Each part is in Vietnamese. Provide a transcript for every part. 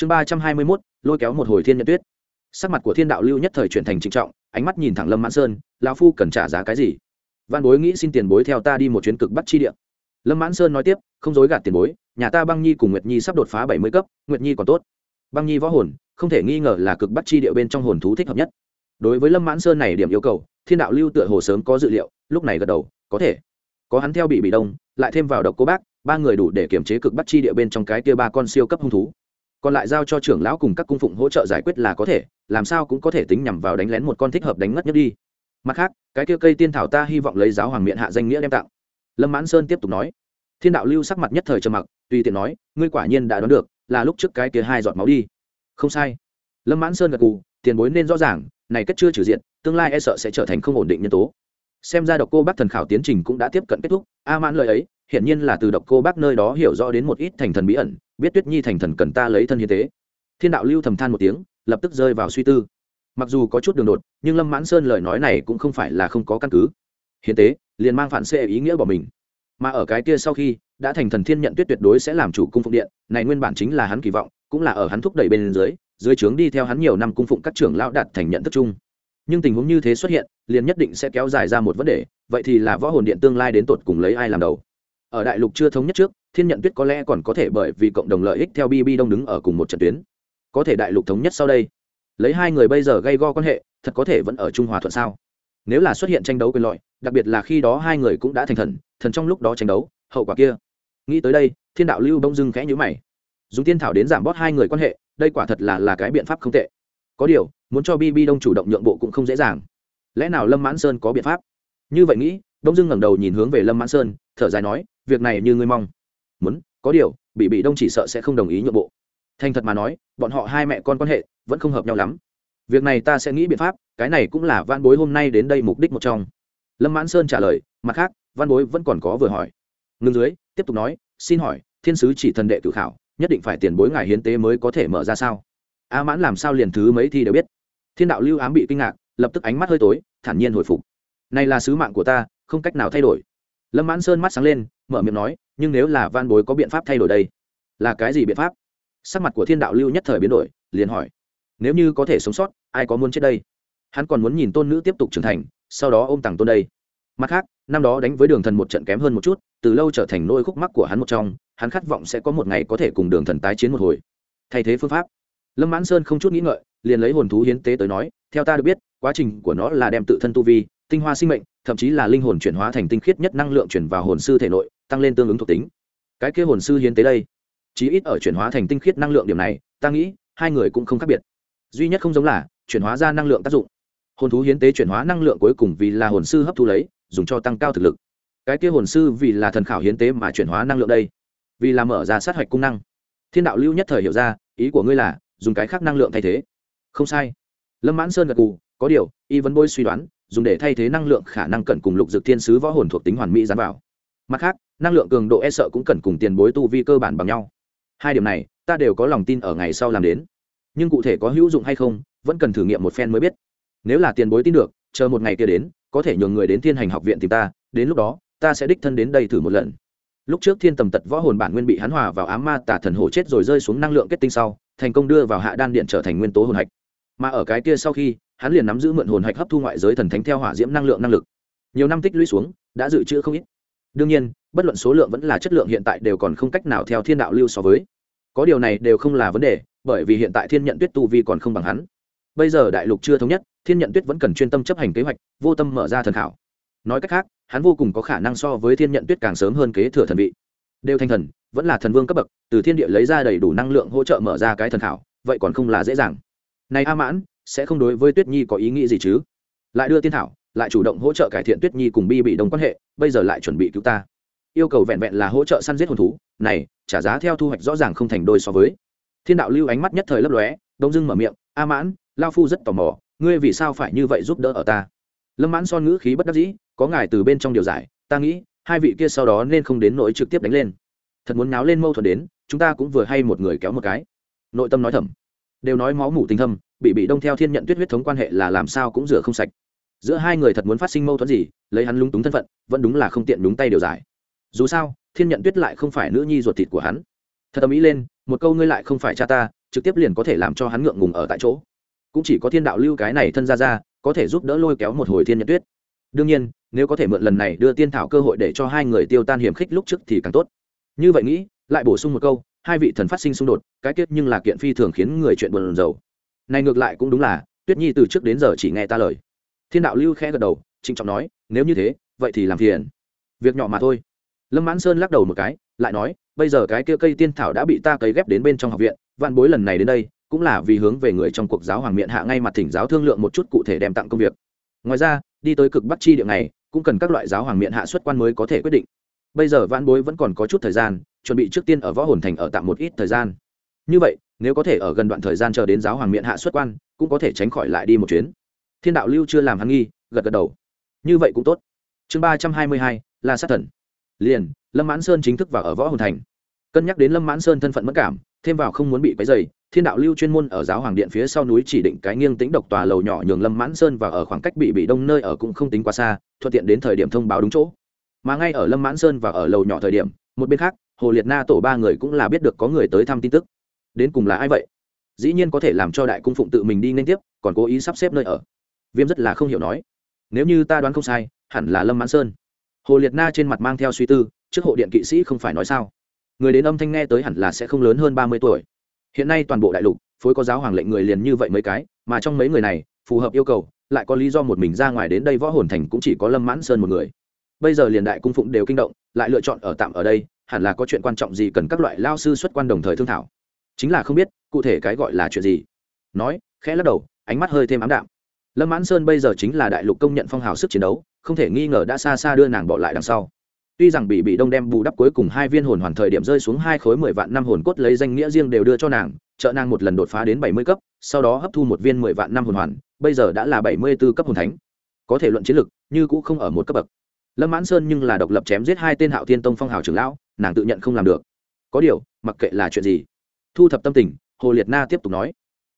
chương ba trăm hai mươi mốt, lôi kéo một hồi thiên nhận tuyết. Sắc mặt của thiên đạo lưu nhất thời chuyển thành trịnh trọng, ánh mắt nhìn thẳng lâm mãn sơn, lão phu cần trả giá cái gì? Văn bối nghĩ xin tiền bối theo ta đi một chuyến cực bắt chi địa. Lâm mãn sơn nói tiếp, không dối gạt tiền bối, nhà ta băng nhi cùng nguyệt nhi sắp đột phá bảy mươi cấp, nguyệt nhi còn tốt. Băng nhi võ hồn, không thể nghi ngờ là cực bắt chi địa bên trong hồn thú thích hợp nhất. Đối với lâm mãn sơn này điểm yêu cầu, thiên đạo lưu tựa hồ sớm có dự liệu, lúc này gật đầu, có thể. Có hắn theo bị bị đông, lại thêm vào độc cô bác, ba người đủ để kiểm chế cực bắt chi địa bên trong cái kia ba con siêu cấp hung thú còn lại giao cho trưởng lão cùng các cung phụng hỗ trợ giải quyết là có thể, làm sao cũng có thể tính nhằm vào đánh lén một con thích hợp đánh ngất nhất đi. Mặt khác, cái kia cây tiên thảo ta hy vọng lấy giáo hoàng miệng hạ danh nghĩa đem tặng. Lâm mãn sơn tiếp tục nói. Thiên đạo lưu sắc mặt nhất thời trầm mặc, tùy tiện nói, ngươi quả nhiên đã đoán được, là lúc trước cái kia hai giọt máu đi. Không sai. Lâm mãn sơn gật cù tiền bối nên rõ ràng, này kết chưa trừ diện, tương lai e sợ sẽ trở thành không ổn định nhân tố xem ra độc cô bác thần khảo tiến trình cũng đã tiếp cận kết thúc, a mãn lời ấy, hiển nhiên là từ độc cô bác nơi đó hiểu rõ đến một ít thành thần bí ẩn, biết tuyết nhi thành thần cần ta lấy thân hiến tế. Thiên đạo lưu thầm than một tiếng, lập tức rơi vào suy tư. Mặc dù có chút đường đột, nhưng lâm mãn sơn lời nói này cũng không phải là không có căn cứ. Hiến tế, liền mang phản xê ý nghĩa bỏ mình. Mà ở cái kia sau khi, đã thành thần thiên nhận tuyết tuyệt đối sẽ làm chủ cung phụng điện, này nguyên bản chính là hắn kỳ vọng, cũng là ở hắn thúc đẩy bên dưới dưới trướng đi theo hắn nhiều năm cung phụng các trưởng lão đạt thành nhận thức chung nhưng tình huống như thế xuất hiện, liền nhất định sẽ kéo dài ra một vấn đề, vậy thì là võ hồn điện tương lai đến tột cùng lấy ai làm đầu? Ở đại lục chưa thống nhất trước, thiên nhận tuyết có lẽ còn có thể bởi vì cộng đồng lợi ích theo bb đông đứng ở cùng một trận tuyến. Có thể đại lục thống nhất sau đây, lấy hai người bây giờ gây go quan hệ, thật có thể vẫn ở trung hòa thuận sao? Nếu là xuất hiện tranh đấu quyền lợi, đặc biệt là khi đó hai người cũng đã thành thần thần trong lúc đó tranh đấu, hậu quả kia. Nghĩ tới đây, thiên đạo lưu bông dưng khẽ nhữ mày. Dùng tiên thảo đến giảm bót hai người quan hệ, đây quả thật là là cái biện pháp không tệ. Có điều muốn cho bb đông chủ động nhượng bộ cũng không dễ dàng. Lẽ nào lâm mãn sơn có biện pháp? Như vậy nghĩ, đông dưng ngẩng đầu nhìn hướng về lâm mãn sơn, thở dài nói, việc này như ngươi mong. Muốn, có điều bị bị đông chỉ sợ sẽ không đồng ý nhượng bộ. Thành thật mà nói, bọn họ hai mẹ con quan hệ vẫn không hợp nhau lắm. Việc này ta sẽ nghĩ biện pháp, cái này cũng là van bối hôm nay đến đây mục đích một trong. Lâm mãn sơn trả lời, mặt khác văn bối vẫn còn có vừa hỏi. Ngưng dưới, tiếp tục nói, xin hỏi, thiên sứ chỉ thần đệ tự khảo, nhất định phải tiền bối ngài hiến tế mới có thể mở ra sao? A mãn làm sao liền thứ mấy thi đều biết? Thiên đạo lưu ám bị kinh ngạc, lập tức ánh mắt hơi tối, thản nhiên hồi phục. Này là sứ mạng của ta, không cách nào thay đổi. Lâm mãn sơn mắt sáng lên, mở miệng nói, nhưng nếu là van bối có biện pháp thay đổi đây, là cái gì biện pháp? Sắc mặt của thiên đạo lưu nhất thời biến đổi, liền hỏi, nếu như có thể sống sót, ai có muốn chết đây? Hắn còn muốn nhìn tôn nữ tiếp tục trưởng thành, sau đó ôm tặng tôn đây. Mặt khác, năm đó đánh với đường thần một trận kém hơn một chút, từ lâu trở thành nôi khúc mắc của hắn một trong, hắn khát vọng sẽ có một ngày có thể cùng đường thần tái chiến một hồi. Thay thế phương pháp lâm mãn sơn không chút nghĩ ngợi, liền lấy hồn thú hiến tế tới nói, theo ta được biết, quá trình của nó là đem tự thân tu vi, tinh hoa sinh mệnh, thậm chí là linh hồn chuyển hóa thành tinh khiết nhất năng lượng chuyển vào hồn sư thể nội, tăng lên tương ứng thuộc tính. Cái kia hồn sư hiến tế đây, chí ít ở chuyển hóa thành tinh khiết năng lượng điểm này, ta nghĩ, hai người cũng không khác biệt. Duy nhất không giống là, chuyển hóa ra năng lượng tác dụng. Hồn thú hiến tế chuyển hóa năng lượng cuối cùng vì là hồn sư hấp thu lấy, dùng cho tăng cao thực lực. Cái kia hồn sư vì là thần khảo hiến tế mà chuyển hóa năng lượng đây, vì là mở ra sát hạch cung năng. Thiên đạo lưu nhất thời hiểu ra, ý của ngươi là dùng cái khác năng lượng thay thế. Không sai. Lâm mãn sơn gật cù có điều, y vấn bôi suy đoán, dùng để thay thế năng lượng khả năng cần cùng lục dược thiên sứ võ hồn thuộc tính hoàn mỹ dán vào. Mặt khác, năng lượng cường độ e sợ cũng cần cùng tiền bối tu vi cơ bản bằng nhau. Hai điểm này, ta đều có lòng tin ở ngày sau làm đến. Nhưng cụ thể có hữu dụng hay không, vẫn cần thử nghiệm một phen mới biết. Nếu là tiền bối tin được, chờ một ngày kia đến, có thể nhường người đến thiên hành học viện tìm ta, đến lúc đó, ta sẽ đích thân đến đây thử một lần. Lúc trước thiên tầm tật võ hồn bản nguyên bị hắn hòa vào ám ma tả thần hổ chết rồi rơi xuống năng lượng kết tinh sau thành công đưa vào hạ đan điện trở thành nguyên tố hồn hạch. Mà ở cái kia sau khi, hắn liền nắm giữ mượn hồn hạch hấp thu ngoại giới thần thánh theo hỏa diễm năng lượng năng lực. Nhiều năm tích lũy xuống, đã dự trữ không ít. Đương nhiên, bất luận số lượng vẫn là chất lượng hiện tại đều còn không cách nào theo thiên đạo lưu so với. Có điều này đều không là vấn đề, bởi vì hiện tại thiên nhận tuyết tu vi còn không bằng hắn. Bây giờ đại lục chưa thống nhất, thiên nhận tuyết vẫn cần chuyên tâm chấp hành kế hoạch, vô tâm mở ra thần khảo. Nói cách khác, hắn vô cùng có khả năng so với thiên nhận tuyết càng sớm hơn kế thừa thần vị. Đều thành thần vẫn là thần vương cấp bậc, từ thiên địa lấy ra đầy đủ năng lượng hỗ trợ mở ra cái thần khảo, vậy còn không là dễ dàng. Này a mãn, sẽ không đối với tuyết nhi có ý nghĩ gì chứ? Lại đưa tiên thảo, lại chủ động hỗ trợ cải thiện tuyết nhi cùng bi bị đồng quan hệ, bây giờ lại chuẩn bị cứu ta. Yêu cầu vẹn vẹn là hỗ trợ săn giết hồn thú, này, trả giá theo thu hoạch rõ ràng không thành đôi so với. Thiên đạo lưu ánh mắt nhất thời lấp lóe, đông dưng mở miệng, a mãn, lao phu rất tò mò, ngươi vì sao phải như vậy giúp đỡ ở ta? Lâm mãn son ngữ khí bất đắc dĩ, có ngài từ bên trong điều giải, ta nghĩ, hai vị kia sau đó nên không đến nỗi trực tiếp đánh lên thật muốn náo lên mâu thuẫn đến, chúng ta cũng vừa hay một người kéo một cái. Nội tâm nói thầm. Đều nói máu mủ tình thâm, bị bị đông theo thiên nhận tuyết huyết thống quan hệ là làm sao cũng rửa không sạch. Giữa hai người thật muốn phát sinh mâu thuẫn gì, lấy hắn lúng túng thân phận, vẫn đúng là không tiện đúng tay điều giải. Dù sao, thiên nhận tuyết lại không phải nữ nhi ruột thịt của hắn. Thật tâm ý lên, một câu ngươi lại không phải cha ta, trực tiếp liền có thể làm cho hắn ngượng ngùng ở tại chỗ. Cũng chỉ có thiên đạo lưu cái này thân ra ra, có thể giúp đỡ lôi kéo một hồi thiên nhận tuyết. Đương nhiên, nếu có thể mượn lần này đưa tiên thảo cơ hội để cho hai người tiêu tan hiểm khích lúc trước thì càng tốt như vậy nghĩ, lại bổ sung một câu, hai vị thần phát sinh xung đột, cái kết nhưng là kiện phi thường khiến người chuyện buồn rầu. Này ngược lại cũng đúng là, tuyết nhi từ trước đến giờ chỉ nghe ta lời. Thiên đạo lưu khẽ gật đầu, trịnh trọng nói, nếu như thế, vậy thì làm phiền. Việc nhỏ mà thôi. Lâm mãn sơn lắc đầu một cái, lại nói, bây giờ cái kia cây tiên thảo đã bị ta cấy ghép đến bên trong học viện, vạn bối lần này đến đây, cũng là vì hướng về người trong cuộc giáo hoàng miện hạ ngay mặt thỉnh giáo thương lượng một chút cụ thể đem tặng công việc. Ngoài ra, đi tới cực bắc chi địa này, cũng cần các loại giáo hoàng miện hạ xuất quan mới có thể quyết định bây giờ vãn bối vẫn còn có chút thời gian, chuẩn bị trước tiên ở võ hồn thành ở tạm một ít thời gian. Như vậy, nếu có thể ở gần đoạn thời gian chờ đến giáo hoàng miện hạ xuất quan, cũng có thể tránh khỏi lại đi một chuyến. Thiên đạo lưu chưa làm hắn nghi, gật gật đầu. Như vậy cũng tốt. Chương ba trăm hai mươi hai là sát thần. Liền, lâm mãn sơn chính thức vào ở võ hồn thành. Cân nhắc đến lâm mãn sơn thân phận mất cảm, thêm vào không muốn bị cái dày thiên đạo lưu chuyên môn ở giáo hoàng điện phía sau núi chỉ định cái nghiêng tính độc tòa lầu nhỏ nhường lâm mãn sơn và ở khoảng cách bị bị đông nơi ở cũng không tính quá xa, thuận tiện đến thời điểm thông báo đúng chỗ mà ngay ở lâm mãn sơn và ở lầu nhỏ thời điểm, một bên khác, hồ liệt na tổ ba người cũng là biết được có người tới thăm tin tức. Đến cùng là ai vậy? Dĩ nhiên có thể làm cho đại cung phụng tự mình đi nên tiếp, còn cố ý sắp xếp nơi ở. Viêm rất là không hiểu nói. Nếu như ta đoán không sai, hẳn là lâm mãn sơn. Hồ liệt na trên mặt mang theo suy tư, trước hộ điện kỵ sĩ không phải nói sao? Người đến âm thanh nghe tới hẳn là sẽ không lớn hơn ba mươi tuổi. Hiện nay toàn bộ đại lục, phối có giáo hoàng lệnh người liền như vậy mấy cái, mà trong mấy người này, phù hợp yêu cầu, lại có lý do một mình ra ngoài đến đây võ hồn thành cũng chỉ có lâm mãn sơn một người bây giờ liền đại cung phụng đều kinh động, lại lựa chọn ở tạm ở đây, hẳn là có chuyện quan trọng gì cần các loại lao sư xuất quan đồng thời thương thảo. Chính là không biết, cụ thể cái gọi là chuyện gì. Nói, khẽ lắc đầu, ánh mắt hơi thêm ám đạm. Lâm mãn sơn bây giờ chính là đại lục công nhận phong hào sức chiến đấu, không thể nghi ngờ đã xa xa đưa nàng bỏ lại đằng sau. Tuy rằng bị bị đông đem bù đắp cuối cùng hai viên hồn hoàn thời điểm rơi xuống hai khối mười vạn năm hồn cốt lấy danh nghĩa riêng đều đưa cho nàng, trợ nàng một lần đột phá đến bảy mươi cấp, sau đó hấp thu một viên mười vạn năm hồn hoàn, bây giờ đã là bảy mươi b ố cấp hồn thánh. Có thể luận chiến lực, như cũng không ở một cấp bậc lâm mãn sơn nhưng là độc lập chém giết hai tên hạo thiên tông phong hào trưởng lão, nàng tự nhận không làm được. Có điều, mặc kệ là chuyện gì, thu thập tâm tình, hồ liệt na tiếp tục nói,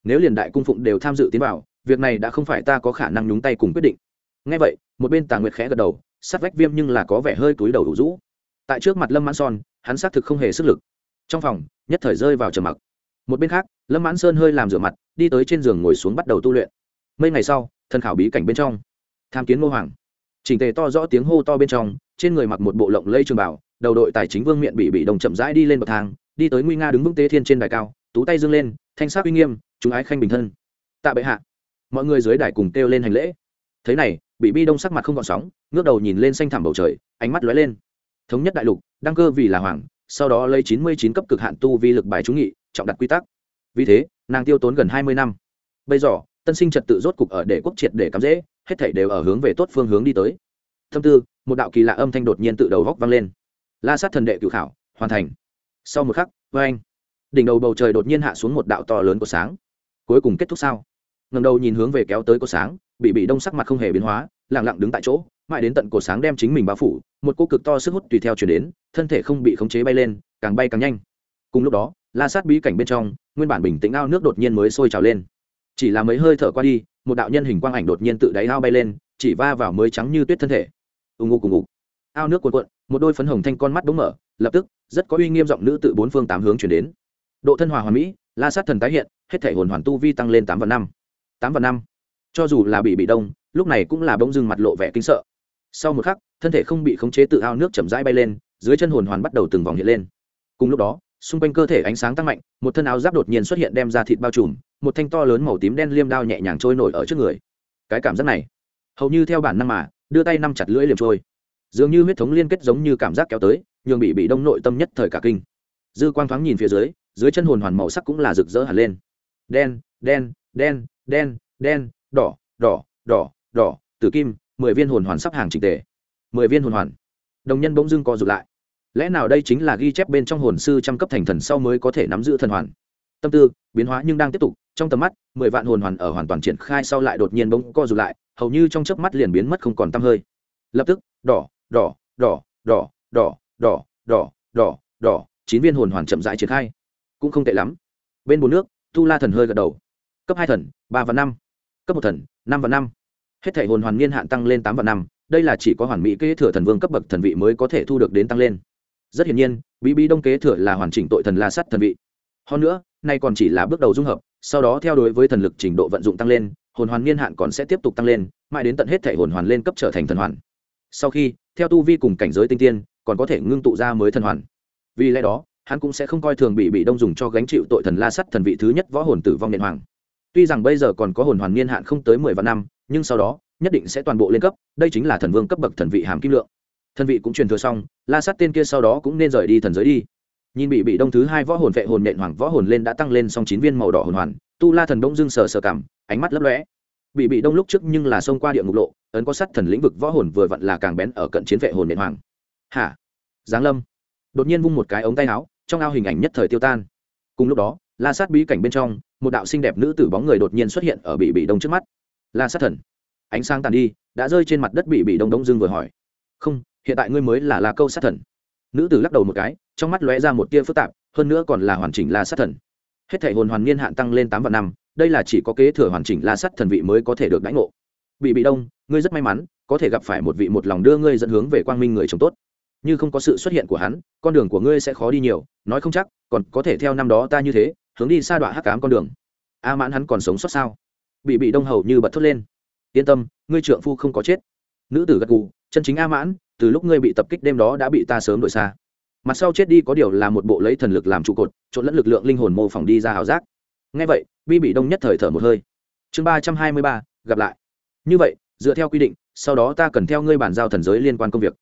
nếu liền đại cung phụng đều tham dự tiến vào, việc này đã không phải ta có khả năng nhúng tay cùng quyết định. Ngay vậy, một bên tà nguyệt khẽ gật đầu, sát vách viêm nhưng là có vẻ hơi túi đầu đủ rũ. Tại trước mặt lâm mãn son hắn xác thực không hề sức lực. Trong phòng, nhất thời rơi vào trầm mặc. Một bên khác, lâm mãn sơn hơi làm rửa mặt, đi tới trên giường ngồi xuống bắt đầu tu luyện. Mấy ngày sau, thần khảo bí cảnh bên trong. Tham kiến ngô hoàng chỉnh tề to rõ tiếng hô to bên trong, trên người mặc một bộ lộng lây trường bảo, đầu đội tài chính vương miện bị bị đồng chậm rãi đi lên bậc thang, đi tới nguy nga đứng vững tế thiên trên đài cao, tú tay dương lên, thanh sát uy nghiêm, chúng ái khanh bình thân. Tạ bệ hạ. Mọi người dưới đài cùng kêu lên hành lễ. Thế này, bị bi đông sắc mặt không gọn sóng, ngước đầu nhìn lên xanh thẳm bầu trời, ánh mắt lóe lên. Thống nhất đại lục, đăng cơ vì là hoàng, sau đó lấy chín mươi chín cấp cực hạn tu vi lực bài trúng nghị, trọng đặt quy tắc. Vì thế, nàng tiêu tốn gần hai mươi năm. Bây giờ, tân sinh trật tự rốt cục ở để quốc triệt để cắm dễ hết thảy đều ở hướng về tốt phương hướng đi tới. Thâm tư, một đạo kỳ lạ âm thanh đột nhiên tự đầu góc vang lên. La sát thần đệ cự khảo, hoàn thành. Sau một khắc vê anh. Đỉnh đầu bầu trời đột nhiên hạ xuống một đạo to lớn của sáng. Cuối cùng kết thúc sao? Ngầm đầu nhìn hướng về kéo tới của sáng, bị bị đông sắc mặt không hề biến hóa lẳng lặng đứng tại chỗ, mãi đến tận cổ sáng đem chính mình bao phủ, một cô cực to sức hút tùy theo chuyển đến, thân thể không bị khống chế bay lên, càng bay càng nhanh. Cùng lúc đó, la sát bí cảnh bên trong, nguyên bản bình tĩnh ao nước đột nhiên mới sôi trào lên. Chỉ là mấy hơi thở qua đi một đạo nhân hình quang ảnh đột nhiên tự đáy ao bay lên, chỉ va vào mới trắng như tuyết thân thể. Ù ngụ cùng ngụ ao nước cuồn cuộn, một đôi phấn hồng thanh con mắt bỗng mở, lập tức, rất có uy nghiêm giọng nữ tự bốn phương tám hướng chuyển đến. Độ thân hòa hoàn mỹ, la sát thần tái hiện, hết thể hồn hoàn tu vi tăng lên tám và năm. Tám và năm. Cho dù là bị bị đông, lúc này cũng là bỗng dưng mặt lộ vẻ kinh sợ. Sau một khắc, thân thể không bị khống chế tự ao nước chậm rãi bay lên, dưới chân hồn hoàn bắt đầu từng vòng hiện lên. Cùng lúc đó, xung quanh cơ thể ánh sáng tăng mạnh, một thân áo giáp đột nhiên xuất hiện đem ra thịt bao trùm một thanh to lớn màu tím đen liêm đao nhẹ nhàng trôi nổi ở trước người. Cái cảm giác này, hầu như theo bản năng mà, đưa tay nắm chặt lưỡi liềm trôi. Dường như huyết thống liên kết giống như cảm giác kéo tới, nhường bị bị đông nội tâm nhất thời cả kinh. Dư quang thoáng nhìn phía dưới dưới chân hồn hoàn màu sắc cũng là rực rỡ hẳn lên. Đen đen đen đen đen, đỏ đỏ đỏ đỏ, tử kim, mười viên hồn hoàn sắp hàng trình tề. Mười viên hồn hoàn. Đồng nhân bỗng dưng co rụt lại. Lẽ nào đây chính là ghi chép bên trong hồn sư trăm cấp thành thần sau mới có thể nắm giữ thần hoàn? Tâm tư, biến hóa nhưng đang tiếp tục, trong tầm mắt, mười vạn hồn hoàn ở hoàn toàn triển khai sau lại đột nhiên bỗng co rụt lại, hầu như trong chớp mắt liền biến mất không còn tăm hơi. Lập tức, đỏ đỏ đỏ đỏ đỏ đỏ đỏ đỏ đỏ, chín viên hồn hoàn chậm rãi triển khai. Cũng không tệ lắm. Bên bốn nước, tu la thần hơi gật đầu. Cấp hai thần, ba và năm. Cấp một thần, năm và năm. Hết thể hồn hoàn niên hạn tăng lên tám và năm, đây là chỉ có hoàn mỹ kế thừa thần vương cấp bậc thần vị mới có thể thu được đến tăng lên. Rất hiển nhiên, bí bí đông kế thừa là hoàn chỉnh tội thần la sắt thần vị hơn nữa, nay còn chỉ là bước đầu dung hợp, sau đó theo đối với thần lực trình độ vận dụng tăng lên, hồn hoàn niên hạn còn sẽ tiếp tục tăng lên, mãi đến tận hết thể hồn hoàn lên cấp trở thành thần hoàn. Sau khi, theo tu vi cùng cảnh giới tinh tiên, còn có thể ngưng tụ ra mới thần hoàn. Vì lẽ đó, hắn cũng sẽ không coi thường bị bị đông dùng cho gánh chịu tội thần la sắt thần vị thứ nhất võ hồn tử vong điện hoàng. Tuy rằng bây giờ còn có hồn hoàn niên hạn không tới mười vạn năm, nhưng sau đó, nhất định sẽ toàn bộ lên cấp, đây chính là thần vương cấp bậc thần vị hàm kim lượng. Thần vị cũng truyền thừa xong, la sắt tên kia sau đó cũng nên rời đi thần giới đi nhìn bị bị đông thứ hai võ hồn vệ hồn nện hoàng võ hồn lên đã tăng lên xong chín viên màu đỏ hồn hoàn, tu la thần đông dưng sờ sờ cảm ánh mắt lấp lóe. Bị bị đông lúc trước nhưng là xông qua địa ngục lộ, ấn có sắt thần lĩnh vực võ hồn vừa vặn là càng bén ở cận chiến vệ hồn nện hoàng. Hả? Giáng lâm. Đột nhiên vung một cái ống tay áo, trong ao hình ảnh nhất thời tiêu tan. Cùng lúc đó, la sát bí cảnh bên trong, một đạo xinh đẹp nữ tử bóng người đột nhiên xuất hiện ở bị bị đông trước mắt. La sát thần, ánh sáng tàn đi, đã rơi trên mặt đất bị bị đông đông dương vừa hỏi. Không, hiện tại ngươi mới là la câu sát thần. Nữ tử lắc đầu một cái trong mắt lóe ra một tia phức tạp, hơn nữa còn là hoàn chỉnh la sát thần. Hết thể hồn hoàn niên hạn tăng lên tám vạn năm, đây là chỉ có kế thừa hoàn chỉnh la sát thần vị mới có thể được đãi ngộ. Bị bị đông, ngươi rất may mắn, có thể gặp phải một vị một lòng đưa ngươi dẫn hướng về quang minh người chồng tốt. Như không có sự xuất hiện của hắn, con đường của ngươi sẽ khó đi nhiều, nói không chắc, còn có thể theo năm đó ta như thế, hướng đi xa đoạn hắc cám con đường. A mãn hắn còn sống sót sao? Bị bị đông hầu như bật thốt lên. Yên tâm, ngươi trượng phu không có chết. Nữ tử gật gù, chân chính a mãn, từ lúc ngươi bị tập kích đêm đó đã bị ta sớm đổi xa mặt sau chết đi có điều là một bộ lấy thần lực làm trụ cột, trộn lẫn lực lượng linh hồn mô phỏng đi ra hào giác. Ngay vậy, bi bị đông nhất thời thở một hơi. Chương ba trăm hai mươi ba, gặp lại. Như vậy, dựa theo quy định, sau đó ta cần theo ngươi bàn giao thần giới liên quan công việc.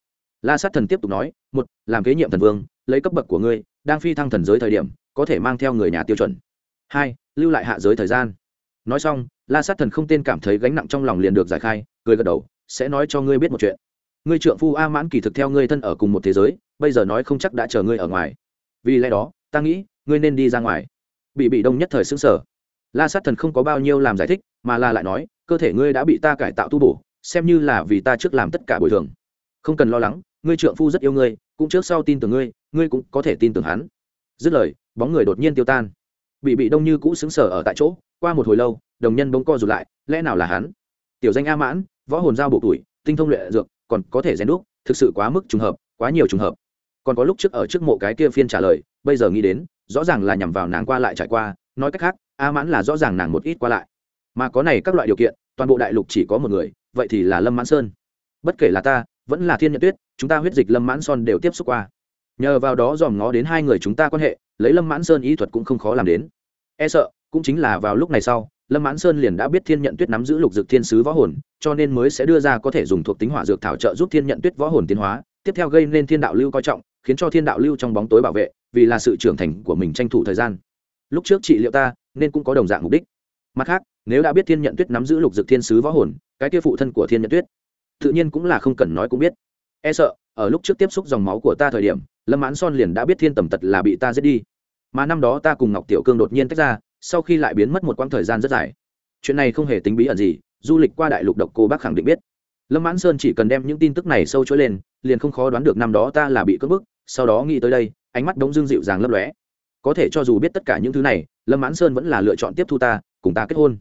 La sát thần tiếp tục nói, một, làm kế nhiệm thần vương, lấy cấp bậc của ngươi, đang phi thăng thần giới thời điểm, có thể mang theo người nhà tiêu chuẩn. Hai, lưu lại hạ giới thời gian. Nói xong, la sát thần không tên cảm thấy gánh nặng trong lòng liền được giải khai, cười gật đầu, sẽ nói cho ngươi biết một chuyện ngươi trượng phu a mãn kỳ thực theo ngươi thân ở cùng một thế giới, bây giờ nói không chắc đã chờ ngươi ở ngoài. Vì lẽ đó, ta nghĩ, ngươi nên đi ra ngoài. Bị bị đông nhất thời xứng sở la sát thần không có bao nhiêu làm giải thích, mà là lại nói, cơ thể ngươi đã bị ta cải tạo tu bổ, xem như là vì ta trước làm tất cả bồi thường. Không cần lo lắng, ngươi trượng phu rất yêu ngươi, cũng trước sau tin tưởng ngươi ngươi cũng có thể tin tưởng hắn. Dứt lời, bóng người đột nhiên tiêu tan. Bị bị đông như cũ xứng sở ở tại chỗ, qua một hồi lâu, đồng nhân bỗng co rụt lại, lẽ nào là hắn? Tiểu danh a mãn, võ hồn giao bộ tuổi, tinh thông luyện dược còn có thể rèn đúc, thực sự quá mức trùng hợp, quá nhiều trùng hợp. Còn có lúc trước ở trước mộ cái kia phiên trả lời, bây giờ nghĩ đến, rõ ràng là nhằm vào nàng qua lại trải qua, nói cách khác, a mãn là rõ ràng nàng một ít qua lại. Mà có này các loại điều kiện, toàn bộ đại lục chỉ có một người, vậy thì là lâm mãn sơn. Bất kể là ta, vẫn là thiên nhận tuyết, chúng ta huyết dịch lâm mãn son đều tiếp xúc qua. Nhờ vào đó dòm ngó đến hai người chúng ta quan hệ, lấy lâm mãn sơn ý thuật cũng không khó làm đến. E sợ, cũng chính là vào lúc này sau lâm mãn sơn liền đã biết thiên nhận tuyết nắm giữ lục dược thiên sứ võ hồn, cho nên mới sẽ đưa ra có thể dùng thuộc tính hỏa dược thảo trợ giúp thiên nhận tuyết võ hồn tiến hóa, tiếp theo gây nên thiên đạo lưu coi trọng, khiến cho thiên đạo lưu trong bóng tối bảo vệ, vì là sự trưởng thành của mình tranh thủ thời gian. Lúc trước trị liệu ta, nên cũng có đồng dạng mục đích. Mặt khác, nếu đã biết thiên nhận tuyết nắm giữ lục dược thiên sứ võ hồn, cái kia phụ thân của thiên nhận tuyết, tự nhiên cũng là không cần nói cũng biết. E sợ, ở lúc trước tiếp xúc dòng máu của ta thời điểm, lâm mãn son liền đã biết thiên tầm tật là bị ta giết đi. Mà năm đó ta cùng ngọc tiểu cương đột nhiên tách ra sau khi lại biến mất một quãng thời gian rất dài. Chuyện này không hề tính bí ẩn gì, du lịch qua đại lục độc cô bác khẳng định biết. Lâm mãn sơn chỉ cần đem những tin tức này sâu chối lên, liền không khó đoán được năm đó ta là bị cưỡng bức, sau đó nghĩ tới đây, ánh mắt đống dương dịu dàng lấp lóe. Có thể cho dù biết tất cả những thứ này, lâm mãn sơn vẫn là lựa chọn tiếp thu ta, cùng ta kết hôn.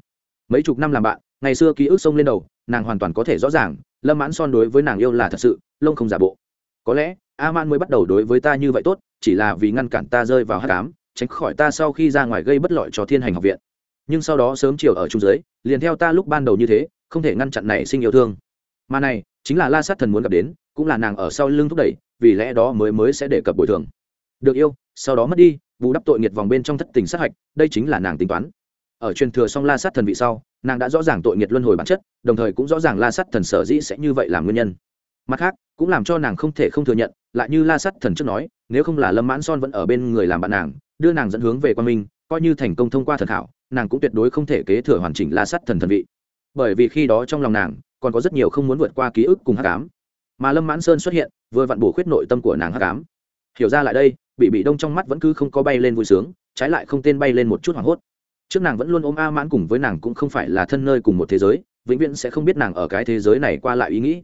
Mấy chục năm làm bạn, ngày xưa ký ức sông lên đầu, nàng hoàn toàn có thể rõ ràng, lâm mãn son đối với nàng yêu là thật sự, lông không giả bộ. Có lẽ a man mới bắt đầu đối với ta như vậy tốt, chỉ là vì ngăn cản ta rơi vào hát cám tránh khỏi ta sau khi ra ngoài gây bất lợi cho thiên hành học viện. Nhưng sau đó sớm chiều ở trung giới, liền theo ta lúc ban đầu như thế, không thể ngăn chặn này sinh yêu thương. Mà này, chính là la sát thần muốn gặp đến, cũng là nàng ở sau lưng thúc đẩy, vì lẽ đó mới mới sẽ đề cập bồi thường. Được yêu, sau đó mất đi vụ đắp tội nghiệt vòng bên trong thất tình sát hạch, đây chính là nàng tính toán. Ở truyền thừa song la sát thần vị sau, nàng đã rõ ràng tội nghiệt luân hồi bản chất, đồng thời cũng rõ ràng la sát thần sở dĩ sẽ như vậy làm nguyên nhân. Mặt khác, cũng làm cho nàng không thể không thừa nhận, lại như la sát thần trước nói, nếu không là lâm mãn son vẫn ở bên người làm bạn nàng đưa nàng dẫn hướng về quan minh, coi như thành công thông qua thần thảo nàng cũng tuyệt đối không thể kế thừa hoàn chỉnh la Sắt thần thần vị. Bởi vì khi đó trong lòng nàng, còn có rất nhiều không muốn vượt qua ký ức cùng hát cám mà lâm mãn sơn xuất hiện, vừa vặn bổ khuyết nội tâm của nàng hát cám hiểu ra lại đây, bị bị đông trong mắt vẫn cứ không có bay lên vui sướng, trái lại không tên bay lên một chút hoảng hốt. Trước nàng vẫn luôn ôm a mãn cùng với nàng cũng không phải là thân nơi cùng một thế giới, vĩnh viễn sẽ không biết nàng ở cái thế giới này qua lại ý nghĩ.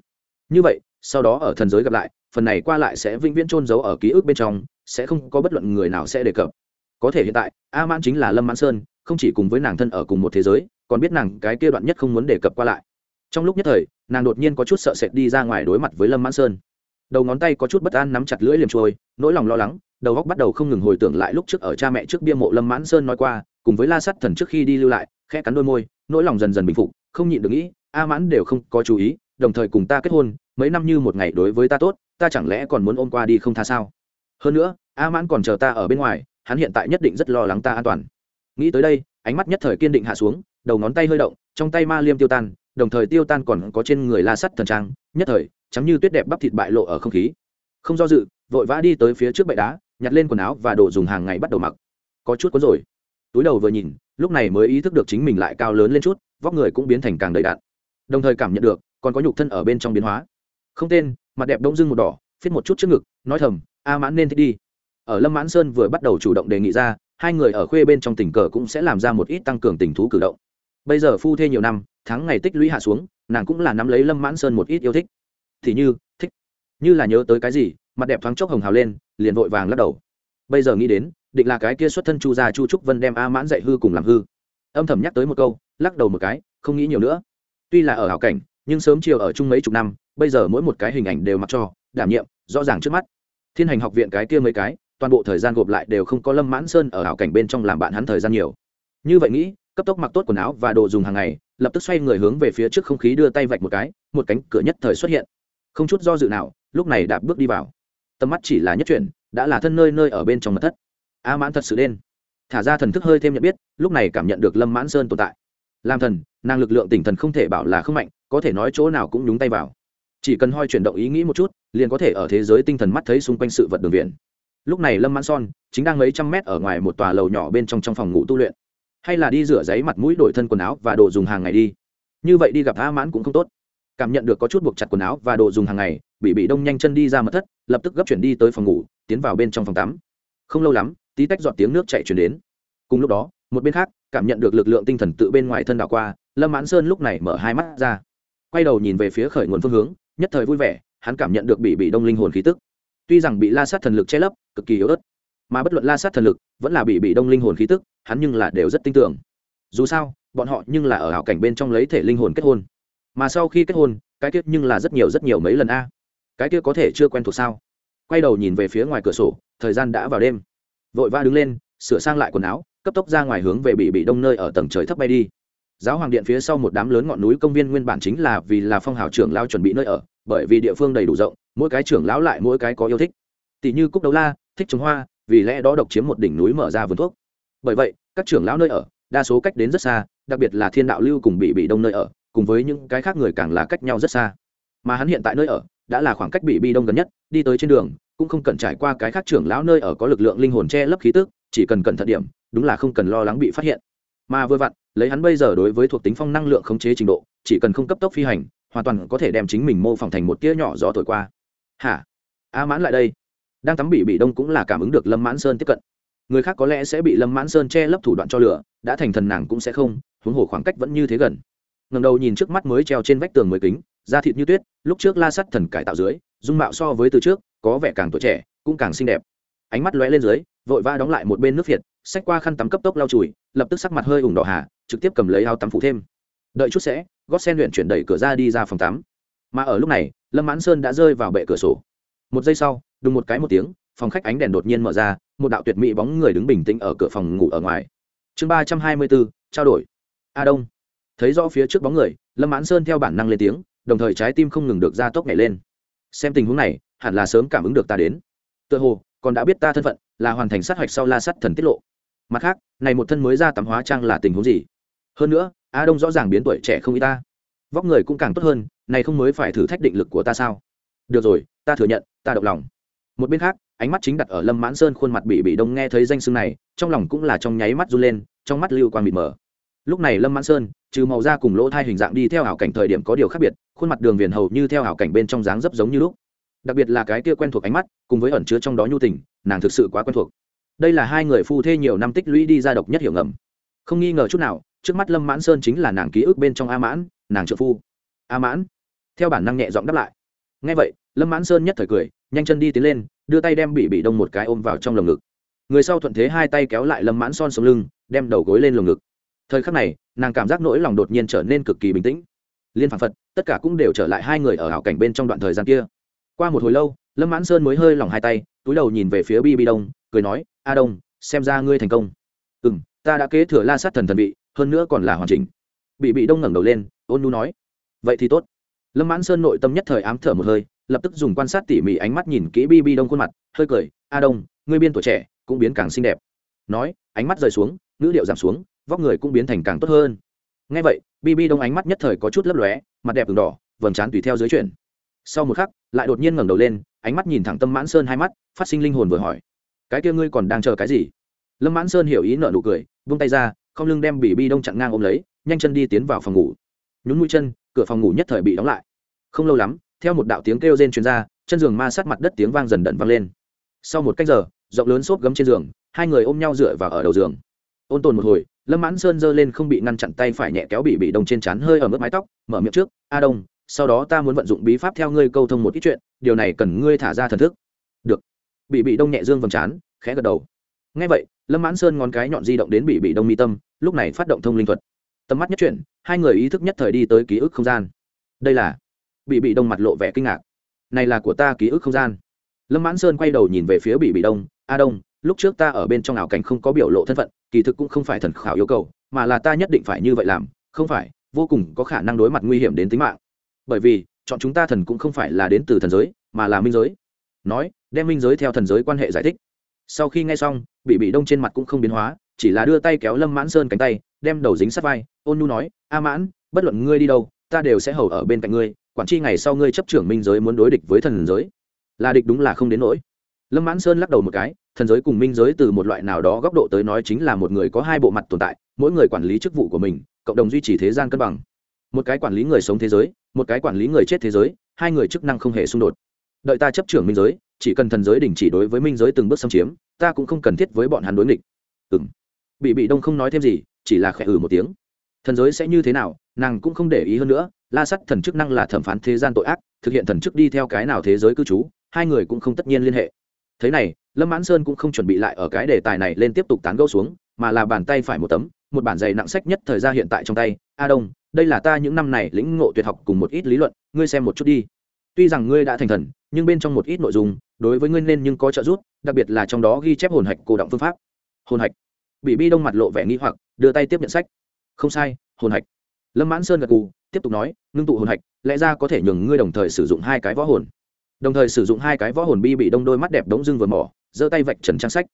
Như vậy, sau đó ở thần giới gặp lại, phần này qua lại sẽ vĩnh viễn trôn giấu ở ký ức bên trong, sẽ không có bất luận người nào sẽ đề cập có thể hiện tại, a mãn chính là lâm mãn sơn, không chỉ cùng với nàng thân ở cùng một thế giới, còn biết nàng cái kia đoạn nhất không muốn đề cập qua lại. Trong lúc nhất thời, nàng đột nhiên có chút sợ sệt đi ra ngoài đối mặt với lâm mãn sơn. Đầu ngón tay có chút bất an nắm chặt lưỡi liềm trôi nỗi lòng lo lắng, đầu góc bắt đầu không ngừng hồi tưởng lại lúc trước ở cha mẹ trước bia mộ lâm mãn sơn nói qua, cùng với la sắt thần trước khi đi lưu lại, khẽ cắn đôi môi, nỗi lòng dần dần bình phục, không nhịn được nghĩ, a mãn đều không có chú ý, đồng thời cùng ta kết hôn, mấy năm như một ngày đối với ta tốt, ta chẳng lẽ còn muốn ôm qua đi không tha sao? Hơn nữa, a mãn còn chờ ta ở bên ngoài hắn hiện tại nhất định rất lo lắng ta an toàn. Nghĩ tới đây, ánh mắt nhất thời kiên định hạ xuống, đầu ngón tay hơi động, trong tay ma liêm tiêu tan, đồng thời tiêu tan còn có trên người la sắt thần trang, nhất thời chắm như tuyết đẹp bắp thịt bại lộ ở không khí. Không do dự, vội vã đi tới phía trước bệ đá, nhặt lên quần áo và đồ dùng hàng ngày bắt đầu mặc. Có chút có rồi. Túi đầu vừa nhìn, lúc này mới ý thức được chính mình lại cao lớn lên chút, vóc người cũng biến thành càng đầy đạn đồng thời cảm nhận được, còn có nhục thân ở bên trong biến hóa. Không tên, mặt đẹp đông dưng một đỏ, phiết một chút trước ngực, nói thầm, a mãn nên thích đi ở lâm mãn sơn vừa bắt đầu chủ động đề nghị ra, hai người ở khuê bên trong tình cờ cũng sẽ làm ra một ít tăng cường tình thú cử động. Bây giờ phu thê nhiều năm, tháng ngày tích lũy hạ xuống, nàng cũng là nắm lấy lâm mãn sơn một ít yêu thích. Thì như, thích. Như là nhớ tới cái gì, mặt đẹp thoáng chốc hồng hào lên, liền vội vàng lắc đầu. Bây giờ nghĩ đến, định là cái kia xuất thân chu gia chu trúc vân đem a mãn dạy hư cùng làm hư. Âm thầm nhắc tới một câu, lắc đầu một cái, không nghĩ nhiều nữa. Tuy là ở hảo cảnh, nhưng sớm chiều ở chung mấy chục năm, bây giờ mỗi một cái hình ảnh đều mặc cho, đảm nhiệm, rõ ràng trước mắt. Thiên hành học viện cái kia mấy cái toàn bộ thời gian gộp lại đều không có lâm mãn sơn ở hảo cảnh bên trong làm bạn hắn thời gian nhiều. Như vậy nghĩ, cấp tốc mặc tốt quần áo và đồ dùng hàng ngày, lập tức xoay người hướng về phía trước không khí đưa tay vạch một cái, một cánh cửa nhất thời xuất hiện. Không chút do dự nào, lúc này đạp bước đi vào. Tầm mắt chỉ là nhất chuyển, đã là thân nơi nơi ở bên trong mật thất. A mãn thật sự đen. Thả ra thần thức hơi thêm nhận biết, lúc này cảm nhận được lâm mãn sơn tồn tại. Làm thần năng lực lượng tỉnh thần không thể bảo là không mạnh, có thể nói chỗ nào cũng nhúng tay vào. Chỉ cần hoi chuyển động ý nghĩ một chút, liền có thể ở thế giới tinh thần mắt thấy xung quanh sự vật đường viện lúc này lâm mãn son chính đang mấy trăm mét ở ngoài một tòa lầu nhỏ bên trong trong phòng ngủ tu luyện. Hay là đi rửa giấy mặt mũi đổi thân quần áo và đồ dùng hàng ngày đi. Như vậy đi gặp a mãn cũng không tốt. Cảm nhận được có chút buộc chặt quần áo và đồ dùng hàng ngày, bị bị đông nhanh chân đi ra mật thất, lập tức gấp chuyển đi tới phòng ngủ, tiến vào bên trong phòng tắm. Không lâu lắm, tí tách giọt tiếng nước chạy chuyển đến. Cùng lúc đó, một bên khác, cảm nhận được lực lượng tinh thần tự bên ngoài thân đảo qua, lâm mãn sơn lúc này mở hai mắt ra. Quay đầu nhìn về phía khởi nguồn phương hướng, nhất thời vui vẻ, hắn cảm nhận được bị bị đông linh hồn khí tức tuy rằng bị la sát thần lực che lấp, cực kỳ yếu ớt, mà bất luận la sát thần lực vẫn là bị bị đông linh hồn khí tức, hắn nhưng là đều rất tin tưởng. Dù sao, bọn họ nhưng là ở hảo cảnh bên trong lấy thể linh hồn kết hôn. Mà sau khi kết hôn, cái kia nhưng là rất nhiều rất nhiều mấy lần a. Cái kia có thể chưa quen thuộc sao? Quay đầu nhìn về phía ngoài cửa sổ, thời gian đã vào đêm. Vội va đứng lên, sửa sang lại quần áo, cấp tốc ra ngoài hướng về bị bị đông nơi ở tầng trời thấp bay đi. Giáo hoàng điện phía sau một đám lớn ngọn núi công viên nguyên bản chính là vì là phong hào trưởng lao chuẩn bị nơi ở bởi vì địa phương đầy đủ rộng, mỗi cái trưởng lão lại mỗi cái có yêu thích. Tỷ như cúc đấu la, thích trồng hoa, vì lẽ đó độc chiếm một đỉnh núi mở ra vườn thuốc. Bởi vậy, các trưởng lão nơi ở, đa số cách đến rất xa, đặc biệt là thiên đạo lưu cùng bị bị đông nơi ở, cùng với những cái khác người càng là cách nhau rất xa. Mà hắn hiện tại nơi ở, đã là khoảng cách bị bị đông gần nhất, đi tới trên đường, cũng không cần trải qua cái khác trưởng lão nơi ở có lực lượng linh hồn che lấp khí tức, chỉ cần cẩn thận điểm, đúng là không cần lo lắng bị phát hiện. Mà vừa vặn, lấy hắn bây giờ đối với thuộc tính phong năng lượng khống chế trình độ, chỉ cần không cấp tốc phi hành hoàn toàn có thể đem chính mình mô phỏng thành một tia nhỏ gió thổi qua. Hả? A mãn lại đây. Đang tắm bị bị đông cũng là cảm ứng được lâm mãn sơn tiếp cận. Người khác có lẽ sẽ bị lâm mãn sơn che lấp thủ đoạn cho lửa, đã thành thần nàng cũng sẽ không, huống hồ khoảng cách vẫn như thế gần. Ngầm đầu nhìn trước mắt mới treo trên vách tường mới kính, da thịt như tuyết, lúc trước la sắt thần cải tạo dưới, dung mạo so với từ trước, có vẻ càng tuổi trẻ, cũng càng xinh đẹp. Ánh mắt lóe lên dưới, vội va đóng lại một bên nước việt, xách qua khăn tắm cấp tốc lau chùi, lập tức sắc mặt hơi ủng đỏ hà, trực tiếp cầm lấy áo tắm phủ thêm đợi chút sẽ gót sen luyện chuyển đẩy cửa ra đi ra phòng tắm. Mà ở lúc này, lâm mãn sơn đã rơi vào bệ cửa sổ. Một giây sau, đùng một cái một tiếng, phòng khách ánh đèn đột nhiên mở ra, một đạo tuyệt mỹ bóng người đứng bình tĩnh ở cửa phòng ngủ ở ngoài. Chương ba trăm hai mươi bốn, trao đổi. A đông. Thấy rõ phía trước bóng người, lâm mãn sơn theo bản năng lên tiếng, đồng thời trái tim không ngừng được ra tốc nhảy lên. Xem tình huống này, hẳn là sớm cảm ứng được ta đến. Tựa hồ, còn đã biết ta thân phận, là hoàn thành sát hạch sau la sắt thần tiết lộ. Mặt khác, này một thân mới ra tắm hóa trang là tình huống gì? Hơn nữa a đông rõ ràng biến tuổi trẻ không y ta. Vóc người cũng càng tốt hơn, này không mới phải thử thách định lực của ta sao? Được rồi, ta thừa nhận, ta động lòng. Một bên khác, ánh mắt chính đặt ở lâm mãn sơn khuôn mặt bị bị đông nghe thấy danh xưng này, trong lòng cũng là trong nháy mắt run lên, trong mắt lưu quang bị mở lúc này lâm mãn sơn, trừ màu da cùng lỗ thai hình dạng đi theo hảo cảnh thời điểm có điều khác biệt, khuôn mặt đường viền hầu như theo hảo cảnh bên trong dáng dấp giống như lúc. Đặc biệt là cái kia quen thuộc ánh mắt, cùng với ẩn chứa trong đó nhu tình, nàng thực sự quá quen thuộc. Đây là hai người phu thê nhiều năm tích lũy đi ra độc nhất hiểu ngầm. Không nghi ngờ chút nào trước mắt lâm mãn sơn chính là nàng ký ức bên trong a mãn, nàng trợ phu. A mãn? Theo bản năng nhẹ giọng đáp lại. Ngay vậy, lâm mãn sơn nhất thời cười, nhanh chân đi tiến lên, đưa tay đem bị bị đông một cái ôm vào trong lồng ngực. Người sau thuận thế hai tay kéo lại lâm mãn son sống lưng, đem đầu gối lên lồng ngực. Thời khắc này, nàng cảm giác nỗi lòng đột nhiên trở nên cực kỳ bình tĩnh. Liên phản phật, tất cả cũng đều trở lại hai người ở hảo cảnh bên trong đoạn thời gian kia. Qua một hồi lâu, lâm mãn sơn mới hơi lỏng hai tay, túi đầu nhìn về phía bi bi đông, cười nói, a đông, xem ra ngươi thành công. Ừ m ta đã kế thừa la sát thần thần vị hơn nữa còn là hoàn chỉnh. Bị bị đông ngẩng đầu lên, ôn nu nói, vậy thì tốt. Lâm mãn sơn nội tâm nhất thời ám thở một hơi, lập tức dùng quan sát tỉ mỉ ánh mắt nhìn kỹ bi bi đông khuôn mặt, hơi cười, a đông, ngươi biên tuổi trẻ, cũng biến càng xinh đẹp. Nói, ánh mắt rời xuống, ngữ điệu giảm xuống, vóc người cũng biến thành càng tốt hơn. Ngay vậy, bi bi đông ánh mắt nhất thời có chút lấp lóe, mặt đẹp từng đỏ, vầng trán tùy theo dưới chuyển. Sau một khắc, lại đột nhiên ngẩng đầu lên, ánh mắt nhìn thẳng tâm mãn sơn hai mắt, phát sinh linh hồn vừa hỏi, cái kia ngươi còn đang chờ cái gì? Lâm mãn sơn hiểu ý nợ nụ cười vung tay ra không lưng đem bị bi đông chặn ngang ôm lấy nhanh chân đi tiến vào phòng ngủ. Nhún mũi chân cửa phòng ngủ nhất thời bị đóng lại. Không lâu lắm theo một đạo tiếng kêu rên truyền ra chân giường ma sát mặt đất tiếng vang dần đận vang lên. Sau một cách giờ rộng lớn xốp gấm trên giường hai người ôm nhau dựa vào ở đầu giường. Ôn tồn một hồi lâm mãn sơn giơ lên không bị ngăn chặn tay phải nhẹ kéo bị bị đông trên chắn hơi ở mức mái tóc mở miệng trước a đông sau đó ta muốn vận dụng bí pháp theo ngươi câu thông một ít chuyện điều này cần ngươi thả ra thần thức. Được. Bị bị đông nhẹ dương vầng chán, khẽ gật đầu. Ngay vậy lâm mãn sơn ngón cái nhọn di động đến bị bị đông mi tâm, lúc này phát động thông linh thuật. Tầm mắt nhất chuyển, hai người ý thức nhất thời đi tới ký ức không gian. Đây là bị bị đông mặt lộ vẻ kinh ngạc. Này là của ta ký ức không gian. Lâm mãn sơn quay đầu nhìn về phía bị bị đông, a đông, lúc trước ta ở bên trong ảo cảnh không có biểu lộ thân phận, kỳ thực cũng không phải thần khảo yêu cầu, mà là ta nhất định phải như vậy làm, không phải, vô cùng có khả năng đối mặt nguy hiểm đến tính mạng. Bởi vì, chọn chúng ta thần cũng không phải là đến từ thần giới, mà là minh giới. Nói, đem minh giới theo thần giới quan hệ giải thích. Sau khi nghe xong bị bị đông trên mặt cũng không biến hóa, chỉ là đưa tay kéo lâm mãn sơn cánh tay, đem đầu dính sát vai, ôn nhu nói, a mãn, bất luận ngươi đi đâu, ta đều sẽ hầu ở bên cạnh ngươi, quản chi ngày sau ngươi chấp trưởng minh giới muốn đối địch với thần giới. Là địch đúng là không đến nỗi. Lâm mãn sơn lắc đầu một cái, thần giới cùng minh giới từ một loại nào đó góc độ tới nói chính là một người có hai bộ mặt tồn tại, mỗi người quản lý chức vụ của mình, cộng đồng duy trì thế gian cân bằng. Một cái quản lý người sống thế giới, một cái quản lý người chết thế giới, hai người chức năng không hề xung đột đợi ta chấp trưởng minh giới, chỉ cần thần giới đình chỉ đối với minh giới từng bước xâm chiếm, ta cũng không cần thiết với bọn hắn đối nghịch. Ừng bị bị đông không nói thêm gì, chỉ là khẽ ừ một tiếng. Thần giới sẽ như thế nào, nàng cũng không để ý hơn nữa, la sắt thần chức năng là thẩm phán thế gian tội ác, thực hiện thần chức đi theo cái nào thế giới cư trú, hai người cũng không tất nhiên liên hệ. Thế này, lâm mãn sơn cũng không chuẩn bị lại ở cái đề tài này lên tiếp tục tán gẫu xuống, mà là bàn tay phải một tấm, một bản dày nặng sách nhất thời gian hiện tại trong tay. A đông, đây là ta những năm này lĩnh ngộ tuyệt học cùng một ít lý luận, ngươi xem một chút đi. Tuy rằng ngươi đã thành thần nhưng bên trong một ít nội dung, đối với ngươi nên nhưng có trợ giúp, đặc biệt là trong đó ghi chép hồn hạch cổ động phương pháp. Hồn hạch. Bị bi đông mặt lộ vẻ nghi hoặc, đưa tay tiếp nhận sách. Không sai, hồn hạch. Lâm mãn sơn gật cù tiếp tục nói, ngưng tụ hồn hạch, lẽ ra có thể nhường ngươi đồng thời sử dụng hai cái võ hồn. Đồng thời sử dụng hai cái võ hồn bi bị đông đôi mắt đẹp đống dưng vừa mỏ, giơ tay vạch trần trang sách.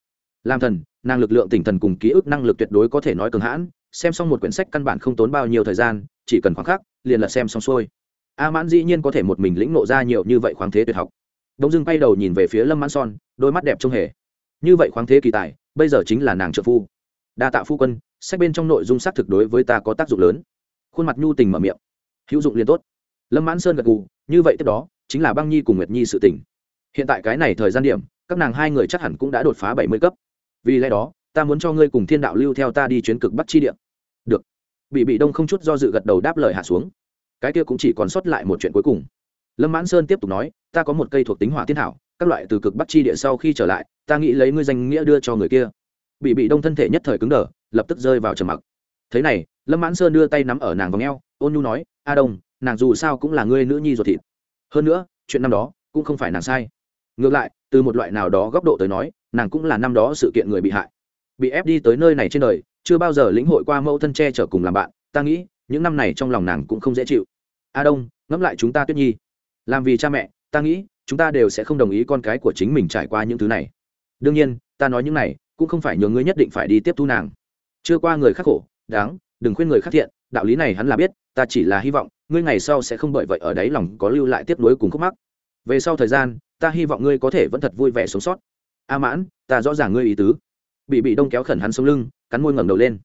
Làm thần năng lực lượng tỉnh thần cùng ký ức năng lực tuyệt đối có thể nói cường hãn, xem xong một quyển sách căn bản không tốn bao nhiêu thời gian, chỉ cần khoảng khắc, liền là xem xong xuôi a mãn dĩ nhiên có thể một mình lĩnh nộ ra nhiều như vậy khoáng thế tuyệt học. Đông dưng bay đầu nhìn về phía lâm mãn son, đôi mắt đẹp trông hề. Như vậy khoáng thế kỳ tài, bây giờ chính là nàng trợ phu. Đa tạ phu quân, sách bên trong nội dung xác thực đối với ta có tác dụng lớn. Khuôn mặt nhu tình mở miệng. Hữu dụng liền tốt. Lâm mãn sơn gật gù, như vậy tiếp đó, chính là băng nhi cùng nguyệt nhi sự tình. Hiện tại cái này thời gian điểm, các nàng hai người chắc hẳn cũng đã đột phá bảy mươi cấp. Vì lẽ đó, ta muốn cho ngươi cùng thiên đạo lưu theo ta đi chuyến cực bắc chi địa. Được. Bị bị đông không chút do dự gật đầu đáp lời hạ xuống cái kia cũng chỉ còn sót lại một chuyện cuối cùng. Lâm mãn sơn tiếp tục nói, ta có một cây thuộc tính hỏa thiên thảo các loại từ cực bắc chi địa sau khi trở lại, ta nghĩ lấy ngươi danh nghĩa đưa cho người kia. Bị bị đông thân thể nhất thời cứng đờ, lập tức rơi vào trầm mặc. Thế này, lâm mãn sơn đưa tay nắm ở nàng vòng eo, ôn nhu nói, a đông, nàng dù sao cũng là ngươi nữ nhi ruột thịt. Hơn nữa, chuyện năm đó cũng không phải nàng sai. Ngược lại, từ một loại nào đó góc độ tới nói, nàng cũng là năm đó sự kiện người bị hại. Bị ép đi tới nơi này trên đời, chưa bao giờ lĩnh hội qua mẫu thân che chở cùng làm bạn, ta nghĩ những năm này trong lòng nàng cũng không dễ chịu. A đông, ngẫm lại chúng ta tuyết nhi. Làm vì cha mẹ, ta nghĩ, chúng ta đều sẽ không đồng ý con cái của chính mình trải qua những thứ này. Đương nhiên, ta nói những này, cũng không phải nhờ ngươi nhất định phải đi tiếp thu nàng. Chưa qua người khắc khổ, đáng, đừng khuyên người khắc thiện, đạo lý này hắn là biết, ta chỉ là hy vọng, ngươi ngày sau sẽ không bởi vậy ở đấy lòng có lưu lại tiếp nối cùng khúc mắc. Về sau thời gian, ta hy vọng ngươi có thể vẫn thật vui vẻ sống sót. A mãn, ta rõ ràng ngươi ý tứ. Bị bị đông kéo khẩn hắn sống lưng, cắn môi ngẩng đầu lên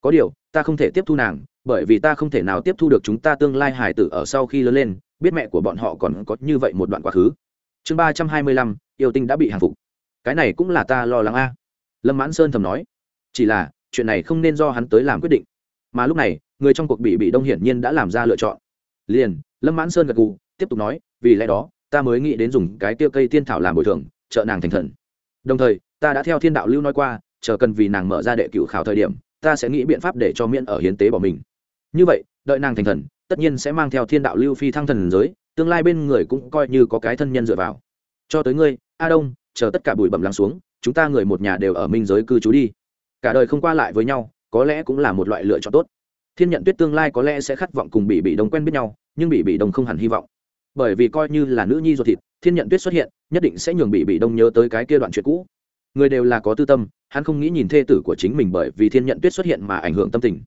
có điều, ta không thể tiếp thu nàng, bởi vì ta không thể nào tiếp thu được chúng ta tương lai hài tử ở sau khi lớn lên, biết mẹ của bọn họ còn có như vậy một đoạn quá khứ. Chương ba trăm hai mươi lăm, yêu tinh đã bị hàng phục. Cái này cũng là ta lo lắng a. Lâm mãn sơn thầm nói. Chỉ là, chuyện này không nên do hắn tới làm quyết định. Mà lúc này, người trong cuộc bị bị đông hiển nhiên đã làm ra lựa chọn. Liền, lâm mãn sơn gật gù, tiếp tục nói, vì lẽ đó, ta mới nghĩ đến dùng cái tiêu cây tiên thảo làm bồi thường, trợ nàng thành thần. Đồng thời, ta đã theo thiên đạo lưu nói qua, chờ cần vì nàng mở ra đệ cựu khảo thời điểm ta sẽ nghĩ biện pháp để cho miễn ở hiến tế bỏ mình. Như vậy, đợi nàng thành thần, tất nhiên sẽ mang theo thiên đạo lưu phi thăng thần giới, tương lai bên người cũng coi như có cái thân nhân dựa vào. Cho tới ngươi, a đông, chờ tất cả bụi bẩm lắng xuống, chúng ta người một nhà đều ở minh giới cư trú đi. Cả đời không qua lại với nhau, có lẽ cũng là một loại lựa chọn tốt. Thiên nhận tuyết tương lai có lẽ sẽ khát vọng cùng bị bị đông quen biết nhau, nhưng bị bị đông không hẳn hy vọng. Bởi vì coi như là nữ nhi ruột thịt, thiên nhận tuyết xuất hiện, nhất định sẽ nhường bị bị đông nhớ tới cái kia đoạn chuyện cũ người đều là có tư tâm, hắn không nghĩ nhìn thê tử của chính mình bởi vì thiên nhận tuyết xuất hiện mà ảnh hưởng tâm tình.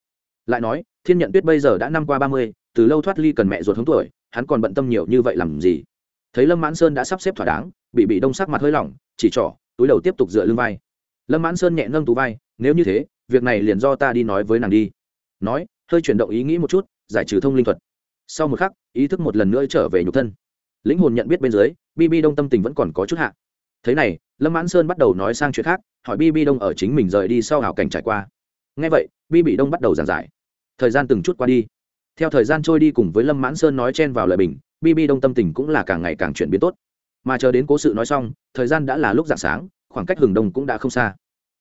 Lại nói, thiên nhận tuyết bây giờ đã năm qua ba mươi, từ lâu thoát ly cần mẹ ruột hống tuổi, hắn còn bận tâm nhiều như vậy làm gì? Thấy lâm mãn sơn đã sắp xếp thỏa đáng, bị bị đông sắc mặt hơi lỏng, chỉ trỏ, túi đầu tiếp tục dựa lưng vai. Lâm mãn sơn nhẹ nâng tú vai, nếu như thế, việc này liền do ta đi nói với nàng đi. Nói, hơi chuyển động ý nghĩ một chút, giải trừ thông linh thuật. Sau một khắc, ý thức một lần nữa trở về nhục thân. Lĩnh hồn nhận biết bên dưới bb đông tâm tình vẫn còn có chút hạ thế này, lâm mãn sơn bắt đầu nói sang chuyện khác, hỏi bi bi đông ở chính mình rời đi sau hảo cảnh trải qua. Ngay vậy, bi bị đông bắt đầu giảng giải. Thời gian từng chút qua đi. Theo thời gian trôi đi cùng với lâm mãn sơn nói chen vào lời bình, bi bi đông tâm tình cũng là càng ngày càng chuyển biến tốt. Mà chờ đến cố sự nói xong, thời gian đã là lúc dạng sáng, khoảng cách hừng đông cũng đã không xa.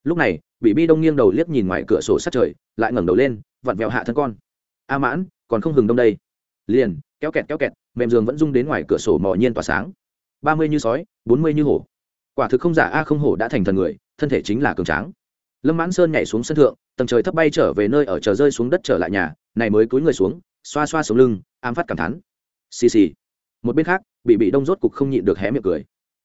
Lúc này bị bi đông nghiêng đầu liếc nhìn ngoài cửa sổ sát trời, lại ngẩng đầu lên, vặn vẹo hạ thân con. A mãn, còn không hừng đông đây? Liền, kéo kẹt kéo kẹt, mềm giường vẫn rung đến ngoài cửa sổ mò nhiên tỏa sáng. Ba mươi như sói, bốn mươi như hổ quả thực không giả a không hổ đã thành thần người, thân thể chính là cường tráng. Lâm mãn sơn nhảy xuống sân thượng, tầng trời thấp bay trở về nơi ở chờ rơi xuống đất trở lại nhà, này mới cúi người xuống, xoa xoa sống lưng, ám phát cảm thán. Xì xì. Một bên khác, bị bị đông rốt cục không nhịn được hé miệng cười.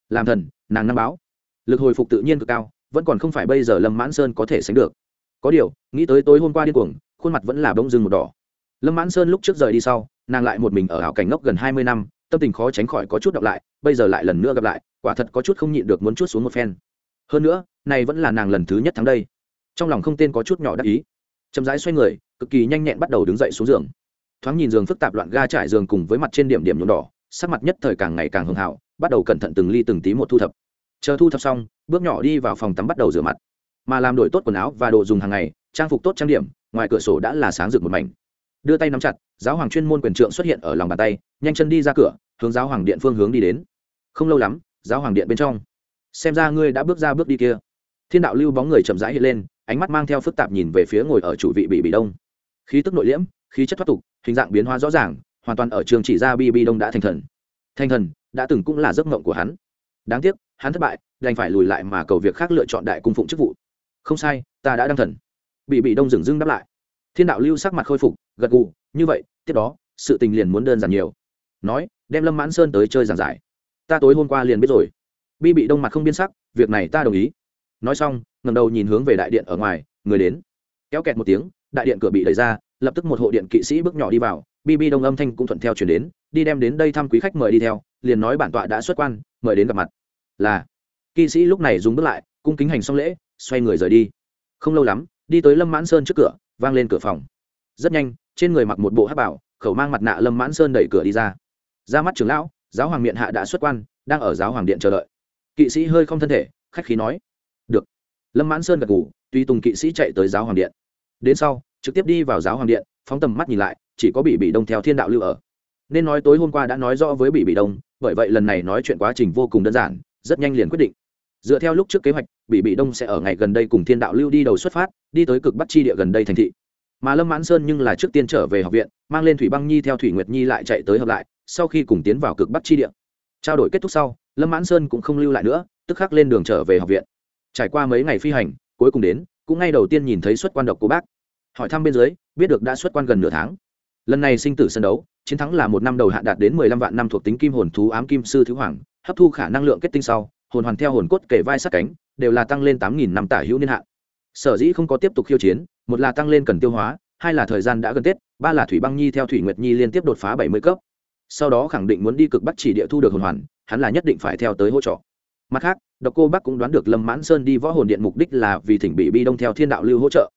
Làm thần, nàng năm báo. Lực hồi phục tự nhiên cực cao, vẫn còn không phải bây giờ lâm mãn sơn có thể sánh được. Có điều, nghĩ tới tối hôm qua điên cuồng, khuôn mặt vẫn là bông dưng một đỏ. Lâm mãn sơn lúc trước rời đi sau, nàng lại một mình ở ảo cảnh ngốc gần hai mươi năm, tâm tình khó tránh khỏi có chút đọc lại, bây giờ lại lần nữa gặp lại quả thật có chút không nhịn được muốn chút xuống một phen. Hơn nữa, này vẫn là nàng lần thứ nhất tháng đây. Trong lòng không tên có chút nhỏ đắc ý. Chậm rãi xoay người, cực kỳ nhanh nhẹn bắt đầu đứng dậy xuống giường. Thoáng nhìn giường phức tạp loạn ga trải giường cùng với mặt trên điểm điểm nhuộm đỏ, sắc mặt nhất thời càng ngày càng hưng hào bắt đầu cẩn thận từng ly từng tí một thu thập. Chờ thu thập xong, bước nhỏ đi vào phòng tắm bắt đầu rửa mặt. Mà làm đổi tốt quần áo và đồ dùng hàng ngày, trang phục tốt trang điểm, ngoài cửa sổ đã là sáng rực một mảnh. Đưa tay nắm chặt, giáo hoàng chuyên môn quyền trượng xuất hiện ở lòng bàn tay, nhanh chân đi ra cửa, hướng giáo hoàng điện phương hướng đi đến. Không lâu lắm giáo hoàng điện bên trong. Xem ra ngươi đã bước ra bước đi kia. Thiên đạo lưu bóng người chậm rãi hiện lên, ánh mắt mang theo phức tạp nhìn về phía ngồi ở chủ vị bị bị đông. Khí tức nội liễm, khí chất thoát tục, hình dạng biến hóa rõ ràng, hoàn toàn ở trường chỉ ra bi bi đông đã thành thần. Thành thần, đã từng cũng là giấc mộng của hắn. Đáng tiếc, hắn thất bại, đành phải lùi lại mà cầu việc khác lựa chọn đại cung phụng chức vụ. Không sai, ta đã đăng thần. Bị bị đông dừng dưng đáp lại. Thiên đạo lưu sắc mặt khôi phục, gật gù, như vậy, tiếp đó, sự tình liền muốn đơn giản nhiều. Nói, đem lâm mãn sơn tới chơi giảng giải ta tối hôm qua liền biết rồi. Bi bị đông mặt không biên sắc, việc này ta đồng ý. Nói xong ngầm đầu nhìn hướng về đại điện ở ngoài, người đến. Kéo kẹt một tiếng, đại điện cửa bị đẩy ra, lập tức một hộ điện kỵ sĩ bước nhỏ đi vào. Bi bi đông âm thanh cũng thuận theo chuyển đến, đi đem đến đây thăm quý khách mời đi theo, liền nói bản tọa đã xuất quan, mời đến gặp mặt. Là. Kỵ sĩ lúc này dùng bước lại, cung kính hành xong lễ, xoay người rời đi. Không lâu lắm, đi tới lâm mãn sơn trước cửa, vang lên cửa phòng. Rất nhanh, trên người mặc một bộ hát bảo, khẩu mang mặt nạ lâm mãn sơn đẩy cửa đi ra. Ra mắt trưởng lão giáo hoàng miệng hạ đã xuất quan, đang ở giáo hoàng điện chờ đợi. Kỵ sĩ hơi không thân thể, khách khí nói, được. Lâm mãn sơn gật ngủ tuy tùng kỵ sĩ chạy tới giáo hoàng điện. Đến sau, trực tiếp đi vào giáo hoàng điện, phóng tầm mắt nhìn lại, chỉ có bị bị đông theo thiên đạo lưu ở. Nên nói tối hôm qua đã nói rõ với bị bị đông, bởi vậy lần này nói chuyện quá trình vô cùng đơn giản, rất nhanh liền quyết định. Dựa theo lúc trước kế hoạch bị bị đông sẽ ở ngày gần đây cùng thiên đạo lưu đi đầu xuất phát, đi tới cực bắc chi địa gần đây thành thị. Mà lâm mãn sơn nhưng là trước tiên trở về học viện, mang lên thủy băng nhi theo thủy nguyệt nhi lại chạy tới hợp lại sau khi cùng tiến vào cực bắc chi địa. Trao đổi kết thúc sau, lâm mãn sơn cũng không lưu lại nữa, tức khắc lên đường trở về học viện. Trải qua mấy ngày phi hành, cuối cùng đến, cũng ngay đầu tiên nhìn thấy xuất quan độc cô bác. Hỏi thăm bên dưới, biết được đã xuất quan gần nửa tháng. Lần này sinh tử sân đấu, chiến thắng là một năm đầu hạn đạt đến mười lăm vạn năm thuộc tính kim hồn thú ám kim sư thứ hoàng, hấp thu khả năng lượng kết tinh sau, hồn hoàn theo hồn cốt kể vai sát cánh, đều là tăng lên tám nghìn năm tả hữu niên hạn. Sở dĩ không có tiếp tục khiêu chiến, một là tăng lên cần tiêu hóa, hai là thời gian đã gần tết, ba là thủy băng nhi theo thủy nguyệt nhi liên tiếp đột phá bảy mươi cấp sau đó khẳng định muốn đi cực bắc chỉ địa thu được hồn hoàn, hắn là nhất định phải theo tới hỗ trợ. Mặt khác, độc cô bắc cũng đoán được lâm mãn sơn đi võ hồn điện mục đích là vì thỉnh bị bi đông theo thiên đạo lưu hỗ trợ.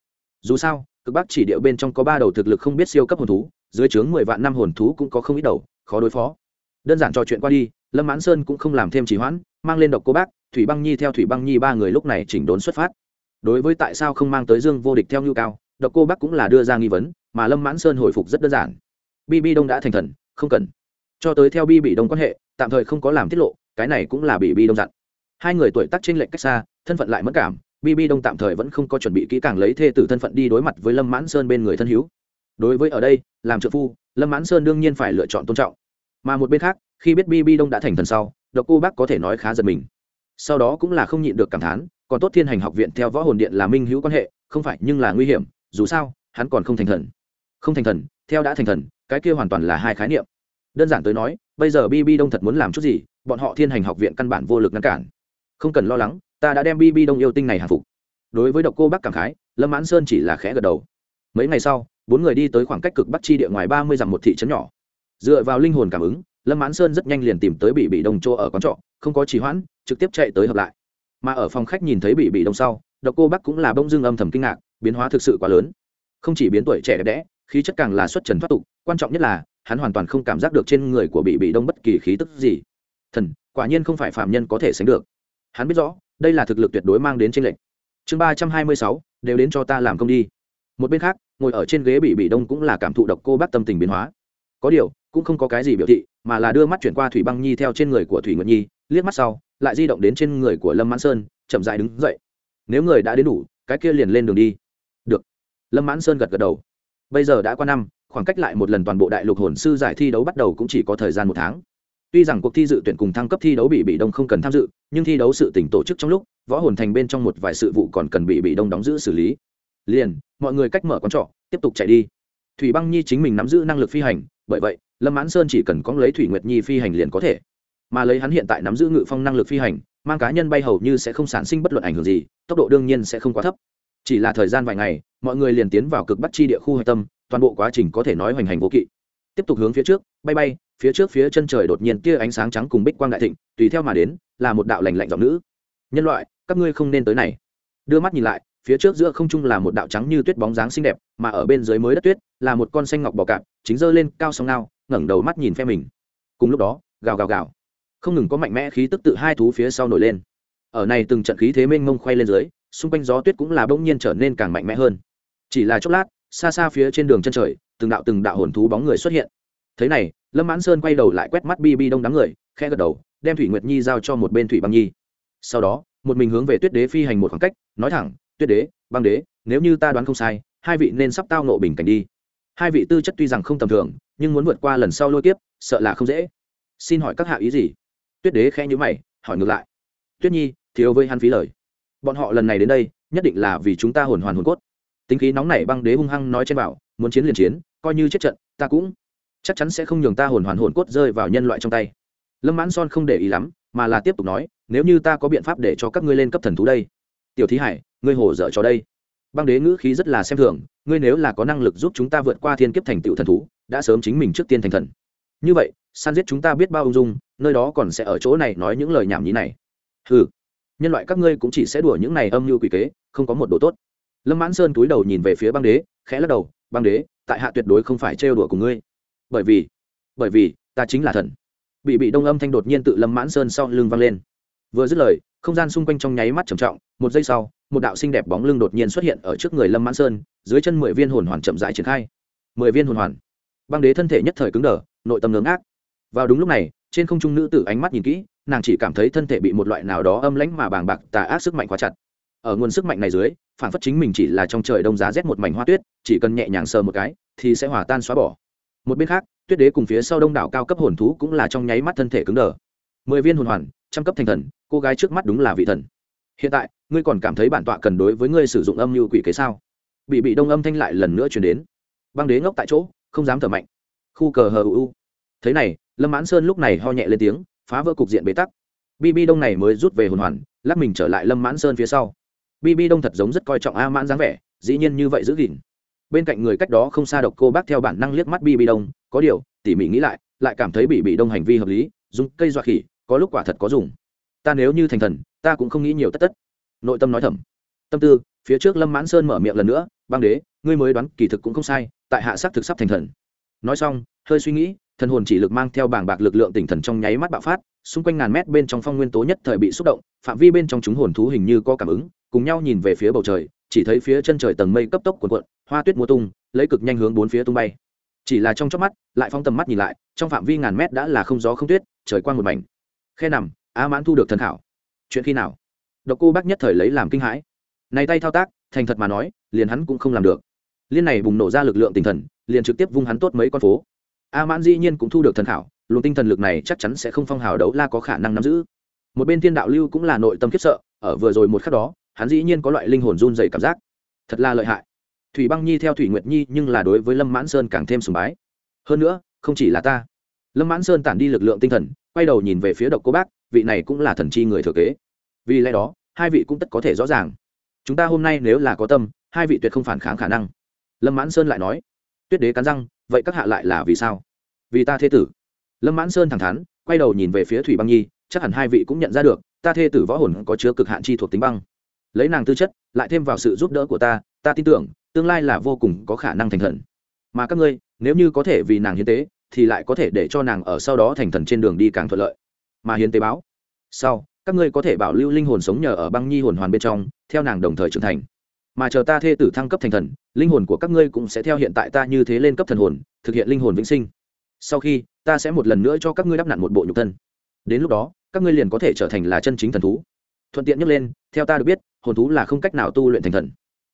Dù sao, cực bắc chỉ địa bên trong có ba đầu thực lực không biết siêu cấp hồn thú, dưới trướng mười vạn năm hồn thú cũng có không ít đầu, khó đối phó. Đơn giản trò chuyện qua đi, lâm mãn sơn cũng không làm thêm trì hoãn, mang lên độc cô bác, thủy băng nhi theo thủy băng nhi ba người lúc này chỉnh đốn xuất phát. Đối với tại sao không mang tới dương vô địch theo nhu cao, độc cô bác cũng là đưa ra nghi vấn, mà lâm mãn sơn hồi phục rất đơn giản. Bi bi đông đã thành thần, không cần cho tới theo bi bị đông quan hệ, tạm thời không có làm tiết lộ, cái này cũng là bị bi đông dặn. Hai người tuổi tác chênh lệch cách xa, thân phận lại mất cảm, bi bi đông tạm thời vẫn không có chuẩn bị kỹ càng lấy thê tử thân phận đi đối mặt với lâm mãn sơn bên người thân hữu. Đối với ở đây, làm trợ phu, lâm mãn sơn đương nhiên phải lựa chọn tôn trọng. Mà một bên khác, khi biết bi bi đông đã thành thần sau, độc cô bác có thể nói khá giật mình. Sau đó cũng là không nhịn được cảm thán, còn tốt thiên hành học viện theo võ hồn điện là minh hữu quan hệ, không phải nhưng là nguy hiểm, dù sao, hắn còn không thành thần. Không thành thần, theo đã thành thần, cái kia hoàn toàn là hai khái niệm đơn giản tới nói, bây giờ bb đông thật muốn làm chút gì, bọn họ thiên hành học viện căn bản vô lực ngăn cản. Không cần lo lắng, ta đã đem bb đông yêu tinh này hạ phục. Đối với độc cô bắc cảm khái, lâm mãn sơn chỉ là khẽ gật đầu. Mấy ngày sau, bốn người đi tới khoảng cách cực bắc chi địa ngoài ba mươi dặm một thị trấn nhỏ. Dựa vào linh hồn cảm ứng, lâm mãn sơn rất nhanh liền tìm tới bị bị đông chỗ ở quán trọ, không có trì hoãn, trực tiếp chạy tới hợp lại. Mà ở phòng khách nhìn thấy bị bị đông sau, độc cô bắc cũng là bông dưng âm thầm kinh ngạc, biến hóa thực sự quá lớn. Không chỉ biến tuổi trẻ đẹp đẽ, khí chất càng là xuất trần thoát tục, quan trọng nhất là hắn hoàn toàn không cảm giác được trên người của bị bị đông bất kỳ khí tức gì. Thần, quả nhiên không phải phạm nhân có thể sánh được. Hắn biết rõ, đây là thực lực tuyệt đối mang đến trên lệnh chương ba trăm hai mươi sáu, đều đến cho ta làm công đi. Một bên khác, ngồi ở trên ghế bị bị đông cũng là cảm thụ độc cô bác tâm tình biến hóa. Có điều, cũng không có cái gì biểu thị, mà là đưa mắt chuyển qua thủy băng nhi theo trên người của thủy nguyệt nhi, liếc mắt sau, lại di động đến trên người của lâm mãn sơn, chậm dại đứng dậy. Nếu người đã đến đủ, cái kia liền lên đường đi. Được. Lâm mãn sơn gật gật đầu. Bây giờ đã qua năm khoảng cách lại một lần toàn bộ đại lục hồn sư giải thi đấu bắt đầu cũng chỉ có thời gian một tháng. Tuy rằng cuộc thi dự tuyển cùng thăng cấp thi đấu bị bị đông không cần tham dự, nhưng thi đấu sự tỉnh tổ chức trong lúc, võ hồn thành bên trong một vài sự vụ còn cần bị bị đông đóng giữ xử lý. Liền, mọi người cách mở con trọ, tiếp tục chạy đi. Thủy băng nhi chính mình nắm giữ năng lực phi hành, bởi vậy, lâm mãn sơn chỉ cần có lấy thủy nguyệt nhi phi hành liền có thể. Mà lấy hắn hiện tại nắm giữ ngự phong năng lực phi hành, mang cá nhân bay hầu như sẽ không sản sinh bất luận ảnh hưởng gì, tốc độ đương nhiên sẽ không quá thấp. Chỉ là thời gian vài ngày, mọi người liền tiến vào cực bắt chi địa khu hạch tâm toàn bộ quá trình có thể nói hoành hành vô kỵ. Tiếp tục hướng phía trước, bay bay, phía trước phía chân trời đột nhiên tia ánh sáng trắng cùng bích quang đại thịnh, tùy theo mà đến, là một đạo lành lạnh giọng nữ. Nhân loại, các ngươi không nên tới này. Đưa mắt nhìn lại, phía trước giữa không trung là một đạo trắng như tuyết bóng dáng xinh đẹp, mà ở bên dưới mới đất tuyết, là một con xanh ngọc bò cạp, chính giơ lên cao sông nao ngẩng đầu mắt nhìn phe mình. Cùng lúc đó, gào gào gào. Không ngừng có mạnh mẽ khí tức tự hai thú phía sau nổi lên. Ở này từng trận khí thế mênh mông khoay lên dưới, xung quanh gió tuyết cũng là bỗng nhiên trở nên càng mạnh mẽ hơn. Chỉ là chốc lát xa xa phía trên đường chân trời, từng đạo từng đạo hồn thú bóng người xuất hiện. Thế này, lâm mãn sơn quay đầu lại quét mắt bi bi đông đám người khe gật đầu, đem thủy nguyệt nhi giao cho một bên thủy băng nhi. Sau đó, một mình hướng về tuyết đế phi hành một khoảng cách, nói thẳng, tuyết đế, băng đế, nếu như ta đoán không sai, hai vị nên sắp tao nộ bình cảnh đi. Hai vị tư chất tuy rằng không tầm thường, nhưng muốn vượt qua lần sau lôi tiếp sợ là không dễ. Xin hỏi các hạ ý gì? Tuyết đế khẽ nhữ mày, hỏi ngược lại, tuyết nhi, thiếu với hắn phí lời. Bọn họ lần này đến đây, nhất định là vì chúng ta hồn hoàn hồn cốt tính khí nóng nảy băng đế hung hăng nói trên bảo muốn chiến liền chiến, coi như chết trận, ta cũng chắc chắn sẽ không nhường ta hồn hoàn hồn cốt rơi vào nhân loại trong tay. Lâm mãn son không để ý lắm, mà là tiếp tục nói, nếu như ta có biện pháp để cho các ngươi lên cấp thần thú đây. Tiểu thí hải, ngươi hổ dở cho đây. Băng đế ngữ khí rất là xem thường, ngươi nếu là có năng lực giúp chúng ta vượt qua thiên kiếp thành tựu thần thú, đã sớm chính mình trước tiên thành thần. Như vậy san giết chúng ta biết bao ung dung, nơi đó còn sẽ ở chỗ này nói những lời nhảm nhí này. Ừ nhân loại các ngươi cũng chỉ sẽ đùa những này âm mưu quỷ kế, không có một đồ tốt lâm mãn sơn túi đầu nhìn về phía băng đế, khẽ lắc đầu, băng đế, tại hạ tuyệt đối không phải trêu đùa của ngươi. Bởi vì bởi vì, ta chính là thần. Bị bị đông âm thanh đột nhiên tự lâm mãn sơn sau lưng vang lên. Vừa dứt lời, không gian xung quanh trong nháy mắt trầm trọng, một giây sau, một đạo xinh đẹp bóng lưng đột nhiên xuất hiện ở trước người lâm mãn sơn, dưới chân mười viên hồn hoàn chậm rãi triển khai. Mười viên hồn hoàn. Băng đế thân thể nhất thời cứng đờ, nội tâm ngưỡng ác vào đúng lúc này, trên không trung nữ tử ánh mắt nhìn kỹ, nàng chỉ cảm thấy thân thể bị một loại nào đó âm lãnh mà bàng bạc tà ác sức mạnh quá chặt ở nguồn sức mạnh này dưới, phản phất chính mình chỉ là trong trời đông giá rét một mảnh hoa tuyết, chỉ cần nhẹ nhàng sờ một cái, thì sẽ hòa tan xóa bỏ. Một bên khác, tuyết đế cùng phía sau đông đảo cao cấp hồn thú cũng là trong nháy mắt thân thể cứng đờ. Mười viên hồn hoàn, trăm cấp thành thần, cô gái trước mắt đúng là vị thần. Hiện tại, ngươi còn cảm thấy bản tọa cần đối với ngươi sử dụng âm mưu quỷ kế sao? Bị bị đông âm thanh lại lần nữa chuyển đến. Băng đế ngốc tại chỗ, không dám thở mạnh. Khu cờ hờ u thế này, lâm mãn sơn lúc này ho nhẹ lên tiếng, phá vỡ cục diện bế tắc. Bb đông này mới rút về hồn hoàn, lắc mình trở lại lâm mãn sơn phía sau bb đông thật giống rất coi trọng a mãn dáng vẻ, dĩ nhiên như vậy giữ gìn. Bên cạnh người cách đó không xa độc cô bác theo bản năng liếc mắt bb đông, có điều, tỉ mỉ nghĩ lại lại cảm thấy bị bị đông hành vi hợp lý, dùng cây dọa khỉ, có lúc quả thật có dùng. Ta nếu như thành thần, ta cũng không nghĩ nhiều tất tất. Nội tâm nói thầm. Tâm tư, phía trước lâm mãn sơn mở miệng lần nữa băng đế, ngươi mới đoán kỳ thực cũng không sai, tại hạ sắc thực sắp thành thần. Nói xong, hơi suy nghĩ, thần hồn chỉ lực mang theo bảng bạc lực lượng tinh thần trong nháy mắt bạo phát, xung quanh ngàn mét bên trong phong nguyên tố nhất thời bị xúc động, phạm vi bên trong chúng hồn thú hình như có cảm ứng cùng nhau nhìn về phía bầu trời, chỉ thấy phía chân trời tầng mây cấp tốc cuộn cuộn, hoa tuyết mùa tung, lấy cực nhanh hướng bốn phía tung bay. Chỉ là trong chớp mắt, lại phong tầm mắt nhìn lại, trong phạm vi ngàn mét đã là không gió không tuyết, trời quang một mảnh. Khe nằm, á mãn thu được thần thảo chuyện khi nào? Độc cô bác nhất thời lấy làm kinh hãi. Này tay thao tác, thành thật mà nói, liền hắn cũng không làm được. Liên này bùng nổ ra lực lượng tinh thần, liền trực tiếp vung hắn tốt mấy con phố. A mãn dĩ nhiên cũng thu được thần thảo luồng tinh thần lực này chắc chắn sẽ không phong hào đấu la có khả năng nắm giữ. Một bên thiên đạo lưu cũng là nội tâm khiếp sợ, ở vừa rồi một khắc đó hắn dĩ nhiên có loại linh hồn run dày cảm giác. Thật là lợi hại. Thủy băng nhi theo thủy nguyệt nhi, nhưng là đối với lâm mãn sơn càng thêm sùng bái. Hơn nữa, không chỉ là ta. Lâm mãn sơn tản đi lực lượng tinh thần, quay đầu nhìn về phía độc cô bác, vị này cũng là thần chi người thừa kế. Vì lẽ đó, hai vị cũng tất có thể rõ ràng. Chúng ta hôm nay nếu là có tâm, hai vị tuyệt không phản kháng khả năng. Lâm mãn sơn lại nói. Tuyết đế cắn răng, vậy các hạ lại là vì sao? Vì ta thế tử. Lâm mãn sơn thẳng thắn, quay đầu nhìn về phía thủy băng nhi, chắc hẳn hai vị cũng nhận ra được, ta thê tử võ hồn có chứa cực hạn chi thuộc tính băng lấy nàng tư chất, lại thêm vào sự giúp đỡ của ta ta tin tưởng, tương lai là vô cùng có khả năng thành thần. Mà các ngươi, nếu như có thể vì nàng hiến tế, thì lại có thể để cho nàng ở sau đó thành thần trên đường đi càng thuận lợi. Mà hiến tế báo. Sau, các ngươi có thể bảo lưu linh hồn sống nhờ ở băng nhi hồn hoàn bên trong, theo nàng đồng thời trưởng thành. Mà chờ ta thê tử thăng cấp thành thần, linh hồn của các ngươi cũng sẽ theo hiện tại ta như thế lên cấp thần hồn, thực hiện linh hồn vĩnh sinh. Sau khi, ta sẽ một lần nữa cho các ngươi đắp nặn một bộ nhục thân. Đến lúc đó, các ngươi liền có thể trở thành là chân chính thần thú. Thuận tiện nhắc lên, theo ta được biết hồn thú là không cách nào tu luyện thành thần.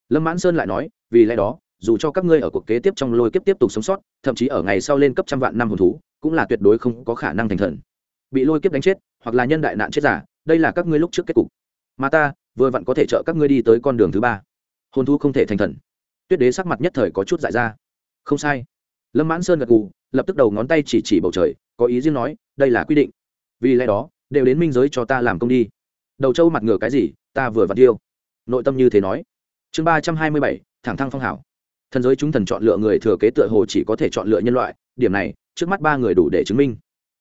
Lâm mãn sơn lại nói, vì lẽ đó, dù cho các ngươi ở cuộc kế tiếp trong lôi kiếp tiếp tục sống sót, thậm chí ở ngày sau lên cấp trăm vạn năm hồn thú, cũng là tuyệt đối không có khả năng thành thần. Bị lôi kiếp đánh chết, hoặc là nhân đại nạn chết giả, đây là các ngươi lúc trước kết cục. Mà ta, vừa vặn có thể trợ các ngươi đi tới con đường thứ ba. Hồn thú không thể thành thần. Tuyết đế sắc mặt nhất thời có chút dại ra. Không sai. Lâm mãn sơn gật gù, lập tức đầu ngón tay chỉ chỉ bầu trời, có ý riêng nói, đây là quy định. Vì lẽ đó, đều đến minh giới cho ta làm công đi. Đầu trâu mặt ngửa cái gì ta vừa vặn tiêu nội tâm như thế nói. Chương ba trăm hai mươi bảy, thẳng thăng phong hảo thần giới chúng thần chọn lựa người thừa kế tựa hồ chỉ có thể chọn lựa nhân loại, điểm này, trước mắt ba người đủ để chứng minh.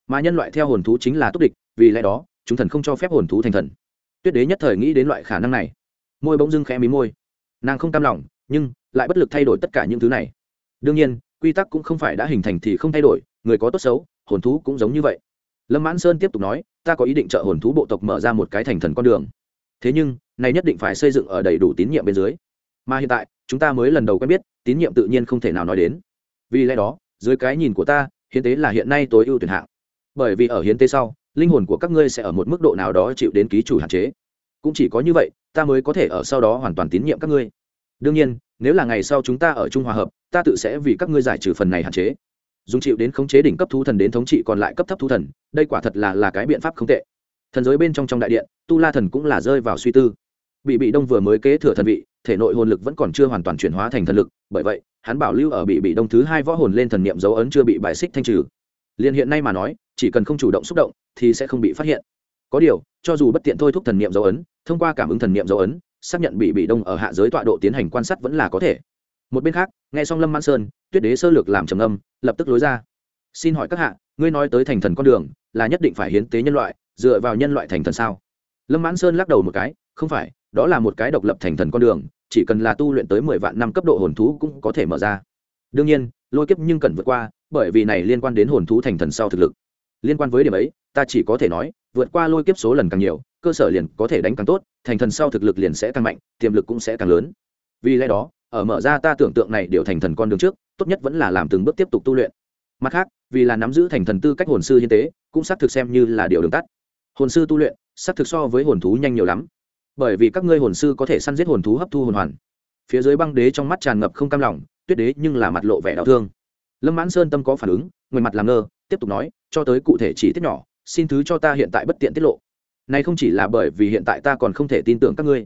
Mà nhân loại theo hồn thú chính là túc địch, vì lẽ đó, chúng thần không cho phép hồn thú thành thần. Tuyết đế nhất thời nghĩ đến loại khả năng này. Môi bỗng dưng khẽ mí môi. Nàng không cam lòng, nhưng lại bất lực thay đổi tất cả những thứ này. Đương nhiên, quy tắc cũng không phải đã hình thành thì không thay đổi, người có tốt xấu, hồn thú cũng giống như vậy. Lâm mãn sơn tiếp tục nói, ta có ý định trợ hồn thú bộ tộc mở ra một cái thành thần con đường thế nhưng, này nhất định phải xây dựng ở đầy đủ tín nhiệm bên dưới. Mà hiện tại, chúng ta mới lần đầu quen biết, tín nhiệm tự nhiên không thể nào nói đến. Vì lẽ đó, dưới cái nhìn của ta, hiến tế là hiện nay tối ưu tuyển hạng. Bởi vì ở hiến tế sau, linh hồn của các ngươi sẽ ở một mức độ nào đó chịu đến ký chủ hạn chế. Cũng chỉ có như vậy, ta mới có thể ở sau đó hoàn toàn tín nhiệm các ngươi. Đương nhiên, nếu là ngày sau chúng ta ở trung hòa hợp, ta tự sẽ vì các ngươi giải trừ phần này hạn chế. Dùng chịu đến khống chế đỉnh cấp thú thần đến thống trị còn lại cấp thấp thú thần, đây quả thật là là cái biện pháp không tệ thần giới bên trong trong đại điện, tu la thần cũng là rơi vào suy tư. Bị bị đông vừa mới kế thừa thần vị, thể nội hồn lực vẫn còn chưa hoàn toàn chuyển hóa thành thần lực, bởi vậy, hắn bảo lưu ở bị bị đông thứ hai võ hồn lên thần niệm dấu ấn chưa bị bài xích thanh trừ. Liền hiện nay mà nói, chỉ cần không chủ động xúc động, thì sẽ không bị phát hiện. Có điều, cho dù bất tiện thôi thúc thần niệm dấu ấn, thông qua cảm ứng thần niệm dấu ấn, xác nhận bị bị đông ở hạ giới tọa độ tiến hành quan sát vẫn là có thể. Một bên khác, nghe xong lâm mãn sơn, tuyết đế sơ lược làm trầm âm, lập tức lối ra. Xin hỏi các hạ, ngươi nói tới thành thần con đường, là nhất định phải hiến tế nhân loại dựa vào nhân loại thành thần sao? Lâm mãn sơn lắc đầu một cái, không phải, đó là một cái độc lập thành thần con đường, chỉ cần là tu luyện tới mười vạn năm cấp độ hồn thú cũng có thể mở ra. Đương nhiên, lôi kiếp nhưng cần vượt qua, bởi vì này liên quan đến hồn thú thành thần sau thực lực. Liên quan với điểm ấy, ta chỉ có thể nói, vượt qua lôi kiếp số lần càng nhiều, cơ sở liền có thể đánh càng tốt, thành thần sau thực lực liền sẽ càng mạnh, tiềm lực cũng sẽ càng lớn. Vì lẽ đó, ở mở ra ta tưởng tượng này điều thành thần con đường trước, tốt nhất vẫn là làm từng bước tiếp tục tu luyện. Mặt khác, vì là nắm giữ thành thần tư cách hồn sư hiến tế, cũng xác thực xem như là điều đường tắt hồn sư tu luyện, xác thực so với hồn thú nhanh nhiều lắm. Bởi vì các ngươi hồn sư có thể săn giết hồn thú hấp thu hồn hoàn. Phía dưới băng đế trong mắt tràn ngập không cam lòng, tuyết đế nhưng là mặt lộ vẻ đau thương. Lâm mãn sơn tâm có phản ứng ngoài mặt làm ngơ, tiếp tục nói, cho tới cụ thể chỉ tiết nhỏ, xin thứ cho ta hiện tại bất tiện tiết lộ. Này không chỉ là bởi vì hiện tại ta còn không thể tin tưởng các ngươi,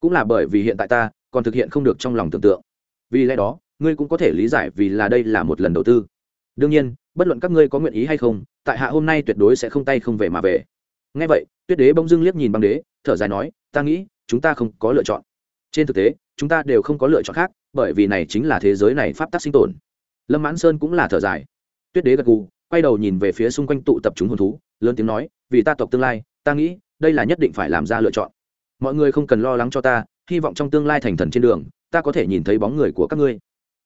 cũng là bởi vì hiện tại ta còn thực hiện không được trong lòng tưởng tượng. Vì lẽ đó, ngươi cũng có thể lý giải vì là đây là một lần đầu tư. Đương nhiên, bất luận các ngươi có nguyện ý hay không, tại hạ hôm nay tuyệt đối sẽ không tay không về mà về ngay vậy, tuyết đế bỗng dưng liếc nhìn băng đế, thở dài nói, ta nghĩ, chúng ta không có lựa chọn. Trên thực tế, chúng ta đều không có lựa chọn khác, bởi vì này chính là thế giới này pháp tắc sinh tồn. Lâm mãn sơn cũng là thở dài. Tuyết đế gật gù, quay đầu nhìn về phía xung quanh tụ tập chúng hồn thú, lớn tiếng nói, vì ta tộc tương lai, ta nghĩ, đây là nhất định phải làm ra lựa chọn. Mọi người không cần lo lắng cho ta, hy vọng trong tương lai thành thần trên đường, ta có thể nhìn thấy bóng người của các ngươi.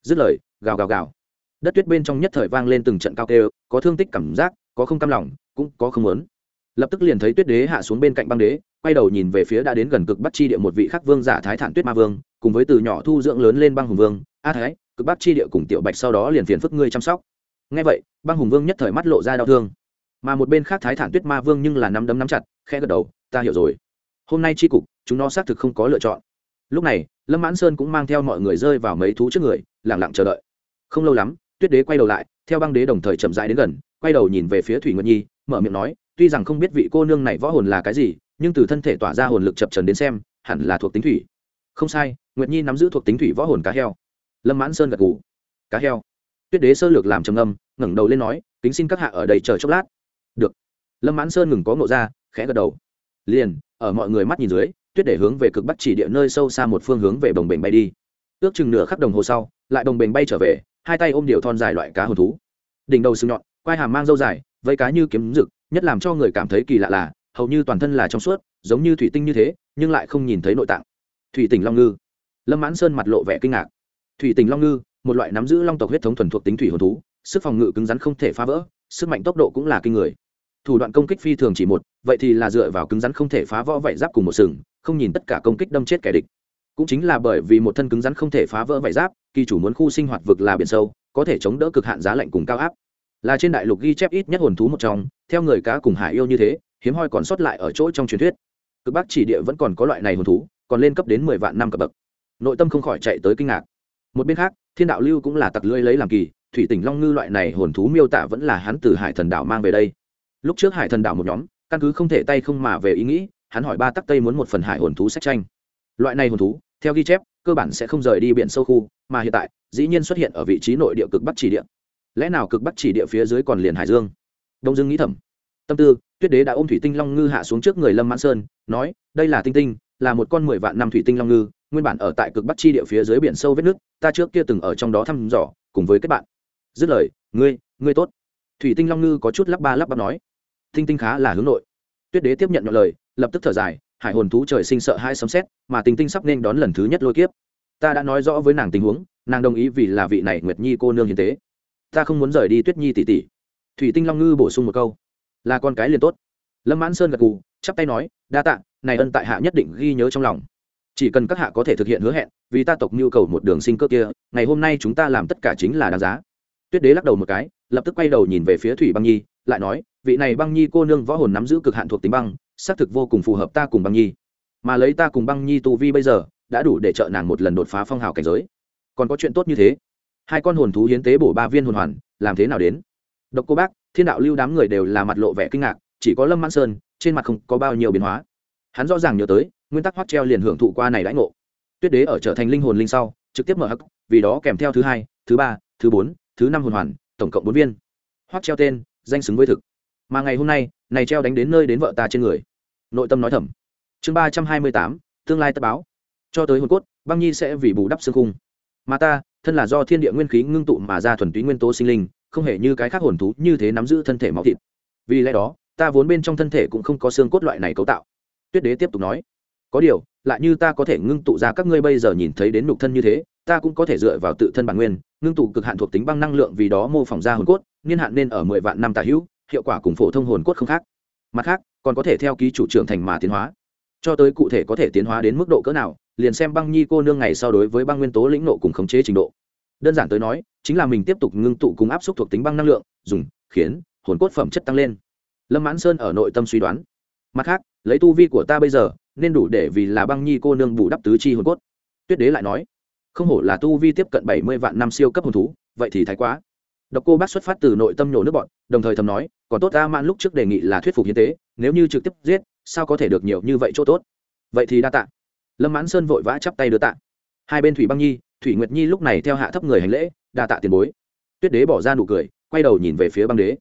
Dứt lời, gào gào gào. Đất tuyết bên trong nhất thời vang lên từng trận cao kêu, có thương tích cảm giác, có không cam lòng, cũng có không muốn lập tức liền thấy tuyết đế hạ xuống bên cạnh băng đế, quay đầu nhìn về phía đã đến gần cực bắc chi địa một vị khắc vương giả thái thản tuyết ma vương, cùng với từ nhỏ thu dưỡng lớn lên băng hùng vương, a thái, cực bắc chi địa cùng tiểu bạch sau đó liền phiền phức ngươi chăm sóc. Ngay vậy, băng hùng vương nhất thời mắt lộ ra đau thương. Mà một bên khác thái thản tuyết ma vương nhưng là nắm đấm nắm chặt, khẽ gật đầu, ta hiểu rồi. Hôm nay tri cục, chúng nó xác thực không có lựa chọn. Lúc này, lâm mãn sơn cũng mang theo mọi người rơi vào mấy thú trước người lẳng lặng chờ đợi. Không lâu lắm, tuyết đế quay đầu lại, theo băng đế đồng thời chậm rãi đến gần, quay đầu nhìn về phía thủy nguyệt nhi, mở miệng nói tuy rằng không biết vị cô nương này võ hồn là cái gì, nhưng từ thân thể tỏa ra hồn lực chập trần đến xem, hẳn là thuộc tính thủy. Không sai, nguyệt nhi nắm giữ thuộc tính thủy võ hồn cá heo. Lâm mãn sơn gật gù. Cá heo. Tuyết đế sơ lược làm trầm âm ngẩng đầu lên nói, kính xin các hạ ở đây chờ chốc lát. Được. Lâm mãn sơn ngừng có ngộ ra, khẽ gật đầu. Liền, ở mọi người mắt nhìn dưới, tuyết để hướng về cực bắc chỉ địa nơi sâu xa một phương hướng về đồng bềnh bay đi. Ước chừng nửa khắc đồng hồ sau, lại đồng bềnh bay trở về, hai tay ôm điệu thon dài loại cá hồn thú. Đỉnh đầu sừng nhọn, quai hàm mang dâu dài vây cá như kiếm rực, nhất làm cho người cảm thấy kỳ lạ là, hầu như toàn thân là trong suốt, giống như thủy tinh như thế, nhưng lại không nhìn thấy nội tạng. Thủy tỉnh long ngư. Lâm mãn sơn mặt lộ vẻ kinh ngạc. Thủy tỉnh long ngư, một loại nắm giữ long tộc huyết thống thuần thuộc tính thủy hồn thú, sức phòng ngự cứng rắn không thể phá vỡ, sức mạnh tốc độ cũng là kinh người. Thủ đoạn công kích phi thường chỉ một, vậy thì là dựa vào cứng rắn không thể phá vỡ vảy giáp cùng một sừng, không nhìn tất cả công kích đâm chết kẻ địch. Cũng chính là bởi vì một thân cứng rắn không thể phá vỡ vảy giáp, kỳ chủ muốn khu sinh hoạt vực là biển sâu, có thể chống đỡ cực hạn giá lạnh cùng cao áp là trên đại lục ghi chép ít nhất hồn thú một trong, theo người cá cùng hải yêu như thế, hiếm hoi còn sót lại ở chỗ trong truyền thuyết. Cực bắc chỉ địa vẫn còn có loại này hồn thú, còn lên cấp đến mười vạn năm cấp bậc. Nội tâm không khỏi chạy tới kinh ngạc. Một bên khác, thiên đạo lưu cũng là tặc lưỡi lấy làm kỳ, thủy tỉnh long ngư loại này hồn thú miêu tả vẫn là hắn từ hải thần đảo mang về đây. Lúc trước hải thần đảo một nhóm, căn cứ không thể tay không mà về ý nghĩ, hắn hỏi ba tắc tây muốn một phần hải hồn thú sách tranh. Loại này hồn thú, theo ghi chép, cơ bản sẽ không rời đi biển sâu khu, mà hiện tại, dĩ nhiên xuất hiện ở vị trí nội địa cực bắc chỉ địa lẽ nào cực bắc chỉ địa phía dưới còn liền hải dương? Đông dương nghĩ thầm. Tâm tư, tuyết đế đã ôm thủy tinh long ngư hạ xuống trước người lâm mãn sơn, nói, đây là tinh tinh, là một con mười vạn năm thủy tinh long ngư, nguyên bản ở tại cực bắc chi địa phía dưới biển sâu vết nước, ta trước kia từng ở trong đó thăm dò, cùng với kết bạn. Dứt lời, ngươi ngươi tốt. Thủy tinh long ngư có chút lắp ba lắp bắp nói, tinh tinh khá là hướng nội. Tuyết đế tiếp nhận nhận lời, lập tức thở dài, hải hồn thú trời sinh sợ hai sấm xét mà tinh tinh sắp nên đón lần thứ nhất lôi kiếp. Ta đã nói rõ với nàng tình huống, nàng đồng ý vì là vị này nguyệt nhi cô nương hiến tế ta không muốn rời đi tuyết nhi tỷ tỷ. Thủy tinh long ngư bổ sung một câu. Là con cái liền tốt. Lâm mãn sơn gật cù chắp tay nói, đa tạ, này ân tại hạ nhất định ghi nhớ trong lòng. Chỉ cần các hạ có thể thực hiện hứa hẹn, vì ta tộc nhu cầu một đường sinh cơ kia, ngày hôm nay chúng ta làm tất cả chính là đáng giá. Tuyết đế lắc đầu một cái, lập tức quay đầu nhìn về phía thủy băng nhi, lại nói, vị này băng nhi cô nương võ hồn nắm giữ cực hạn thuộc tính băng, xác thực vô cùng phù hợp ta cùng băng nhi. Mà lấy ta cùng băng nhi tu vi bây giờ, đã đủ để trợ nàng một lần đột phá phong hào cảnh giới. Còn có chuyện tốt như thế hai con hồn thú hiến tế bổ ba viên hồn hoàn, làm thế nào đến? Độc cô bác, thiên đạo lưu đám người đều là mặt lộ vẻ kinh ngạc, chỉ có lâm mãn sơn, trên mặt không có bao nhiêu biến hóa. Hắn rõ ràng nhớ tới, nguyên tắc hoắt treo liền hưởng thụ qua này đãi ngộ. Tuyết đế ở trở thành linh hồn linh sau, trực tiếp mở hắc, vì đó kèm theo thứ hai, thứ ba, thứ bốn, thứ năm hồn hoàn, tổng cộng bốn viên. Hoắt treo tên, danh xứng với thực. Mà ngày hôm nay, này treo đánh đến nơi đến vợ ta trên người. Nội tâm nói thầm. Chương ba trăm hai mươi tám, tương lai tất báo. Cho tới hồn cốt, băng nhi sẽ vì bù đắp xương khung. Mà ta thân là do thiên địa nguyên khí ngưng tụ mà ra thuần túy nguyên tố sinh linh, không hề như cái khác hồn thú như thế nắm giữ thân thể máu thịt. Vì lẽ đó, ta vốn bên trong thân thể cũng không có xương cốt loại này cấu tạo. Tuyết đế tiếp tục nói, có điều, lại như ta có thể ngưng tụ ra các ngươi bây giờ nhìn thấy đến nhục thân như thế, ta cũng có thể dựa vào tự thân bản nguyên, ngưng tụ cực hạn thuộc tính băng năng lượng vì đó mô phỏng ra hồn cốt, niên hạn nên ở mười vạn năm tả hữu, hiệu quả cùng phổ thông hồn cốt không khác. Mặt khác, còn có thể theo ký chủ trưởng thành mà tiến hóa cho tới cụ thể có thể tiến hóa đến mức độ cỡ nào, liền xem băng nhi cô nương ngày sau đối với băng nguyên tố lĩnh nộ cùng khống chế trình độ. Đơn giản tới nói, chính là mình tiếp tục ngưng tụ cùng áp suất thuộc tính băng năng lượng, dùng, khiến, hồn cốt phẩm chất tăng lên. Lâm mãn sơn ở nội tâm suy đoán. Mặt khác, lấy tu vi của ta bây giờ, nên đủ để vì là băng nhi cô nương bù đắp tứ chi hồn cốt. Tuyết đế lại nói, không hổ là tu vi tiếp cận bảy mươi vạn năm siêu cấp hồn thú, vậy thì thái quá độc cô bác xuất phát từ nội tâm nhổ nước bọn, đồng thời thầm nói, còn tốt A mãn lúc trước đề nghị là thuyết phục hiến tế, nếu như trực tiếp giết, sao có thể được nhiều như vậy chỗ tốt? Vậy thì đa tạ. Lâm mãn sơn vội vã chắp tay đưa tạ. Hai bên thủy băng nhi, thủy nguyệt nhi lúc này theo hạ thấp người hành lễ, đa tạ tiền bối. Tuyết đế bỏ ra nụ cười, quay đầu nhìn về phía băng đế.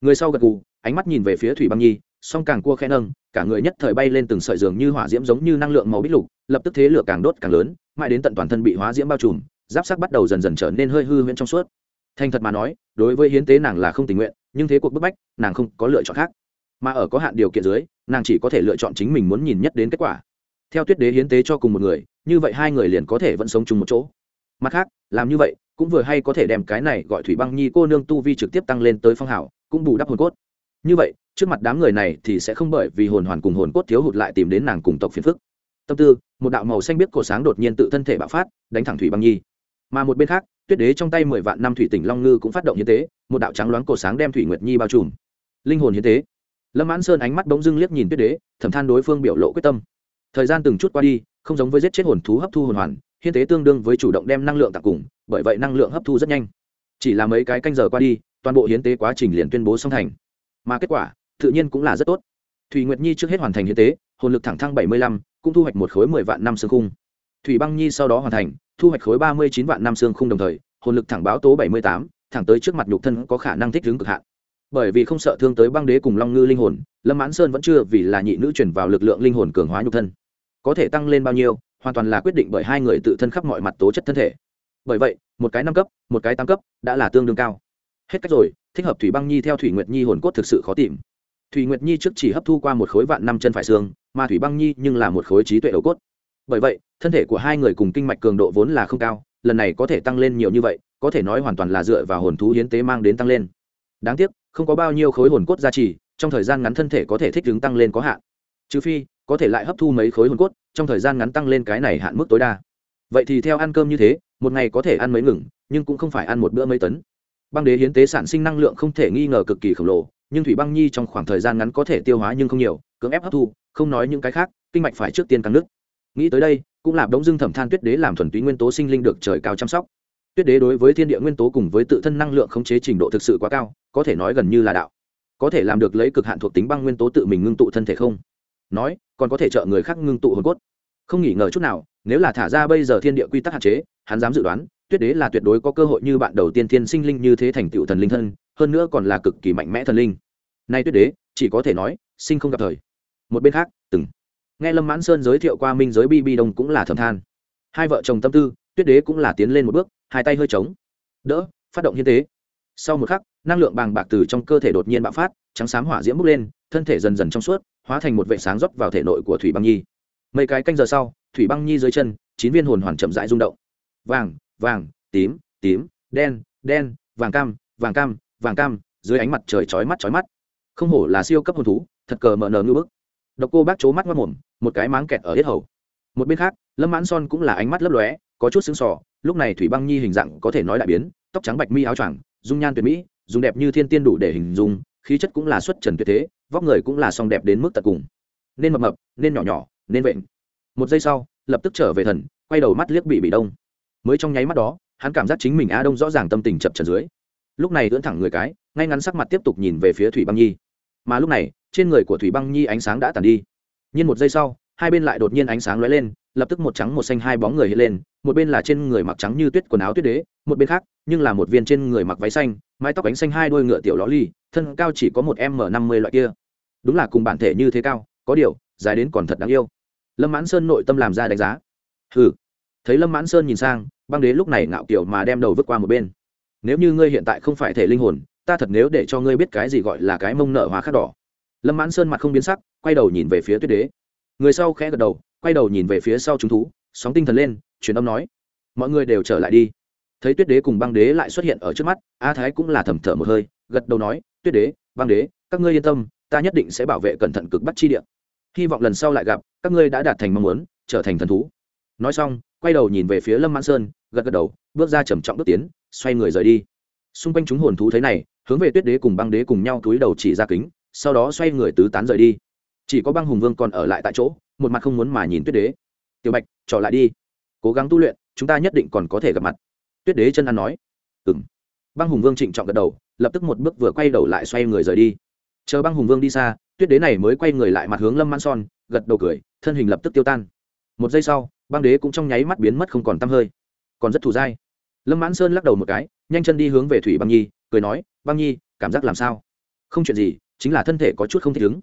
Người sau gật gù, ánh mắt nhìn về phía thủy băng nhi, song càng cua khẽ nâng, cả người nhất thời bay lên từng sợi giường như hỏa diễm giống như năng lượng màu bích lục, lập tức thế lửa càng đốt càng lớn, mãi đến tận toàn thân bị hóa diễm bao trùm, giáp sắc bắt đầu dần dần trở nên hơi hư huyễn trong suốt thành thật mà nói, đối với hiến tế nàng là không tình nguyện, nhưng thế cuộc bức bách, nàng không có lựa chọn khác. Mà ở có hạn điều kiện dưới, nàng chỉ có thể lựa chọn chính mình muốn nhìn nhất đến kết quả. Theo tuyết đế hiến tế cho cùng một người, như vậy hai người liền có thể vẫn sống chung một chỗ. Mặt khác, làm như vậy, cũng vừa hay có thể đem cái này gọi thủy băng nhi cô nương tu vi trực tiếp tăng lên tới phong hảo cũng bù đắp hồn cốt. Như vậy, trước mặt đám người này thì sẽ không bởi vì hồn hoàn cùng hồn cốt thiếu hụt lại tìm đến nàng cùng tộc phiền phức. Tâm tư, một đạo màu xanh biết cổ sáng đột nhiên tự thân thể bạo phát, đánh thẳng thủy băng nhi. Mà một bên khác tuyết đế trong tay mười vạn năm thủy tỉnh long ngư cũng phát động hiến tế, một đạo trắng loáng cổ sáng đem thủy nguyệt nhi bao trùm. Linh hồn hiến tế. Lâm mãn sơn ánh mắt bỗng dưng liếc nhìn tuyết đế, thẩm than đối phương biểu lộ quyết tâm. Thời gian từng chút qua đi, không giống với giết chết hồn thú hấp thu hồn hoàn, hiến tế tương đương với chủ động đem năng lượng tặng cùng, bởi vậy năng lượng hấp thu rất nhanh. Chỉ là mấy cái canh giờ qua đi, toàn bộ hiến tế quá trình liền tuyên bố xong thành. Mà kết quả, tự nhiên cũng là rất tốt. Thủy nguyệt nhi trước hết hoàn thành hiến tế, hồn lực thẳng thăng bảy mươi lăm, cũng thu hoạch một khối mười vạn năm xương khung. Thủy băng nhi sau đó hoàn thành thu hoạch khối ba mươi chín vạn năm xương khung đồng thời, hồn lực thẳng báo tố bảy mươi tám, thẳng tới trước mặt nhục thân có khả năng thích ứng cực hạn. Bởi vì không sợ thương tới băng đế cùng long ngư linh hồn, lâm mãn sơn vẫn chưa vì là nhị nữ chuyển vào lực lượng linh hồn cường hóa nhục thân. Có thể tăng lên bao nhiêu, hoàn toàn là quyết định bởi hai người tự thân khắp mọi mặt tố chất thân thể. Bởi vậy, một cái năm cấp, một cái tám cấp đã là tương đương cao. Hết cách rồi, thích hợp thủy băng nhi theo thủy nguyệt nhi hồn cốt thực sự khó tìm. Thủy nguyệt nhi trước chỉ hấp thu qua một khối vạn năm chân phải xương, mà thủy băng nhi nhưng là một khối trí tuệ đầu cốt. Bởi vậy thân thể của hai người cùng kinh mạch cường độ vốn là không cao, lần này có thể tăng lên nhiều như vậy, có thể nói hoàn toàn là dựa vào hồn thú hiến tế mang đến tăng lên. Đáng tiếc, không có bao nhiêu khối hồn cốt gia trì, trong thời gian ngắn thân thể có thể thích ứng tăng lên có hạn. Trừ phi, có thể lại hấp thu mấy khối hồn cốt, trong thời gian ngắn tăng lên cái này hạn mức tối đa. Vậy thì theo ăn cơm như thế, một ngày có thể ăn mấy ngừng, nhưng cũng không phải ăn một bữa mấy tấn. Băng đế hiến tế sản sinh năng lượng không thể nghi ngờ cực kỳ khổng lồ, nhưng thủy băng nhi trong khoảng thời gian ngắn có thể tiêu hóa nhưng không nhiều, cưỡng ép hấp thu, không nói những cái khác, kinh mạch phải trước tiên căng nước nghĩ tới đây, cũng là đống dưng thẩm than tuyết đế làm thuần túy nguyên tố sinh linh được trời cao chăm sóc. Tuyết đế đối với thiên địa nguyên tố cùng với tự thân năng lượng khống chế trình độ thực sự quá cao, có thể nói gần như là đạo. Có thể làm được lấy cực hạn thuộc tính băng nguyên tố tự mình ngưng tụ thân thể không? Nói, còn có thể trợ người khác ngưng tụ hồn cốt. Không nghỉ ngờ chút nào, nếu là thả ra bây giờ thiên địa quy tắc hạn chế, hắn dám dự đoán, tuyết đế là tuyệt đối có cơ hội như bạn đầu tiên thiên sinh linh như thế thành tựu thần linh thân, hơn nữa còn là cực kỳ mạnh mẽ thần linh. Nay tuyết đế, chỉ có thể nói, sinh không gặp thời. Một bên khác, từng nghe lâm mãn sơn giới thiệu qua minh giới bi bi đông cũng là thầm than. Hai vợ chồng tâm tư, tuyết đế cũng là tiến lên một bước, hai tay hơi trống đỡ, phát động hiến tế. Sau một khắc, năng lượng bàng bạc từ trong cơ thể đột nhiên bạo phát, trắng xám hỏa diễm bốc lên, thân thể dần dần trong suốt, hóa thành một vệ sáng rót vào thể nội của thủy băng nhi. Mấy cái canh giờ sau, thủy băng nhi dưới chân, chín viên hồn hoàn chậm rãi rung động. Vàng vàng, tím tím, đen đen, vàng cam vàng cam vàng cam, dưới ánh mặt trời chói mắt chói mắt. Không hổ là siêu cấp hồn thú, thật cờ mờ nờ ngư bức độc cô bác chố mắt ngất mồm, một cái máng kẹt ở hết hầu. Một bên khác, lâm mãn son cũng là ánh mắt lấp lóe, có chút sững sò lúc này thủy băng nhi hình dạng có thể nói đại biến, tóc trắng bạch mi áo choàng, dung nhan tuyệt mỹ, dùng đẹp như thiên tiên đủ để hình dung, khí chất cũng là xuất trần tuyệt thế, vóc người cũng là song đẹp đến mức tận cùng. Nên mập mập, nên nhỏ nhỏ, nên vện. Một giây sau, lập tức trở về thần, quay đầu mắt liếc bị bị đông. Mới trong nháy mắt đó, hắn cảm giác chính mình a đông rõ ràng tâm tình chập chờn dưới. Lúc này ưỡn thẳng người cái, ngay ngắn sắc mặt tiếp tục nhìn về phía thủy băng nhi. Mà lúc này trên người của thủy băng nhi ánh sáng đã tàn đi. Nhưng một giây sau, hai bên lại đột nhiên ánh sáng lóe lên, lập tức một trắng một xanh hai bóng người hiện lên, một bên là trên người mặc trắng như tuyết quần áo tuyết đế, một bên khác, nhưng là một viên trên người mặc váy xanh, mái tóc ánh xanh hai đôi ngựa tiểu ló ly thân cao chỉ có một m năm mươi loại kia. Đúng là cùng bản thể như thế cao, có điều, dài đến còn thật đáng yêu. Lâm mãn sơn nội tâm làm ra đánh giá. Ừ thấy lâm mãn sơn nhìn sang, băng đế lúc này ngạo kiểu mà đem đầu vứt qua một bên. Nếu như ngươi hiện tại không phải thể linh hồn, ta thật nếu để cho ngươi biết cái gì gọi là cái mông nợ hóa khắc đỏ lâm mãn sơn mặt không biến sắc, quay đầu nhìn về phía tuyết đế. người sau khẽ gật đầu, quay đầu nhìn về phía sau chúng thú, sóng tinh thần lên, truyền âm nói, mọi người đều trở lại đi. thấy tuyết đế cùng băng đế lại xuất hiện ở trước mắt, a thái cũng là thầm thở một hơi, gật đầu nói, tuyết đế, băng đế, các ngươi yên tâm, ta nhất định sẽ bảo vệ cẩn thận cực bắt chi địa. hy vọng lần sau lại gặp, các ngươi đã đạt thành mong muốn, trở thành thần thú. nói xong, quay đầu nhìn về phía lâm mãn sơn, gật gật đầu, bước ra trầm trọng bước tiến, xoay người rời đi. xung quanh chúng hồn thú thấy này, hướng về tuyết đế cùng băng đế cùng nhau túi đầu chỉ ra kính sau đó xoay người tứ tán rời đi. Chỉ có băng hùng vương còn ở lại tại chỗ, một mặt không muốn mà nhìn tuyết đế. Tiểu bạch, trở lại đi. Cố gắng tu luyện, chúng ta nhất định còn có thể gặp mặt. Tuyết đế chân ăn nói. Ừ m băng hùng vương trịnh trọng gật đầu, lập tức một bước vừa quay đầu lại xoay người rời đi. Chờ băng hùng vương đi xa, tuyết đế này mới quay người lại mặt hướng lâm mãn son, gật đầu cười, thân hình lập tức tiêu tan. Một giây sau, băng đế cũng trong nháy mắt biến mất không còn t hơi. Còn rất thủ dai. Lâm mãn sơn lắc đầu một cái, nhanh chân đi hướng về thủy băng nhi, cười nói, băng nhi, cảm giác làm sao? Không chuyện gì chính là thân thể có chút không thích ứng.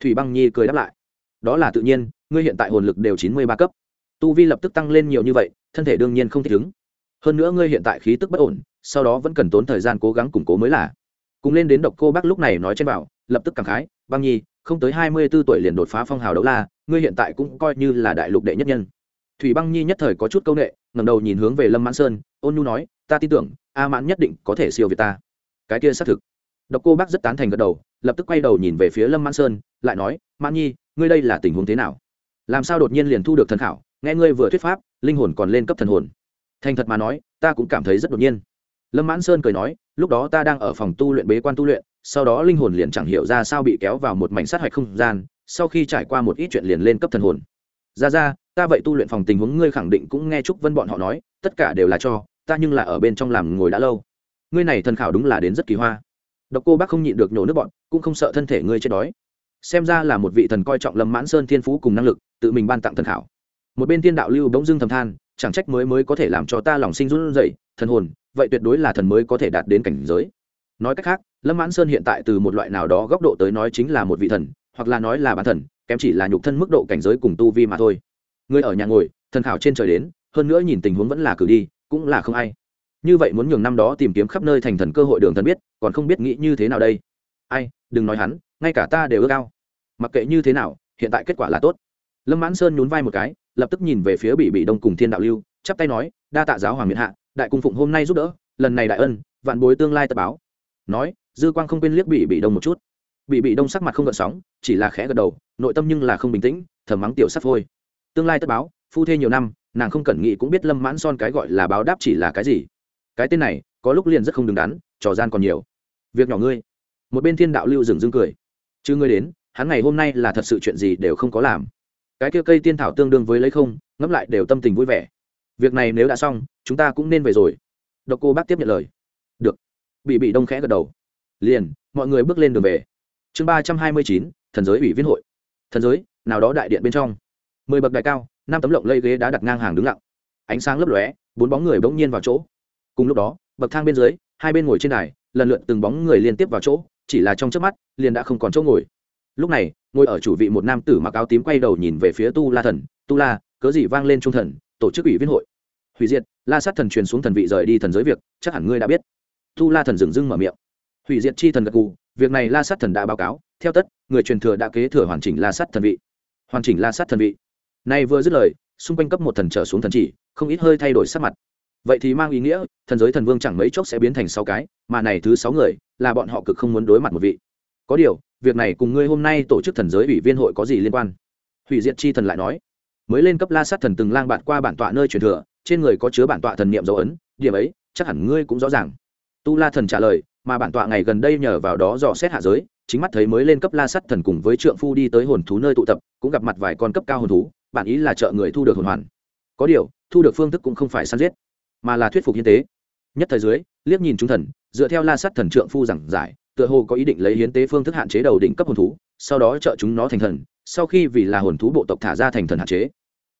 Thủy băng nhi cười đáp lại. Đó là tự nhiên, ngươi hiện tại hồn lực đều chín mươi ba cấp. Tu vi lập tức tăng lên nhiều như vậy, thân thể đương nhiên không thích ứng. Hơn nữa ngươi hiện tại khí tức bất ổn, sau đó vẫn cần tốn thời gian cố gắng củng cố mới là. Cùng lên đến độc cô bác lúc này nói trên bảo, lập tức cảm khái, băng nhi, không tới hai mươi b ố tuổi liền đột phá phong hào đấu la, ngươi hiện tại cũng coi như là đại lục đệ nhất nhân. Thủy băng nhi nhất thời có chút c â u n ệ ngầm đầu nhìn hướng về lâm mãn sơn, ôn nhu nói, ta tin tưởng, a mãn nhất định có thể siêu việt ta. Cái kia xác thực độc cô bác rất tán thành gật đầu, lập tức quay đầu nhìn về phía lâm mãn sơn, lại nói, mãn nhi, ngươi đây là tình huống thế nào? Làm sao đột nhiên liền thu được thần khảo? Nghe ngươi vừa thuyết pháp, linh hồn còn lên cấp thần hồn. Thành thật mà nói, ta cũng cảm thấy rất đột nhiên. Lâm mãn sơn cười nói, lúc đó ta đang ở phòng tu luyện bế quan tu luyện, sau đó linh hồn liền chẳng hiểu ra sao bị kéo vào một mảnh sát hạch không gian, sau khi trải qua một ít chuyện liền lên cấp thần hồn. Ra ra, ta vậy tu luyện phòng tình huống ngươi khẳng định cũng nghe trúc vân bọn họ nói, tất cả đều là cho, ta nhưng là ở bên trong làm ngồi đã lâu. Ngươi này thần khảo đúng là đến rất kỳ hoa độc cô bác không nhịn được nhổ nước bọn, cũng không sợ thân thể ngươi chết đói. Xem ra là một vị thần coi trọng lâm mãn sơn thiên phú cùng năng lực, tự mình ban tặng thần khảo. Một bên tiên đạo lưu bỗng dưng thầm than, chẳng trách mới mới có thể làm cho ta lòng sinh run rẩy, thần hồn, vậy tuyệt đối là thần mới có thể đạt đến cảnh giới. Nói cách khác, lâm mãn sơn hiện tại từ một loại nào đó góc độ tới nói chính là một vị thần, hoặc là nói là bản thần, kém chỉ là nhục thân mức độ cảnh giới cùng tu vi mà thôi. Người ở nhà ngồi, thần khảo trên trời đến, hơn nữa nhìn tình huống vẫn là cử đi, cũng là không ai như vậy muốn nhường năm đó tìm kiếm khắp nơi thành thần cơ hội đường thần biết, còn không biết nghĩ như thế nào đây. Ai, đừng nói hắn, ngay cả ta đều ước ao. Mặc kệ như thế nào, hiện tại kết quả là tốt. Lâm mãn sơn nhún vai một cái, lập tức nhìn về phía bị bị đông cùng thiên đạo lưu, chắp tay nói, đa tạ giáo hoàng miền hạ, đại cung phụng hôm nay giúp đỡ, lần này đại ân, vạn bối tương lai tập báo. Nói, dư quang không quên liếc bị bị đông một chút. Bị bị đông sắc mặt không gợn sóng, chỉ là khẽ gật đầu, nội tâm nhưng là không bình tĩnh, thầm mắng tiểu sắc phôi. Tương lai tất báo, phu thê nhiều năm, nàng không cần nghĩ cũng biết lâm mãn son cái gọi là báo đáp chỉ là cái gì cái tên này có lúc liền rất không đứng đắn, trò gian còn nhiều. Việc nhỏ ngươi. Một bên thiên đạo lưu dừng dưng cười. Chứ ngươi đến, hắn ngày hôm nay là thật sự chuyện gì đều không có làm. Cái kia cây tiên thảo tương đương với lấy không, ngẫm lại đều tâm tình vui vẻ. Việc này nếu đã xong, chúng ta cũng nên về rồi. Độc cô bác tiếp nhận lời. Được. Bị bị đông khẽ gật đầu. Liền, mọi người bước lên đường về. Chương ba trăm hai mươi chín, thần giới ủy viên hội. Thần giới, nào đó đại điện bên trong. Mười bậc đại cao, năm tấm lộng lây ghế đá đặt ngang hàng đứng lặng. Ánh sáng lấp lóe, bốn bóng người bỗng nhiên vào chỗ cùng lúc đó, bậc thang bên dưới, hai bên ngồi trên đài, lần lượt từng bóng người liên tiếp vào chỗ, chỉ là trong trước mắt, liền đã không còn chỗ ngồi. Lúc này, ngồi ở chủ vị một nam tử mặc áo tím quay đầu nhìn về phía tu la thần. Tu la, cớ gì vang lên trung thần, tổ chức ủy viên hội. Hủy diệt, la sát thần truyền xuống thần vị rời đi thần giới việc, chắc hẳn ngươi đã biết. Tu la thần dừng dưng mở miệng. Hủy diệt chi thần gật cù việc này la sát thần đã báo cáo. Theo tất, người truyền thừa đã kế thừa hoàn chỉnh la sát thần vị. Hoàn chỉnh la sát thần vị. Nay vừa dứt lời, xung quanh cấp một thần trở xuống thần chỉ, không ít hơi thay đổi sắc mặt vậy thì mang ý nghĩa, thần giới thần vương chẳng mấy chốc sẽ biến thành sáu cái, mà này thứ sáu người, là bọn họ cực không muốn đối mặt một vị. Có điều, việc này cùng ngươi hôm nay tổ chức thần giới ủy viên hội có gì liên quan? Hủy diệt chi thần lại nói. Mới lên cấp la sát thần từng lang bạn qua bản tọa nơi truyền thừa, trên người có chứa bản tọa thần niệm dấu ấn, điểm ấy, chắc hẳn ngươi cũng rõ ràng. Tu la thần trả lời, mà bản tọa ngày gần đây nhờ vào đó dò xét hạ giới, chính mắt thấy mới lên cấp la sắt thần cùng với trượng phu đi tới hồn thú nơi tụ tập, cũng gặp mặt vài con cấp cao hồn thú, bản ý là trợ người thu được hồn hoàn. Có điều, thu được phương thức cũng không phải săn giết mà là thuyết phục hiến tế. Nhất thời dưới, liếc nhìn chúng thần, dựa theo la sắt thần trượng phu giảng giải, tựa hồ có ý định lấy hiến tế phương thức hạn chế đầu đỉnh cấp hồn thú, sau đó trợ chúng nó thành thần, sau khi vì là hồn thú bộ tộc thả ra thành thần hạn chế.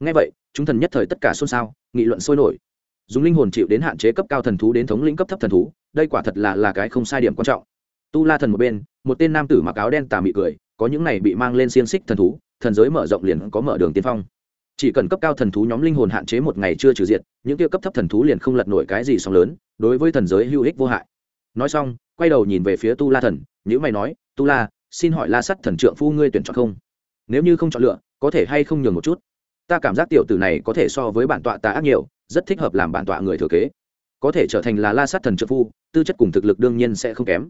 Ngay vậy, chúng thần nhất thời tất cả xôn xao, nghị luận sôi nổi. Dùng linh hồn chịu đến hạn chế cấp cao thần thú đến thống lĩnh cấp thấp thần thú, đây quả thật là là cái không sai điểm quan trọng. Tu la thần một bên, một tên nam tử mặc áo đen tà mị cười, có những này bị mang lên xiên xích thần thú, thần giới mở rộng liền có mở đường tiên phong chỉ cần cấp cao thần thú nhóm linh hồn hạn chế một ngày chưa trừ diệt, những tiêu cấp thấp thần thú liền không lật nổi cái gì song lớn, đối với thần giới hữu ích vô hại. Nói xong, quay đầu nhìn về phía tu la thần nhữ mày nói, tu la, xin hỏi la sắt thần trượng phu ngươi tuyển chọn không? Nếu như không chọn lựa, có thể hay không nhường một chút? Ta cảm giác tiểu tử này có thể so với bản tọa ta ác nhiều, rất thích hợp làm bản tọa người thừa kế. Có thể trở thành là la sát thần trợ phu, tư chất cùng thực lực đương nhiên sẽ không kém.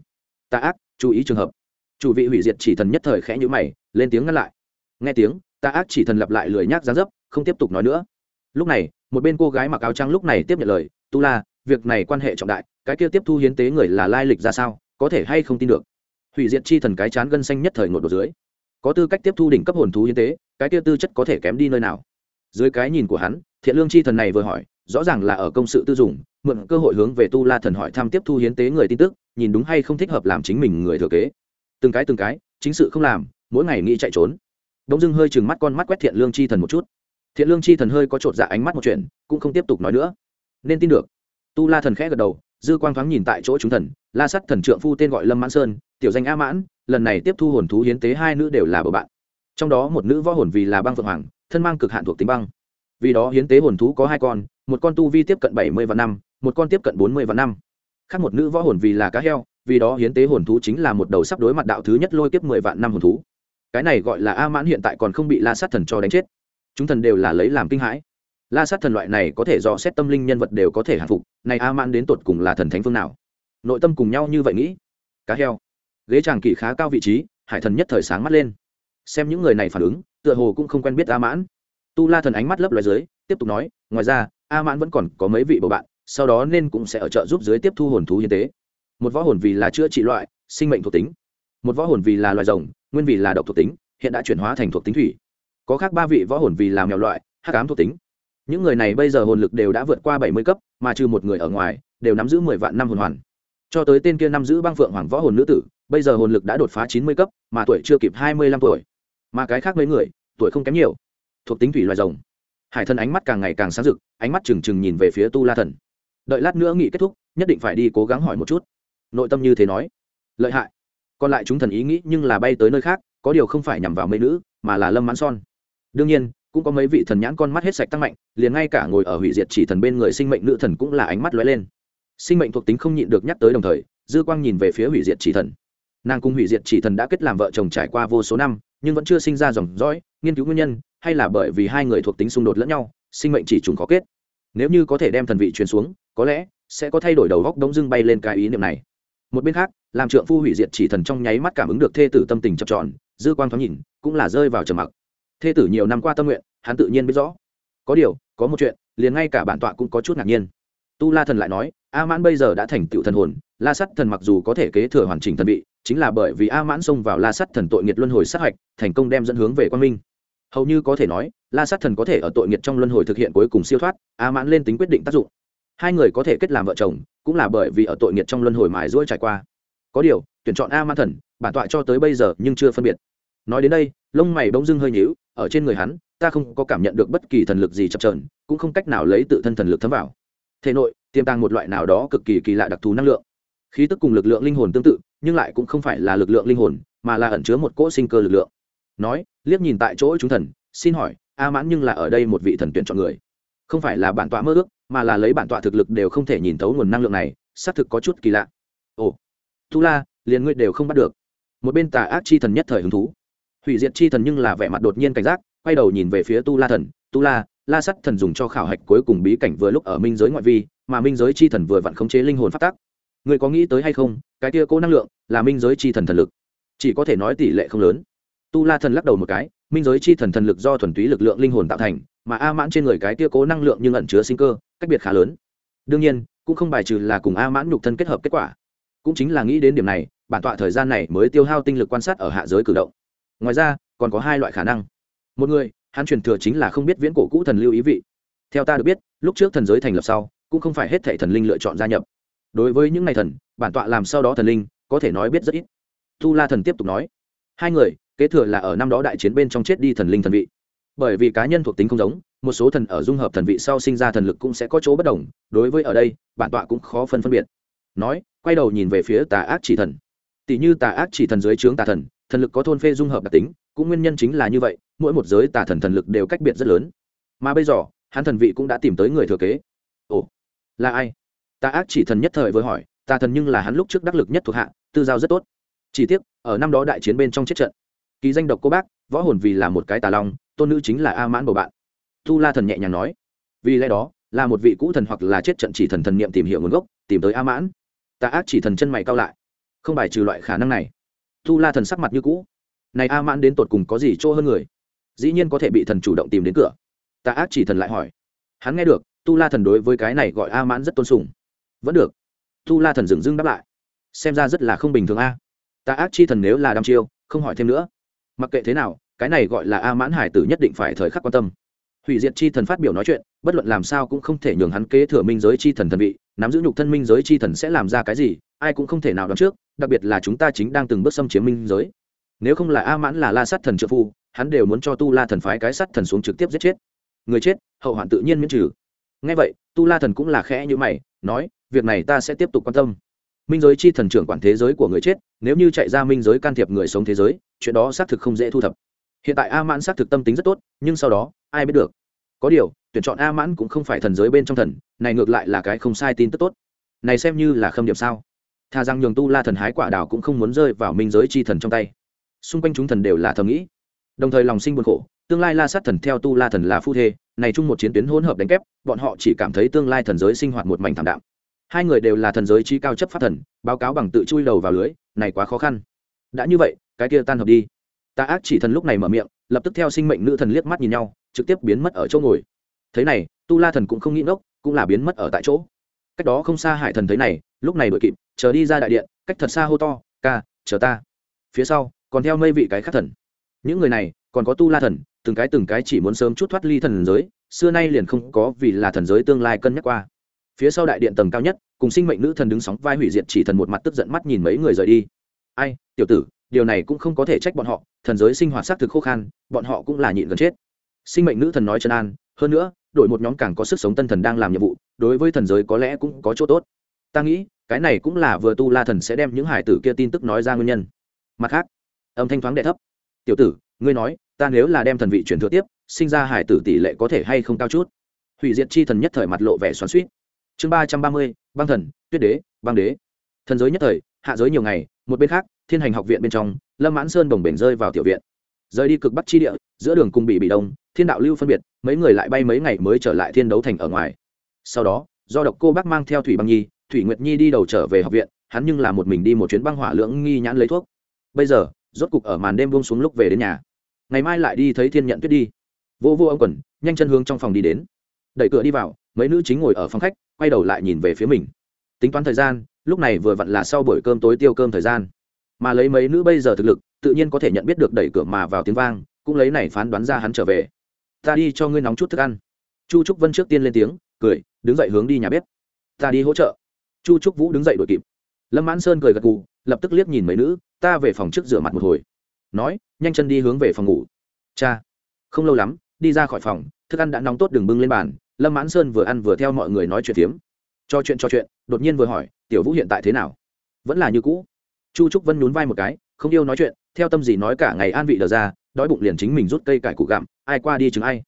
Ta ác, chú ý trường hợp. Chủ vị hủy diệt chỉ thần nhất thời khẽ nhữ mày, lên tiếng ngăn lại. Nghe tiếng, ta ác chỉ thần lặp lại lười nhác giá dấp không tiếp tục nói nữa. Lúc này, một bên cô gái mặc áo trắng lúc này tiếp nhận lời, tu la, việc này quan hệ trọng đại, cái kia tiếp thu hiến tế người là lai lịch ra sao, có thể hay không tin được? Hủy diệt chi thần cái chán gân xanh nhất thời ngột đổ dưới. Có tư cách tiếp thu đỉnh cấp hồn thú hiến tế, cái kia tư chất có thể kém đi nơi nào? Dưới cái nhìn của hắn, thiện lương chi thần này vừa hỏi, rõ ràng là ở công sự tư dùng, mượn cơ hội hướng về tu la thần hỏi thăm tiếp thu hiến tế người tin tức, nhìn đúng hay không thích hợp làm chính mình người thừa kế. Từng cái từng cái, chính sự không làm, mỗi ngày nghĩ chạy trốn. Đông dưng hơi chừng mắt con mắt quét thiện lương chi thần một chút thiện lương chi thần hơi có chột dạ ánh mắt một chuyện, cũng không tiếp tục nói nữa. Nên tin được. Tu la thần khẽ gật đầu, dư quang thoáng nhìn tại chỗ chúng thần, la sắt thần trượng phu tên gọi lâm mãn sơn, tiểu danh a mãn, lần này tiếp thu hồn thú hiến tế hai nữ đều là bờ bạn. Trong đó một nữ võ hồn vì là băng phượng hoàng, thân mang cực hạn thuộc tính băng. Vì đó hiến tế hồn thú có hai con, một con tu vi tiếp cận bảy mươi vạn năm, một con tiếp cận bốn mươi vạn năm. Khác một nữ võ hồn vì là cá heo, vì đó hiến tế hồn thú chính là một đầu sắp đối mặt đạo thứ nhất lôi kiếp mười vạn năm hồn thú. Cái này gọi là a mãn hiện tại còn không bị la sát thần cho đánh chết chúng thần đều là lấy làm kinh hãi. La sát thần loại này có thể dò xét tâm linh nhân vật đều có thể hạ phục, này a mãn đến tột cùng là thần thánh phương nào? Nội tâm cùng nhau như vậy nghĩ. Cá heo. Ghế tràng kỵ khá cao vị trí, hải thần nhất thời sáng mắt lên. Xem những người này phản ứng, tựa hồ cũng không quen biết a mãn. Tu la thần ánh mắt lấp loài dưới, tiếp tục nói, ngoài ra, a mãn vẫn còn có mấy vị bầu bạn, sau đó nên cũng sẽ ở chợ giúp dưới tiếp thu hồn thú hiến tế. Một võ hồn vì là chữa trị loại, sinh mệnh thuộc tính. Một võ hồn vì là loài rồng, nguyên vì là độc thuộc tính, hiện đã chuyển hóa thành thuộc tính thủy có khác ba vị võ hồn vì làm mèo loại hát cám thuộc tính. Những người này bây giờ hồn lực đều đã vượt qua bảy mươi cấp, mà trừ một người ở ngoài, đều nắm giữ mười vạn năm hồn hoàn. Cho tới tên kia nắm giữ băng phượng hoàng võ hồn nữ tử, bây giờ hồn lực đã đột phá chín mươi cấp, mà tuổi chưa kịp hai mươi lăm tuổi. Mà cái khác mấy người, tuổi không kém nhiều. Thuộc tính thủy loài rồng. Hải thần ánh mắt càng ngày càng sáng rực, ánh mắt trừng trừng nhìn về phía tu la thần. Đợi lát nữa nghị kết thúc, nhất định phải đi cố gắng hỏi một chút. Nội tâm như thế nói. Lợi hại. Còn lại chúng thần ý nghĩ nhưng là bay tới nơi khác, có điều không phải nhằm vào mấy nữ, mà là lâm mãn son đương nhiên, cũng có mấy vị thần nhãn con mắt hết sạch tăng mạnh, liền ngay cả ngồi ở hủy diệt chỉ thần bên người sinh mệnh nữ thần cũng là ánh mắt lóe lên. Sinh mệnh thuộc tính không nhịn được nhắc tới đồng thời, dư quang nhìn về phía hủy diệt chỉ thần. Nàng cùng hủy diệt chỉ thần đã kết làm vợ chồng trải qua vô số năm, nhưng vẫn chưa sinh ra dòng dõi, nghiên cứu nguyên nhân, hay là bởi vì hai người thuộc tính xung đột lẫn nhau, sinh mệnh chỉ trùng khó kết. Nếu như có thể đem thần vị truyền xuống, có lẽ sẽ có thay đổi đầu góc đống dưng bay lên cái ý niệm này. Một bên khác, làm trượng phu hủy diệt chỉ thần trong nháy mắt cảm ứng được thê tử tâm tình chập tròn, dư quang thoáng nhìn, cũng là rơi vào trầm mặc thê tử nhiều năm qua tâm nguyện, hắn tự nhiên biết rõ. Có điều, có một chuyện, liền ngay cả bản tọa cũng có chút ngạc nhiên. Tu la thần lại nói, a mãn bây giờ đã thành tựu thần hồn, la sắt thần mặc dù có thể kế thừa hoàn chỉnh thần vị, chính là bởi vì a mãn xông vào la sắt thần tội nghiệt luân hồi sát hạch, thành công đem dẫn hướng về quang minh. Hầu như có thể nói, la sát thần có thể ở tội nghiệt trong luân hồi thực hiện cuối cùng siêu thoát, a mãn lên tính quyết định tác dụng. Hai người có thể kết làm vợ chồng, cũng là bởi vì ở tội nghiệt trong luân hồi mài ruỗi trải qua. Có điều, tuyển chọn a mãn thần, bản tọa cho tới bây giờ nhưng chưa phân biệt. Nói đến đây, lông mày bỗng dưng hơi nhíu ở trên người hắn, ta không có cảm nhận được bất kỳ thần lực gì chập trờn cũng không cách nào lấy tự thân thần lực thấm vào. Thể nội, tiềm tàng một loại nào đó cực kỳ kỳ lạ đặc thù năng lượng. Khí tức cùng lực lượng linh hồn tương tự, nhưng lại cũng không phải là lực lượng linh hồn, mà là ẩn chứa một cỗ sinh cơ lực lượng. Nói, liếc nhìn tại chỗ chúng thần, xin hỏi, a mãn nhưng là ở đây một vị thần tuyển chọn người? Không phải là bản tọa mơ ước, mà là lấy bản tọa thực lực đều không thể nhìn thấu nguồn năng lượng này, xác thực có chút kỳ lạ. Ồ tu la, liền ngươi đều không bắt được. Một bên tà ác chi thần nhất thời hứng thú hủy diệt chi thần nhưng là vẻ mặt đột nhiên cảnh giác, quay đầu nhìn về phía tu la thần. Tu la la sắt thần dùng cho khảo hạch cuối cùng bí cảnh vừa lúc ở minh giới ngoại vi, mà minh giới chi thần vừa vặn khống chế linh hồn phát tác người có nghĩ tới hay không, cái kia cố năng lượng là minh giới chi thần thần lực. Chỉ có thể nói tỷ lệ không lớn. Tu la thần lắc đầu một cái, minh giới chi thần thần lực do thuần túy lực lượng linh hồn tạo thành, mà a mãn trên người cái tia cố năng lượng nhưng ẩn chứa sinh cơ, cách biệt khá lớn. Đương nhiên, cũng không bài trừ là cùng a mãn nhục thân kết hợp kết quả. Cũng chính là nghĩ đến điểm này, bản tọa thời gian này mới tiêu hao tinh lực quan sát ở hạ giới cử động ngoài ra, còn có hai loại khả năng. Một người, hắn truyền thừa chính là không biết viễn cổ cũ thần lưu ý vị. Theo ta được biết, lúc trước thần giới thành lập sau, cũng không phải hết thảy thần linh lựa chọn gia nhập. Đối với những ngày thần, bản tọa làm sau đó thần linh, có thể nói biết rất ít. Tu la thần tiếp tục nói, hai người, kế thừa là ở năm đó đại chiến bên trong chết đi thần linh thần vị. Bởi vì cá nhân thuộc tính không giống, một số thần ở dung hợp thần vị sau sinh ra thần lực cũng sẽ có chỗ bất đồng, đối với ở đây, bản tọa cũng khó phân phân biệt. Nói, quay đầu nhìn về phía tà ác chỉ thần. Tỷ như tà ác chỉ thần dưới trướng tà thần thần lực có thôn phê dung hợp đặc tính, cũng nguyên nhân chính là như vậy, mỗi một giới tà thần thần lực đều cách biệt rất lớn. Mà bây giờ, hắn thần vị cũng đã tìm tới người thừa kế. Ồ, là ai? Ta ác chỉ thần nhất thời với hỏi, tà thần nhưng là hắn lúc trước đắc lực nhất thuộc hạ, tư giao rất tốt. Chỉ tiếc, ở năm đó đại chiến bên trong chết trận ký danh độc cô bác, võ hồn vì là một cái tà long, tôn nữ chính là a mãn bầu bạn. Tu la thần nhẹ nhàng nói, vì lẽ đó, là một vị cũ thần hoặc là chết trận chỉ thần thần niệm tìm hiểu nguồn gốc, tìm tới a mãn. Tà ác chỉ thần chân mày cao lại, không bài trừ loại khả năng này tu la thần sắc mặt như cũ. Này a mãn đến tột cùng có gì chỗ hơn người? Dĩ nhiên có thể bị thần chủ động tìm đến cửa. Ta ác chỉ thần lại hỏi. Hắn nghe được tu la thần đối với cái này gọi a mãn rất tôn sùng. Vẫn được. Tu la thần dừng dưng đáp lại. Xem ra rất là không bình thường a. Ta ác chi thần nếu là đăm chiêu, không hỏi thêm nữa. Mặc kệ thế nào, cái này gọi là a mãn hải tử nhất định phải thời khắc quan tâm. Hủy diệt chi thần phát biểu nói chuyện, bất luận làm sao cũng không thể nhường hắn kế thừa minh giới chi thần thần vị, nắm giữ nhục thân minh giới chi thần sẽ làm ra cái gì, ai cũng không thể nào đoán trước đặc biệt là chúng ta chính đang từng bước xâm chiếm minh giới. Nếu không là a mãn là la sát thần trợ phu, hắn đều muốn cho tu la thần phái cái sát thần xuống trực tiếp giết chết. Người chết, hậu hoạn tự nhiên miễn trừ. Ngay vậy, tu la thần cũng là khẽ như mày, nói, việc này ta sẽ tiếp tục quan tâm. Minh giới chi thần trưởng quản thế giới của người chết, nếu như chạy ra minh giới can thiệp người sống thế giới, chuyện đó xác thực không dễ thu thập. Hiện tại a mãn xác thực tâm tính rất tốt, nhưng sau đó, ai biết được. Có điều, tuyển chọn a mãn cũng không phải thần giới bên trong thần, này ngược lại là cái không sai tin tức tốt. Này xem như là khâm điểm sao? Thà rằng nhường tu la thần hái quả đào cũng không muốn rơi vào minh giới chi thần trong tay. Xung quanh chúng thần đều là thầm nghĩ. Đồng thời lòng sinh buồn khổ, tương lai la sát thần theo tu la thần là phu thê, này chung một chiến tuyến hỗn hợp đánh kép, bọn họ chỉ cảm thấy tương lai thần giới sinh hoạt một mảnh thảm đạm. Hai người đều là thần giới chi cao chấp pháp thần, báo cáo bằng tự chui đầu vào lưới, này quá khó khăn. Đã như vậy, cái kia tan hợp đi. Ta ác chỉ thần lúc này mở miệng, lập tức theo sinh mệnh nữ thần liếc mắt nhìn nhau, trực tiếp biến mất ở chỗ ngồi. Thế này, tu la thần cũng không nghĩ ngốc, cũng là biến mất ở tại chỗ cách đó không xa hải thần thấy này, lúc này đội kịp, chờ đi ra đại điện, cách thật xa hô to, ca, chờ ta. Phía sau, còn theo mây vị cái khác thần. Những người này, còn có tu la thần, từng cái từng cái chỉ muốn sớm chút thoát ly thần giới, xưa nay liền không có vì là thần giới tương lai cân nhắc qua. Phía sau đại điện tầng cao nhất, cùng sinh mệnh nữ thần đứng sóng vai hủy diệt chỉ thần một mặt tức giận mắt nhìn mấy người rời đi. Ai, tiểu tử, điều này cũng không có thể trách bọn họ, thần giới sinh hoạt xác thực khô khan, bọn họ cũng là nhịn gần chết. Sinh mệnh nữ thần nói chân an, hơn nữa đổi một nhóm càng có sức sống tân thần đang làm nhiệm vụ, đối với thần giới có lẽ cũng có chỗ tốt. Ta nghĩ, cái này cũng là vừa tu la thần sẽ đem những hải tử kia tin tức nói ra nguyên nhân. Mặt khác, âm thanh thoáng đệ thấp. Tiểu tử, ngươi nói, ta nếu là đem thần vị truyền thừa tiếp, sinh ra hải tử tỷ lệ có thể hay không cao chút? Hủy diệt chi thần nhất thời mặt lộ vẻ xoắn suýt chương ba trăm ba mươi, băng thần, tuyết đế, băng đế. Thần giới nhất thời, hạ giới nhiều ngày, một bên khác, thiên hành học viện bên trong, lâm mãn sơn bồng bềnh rơi vào tiểu viện. Rời đi cực bắc chi địa, giữa đường cùng bị bị đông thiên đạo lưu phân biệt, mấy người lại bay mấy ngày mới trở lại thiên đấu thành ở ngoài. Sau đó, do độc cô bác mang theo thủy băng nhi, thủy nguyệt nhi đi đầu trở về học viện, hắn nhưng là một mình đi một chuyến băng hỏa lưỡng nghi nhãn lấy thuốc. Bây giờ, rốt cục ở màn đêm buông xuống lúc về đến nhà. Ngày mai lại đi thấy thiên nhận tuyết đi. Vô vô ông quần, nhanh chân hướng trong phòng đi đến. Đẩy cửa đi vào, mấy nữ chính ngồi ở phòng khách, quay đầu lại nhìn về phía mình. Tính toán thời gian, lúc này vừa vặn là sau buổi cơm tối tiêu cơm thời gian. Mà lấy mấy nữ bây giờ thực lực, tự nhiên có thể nhận biết được đẩy cửa mà vào tiếng vang, cũng lấy này phán đoán ra hắn trở về ta đi cho ngươi nóng chút thức ăn. Chu trúc vân trước tiên lên tiếng cười đứng dậy hướng đi nhà bếp. Ta đi hỗ trợ. Chu trúc vũ đứng dậy đuổi kịp. Lâm mãn sơn cười gật cù, lập tức liếc nhìn mấy nữ ta về phòng trước rửa mặt một hồi. Nói nhanh chân đi hướng về phòng ngủ. Cha không lâu lắm đi ra khỏi phòng thức ăn đã nóng tốt đừng bưng lên bàn. Lâm mãn sơn vừa ăn vừa theo mọi người nói chuyện phiếm. Cho chuyện cho chuyện đột nhiên vừa hỏi tiểu vũ hiện tại thế nào? Vẫn là như cũ. Chu trúc vân nhún vai một cái không yêu nói chuyện theo tâm gì nói cả ngày an vị đờ ra đói bụng liền chính mình rút cây cải củ gặm, ai qua đi chừng ai.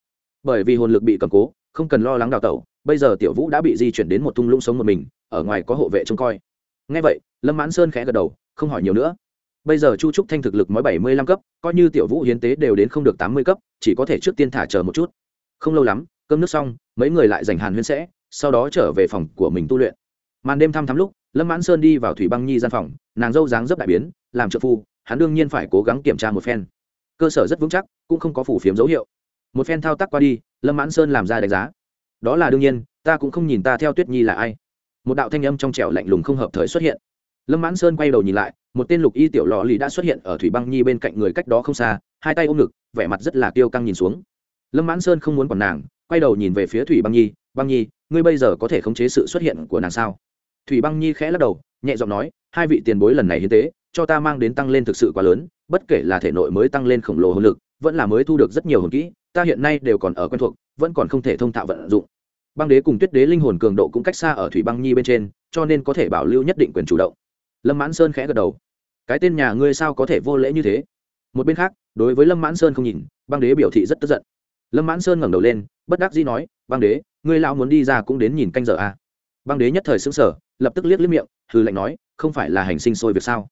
Bởi vì hồn lực bị cầm cố, không cần lo lắng đào tẩu, bây giờ tiểu vũ đã bị di chuyển đến một thung lũng sống một mình, ở ngoài có hộ vệ trông coi. Ngay vậy, lâm mãn sơn khẽ gật đầu, không hỏi nhiều nữa. Bây giờ chu trúc thanh thực lực mới bảy mươi lăm cấp, coi như tiểu vũ hiến tế đều đến không được tám mươi cấp, chỉ có thể trước tiên thả chờ một chút. Không lâu lắm, cơm nước xong, mấy người lại dành hàn huyên sẽ, sau đó trở về phòng của mình tu luyện. Màn đêm thăm thắm lúc, lâm mãn sơn đi vào thủy băng nhi gian phòng, nàng dâu dáng dấp đại biến, làm trợ phu, hắn đương nhiên phải cố gắng kiểm tra một phen cơ sở rất vững chắc, cũng không có phủ phiếm dấu hiệu. Một phen thao tác qua đi, lâm mãn sơn làm ra đánh giá. Đó là đương nhiên, ta cũng không nhìn ta theo tuyết nhi là ai. Một đạo thanh âm trong trẻo lạnh lùng không hợp thời xuất hiện. Lâm mãn sơn quay đầu nhìn lại, một tên lục y tiểu lò lì đã xuất hiện ở thủy băng nhi bên cạnh người cách đó không xa, hai tay ôm ngực, vẻ mặt rất là tiêu căng nhìn xuống. Lâm mãn sơn không muốn còn nàng, quay đầu nhìn về phía thủy băng nhi băng nhi, ngươi bây giờ có thể khống chế sự xuất hiện của nàng sao? Thủy băng nhi khẽ lắc đầu, nhẹ giọng nói, hai vị tiền bối lần này hiến tế, cho ta mang đến tăng lên thực sự quá lớn bất kể là thể nội mới tăng lên khổng lồ hồn lực, vẫn là mới thu được rất nhiều hồn kỹ, ta hiện nay đều còn ở quen thuộc, vẫn còn không thể thông thạo vận dụng. Băng đế cùng tuyết đế linh hồn cường độ cũng cách xa ở thủy băng nhi bên trên, cho nên có thể bảo lưu nhất định quyền chủ động. Lâm mãn sơn khẽ gật đầu. Cái tên nhà ngươi sao có thể vô lễ như thế? Một bên khác, đối với lâm mãn sơn không nhìn, băng đế biểu thị rất tức giận. Lâm mãn sơn ngẩng đầu lên, bất đắc dĩ nói, băng đế, ngươi lão muốn đi ra cũng đến nhìn canh giờ à. băng đế nhất thời xứng sở lập tức liếc liếc miệng, hừ lạnh nói, không phải là hành sinh sôi việc sao?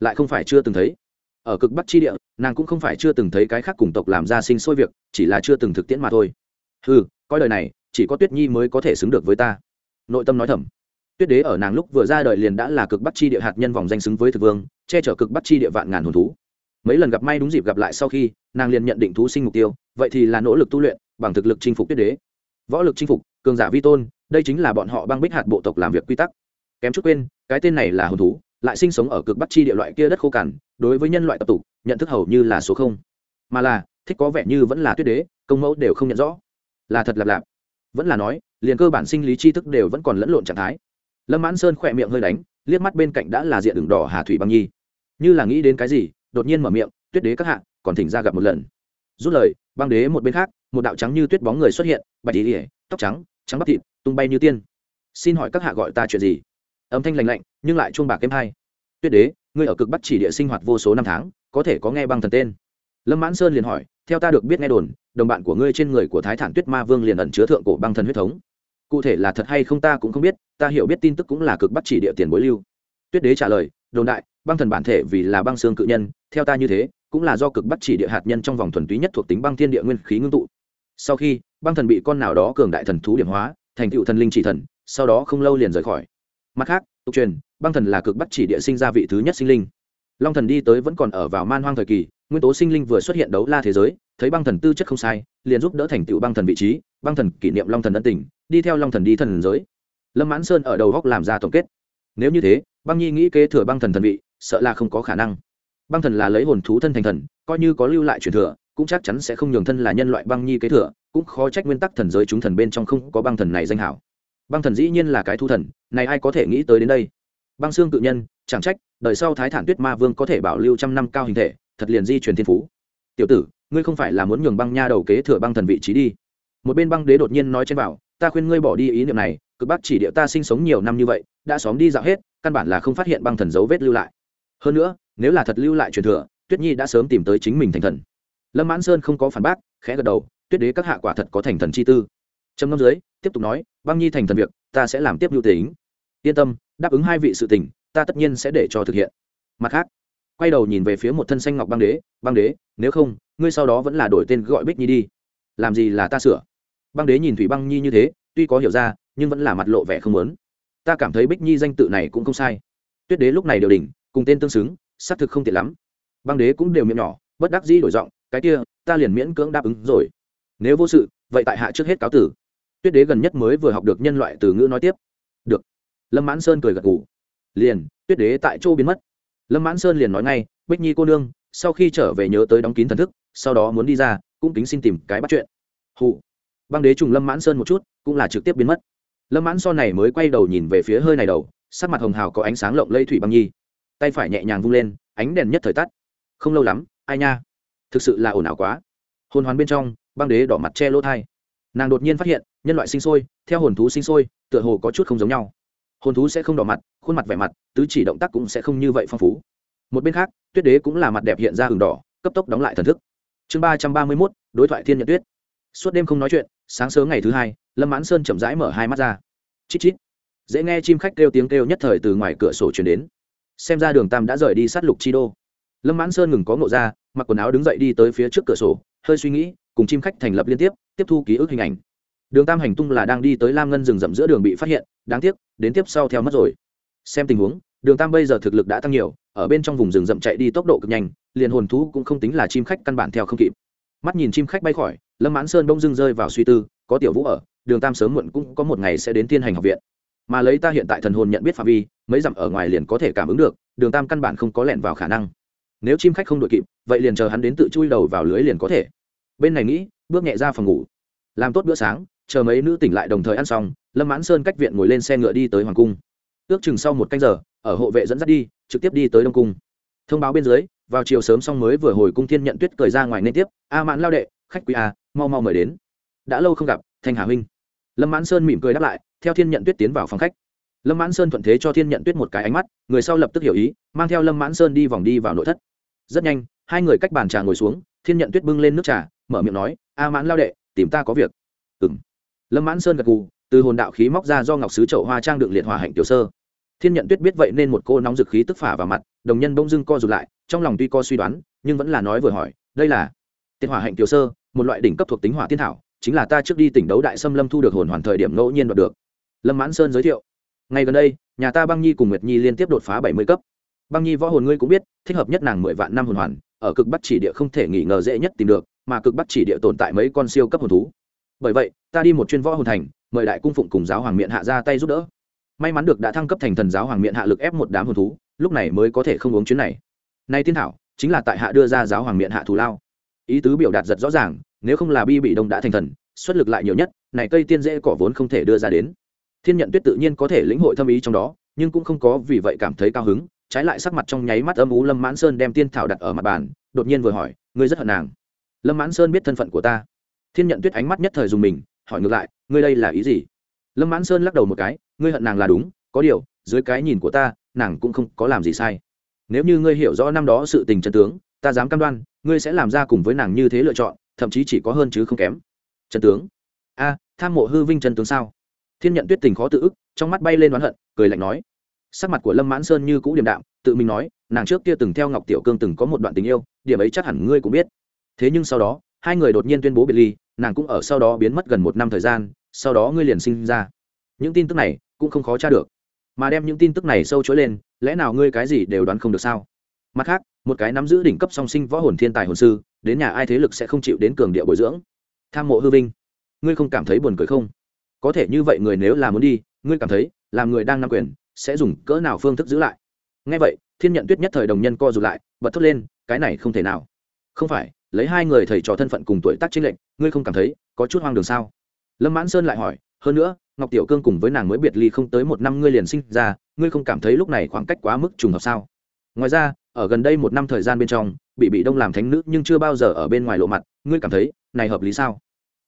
Lại không phải chưa từng thấy ở cực bắc chi địa, nàng cũng không phải chưa từng thấy cái khác cùng tộc làm ra sinh sôi việc, chỉ là chưa từng thực tiễn mà thôi. Ừ coi đời này, chỉ có tuyết nhi mới có thể xứng được với ta. Nội tâm nói thầm. Tuyết đế ở nàng lúc vừa ra đời liền đã là cực bắc chi địa hạt nhân vòng danh xứng với thực vương, che chở cực bắc chi địa vạn ngàn hồn thú. Mấy lần gặp may đúng dịp gặp lại sau khi, nàng liền nhận định thú sinh mục tiêu, vậy thì là nỗ lực tu luyện, bằng thực lực chinh phục tuyết đế. Võ lực chinh phục, cường giả vi tôn, đây chính là bọn họ băng bích hạt bộ tộc làm việc quy tắc. Kém chút quên, cái tên này là hồn thú lại sinh sống ở cực bắc chi địa loại kia đất khô cằn, đối với nhân loại tập tục, nhận thức hầu như là số không. Mà là, thích có vẻ như vẫn là tuyết đế, công mẫu đều không nhận rõ. Là thật lạp lạp. Vẫn là nói, liền cơ bản sinh lý tri thức đều vẫn còn lẫn lộn trạng thái. Lâm mãn sơn khỏe miệng hơi đánh, liếc mắt bên cạnh đã là diện đường đỏ hà thủy băng nhi. Như là nghĩ đến cái gì, đột nhiên mở miệng, tuyết đế các hạ, còn thỉnh ra gặp một lần. Rút lời, băng đế một bên khác, một đạo trắng như tuyết bóng người xuất hiện, bạch ý ỉa tóc trắng trắng bắp thịt, tung bay như tiên. Xin hỏi các hạ gọi ta chuyện gì? Âm thanh lành lạnh, nhưng lại chuông bạc kém hai. Tuyết đế, ngươi ở cực bắc chỉ địa sinh hoạt vô số năm tháng, có thể có nghe băng thần tên. Lâm mãn sơn liền hỏi, theo ta được biết nghe đồn, đồng bạn của ngươi trên người của thái thản tuyết ma vương liền ẩn chứa thượng cổ băng thần huyết thống. Cụ thể là thật hay không ta cũng không biết, ta hiểu biết tin tức cũng là cực bắc chỉ địa tiền bối lưu. Tuyết đế trả lời, đồn đại, băng thần bản thể vì là băng xương cự nhân, theo ta như thế, cũng là do cực bắc chỉ địa hạt nhân trong vòng thuần túy nhất thuộc tính băng thiên địa nguyên khí ngưng tụ. Sau khi, băng thần bị con nào đó cường đại thần thú điểm hóa, thành tựu thần linh chỉ thần, sau đó không lâu liền rời khỏi mặt khác, tục truyền, băng thần là cực bắt chỉ địa sinh ra vị thứ nhất sinh linh. Long thần đi tới vẫn còn ở vào man hoang thời kỳ, nguyên tố sinh linh vừa xuất hiện đấu la thế giới, thấy băng thần tư chất không sai, liền giúp đỡ thành tựu băng thần vị trí, băng thần kỷ niệm long thần ân tình, đi theo long thần đi thần giới. Lâm mãn sơn ở đầu góc làm ra tổng kết. Nếu như thế, băng nhi nghĩ kế thừa băng thần thần vị, sợ là không có khả năng. Băng thần là lấy hồn thú thân thành thần, coi như có lưu lại truyền thừa, cũng chắc chắn sẽ không nhường thân là nhân loại băng nhi kế thừa, cũng khó trách nguyên tắc thần giới chúng thần bên trong không có băng thần này danh hảo băng thần dĩ nhiên là cái thu thần, này ai có thể nghĩ tới đến đây? Băng xương cự nhân, chẳng trách, đời sau thái thản tuyết ma vương có thể bảo lưu trăm năm cao hình thể, thật liền di truyền thiên phú. Tiểu tử, ngươi không phải là muốn nhường băng nha đầu kế thừa băng thần vị trí đi. Một bên băng đế đột nhiên nói trên bảo, ta khuyên ngươi bỏ đi ý niệm này, cực bắc chỉ địa ta sinh sống nhiều năm như vậy, đã xóm đi dạo hết, căn bản là không phát hiện băng thần dấu vết lưu lại. Hơn nữa, nếu là thật lưu lại truyền thừa, tuyết nhi đã sớm tìm tới chính mình thành thần. Lâm mãn sơn không có phản bác, khẽ gật đầu, tuyết đế các hạ quả thật có thành thần chi tư. Trầm ngâm dưới, tiếp tục nói băng nhi thành thần việc, ta sẽ làm tiếp lưu tính. Yên tâm, đáp ứng hai vị sự tình, ta tất nhiên sẽ để cho thực hiện. Mặt khác, quay đầu nhìn về phía một thân xanh ngọc băng đế băng đế, nếu không, ngươi sau đó vẫn là đổi tên gọi bích nhi đi. Làm gì là ta sửa? Băng đế nhìn thủy băng nhi như thế, tuy có hiểu ra, nhưng vẫn là mặt lộ vẻ không lớn ta cảm thấy bích nhi danh tự này cũng không sai. Tuyết đế lúc này đều đỉnh, cùng tên tương xứng, xác thực không tiện lắm. Băng đế cũng đều miệng nhỏ, bất đắc dĩ đổi giọng, cái kia, ta liền miễn cưỡng đáp ứng rồi. Nếu vô sự, vậy tại hạ trước hết cáo tử tuyết đế gần nhất mới vừa học được nhân loại từ ngữ nói tiếp. Được. Lâm mãn sơn cười gật gù. Liền, tuyết đế tại chỗ biến mất. Lâm mãn sơn liền nói ngay, bích nhi cô nương, sau khi trở về nhớ tới đóng kín thần thức, sau đó muốn đi ra, cũng kính xin tìm cái bắt chuyện. Hụ. Băng đế trùng lâm mãn sơn một chút, cũng là trực tiếp biến mất. Lâm mãn son này mới quay đầu nhìn về phía hơi này đầu, sắc mặt hồng hào có ánh sáng lộng lây thủy băng nhi. Tay phải nhẹ nhàng vung lên, ánh đèn nhất thời tắt. Không lâu lắm, ai nha? Thực sự là ồn ào quá. Hôn hoán bên trong, băng đế đỏ mặt che lỗ thai nàng đột nhiên phát hiện nhân loại sinh sôi, theo hồn thú sinh sôi, tựa hồ có chút không giống nhau. Hồn thú sẽ không đỏ mặt, khuôn mặt vẻ mặt, tứ chỉ động tác cũng sẽ không như vậy phong phú. Một bên khác, tuyết đế cũng là mặt đẹp hiện ra hừng đỏ, cấp tốc đóng lại thần thức. Chương ba trăm ba mươi mốt, đối thoại thiên nhật tuyết. Suốt đêm không nói chuyện, sáng sớm ngày thứ hai, lâm mãn sơn chậm rãi mở hai mắt ra. Chít chít. Dễ nghe chim khách kêu tiếng kêu nhất thời từ ngoài cửa sổ chuyển đến. Xem ra đường tam đã rời đi sát lục chi đô. Lâm mãn sơn ngừng có ngộ ra, mặc quần áo đứng dậy đi tới phía trước cửa sổ, hơi suy nghĩ, cùng chim khách thành lập liên tiếp tiếp thu ký ức hình ảnh đường tam hành tung là đang đi tới lam ngân rừng rậm giữa đường bị phát hiện, đáng tiếc, đến tiếp sau theo mất rồi. Xem tình huống, đường tam bây giờ thực lực đã tăng nhiều, ở bên trong vùng rừng rậm chạy đi tốc độ cực nhanh, liền hồn thú cũng không tính là chim khách căn bản theo không kịp. Mắt nhìn chim khách bay khỏi, lâm mãn sơn bỗng dưng rơi vào suy tư, có tiểu vũ ở, đường tam sớm muộn cũng có một ngày sẽ đến thiên hành học viện. Mà lấy ta hiện tại thần hồn nhận biết phạm vi, mấy dặm ở ngoài liền có thể cảm ứng được, đường tam căn bản không có lẹn vào khả năng. Nếu chim khách không đội kịp, vậy liền chờ hắn đến tự chui đầu vào lưới liền có thể. Bên này nghĩ, bước nhẹ ra phòng ngủ. Làm tốt bữa sáng chờ mấy nữ tỉnh lại đồng thời ăn xong, lâm mãn sơn cách viện ngồi lên xe ngựa đi tới hoàng cung. Ước chừng sau một canh giờ, ở hộ vệ dẫn dắt đi, trực tiếp đi tới đông cung. Thông báo bên dưới, vào chiều sớm xong mới vừa hồi cung thiên nhận tuyết cười ra ngoài nên tiếp, a mãn lao đệ, khách quý a mau mau mời đến. Đã lâu không gặp, thanh hà huynh. Lâm mãn sơn mỉm cười đáp lại, theo thiên nhận tuyết tiến vào phòng khách. Lâm mãn sơn thuận thế cho thiên nhận tuyết một cái ánh mắt, người sau lập tức hiểu ý, mang theo lâm mãn sơn đi vòng đi vào nội thất. Rất nhanh, hai người cách bàn trà ngồi xuống, thiên nhận tuyết bưng lên nước trà, mở miệng nói, a mãn lao đệ, tìm ta có việc. Ừng lâm mãn sơn gật gù, từ hồn đạo khí móc ra do ngọc sứ chậu hoa trang đựng liệt Hòa hạnh tiểu sơ. Thiên nhận tuyết biết vậy nên một cô nóng dực khí tức phả vào mặt, đồng nhân bỗng dưng co rụt lại, trong lòng tuy co suy đoán, nhưng vẫn là nói vừa hỏi, đây là tiệt hỏa hạnh tiểu sơ, một loại đỉnh cấp thuộc tính hỏa tiên thảo, chính là ta trước đi tỉnh đấu đại xâm lâm thu được hồn hoàn thời điểm ngẫu nhiên đoạt được. Lâm mãn sơn giới thiệu, ngay gần đây, nhà ta băng nhi cùng nguyệt nhi liên tiếp đột phá bảy mươi cấp. Băng nhi võ hồn ngươi cũng biết, thích hợp nhất nàng mười vạn năm hồn hoàn, ở cực bắc chỉ địa không thể nghỉ ngờ dễ nhất tìm được, mà cực bắc chỉ địa tồn tại mấy con siêu cấp hồn thú bởi vậy, ta đi một chuyên võ hồn thành, mời đại cung phụng cùng giáo hoàng miện hạ ra tay giúp đỡ. May mắn được đã thăng cấp thành thần giáo hoàng miện hạ lực ép một đám hồn thú, lúc này mới có thể không uống chuyến này. Nay tiên thảo, chính là tại hạ đưa ra giáo hoàng miện hạ thù lao. Ý tứ biểu đạt giật rõ ràng, nếu không là bi bị đông đã thành thần, xuất lực lại nhiều nhất, này cây tiên dễ cỏ vốn không thể đưa ra đến. Thiên nhận tuyết tự nhiên có thể lĩnh hội thâm ý trong đó, nhưng cũng không có vì vậy cảm thấy cao hứng, trái lại sắc mặt trong nháy mắt âm ú lâm mãn sơn đem tiên thảo đặt ở mặt bàn, đột nhiên vừa hỏi, ngươi rất hận nàng. Lâm mãn sơn biết thân phận của ta thiên nhận tuyết ánh mắt nhất thời dùng mình, hỏi ngược lại, ngươi đây là ý gì? Lâm mãn sơn lắc đầu một cái, ngươi hận nàng là đúng, có điều, dưới cái nhìn của ta, nàng cũng không có làm gì sai. Nếu như ngươi hiểu rõ năm đó sự tình chân tướng, ta dám cam đoan, ngươi sẽ làm ra cùng với nàng như thế lựa chọn, thậm chí chỉ có hơn chứ không kém. Chân tướng? A, tham mộ hư vinh chân tướng sao? Thiên nhận tuyết tình khó tự ức, trong mắt bay lên oán hận, cười lạnh nói. Sắc mặt của lâm mãn sơn như cũ điềm đạm, tự mình nói, nàng trước kia từng theo ngọc tiểu cương từng có một đoạn tình yêu, điểm ấy chắc hẳn ngươi cũng biết. Thế nhưng sau đó hai người đột nhiên tuyên bố biệt ly, nàng cũng ở sau đó biến mất gần một năm thời gian, sau đó ngươi liền sinh ra. Những tin tức này cũng không khó tra được. Mà đem những tin tức này sâu chối lên, lẽ nào ngươi cái gì đều đoán không được sao? Mặt khác, một cái nắm giữ đỉnh cấp song sinh võ hồn thiên tài hồn sư, đến nhà ai thế lực sẽ không chịu đến cường địa bồi dưỡng? Tham mộ hư vinh, ngươi không cảm thấy buồn cười không? Có thể như vậy người nếu là muốn đi, ngươi cảm thấy, làm người đang nắm quyền, sẽ dùng cỡ nào phương thức giữ lại? Ngay vậy, thiên nhận tuyết nhất thời đồng nhân co rụt lại, bật thốt lên, cái này không thể nào. Không phải lấy hai người thầy trò thân phận cùng tuổi tác chính lệnh ngươi không cảm thấy có chút hoang đường sao? Lâm mãn sơn lại hỏi, hơn nữa, ngọc tiểu cương cùng với nàng mới biệt ly không tới một năm ngươi liền sinh ra, ngươi không cảm thấy lúc này khoảng cách quá mức trùng hợp sao? Ngoài ra, ở gần đây một năm thời gian bên trong, bị bị đông làm thánh nữ nhưng chưa bao giờ ở bên ngoài lộ mặt, ngươi cảm thấy này hợp lý sao?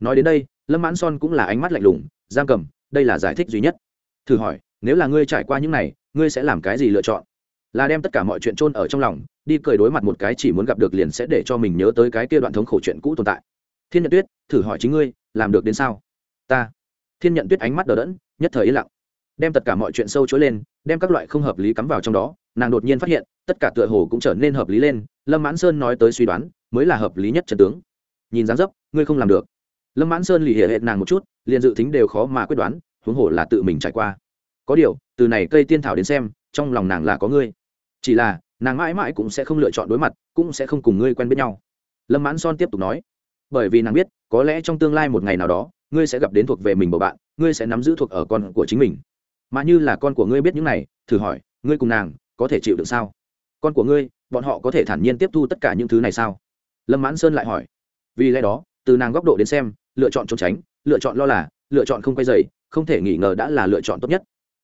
Nói đến đây, lâm mãn son cũng là ánh mắt lạnh lùng, giam cầm, đây là giải thích duy nhất. Thử hỏi, nếu là ngươi trải qua những này, ngươi sẽ làm cái gì lựa chọn? Là đem tất cả mọi chuyện chôn ở trong lòng, đi cười đối mặt một cái chỉ muốn gặp được liền sẽ để cho mình nhớ tới cái kia đoạn thống khổ chuyện cũ tồn tại. Thiên nhận tuyết, thử hỏi chính ngươi, làm được đến sao? Ta. Thiên nhận tuyết ánh mắt đờ đẫn, nhất thời yên lặng. Đem tất cả mọi chuyện sâu chối lên, đem các loại không hợp lý cắm vào trong đó, nàng đột nhiên phát hiện, tất cả tựa hồ cũng trở nên hợp lý lên, lâm mãn sơn nói tới suy đoán, mới là hợp lý nhất trần tướng. Nhìn dáng dấp, ngươi không làm được. Lâm mãn sơn lì hệ hệ nàng một chút, liền dự tính đều khó mà quyết đoán, huống hồ là tự mình trải qua. Có điều, từ này cây tiên thảo đến xem, trong lòng nàng là có ngươi chỉ là, nàng mãi mãi cũng sẽ không lựa chọn đối mặt, cũng sẽ không cùng ngươi quen biết nhau. Lâm mãn son tiếp tục nói, bởi vì nàng biết, có lẽ trong tương lai một ngày nào đó, ngươi sẽ gặp đến thuộc về mình bầu bạn, ngươi sẽ nắm giữ thuộc ở con của chính mình. Mà như là con của ngươi biết những này, thử hỏi, ngươi cùng nàng có thể chịu được sao? Con của ngươi, bọn họ có thể thản nhiên tiếp thu tất cả những thứ này sao? Lâm mãn sơn lại hỏi, vì lẽ đó, từ nàng góc độ đến xem, lựa chọn trốn tránh, lựa chọn lo là, lựa chọn không quay dày không thể nghi ngờ đã là lựa chọn tốt nhất.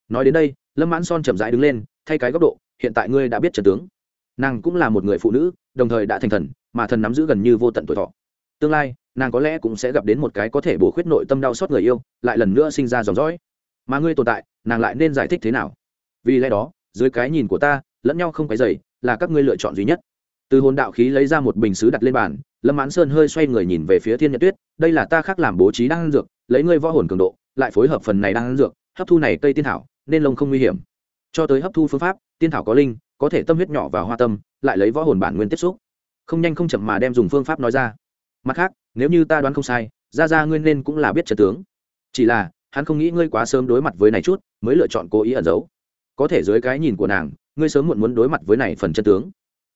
Nói đến đây, lâm mãn son chậm rãi đứng lên, thay cái góc độ hiện tại ngươi đã biết trần tướng. Nàng cũng là một người phụ nữ, đồng thời đã thành thần, mà thần nắm giữ gần như vô tận tuổi thọ. Tương lai, nàng có lẽ cũng sẽ gặp đến một cái có thể bổ khuyết nội tâm đau xót người yêu, lại lần nữa sinh ra dòng dõi. Mà ngươi tồn tại, nàng lại nên giải thích thế nào? Vì lẽ đó, dưới cái nhìn của ta, lẫn nhau không cái dày là các ngươi lựa chọn duy nhất. Từ hồn đạo khí lấy ra một bình xứ đặt lên bàn, lâm mãn sơn hơi xoay người nhìn về phía thiên nhật tuyết, đây là ta khác làm bố trí đang dược, lấy ngươi võ hồn cường độ, lại phối hợp phần này đang dược, hấp thu này cây tiên thảo, nên lông không nguy hiểm. Cho tới hấp thu phương pháp tiên thảo có linh, có thể tâm huyết nhỏ vào hoa tâm, lại lấy võ hồn bản nguyên tiếp xúc. Không nhanh không chậm mà đem dùng phương pháp nói ra. Mặt khác, nếu như ta đoán không sai ra ra ngươi nên cũng là biết trật tướng. Chỉ là, hắn không nghĩ ngươi quá sớm đối mặt với này chút, mới lựa chọn cố ý ẩn giấu. Có thể dưới cái nhìn của nàng, ngươi sớm muộn muốn đối mặt với này phần chân tướng.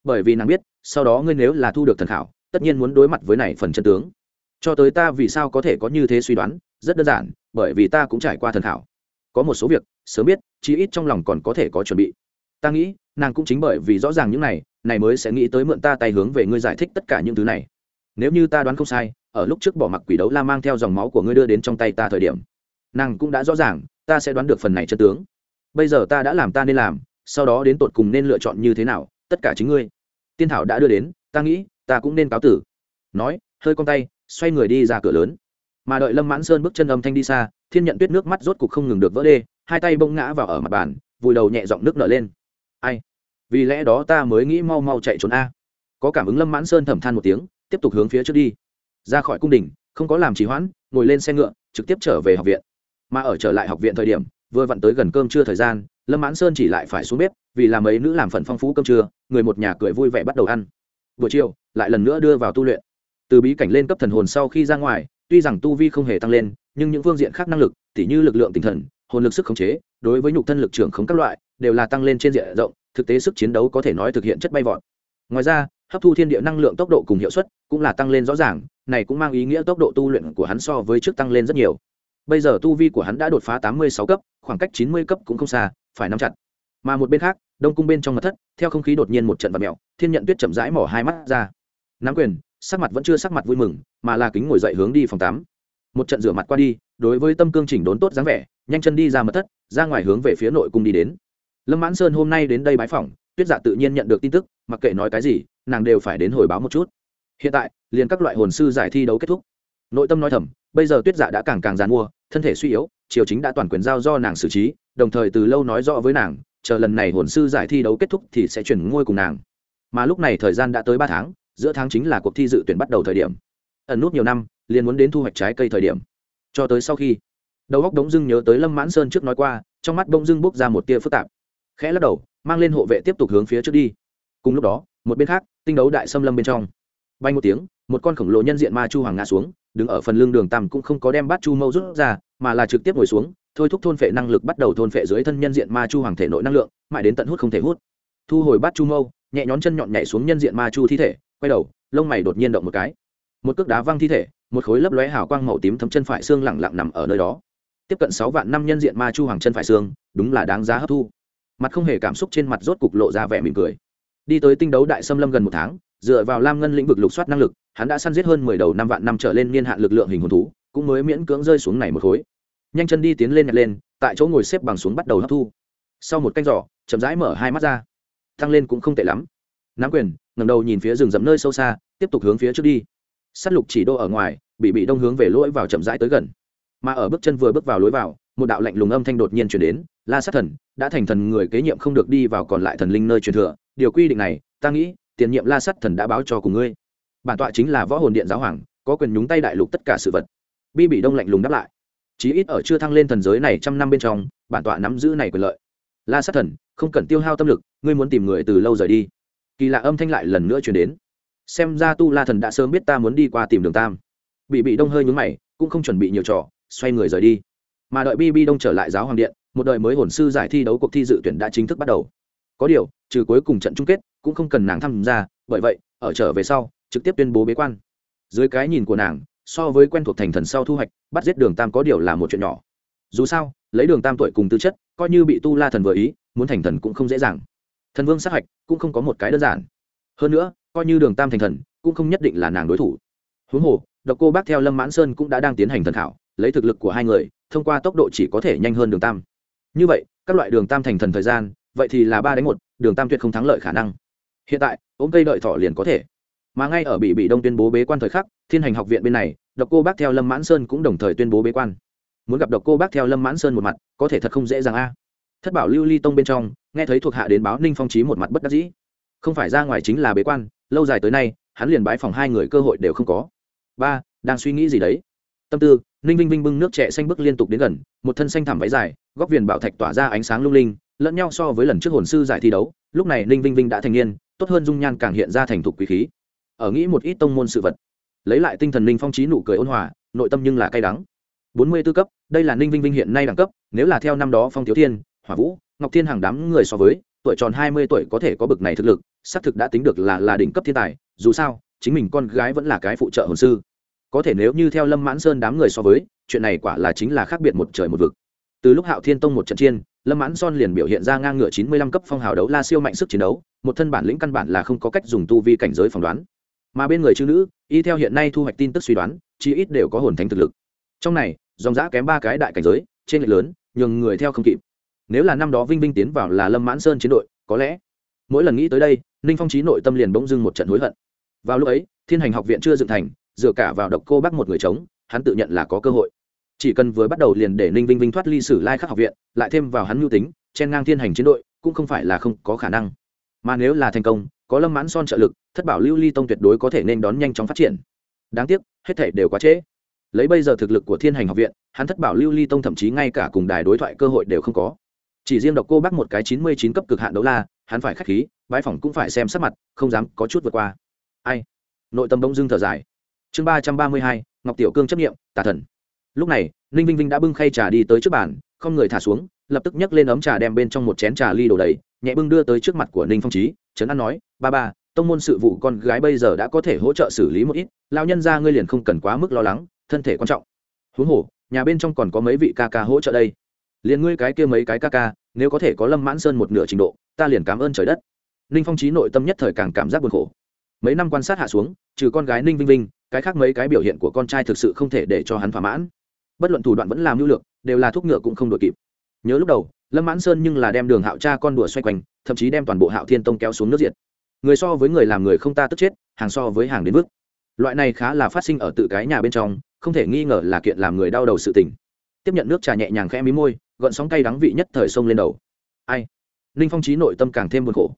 Bởi vì nàng biết, sau đó ngươi nếu là thu được thần khảo, tất nhiên muốn đối mặt với này phần chân tướng. Cho tới ta vì sao có thể có như thế suy đoán, rất đơn giản, bởi vì ta cũng trải qua thần khảo. Có một số việc, sớm biết, chí ít trong lòng còn có thể có chuẩn bị ta nghĩ, nàng cũng chính bởi vì rõ ràng những này này mới sẽ nghĩ tới mượn ta tay hướng về ngươi giải thích tất cả những thứ này. Nếu như ta đoán không sai, ở lúc trước bỏ mặc quỷ đấu la mang theo dòng máu của ngươi đưa đến trong tay ta thời điểm, nàng cũng đã rõ ràng, ta sẽ đoán được phần này chân tướng. Bây giờ ta đã làm ta nên làm, sau đó đến tột cùng nên lựa chọn như thế nào, tất cả chính ngươi. Tiên thảo đã đưa đến, ta nghĩ, ta cũng nên cáo tử. Nói, hơi con tay, xoay người đi ra cửa lớn. Mà đợi lâm mãn sơn bước chân âm thanh đi xa, thiên nhận tuyết nước mắt rốt cục không ngừng được vỡ đê, hai tay bông ngã vào ở mặt bàn, vùi đầu nhẹ giọng nước nở lên ai? Vì lẽ đó ta mới nghĩ mau mau chạy trốn a. Có cảm ứng lâm mãn sơn thầm than một tiếng, tiếp tục hướng phía trước đi. Ra khỏi cung đình, không có làm trì hoãn, ngồi lên xe ngựa, trực tiếp trở về học viện. Mà ở trở lại học viện thời điểm, vừa vặn tới gần cơm trưa thời gian, lâm mãn sơn chỉ lại phải xuống bếp, vì làm ấy nữ làm phần phong phú cơm trưa, người một nhà cười vui vẻ bắt đầu ăn. Buổi chiều, lại lần nữa đưa vào tu luyện. Từ bí cảnh lên cấp thần hồn sau khi ra ngoài, tuy rằng tu vi không hề tăng lên, nhưng những phương diện khác năng lực, tỉ như lực lượng tinh thần, hồn lực sức khống chế, đối với nhục thân lực trưởng khống các loại đều là tăng lên trên diện rộng, thực tế sức chiến đấu có thể nói thực hiện chất bay vọt. Ngoài ra, hấp thu thiên địa năng lượng tốc độ cùng hiệu suất cũng là tăng lên rõ ràng, này cũng mang ý nghĩa tốc độ tu luyện của hắn so với trước tăng lên rất nhiều. Bây giờ tu vi của hắn đã đột phá tám mươi sáu cấp, khoảng cách chín mươi cấp cũng không xa, phải nắm chặt. Mà một bên khác, đông cung bên trong mật thất, theo không khí đột nhiên một trận vật mẹo thiên nhận tuyết chậm rãi mỏ hai mắt ra. Nắm quyền, sắc mặt vẫn chưa sắc mặt vui mừng, mà là kính ngồi dậy hướng đi phòng tám. một trận rửa mặt qua đi, đối với tâm cương chỉnh đốn tốt dáng vẻ, nhanh chân đi ra mật thất, ra ngoài hướng về phía nội cung đi đến lâm mãn sơn hôm nay đến đây bái phỏng, tuyết dạ tự nhiên nhận được tin tức, mặc kệ nói cái gì, nàng đều phải đến hồi báo một chút. Hiện tại, liền các loại hồn sư giải thi đấu kết thúc. Nội tâm nói thầm, bây giờ tuyết dạ đã càng càng dàn mua thân thể suy yếu, triều chính đã toàn quyền giao do nàng xử trí, đồng thời từ lâu nói rõ với nàng, chờ lần này hồn sư giải thi đấu kết thúc thì sẽ chuyển ngôi cùng nàng. Mà lúc này thời gian đã tới ba tháng, giữa tháng chính là cuộc thi dự tuyển bắt đầu thời điểm. Ẩn nút nhiều năm, liền muốn đến thu hoạch trái cây thời điểm. Cho tới sau khi, đầu góc đống dưng nhớ tới lâm mãn sơn trước nói qua, trong mắt bông dưng bốc ra một tia phức tạp khẽ lắc đầu, mang lên hộ vệ tiếp tục hướng phía trước đi. Cùng lúc đó, một bên khác, tinh đấu đại xâm lâm bên trong. Bay một tiếng, một con khổng lồ nhân diện ma chu hoàng ngã xuống, đứng ở phần lưng đường tằm cũng không có đem bát chu mâu rút ra, mà là trực tiếp ngồi xuống, thôi thúc thôn phệ năng lực bắt đầu thôn phệ dưới thân nhân diện ma chu hoàng thể nội năng lượng, mãi đến tận hút không thể hút. Thu hồi bát chu mâu, nhẹ nhón chân nhọn nhảy xuống nhân diện ma chu thi thể, quay đầu, lông mày đột nhiên động một cái. Một cước đá văng thi thể, một khối lấp lóe hào quang màu tím thấm chân phải xương lẳng lặng nằm ở nơi đó. Tiếp cận sáu vạn năm nhân diện ma chu hoàng chân phải xương, đúng là đáng giá hấp thu mặt không hề cảm xúc trên mặt rốt cục lộ ra vẻ mỉm cười. Đi tới tinh đấu đại xâm lâm gần một tháng, dựa vào lam ngân lĩnh vực lục soát năng lực, hắn đã săn giết hơn mười đầu năm vạn năm trở lên niên hạn lực lượng hình hồn thú, cũng mới miễn cưỡng rơi xuống này một khối. Nhanh chân đi tiến lên nhặt lên, tại chỗ ngồi xếp bằng xuống bắt đầu hấp thu. Sau một canh giỏ chậm rãi mở hai mắt ra. Tăng lên cũng không tệ lắm. Nắm quyền ngầm đầu nhìn phía rừng rậm nơi sâu xa, tiếp tục hướng phía trước đi. S á t lục chỉ đô ở ngoài, bị bị đông hướng về lỗi vào chậm rãi tới gần. Mà ở bước chân vừa bước vào lối vào một đạo lạnh lùng âm thanh đột nhiên chuyển đến, la sát thần, đã thành thần người kế nhiệm không được đi vào còn lại thần linh nơi truyền thừa, điều quy định này, ta nghĩ, tiền nhiệm la sát thần đã báo cho cùng ngươi. Bản tọa chính là võ hồn điện giáo hoàng, có quyền nhúng tay đại lục tất cả sự vật. Bi bị đông lạnh lùng đáp lại, chí ít ở chưa thăng lên thần giới này trăm năm bên trong, bản tọa nắm giữ này quyền lợi. La sát thần, không cần tiêu hao tâm lực, ngươi muốn tìm người từ lâu rời đi. Kỳ lạ âm thanh lại lần nữa chuyển đến, xem ra tu la thần đã sớm biết ta muốn đi qua tìm đường tam. Bị bị đông hơi nhúng mày, cũng không chuẩn bị nhiều trò, xoay người rời đi mà đợi BB đông trở lại giáo hoàng điện, một đời mới hồn sư giải thi đấu cuộc thi dự tuyển đã chính thức bắt đầu. Có điều, trừ cuối cùng trận chung kết, cũng không cần nàng tham gia, bởi vậy, ở trở về sau, trực tiếp tuyên bố bế quan. Dưới cái nhìn của nàng, so với quen thuộc thành thần sau thu hoạch, bắt giết đường tam có điều là một chuyện nhỏ. Dù sao, lấy đường tam tuổi cùng tư chất, coi như bị tu la thần vừa ý, muốn thành thần cũng không dễ dàng. Thần vương sát hạch cũng không có một cái đơn giản. Hơn nữa, coi như đường tam thành thần, cũng không nhất định là nàng đối thủ. Huống hồ, độc cô bác theo lâm mãn sơn cũng đã đang tiến hành thần thảo lấy thực lực của hai người, thông qua tốc độ chỉ có thể nhanh hơn đường tam. Như vậy, các loại đường tam thành thần thời gian, vậy thì là ba đánh một, đường tam tuyệt không thắng lợi khả năng. Hiện tại, ôm cây đợi thọ liền có thể. Mà ngay ở bị bị đông tuyên bố bế quan thời khắc, thiên hành học viện bên này, độc cô bác theo lâm mãn sơn cũng đồng thời tuyên bố bế quan. Muốn gặp độc cô bác theo lâm mãn sơn một mặt, có thể thật không dễ dàng a. Thất bảo lưu ly tông bên trong, nghe thấy thuộc hạ đến báo ninh phong trí một mặt bất đắc dĩ. Không phải ra ngoài chính là bế quan, lâu dài tới nay, hắn liền bãi phòng hai người cơ hội đều không có. Ba, đang suy nghĩ gì đấy? Tâm tư ninh vinh vinh bưng nước trẻ xanh bước liên tục đến gần, một thân xanh thảm váy dài, góc viền bảo thạch tỏa ra ánh sáng lung linh, lẫn nhau so với lần trước hồn sư giải thi đấu, lúc này ninh vinh vinh đã thành niên, tốt hơn dung nhan càng hiện ra thành thục quý khí. Ở nghĩ một ít tông môn sự vật, lấy lại tinh thần ninh phong trí nụ cười ôn hòa, nội tâm nhưng là cay đắng. Bốn mươi 44 cấp, đây là ninh vinh vinh hiện nay đẳng cấp, nếu là theo năm đó phong thiếu thiên, hỏa vũ, ngọc thiên hàng đám người so với, tuổi tròn hai mươi tuổi có thể có bực này thực lực, xác thực đã tính được là là đỉnh cấp thiên tài, dù sao, chính mình con gái vẫn là cái phụ trợ hồn sư có thể nếu như theo lâm mãn sơn đám người so với, chuyện này quả là chính là khác biệt một trời một vực. Từ lúc hạo thiên tông một trận chiên lâm mãn son liền biểu hiện ra ngang ngửa chín mươi lăm cấp phong hào đấu la siêu mạnh sức chiến đấu, một thân bản lĩnh căn bản là không có cách dùng tu vi cảnh giới phỏng đoán. Mà bên người chữ nữ, y theo hiện nay thu hoạch tin tức suy đoán chi ít đều có hồn thánh thực lực. Trong này, dòng giã kém ba cái đại cảnh giới, trên lệch lớn, nhường người theo không kịp. Nếu là năm đó vinh vinh tiến vào là lâm mãn sơn chiến đội, có lẽ mỗi lần nghĩ tới đây, ninh phong trí nội tâm liền bỗng dưng một trận hối hận. Vào lúc ấy, thiên hành học viện chưa dựng thành dựa cả vào độc cô bác một người chống hắn tự nhận là có cơ hội. Chỉ cần vừa bắt đầu liền để ninh vinh vinh thoát ly sử lai khắc học viện, lại thêm vào hắn mưu tính, chen ngang thiên hành chiến đội, cũng không phải là không có khả năng. Mà nếu là thành công, có lâm mãn son trợ lực, thất bảo lưu ly tông tuyệt đối có thể nên đón nhanh chóng phát triển. Đáng tiếc, hết thể đều quá trễ. Lấy bây giờ thực lực của thiên hành học viện, hắn thất bảo lưu ly tông thậm chí ngay cả cùng đài đối thoại cơ hội đều không có. Chỉ riêng độc cô bác một cái chín mươi chín cấp cực hạn đấu la, hắn phải k h á c h khí bãi phỏng cũng phải xem sắc mặt, không dám có chút vượt qua. Ai? Nội tâm đông dưng thở dài chương ba trăm ba mươi hai, ngọc tiểu cương chấp nghiệm tà thần. Lúc này, ninh vinh vinh đã bưng khay trà đi tới trước bàn, không người thả xuống, lập tức nhấc lên ấm trà đem bên trong một chén trà ly đổ đầy, nhẹ bưng đưa tới trước mặt của ninh phong trí trấn an nói, ba ba, tông môn sự vụ con gái bây giờ đã có thể hỗ trợ xử lý một ít lao nhân ra ngươi liền không cần quá mức lo lắng, thân thể quan trọng. Huống hồ, nhà bên trong còn có mấy vị ca ca hỗ trợ đây. Liền ngươi cái kia mấy cái ca ca, nếu có thể có lâm mãn sơn một nửa trình độ, ta liền cảm ơn trời đất. Ninh phong trí nội tâm nhất thời càng cảm giác buồn khổ. Mấy năm quan sát hạ xuống, trừ con gái ninh vinh vinh cái khác mấy cái biểu hiện của con trai thực sự không thể để cho hắn thỏa mãn. Bất luận thủ đoạn vẫn làm lưu lược, đều là thuốc ngựa cũng không đội kịp. Nhớ lúc đầu, lâm mãn sơn nhưng là đem đường hạo cha con đùa xoay quanh, thậm chí đem toàn bộ hạo thiên tông kéo xuống nước diệt. Người so với người làm người không ta tức chết, hàng so với hàng đến vức loại này khá là phát sinh ở tự cái nhà bên trong, không thể nghi ngờ là kiện làm người đau đầu sự tình. Tiếp nhận nước trà nhẹ nhàng khẽ mí môi, gọn sóng cay đắng vị nhất thời sông lên đầu. Ai? Ninh phong trí nội tâm càng thêm buồn khổ.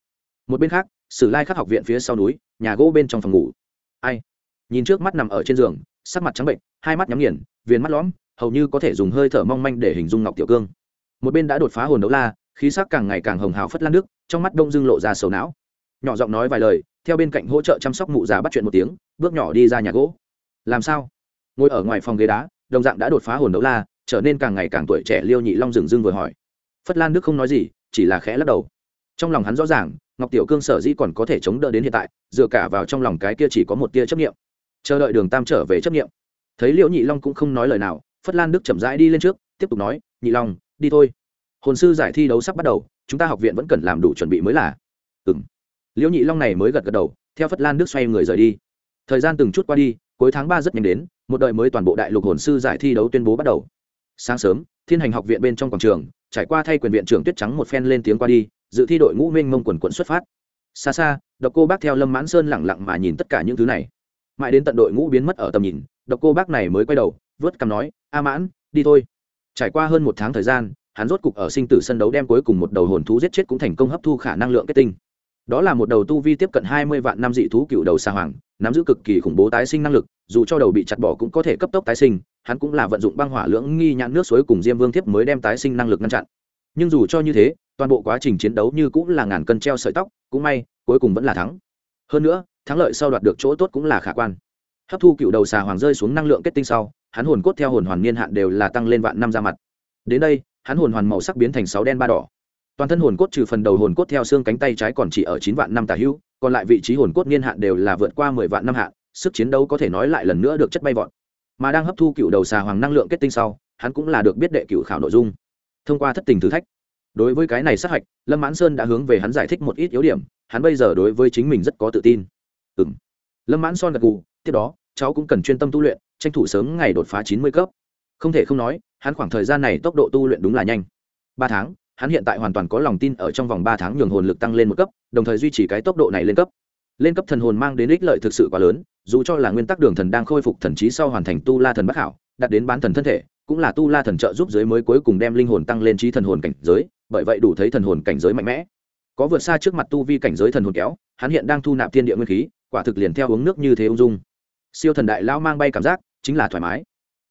Một bên khác, sử lai khắc học viện phía sau núi, nhà gỗ bên trong phòng ngủ. Ai? Nhìn trước mắt nằm ở trên giường, sắc mặt trắng bệnh, hai mắt nhắm nghiền, viền mắt lõm, hầu như có thể dùng hơi thở mong manh để hình dung ngọc tiểu cương. Một bên đã đột phá hồn đấu la, khí sắc càng ngày càng hồng hào phất lan nước trong mắt đông dưng lộ ra sầu não. Nhỏ giọng nói vài lời, theo bên cạnh hỗ trợ chăm sóc mụ già bắt chuyện một tiếng, bước nhỏ đi ra nhà gỗ. Làm sao? Ngồi ở ngoài phòng ghế đá, đồng dạng đã đột phá hồn đấu la, trở nên càng ngày càng tuổi trẻ liêu nhị long dừng dưng vừa hỏi. Phất lan đức không nói gì, chỉ là khẽ lắc đầu. Trong lòng hắn rõ ràng, ngọc tiểu cương sở dĩ còn có thể chống đỡ đến hiện tại, dựa cả vào trong lòng cái kia chỉ có một tia chấp nghiệm chờ đợi đường tam trở về chấp nghiệm. Thấy liễu nhị long cũng không nói lời nào, phất lan đức chậm rãi đi lên trước, tiếp tục nói, nhị long, đi thôi. Hồn sư giải thi đấu sắp bắt đầu, chúng ta học viện vẫn cần làm đủ chuẩn bị mới là. Ừ m liễu nhị long này mới gật gật đầu, theo phất lan đức xoay người rời đi. Thời gian từng chút qua đi, cuối tháng ba rất nhanh đến, một đợi mới toàn bộ đại lục hồn sư giải thi đấu tuyên bố bắt đầu. Sáng sớm, thiên hành học viện bên trong quảng trường, trải qua thay quyền viện trưởng tuyết trắng một phen lên tiếng qua đi, dự thi đội ngũ minh mông quần quận xuất phát. Xa xa, độc cô bác theo lâm mãn sơn lẳng lặng mà nhìn tất cả những thứ này mãi đến tận đội ngũ biến mất ở tầm nhìn, độc cô bác này mới quay đầu, vớt cằm nói, a mãn, đi thôi. Trải qua hơn một tháng thời gian, hắn rốt cục ở sinh tử sân đấu đem cuối cùng một đầu hồn thú giết chết cũng thành công hấp thu khả năng lượng kết tinh. Đó là một đầu tu vi tiếp cận hai mươi vạn năm dị thú cựu đầu xa hoàng, nắm giữ cực kỳ khủng bố tái sinh năng lực, dù cho đầu bị chặt bỏ cũng có thể cấp tốc tái sinh, hắn cũng là vận dụng băng hỏa lưỡng nghi nhãn nước suối cùng diêm vương thiếp mới đem tái sinh năng lực ngăn chặn. Nhưng dù cho như thế, toàn bộ quá trình chiến đấu như cũng là ngàn cân treo sợi tóc, cũng may, cuối cùng vẫn là thắng. Hơn nữa thắng lợi sau đoạt được chỗ tốt cũng là khả quan. Hấp thu cựu đầu xà hoàng rơi xuống năng lượng kết tinh sau, hắn hồn cốt theo hồn hoàn niên hạn đều là tăng lên vạn năm ra mặt. Đến đây, hắn hồn hoàn màu sắc biến thành sáu đen ba đỏ. Toàn thân hồn cốt trừ phần đầu hồn cốt theo xương cánh tay trái còn chỉ ở chín vạn năm tả hữu còn lại vị trí hồn cốt niên hạn đều là vượt qua mười vạn năm hạn, sức chiến đấu có thể nói lại lần nữa được chất bay vọt. Mà đang hấp thu cựu đầu xà hoàng năng lượng kết tinh sau, hắn cũng là được biết đệ cựu khảo nội dung. Thông qua thất tình thử thách, đối với cái này sát hạch, lâm mãn sơn đã hướng về hắn giải thích một ít yếu điểm, hắn bây giờ đối với chính mình rất có tự tin. Ừm, lâm mãn son gật gù tiếp đó cháu cũng cần chuyên tâm tu luyện tranh thủ sớm ngày đột phá chín mươi cấp. Không thể không nói hắn khoảng thời gian này tốc độ tu luyện đúng là nhanh. Ba tháng hắn hiện tại hoàn toàn có lòng tin ở trong vòng ba tháng nhường hồn lực tăng lên một cấp đồng thời duy trì cái tốc độ này lên cấp. Lên cấp thần hồn mang đến ích lợi thực sự quá lớn dù cho là nguyên tắc đường thần đang khôi phục thần trí sau hoàn thành tu la thần bất hảo đạt đến bán thần thân thể cũng là tu la thần trợ giúp giới mới cuối cùng đem linh hồn tăng lên trí thần hồn cảnh giới bởi vậy đủ thấy thần hồn cảnh giới mạnh mẽ. Có vượt xa trước mặt tu vi cảnh giới thần hồn kéo hắn hiện đang thu nạp thiên địa nguyên khí quả thực liền theo uống nước như thế ung dung. Siêu thần đại lao mang bay cảm giác, chính là thoải mái.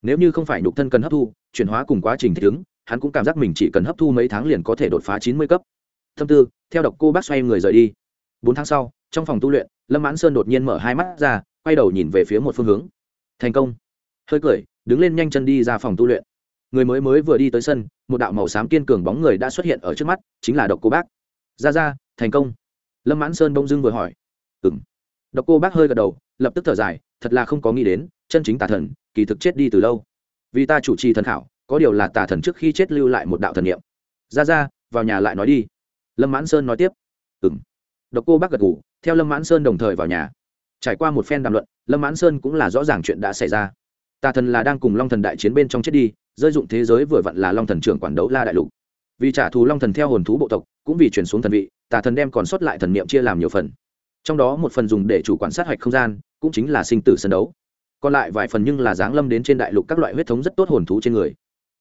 Nếu như không phải nhục thân cần hấp thu, chuyển hóa cùng quá trình thích ứng, hắn cũng cảm giác mình chỉ cần hấp thu mấy tháng liền có thể đột phá chín mươi cấp. Thâm tư, theo độc cô bác xoay người rời đi. Bốn tháng sau, trong phòng tu luyện, lâm mãn sơn đột nhiên mở hai mắt ra, quay đầu nhìn về phía một phương hướng. Thành công. Hơi cười, đứng lên nhanh chân đi ra phòng tu luyện. Người mới mới vừa đi tới sân, một đạo màu xám kiên cường bóng người đã xuất hiện ở trước mắt, chính là độc cô bác. Ra ra, thành công. Lâm mãn sơn bông dưng vừa hỏi. Ừng độc cô bác hơi gật đầu, lập tức thở dài, thật là không có nghĩ đến, chân chính tà thần, kỳ thực chết đi từ lâu. Vì ta chủ trì thần khảo, có điều là tà thần trước khi chết lưu lại một đạo thần niệm. Ra ra, vào nhà lại nói đi. Lâm mãn sơn nói tiếp. Ừng độc cô bác gật ngủ theo lâm mãn sơn đồng thời vào nhà. Trải qua một phen đàm luận, lâm mãn sơn cũng là rõ ràng chuyện đã xảy ra. Tà thần là đang cùng long thần đại chiến bên trong chết đi, rơi dụng thế giới vừa vặn là long thần trưởng quản đấu la đại lục. Vì trả thù long thần theo hồn thú bộ tộc, cũng vì chuyển xuống thần vị, tà thần đem còn sót lại thần niệm chia làm nhiều phần trong đó một phần dùng để chủ quản sát hạch không gian, cũng chính là sinh tử sân đấu. Còn lại vài phần nhưng là giáng lâm đến trên đại lục các loại huyết thống rất tốt hồn thú trên người.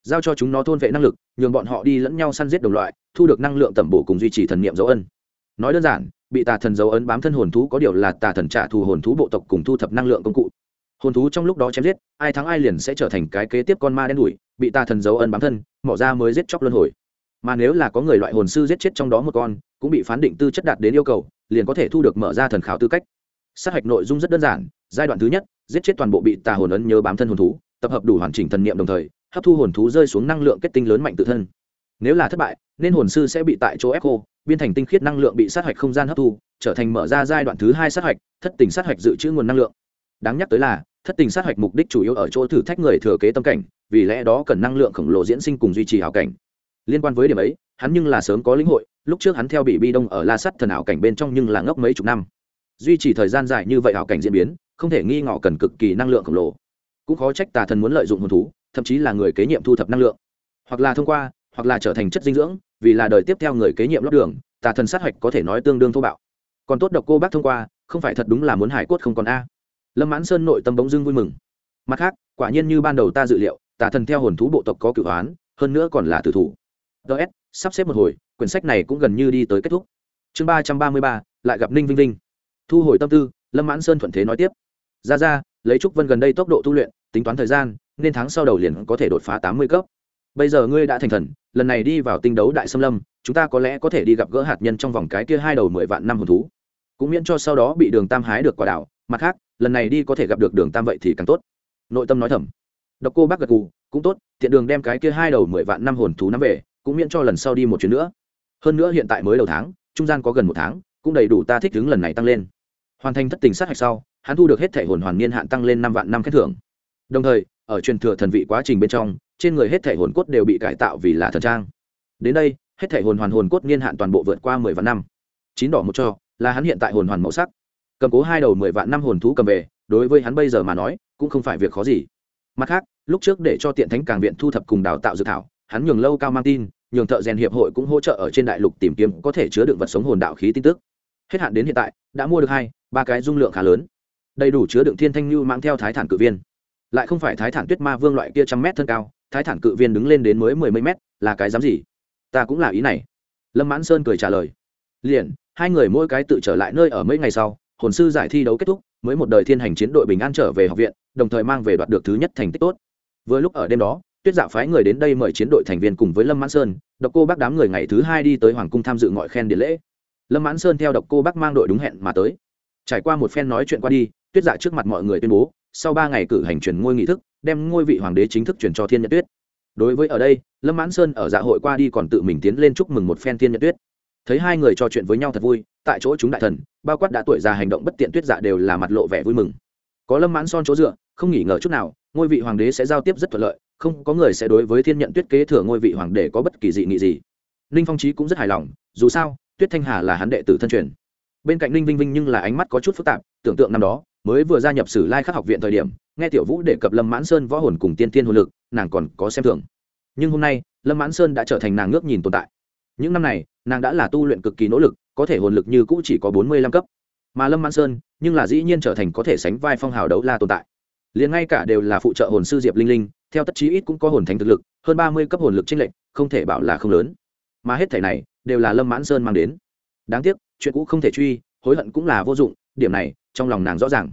Giao cho chúng nó thôn vệ năng lực, nhường bọn họ đi lẫn nhau săn giết đồng loại, thu được năng lượng tẩm bổ cùng duy trì thần niệm dấu ân. Nói đơn giản, bị tà thần dấu ấn bám thân hồn thú có điều là tà thần trả thù hồn thú bộ tộc cùng thu thập năng lượng công cụ. Hồn thú trong lúc đó chém giết, ai thắng ai liền sẽ trở thành cái kế tiếp con ma đen đủi bị tà thần dấu ấn bám thân, mỏ ra mới giết chóc luân hồi. Mà nếu là có người loại hồn sư giết chết trong đó một con, cũng bị phán định tư chất đạt đến yêu cầu liền có thể thu được mở ra thần khảo tư cách. Sát hạch nội dung rất đơn giản, giai đoạn thứ nhất, giết chết toàn bộ bị tà hồn ấn nhớ bám thân hồn thú, tập hợp đủ hoàn chỉnh thần niệm đồng thời, hấp thu hồn thú rơi xuống năng lượng kết tinh lớn mạnh tự thân. Nếu là thất bại, nên hồn sư sẽ bị tại chỗ ép khô, biên thành tinh khiết năng lượng bị sát hạch không gian hấp thu, trở thành mở ra giai đoạn thứ hai sát hạch, thất tình sát hạch dự trữ nguồn năng lượng. Đáng nhắc tới là, thất tình sát hạch mục đích chủ yếu ở chỗ thử thách người thừa kế tâm cảnh, vì lẽ đó cần năng lượng khổng lồ diễn sinh cùng duy trì hảo cảnh. Liên quan với điểm ấy, hắn nhưng là sớm có lĩnh hội lúc trước hắn theo bị bi đông ở la sắt thần ảo cảnh bên trong nhưng là ngốc mấy chục năm. Duy trì thời gian dài như vậy ảo cảnh diễn biến, không thể nghi ngỏ cần cực kỳ năng lượng khổng lồ. Cũng khó trách tà thần muốn lợi dụng hồn thú, thậm chí là người kế nhiệm thu thập năng lượng. Hoặc là thông qua, hoặc là trở thành chất dinh dưỡng, vì là đời tiếp theo người kế nhiệm lót đường, tà thần sát hạch có thể nói tương đương thô bạo. Còn tốt độc cô bác thông qua, không phải thật đúng là muốn hải cốt không còn a. Lâm mãn sơn nội tâm bỗng dưng vui mừng. Mặt khác, quả nhiên như ban đầu ta dự liệu, tà thần theo hồn thú bộ tộc có cửu hoán hơn nữa còn là tử thủ. Ts sắp xếp một hồi quyển sách này cũng gần như đi tới kết thúc. Chương ba trăm ba mươi ba, lại gặp ninh vinh vinh. Thu hồi tâm tư, lâm mãn sơn thuận thế nói tiếp. Ra ra, lấy trúc vân gần đây tốc độ tu luyện, tính toán thời gian, nên tháng sau đầu liền có thể đột phá tám mươi cấp. Bây giờ ngươi đã thành thần, lần này đi vào tinh đấu đại xâm lâm, chúng ta có lẽ có thể đi gặp gỡ hạt nhân trong vòng cái kia hai đầu mười vạn năm hồn thú. Cũng miễn cho sau đó bị đường tam hái được quả đảo, mặt khác, lần này đi có thể gặp được đường tam vậy thì càng tốt. Nội tâm nói thầm. Độc cô bác gật cù cũng tốt thiện đường đem cái kia hai đầu mười vạn năm hồn thú nắm về, cũng miễn cho lần sau đi một chuyến nữa hơn nữa hiện tại mới đầu tháng, trung gian có gần một tháng, cũng đầy đủ ta thích đứng lần này tăng lên. Hoàn thành thất tình sát hạch sau, hắn thu được hết thể hồn hoàn niên hạn tăng lên năm vạn năm khen thưởng. Đồng thời, ở truyền thừa thần vị quá trình bên trong, trên người hết thể hồn cốt đều bị cải tạo vì là thần trang. Đến đây, hết thể hồn hoàn hồn cốt niên hạn toàn bộ vượt qua mười vạn năm. Chín đỏ một cho, là hắn hiện tại hồn hoàn màu sắc. Cầm cố hai đầu mười vạn năm hồn thú cầm về, đối với hắn bây giờ mà nói, cũng không phải việc khó gì. Mặt khác, lúc trước để cho tiện thánh càng viện thu thập cùng đào tạo dự thảo, hắn nhường lâu cao mang tin nhường thợ rèn hiệp hội cũng hỗ trợ ở trên đại lục tìm kiếm có thể chứa đựng vật sống hồn đạo khí tin tức. Hết hạn đến hiện tại, đã mua được hai, ba cái dung lượng khá lớn. Đầy đủ chứa đựng thiên thanh lưu mang theo thái thản cự viên. Lại không phải thái thản tuyết ma vương loại kia trăm mét thân cao, thái thản cự viên đứng lên đến mới mười mấy mét, là cái dám gì? Ta cũng là ý này. Lâm mãn sơn cười trả lời. Liền, hai người mỗi cái tự trở lại nơi ở mấy ngày sau, hồn sư giải thi đấu kết thúc, mới một đời thiên hành chiến đội bình an trở về học viện, đồng thời mang về đoạt được thứ nhất thành tích tốt. Vừa lúc ở đêm đó tuyết dạ phái người đến đây mời chiến đội thành viên cùng với lâm mãn sơn, độc cô bác đám người ngày thứ hai đi tới hoàng cung tham dự ngọi khen điện lễ. Lâm mãn sơn theo độc cô bác mang đội đúng hẹn mà tới. Trải qua một phen nói chuyện qua đi, tuyết dạ trước mặt mọi người tuyên bố, sau ba ngày cử hành truyền ngôi nghị thức, đem ngôi vị hoàng đế chính thức truyền cho thiên nhật tuyết. Đối với ở đây, lâm mãn sơn ở dạ hội qua đi còn tự mình tiến lên chúc mừng một phen thiên nhật tuyết. Thấy hai người trò chuyện với nhau thật vui, tại chỗ chúng đại thần, bao quát đã tuổi già hành động bất tiện tuyết dạ đều là mặt lộ vẻ vui mừng. Có lâm mãn son chỗ dựa, không nghỉ ngờ chút nào, ngôi vị hoàng đế sẽ giao tiếp rất thuận lợi không có người sẽ đối với thiên nhận tuyết kế thừa ngôi vị hoàng đế có bất kỳ dị nghị gì. Ninh phong trí cũng rất hài lòng, dù sao, tuyết thanh hà là hắn đệ tử thân truyền. Bên cạnh ninh vinh vinh nhưng là ánh mắt có chút phức tạp, tưởng tượng năm đó, mới vừa gia nhập sử lai khắc học viện thời điểm, nghe tiểu vũ đề cập lâm mãn sơn võ hồn cùng tiên tiên hồn lực, nàng còn có xem thường. Nhưng hôm nay, lâm mãn sơn đã trở thành nàng ngước nhìn tồn tại. Những năm này, nàng đã là tu luyện cực kỳ nỗ lực, có thể hồn lực như cũ chỉ có bốn mươi lăm cấp. Mà lâm mãn sơn, nhưng là dĩ nhiên trở thành có thể sánh vai phong hào đấu la tồn tại. Liền ngay cả đều là phụ trợ hồn sư diệp linh linh theo tất chí ít cũng có hồn thánh thực lực, hơn ba mươi cấp hồn lực trên lệnh lệch, không thể bảo là không lớn. Mà hết thể này, đều là lâm mãn sơn mang đến. Đáng tiếc, chuyện cũ không thể truy, hối hận cũng là vô dụng, điểm này, trong lòng nàng rõ ràng.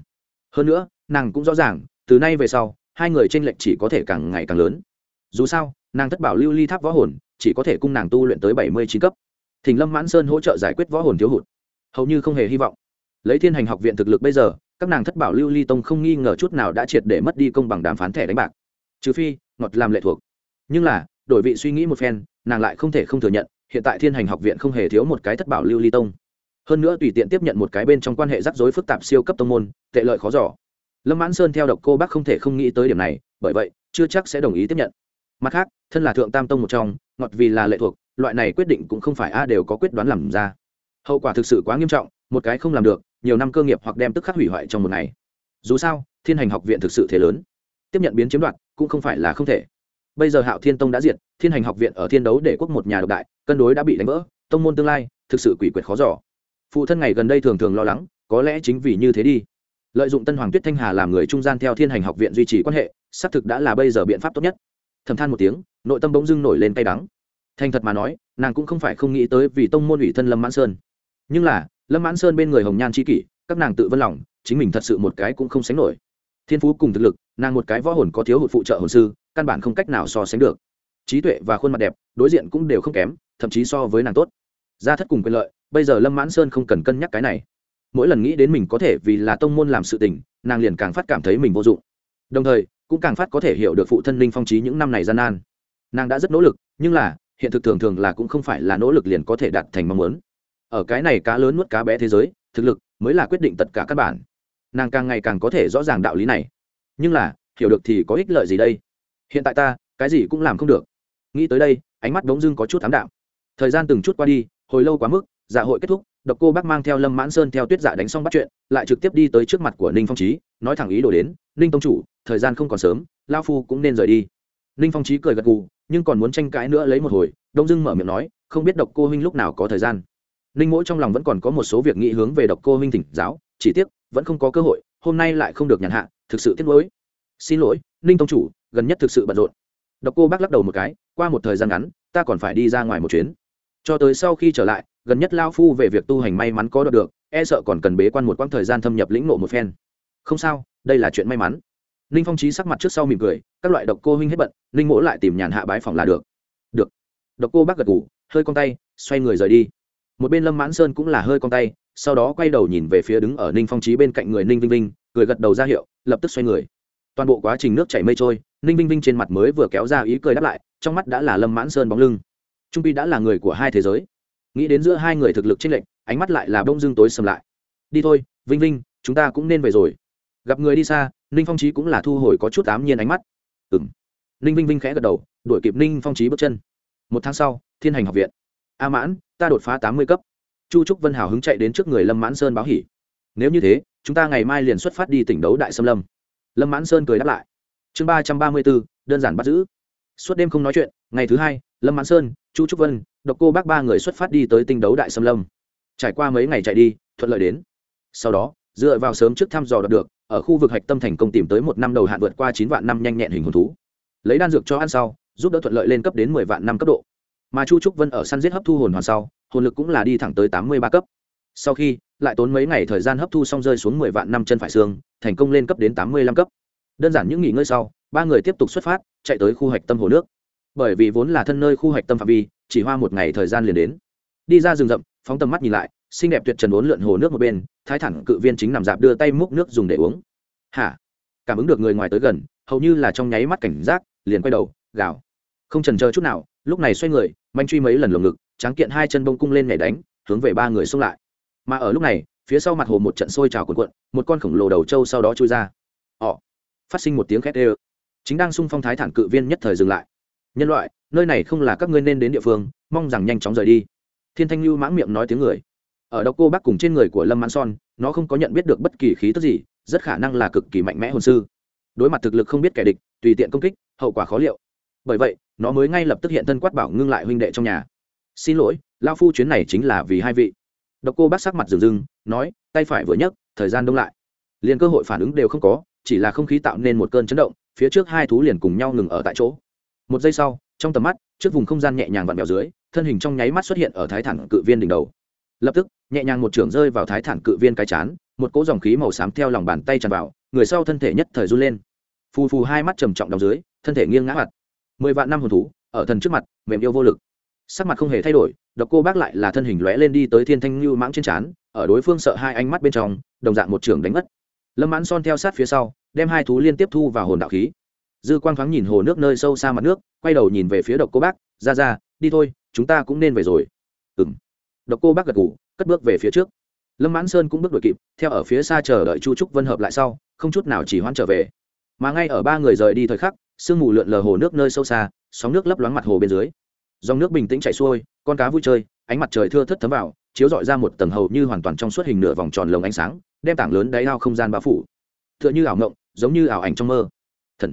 Hơn nữa, nàng cũng rõ ràng, từ nay về sau, hai người trên lệnh lệch chỉ có thể càng ngày càng lớn. Dù sao, nàng thất bảo lưu ly tháp võ hồn, chỉ có thể cung nàng tu luyện tới bảy mươi chín cấp. Thỉnh lâm mãn sơn hỗ trợ giải quyết võ hồn thiếu hụt. Hầu như không hề hy vọng. Lấy thiên hành học viện thực lực bây giờ, các nàng thất bảo lưu ly tông không nghi ngờ chút nào đã triệt để mất đi công bằng đàm phán thẻ đánh bạc trừ phi, ngọt làm lệ thuộc. Nhưng là, đổi vị suy nghĩ một phen, nàng lại không thể không thừa nhận, hiện tại thiên hành học viện không hề thiếu một cái thất bảo lưu ly tông. Hơn nữa tùy tiện tiếp nhận một cái bên trong quan hệ rắc rối phức tạp siêu cấp tông môn, tệ lợi khó giỏ lâm mãn sơn theo độc cô bác không thể không nghĩ tới điểm này, bởi vậy, chưa chắc sẽ đồng ý tiếp nhận. Mặt khác, thân là thượng tam tông một trong, ngọt vì là lệ thuộc, loại này quyết định cũng không phải a đều có quyết đoán làm ra. Hậu quả thực sự quá nghiêm trọng, một cái không làm được, nhiều năm cơ nghiệp hoặc đem tức khắc hủy hoại trong một ngày. Dù sao, thiên hành học viện thực sự thế lớn. Tiếp nhận biến chiếm đoạt cũng không phải là không thể. Bây giờ hạo thiên tông đã diệt, thiên hành học viện ở thiên đấu để quốc một nhà độc đại, cân đối đã bị đánh vỡ, tông môn tương lai, thực sự quỷ quyệt khó giỏ phụ thân ngày gần đây thường thường lo lắng, có lẽ chính vì như thế đi. Lợi dụng tân hoàng tuyết thanh hà làm người trung gian theo thiên hành học viện duy trì quan hệ, xác thực đã là bây giờ biện pháp tốt nhất. Thầm than một tiếng, nội tâm bỗng dưng nổi lên cay đắng. Thành thật mà nói, nàng cũng không phải không nghĩ tới vì tông môn ủy thân lâm mãn sơn. Nhưng là, lâm mãn sơn bên người hồng nhan c kỷ, các nàng tự vân lòng, chính mình thật sự một cái cũng không sánh nổi thiên phú cùng thực lực, nàng một cái võ hồn có thiếu hụt phụ trợ hồn sư, căn bản không cách nào so sánh được. Trí tuệ và khuôn mặt đẹp, đối diện cũng đều không kém, thậm chí so với nàng tốt. Gia thất cùng quyền lợi, bây giờ lâm mãn sơn không cần cân nhắc cái này. Mỗi lần nghĩ đến mình có thể vì là tông môn làm sự tình, nàng liền càng phát cảm thấy mình vô dụng. Đồng thời, cũng càng phát có thể hiểu được phụ thân linh phong trí những năm này gian nan. Nàng đã rất nỗ lực, nhưng là, hiện thực thường thường là cũng không phải là nỗ lực liền có thể đạt thành mong muốn. Ở cái này cá lớn nuốt cá bé thế giới, thực lực mới là quyết định tất cả các bản nàng càng ngày càng có thể rõ ràng đạo lý này. Nhưng là, hiểu được thì có ích lợi gì đây? Hiện tại ta, cái gì cũng làm không được. Nghĩ tới đây, ánh mắt bỗng dưng có chút ám đạm. Thời gian từng chút qua đi, hồi lâu quá mức dạ hội kết thúc, độc cô bác mang theo lâm mãn sơn theo tuyết dạ đánh xong bắt chuyện, lại trực tiếp đi tới trước mặt của ninh phong trí nói thẳng ý đồ đến, ninh tông chủ, thời gian không còn sớm lao phu cũng nên rời đi. Ninh phong trí cười gật gù, nhưng còn muốn tranh cãi nữa lấy một hồi, đông dưng mở miệng nói, không biết độc cô huynh lúc nào có thời gian. Ninh mỗi trong lòng vẫn còn có một số việc nghĩ hướng về độc cô huynh thỉnh giáo, chỉ tiếc vẫn không có cơ hội, hôm nay lại không được nhàn hạ, thực sự tiếc lỗi xin lỗi, ninh tông chủ, gần nhất thực sự bận rộn. Độc cô bác lắc đầu một cái, qua một thời gian ngắn, ta còn phải đi ra ngoài một chuyến. Cho tới sau khi trở lại, gần nhất lao phu về việc tu hành may mắn có đọc được e sợ còn cần bế quan một quãng thời gian thâm nhập lĩnh nộ một phen. Không sao, đây là chuyện may mắn. Ninh phong trí sắc mặt trước sau mỉm cười, các loại độc cô huynh hết bận, ninh mỗ lại tìm nhàn hạ bái phòng là được. Được. Độc cô bác gật ngủ hơi con tay, xoay người rời đi. Một bên lâm mãn sơn cũng là hơi con tay sau đó quay đầu nhìn về phía đứng ở ninh phong trí bên cạnh người ninh vinh vinh, cười gật đầu ra hiệu, lập tức xoay người. Toàn bộ quá trình nước chảy mây trôi, ninh vinh vinh trên mặt mới vừa kéo ra ý cười đáp lại, trong mắt đã là lâm mãn sơn bóng lưng. Trung pi đã là người của hai thế giới. Nghĩ đến giữa hai người thực lực chênh lệch, ánh mắt lại là bông dưng tối sầm lại. Đi thôi, vinh vinh, chúng ta cũng nên về rồi. Gặp người đi xa, ninh phong trí cũng là thu hồi có chút ám nhiên ánh mắt. Ừng ninh vinh vinh khẽ gật đầu, đuổi kịp ninh phong trí bước chân. Một tháng sau, thiên hành học viện. A mãn, ta đột phá tám mươi cấp chu trúc vân hào hứng chạy đến trước người lâm mãn sơn báo hỉ. Nếu như thế, chúng ta ngày mai liền xuất phát đi tỉnh đấu đại xâm lâm. Lâm mãn sơn cười đáp lại. Chương ba trăm ba mươi bốn, đơn giản bắt giữ. Suốt đêm không nói chuyện, ngày thứ hai, lâm mãn sơn, chu trúc vân, độc cô bác ba người xuất phát đi tới tinh đấu đại xâm lâm. Trải qua mấy ngày chạy đi, thuận lợi đến. Sau đó, dựa vào sớm trước thăm dò đạt được, ở khu vực hạch tâm thành công tìm tới một năm đầu hạn vượt qua chín vạn năm nhanh nhẹn hình hồn thú. Lấy đan dược cho ăn sau, giúp đỡ thuận lợi lên cấp đến mười vạn năm cấp độ mà chu trúc vân ở săn giết hấp thu hồn hoàn sau, hồn lực cũng là đi thẳng tới tám mươi ba cấp. Sau khi, lại tốn mấy ngày thời gian hấp thu xong rơi xuống mười vạn năm chân phải xương, thành công lên cấp đến tám mươi lăm cấp. Đơn giản những nghỉ ngơi sau, ba người tiếp tục xuất phát, chạy tới khu hạch tâm hồ nước. Bởi vì vốn là thân nơi khu hạch tâm phạm vi, chỉ hoa một ngày thời gian liền đến. Đi ra rừng rậm, phóng tầm mắt nhìn lại, xinh đẹp tuyệt trần uốn lượn hồ nước một bên, thái thẳng cự viên chính nằm dạp đưa tay múc nước dùng để uống. Hả? Cảm ứng được người ngoài tới gần, hầu như là trong nháy mắt cảnh giác, liền quay đầu, gào không trần chờ chút nào, lúc này xoay người, manh truy mấy lần lồng ngực, tráng kiện hai chân bông cung lên nhảy đánh, hướng về ba người xông lại. Mà ở lúc này, phía sau mặt hồ một trận sôi trào cuộn cuộn, một con khổng lồ đầu trâu sau đó trôi ra. Họ, phát sinh một tiếng khét ê chính đang sung phong thái thản cự viên nhất thời dừng lại. Nhân loại, nơi này không là các ngươi nên đến địa phương, mong rằng nhanh chóng rời đi. Thiên thanh lưu mãng miệng nói tiếng người. Ở độc cô bác cùng trên người của lâm mãn son, nó không có nhận biết được bất kỳ khí tức gì, rất khả năng là cực kỳ mạnh mẽ hồn sư. Đối mặt thực lực không biết kẻ địch, tùy tiện công kích, hậu quả khó liệu bởi vậy, nó mới ngay lập tức hiện thân quát bảo ngưng lại huynh đệ trong nhà. Xin lỗi lao phu chuyến này chính là vì hai vị. Độc cô bác sắc mặt rừng rừng nói, tay phải vừa nhấc, thời gian đông lại. Liền cơ hội phản ứng đều không có, chỉ là không khí tạo nên một cơn chấn động, phía trước hai thú liền cùng nhau ngừng ở tại chỗ. Một giây sau, trong tầm mắt, trước vùng không gian nhẹ nhàng vặn vẹo dưới, thân hình trong nháy mắt xuất hiện ở thái thản cự viên đỉnh đầu. Lập tức, nhẹ nhàng một trưởng rơi vào thái thản cự viên cái chán, một cỗ dòng khí màu xám theo lòng bàn tay tràn vào, người sau thân thể nhất thời run lên. Phù phù hai mắt trầm trọng đóng dưới, thân thể nghiêng ngã mặt mười vạn năm hồn thú, ở thần trước mặt, mềm yêu vô lực. Sắc mặt không hề thay đổi, độc cô bác lại là thân hình lóe lên đi tới thiên thanh lưu mãng trên trán, ở đối phương sợ hai ánh mắt bên trong, đồng dạng một trưởng đánh mất. Lâm mãn son theo sát phía sau, đem hai thú liên tiếp thu vào hồn đạo khí. Dư quang thoáng nhìn hồ nước nơi sâu xa mặt nước, quay đầu nhìn về phía độc cô bác, ra ra, đi thôi, chúng ta cũng nên về rồi. Ừng độc cô bác gật ngủ cất bước về phía trước. Lâm mãn sơn cũng bước đuổi kịp, theo ở phía xa chờ đợi chu trúc vân hợp lại sau, không chút nào chỉ hoãn trở về. Mà ngay ở ba người rời đi thời khắc sương mù lượn lờ hồ nước nơi sâu xa, sóng nước lấp loáng mặt hồ bên dưới. Dòng nước bình tĩnh chảy xuôi, con cá vui chơi, ánh mặt trời thưa thất thấm vào, chiếu dọi ra một tầng hầu như hoàn toàn trong suốt hình nửa vòng tròn lồng ánh sáng, đem tảng lớn đáy ao không gian bao phủ. T h ư ợ n h ư ảo ngộng giống như ảo ảnh trong mơ. Thần.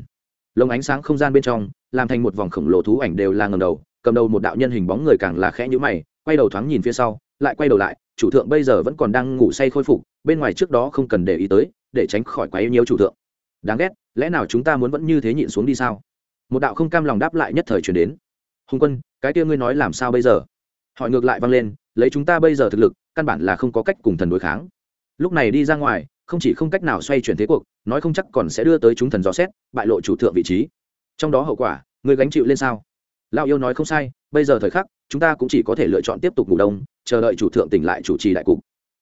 Lồng ánh sáng không gian bên trong, làm thành một vòng khổng lồ thú ảnh đều là ngầm đầu, cầm đầu một đạo nhân hình bóng người càng là khẽ nhũ mày, quay đầu thoáng nhìn phía sau, lại quay đầu lại, chủ thượng bây giờ vẫn còn đang ngủ say khôi phục, bên ngoài trước đó không cần để ý tới, để tránh khỏi quá yêu nhiều chủ thượng đáng ghét, lẽ nào chúng ta muốn vẫn như thế nhịn xuống đi sao? Một đạo không cam lòng đáp lại nhất thời chuyển đến. Hùng quân, cái kia ngươi nói làm sao bây giờ? Hỏi ngược lại vang lên, lấy chúng ta bây giờ thực lực, căn bản là không có cách cùng thần đối kháng. Lúc này đi ra ngoài, không chỉ không cách nào xoay chuyển thế cuộc, nói không chắc còn sẽ đưa tới chúng thần dò xét, bại lộ chủ thượng vị trí. Trong đó hậu quả, ngươi gánh chịu lên sao? Lão yêu nói không sai, bây giờ thời khắc, chúng ta cũng chỉ có thể lựa chọn tiếp tục ngủ đông, chờ đợi chủ thượng tỉnh lại chủ trì đại cục.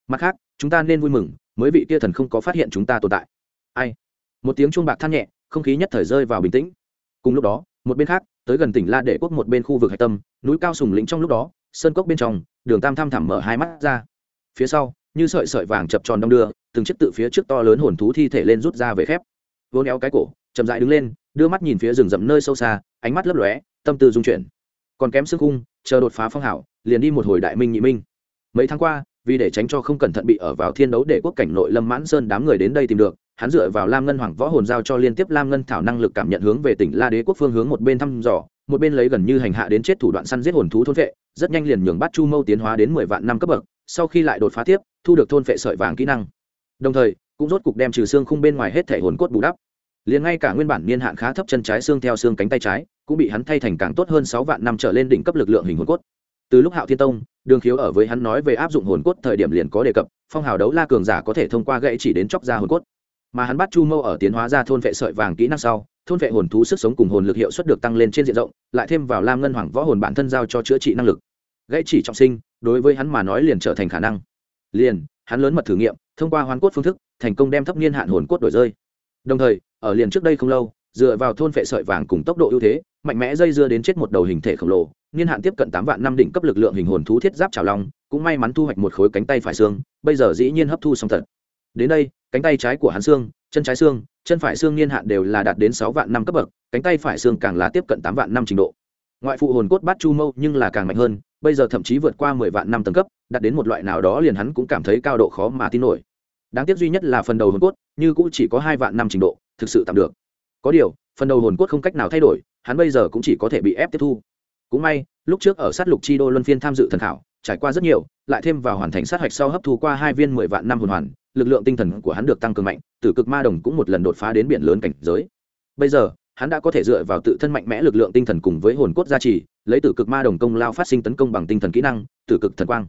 Mặt khác, chúng ta nên vui mừng, mới vị kia thần không có phát hiện chúng ta tồn tại. Ai? Một tiếng chuông bạc than nhẹ, không khí nhất thời rơi vào bình tĩnh. Cùng lúc đó, một bên khác, tới gần tỉnh la đệ quốc một bên khu vực hạch tâm, núi cao sùng lĩnh trong lúc đó, sơn cốc bên trong, đường tam tham thẳm mở hai mắt ra. Phía sau, như sợi sợi vàng chập tròn đong đưa, từng chiếc tự phía trước to lớn hồn thú thi thể lên rút ra về khép. Vô néo cái cổ, chậm dại đứng lên, đưa mắt nhìn phía rừng rậm nơi sâu xa, ánh mắt lấp lóe, tâm tư dung chuyển. Còn kém sức khung, chờ đột phá phong hảo, liền đi một hồi đại minh nhị minh. Mấy tháng qua, vì để tránh cho không cẩn thận bị ở vào thiên đấu để quốc cảnh nội lâm mãn sơn đám người đến đây tìm được hắn dựa vào lam ngân hoàng võ hồn giao cho liên tiếp lam ngân thảo năng lực cảm nhận hướng về tỉnh la đế quốc phương hướng một bên thăm dò, một bên lấy gần như hành hạ đến chết thủ đoạn săn giết hồn thú thôn vệ, rất nhanh liền nhường bắt chu mâu tiến hóa đến mười vạn năm cấp bậc, sau khi lại đột phá tiếp, thu được thôn vệ sợi vàng kỹ năng. Đồng thời, cũng rốt cục đem trừ xương khung bên ngoài hết thể hồn cốt bù đắp. Liền ngay cả nguyên bản niên hạn khá thấp chân trái xương theo xương cánh tay trái, cũng bị hắn thay thành càng tốt hơn sáu vạn năm trở lên đỉnh cấp lực lượng hình hồn cốt. Từ lúc hạo thiên tông, đường khiếu ở với hắn nói về áp dụng hồn cốt thời điểm liền có đề cập, phong hào đấu la cường giả có thể thông qua gãy chỉ đến chóc ra hồn cốt mà hắn bắt chu mâu ở tiến hóa ra thôn vệ sợi vàng kỹ năng sau, thôn vệ hồn thú sức sống cùng hồn lực hiệu suất được tăng lên trên diện rộng, lại thêm vào lam ngân hoàng võ hồn bản thân giao cho chữa trị năng lực. Gãy chỉ trọng sinh, đối với hắn mà nói liền trở thành khả năng. Liền, hắn lớn mật thử nghiệm, thông qua hoàn cốt phương thức, thành công đem thấp niên hạn hồn cốt đổi rơi. Đồng thời, ở liền trước đây không lâu, dựa vào thôn vệ sợi vàng cùng tốc độ ưu thế, mạnh mẽ dây dưa đến chết một đầu hình thể khổng lồ, niên hạn tiếp cận tám vạn năm đỉnh cấp lực lượng hình hồn thú thiết giáp trào long, cũng may mắn thu hoạch một khối cánh tay phải xương, bây giờ dĩ nhiên hấp thu xong thật đến đây, cánh tay trái của hắn xương, chân trái xương, chân phải xương niên hạn đều là đạt đến sáu vạn năm cấp bậc, cánh tay phải xương càng là tiếp cận tám vạn năm trình độ. Ngoại phụ hồn cốt bát chu mâu nhưng là càng mạnh hơn, bây giờ thậm chí vượt qua mười vạn năm tầng cấp, đạt đến một loại nào đó liền hắn cũng cảm thấy cao độ khó mà tin nổi. Đáng tiếc duy nhất là phần đầu hồn cốt, như cũng chỉ có hai vạn năm trình độ, thực sự tạm được. Có điều, phần đầu hồn cốt không cách nào thay đổi, hắn bây giờ cũng chỉ có thể bị ép tiếp thu. Cũng may, lúc trước ở sát lục chi đô luân phiên tham dự thần khảo, trải qua rất nhiều, lại thêm vào hoàn thành sát hạch sau hấp thu qua hai viên mười vạn năm hồn hoàn lực lượng tinh thần của hắn được tăng cường mạnh, tử cực ma đồng cũng một lần đột phá đến biển lớn cảnh giới. Bây giờ, hắn đã có thể dựa vào tự thân mạnh mẽ lực lượng tinh thần cùng với hồn cốt gia trì, lấy tử cực ma đồng công lao phát sinh tấn công bằng tinh thần kỹ năng, tử cực thần quang.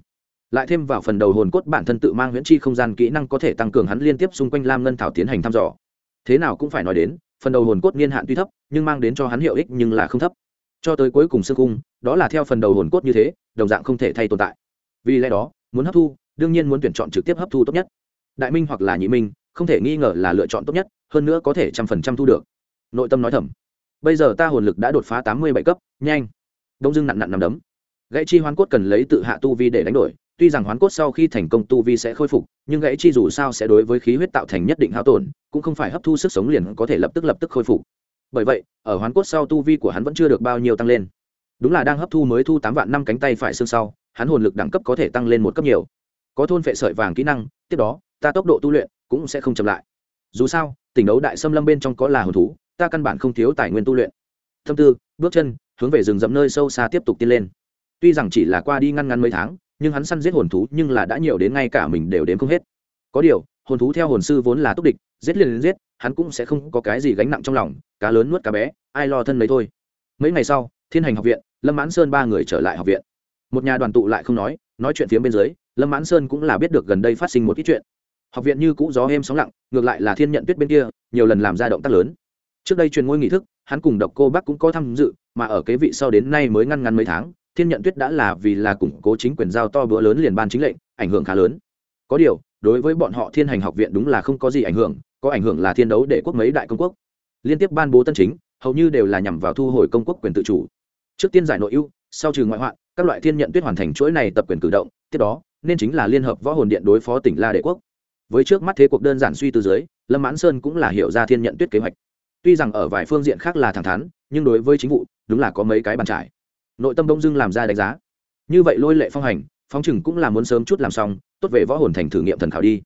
Lại thêm vào phần đầu hồn cốt bản thân tự mang huyễn chi không gian kỹ năng có thể tăng cường hắn liên tiếp xung quanh lam ngân thảo tiến hành thăm dò. Thế nào cũng phải nói đến, phần đầu hồn cốt niên hạn tuy thấp, nhưng mang đến cho hắn hiệu ích nhưng là không thấp. Cho tới cuối cùng xương cung, đó là theo phần đầu hồn cốt như thế, đồng dạng không thể thay tồn tại. Vì lẽ đó, muốn hấp thu, đương nhiên muốn tuyển chọn trực tiếp hấp thu tốt nhất đại minh hoặc là nhị minh, không thể nghi ngờ là lựa chọn tốt nhất, hơn nữa có thể trăm phần trăm thu được. Nội tâm nói thầm, bây giờ ta hồn lực đã đột phá tám mươi bảy cấp, nhanh. Đông dưng nặn nặn nằm đấm. Gãy chi hoán cốt cần lấy tự hạ tu vi để đánh đổi, tuy rằng hoán cốt sau khi thành công tu vi sẽ khôi phục, nhưng gãy chi dù sao sẽ đối với khí huyết tạo thành nhất định hao tổn, cũng không phải hấp thu sức sống liền có thể lập tức lập tức khôi phục. Bởi vậy, ở hoán cốt sau tu vi của hắn vẫn chưa được bao nhiêu tăng lên. Đúng là đang hấp thu mới thu tám vạn năm cánh tay phải xương sau, hắn hồn lực đẳng cấp có thể tăng lên một cấp nhiều. Có thôn phệ sợi vàng kỹ năng, tiếp đó ta tốc độ tu luyện cũng sẽ không chậm lại. Dù sao tỉnh đấu đại xâm lâm bên trong có là hồn thú, ta căn bản không thiếu tài nguyên tu luyện. Thâm tư, bước chân, hướng về rừng rậm nơi sâu xa tiếp tục tiến lên. Tuy rằng chỉ là qua đi ngăn ngăn mấy tháng, nhưng hắn săn giết hồn thú nhưng là đã nhiều đến ngay cả mình đều đến không hết. Có điều, hồn thú theo hồn sư vốn là túc địch, giết liền giết, hắn cũng sẽ không có cái gì gánh nặng trong lòng, cá lớn nuốt cá bé, ai lo thân lấy thôi. Mấy ngày sau, thiên hành học viện, lâm mãn sơn ba người trở lại học viện. Một nhà đoàn tụ lại không nói nói chuyện phía bên dưới, lâm mãn sơn cũng là biết được gần đây phát sinh một ít chuyện học viện như cũ gió êm sóng lặng, ngược lại là thiên nhận tuyết bên kia, nhiều lần làm ra động tác lớn. Trước đây truyền ngôi nghị thức, hắn cùng độc cô bác cũng có tham dự, mà ở kế vị sau đến nay mới ngăn ngăn mấy tháng, thiên nhận tuyết đã là vì là củng cố chính quyền giao to bữa lớn liền ban chính lệnh, ảnh hưởng khá lớn. Có điều, đối với bọn họ thiên hành học viện đúng là không có gì ảnh hưởng, có ảnh hưởng là thiên đấu để quốc mấy đại công quốc. Liên tiếp ban bố tân chính, hầu như đều là nhằm vào thu hồi công quốc quyền tự chủ. Trước tiên giải nội ưu, sau trừ ngoại hoạn, các loại thiên nhận tuyết hoàn thành chuỗi này tập quyền cử động, tiếp đó, nên chính là liên hợp võ hồn điện đối phó tỉnh la đệ quốc với trước mắt thế cuộc đơn giản suy từ dưới, lâm mãn sơn cũng là hiểu ra thiên nhận tuyết kế hoạch. Tuy rằng ở vài phương diện khác là thẳng thắn, nhưng đối với chính vụ, đúng là có mấy cái bàn trải. Nội tâm đông dưng làm ra đánh giá. Như vậy lôi lệ phong hành, phóng chừng cũng là muốn sớm chút làm xong, tốt về võ hồn thành thử nghiệm thần khảo đi.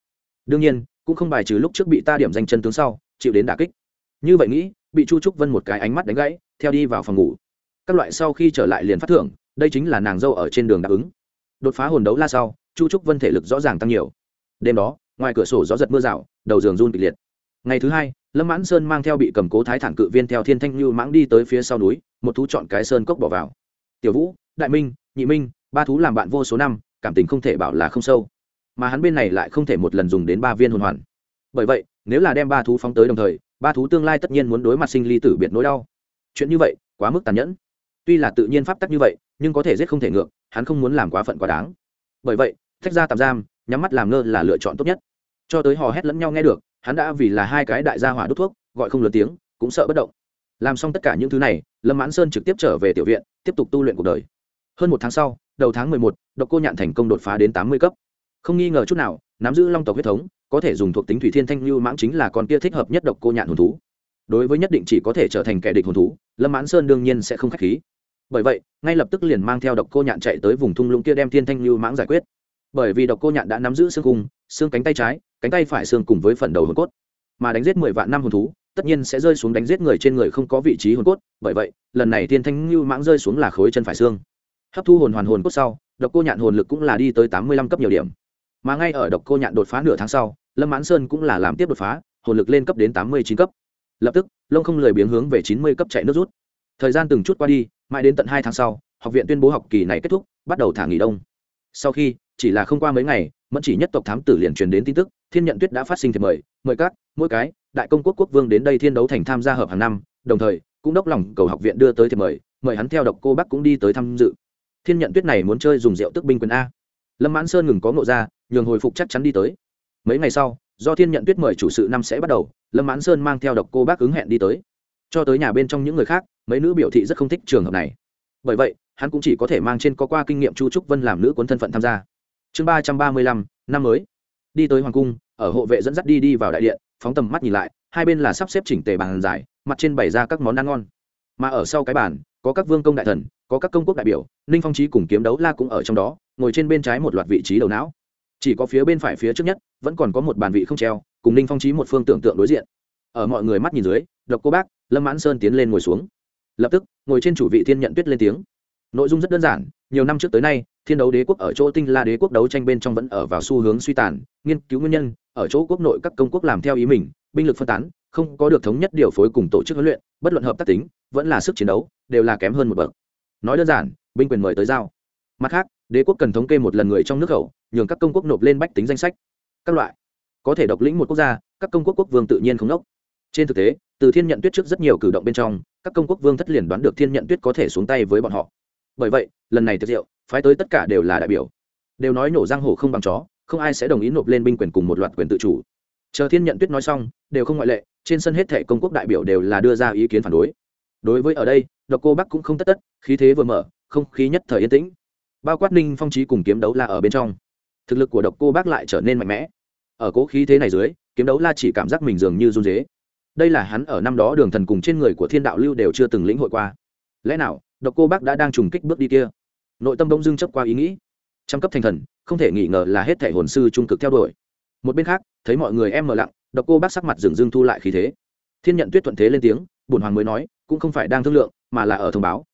Đương nhiên, cũng không bài trừ lúc trước bị ta điểm danh chân tướng sau, chịu đến đà kích. Như vậy nghĩ, bị chu trúc vân một cái ánh mắt đánh gãy, theo đi vào phòng ngủ. Các loại sau khi trở lại liền phát thưởng, đây chính là nàng dâu ở trên đường đáp ứng. Đột phá hồn đấu la sau, chu trúc vân thể lực rõ ràng tăng nhiều. Đêm đó ngoài cửa sổ gió giật mưa rào, đầu giường run kịch liệt. Ngày thứ hai, lâm mãn sơn mang theo bị cầm cố thái thản cự viên theo thiên thanh lưu mãng đi tới phía sau núi, một thú chọn cái sơn cốc bỏ vào. Tiểu vũ, đại minh, nhị minh, ba thú làm bạn vô số năm, cảm tình không thể bảo là không sâu. Mà hắn bên này lại không thể một lần dùng đến ba viên hồn hoàn. Bởi vậy, nếu là đem ba thú phóng tới đồng thời, ba thú tương lai tất nhiên muốn đối mặt sinh ly tử biệt nỗi đau. Chuyện như vậy, quá mức tàn nhẫn. Tuy là tự nhiên pháp tắc như vậy, nhưng có thể giết không thể ngược, hắn không muốn làm quá phận quá đáng. Bởi vậy, thách ra tạm giam nhắm mắt làm ngơ là lựa chọn tốt nhất cho tới hò hét lẫn nhau nghe được, hắn đã vì là hai cái đại gia hỏa đốt thuốc, gọi không lớn tiếng, cũng sợ bất động. Làm xong tất cả những thứ này, lâm mãn sơn trực tiếp trở về tiểu viện, tiếp tục tu luyện cuộc đời. Hơn một tháng sau, đầu tháng mười một, độc cô nhạn thành công đột phá đến tám mươi cấp. Không nghi ngờ chút nào, nắm giữ long tộc huyết thống, có thể dùng thuộc tính thủy thiên thanh lưu mãng chính là con kia thích hợp nhất độc cô nhạn hồn thú. Đối với nhất định chỉ có thể trở thành kẻ địch hồn thú, lâm mãn sơn đương nhiên sẽ không k h á c h khí. Bởi vậy, ngay lập tức liền mang theo độc cô nhạn chạy tới vùng thung lũng kia đem thiên thanh lưu mãng giải quyết. Bởi vì độc cô nhạn đã nắm giữ xương cung xương cánh tay trái, cánh tay phải xương cùng với phần đầu hồn cốt. Mà đánh giết mười vạn năm hồn thú, tất nhiên sẽ rơi xuống đánh giết người trên người không có vị trí hồn cốt, bởi vậy, lần này thiên thanh lưu mãng rơi xuống là khối chân phải xương. Hấp thu hồn hoàn hồn cốt sau, độc cô nhạn hồn lực cũng là đi tới tám mươi lăm cấp nhiều điểm. Mà ngay ở độc cô nhạn đột phá nửa tháng sau, lâm mãn sơn cũng là làm tiếp đột phá, hồn lực lên cấp đến tám mươi chín cấp. Lập tức, lông không lười biếng hướng về chín mươi cấp chạy nước rút. Thời gian từng chút qua đi, mãi đến tận hai tháng sau, học viện tuyên bố học kỳ này kết thúc, bắt đầu thả nghỉ đông. Sau khi chỉ là không qua mấy ngày, mẫn chỉ nhất tộc thám tử liền truyền đến tin tức, thiên nhận tuyết đã phát sinh thiệp mời mời các, mỗi cái, đại công quốc quốc vương đến đây thiên đấu thành tham gia hợp hàng năm, đồng thời, cũng đốc lòng cầu học viện đưa tới thiệp mời mời hắn theo độc cô bắc cũng đi tới tham dự. Thiên nhận tuyết này muốn chơi dùng rượu tức binh quyền a. Lâm mãn sơn ngừng có ngộ ra, nhường hồi phục chắc chắn đi tới. Mấy ngày sau, do thiên nhận tuyết mời chủ sự năm sẽ bắt đầu, lâm mãn sơn mang theo độc cô bác ứng hẹn đi tới. Cho tới nhà bên trong những người khác, mấy nữ biểu thị rất không thích trường hợp này. Bởi vậy, hắn cũng chỉ có thể mang trên có qua kinh nghiệm chu trúc vân làm nữ cuốn thân phận tham gia chương ba trăm ba mươi lăm, năm mới. Đi tới hoàng cung, ở hộ vệ dẫn dắt đi đi vào đại điện, phóng tầm mắt nhìn lại, hai bên là sắp xếp chỉnh tề bàn dài mặt trên bày ra các món ăn ngon. Mà ở sau cái bàn, có các vương công đại thần, có các công quốc đại biểu, ninh phong trí cùng kiếm đấu la cũng ở trong đó, ngồi trên bên trái một loạt vị trí đầu não. Chỉ có phía bên phải phía trước nhất, vẫn còn có một bàn vị không treo, cùng ninh phong trí một phương tưởng tượng đối diện. Ở mọi người mắt nhìn dưới, độc cô bác, lâm mãn sơn tiến lên ngồi xuống. Lập tức, ngồi trên chủ vị thiên nhận tuyết lên tiếng. Nội dung rất đơn giản nhiều năm trước tới nay, thiên đấu đế quốc ở chỗ tinh la đế quốc đấu tranh bên trong vẫn ở vào xu hướng suy tàn, nghiên cứu nguyên nhân, ở chỗ quốc nội các công quốc làm theo ý mình, binh lực phân tán, không có được thống nhất điều phối cùng tổ chức huấn luyện, bất luận hợp tác tính, vẫn là sức chiến đấu, đều là kém hơn một bậc. Nói đơn giản, binh quyền mời tới giao. Mặt khác, đế quốc cần thống kê một lần người trong nước khẩu, nhường các công quốc nộp lên bách tính danh sách. Các loại. Có thể độc lĩnh một quốc gia, các công quốc quốc vương tự nhiên không đốc. Trên thực tế, từ thiên nhận tuyết trước rất nhiều cử động bên trong, các công quốc vương thất liền đoán được thiên nhận tuyết có thể xuống tay với bọn họ bởi vậy, lần này tiệc rượu, phái tới tất cả đều là đại biểu. Đều nói nổ giang hồ không bằng chó, không ai sẽ đồng ý nộp lên binh quyền cùng một loạt quyền tự chủ. Chờ thiên nhận tuyết nói xong, đều không ngoại lệ, trên sân hết thẻ công quốc đại biểu đều là đưa ra ý kiến phản đối. Đối với ở đây, độc cô bắc cũng không tất tất, khí thế vừa mở, không khí nhất thời yên tĩnh. Bao quát ninh phong trí cùng kiếm đấu la ở bên trong. Thực lực của độc cô bác lại trở nên mạnh mẽ. Ở cố khí thế này dưới, kiếm đấu la chỉ cảm giác mình dường như run dế đây là hắn ở năm đó đường thần cùng trên người của thiên đạo lưu đều chưa từng lĩnh hội qua. Lẽ nào độc cô bác đã đang trùng kích bước đi kia. Nội tâm đông dưng chấp qua ý nghĩ. Trăm cấp thành thần, không thể nghi ngờ là hết thể hồn sư trung cực theo đuổi. Một bên khác, thấy mọi người em mờ lặng, độc cô bác sắc mặt dừng dưng thu lại khí thế. Thiên nhận tuyết thuận thế lên tiếng bùn hoàng mới nói, cũng không phải đang thương lượng, mà là ở thông báo.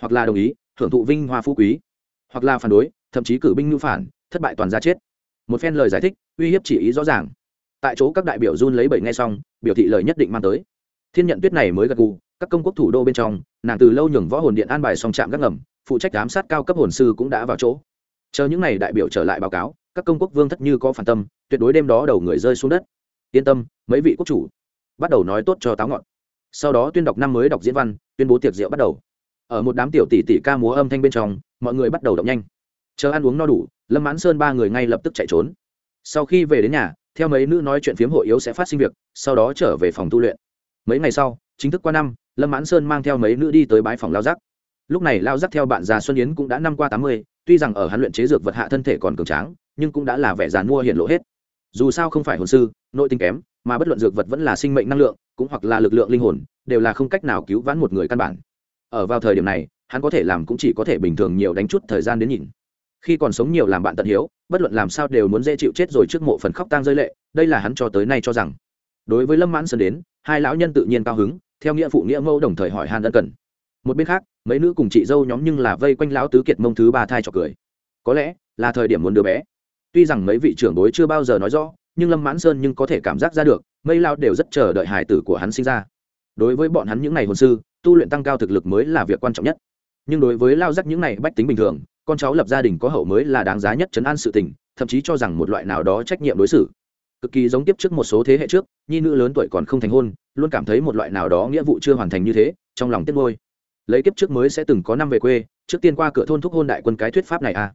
Hoặc là đồng ý hưởng thụ vinh hoa phú quý. Hoặc là phản đối, thậm chí cử binh ngữ phản, thất bại toàn ra chết. Một phen lời giải thích, uy hiếp chỉ ý rõ ràng. Tại chỗ các đại biểu run lấy bảy nghe xong, biểu thị lời nhất định mang tới. Thiên nhận tuyết này mới gật gù các công quốc thủ đô bên trong, nàng từ lâu nhường võ hồn điện an bài song trạm gác ngầm, phụ trách giám sát cao cấp hồn sư cũng đã vào chỗ. Chờ những n à y đại biểu trở lại báo cáo, các công quốc vương thất như có phản tâm, tuyệt đối đêm đó đầu người rơi xuống đất. Yên tâm, mấy vị quốc chủ, bắt đầu nói tốt cho táo ngọn. Sau đó tuyên đọc năm mới đọc diễn văn, tuyên bố tiệc rượu bắt đầu. Ở một đám tiểu tỷ tỷ ca múa âm thanh bên trong, mọi người bắt đầu động nhanh. Chờ ăn uống no đủ, lâm mãn sơn ba người ngay lập tức chạy trốn. Sau khi về đến nhà, theo mấy nữ nói chuyện phiếm hội yếu sẽ phát sinh việc, sau đó trở về phòng tu luyện. Mấy ngày sau, chính thức qua năm lâm mãn sơn mang theo mấy nữ đi tới bãi phòng lao giác. Lúc này lao giác theo bạn già xuân yến cũng đã năm qua tám mươi, tuy rằng ở hắn luyện chế dược vật hạ thân thể còn cường tráng, nhưng cũng đã là vẻ dàn mua hiện lộ hết. Dù sao không phải hồn sư, nội tinh kém, mà bất luận dược vật vẫn là sinh mệnh năng lượng, cũng hoặc là lực lượng linh hồn, đều là không cách nào cứu vãn một người căn bản. Ở vào thời điểm này, hắn có thể làm cũng chỉ có thể bình thường nhiều đánh chút thời gian đến nhìn. Khi còn sống nhiều làm bạn tận hiếu, bất luận làm sao đều muốn dễ chịu chết rồi trước mộ phần khóc tang rơi lệ, đây là hắn cho tới nay cho rằng. Đối với lâm mãn sơn đến, hai lão nhân tự nhiên cao hứng theo nghĩa phụ nghĩa mẫu đồng thời hỏi han ân cần một bên khác mấy nữ cùng chị dâu nhóm nhưng là vây quanh lão tứ kiệt mông thứ ba thai cho cười có lẽ là thời điểm muốn đứa bé tuy rằng mấy vị trưởng bối chưa bao giờ nói rõ nhưng lâm mãn sơn nhưng có thể cảm giác ra được mấy lao đều rất chờ đợi hài tử của hắn sinh ra đối với bọn hắn những ngày hồn sư tu luyện tăng cao thực lực mới là việc quan trọng nhất nhưng đối với lao giác những này bách tính bình thường con cháu lập gia đình có hậu mới là đáng giá nhất chấn an sự tình thậm chí cho rằng một loại nào đó trách nhiệm đối xử cực kỳ giống tiếp trước một số thế hệ trước nhi nữ lớn tuổi còn không thành hôn luôn cảm thấy một loại nào đó nghĩa vụ chưa hoàn thành như thế, trong lòng tiếc ngôi lấy kiếp trước mới sẽ từng có năm về quê, trước tiên qua cửa thôn thúc hôn đại quân cái thuyết pháp này à.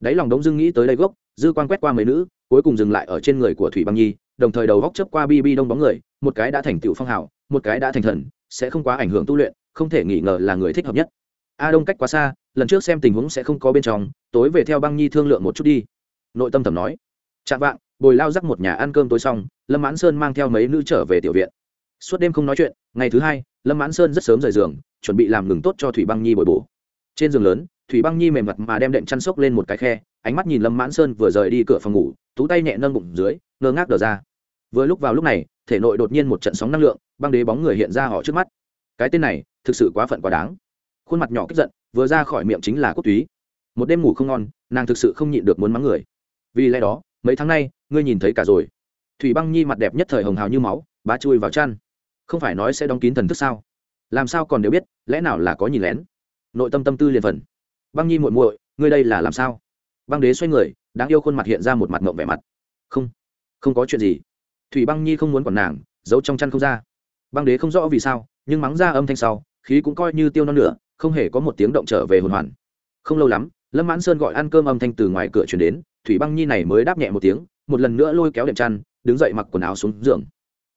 Đáy lòng đống dưng nghĩ tới đây gốc, dư quan quét qua mấy nữ, cuối cùng dừng lại ở trên người của thủy băng nhi, đồng thời đầu góc chấp qua bi bi đông bóng người, một cái đã thành tựu phong hào, một cái đã thành thần, sẽ không quá ảnh hưởng tu luyện, không thể nghi ngờ là người thích hợp nhất. A đông cách quá xa, lần trước xem tình huống sẽ không có bên trong, tối về theo băng nhi thương lượng một chút đi. Nội tâm thầm nói, chạm vạng, bồi lao rắc một nhà ăn cơm tối xong, lâm mãn sơn mang theo mấy nữ trở về tiểu viện suốt đêm không nói chuyện, ngày thứ hai, lâm mãn sơn rất sớm rời giường, chuẩn bị làm ngừng tốt cho thủy băng nhi bồi bổ. Trên giường lớn, thủy băng nhi mềm mặt mà đem đệm chăn sốc lên một cái khe, ánh mắt nhìn lâm mãn sơn vừa rời đi cửa phòng ngủ, tú tay nhẹ nâng bụng dưới, ngơ ngác đờ ra. Vừa lúc vào lúc này, thể nội đột nhiên một trận sóng năng lượng, băng đế bóng người hiện ra họ trước mắt. Cái tên này, thực sự quá phận quá đáng. Khuôn mặt nhỏ kích giận, vừa ra khỏi miệng chính là cốt túy. Một đêm ngủ không ngon, nàng thực sự không nhịn được muốn mắng người. Vì lẽ đó, mấy tháng nay, ngươi nhìn thấy cả rồi. Thủy băng nhi mặt đẹp nhất thời hồng hào như máu, bá chui vào chăn không phải nói sẽ đóng kín thần thức sao? Làm sao còn đều biết, lẽ nào là có nhìn lén? Nội tâm tâm tư liền phần. Băng nhi muội muội, ngươi đây là làm sao? Băng đế xoay người, đáng yêu khuôn mặt hiện ra một mặt mộng vẻ mặt. Không không có chuyện gì. Thủy băng nhi không muốn còn nàng, giấu trong chăn không ra. Băng đế không rõ vì sao, nhưng mắng ra âm thanh sau, khí cũng coi như tiêu non nữa không hề có một tiếng động trở về hồn hoàn. Không lâu lắm, lâm mãn sơn gọi ăn cơm âm thanh từ ngoài cửa chuyển đến, thủy băng nhi này mới đáp nhẹ một tiếng, một lần nữa lôi kéo đệm chăn, đứng dậy mặc quần áo xuống giường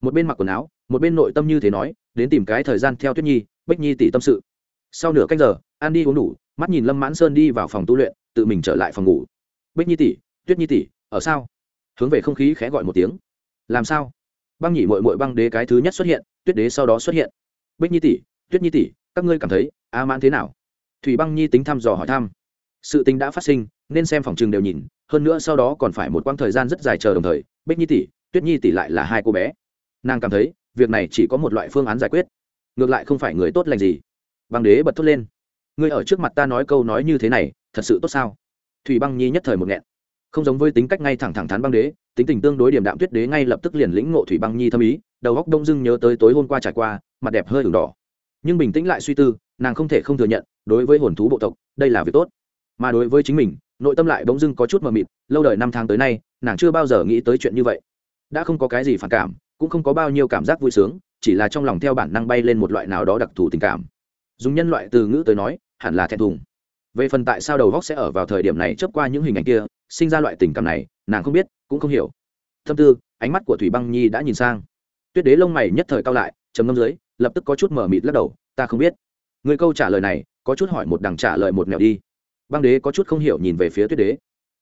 một bên mặc quần áo, một bên nội tâm như thế nói, đến tìm cái thời gian theo tuyết nhi bách nhi tỷ tâm sự. Sau nửa canh giờ, an đi uống đủ, mắt nhìn lâm mãn sơn đi vào phòng tu luyện, tự mình trở lại phòng ngủ. Bích nhi tỷ tuyết nhi tỷ ở sao? Hướng về không khí khẽ gọi một tiếng. Làm sao? Băng nhỉ mội mội băng đế cái thứ nhất xuất hiện, tuyết đế sau đó xuất hiện. Bích nhi tỷ tuyết nhi tỷ các ngươi cảm thấy, a mãn thế nào? Thủy băng nhi tính thăm dò hỏi thăm. Sự tình đã phát sinh, nên xem phòng trường đều nhìn, hơn nữa sau đó còn phải một quãng thời gian rất dài chờ đồng thời, bích nhi tỷ tuyết nhi tỷ lại là hai cô bé nàng cảm thấy, việc này chỉ có một loại phương án giải quyết. Ngược lại không phải người tốt lành gì. Băng đế bật thốt lên. Ngươi ở trước mặt ta nói câu nói như thế này, thật sự tốt sao? Thủy băng nhi nhất thời một nghẹn. Không giống với tính cách ngay thẳng thẳng thắn băng đế, tính tình tương đối điểm đạm tuyết đế ngay lập tức liền lĩnh ngộ thủy băng nhi thâm ý, đầu góc đông dưng nhớ tới tối hôm qua trải qua, mặt đẹp hơi ửng đỏ. Nhưng bình tĩnh lại suy tư, nàng không thể không thừa nhận, đối với hồn thú bộ tộc, đây là việc tốt. Mà đối với chính mình, nội tâm lại bỗng dưng có chút mờ mịt, lâu đời năm tháng tới nay, nàng chưa bao giờ nghĩ tới chuyện như vậy. Đã không có cái gì phản cảm cũng không có bao nhiêu cảm giác vui sướng, chỉ là trong lòng theo bản năng bay lên một loại nào đó đặc thù tình cảm. Dùng nhân loại từ ngữ tới nói, hẳn là thẹn thùng. Về phần tại sao đầu góc sẽ ở vào thời điểm này chớp qua những hình ảnh kia, sinh ra loại tình cảm này, nàng không biết, cũng không hiểu. Thâm tư, ánh mắt của thủy băng nhi đã nhìn sang. Tuyết đế lông mày nhất thời cao lại, trầm ngâm dưới, lập tức có chút mở mịt lắc đầu, ta không biết. Người câu trả lời này, có chút hỏi một đằng trả lời một nẻo đi. Băng đế có chút không hiểu nhìn về phía tuyết đế.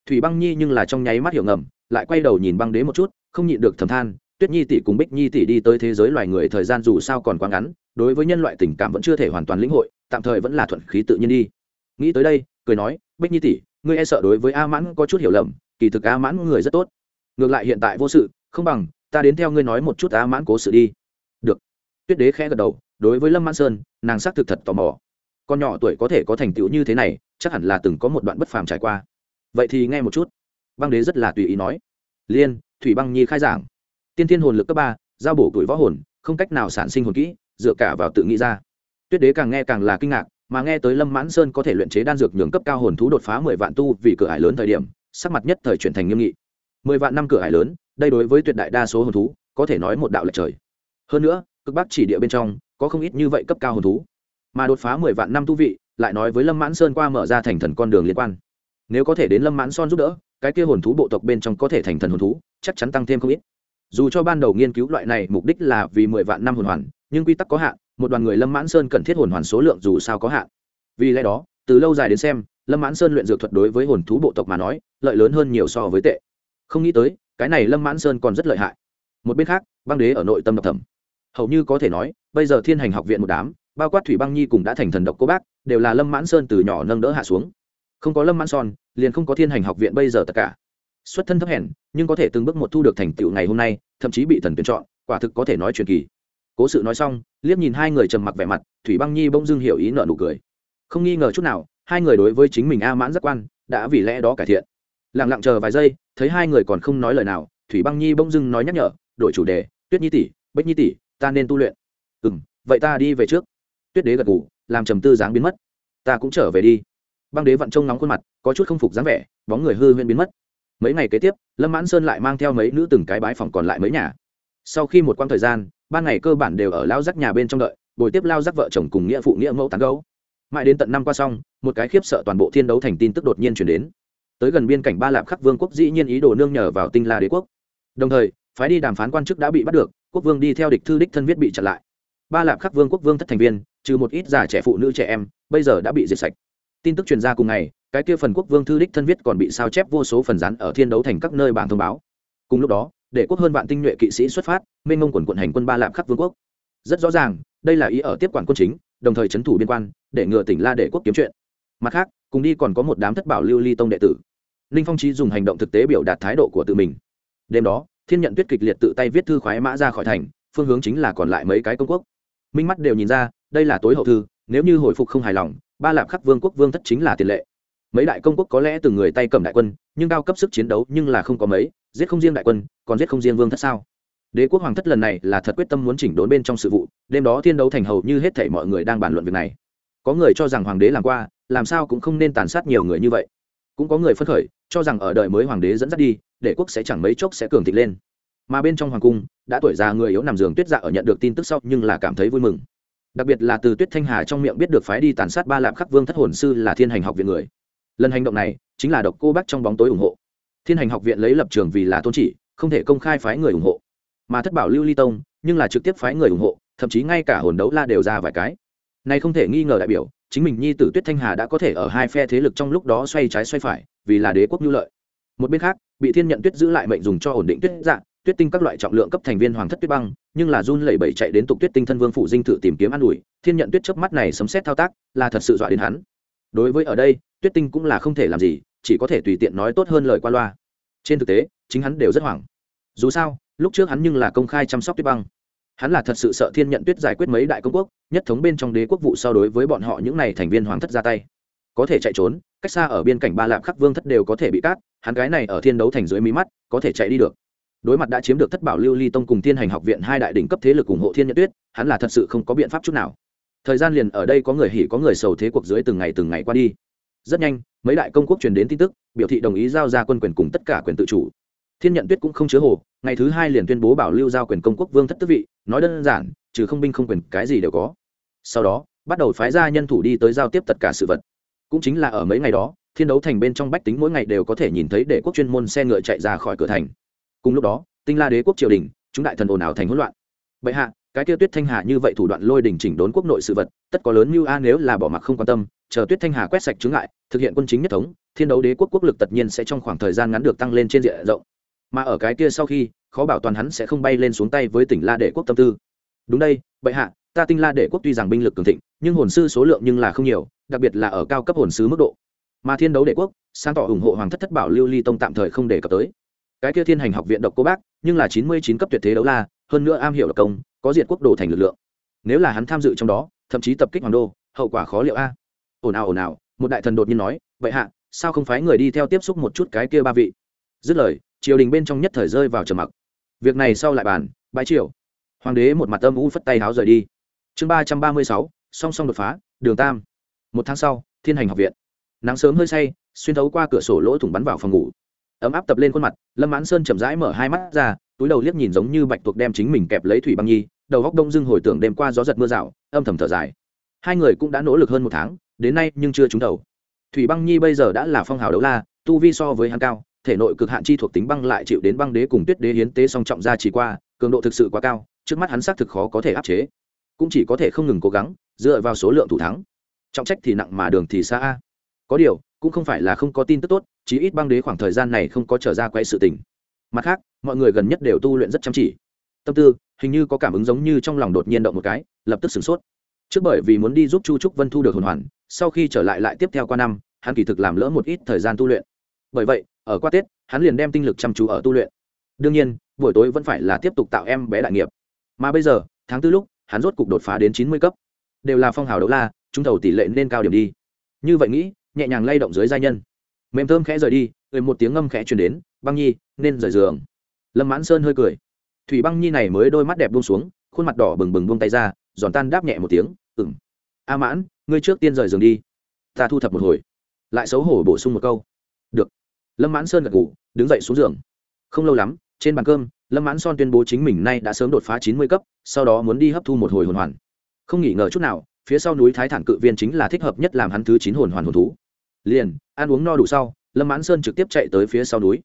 Thủy băng nhi nhưng là trong nháy mắt hiểu ngầm, lại quay đầu nhìn băng đế một chút, không nhịn được thầm than tuyết nhi tỷ cùng bích nhi tỷ đi tới thế giới loài người thời gian dù sao còn quá ngắn, đối với nhân loại tình cảm vẫn chưa thể hoàn toàn lĩnh hội, tạm thời vẫn là thuận khí tự nhiên đi. Nghĩ tới đây, cười nói, bích nhi tỷ, ngươi e sợ đối với a mãn có chút hiểu lầm, kỳ thực a mãn người rất tốt. Ngược lại hiện tại vô sự, không bằng, ta đến theo ngươi nói một chút a mãn cố sự đi. Được. Tuyết đế khẽ gật đầu, đối với lâm mãn sơn, nàng xác thực thật tò mò. Con nhỏ tuổi có thể có thành tựu như thế này, chắc hẳn là từng có một đoạn bất phàm trải qua. Vậy thì nghe một chút. Băng đế rất là tùy ý nói. Liên, thủy băng nhi khai giảng tiên thiên hồn lực cấp ba, giao bổ tuổi võ hồn, không cách nào sản sinh hồn kỹ, dựa cả vào tự nghĩ ra. Tuyết đế càng nghe càng là kinh ngạc, mà nghe tới lâm mãn sơn có thể luyện chế đan dược nhường cấp cao hồn thú đột phá mười vạn tu vì cửa hải lớn thời điểm, sắc mặt nhất thời chuyển thành nghiêm nghị. Mười vạn năm cửa hải lớn, đây đối với tuyệt đại đa số hồn thú, có thể nói một đạo lệch trời. Hơn nữa, cực bắc chỉ địa bên trong, có không ít như vậy cấp cao hồn thú. Mà đột phá mười vạn năm tu vị, lại nói với lâm mãn sơn qua mở ra thành thần con đường liên quan. Nếu có thể đến lâm mãn son giúp đỡ, cái kia hồn thú bộ tộc bên trong có thể thành thần hồn thú, chắc chắn tăng thêm không ít dù cho ban đầu nghiên cứu loại này mục đích là vì mười vạn năm hồn hoàn, nhưng quy tắc có hạn, một đoàn người lâm mãn sơn cần thiết hồn hoàn số lượng dù sao có hạn. Vì lẽ đó, từ lâu dài đến xem, lâm mãn sơn luyện dược thuật đối với hồn thú bộ tộc mà nói, lợi lớn hơn nhiều so với tệ. Không nghĩ tới, cái này lâm mãn sơn còn rất lợi hại. Một bên khác, băng đế ở nội tâm độc thẩm. Hầu như có thể nói, bây giờ thiên hành học viện một đám, bao quát thủy băng nhi cùng đã thành thần độc cô bác, đều là lâm mãn sơn từ nhỏ nâng đỡ hạ xuống. Không có lâm mãn son liền không có thiên hành học viện bây giờ tất cả xuất thân thấp hèn, nhưng có thể từng bước một thu được thành tựu ngày hôm nay, thậm chí bị thần tuyển chọn, quả thực có thể nói truyền kỳ. Cố sự nói xong, liếc nhìn hai người trầm mặc vẻ mặt, thủy băng nhi bỗng dưng hiểu ý nợ nụ cười. Không nghi ngờ chút nào, hai người đối với chính mình a mãn giác quan, đã vì lẽ đó cải thiện. Lẳng lặng chờ vài giây, thấy hai người còn không nói lời nào, thủy băng nhi bỗng dưng nói nhắc nhở, đổi chủ đề, tuyết nhi tỷ, bích nhi tỷ, ta nên tu luyện. Ừ m vậy ta đi về trước. Tuyết đế gật ngủ làm trầm tư dáng biến mất. Ta cũng trở về đi. Băng đế vặn trông nóng khuôn mặt, có chút không phục dáng vẻ, bóng người hư huyễn biến mất mấy ngày kế tiếp, lâm mãn sơn lại mang theo mấy nữ từng cái bái phòng còn lại mấy nhà. Sau khi một quãng thời gian, ban ngày cơ bản đều ở lao rắc nhà bên trong đợi, buổi tiếp lao rắc vợ chồng cùng nghĩa phụ nghĩa mẫu tán gấu mãi đến tận năm qua xong, một cái khiếp sợ toàn bộ thiên đấu thành tin tức đột nhiên chuyển đến. Tới gần biên cảnh ba lạp khắc vương quốc dĩ nhiên ý đồ nương nhờ vào tinh la đế quốc. Đồng thời, phái đi đàm phán quan chức đã bị bắt được, quốc vương đi theo địch thư đích thân viết bị chặn lại. Ba lạp khắc vương quốc vương thất thành viên, trừ một ít già trẻ phụ nữ trẻ em, bây giờ đã bị diệt sạch tin tức truyền ra cùng ngày, cái kia phần quốc vương thư đích thân viết còn bị sao chép vô số phần rán ở thiên đấu thành các nơi bảng thông báo. Cùng lúc đó, để quốc hơn vạn tinh nhuệ kỵ sĩ xuất phát, mênh mông quần quận hành quân ba lạp khắp vương quốc. Rất rõ ràng, đây là ý ở tiếp quản quân chính, đồng thời trấn thủ biên quan, để ngừa tỉnh la để quốc kiếm chuyện. Mặt khác, cùng đi còn có một đám thất bảo lưu ly tông đệ tử. Ninh phong trí dùng hành động thực tế biểu đạt thái độ của tự mình. Đêm đó, thiên nhận tuyết kịch liệt tự tay viết thư khoái mã ra khỏi thành, phương hướng chính là còn lại mấy cái công quốc. Minh mắt đều nhìn ra, đây là tối hậu thư, nếu như hồi phục không hài lòng ba lạp khắc vương quốc vương thất chính là tiền lệ. Mấy đại công quốc có lẽ từng người tay cầm đại quân, nhưng cao cấp sức chiến đấu nhưng là không có mấy, giết không riêng đại quân, còn giết không riêng vương thất sao? Đế quốc hoàng thất lần này là thật quyết tâm muốn chỉnh đốn bên trong sự vụ, đêm đó thiên đấu thành hầu như hết thảy mọi người đang bàn luận việc này. Có người cho rằng hoàng đế làm qua, làm sao cũng không nên tàn sát nhiều người như vậy. Cũng có người phấn khởi, cho rằng ở đời mới hoàng đế dẫn dắt đi đế quốc sẽ chẳng mấy chốc sẽ cường thịnh lên. Mà bên trong hoàng cung, đã tuổi già người yếu nằm giường tuyết dạ ở nhận được tin tức sau, nhưng là cảm thấy vui mừng đặc biệt là từ tuyết thanh hà trong miệng biết được phái đi tàn sát ba lạp khắc vương thất hồn sư là thiên hành học viện người. Lần hành động này chính là độc cô bác trong bóng tối ủng hộ. Thiên hành học viện lấy lập trường vì là tôn chỉ, không thể công khai phái người ủng hộ. Mà thất bảo lưu ly tông, nhưng là trực tiếp phái người ủng hộ, thậm chí ngay cả hồn đấu la đều ra vài cái. Này không thể nghi ngờ đại biểu, chính mình nhi tử tuyết thanh hà đã có thể ở hai phe thế lực trong lúc đó xoay trái xoay phải, vì là đế quốc nhu lợi. Một bên khác, bị thiên nhận tuyết giữ lại mệnh dùng cho ổn định tuyết dạng tuyết tinh các loại trọng lượng cấp thành viên hoàng thất tuyết băng, nhưng là run lẩy bẩy chạy đến tục tuyết tinh thân vương phụ dinh thự tìm kiếm an ủi, thiên nhận tuyết chớp mắt này sấm xét thao tác, là thật sự dọa đến hắn. Đối với ở đây, tuyết tinh cũng là không thể làm gì, chỉ có thể tùy tiện nói tốt hơn lời qua loa. Trên thực tế, chính hắn đều rất hoảng. Dù sao, lúc trước hắn nhưng là công khai chăm sóc tuyết băng. Hắn là thật sự sợ thiên nhận tuyết giải quyết mấy đại công quốc, nhất thống bên trong đế quốc vụ so đối với bọn họ những n à y thành viên hoàng thất ra tay. Có thể chạy trốn, cách xa ở biên cảnh ba lạp khắc vương thất đều có thể bị cát, hắn gái này ở thiên đấu thành dưới mí mắt, có thể chạy đi được đối mặt đã chiếm được thất bảo lưu ly tông cùng thiên hành học viện hai đại đỉnh cấp thế lực ủng hộ thiên nhận tuyết, hắn là thật sự không có biện pháp chút nào. Thời gian liền ở đây có người hỉ, có người sầu thế cuộc dưới từng ngày từng ngày qua đi. Rất nhanh, mấy đại công quốc truyền đến tin tức, biểu thị đồng ý giao ra quân quyền cùng tất cả quyền tự chủ. Thiên nhận tuyết cũng không chứa hồ, ngày thứ hai liền tuyên bố bảo lưu giao quyền công quốc vương thất tức vị, nói đơn giản, trừ không binh không quyền, cái gì đều có. Sau đó, bắt đầu phái ra nhân thủ đi tới giao tiếp tất cả sự vật. Cũng chính là ở mấy ngày đó, thiên đấu thành bên trong bách tính mỗi ngày đều có thể nhìn thấy để quốc chuyên môn xe ngựa chạy ra khỏi cửa thành cùng lúc đó, tinh la đế quốc triều đình, chúng đại thần ồn ào thành hỗn loạn. Bệ hạ, cái kia tuyết thanh hà như vậy thủ đoạn lôi đình chỉnh đốn quốc nội sự vật, tất có lớn mưu a, nếu là bỏ mặc không quan tâm, chờ tuyết thanh hà quét sạch chứng ngại, thực hiện quân chính nhất thống, thiên đấu đế quốc quốc lực tất nhiên sẽ trong khoảng thời gian ngắn được tăng lên trên diện rộng. Mà ở cái kia sau khi, khó bảo toàn hắn sẽ không bay lên xuống tay với tỉnh la đệ quốc tâm tư. Đúng đây, bệ hạ, ta tinh la đệ quốc tuy rằng binh lực cường thịnh, nhưng hồn sư số lượng nhưng là không nhiều, đặc biệt là ở cao cấp hồn sứ mức độ. Mà thiên đấu đệ quốc sang tỏ ủng hộ hoàng thất thất bảo lưu ly tông tạm thời không đề cập tới cái kia thiên hành học viện độc cô bác, nhưng là chín mươi chín cấp tuyệt thế đấu la, hơn nữa am hiểu độc công, có diệt quốc đồ thành lực lượng. Nếu là hắn tham dự trong đó, thậm chí tập kích hoàng đô, hậu quả khó liệu a. Ồn ào ồn ào, một đại thần đột nhiên nói, vậy hạ, sao không phái người đi theo tiếp xúc một chút cái kia ba vị? Dứt lời, triều đình bên trong nhất thời rơi vào trầm mặc. Việc này sau lại bàn bãi triều. Hoàng đế một mặt âm u phất tay háo rời đi. Chương ba trăm ba mươi sáu, song song đột phá, đường tam. Một tháng sau, thiên hành học viện. Nắng sớm hơi say, xuyên thấu qua cửa sổ lỗ thủng bắn vào phòng ngủ ấm áp tập lên khuôn mặt, lâm mãn sơn chậm rãi mở hai mắt ra, túi đầu liếc nhìn giống như bạch tuộc đem chính mình kẹp lấy thủy băng nhi, đầu góc đông dưng hồi tưởng đêm qua gió giật mưa rào, âm thầm thở dài. Hai người cũng đã nỗ lực hơn một tháng, đến nay nhưng chưa trúng đầu. Thủy băng nhi bây giờ đã là phong hào đấu la, tu vi so với hắn cao, thể nội cực hạn chi thuộc tính băng lại chịu đến băng đế cùng tuyết đế hiến tế song trọng ra chỉ qua, cường độ thực sự quá cao, trước mắt hắn xác thực khó có thể áp chế. Cũng chỉ có thể không ngừng cố gắng, dựa vào số lượng thủ thắng. Trọng trách thì nặng mà đường thì xa a có điều, cũng không phải là không có tin tức tốt, chí ít băng đế khoảng thời gian này không có trở ra quay sự tình. Mặt khác, mọi người gần nhất đều tu luyện rất chăm chỉ. Tâm tư, hình như có cảm ứng giống như trong lòng đột nhiên động một cái, lập tức sửng sốt. Trước bởi vì muốn đi giúp chu trúc vân thu được hồn hoàn, sau khi trở lại lại tiếp theo qua năm, hắn kỳ thực làm lỡ một ít thời gian tu luyện. Bởi vậy, ở qua tết, hắn liền đem tinh lực chăm chú ở tu luyện. Đương nhiên, buổi tối vẫn phải là tiếp tục tạo em bé đại nghiệp. Mà bây giờ, tháng tư lúc, hắn rốt cục đột phá đến chín mươi cấp. Đều là phong hào đấu la trúng thầu tỷ lệ nên cao điểm đi. Như vậy nghĩ nhẹ nhàng lay động dưới giai nhân. Mềm thơm khẽ rời đi, cười một tiếng ngâm khẽ chuyển đến, băng nhi, nên rời giường. Lâm mãn sơn hơi cười. Thủy băng nhi này mới đôi mắt đẹp buông xuống, khuôn mặt đỏ bừng bừng buông tay ra, giòn tan đáp nhẹ một tiếng ừng a mãn, ngươi trước tiên rời giường đi. Ta thu thập một hồi. Lại xấu hổ bổ sung một câu. Được. Lâm mãn sơn gật ngủ đứng dậy xuống giường. Không lâu lắm, trên bàn cơm, lâm mãn son tuyên bố chính mình nay đã sớm đột phá chín mươi cấp, sau đó muốn đi hấp thu một hồi hồn hoàn. Không nghỉ ngờ chút nào, phía sau núi thái thản cự viên chính là thích hợp nhất làm hắn thứ chín hồn hoàn hồn thú liền, ăn uống no đủ sau, lâm mãn sơn trực tiếp chạy tới phía sau núi.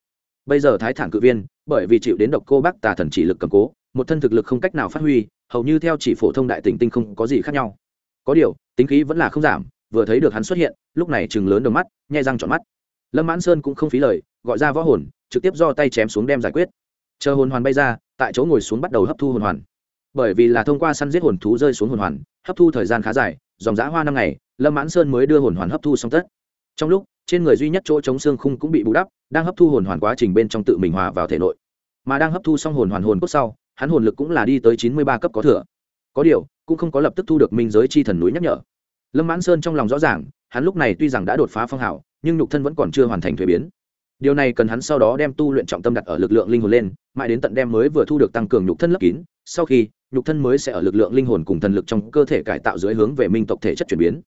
Bây giờ thái thản cự viên, bởi vì chịu đến độc cô bác tà thần chỉ lực cầm cố, một thân thực lực không cách nào phát huy, hầu như theo chỉ phổ thông đại tỉnh tinh không có gì khác nhau. Có điều, tính khí vẫn là không giảm, vừa thấy được hắn xuất hiện, lúc này chừng lớn đầu mắt, nhai răng trọn mắt. Lâm mãn sơn cũng không phí lời, gọi ra võ hồn, trực tiếp do tay chém xuống đem giải quyết. Chờ hồn hoàn bay ra, tại chỗ ngồi xuống bắt đầu hấp thu hồn hoàn. Bởi vì là thông qua săn giết hồn thú rơi xuống hồn hoàn, hấp thu thời gian khá dài, dòng giã hoa năm ngày, lâm mãn sơn mới đưa hồn hoàn hấp thu xong tất trong lúc, trên người duy nhất chỗ chống xương khung cũng bị bù đắp, đang hấp thu hồn hoàn quá trình bên trong tự mình hòa vào thể nội. Mà đang hấp thu xong hồn hoàn hồn cốt sau, hắn hồn lực cũng là đi tới chín mươi ba cấp có thừa. Có điều, cũng không có lập tức thu được minh giới chi thần núi nhắc nhở. Lâm mãn sơn trong lòng rõ ràng, hắn lúc này tuy rằng đã đột phá phong hảo nhưng nhục thân vẫn còn chưa hoàn thành thuế biến. Điều này cần hắn sau đó đem tu luyện trọng tâm đặt ở lực lượng linh hồn lên, mãi đến tận đem mới vừa thu được tăng cường nhục thân lấp kín, sau khi, nhục thân mới sẽ ở lực lượng linh hồn cùng thần lực trong cơ thể cải tạo dưới hướng về minh tộc thể chất chuyển biến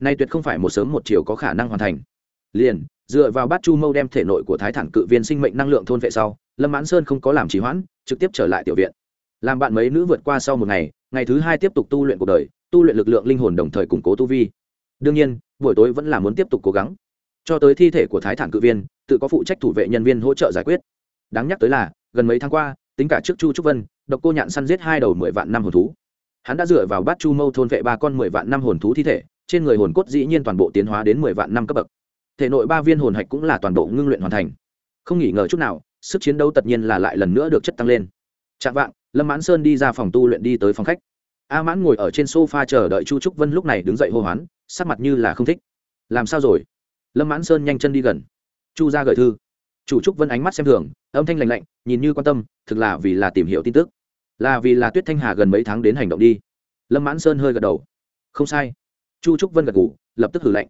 nay tuyệt không phải một sớm một chiều có khả năng hoàn thành. Liền, dựa vào bát chu mâu đem thể nội của thái thản cự viên sinh mệnh năng lượng thôn vệ sau, lâm mãn sơn không có làm trì hoãn, trực tiếp trở lại tiểu viện. Làm bạn mấy nữ vượt qua sau một ngày ngày thứ hai tiếp tục tu luyện cuộc đời, tu luyện lực lượng linh hồn đồng thời củng cố tu vi. Đương nhiên, buổi tối vẫn là muốn tiếp tục cố gắng. Cho tới thi thể của thái thản cự viên, tự có phụ trách thủ vệ nhân viên hỗ trợ giải quyết. Đáng nhắc tới là, gần mấy tháng qua, tính cả trước chu trúc vân, độc cô nhạn săn giết hai đầu mười vạn năm hồn thú. Hắn đã dựa vào bát chu mâu thôn vệ ba con mười vạn năm hồn thú thi thể trên người hồn cốt dĩ nhiên toàn bộ tiến hóa đến mười vạn năm cấp bậc. Thể nội ba viên hồn hạch cũng là toàn bộ ngưng luyện hoàn thành. Không nghỉ ngờ chút nào, sức chiến đấu tất nhiên là lại lần nữa được chất tăng lên. Chạm vạng lâm mãn sơn đi ra phòng tu luyện đi tới phòng khách. A mãn ngồi ở trên sofa chờ đợi chu trúc vân lúc này đứng dậy hô hoán, sắc mặt như là không thích. Làm sao rồi? Lâm mãn sơn nhanh chân đi gần. Chu ra gửi thư. Chủ trúc vân ánh mắt xem thường, âm thanh lành lạnh, nhìn như quan tâm, thực là vì là tìm hiểu tin tức. Là vì là tuyết thanh hà gần mấy tháng đến hành động đi. Lâm mãn sơn hơi gật đầu. Không sai chu trúc vân gật ngủ lập tức hử lệnh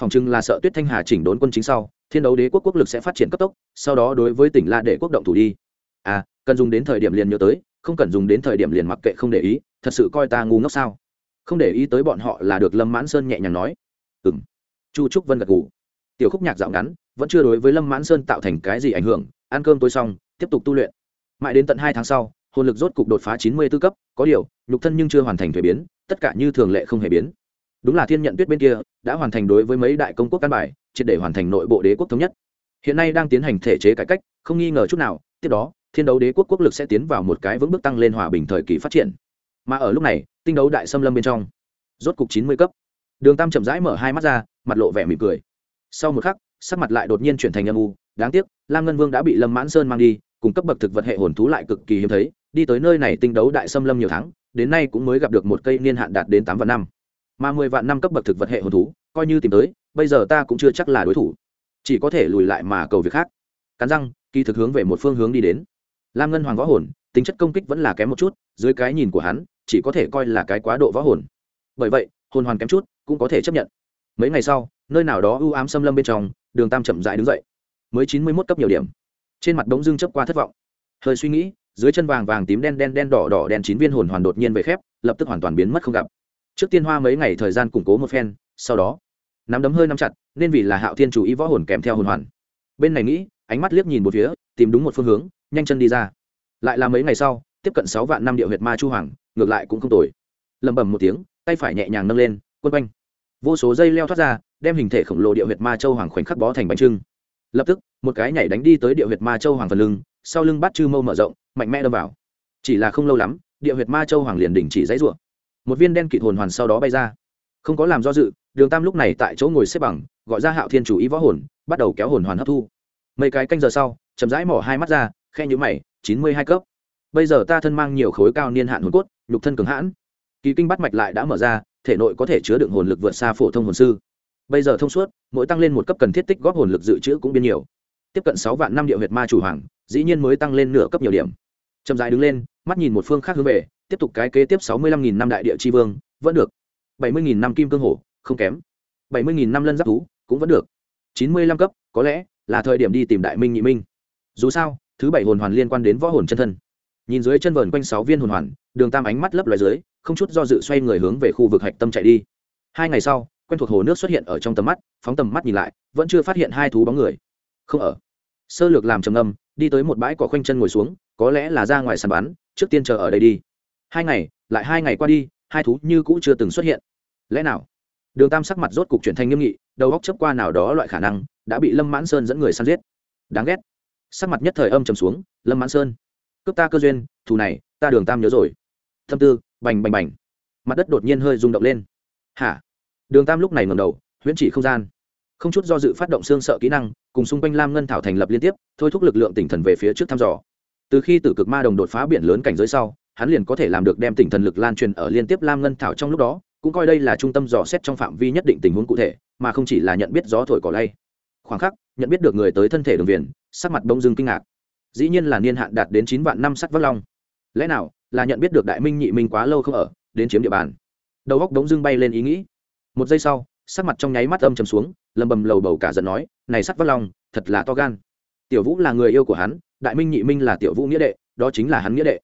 phòng trưng là sợ tuyết thanh hà chỉnh đốn quân chính sau, thiên đấu đế quốc quốc lực sẽ phát triển cấp tốc, sau đó đối với tỉnh la để quốc động thủ đi. À cần dùng đến thời điểm liền nhớ tới, không cần dùng đến thời điểm liền mặc kệ không để ý, thật sự coi ta ngu ngốc sao? Không để ý tới bọn họ là được lâm mãn sơn nhẹ nhàng nói. Ừ m chu trúc vân gật ngủ tiểu khúc nhạc dạo ngắn, vẫn chưa đối với lâm mãn sơn tạo thành cái gì ảnh hưởng, ăn cơm tối xong, tiếp tục tu luyện. Mãi đến tận hai tháng sau, hồn lực rốt cục đột phá chín mươi tư cấp, có điều, nhục thân nhưng chưa hoàn thành thuế biến, tất cả như thường lệ không hề biến đúng là thiên nhận tuyết bên kia, đã hoàn thành đối với mấy đại công quốc căn bài, triệt để hoàn thành nội bộ đế quốc thống nhất. Hiện nay đang tiến hành thể chế cải cách, không nghi ngờ chút nào, tiếp đó, thiên đấu đế quốc quốc lực sẽ tiến vào một cái vững bước tăng lên hòa bình thời kỳ phát triển. Mà ở lúc này, tinh đấu đại xâm lâm bên trong, rốt cục chín mươi cấp. Đường tam chậm rãi mở hai mắt ra, mặt lộ vẻ mỉm cười. Sau một khắc, sắc mặt lại đột nhiên chuyển thành âm u, đáng tiếc, lam ngân vương đã bị lâm mãn sơn mang đi, cùng cấp bậc thực vật hệ hồn thú lại cực kỳ hiếm thấy, đi tới nơi này tinh đấu đại xâm lâm nhiều tháng, đến nay cũng mới gặp được một cây niên hạn đạt đến tám vạn năm mà mười vạn năm cấp bậc thực vật hệ hồn thú, coi như tìm tới, bây giờ ta cũng chưa chắc là đối thủ. Chỉ có thể lùi lại mà cầu việc khác. Cắn răng, kỳ thực hướng về một phương hướng đi đến. Lam ngân hoàng võ hồn, tính chất công kích vẫn là kém một chút, dưới cái nhìn của hắn, chỉ có thể coi là cái quá độ võ hồn. Bởi vậy, hồn hoàn kém chút, cũng có thể chấp nhận. Mấy ngày sau, nơi nào đó ưu ám xâm lâm bên trong, đường tam chậm dại đứng dậy. Mới chín mươi mốt cấp nhiều điểm. Trên mặt đống dương chấp qua thất vọng. Hơi suy nghĩ, dưới chân vàng vàng tím đen đen đen đỏ đỏ đen chín viên hồn hoàn đột nhiên về khép, lập tức hoàn toàn biến mất không gặp trước tiên hoa mấy ngày thời gian củng cố một phen, sau đó, nắm đấm hơi nắm chặt, nên vì là hạo thiên chủ ý võ hồn kèm theo hồn hoàn. Bên này nghĩ, ánh mắt liếc nhìn một phía, tìm đúng một phương hướng, nhanh chân đi ra. Lại là mấy ngày sau, tiếp cận sáu vạn năm điệu huyệt ma chu hoàng, ngược lại cũng không tồi. Lẩm bẩm một tiếng, tay phải nhẹ nhàng nâng lên, quân quanh. Vô số dây leo thoát ra, đem hình thể khổng lồ điệu huyệt ma châu hoàng khoảnh khắc bó thành bánh trưng. Lập tức, một cái nhảy đánh đi tới điệu huyệt ma châu hoàng phần lưng, sau lưng bắt chư mâu mở rộng, mạnh mẽ đâm vào. Chỉ là không lâu lắm điệu huyệt ma châu hoàng liền đình chỉ dãy ruộng một viên đen kịt hồn hoàn sau đó bay ra. Không có làm do dự, đường tam lúc này tại chỗ ngồi xếp bằng, gọi ra hạo thiên chủ ý võ hồn, bắt đầu kéo hồn hoàn hấp thu. Mấy cái canh giờ sau, chậm rãi mỏ hai mắt ra, khe nhũ mày, chín mươi hai cấp. Bây giờ ta thân mang nhiều khối cao niên hạn hồn cốt, nhục thân cường hãn. Kỳ kinh bắt mạch lại đã mở ra, thể nội có thể chứa đựng hồn lực vượt xa phổ thông hồn sư. Bây giờ thông suốt, mỗi tăng lên một cấp cần thiết tích góp hồn lực dự trữ cũng biên nhiều. Tiếp cận sáu vạn năm điệu huyệt ma chủ hoàng, dĩ nhiên mới tăng lên nửa cấp nhiều điểm. Chậm dài đứng lên, mắt nhìn một phương khác hướng về tiếp tục cái kế tiếp sáu mươi lăm nghìn năm đại địa chi vương, vẫn được. bảy mươi nghìn năm kim cương hổ, không kém. bảy mươi nghìn năm lân giáp thú, cũng vẫn được. chín mươi lăm cấp, có lẽ là thời điểm đi tìm đại minh nhị minh. Dù sao, thứ bảy hồn hoàn liên quan đến võ hồn chân thân. Nhìn dưới chân vờn quanh sáu viên hồn hoàn, đường tam ánh mắt lấp loài dưới, không chút do dự xoay người hướng về khu vực hạch tâm chạy đi. Hai ngày sau, quen thuộc hồ nước xuất hiện ở trong tầm mắt, phóng tầm mắt nhìn lại, vẫn chưa phát hiện hai thú bóng người. Không ở. Sơ lược làm trầm âm đi tới một bãi cỏ khoanh chân ngồi xuống, có lẽ là ra ngoài sàn bắn, trước tiên chờ ở đây đi hai ngày, lại hai ngày qua đi, hai thú như cũ chưa từng xuất hiện. Lẽ nào? Đường tam sắc mặt rốt cục chuyển thành nghiêm nghị, đầu góc chấp qua nào đó loại khả năng, đã bị lâm mãn sơn dẫn người săn giết. Đáng ghét. Sắc mặt nhất thời âm trầm xuống, lâm mãn sơn, cướp ta cơ duyên, thù này, ta đường tam nhớ rồi. Thâm tư, bành bành bành. Mặt đất đột nhiên hơi rung động lên. Hả? Đường tam lúc này ngầm đầu, huyễn chỉ không gian. Không chút do dự phát động xương sợ kỹ năng, cùng xung quanh lam ngân thảo thành lập liên tiếp, thôi thúc lực lượng tỉnh thần về phía trước thăm dò. Từ khi tử cực ma đồng đột phá biển lớn cảnh giới sau hắn liền có thể làm được đem tỉnh thần lực lan truyền ở liên tiếp lam ngân thảo trong lúc đó, cũng coi đây là trung tâm dò xét trong phạm vi nhất định tình huống cụ thể, mà không chỉ là nhận biết gió thổi cỏ lay. Khoảng khắc, nhận biết được người tới thân thể đường viền, sắc mặt bông dưng kinh ngạc. Dĩ nhiên là niên hạn đạt đến chín vạn năm sắt vắc long. Lẽ nào, là nhận biết được đại minh nhị minh quá lâu không ở, đến chiếm địa bàn? Đầu góc bỗng dưng bay lên ý nghĩ. Một giây sau, sắc mặt trong nháy mắt âm trầm xuống, lầm bầm lầu bầu cả giận nói, này sắt vắc long, thật là to gan. Tiểu vũ là người yêu của hắn, đại minh nhị minh là tiểu vũ nghĩa đệ, đó chính là hắn nghĩa đệ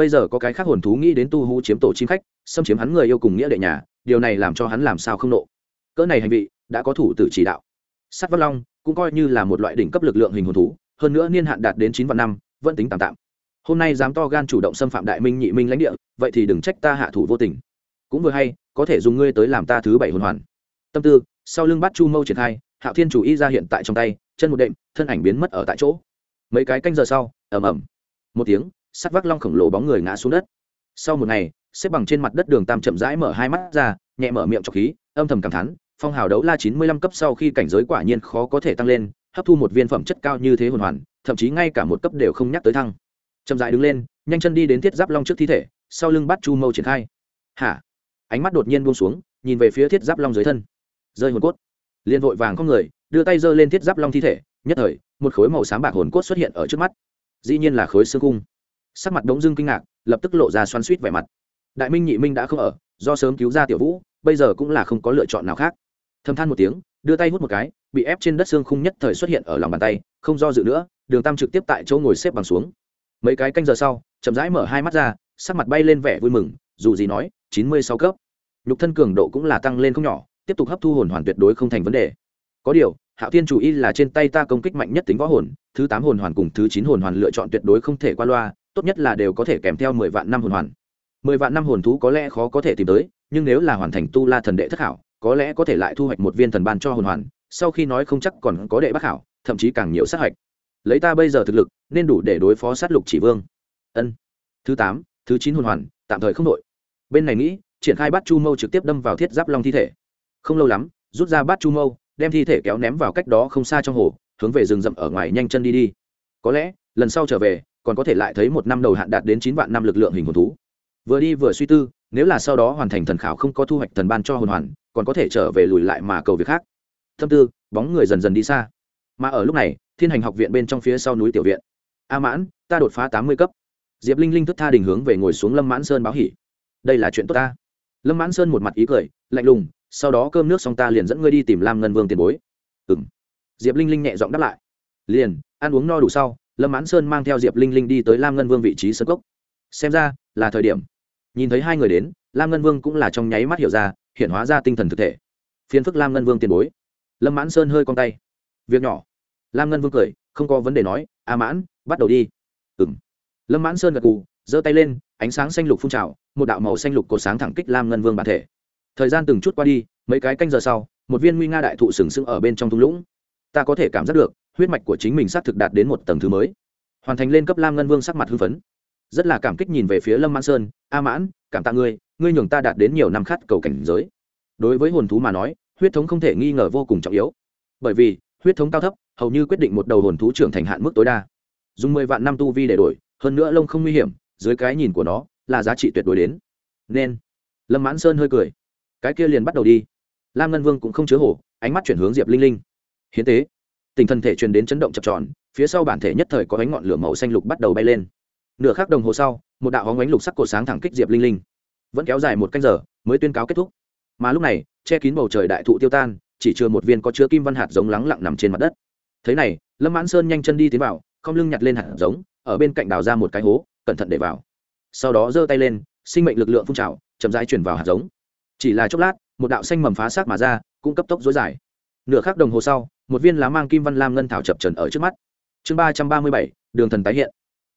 bây giờ có cái khác hồn thú nghĩ đến tu hú chiếm tổ chim khách, xâm chiếm hắn người yêu cùng nghĩa đệ nhà, điều này làm cho hắn làm sao không nộ. Cỡ này hành vị, đã có thủ tử chỉ đạo. Sắt vắt long cũng coi như là một loại đỉnh cấp lực lượng hình hồn thú, hơn nữa niên hạn đạt đến chín vạn năm, vẫn tính tạm tạm. Hôm nay dám to gan chủ động xâm phạm đại minh nhị minh lãnh địa, vậy thì đừng trách ta hạ thủ vô tình. Cũng vừa hay, có thể dùng ngươi tới làm ta thứ bảy hồn hoàn. Tâm tư, sau lưng bắt chu mâu triển khai, hạo thiên chủ y ra hiện tại trong tay, chân một đệm, thân ảnh biến mất ở tại chỗ. Mấy cái canh giờ sau, ầm ầm. Một tiếng sắt vác long khổng lồ bóng người ngã xuống đất. Sau một ngày, xếp bằng trên mặt đất đường tam chậm rãi mở hai mắt ra, nhẹ mở miệng trọc khí, âm thầm cảm thán, phong hào đấu la chín mươi lăm cấp sau khi cảnh giới quả nhiên khó có thể tăng lên, hấp thu một viên phẩm chất cao như thế hồn hoàn, thậm chí ngay cả một cấp đều không nhắc tới thăng. Chậm rãi đứng lên, nhanh chân đi đến thiết giáp long trước thi thể, sau lưng bắt chu mâu triển khai. Hả? Ánh mắt đột nhiên buông xuống, nhìn về phía thiết giáp long dưới thân. Rơi hồn cốt. Liền vội vàng con người, đưa tay giơ lên thiết giáp long thi thể, nhất thời, một khối màu xám bạc hồn cốt xuất hiện ở trước mắt. Dĩ nhiên là khối xương cung sắc mặt đống dưng kinh ngạc, lập tức lộ ra xoắn suýt vẻ mặt. Đại minh nhị minh đã không ở, do sớm cứu ra tiểu vũ, bây giờ cũng là không có lựa chọn nào khác. Thâm than một tiếng, đưa tay hút một cái, bị ép trên đất xương khung nhất thời xuất hiện ở lòng bàn tay, không do dự nữa, đường tam trực tiếp tại chỗ ngồi xếp bằng xuống. Mấy cái canh giờ sau, chậm rãi mở hai mắt ra, sắc mặt bay lên vẻ vui mừng, dù gì nói, chín mươi sáu cấp. Nhục thân cường độ cũng là tăng lên không nhỏ, tiếp tục hấp thu hồn hoàn tuyệt đối không thành vấn đề. Có điều, hạo thiên chủ y là trên tay ta công kích mạnh nhất tính võ hồn, thứ tám hồn hoàn cùng thứ chín hồn hoàn lựa chọn tuyệt đối không thể qua loa tốt nhất là đều có thể kèm theo mười vạn năm hồn hoàn. Mười vạn năm hồn thú có lẽ khó có thể tìm tới, nhưng nếu là hoàn thành tu la thần đệ thất hảo có lẽ có thể lại thu hoạch một viên thần ban cho hồn hoàn, sau khi nói không chắc còn có đệ bác hảo thậm chí càng nhiều sát hạch lấy ta bây giờ thực lực, nên đủ để đối phó sát lục chỉ vương. Ân. Thứ tám, thứ chín hồn hoàn, tạm thời không đội bên này nghĩ, triển khai bát chu mâu trực tiếp đâm vào thiết giáp long thi thể. Không lâu lắm, rút ra bát chu mâu, đem thi thể kéo ném vào cách đó không xa trong hồ, hướng về rừng rậm ở ngoài nhanh chân đi đi. Có lẽ, lần sau trở về còn có thể lại thấy một năm đầu hạn đạt đến chín vạn năm lực lượng hình hồn thú. Vừa đi vừa suy tư, nếu là sau đó hoàn thành thần khảo không có thu hoạch thần ban cho hồn hoàn, còn có thể trở về lùi lại mà cầu việc khác. Thâm tư, bóng người dần dần đi xa. Mà ở lúc này, thiên hành học viện bên trong phía sau núi tiểu viện. A mãn, ta đột phá tám mươi cấp. Diệp linh linh thức tha đình hướng về ngồi xuống lâm mãn sơn báo hỉ. Đây là chuyện tốt ta. Lâm mãn sơn một mặt ý cười, lạnh lùng, sau đó cơm nước xong ta liền dẫn ngươi đi tìm lam ngân vương tiền bối. Ừ m diệp linh linh nhẹ giọng đáp lại. Liền, ăn uống no đủ sau lâm mãn sơn mang theo diệp linh linh đi tới lam ngân vương vị trí sơ cốc. Xem ra, là thời điểm. Nhìn thấy hai người đến, lam ngân vương cũng là trong nháy mắt hiểu ra, hiện hóa ra tinh thần thực thể. Phiền phức lam ngân vương tiền bối. Lâm mãn sơn hơi con tay. Việc nhỏ. Lam ngân vương cười, không có vấn đề nói, a mãn, bắt đầu đi. Ừ m lâm mãn sơn gật cù giơ tay lên, ánh sáng xanh lục phun trào, một đạo màu xanh lục cột sáng thẳng kích lam ngân vương bản thể. Thời gian từng chút qua đi, mấy cái canh giờ sau, một viên nguy nga đại thụ sừng sững ở bên trong thung lũng. Ta có thể cảm giác được huyết mạch của chính mình xác thực đạt đến một tầng thứ mới. Hoàn thành lên cấp lam ngân vương sắc mặt hưng phấn. Rất là cảm kích nhìn về phía lâm mãn sơn, a mãn, cảm tạ ngươi ngươi nhường ta đạt đến nhiều năm khát cầu cảnh giới. Đối với hồn thú mà nói, huyết thống không thể nghi ngờ vô cùng trọng yếu. Bởi vì, huyết thống cao thấp, hầu như quyết định một đầu hồn thú trưởng thành hạn mức tối đa. Dùng mười vạn năm tu vi để đổi, hơn nữa lông không nguy hiểm, dưới cái nhìn của nó, là giá trị tuyệt đối đến. Nên, lâm mãn sơn hơi cười. Cái kia liền bắt đầu đi. Lam ngân vương cũng không chứa hổ, ánh mắt chuyển hướng diệp linh linh. Hiến tế tình thần thể truyền đến chấn động chập tròn, phía sau bản thể nhất thời có ánh ngọn lửa màu xanh lục bắt đầu bay lên. Nửa khắc đồng hồ sau, một đạo hóng ánh lục sắc cổ sáng thẳng kích diệp linh linh. Vẫn kéo dài một canh giờ, mới tuyên cáo kết thúc. Mà lúc này, che kín bầu trời đại thụ tiêu tan, chỉ chừa một viên có chứa kim văn hạt giống lắng lặng nằm trên mặt đất. Thế này, lâm mãn sơn nhanh chân đi tiến vào, không lưng nhặt lên hạt giống, ở bên cạnh đào ra một cái hố, cẩn thận để vào. Sau đó giơ tay lên, sinh mệnh lực lượng phun trào, chậm rãi chuyển vào hạt giống. Chỉ là chốc lát, một đạo xanh mầm phá xác mà ra, cũng cấp tốc dối dài. Nửa khắc đồng hồ sau một viên lá mang kim văn lam ngân thảo chập trần ở trước mắt. Chương ba trăm ba mươi bảy, đường thần tái hiện.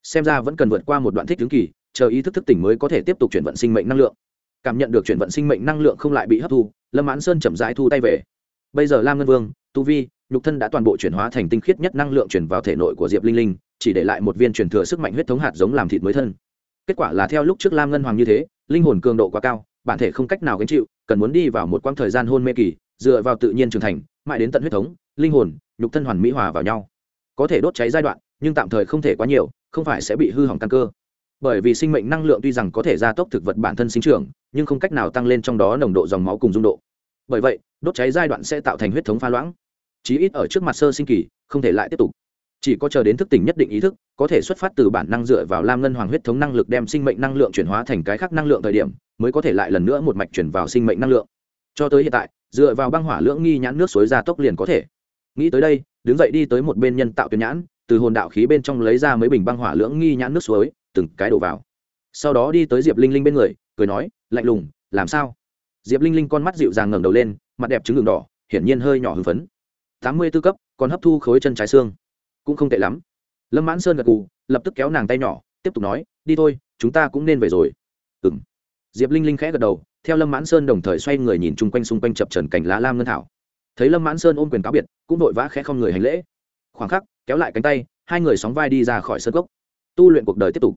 Xem ra vẫn cần vượt qua một đoạn thích tướng kỳ, chờ ý thức thức tỉnh mới có thể tiếp tục chuyển vận sinh mệnh năng lượng. Cảm nhận được chuyển vận sinh mệnh năng lượng không lại bị hấp thu, lâm mãn sơn chậm rãi thu tay về. Bây giờ lam ngân vương, tu vi, nhục thân đã toàn bộ chuyển hóa thành tinh khiết nhất năng lượng chuyển vào thể nội của diệp linh linh, chỉ để lại một viên truyền thừa sức mạnh huyết thống hạt giống làm thịt mới thân. Kết quả là theo lúc trước lam ngân hoàng như thế, linh hồn cường độ quá cao, bản thể không cách nào gánh chịu, cần muốn đi vào một quãng thời gian hôn mê kỳ, dựa vào tự nhiên trưởng thành, mãi đến tận huyết thống linh hồn, nhục thân hoàn mỹ hòa vào nhau. Có thể đốt cháy giai đoạn, nhưng tạm thời không thể quá nhiều, không phải sẽ bị hư hỏng căn cơ. Bởi vì sinh mệnh năng lượng tuy rằng có thể gia tốc thực vật bản thân sinh trưởng, nhưng không cách nào tăng lên trong đó nồng độ dòng máu cùng dung độ. Bởi vậy, đốt cháy giai đoạn sẽ tạo thành huyết thống pha loãng. Chí ít ở trước mặt sơ sinh kỳ, không thể lại tiếp tục. Chỉ có chờ đến thức tỉnh nhất định ý thức, có thể xuất phát từ bản năng dựa vào lam ngân hoàng huyết thống năng lực đem sinh mệnh năng lượng chuyển hóa thành cái khác năng lượng thời điểm, mới có thể lại lần nữa một mạch chuyển vào sinh mệnh năng lượng. Cho tới hiện tại, dựa vào băng hỏa lưỡng nghi nhãn nước suối ra tốc liền có thể nghĩ tới đây, đứng dậy đi tới một bên nhân tạo tuyến nhãn, từ hồn đạo khí bên trong lấy ra mấy bình băng hỏa lưỡng nghi nhãn nước suối, từng cái đổ vào. Sau đó đi tới diệp linh linh bên người, cười nói, lạnh lùng, làm sao? Diệp linh linh con mắt dịu dàng ngẩng đầu lên, mặt đẹp trứng đường đỏ, hiển nhiên hơi nhỏ hưng phấn. Tám mươi tư cấp, còn hấp thu khối chân trái xương, cũng không tệ lắm. Lâm mãn sơn gật cù lập tức kéo nàng tay nhỏ, tiếp tục nói, đi thôi, chúng ta cũng nên về rồi. Ừ m diệp linh linh khẽ gật đầu, theo lâm mãn sơn đồng thời xoay người nhìn chung quanh xung quanh chập trần cành lá lam ngân thảo thấy lâm mãn sơn ôm quyền cáo biệt, cũng vội vã khẽ không người hành lễ. Khoảng khắc, kéo lại cánh tay, hai người sóng vai đi ra khỏi sân gốc tu luyện cuộc đời tiếp tục.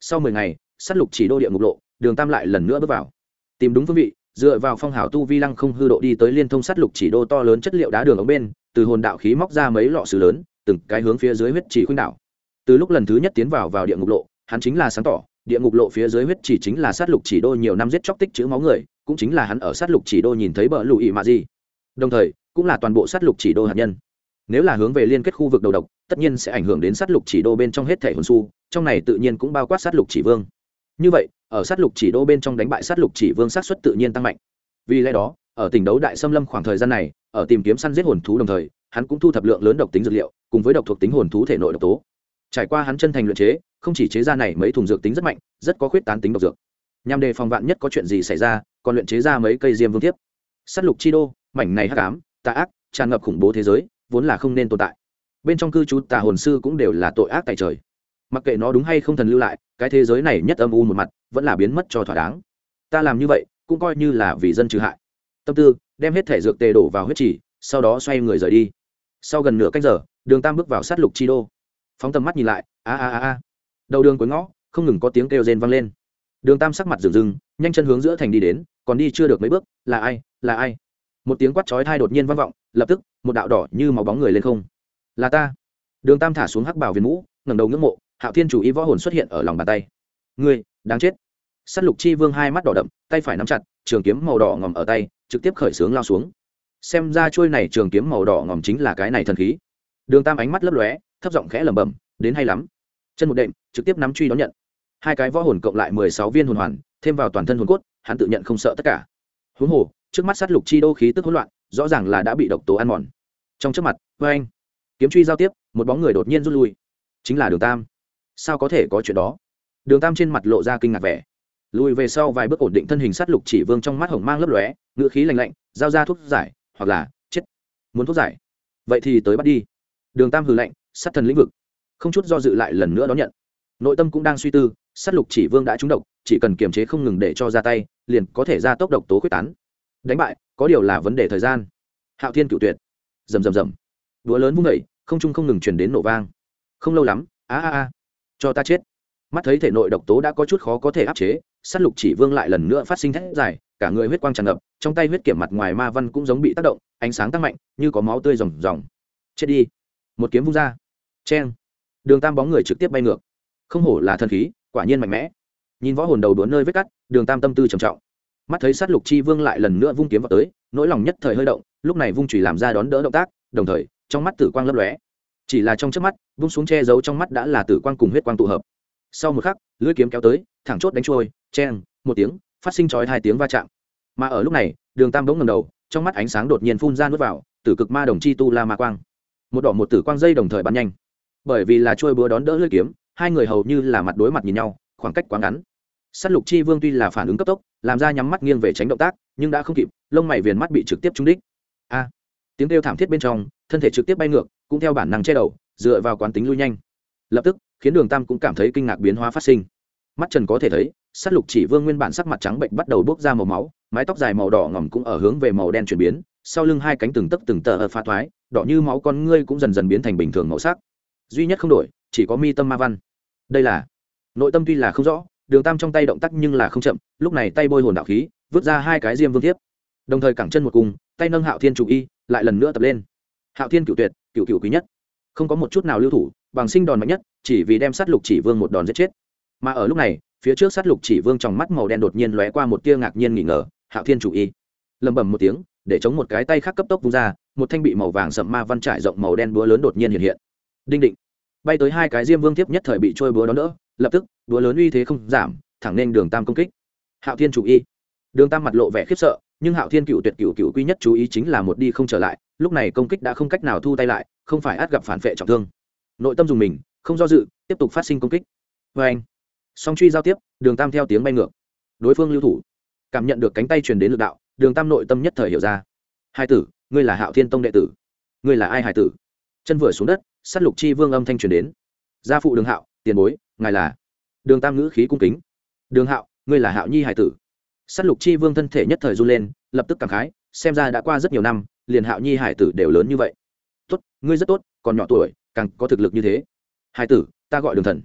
Sau mười ngày s á t lục chỉ đô địa ngục lộ, đường tam lại lần nữa bước vào. Tìm đúng phương vị, dựa vào phong hào tu vi lăng không hư độ đi tới liên thông s á t lục chỉ đô to lớn chất liệu đá đường ống bên, từ hồn đạo khí móc ra mấy lọ sứ lớn, từng cái hướng phía dưới huyết chỉ khuynh đảo. Từ lúc lần thứ nhất tiến vào vào địa ngục lộ, hắn chính là sáng tỏ, địa ngục lộ phía dưới huyết chỉ chính là sát lục chỉ đô nhiều năm giết chóc tích chữ máu người, cũng chính là hắn ở sát lục chỉ đô nhìn thấy bờ lùi mà gì đồng thời, cũng là toàn bộ sát lục chỉ đô hạt nhân. Nếu là hướng về liên kết khu vực đầu độc, tất nhiên sẽ ảnh hưởng đến sát lục chỉ đô bên trong hết thể hồn su, trong này tự nhiên cũng bao quát sát lục chỉ vương. Như vậy, ở sát lục chỉ đô bên trong đánh bại sát lục chỉ vương sát xuất tự nhiên tăng mạnh. Vì lẽ đó, ở tỉnh đấu đại xâm lâm khoảng thời gian này, ở tìm kiếm săn giết hồn thú đồng thời, hắn cũng thu thập lượng lớn độc tính dược liệu, cùng với độc thuộc tính hồn thú thể nội độc tố. Trải qua hắn chân thành luyện chế, không chỉ chế ra này mấy thùng dược tính rất mạnh, rất có khuyết tán tính độc dược. Nhằm đề phòng vạn nhất có chuyện gì xảy ra, còn luyện chế ra mấy cây diêm vương tiếp s á t lục chi đô mảnh này hắc ám, tà ác, tràn ngập khủng bố thế giới, vốn là không nên tồn tại. Bên trong cư trú tà hồn sư cũng đều là tội ác tại trời. Mặc kệ nó đúng hay không thần lưu lại, cái thế giới này nhất âm u một mặt, vẫn là biến mất cho thỏa đáng. Ta làm như vậy, cũng coi như là vì dân trừ hại. Tâm tư, đem hết thể dược tề đổ vào huyết trì, sau đó xoay người rời đi. Sau gần nửa canh giờ, đường tam bước vào sát lục chi đô. Phóng tầm mắt nhìn lại, a a a a. Đầu đường cuối ngõ, không ngừng có tiếng kêu rên vang lên. Đường tam sắc mặt rừng rừng, nhanh chân hướng giữa thành đi đến, còn đi chưa được mấy bước, là ai là ai? Một tiếng quát chói thai đột nhiên vang vọng, lập tức, một đạo đỏ như màu bóng người lên không. Là ta. Đường tam thả xuống hắc bảo viên mũ, ngẩng đầu ngưỡng mộ, hạo thiên chủ ý võ hồn xuất hiện ở lòng bàn tay. Ngươi, đáng chết. S á t lục chi vương hai mắt đỏ đậm, tay phải nắm chặt, trường kiếm màu đỏ ngòm ở tay, trực tiếp khởi xướng lao xuống. Xem ra trôi này trường kiếm màu đỏ ngòm chính là cái này thần khí. Đường tam ánh mắt lấp lóe, thấp giọng khẽ lẩm bẩm, đến hay lắm. Chân một đệm, trực tiếp nắm truy đón nhận. Hai cái võ hồn cộng lại mười sáu viên hồn hoàn, thêm vào toàn thân hồn cốt, hắn tự nhận không sợ tất cả. Huống hồ trước mắt sát lục chi đô khí tức hỗn loạn, rõ ràng là đã bị độc tố ăn mòn. Trong trước mặt vê anh, kiếm truy giao tiếp, một bóng người đột nhiên rút lui. Chính là đường tam. Sao có thể có chuyện đó? Đường tam trên mặt lộ ra kinh ngạc vẻ. Lùi về sau vài bước ổn định thân hình sát lục chỉ vương trong mắt hồng mang lấp lóe, ngữ khí lành lạnh, giao ra thuốc giải, hoặc là, chết. Muốn thuốc giải? Vậy thì tới bắt đi. Đường tam hừ lạnh, sát thần lĩnh vực. Không chút do dự lại lần nữa đón nhận. Nội tâm cũng đang suy tư, sát lục chỉ vương đã trúng độc, chỉ cần kiềm chế không ngừng để cho ra tay, liền có thể ra tốc độc tố quyết tán đánh bại, có điều là vấn đề thời gian. Hạo thiên cựu tuyệt. Rầm rầm rầm. Đũa lớn vung vẩy không trung không ngừng truyền đến nổ vang. Không lâu lắm, a a a, cho ta chết. Mắt thấy thể nội độc tố đã có chút khó có thể áp chế, sát lục chỉ vương lại lần nữa phát sinh thét dài, cả người huyết quang tràn ngập, trong tay huyết kiểm mặt ngoài ma văn cũng giống bị tác động, ánh sáng tăng mạnh, như có máu tươi ròng ròng. Chết đi. Một kiếm vung ra. Cheng. Đường tam bóng người trực tiếp bay ngược. Không hổ là thân khí, quả nhiên mạnh mẽ. Nhìn võ hồn đầu đốn nơi vết cắt, đường tam tâm tư trầm trọng mắt thấy sát lục chi vương lại lần nữa vung kiếm vào tới, nỗi lòng nhất thời hơi động, lúc này vung chùy làm ra đón đỡ động tác, đồng thời, trong mắt tử quang lấp lóe. Chỉ là trong trước mắt, vung xuống che giấu trong mắt đã là tử quang cùng huyết quang tụ hợp. Sau một khắc, lưỡi kiếm kéo tới, thẳng chốt đánh trôi, cheng, một tiếng, phát sinh chói hai tiếng va chạm. Mà ở lúc này, đường tam bỗng ngầm đầu, trong mắt ánh sáng đột nhiên phun ra nuốt vào, tử cực ma đồng chi tu la ma quang. Một đỏ một tử quang dây đồng thời bắn nhanh. Bởi vì là trôi búa đón đỡ lưỡi kiếm, hai người hầu như là mặt đối mặt nhìn nhau, khoảng cách quá ngắn s á t lục chi vương tuy là phản ứng cấp tốc, làm ra nhắm mắt nghiêng về tránh động tác, nhưng đã không kịp, lông mày viền mắt bị trực tiếp trúng đích. A! Tiếng kêu thảm thiết bên trong, thân thể trực tiếp bay ngược, cũng theo bản năng che đầu, dựa vào quán tính lui nhanh. Lập tức, khiến đường tam cũng cảm thấy kinh ngạc biến hóa phát sinh. Mắt trần có thể thấy s á t lục chỉ vương nguyên bản sắc mặt trắng bệnh bắt đầu bốc ra màu máu, mái tóc dài màu đỏ ngỏm cũng ở hướng về màu đen chuyển biến, sau lưng hai cánh từng tấc từng tờ ở pha thoái, đỏ như máu con ngươi cũng dần dần biến thành bình thường màu sắc. Duy nhất không đổi, chỉ có mi tâm ma văn. Đây là, nội tâm tuy là không rõ đường tam trong tay động tác nhưng là không chậm, lúc này tay bôi hồn đạo khí, vứt ra hai cái diêm vương tiếp đồng thời cẳng chân một cùng, tay nâng hạo thiên chủ y, lại lần nữa tập lên. Hạo thiên cựu tuyệt cựu cựu quý nhất. Không có một chút nào lưu thủ, bằng sinh đòn mạnh nhất, chỉ vì đem sát lục chỉ vương một đòn giết chết. Mà ở lúc này, phía trước sát lục chỉ vương trong mắt màu đen đột nhiên lóe qua một tia ngạc nhiên nghỉ ngờ, hạo thiên chủ y. Lầm bầm một tiếng, để chống một cái tay khác cấp tốc vung ra, một thanh bị màu vàng sậm ma văn trải rộng màu đen búa lớn đột nhiên hiện hiện. Đinh định. Bay tới hai cái diêm vương tiếp nhất thời bị trôi búa đó đỡ lập tức, đũa lớn uy thế không giảm, thẳng nên đường tam công kích. Hạo thiên chủ y. Đường tam mặt lộ vẻ khiếp sợ, nhưng hạo thiên cựu tuyệt cựu cựu quy nhất chú ý chính là một đi không trở lại, lúc này công kích đã không cách nào thu tay lại, không phải át gặp phản vệ trọng thương. Nội tâm dùng mình, không do dự, tiếp tục phát sinh công kích. Vê anh, song truy giao tiếp, đường tam theo tiếng bay ngược. Đối phương lưu thủ. Cảm nhận được cánh tay truyền đến lực đạo, đường tam nội tâm nhất thời hiểu ra. Hai tử, ngươi là hạo thiên tông đệ tử. Ngươi là ai hải tử? Chân vừa xuống đất s á t lục chi vương âm thanh truyền đến. Gia phụ đường hạo tiền bối, ngài là đường tam ngữ khí cung kính. Đường hạo, ngươi là hạo nhi hải tử. S á t lục chi vương thân thể nhất thời run lên, lập tức cảm khái, xem ra đã qua rất nhiều năm, liền hạo nhi hải tử đều lớn như vậy. Tốt, ngươi rất tốt, còn nhỏ tuổi, càng có thực lực như thế. Hải tử, ta gọi đường thần.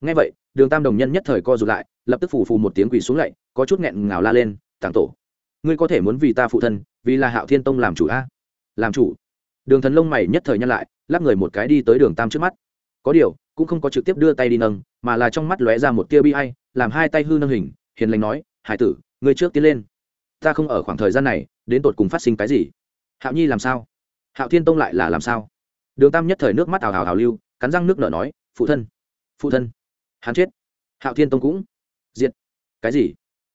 Ngay vậy, đường tam đồng nhân nhất thời co r ụ t lại, lập tức phủ phù một tiếng quỳ xuống lạy, có chút nghẹn ngào la lên, tàng tổ, ngươi có thể muốn vì ta phụ thân, vì là hạo thiên tông làm chủ a? Làm chủ? Đường thần lông mày nhất thời nhăn lại, lắc người một cái đi tới đường tam trước mắt có điều, cũng không có trực tiếp đưa tay đi nâng, mà là trong mắt lóe ra một tia bi hay làm hai tay hư nâng hình, hiền lành nói, hải tử, ngươi trước tiến lên. Ta không ở khoảng thời gian này, đến tột cùng phát sinh cái gì? Hạo nhi làm sao? Hạo thiên tông lại là làm sao? Đường tam nhất thời nước mắt ào ào ào lưu, cắn răng nước nở nói, phụ thân phụ thân, hắn chết. Hạo thiên tông cũng diện cái gì?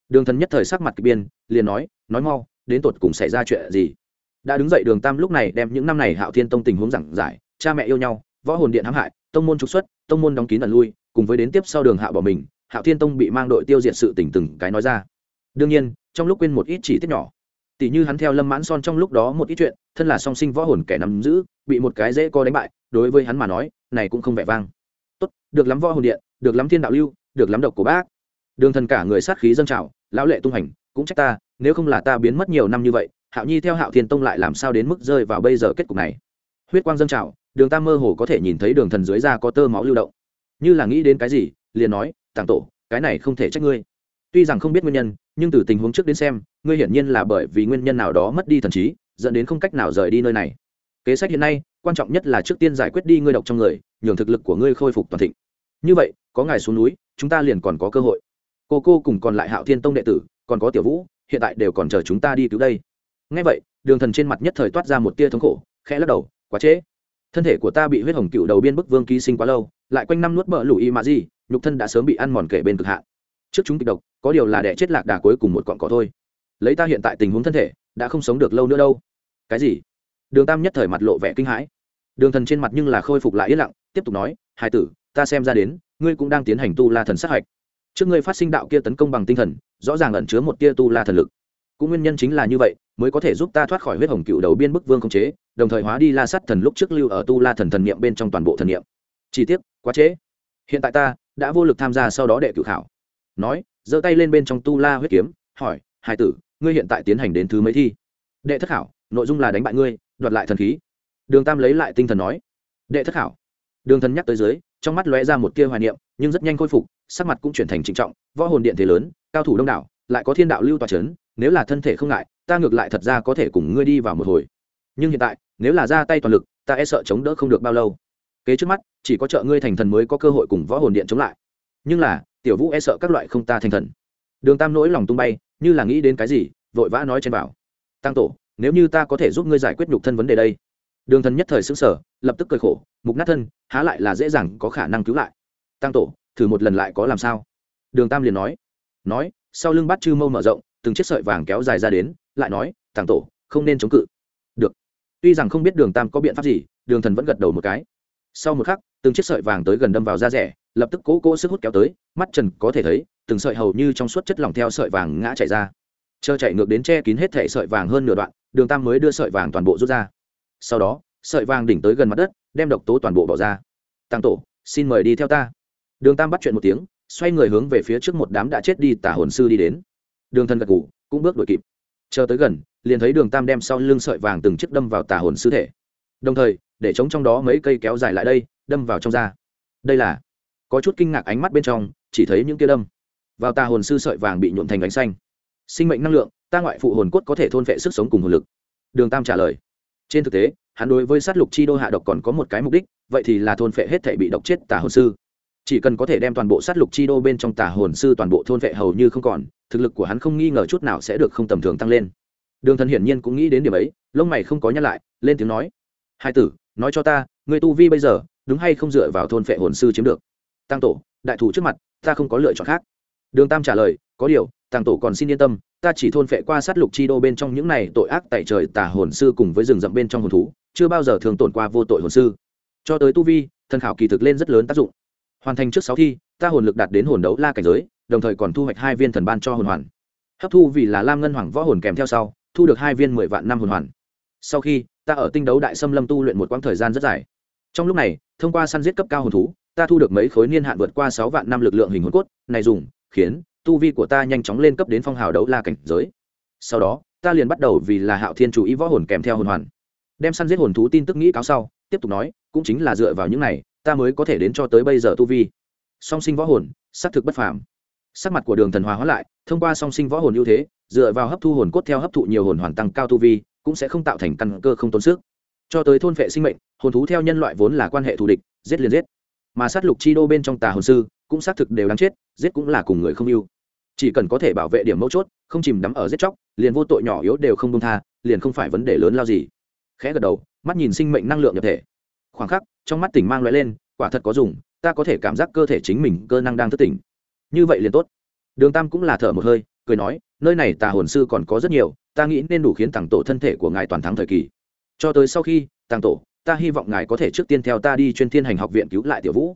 Đường thần nhất thời sắc mặt k biên liền nói nói mau, đến tột cùng xảy ra chuyện gì? Đã đứng dậy, đường tam lúc này đem những năm này hạo thiên tông tình huống giảng giải, cha mẹ yêu nhau võ hồn điện hãm hại, tông môn trục xuất, tông môn đóng kín ẩn lui, cùng với đến tiếp sau đường hạ bỏ mình, hạo thiên tông bị mang đội tiêu diệt sự tỉnh từng cái nói ra. Đương nhiên, trong lúc quên một ít chỉ tiết nhỏ tỷ như hắn theo lâm mãn son trong lúc đó một ít chuyện, thân là song sinh võ hồn kẻ nắm giữ, bị một cái dễ co đánh bại, đối với hắn mà nói, này cũng không vẻ vang. Tốt, được lắm võ hồn điện, được lắm thiên đạo lưu, được lắm độc của bác. Đường thần cả người sát khí dâng trào, lão lệ tung hành, cũng trách ta, nếu không là ta biến mất nhiều năm như vậy, hạo nhi theo hạo thiên tông lại làm sao đến mức rơi vào bây giờ kết cục này? Huyết quang dâng trào đường tam mơ hồ có thể nhìn thấy đường thần dưới da có tơ máu lưu động. Như là nghĩ đến cái gì, liền nói, tàng tổ, cái này không thể trách ngươi. Tuy rằng không biết nguyên nhân, nhưng từ tình huống trước đến xem, ngươi hiển nhiên là bởi vì nguyên nhân nào đó mất đi thần trí, dẫn đến không cách nào rời đi nơi này. Kế sách hiện nay, quan trọng nhất là trước tiên giải quyết đi ngươi độc trong người, nhường thực lực của ngươi khôi phục toàn thịnh. Như vậy, có ngài xuống núi, chúng ta liền còn có cơ hội. Cô cô cùng còn lại hạo thiên tông đệ tử, còn có tiểu vũ, hiện tại đều còn chờ chúng ta đi cứu đây. Ngay vậy, đường thần trên mặt nhất thời toát ra một tia thống khổ, khẽ lắc đầu, quá trễ thân thể của ta bị huyết hồng cựu đầu biên bức vương ký sinh quá lâu, lại quanh năm nuốt bợ lùi mà gì, nhục thân đã sớm bị ăn mòn kể bên cực hạn. Trước chúng kịch độc, có điều là đẻ chết lạc đà cuối cùng một cọn cỏ thôi. Lấy ta hiện tại tình huống thân thể, đã không sống được lâu nữa đâu. Cái gì? Đường tam nhất thời mặt lộ vẻ kinh hãi. Đường thần trên mặt nhưng là khôi phục lại yên lặng, tiếp tục nói hai tử, ta xem ra đến, ngươi cũng đang tiến hành tu la thần sát hạch. Trước ngươi phát sinh đạo kia tấn công bằng tinh thần, rõ ràng ẩn chứa một tia tu la thần lực. Cũng nguyên nhân chính là như vậy, mới có thể giúp ta thoát khỏi huyết hồng cựu đầu biên bức vương không chế đồng thời hóa đi la sắt thần lúc trước lưu ở tu la thần thần niệm bên trong toàn bộ thần niệm. Chi tiết, quá trễ. Hiện tại ta đã vô lực tham gia sau đó đệ cử khảo. Nói, giơ tay lên bên trong tu la huyết kiếm, hỏi hai tử, ngươi hiện tại tiến hành đến thứ mấy thi? Đệ thất khảo, nội dung là đánh bại ngươi, đoạt lại thần khí. Đường tam lấy lại tinh thần nói, đệ thất khảo. Đường thần nhắc tới dưới, trong mắt lóe ra một tia hoài niệm, nhưng rất nhanh khôi phục, sắc mặt cũng chuyển thành trịnh trọng, võ hồn điện thế lớn, cao thủ đông đảo, lại có thiên đạo lưu tòa c nếu là thân thể không ngại, ta ngược lại thật ra có thể cùng ngươi đi vào một hồi. Nhưng hiện tại nếu là ra tay toàn lực, ta e sợ chống đỡ không được bao lâu. Kế trước mắt, chỉ có trợ ngươi thành thần mới có cơ hội cùng võ hồn điện chống lại. Nhưng là, tiểu vũ e sợ các loại không ta thành thần. Đường tam nỗi lòng tung bay, như là nghĩ đến cái gì, vội vã nói trên bảo. Tăng tổ, nếu như ta có thể giúp ngươi giải quyết nhục thân vấn đề đây. Đường thần nhất thời xứng sở lập tức cười khổ, mục nát thân, há lại là dễ dàng có khả năng cứu lại. Tăng tổ, thử một lần lại có làm sao? Đường tam liền nói. Nói, sau lưng bát chư mâu mở rộng, từng chiếc sợi vàng kéo dài ra đến, lại nói, tăng tổ, không nên chống cự tuy rằng không biết đường tam có biện pháp gì, đường thần vẫn gật đầu một cái. Sau một khắc, từng chiếc sợi vàng tới gần đâm vào da rẻ, lập tức cố cố sức hút kéo tới, mắt trần có thể thấy, từng sợi hầu như trong suốt chất lỏng theo sợi vàng ngã chạy ra. Chờ chạy ngược đến che kín hết thể sợi vàng hơn nửa đoạn, đường tam mới đưa sợi vàng toàn bộ rút ra. Sau đó, sợi vàng đỉnh tới gần mặt đất, đem độc tố toàn bộ bỏ ra. Tăng tổ, xin mời đi theo ta. Đường tam bắt chuyện một tiếng, xoay người hướng về phía trước một đám đã chết đi tả hồn sư đi đến. Đường thần gật ngủ cũng bước đuổi kịp chờ tới gần, liền thấy đường tam đem sau lưng sợi vàng từng chiếc đâm vào tà hồn sư thể. Đồng thời, để chống trong đó mấy cây kéo dài lại đây, đâm vào trong da. Đây là, có chút kinh ngạc ánh mắt bên trong, chỉ thấy những kia đâm vào tà hồn sư sợi vàng bị nhuộm thành ánh xanh. Sinh mệnh năng lượng, ta ngoại phụ hồn cốt có thể thôn vệ sức sống cùng hồn lực. Đường tam trả lời. Trên thực tế, hắn đối với sát lục chi đô hạ độc còn có một cái mục đích, vậy thì là thôn phệ hết thể bị độc chết tà hồn sư. Chỉ cần có thể đem toàn bộ sát lục chi đô bên trong tà hồn sư toàn bộ thôn vệ hầu như không còn thực lực của hắn không nghi ngờ chút nào sẽ được không tầm thường tăng lên. Đường thần hiển nhiên cũng nghĩ đến điểm ấy, lông mày không có nhắc lại, lên tiếng nói, hai tử, nói cho ta người tu vi bây giờ, đúng hay không dựa vào thôn phệ hồn sư chiếm được? Tăng tổ, đại thủ trước mặt, ta không có lựa chọn khác. Đường tam trả lời, có điều, tăng tổ còn xin yên tâm, ta chỉ thôn phệ qua sát lục chi đô bên trong những này tội ác tại trời tà hồn sư cùng với rừng rậm bên trong hồn thú, chưa bao giờ thường tổn qua vô tội hồn sư. Cho tới tu vi, thần khảo kỳ thực lên rất lớn tác dụng. Hoàn thành trước sáu thi, ta hồn lực đạt đến hồn đấu la cảnh giới đồng thời còn thu hoạch hai viên thần ban cho hồn hoàn. Hấp thu vì là lam ngân hoàng võ hồn kèm theo sau, thu được hai viên mười vạn năm hồn hoàn. Sau khi, ta ở tinh đấu đại xâm lâm tu luyện một quãng thời gian rất dài. Trong lúc này, thông qua săn giết cấp cao hồn thú, ta thu được mấy khối niên hạn vượt qua sáu vạn năm lực lượng hình hồn cốt, này dùng, khiến, tu vi của ta nhanh chóng lên cấp đến phong hào đấu la cảnh giới. Sau đó, ta liền bắt đầu vì là hạo thiên chủ ý võ hồn kèm theo hồn hoàn. Đem săn giết hồn thú tin tức nghĩ cáo sau, tiếp tục nói, cũng chính là dựa vào những này, ta mới có thể đến cho tới bây giờ tu vi. Song sinh võ hồn, xác thực bất phàm sắc mặt của đường thần hòa hóa lại, thông qua song sinh võ hồn ưu thế, dựa vào hấp thu hồn cốt theo hấp thụ nhiều hồn hoàn tăng cao tu vi, cũng sẽ không tạo thành căn cơ không tốn sức. Cho tới thôn vệ sinh mệnh, hồn thú theo nhân loại vốn là quan hệ thù địch, giết liền giết. Mà sát lục chi đô bên trong tà hồn sư, cũng xác thực đều đáng chết, giết cũng là cùng người không yêu chỉ cần có thể bảo vệ điểm mấu chốt, không chìm đắm ở giết chóc, liền vô tội nhỏ yếu đều không công tha, liền không phải vấn đề lớn lao gì. Khẽ gật đầu, mắt nhìn sinh mệnh năng lượng nhập thể. Khoảng khắc, trong mắt tỉnh mang loại lên, quả thật có dùng, ta có thể cảm giác cơ thể chính mình cơ năng đang thức tỉnh như vậy liền tốt. Đường tam cũng là thở một hơi, cười nói, nơi này tà hồn sư còn có rất nhiều, ta nghĩ nên đủ khiến tàng tổ thân thể của ngài toàn thắng thời kỳ. Cho tới sau khi, tàng tổ, ta hy vọng ngài có thể trước tiên theo ta đi chuyên thiên hành học viện cứu lại tiểu vũ.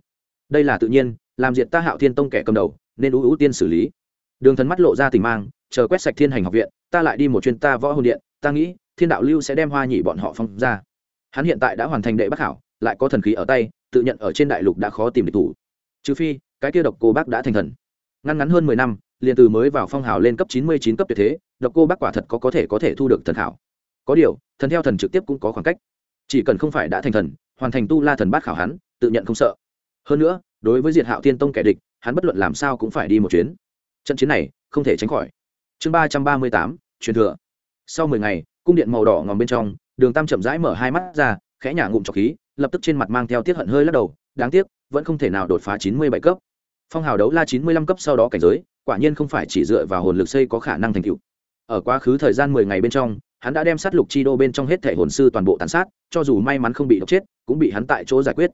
Đây là tự nhiên, làm diệt ta hạo thiên tông kẻ cầm đầu, nên ưu ưu tiên xử lý. Đường thần mắt lộ ra tình mang, chờ quét sạch thiên hành học viện, ta lại đi một chuyên ta võ hồn điện, ta nghĩ, thiên đạo lưu sẽ đem hoa nhị bọn họ phong ra. Hắn hiện tại đã hoàn thành đệ bắc hảo lại có thần khí ở tay, tự nhận ở trên đại lục đã khó tìm được thủ. Trừ phi, cái kia độc cô bác đã thành thần ngăn ngắn hơn mười năm, liền từ mới vào phong hào lên cấp chín mươi chín cấp tuyệt thế, độc cô bác quả thật có có thể có thể thu được thần khảo. Có điều, thần theo thần trực tiếp cũng có khoảng cách. Chỉ cần không phải đã thành thần, hoàn thành tu la thần bát khảo hắn, tự nhận không sợ. Hơn nữa, đối với diệt hạo thiên tông kẻ địch, hắn bất luận làm sao cũng phải đi một chuyến. Trận chiến này, không thể tránh khỏi. Chương ba trăm ba mươi tám, truyền thừa. Sau mười ngày, cung điện màu đỏ ngòm bên trong, đường tam chậm rãi mở hai mắt ra, khẽ nhả ngụm trọc khí, lập tức trên mặt mang theo tiết hận hơi lắc đầu, đáng tiếc, vẫn không thể nào đột phá chín mươi bảy cấp phong hào đấu la chín mươi lăm cấp sau đó cảnh giới, quả nhiên không phải chỉ dựa vào hồn lực xây có khả năng thành tựu. Ở quá khứ thời gian mười ngày bên trong, hắn đã đem sát lục chi đô bên trong hết thể hồn sư toàn bộ tàn sát, cho dù may mắn không bị độc chết, cũng bị hắn tại chỗ giải quyết.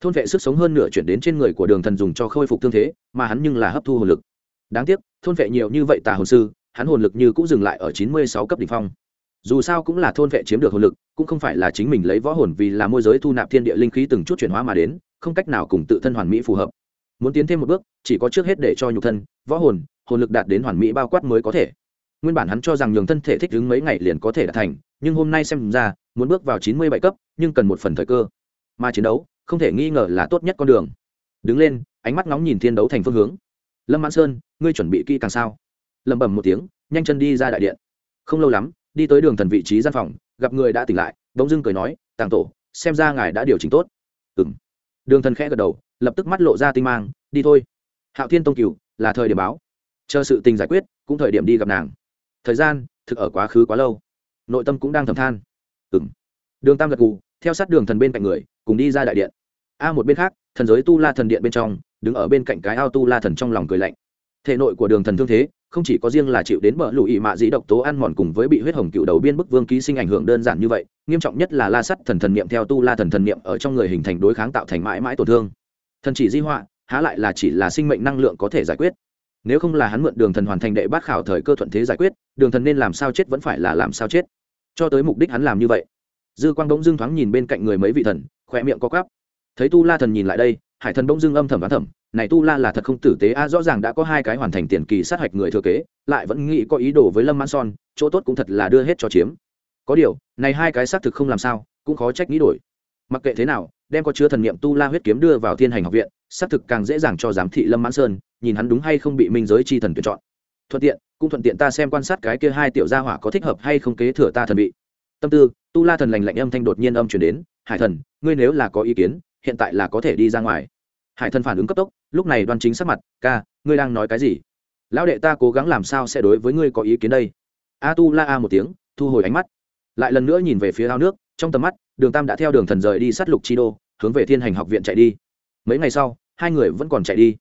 Thôn vệ sức sống hơn nửa chuyển đến trên người của đường thần dùng cho khôi phục thương thế, mà hắn nhưng là hấp thu hồn lực. Đáng tiếc, thôn vệ nhiều như vậy tà hồn sư, hắn hồn lực như cũng dừng lại ở chín mươi sáu cấp đ ỉ n h phong. Dù sao cũng là thôn vệ chiếm được hồn lực, cũng không phải là chính mình lấy võ hồn vì là môi giới thu nạp thiên địa linh khí từng chút chuyển hóa mà đến, không cách nào cùng tự thân hoàn mỹ phù hợp muốn tiến thêm một bước, chỉ có trước hết để cho nhục thân, võ hồn hồn lực đạt đến hoàn mỹ bao quát mới có thể. Nguyên bản hắn cho rằng nhường thân thể thích ứng mấy ngày liền có thể đạt thành, nhưng hôm nay xem ra, muốn bước vào chín mươi bảy cấp, nhưng cần một phần thời cơ. Mà chiến đấu, không thể nghi ngờ là tốt nhất con đường. Đứng lên, ánh mắt ngóng nhìn thiên đấu thành phương hướng. Lâm mãn sơn, ngươi chuẩn bị kỹ càng sao? Lẩm bẩm một tiếng, nhanh chân đi ra đại điện. Không lâu lắm, đi tới đường thần vị trí gian phòng, gặp người đã tỉnh lại, bỗng dưng cười nói, tàng tổ, xem ra ngài đã điều chỉnh tốt. Ừ m đường thần khẽ gật đầu lập tức mắt lộ ra tinh mang, đi thôi. Hạo thiên tông cửu, là thời điểm báo. Chờ sự tình giải quyết, cũng thời điểm đi gặp nàng. Thời gian, thực ở quá khứ quá lâu. Nội tâm cũng đang thầm than. Ừ m đường tam gật gù, theo sát đường thần bên cạnh người, cùng đi ra đại điện. A một bên khác, thần giới tu la thần điện bên trong, đứng ở bên cạnh cái ao tu la thần trong lòng cười lạnh. Thể nội của đường thần thương thế, không chỉ có riêng là chịu đến bờ lụy mạ dĩ độc tố ăn mòn cùng với bị huyết hồng cựu đầu biên bức vương ký sinh ảnh hưởng đơn giản như vậy, nghiêm trọng nhất là la sắt thần thần niệm theo tu la thần thần niệm ở trong người hình thành đối kháng tạo thành mãi mãi tổn thương thần chỉ di họa, há lại là chỉ là sinh mệnh năng lượng có thể giải quyết. Nếu không là hắn mượn đường thần hoàn thành đệ bát khảo thời cơ thuận thế giải quyết, đường thần nên làm sao chết vẫn phải là làm sao chết. Cho tới mục đích hắn làm như vậy. Dư quang bỗng dưng thoáng nhìn bên cạnh người mấy vị thần khỏe miệng có cắp thấy tu la thần nhìn lại đây, hải thần bỗng dưng âm thầm đoán thầm, này tu la là thật không tử tế, a, rõ ràng đã có hai cái hoàn thành tiền kỳ sát hạch người thừa kế, lại vẫn nghĩ có ý đồ với lâm mãn son, chỗ tốt cũng thật là đưa hết cho chiếm. Có điều, này hai cái xác thực không làm sao, cũng khó trách nghĩ đổi mặc kệ thế nào, đem có chứa thần niệm tu la huyết kiếm đưa vào thiên hành học viện, xác thực càng dễ dàng cho giám thị lâm mãn sơn, nhìn hắn đúng hay không bị minh giới chi thần tuyển chọn. Thuận tiện, cũng thuận tiện ta xem quan sát cái kia hai tiểu gia hỏa có thích hợp hay không kế thừa ta thần bị tâm tư, tu la thần lành lạnh âm thanh đột nhiên âm chuyển đến, hải thần, ngươi nếu là có ý kiến, hiện tại là có thể đi ra ngoài. Hải thần phản ứng cấp tốc, lúc này đoan chính sắc mặt, ca, ngươi đang nói cái gì? Lão đệ ta cố gắng làm sao sẽ đối với ngươi có ý kiến đây? A tu la a một tiếng, thu hồi ánh mắt, lại lần nữa nhìn về phía ao nước, trong tầm mắt đường tam đã theo đường thần rời đi sát lục chi đô, hướng về thiên hành học viện chạy đi. Mấy ngày sau, hai người vẫn còn chạy đi.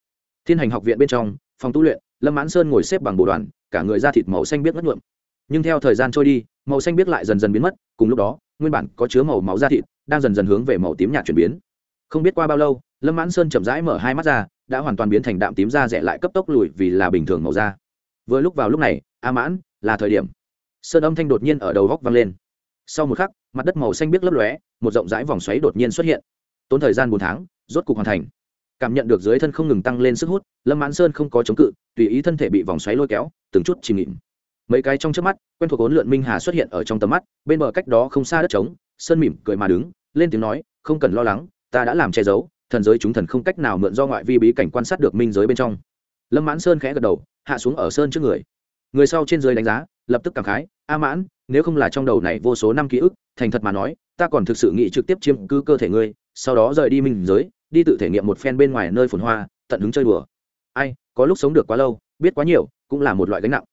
Thiên hành học viện bên trong, phòng tu luyện, lâm mãn sơn ngồi xếp bằng bộ đoàn, cả người da thịt màu xanh biết ngất nhuộm. Nhưng theo thời gian trôi đi, màu xanh biết lại dần dần biến mất, cùng lúc đó, nguyên bản có chứa màu máu da thịt đang dần dần hướng về màu tím nhạt chuyển biến. Không biết qua bao lâu, lâm mãn sơn chậm rãi mở hai mắt ra, đã hoàn toàn biến thành đạm tím da rẻ lại cấp tốc lùi vì là bình thường màu da. Vừa lúc vào lúc này, a mãn, là thời điểm. Sơn âm thanh đột nhiên ở đầu góc vang lên. Sau một khắc mặt đất màu xanh biếc lấp lóe, một rộng rãi vòng xoáy đột nhiên xuất hiện. Tốn thời gian bốn tháng, rốt cục hoàn thành. Cảm nhận được dưới thân không ngừng tăng lên sức hút, lâm mãn sơn không có chống cự, tùy ý thân thể bị vòng xoáy lôi kéo, từng chút chìm nghịm mấy cái trong trước mắt, quen thuộc ốn lượn minh hà xuất hiện ở trong tầm mắt, bên bờ cách đó không xa đất trống, sơn mỉm cười mà đứng, lên tiếng nói, không cần lo lắng, ta đã làm che giấu, thần giới chúng thần không cách nào mượn do ngoại vi bí cảnh quan sát được minh giới bên trong. Lâm mãn sơn khẽ gật đầu, hạ xuống ở sơn trước người người sau trên dưới đánh giá, lập tức cảm khái, a mãn, nếu không là trong đầu này vô số năm ký ức, thành thật mà nói, ta còn thực sự nghĩ trực tiếp chiếm cứ cơ thể ngươi, sau đó rời đi minh giới, đi tự thể nghiệm một phen bên ngoài nơi phồn hoa, tận hứng chơi đùa. Ai, có lúc sống được quá lâu, biết quá nhiều, cũng là một loại gánh nặng.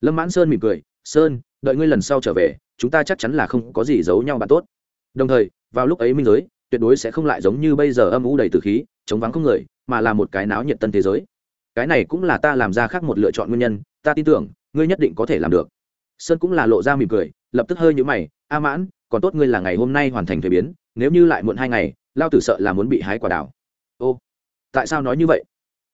Lâm mãn sơn mỉm cười, sơn, đợi ngươi lần sau trở về, chúng ta chắc chắn là không có gì giấu nhau bạn tốt. Đồng thời, vào lúc ấy minh giới, tuyệt đối sẽ không lại giống như bây giờ âm u đầy từ khí, chống vắng không người, mà là một cái náo nhiệt tân thế giới. Cái này cũng là ta làm ra khác một lựa chọn nguyên nhân, ta tin tưởng ngươi nhất định có thể làm được. Sơn cũng là lộ ra mỉm cười, lập tức hơi nhũ mày, a mãn, còn tốt ngươi là ngày hôm nay hoàn thành thuế biến, nếu như lại muộn hai ngày, lao tử sợ là muốn bị hái quả đào. Ô, tại sao nói như vậy?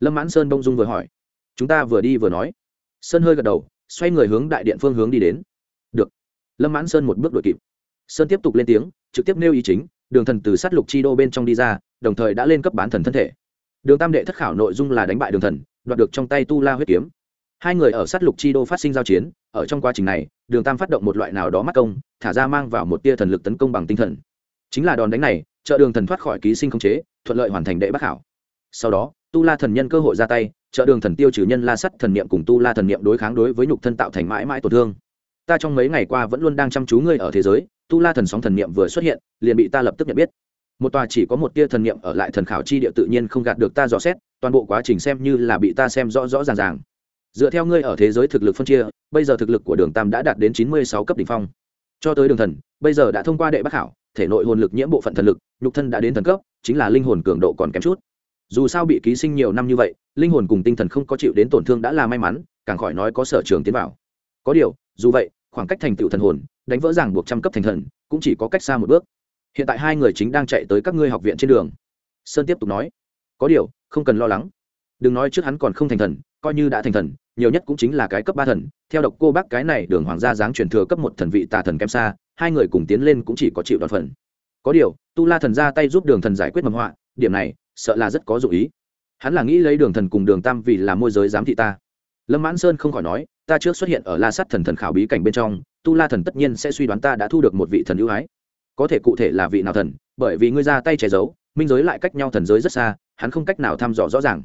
Lâm mãn sơn bông dung vừa hỏi. Chúng ta vừa đi vừa nói. Sơn hơi gật đầu, xoay người hướng đại điện phương hướng đi đến. Được. Lâm mãn sơn một bước đội kịp. Sơn tiếp tục lên tiếng, trực tiếp nêu ý chính, đường thần từ sát lục chi đô bên trong đi ra, đồng thời đã lên cấp bán thần thân thể. Đường tam đệ thất khảo nội dung là đánh bại đường thần, đoạt được trong tay tu la huyết kiếm hai người ở sát lục chi đô phát sinh giao chiến, ở trong quá trình này, đường tam phát động một loại nào đó mắc công, thả ra mang vào một tia thần lực tấn công bằng tinh thần. Chính là đòn đánh này, trợ đường thần thoát khỏi ký sinh không chế, thuận lợi hoàn thành đệ bắc khảo. Sau đó, tu la thần nhân cơ hội ra tay, trợ đường thần tiêu trừ nhân la sắt thần niệm cùng tu la thần niệm đối kháng đối với nhục thân tạo thành mãi mãi tổn thương. Ta trong mấy ngày qua vẫn luôn đang chăm chú ngươi ở thế giới, tu la thần sóng thần niệm vừa xuất hiện, liền bị ta lập tức nhận biết. Một tòa chỉ có một tia thần niệm ở lại thần khảo chi địa tự nhiên không gạt được ta dò xét, toàn bộ quá trình xem như là bị ta xem rõ rõ ràng ràng dựa theo ngươi ở thế giới thực lực phân chia, bây giờ thực lực của đường tam đã đạt đến chín mươi sáu cấp đ ỉ n h phong. Cho tới đường thần, bây giờ đã thông qua đệ bắc hảo thể nội hồn lực nhiễm bộ phận thần lực, nhục thân đã đến thần cấp, chính là linh hồn cường độ còn kém chút. Dù sao bị ký sinh nhiều năm như vậy, linh hồn cùng tinh thần không có chịu đến tổn thương đã là may mắn, càng khỏi nói có sở trường tiến vào. Có điều, dù vậy, khoảng cách thành tựu thần hồn, đánh vỡ ràng buộc trăm cấp thành thần, cũng chỉ có cách xa một bước. Hiện tại hai người chính đang chạy tới các ngươi học viện trên đường. Sơn tiếp tục nói. Có điều, không cần lo lắng. Đừng nói trước hắn còn không thành thần, coi như đã thành thần nhiều nhất cũng chính là cái cấp ba thần. Theo độc cô bác cái này, đường hoàng gia dáng truyền thừa cấp một thần vị tà thần kém xa, hai người cùng tiến lên cũng chỉ có chịu đoạt phần. Có điều, tu la thần ra tay giúp đường thần giải quyết mầm họa, điểm này, sợ là rất có dụ ý. Hắn là nghĩ lấy đường thần cùng đường tam vì là môi giới giám thị ta. Lâm mãn sơn không khỏi nói, ta trước xuất hiện ở la sắt thần thần khảo bí cảnh bên trong, tu la thần tất nhiên sẽ suy đoán ta đã thu được một vị thần ưu ái. Có thể cụ thể là vị nào thần, bởi vì ngươi ra tay che giấu, minh giới lại cách nhau thần giới rất xa, hắn không cách nào thăm dò rõ ràng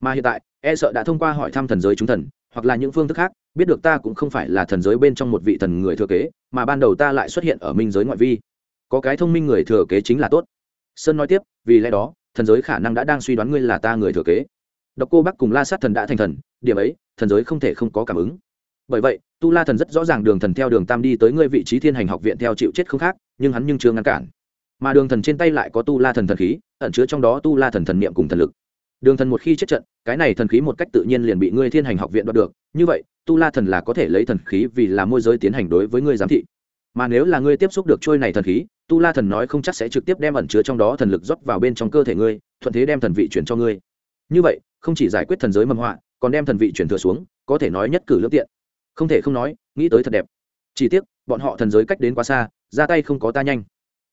mà hiện tại e sợ đã thông qua hỏi thăm thần giới chúng thần, hoặc là những phương thức khác, biết được ta cũng không phải là thần giới bên trong một vị thần người thừa kế, mà ban đầu ta lại xuất hiện ở minh giới ngoại vi. Có cái thông minh người thừa kế chính là tốt. Sơn nói tiếp, vì lẽ đó, thần giới khả năng đã đang suy đoán ngươi là ta người thừa kế. Độc cô bắc cùng la sát thần đã thành thần, điểm ấy, thần giới không thể không có cảm ứng. Bởi vậy, tu la thần rất rõ ràng đường thần theo đường tam đi tới ngươi vị trí thiên hành học viện theo chịu chết không khác, nhưng hắn nhưng chưa ngăn cản. Mà đường thần trên tay lại có tu la thần thần khí, ẩn chứa trong đó tu la thần thần niệm cùng thần lực đường thần một khi chết trận, cái này thần khí một cách tự nhiên liền bị ngươi thiên hành học viện đoạt được. Như vậy, tu la thần là có thể lấy thần khí vì là môi giới tiến hành đối với ngươi giám thị. Mà nếu là ngươi tiếp xúc được trôi này thần khí, tu la thần nói không chắc sẽ trực tiếp đem ẩn chứa trong đó thần lực rót vào bên trong cơ thể ngươi, thuận thế đem thần vị chuyển cho ngươi. Như vậy, không chỉ giải quyết thần giới mầm họa, còn đem thần vị chuyển thừa xuống, có thể nói nhất cử lương tiện. Không thể không nói, nghĩ tới thật đẹp. Chỉ tiếc, bọn họ thần giới cách đến quá xa, ra tay không có ta nhanh.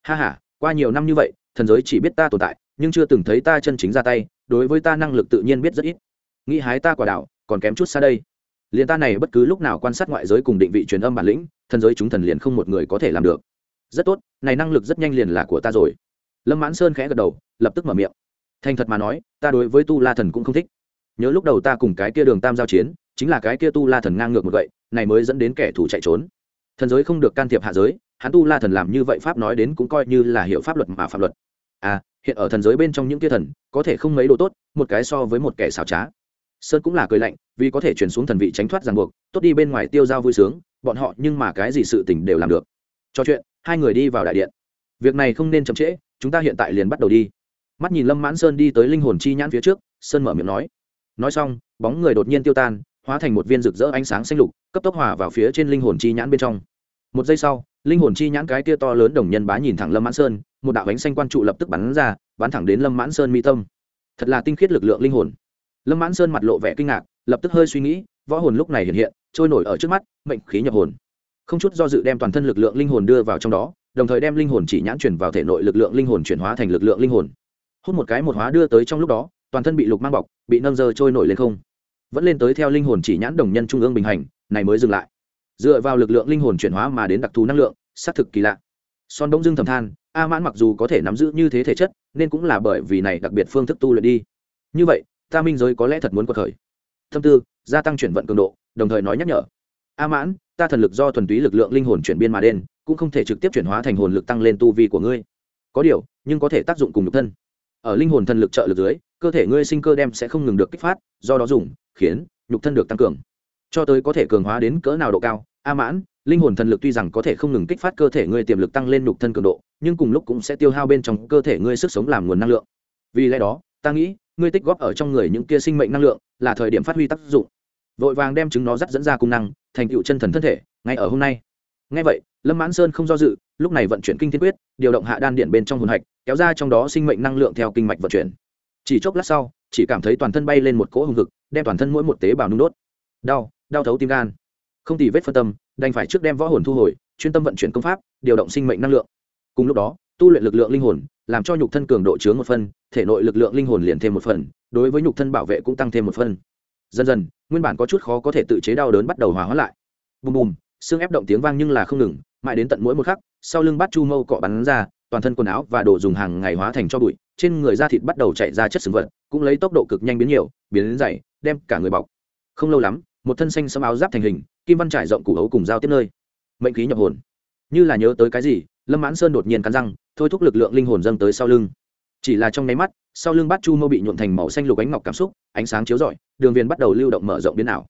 Ha h a qua nhiều năm như vậy, thần giới chỉ biết ta tồn tại, nhưng chưa từng thấy ta chân chính ra tay đối với ta năng lực tự nhiên biết rất ít. Nghĩ hái ta quả đạo còn kém chút xa đây. Liền ta này bất cứ lúc nào quan sát ngoại giới cùng định vị truyền âm bản lĩnh, thần giới chúng thần liền không một người có thể làm được. Rất tốt, này năng lực rất nhanh liền là của ta rồi. Lâm mãn sơn khẽ gật đầu, lập tức mở miệng. Thành thật mà nói, ta đối với tu la thần cũng không thích. Nhớ lúc đầu ta cùng cái kia đường tam giao chiến, chính là cái kia tu la thần ngang ngược một vậy này mới dẫn đến kẻ thù chạy trốn. Thần giới không được can thiệp hạ giới, hắn tu la thần làm như vậy pháp nói đến cũng coi như là hiệu pháp luật mà pháp luật. À hiện ở thần giới bên trong những kia thần, có thể không mấy đồ tốt, một cái so với một kẻ xảo trá. Sơn cũng là cười lạnh, vì có thể chuyển xuống thần vị tránh thoát ràng buộc, tốt đi bên ngoài tiêu dao vui sướng, bọn họ nhưng mà cái gì sự tình đều làm được. Cho chuyện, hai người đi vào đại điện. Việc này không nên chậm trễ, chúng ta hiện tại liền bắt đầu đi. Mắt nhìn lâm mãn sơn đi tới linh hồn chi nhãn phía trước, sơn mở miệng nói. Nói xong, bóng người đột nhiên tiêu tan, hóa thành một viên rực rỡ ánh sáng xanh lục, cấp tốc hòa vào phía trên linh hồn chi nhãn bên trong một giây sau, linh hồn chi nhãn cái tia to lớn đồng nhân bá nhìn thẳng lâm mãn sơn, một đạo ánh xanh quan trụ lập tức bắn ra, bắn thẳng đến lâm mãn sơn mi tâm. Thật là tinh khiết lực lượng linh hồn. Lâm mãn sơn mặt lộ vẻ kinh ngạc, lập tức hơi suy nghĩ, võ hồn lúc này hiện hiện, trôi nổi ở trước mắt, mệnh khí nhập hồn. Không chút do dự đem toàn thân lực lượng linh hồn đưa vào trong đó, đồng thời đem linh hồn chỉ nhãn chuyển vào thể nội lực lượng linh hồn chuyển hóa thành lực lượng linh hồn. Hút một cái một hóa đưa tới trong lúc đó, toàn thân bị lục mang bọc, bị nâng dơ trôi nổi lên không. Vẫn lên tới theo linh hồn chỉ nhãn đồng nhân trung ương bình hành, này mới dừng lại dựa vào lực lượng linh hồn chuyển hóa mà đến đặc thù năng lượng, xác thực kỳ lạ. Son đông dưng thầm than, a mãn mặc dù có thể nắm giữ như thế thể chất, nên cũng là bởi vì này đặc biệt phương thức tu luyện đi. Như vậy, ta minh giới có lẽ thật muốn cuộc khởi. Thâm tư, gia tăng chuyển vận cường độ, đồng thời nói nhắc nhở. A mãn, ta thần lực do thuần túy lực lượng linh hồn chuyển biên mà đen cũng không thể trực tiếp chuyển hóa thành hồn lực tăng lên tu vi của ngươi. Có điều, nhưng có thể tác dụng cùng nhục thân. Ở linh hồn thần lực trợ lực dưới, cơ thể ngươi sinh cơ đem sẽ không ngừng được kích phát, do đó dùng, khiến nhục thân được tăng cường cho tới có thể cường hóa đến cỡ nào độ cao, a mãn, linh hồn thần lực tuy rằng có thể không ngừng kích phát cơ thể ngươi tiềm lực tăng lên nhục thân cường độ, nhưng cùng lúc cũng sẽ tiêu hao bên trong cơ thể ngươi sức sống làm nguồn năng lượng. Vì lẽ đó, ta nghĩ, ngươi tích góp ở trong người những kia sinh mệnh năng lượng là thời điểm phát huy tác dụng. Vội vàng đem chứng nó dắt dẫn ra cung năng, thành tựu chân thần thân thể, ngay ở hôm nay. Ngay vậy, lâm mãn sơn không do dự, lúc này vận chuyển kinh thiên quyết, điều động hạ đan điện bên trong hồn hạch, kéo ra trong đó sinh mệnh năng lượng theo kinh mạch vận chuyển. Chỉ chốc lát sau, chỉ cảm thấy toàn thân bay lên một cỗ hùng hực, đem toàn thân mỗi một tế bào nung đốt. Đau đau thấu tim gan. Không tì vết phân tâm, đành phải trước đem võ hồn thu hồi, chuyên tâm vận chuyển công pháp, điều động sinh mệnh năng lượng. Cùng lúc đó, tu luyện lực lượng linh hồn, làm cho nhục thân cường độ chướng một phân thể nội lực lượng linh hồn liền thêm một phần, đối với nhục thân bảo vệ cũng tăng thêm một phân dần dần, nguyên bản có chút khó có thể tự chế đau đớn bắt đầu hòa hóa lại. Bùm bùm, xương ép động tiếng vang nhưng là không ngừng, mãi đến tận mỗi một khắc, sau lưng bắt chu mâu cọ bắn ra, toàn thân quần áo và đồ dùng hàng ngày hóa thành cho bụi, trên người da thịt bắt đầu chạy ra chất sừng vật, cũng lấy tốc độ cực nhanh biến nhiều, biến đến dày, đem cả người bọc. Không lâu lắm một thân xanh sẫm áo giáp thành hình, kim văn trải rộng củ hấu cùng giao tiếp nơi. Mệnh khí nhập hồn. Như là nhớ tới cái gì, lâm mãn sơn đột nhiên cắn răng, thôi thúc lực lượng linh hồn dâng tới sau lưng. Chỉ là trong nháy mắt, sau lưng bát chu mâu bị nhuộn thành màu xanh lục ánh ngọc cảm xúc, ánh sáng chiếu rọi, đường viền bắt đầu lưu động mở rộng biến ảo.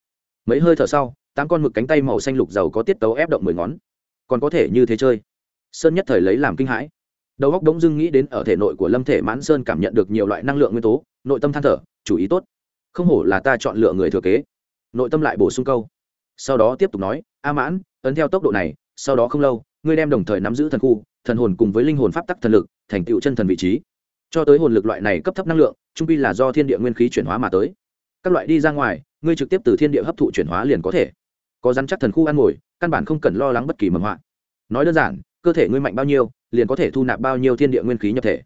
Mấy hơi thở sau, tám con mực cánh tay màu xanh lục giàu có tiết tấu ép động mười ngón. Còn có thể như thế chơi. Sơn nhất thời lấy làm kinh hãi. Đầu góc đống dưng nghĩ đến ở thể nội của lâm thể mãn sơn cảm nhận được nhiều loại năng lượng nguyên tố, nội tâm than thở, chủ ý tốt. Không hổ là ta chọn lựa người thừa kế nội tâm lại bổ sung câu. Sau đó tiếp tục nói, a mãn, ấn theo tốc độ này, sau đó không lâu, ngươi đem đồng thời nắm giữ thần khu, thần hồn cùng với linh hồn pháp tắc thần lực, thành tựu chân thần vị trí. Cho tới hồn lực loại này cấp thấp năng lượng, trung pi là do thiên địa nguyên khí chuyển hóa mà tới. Các loại đi ra ngoài, ngươi trực tiếp từ thiên địa hấp thụ chuyển hóa liền có thể. Có rắn chắc thần khu ăn ngồi, căn bản không cần lo lắng bất kỳ mầm họa. Nói đơn giản, cơ thể ngươi mạnh bao nhiêu, liền có thể thu nạp bao nhiêu thiên địa nguyên khí nhập thể.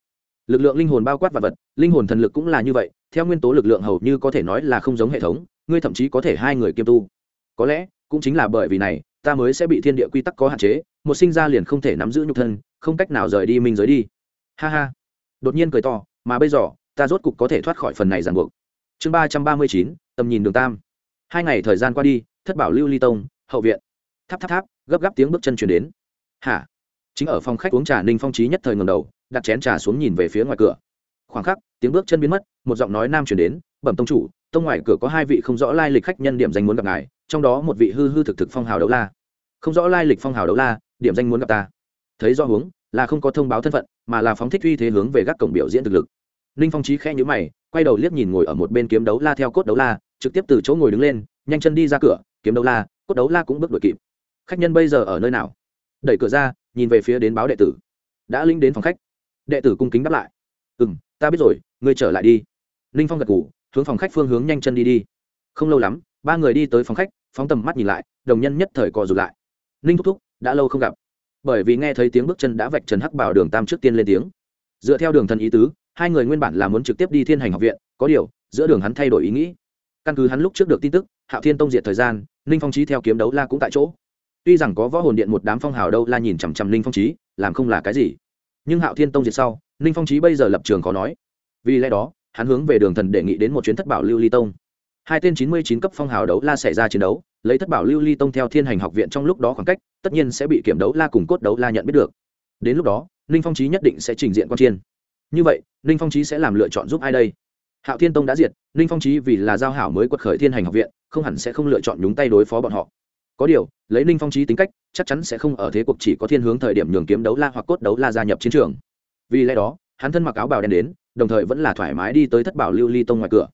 Lực lượng linh hồn bao quát vật vật, linh hồn thần lực cũng là như vậy, theo nguyên tố lực lượng hầu như có thể nói là không giống hệ thống ngươi thậm chí có thể hai người kiêm tu. Có lẽ, cũng chính là bởi vì này, ta mới sẽ bị thiên địa quy tắc có hạn chế, một sinh ra liền không thể nắm giữ nhục thân, không cách nào rời đi minh giới đi. Ha ha. Đột nhiên cười to, mà bây giờ, ta rốt cục có thể thoát khỏi phần này ràng buộc. Chương ba trăm ba mươi chín, tầm nhìn đường tam. Hai ngày thời gian qua đi, thất bảo lưu ly tông, hậu viện. Tháp tháp tháp, gấp gáp tiếng bước chân chuyển đến. Hả? Chính ở phòng khách uống trà ninh phong trí nhất thời ngầm đầu, đặt chén trà xuống nhìn về phía ngoài cửa khoảng khắc, tiếng bước chân biến mất, một giọng nói nam chuyển đến, bẩm tông chủ, tông ngoài cửa có hai vị không rõ lai lịch khách nhân điểm danh muốn gặp ngài, trong đó một vị hư hư thực thực phong hào đấu la. Không rõ lai lịch phong hào đấu la, điểm danh muốn gặp ta. Thấy do hướng, là không có thông báo thân phận, mà là phóng thích uy thế hướng về các cổng biểu diễn thực lực. Ninh phong trí khe nhữ mày, quay đầu liếc nhìn ngồi ở một bên kiếm đấu la theo cốt đấu la, trực tiếp từ chỗ ngồi đứng lên, nhanh chân đi ra cửa, kiếm đấu la, cốt đấu la cũng bước đuổi kịp. Khách nhân bây giờ ở nơi nào? Đẩy cửa ra, nhìn về phía đến báo đệ tử. Đã linh đến phòng khách. Đệ tử cung kính đáp lại. Ừ m ta biết rồi, ngươi trở lại đi. Ninh phong gật g ủ hướng phòng khách phương hướng nhanh chân đi đi. Không lâu lắm, ba người đi tới phòng khách, phóng tầm mắt nhìn lại, đồng nhân nhất thời cò rụt lại. Ninh thúc thúc, đã lâu không gặp. Bởi vì nghe thấy tiếng bước chân đã vạch trần hắc bảo đường tam trước tiên lên tiếng. Dựa theo đường thần ý tứ, hai người nguyên bản là muốn trực tiếp đi thiên hành học viện, có điều, giữa đường hắn thay đổi ý nghĩ. Căn cứ hắn lúc trước được tin tức, hạo thiên tông diệt thời gian, ninh phong trí theo kiếm đấu la cũng tại chỗ. Tuy rằng có võ hồn điện một đám phong hào đâu la nhìn chằm chằm ninh phong trí làm không là cái gì. Nhưng hạo thiên tông diệt sau ninh phong trí bây giờ lập trường khó nói. Vì lẽ đó, hắn hướng về đường thần đề nghị đến một chuyến thất bảo lưu ly tông. Hai tên chín mươi chín cấp phong hào đấu la xảy ra chiến đấu, lấy thất bảo lưu ly tông theo thiên hành học viện trong lúc đó khoảng cách, tất nhiên sẽ bị kiểm đấu la cùng cốt đấu la nhận biết được. Đến lúc đó ninh phong trí nhất định sẽ trình diện quan chiên như vậy ninh phong trí sẽ làm lựa chọn giúp ai đây? Hạo thiên tông đã diệt ninh phong trí vì là giao hảo mới quật khởi thiên hành học viện, không hẳn sẽ không lựa chọn nhúng tay đối phó bọn họ. Có điều, lấy ninh phong trí tính cách, chắc chắn sẽ không ở thế cuộc chỉ có thiên hướng thời điểm nhường kiếm đấu la hoặc cốt đấu la gia nhập chiến trường vì lẽ đó, hắn thân mặc áo bào đen đến, đồng thời vẫn là thoải mái đi tới thất bảo lưu ly tông ngoài cửa.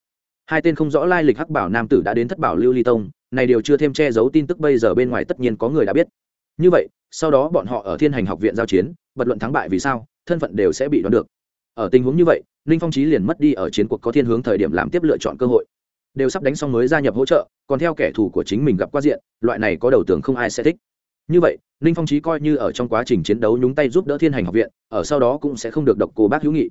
Hai tên không rõ lai lịch hắc bảo nam tử đã đến thất bảo lưu ly tông, này đều chưa thêm che giấu tin tức bây giờ bên ngoài tất nhiên có người đã biết. Như vậy, sau đó bọn họ ở thiên hành học viện giao chiến bật luận thắng bại vì sao, thân phận đều sẽ bị đoán được. Ở tình huống như vậy, ninh phong trí liền mất đi ở chiến cuộc có thiên hướng thời điểm làm tiếp lựa chọn cơ hội. Đều sắp đánh xong mới gia nhập hỗ trợ, còn theo kẻ thù của chính mình gặp qua diện, loại này có đầu tưởng không ai sẽ thích như vậy, ninh phong trí coi như ở trong quá trình chiến đấu nhúng tay giúp đỡ thiên hành học viện, ở sau đó cũng sẽ không được độc cô bác hữu nghị.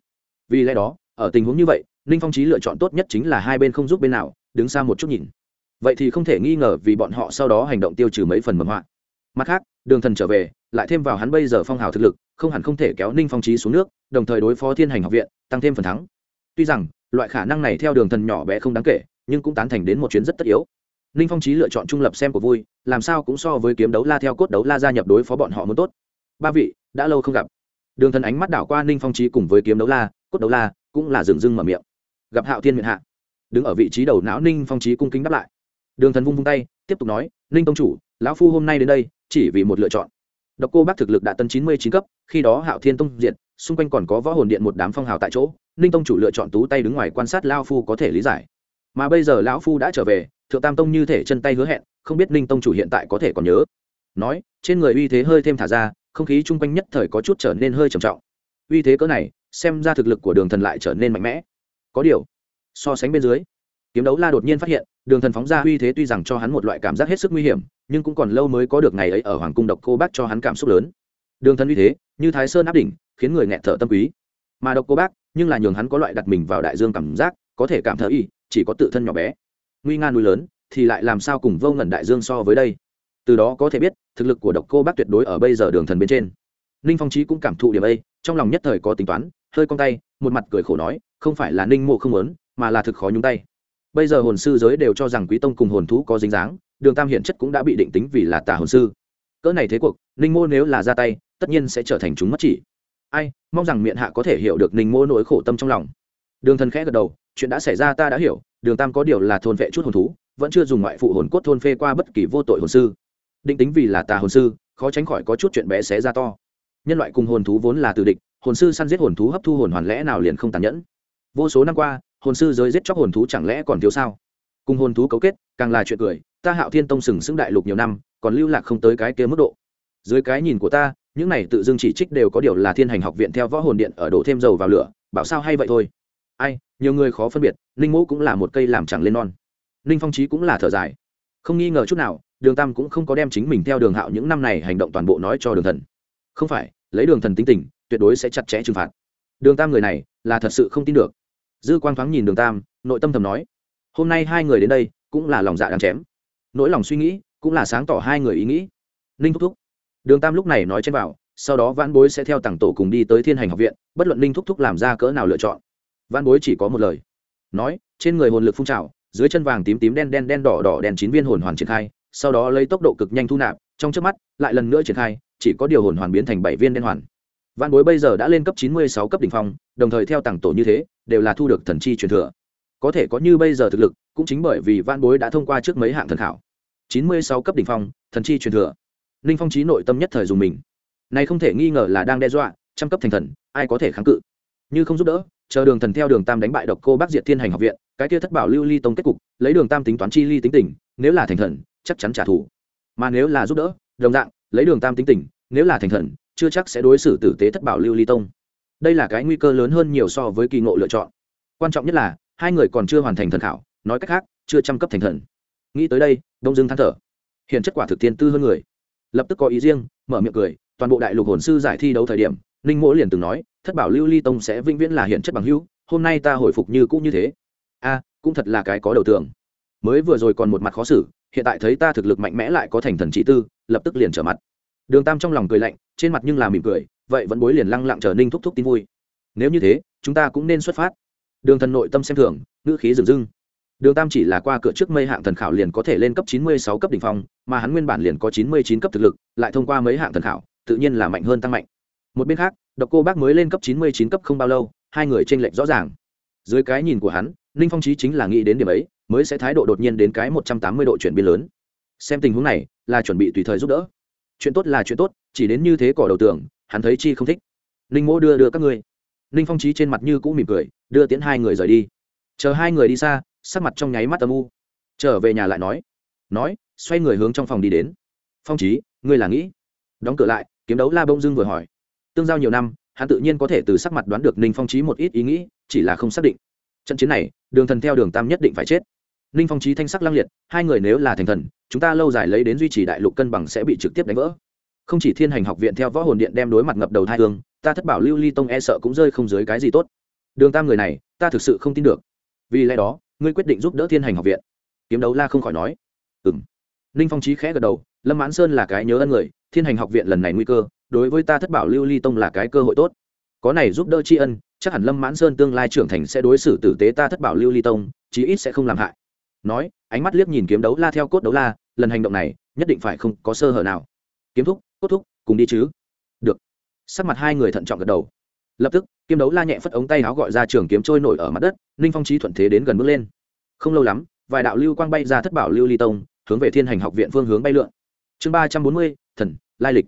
Vì lẽ đó, ở tình huống như vậy, ninh phong trí lựa chọn tốt nhất chính là hai bên không giúp bên nào, đứng xa một chút nhìn. Vậy thì không thể nghi ngờ vì bọn họ sau đó hành động tiêu trừ mấy phần mầm họa. Mặt khác, đường thần trở về, lại thêm vào hắn bây giờ phong hào thực lực, không hẳn không thể kéo ninh phong trí xuống nước, đồng thời đối phó thiên hành học viện, tăng thêm phần thắng. Tuy rằng, loại khả năng này theo đường thần nhỏ bé không đáng kể, nhưng cũng tán thành đến một chuyến rất tất yếu ninh phong trí lựa chọn trung lập xem của vui, làm sao cũng so với kiếm đấu la theo cốt đấu la gia nhập đối phó bọn họ muốn tốt. Ba vị, đã lâu không gặp. Đường thần ánh mắt đảo qua ninh phong trí cùng với kiếm đấu la, cốt đấu la, cũng là dừng dưng mở miệng. Gặp hạo thiên miệng hạ. Đứng ở vị trí đầu não ninh phong trí cung kính đáp lại. Đường thần vung vung tay, tiếp tục nói ninh tông chủ, lão phu hôm nay đến đây, chỉ vì một lựa chọn. Độc cô bác thực lực đã tân chín mươi chín cấp, khi đó hạo thiên tông diện xung quanh còn có võ hồn điện một đám phong hào tại chỗ ninh tông chủ lựa chọn tú tay đứng ngoài quan sát lao phu có thể lý giải. Mà bây giờ lão phu đã trở về thượng tam tông như thể chân tay hứa hẹn, không biết ninh tông chủ hiện tại có thể còn nhớ. Nói, trên người uy thế hơi thêm thả ra, không khí chung quanh nhất thời có chút trở nên hơi trầm trọng. Uy thế cỡ này, xem ra thực lực của đường thần lại trở nên mạnh mẽ. Có điều, so sánh bên dưới, kiếm đấu la đột nhiên phát hiện, đường thần phóng ra uy thế tuy rằng cho hắn một loại cảm giác hết sức nguy hiểm, nhưng cũng còn lâu mới có được ngày ấy ở hoàng cung độc cô bác cho hắn cảm xúc lớn. Đường thần uy thế, như thái sơn áp đỉnh, khiến người nghẹt thở tâm quý. Mà độc cô bác, nhưng là nhường hắn có loại đặt mình vào đại dương cảm giác, có thể cảm thở y chỉ có tự thân nhỏ bé nguy nga núi lớn, thì lại làm sao cùng vô ngẩn đại dương so với đây? Từ đó có thể biết, thực lực của độc cô bác tuyệt đối ở bây giờ đường thần bên trên. Ninh phong trí cũng cảm thụ điểm ấy, trong lòng nhất thời có tính toán, hơi cong tay, một mặt cười khổ nói, không phải là ninh mộ không muốn, mà là thực khó nhúng tay. Bây giờ hồn sư giới đều cho rằng quý tông cùng hồn thú có dính dáng, đường tam hiện chất cũng đã bị định tính vì là tà hồn sư. Cỡ này thế cuộc, ninh mô nếu là ra tay, tất nhiên sẽ trở thành chúng mất chỉ. Ai, mong rằng miệng hạ có thể hiểu được ninh mô nỗi khổ tâm trong lòng. Đường thần khẽ gật đầu chuyện đã xảy ra ta đã hiểu, đường tam có điều là thôn vệ chút hồn thú, vẫn chưa dùng ngoại phụ hồn cốt thôn phê qua bất kỳ vô tội hồn sư. Định tính vì là tà hồn sư, khó tránh khỏi có chút chuyện bé xé ra to. Nhân loại cùng hồn thú vốn là từ địch, hồn sư săn giết hồn thú hấp thu hồn hoàn lẽ nào liền không tàn nhẫn. Vô số năm qua, hồn sư giới giết chóc hồn thú chẳng lẽ còn thiếu sao? Cùng hồn thú cấu kết, càng là chuyện cười, ta hạo thiên tông sừng sững đại lục nhiều năm, còn lưu lạc không tới cái kia mức độ. Dưới cái nhìn của ta, những này tự dưng chỉ trích đều có điều là thiên hành học viện theo võ hồn điện ở đổ thêm dầu vào lửa, bảo sao hay vậy thôi. Ai nhiều người khó phân biệt, ninh mũ cũng là một cây làm chẳng lên non. Ninh phong trí cũng là thở dài. Không nghi ngờ chút nào, đường tam cũng không có đem chính mình theo đường hạo những năm này hành động toàn bộ nói cho đường thần. Không phải, lấy đường thần tính tình, tuyệt đối sẽ chặt chẽ trừng phạt. Đường tam người này, là thật sự không tin được. Dư quang thoáng nhìn đường tam, nội tâm thầm nói, hôm nay hai người đến đây, cũng là lòng dạ đáng chém. Nỗi lòng suy nghĩ, cũng là sáng tỏ hai người ý nghĩ. Ninh thúc thúc. Đường tam lúc này nói trên vào sau đó vãn bối sẽ theo tặng tổ cùng đi tới thiên hành học viện, bất luận ninh thúc thúc làm ra cỡ nào lựa chọn văn bối chỉ có một lời. Nói, trên người hồn lực phun trào, dưới chân vàng tím tím đen đen đen đỏ đỏ đèn chín viên hồn hoàn triển khai, sau đó lấy tốc độ cực nhanh thu nạp, trong trước mắt, lại lần nữa triển khai, chỉ có điều hồn hoàn biến thành bảy viên đen hoàn. Văn bối bây giờ đã lên cấp chín mươi sáu cấp đ ỉ n h phong, đồng thời theo tặng tổ như thế, đều là thu được thần chi truyền thừa. Có thể có như bây giờ thực lực, cũng chính bởi vì văn bối đã thông qua trước mấy hạng thần khảo. chín mươi sáu cấp đ ỉ n h phong, thần chi truyền thừa. Ninh phong trí nội tâm nhất thời dùng mình. Này không thể nghi ngờ là đang đe dọa, trăm cấp thành thần, ai có thể kháng cự? Như không giúp đỡ chờ đường thần theo đường tam đánh bại độc cô bác diệt thiên hành học viện, cái kia thất bảo lưu ly tông kết cục, lấy đường tam tính toán chi ly tính tình, nếu là thành thần, chắc chắn trả thù. Mà nếu là giúp đỡ, đồng dạng, lấy đường tam tính tình, nếu là thành thần, chưa chắc sẽ đối xử tử tế thất bảo lưu ly tông. Đây là cái nguy cơ lớn hơn nhiều so với kỳ ngộ lựa chọn. Quan trọng nhất là, hai người còn chưa hoàn thành thần khảo, nói cách khác, chưa chăm cấp thành thần. Nghĩ tới đây, đông dương than thở. Hiện chất quả thực tiên tư hơn người. Lập tức có ý riêng, mở miệng cười, toàn bộ đại lục hồn sư giải thi đấu thời điểm, ninh mỗ liền từng nói thất bảo lưu ly tông sẽ vĩnh viễn là hiện chất bằng hữu, hôm nay ta hồi phục như cũ như thế. A, cũng thật là cái có đầu tưởng mới vừa rồi còn một mặt khó xử, hiện tại thấy ta thực lực mạnh mẽ lại có thành thần trị tư, lập tức liền trở mặt. Đường tam trong lòng cười lạnh, trên mặt nhưng là mỉm cười, vậy vẫn bối liền lăng lặng chờ ninh thúc thúc tin vui. Nếu như thế, chúng ta cũng nên xuất phát. Đường thần nội tâm xem thường, ngữ khí dừng dưng đường tam chỉ là qua cửa trước mây hạng thần khảo liền có thể lên cấp chín mươi sáu cấp đ ỉ n h phong, mà hắn nguyên bản liền có chín mươi chín cấp thực lực, lại thông qua mấy hạng thần khảo, tự nhiên là mạnh hơn tăng mạnh. Một bên khác độc cô bác mới lên cấp chín mươi chín cấp không bao lâu, hai người t r ê n lệch rõ ràng. Dưới cái nhìn của hắn, ninh phong trí chính là nghĩ đến điểm ấy, mới sẽ thái độ đột nhiên đến cái một trăm tám mươi độ chuyển biến lớn. Xem tình huống này, là chuẩn bị tùy thời giúp đỡ. Chuyện tốt là chuyện tốt, chỉ đến như thế cỏ đầu tường, hắn thấy chi không thích. Ninh mỗ đưa đưa các ngươi. Ninh phong trí trên mặt như cũ mỉm cười, đưa tiễn hai người rời đi. Chờ hai người đi xa, sắc mặt trong nháy mắt âm u. Trở về nhà lại nói. Nói, xoay người hướng trong phòng đi đến. Phong trí ngươi là nghĩ? Đóng cửa lại, kiếm đấu la bông dưng vừa hỏi tương giao nhiều năm hắn tự nhiên có thể từ sắc mặt đoán được ninh phong trí một ít ý nghĩ chỉ là không xác định. Trận chiến này đường thần theo đường tam nhất định phải chết. Ninh phong trí thanh sắc lang liệt hai người nếu là thành thần chúng ta lâu dài lấy đến duy trì đại lục cân bằng sẽ bị trực tiếp đánh vỡ. Không chỉ thiên hành học viện theo võ hồn điện đem đối mặt ngập đầu thai thương, ta thất bảo lưu ly tông e sợ cũng rơi không dưới cái gì tốt. Đường tam người này ta thực sự không tin được. Vì lẽ đó ngươi quyết định giúp đỡ thiên hành học viện. Kiếm đấu la không khỏi nói. Ừ m ninh phong trí khẽ gật đầu lâm mãn sơn là cái nhớ ân người thiên hành học viện lần này nguy cơ đối với ta thất bảo lưu ly tông là cái cơ hội tốt. Có này giúp đỡ tri ân, chắc hẳn lâm mãn sơn tương lai trưởng thành sẽ đối xử tử tế ta thất bảo lưu ly tông, chí ít sẽ không làm hại. Nói, ánh mắt liếc nhìn kiếm đấu la theo cốt đấu la, lần hành động này, nhất định phải không có sơ hở nào. Kiếm thúc, cốt thúc, cùng đi chứ. Được. Sắc mặt hai người thận trọng gật đầu. Lập tức, kiếm đấu la nhẹ phất ống tay áo gọi ra trường kiếm trôi nổi ở mặt đất, ninh phong trí thuận thế đến gần bước lên. Không lâu lắm, vài đạo lưu quang bay ra thất bảo lưu ly tông, hướng về thiên hành học viện phương hướng bay lượn. Chương ba trăm bốn mươi, thần, lai lịch.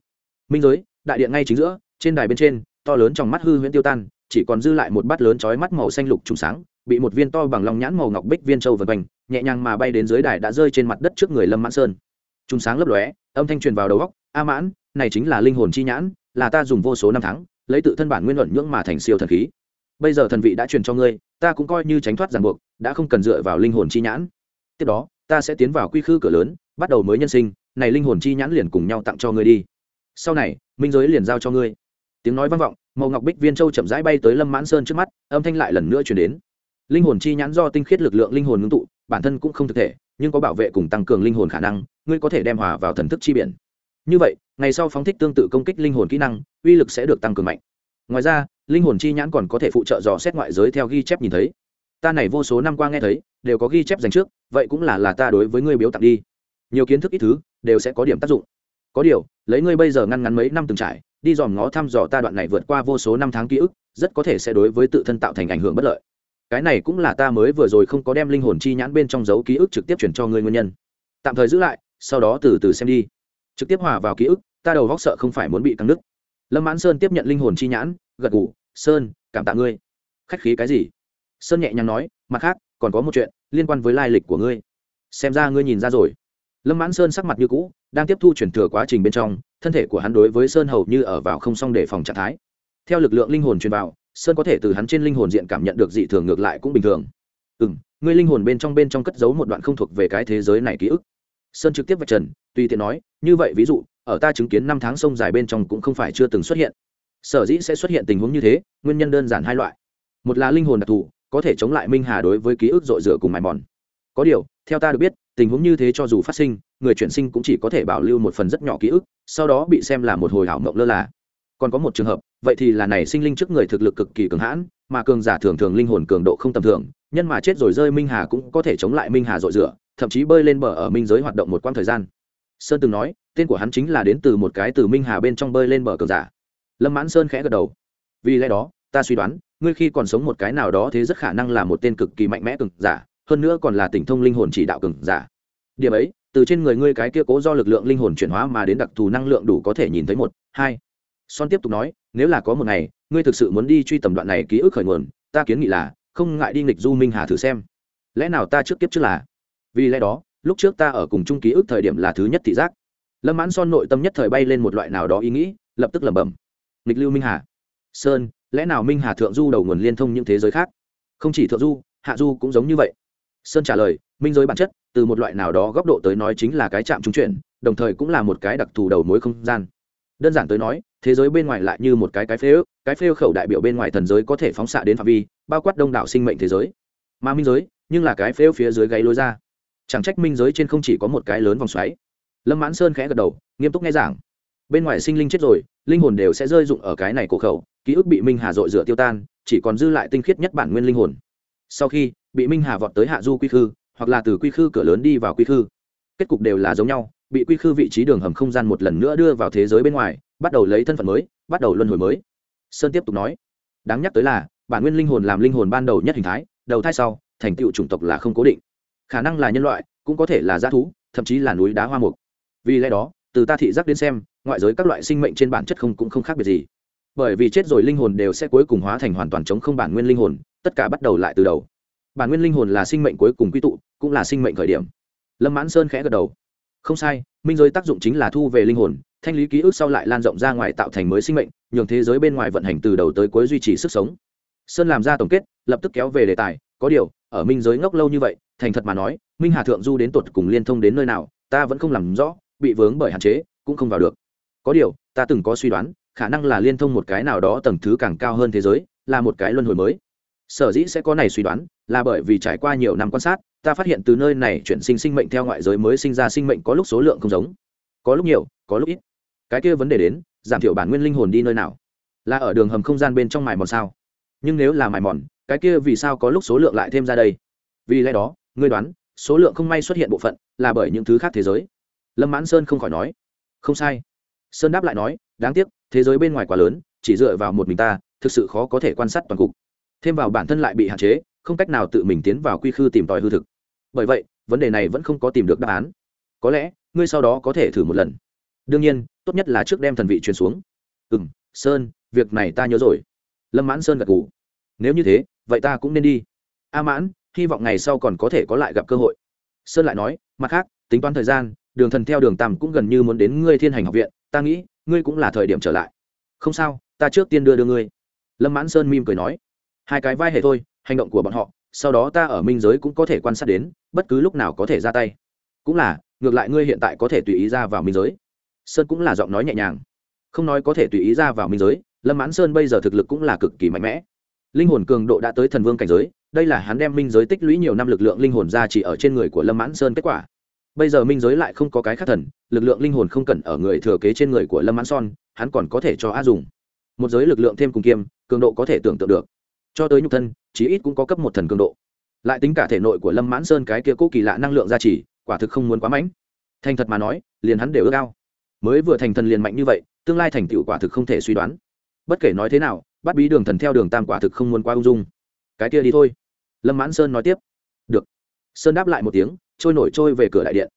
Minh giới đại điện ngay chính giữa, trên đài bên trên, to lớn trong mắt hư huyễn tiêu tan, chỉ còn dư lại một bát lớn chói mắt màu xanh lục trùng sáng, bị một viên to bằng lòng nhãn màu ngọc bích viên châu vần quanh, nhẹ nhàng mà bay đến dưới đài đã rơi trên mặt đất trước người lâm mãn sơn. Trùng sáng lấp lóe, âm thanh truyền vào đầu góc a mãn, này chính là linh hồn chi nhãn, là ta dùng vô số năm tháng, lấy tự thân bản nguyên luận nhưỡng mà thành siêu thần khí. Bây giờ thần vị đã truyền cho ngươi, ta cũng coi như tránh thoát ràng buộc, đã không cần dựa vào linh hồn chi nhãn. Tiếp đó, ta sẽ tiến vào quy khư cửa lớn, bắt đầu mới nhân sinh, này linh hồn chi nhãn liền cùng nhau tặng cho ngươi đi sau này, minh giới liền giao cho ngươi. Tiếng nói vang vọng, màu ngọc bích viên châu chậm rãi bay tới lâm mãn sơn trước mắt, âm thanh lại lần nữa chuyển đến. Linh hồn chi nhãn do tinh khiết lực lượng linh hồn ngưng tụ, bản thân cũng không thực thể, nhưng có bảo vệ cùng tăng cường linh hồn khả năng, ngươi có thể đem hòa vào thần thức chi biển. Như vậy, ngày sau phóng thích tương tự công kích linh hồn kỹ năng, uy lực sẽ được tăng cường mạnh. Ngoài ra, linh hồn chi nhãn còn có thể phụ trợ dò xét ngoại giới theo ghi chép nhìn thấy. Ta này vô số năm qua nghe thấy, đều có ghi chép dành trước, vậy cũng là là ta đối với ngươi biếu tặng đi. Nhiều kiến thức ít thứ, đều sẽ có điểm tác dụng có điều, lấy ngươi bây giờ ngăn ngắn mấy năm từng trải, đi dòm ngó thăm dò ta đoạn này vượt qua vô số năm tháng ký ức, rất có thể sẽ đối với tự thân tạo thành ảnh hưởng bất lợi. Cái này cũng là ta mới vừa rồi không có đem linh hồn chi nhãn bên trong dấu ký ức trực tiếp chuyển cho ngươi nguyên nhân. Tạm thời giữ lại, sau đó từ từ xem đi. Trực tiếp hòa vào ký ức, ta đầu vóc sợ không phải muốn bị căng nứt lâm mãn sơn tiếp nhận linh hồn chi nhãn, gật ngủ sơn, cảm tạ ngươi. Khách khí cái gì? Sơn nhẹ nhàng nói, mặt khác, còn có một chuyện liên quan với lai lịch của ngươi. Xem ra ngươi nhìn ra rồi. Lâm mãn sơn sắc mặt như cũ đang tiếp thu chuyển thừa quá trình bên trong, thân thể của hắn đối với sơn hầu như ở vào không song để phòng trạng thái. Theo lực lượng linh hồn truyền vào, sơn có thể từ hắn trên linh hồn diện cảm nhận được dị thường ngược lại cũng bình thường. Ừ m ngươi linh hồn bên trong bên trong cất giấu một đoạn không thuộc về cái thế giới này ký ức. Sơn trực tiếp vạch trần tuy tiện nói, như vậy, ví dụ, ở ta chứng kiến năm tháng sông dài bên trong cũng không phải chưa từng xuất hiện. Sở dĩ sẽ xuất hiện tình huống như thế, nguyên nhân đơn giản hai loại. Một là linh hồn đặc thù, có thể chống lại minh hà đối với ký ức dội dựa cùng mài mòn có điều, theo ta được biết, tình huống như thế cho dù phát sinh, người chuyển sinh cũng chỉ có thể bảo lưu một phần rất nhỏ ký ức, sau đó bị xem là một hồi hảo mộng lơ là. Còn có một trường hợp, vậy thì là này sinh linh trước người thực lực cực kỳ cường hãn, mà cường giả thường thường linh hồn cường độ không tầm thường, nhân mà chết rồi rơi minh hà cũng có thể chống lại minh hà dội rửa, thậm chí bơi lên bờ ở minh giới hoạt động một quãng thời gian. Sơn từng nói, tên của hắn chính là đến từ một cái từ minh hà bên trong bơi lên bờ cường giả. Lâm mãn sơn khẽ gật đầu. Vì lẽ đó, ta suy đoán, ngươi khi còn sống một cái nào đó thế rất khả năng là một tên cực kỳ mạnh mẽ cường giả hơn nữa còn là tỉnh thông linh hồn chỉ đạo cường giả. Điểm ấy, từ trên người ngươi cái kia cố do lực lượng linh hồn chuyển hóa mà đến đặc thù năng lượng đủ có thể nhìn thấy một, hai. Son tiếp tục nói, nếu là có một ngày, ngươi thực sự muốn đi truy tầm đoạn này ký ức khởi nguồn, ta kiến nghị là, không ngại đi nghịch du minh hà thử xem. Lẽ nào ta trước kiếp trước là? Vì lẽ đó, lúc trước ta ở cùng chung ký ức thời điểm là thứ nhất thị giác. Lâm mãn son nội tâm nhất thời bay lên một loại nào đó ý nghĩ, lập tức lẩm bẩm. Nghịch lưu minh hà. Sơn, lẽ nào minh hà thượng du đầu nguồn liên thông những thế giới khác? Không chỉ thượng du, hạ du cũng giống như vậy sơn trả lời, minh giới bản chất, từ một loại nào đó góc độ tới nói chính là cái chạm trung chuyển, đồng thời cũng là một cái đặc thù đầu mối không gian. Đơn giản tới nói, thế giới bên ngoài lại như một cái cái phế ước, cái phế khẩu đại biểu bên ngoài thần giới có thể phóng xạ đến phạm vi, bao quát đông đảo sinh mệnh thế giới. Mà minh giới, nhưng là cái phế phía dưới gáy lối ra. Chẳng trách minh giới trên không chỉ có một cái lớn vòng xoáy. Lâm mãn sơn khẽ gật đầu, nghiêm túc nghe giảng. Bên ngoài sinh linh chết rồi, linh hồn đều sẽ rơi dụng ở cái này cổ khẩu, ký ức bị minh hà dội rửa tiêu tan, chỉ còn dư lại tinh khiết nhất bản nguyên linh hồn sau khi, bị minh hà vọt tới hạ du quy khư, hoặc là từ quy khư cửa lớn đi vào quy khư. Kết cục đều là giống nhau, bị quy khư vị trí đường hầm không gian một lần nữa đưa vào thế giới bên ngoài, bắt đầu lấy thân phận mới, bắt đầu luân hồi mới. Sơn tiếp tục nói, đáng nhắc tới là, bản nguyên linh hồn làm linh hồn ban đầu nhất hình thái, đầu thai sau, thành tựu chủng tộc là không cố định. Khả năng là nhân loại, cũng có thể là g thú, thậm chí là núi đá hoa mục. Vì lẽ đó, từ ta thị giác đến xem, ngoại giới các loại sinh mệnh trên bản chất không cũng không khác biệt gì. Bởi vì chết rồi linh hồn đều sẽ cuối cùng hóa thành hoàn toàn chống không bản nguyên linh hồn tất cả bắt đầu lại từ đầu. Bản nguyên linh hồn là sinh mệnh cuối cùng quy tụ, cũng là sinh mệnh khởi điểm. Lâm mãn sơn khẽ gật đầu. Không sai, minh giới tác dụng chính là thu về linh hồn, thanh lý ký ức sau lại lan rộng ra ngoài tạo thành mới sinh mệnh, nhường thế giới bên ngoài vận hành từ đầu tới cuối duy trì sức sống. Sơn làm ra tổng kết, lập tức kéo về đề tài, có điều, ở minh giới ngốc lâu như vậy, thành thật mà nói, minh hà thượng du đến tột cùng liên thông đến nơi nào, ta vẫn không làm rõ, bị vướng bởi hạn chế, cũng không vào được. Có điều, ta từng có suy đoán, khả năng là liên thông một cái nào đó tầng thứ càng cao hơn thế giới, là một cái luân hồi mới sở dĩ sẽ có này suy đoán, là bởi vì trải qua nhiều năm quan sát, ta phát hiện từ nơi này chuyển sinh sinh mệnh theo ngoại giới mới sinh ra sinh mệnh có lúc số lượng không giống, có lúc nhiều, có lúc ít. Cái kia vấn đề đến, giảm thiểu bản nguyên linh hồn đi nơi nào? Là ở đường hầm không gian bên trong mài mòn sao? Nhưng nếu là mài mòn, cái kia vì sao có lúc số lượng lại thêm ra đây? Vì lẽ đó, ngươi đoán, số lượng không may xuất hiện bộ phận, là bởi những thứ khác thế giới. Lâm mãn sơn không khỏi nói. Không sai. Sơn đáp lại nói, đáng tiếc, thế giới bên ngoài quá lớn, chỉ dựa vào một mình ta, thực sự khó có thể quan sát toàn cục thêm vào bản thân lại bị hạn chế, không cách nào tự mình tiến vào quy khư tìm tòi hư thực. Bởi vậy, vấn đề này vẫn không có tìm được đáp án. Có lẽ, ngươi sau đó có thể thử một lần. Đương nhiên, tốt nhất là trước đem thần vị truyền xuống. Ừ m sơn, việc này ta nhớ rồi. Lâm mãn sơn gật g ủ nếu như thế, vậy ta cũng nên đi. A mãn, hy vọng ngày sau còn có thể có lại gặp cơ hội. Sơn lại nói, mặt khác, tính toán thời gian, đường thần theo đường tàm cũng gần như muốn đến ngươi thiên hành học viện, ta nghĩ, ngươi cũng là thời điểm trở lại. Không sao, ta trước tiên đưa đưa ngươi. Lâm mãn sơn mim cười nói hai cái vai hệ thôi, hành động của bọn họ, sau đó ta ở minh giới cũng có thể quan sát đến, bất cứ lúc nào có thể ra tay. Cũng là, ngược lại ngươi hiện tại có thể tùy ý ra vào minh giới. Sơn cũng là giọng nói nhẹ nhàng. Không nói có thể tùy ý ra vào minh giới, lâm mãn sơn bây giờ thực lực cũng là cực kỳ mạnh mẽ. Linh hồn cường độ đã tới thần vương cảnh giới, đây là hắn đem minh giới tích lũy nhiều năm lực lượng linh hồn ra chỉ ở trên người của lâm mãn sơn kết quả. Bây giờ minh giới lại không có cái khác thần, lực lượng linh hồn không cần ở người thừa kế trên người của lâm mãn son hắn còn có thể cho a dùng một giới lực lượng thêm cùng kiêm, cường độ có thể tưởng tượng được cho tới nhục thân, chí ít cũng có cấp một thần cường độ. Lại tính cả thể nội của lâm mãn sơn cái kia cố kỳ lạ năng lượng gia trì, quả thực không muốn quá mãnh. Thành thật mà nói, liền hắn đều ước ao. Mới vừa thành thần liền mạnh như vậy, tương lai thành tựu quả thực không thể suy đoán. Bất kể nói thế nào, bắt bí đường thần theo đường tam quả thực không muốn quá ung dung. Cái kia đi thôi. Lâm mãn sơn nói tiếp. Được. Sơn đáp lại một tiếng, trôi nổi trôi về cửa đại điện.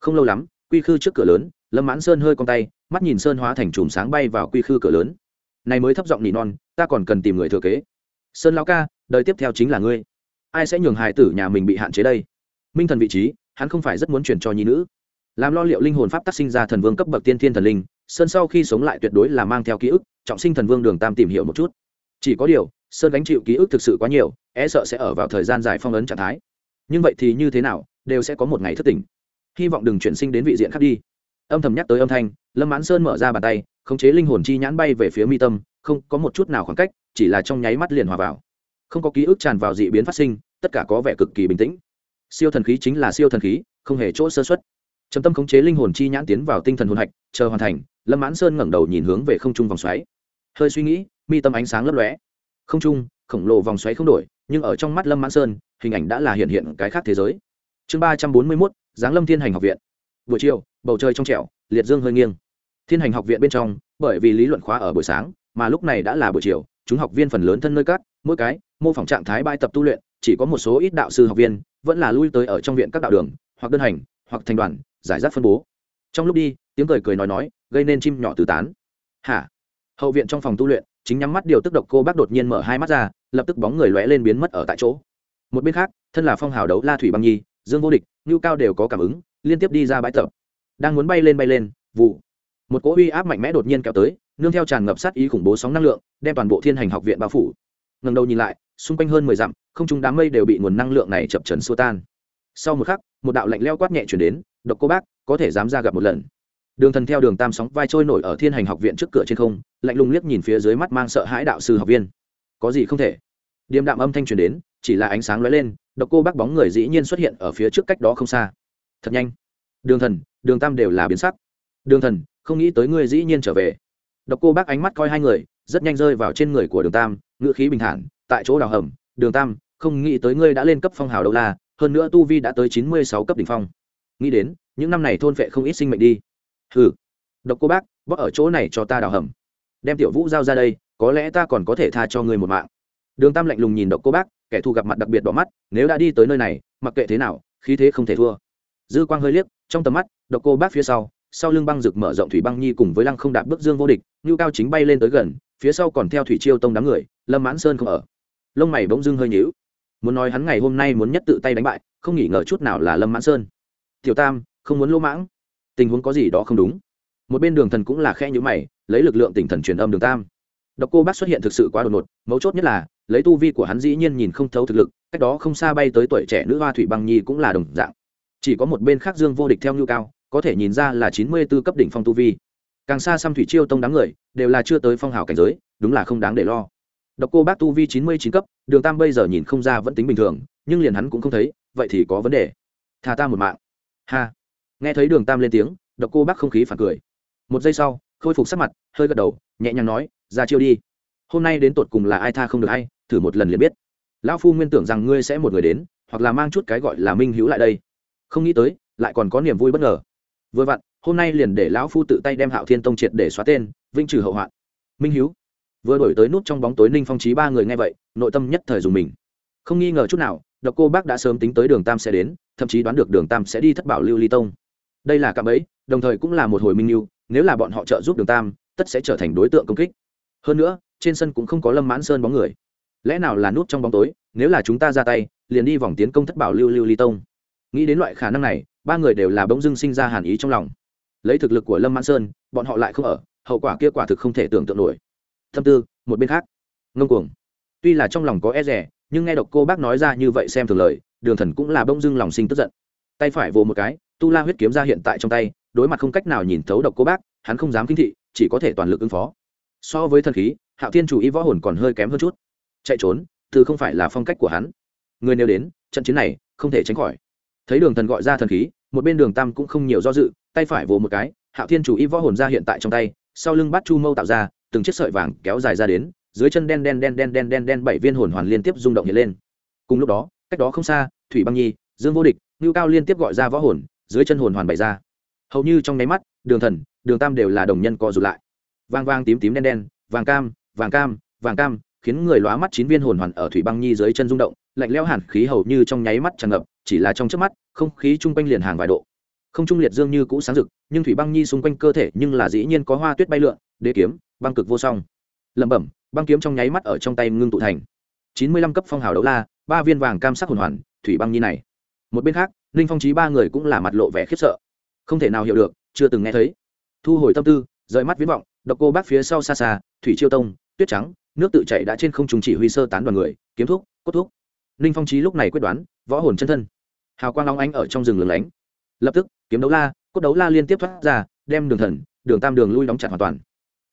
Không lâu lắm, quy khư trước cửa lớn, lâm mãn sơn hơi con tay, mắt nhìn sơn hóa thành chùm sáng bay vào quy khư cửa lớn. Này mới thấp giọng nỉ non, ta còn cần tìm người thừa kế sơn lao ca, đời tiếp theo chính là ngươi. Ai sẽ nhường hài tử nhà mình bị hạn chế đây? Minh thần vị trí, hắn không phải rất muốn chuyển cho nhi nữ. Làm lo liệu linh hồn pháp tác sinh ra thần vương cấp bậc tiên thiên thần linh, sơn sau khi sống lại tuyệt đối là mang theo ký ức, trọng sinh thần vương đường tam tìm hiểu một chút. Chỉ có điều, sơn gánh chịu ký ức thực sự quá nhiều e sợ sẽ ở vào thời gian dài phong ấn trạng thái. Nhưng vậy thì như thế nào, đều sẽ có một ngày thất tỉnh. Hy vọng đừng chuyển sinh đến vị diện khác đi. Âm thầm nhắc tới âm thanh, lâm mãn sơn mở ra bàn tay, khống chế linh hồn chi nhãn bay về phía mi tâm không có một chút nào khoảng cách, chỉ là trong nháy mắt liền hòa vào. Không có ký ức tràn vào dị biến phát sinh, tất cả có vẻ cực kỳ bình tĩnh. Siêu thần khí chính là siêu thần khí, không hề chỗ sơ xuất trầm tâm khống chế linh hồn chi nhãn tiến vào tinh thần hồn hạch, chờ hoàn thành, lâm mãn sơn ngẩng đầu nhìn hướng về không trung vòng xoáy. Hơi suy nghĩ, mi tâm ánh sáng lấp lóe. Không trung, khổng lồ vòng xoáy không đổi, nhưng ở trong mắt lâm mãn sơn, hình ảnh đã là hiện hiện cái khác thế giới. Chương ba trăm bốn mươi mốt, giáng lâm thiên hành học viện. Buổi chiều, bầu trời trong trẻo, liệt dương hơi nghiêng. Thiên hành học viện bên trong, bởi vì lý luận khóa ở buổi sáng mà lúc này đã là buổi chiều, chúng học viên phần lớn thân nơi cát, mỗi cái, mô phỏng trạng thái bài tập tu luyện, chỉ có một số ít đạo sư học viên, vẫn là lui tới ở trong viện các đạo đường, hoặc đơn hành, hoặc thành đoàn, giải rác phân bố. Trong lúc đi, tiếng cười cười nói nói, gây nên chim nhỏ tứ tán. Hả? Hậu viện trong phòng tu luyện, chính nhắm mắt điều tức độc cô bác đột nhiên mở hai mắt ra, lập tức bóng người lóe lên biến mất ở tại chỗ. Một bên khác, thân là phong hào đấu la thủy băng nhi, dương vô địch, ngưu cao đều có cảm ứng, liên tiếp đi ra bãi tập. Đang muốn bay lên bay lên, vụ. Một cỗ uy áp mạnh mẽ đột nhiên kéo tới nương theo tràn ngập sát ý khủng bố sóng năng lượng, đem toàn bộ thiên hành học viện bao phủ. Ngần đầu nhìn lại, xung quanh hơn mười dặm, không trung đám mây đều bị nguồn năng lượng này chập trần xua tan. Sau một khắc, một đạo lạnh leo quát nhẹ chuyển đến, độc cô bác, có thể dám ra gặp một lần. Đường thần theo đường tam sóng vai trôi nổi ở thiên hành học viện trước cửa trên không, lạnh lùng liếc nhìn phía dưới mắt mang sợ hãi đạo sư học viên. Có gì không thể? Điềm đạm âm thanh truyền đến, chỉ là ánh sáng lóe lên, độc cô bác bóng người dĩ nhiên xuất hiện ở phía trước cách đó không xa. Thật nhanh. Đường thần, đường tam đều là biến sắc. Đường thần, không nghĩ tới ngươi dĩ nhiên trở về độc cô bác ánh mắt coi hai người, rất nhanh rơi vào trên người của đường tam ngựa khí bình thản, tại chỗ đào hầm, đường tam, không nghĩ tới ngươi đã lên cấp phong hào đâu la, hơn nữa tu vi đã tới chín mươi sáu cấp đ ỉ n h phong. Nghĩ đến, những năm này thôn vệ không ít sinh mệnh đi. Hừ. Độc cô bác bóc ở chỗ này cho ta đào hầm. Đem tiểu vũ giao ra đây, có lẽ ta còn có thể tha cho ngươi một mạng. Đường tam lạnh lùng nhìn độc cô bác, kẻ thù gặp mặt đặc biệt đỏ mắt, nếu đã đi tới nơi này, mặc kệ thế nào, khí thế không thể thua. Dư quang hơi liếc, trong tầm mắt, độc cô bác phía sau sau lưng băng rực mở rộng thủy băng nhi cùng với lăng không đạp bước dương vô địch, ngưu cao chính bay lên tới gần, phía sau còn theo thủy chiêu tông đám người, lâm mãn sơn không ở. Lông mày bỗng dưng hơi nhíu. Muốn nói hắn ngày hôm nay muốn nhất tự tay đánh bại, không nghỉ ngờ chút nào là lâm mãn sơn. Tiểu tam, không muốn lỗ mãng. Tình huống có gì đó không đúng. Một bên đường thần cũng là khe nhữ mày, lấy lực lượng tỉnh thần truyền âm đường tam. Độc cô bác xuất hiện thực sự quá đột ngột, mấu chốt nhất là, lấy tu vi của hắn dĩ nhiên nhìn không thấu thực lực, cách đó không xa bay tới tuổi trẻ nữ hoa thủy băng nhi cũng là đồng dạng. Chỉ có một bên khác dương vô địch theo nhu cao có thể nhìn ra là chín mươi b ố cấp đỉnh phong tu vi. Càng xa xăm thủy chiêu tông đám người, đều là chưa tới phong hào cảnh giới, đúng là không đáng để lo. Độc cô bác tu vi chín mươi chín cấp, đường tam bây giờ nhìn không ra vẫn tính bình thường, nhưng liền hắn cũng không thấy, vậy thì có vấn đề. Thả ta một mạng. Ha. Nghe thấy đường tam lên tiếng, độc cô bác không khí phản cười. Một giây sau, khôi phục sắc mặt, hơi gật đầu, nhẹ nhàng nói, ra chiêu đi. Hôm nay đến tột cùng là ai tha không được hay, thử một lần liền biết. Lão phu nguyên tưởng rằng ngươi sẽ một người đến, hoặc là mang chút cái gọi là minh hữu lại đây. Không nghĩ tới, lại còn có niềm vui bất ngờ vừa vặn hôm nay liền để lão phu tự tay đem hạo thiên tông triệt để xóa tên vinh trừ hậu hoạn. Minh hiếu vừa đổi tới nút trong bóng tối ninh phong trí ba người nghe vậy nội tâm nhất thời dùng mình. Không nghi ngờ chút nào độc cô bác đã sớm tính tới đường tam sẽ đến thậm chí đoán được đường tam sẽ đi thất bảo lưu ly tông. Đây là cạm ấy đồng thời cũng là một hồi minh Hiếu, nếu là bọn họ trợ giúp đường tam tất sẽ trở thành đối tượng công kích. Hơn nữa trên sân cũng không có lâm mãn sơn bóng người. Lẽ nào là nút trong bóng tối nếu là chúng ta ra tay liền đi vòng tiến công thất bảo lưu lưu ly tông? Nghĩ đến loại khả năng này ba người đều là bỗng dưng sinh ra hàn ý trong lòng. Lấy thực lực của lâm mãn sơn, bọn họ lại không ở, hậu quả kia quả thực không thể tưởng tượng nổi. Thâm tư, một bên khác. Ngông cuồng. Tuy là trong lòng có e rẻ nhưng nghe độc cô bác nói ra như vậy xem thường lời, đường thần cũng là bỗng dưng lòng sinh tức giận. Tay phải vồ một cái, tu la huyết kiếm ra hiện tại trong tay, đối mặt không cách nào nhìn thấu độc cô bác, hắn không dám kinh thị, chỉ có thể toàn lực ứng phó. So với thần khí, hạo thiên chủ ý võ hồn còn hơi kém hơn chút. Chạy trốn, từ không phải là phong cách của hắn. Người nêu đến, trận chiến này, không thể tránh khỏi. Thấy đường thần gọi ra thần khí một bên đường tam cũng không nhiều do dự, tay phải vồ một cái, hạo thiên chủ y võ hồn ra hiện tại trong tay, sau lưng bắt chu mâu tạo ra, từng chiếc sợi vàng kéo dài ra đến, dưới chân đen đen đen đen đen đen đen bảy viên hồn hoàn liên tiếp rung động hiện lên. Cùng lúc đó, cách đó không xa, thủy băng nhi, dương vô địch, ngưu cao liên tiếp gọi ra võ hồn, dưới chân hồn hoàn bày ra. Hầu như trong nháy mắt, đường thần, đường tam đều là đồng nhân co rụt lại. Vang vang tím tím đen đen, vàng cam vàng cam vàng cam, khiến người lóa mắt chín viên hồn hoàn ở thủy băng nhi dưới chân rung động lạnh lẽo hẳn khí hầu như trong nháy mắt tràn ngập, chỉ là trong trước mắt, không khí chung quanh liền hàng vài độ. Không trung liệt dương như cũ sáng rực, nhưng thủy băng nhi xung quanh cơ thể nhưng là dĩ nhiên có hoa tuyết bay lượn, đế kiếm, băng cực vô song. Lẩm bẩm, băng kiếm trong nháy mắt ở trong tay ngưng tụ thành. Chín mươi lăm cấp phong hào đấu la, ba viên vàng cam sắc hồn hoàn, thủy băng nhi này. Một bên khác ninh phong trí ba người cũng là mặt lộ vẻ khiếp sợ. Không thể nào hiểu được, chưa từng nghe thấy. Thu hồi tâm tư, rời mắt viễn vọng, độc cô bác phía sau xa xa, thủy chiêu tông, tuyết trắng, nước tự chảy đã trên không trùng chỉ huy sơ tán đoàn người, kiếm thuốc cốt thuốc ninh phong trí lúc này quyết đoán, võ hồn chân thân. Hào quang long ánh ở trong rừng lửng lánh. Lập tức, kiếm đấu la, cốt đấu la liên tiếp thoát ra, đem đường thần, đường tam đường lui đóng chặt hoàn toàn.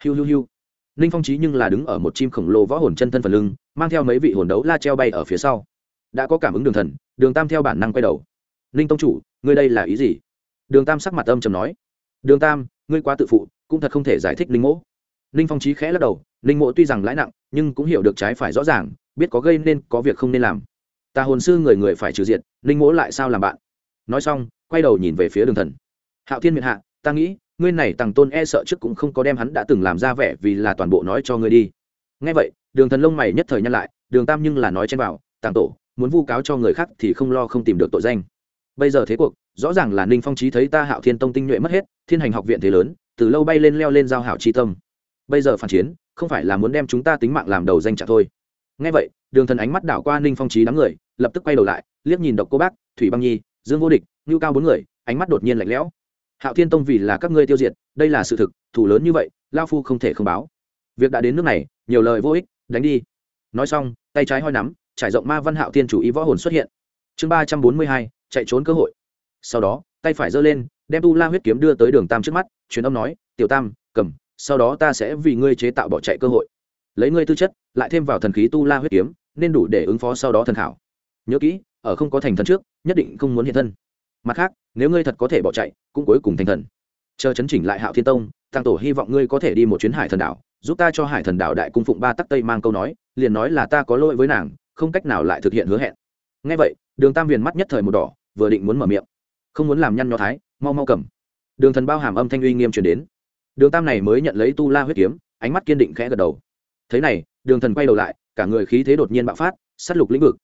Hiu hiu hiu. Ninh phong trí nhưng là đứng ở một chim khổng lồ võ hồn chân thân phần lưng, mang theo mấy vị hồn đấu la treo bay ở phía sau. Đã có cảm ứng đường thần, đường tam theo bản năng quay đầu. Ninh tông chủ, ngươi đây là ý gì? Đường tam sắc mặt âm chầm nói. Đường tam, ngươi quá tự phụ, cũng thật không thể giải thích ninh mỗ ninh phong trí khẽ lắc đầu ninh mỗ tuy rằng lãi nặng, nhưng cũng hiểu được trái phải rõ ràng, biết có gây nên, có việc không nên làm. Ta hồn sư người người phải trừ diệt, ninh mỗ lại sao làm bạn? Nói xong, quay đầu nhìn về phía đường thần. Hạo thiên miệt hạ, ta nghĩ, ngươi này tằng tôn e sợ trước cũng không có đem hắn đã từng làm ra vẻ vì là toàn bộ nói cho ngươi đi. Ngay vậy, đường thần lông mày nhất thời nhăn lại, đường tam nhưng là nói trên bảo, tàng tổ, muốn vu cáo cho người khác thì không lo không tìm được tội danh. Bây giờ thế cuộc, rõ ràng là ninh phong trí thấy ta hạo thiên tông tinh nhuệ mất hết, thiên hành học viện thế lớn, từ lâu bay lên leo lên giao hảo chi tâm. Bây giờ phản chiến, không phải là muốn đem chúng ta tính mạng làm đầu danh trả thôi. Ngay vậy, đường thần ánh mắt đảo qua ninh phong trí đám người lập tức quay đầu lại, liếc nhìn độc cô bác, thủy băng nhi, dương vô địch, ngưu cao bốn người, ánh mắt đột nhiên lạnh lẽo. Hạo thiên tông vì là các ngươi tiêu diệt, đây là sự thực, thủ lớn như vậy, lao phu không thể không báo. Việc đã đến nước này, nhiều lời vô ích, đánh đi. Nói xong, tay trái hoi nắm, trải rộng ma văn hạo thiên chủ ý võ hồn xuất hiện. Chương ba trăm bốn mươi hai, chạy trốn cơ hội. Sau đó, tay phải giơ lên, đem tu la huyết kiếm đưa tới đường tam trước mắt, truyền âm nói, tiểu tam, cầm, sau đó ta sẽ vì ngươi chế tạo bỏ chạy cơ hội. Lấy ngươi tư chất, lại thêm vào thần khí tu la huyết kiếm, nên đủ để ứng phó sau đó thần thảo nhớ kỹ, ở không có thành thần trước, nhất định không muốn hiện thân. Mặt khác, nếu ngươi thật có thể bỏ chạy, cũng cuối cùng thành thần. Chờ chấn chỉnh lại hạo thiên tông tăng tổ hy vọng ngươi có thể đi một chuyến hải thần đảo, giúp ta cho hải thần đảo đại cung phụng ba tắc tây mang câu nói, liền nói là ta có lỗi với nàng, không cách nào lại thực hiện hứa hẹn. Ngay vậy, đường tam viền mắt nhất thời một đỏ, vừa định muốn mở miệng. Không muốn làm nhăn nho thái, mau mau cầm. Đường thần bao hàm âm thanh uy nghiêm chuyển đến. Đường tam này mới nhận lấy tu la huyết kiếm, ánh mắt kiên định khẽ gật đầu. Thế này, đường thần quay đầu lại, cả người khí thế đột nhiên bạo phát s á t lục lĩnh vực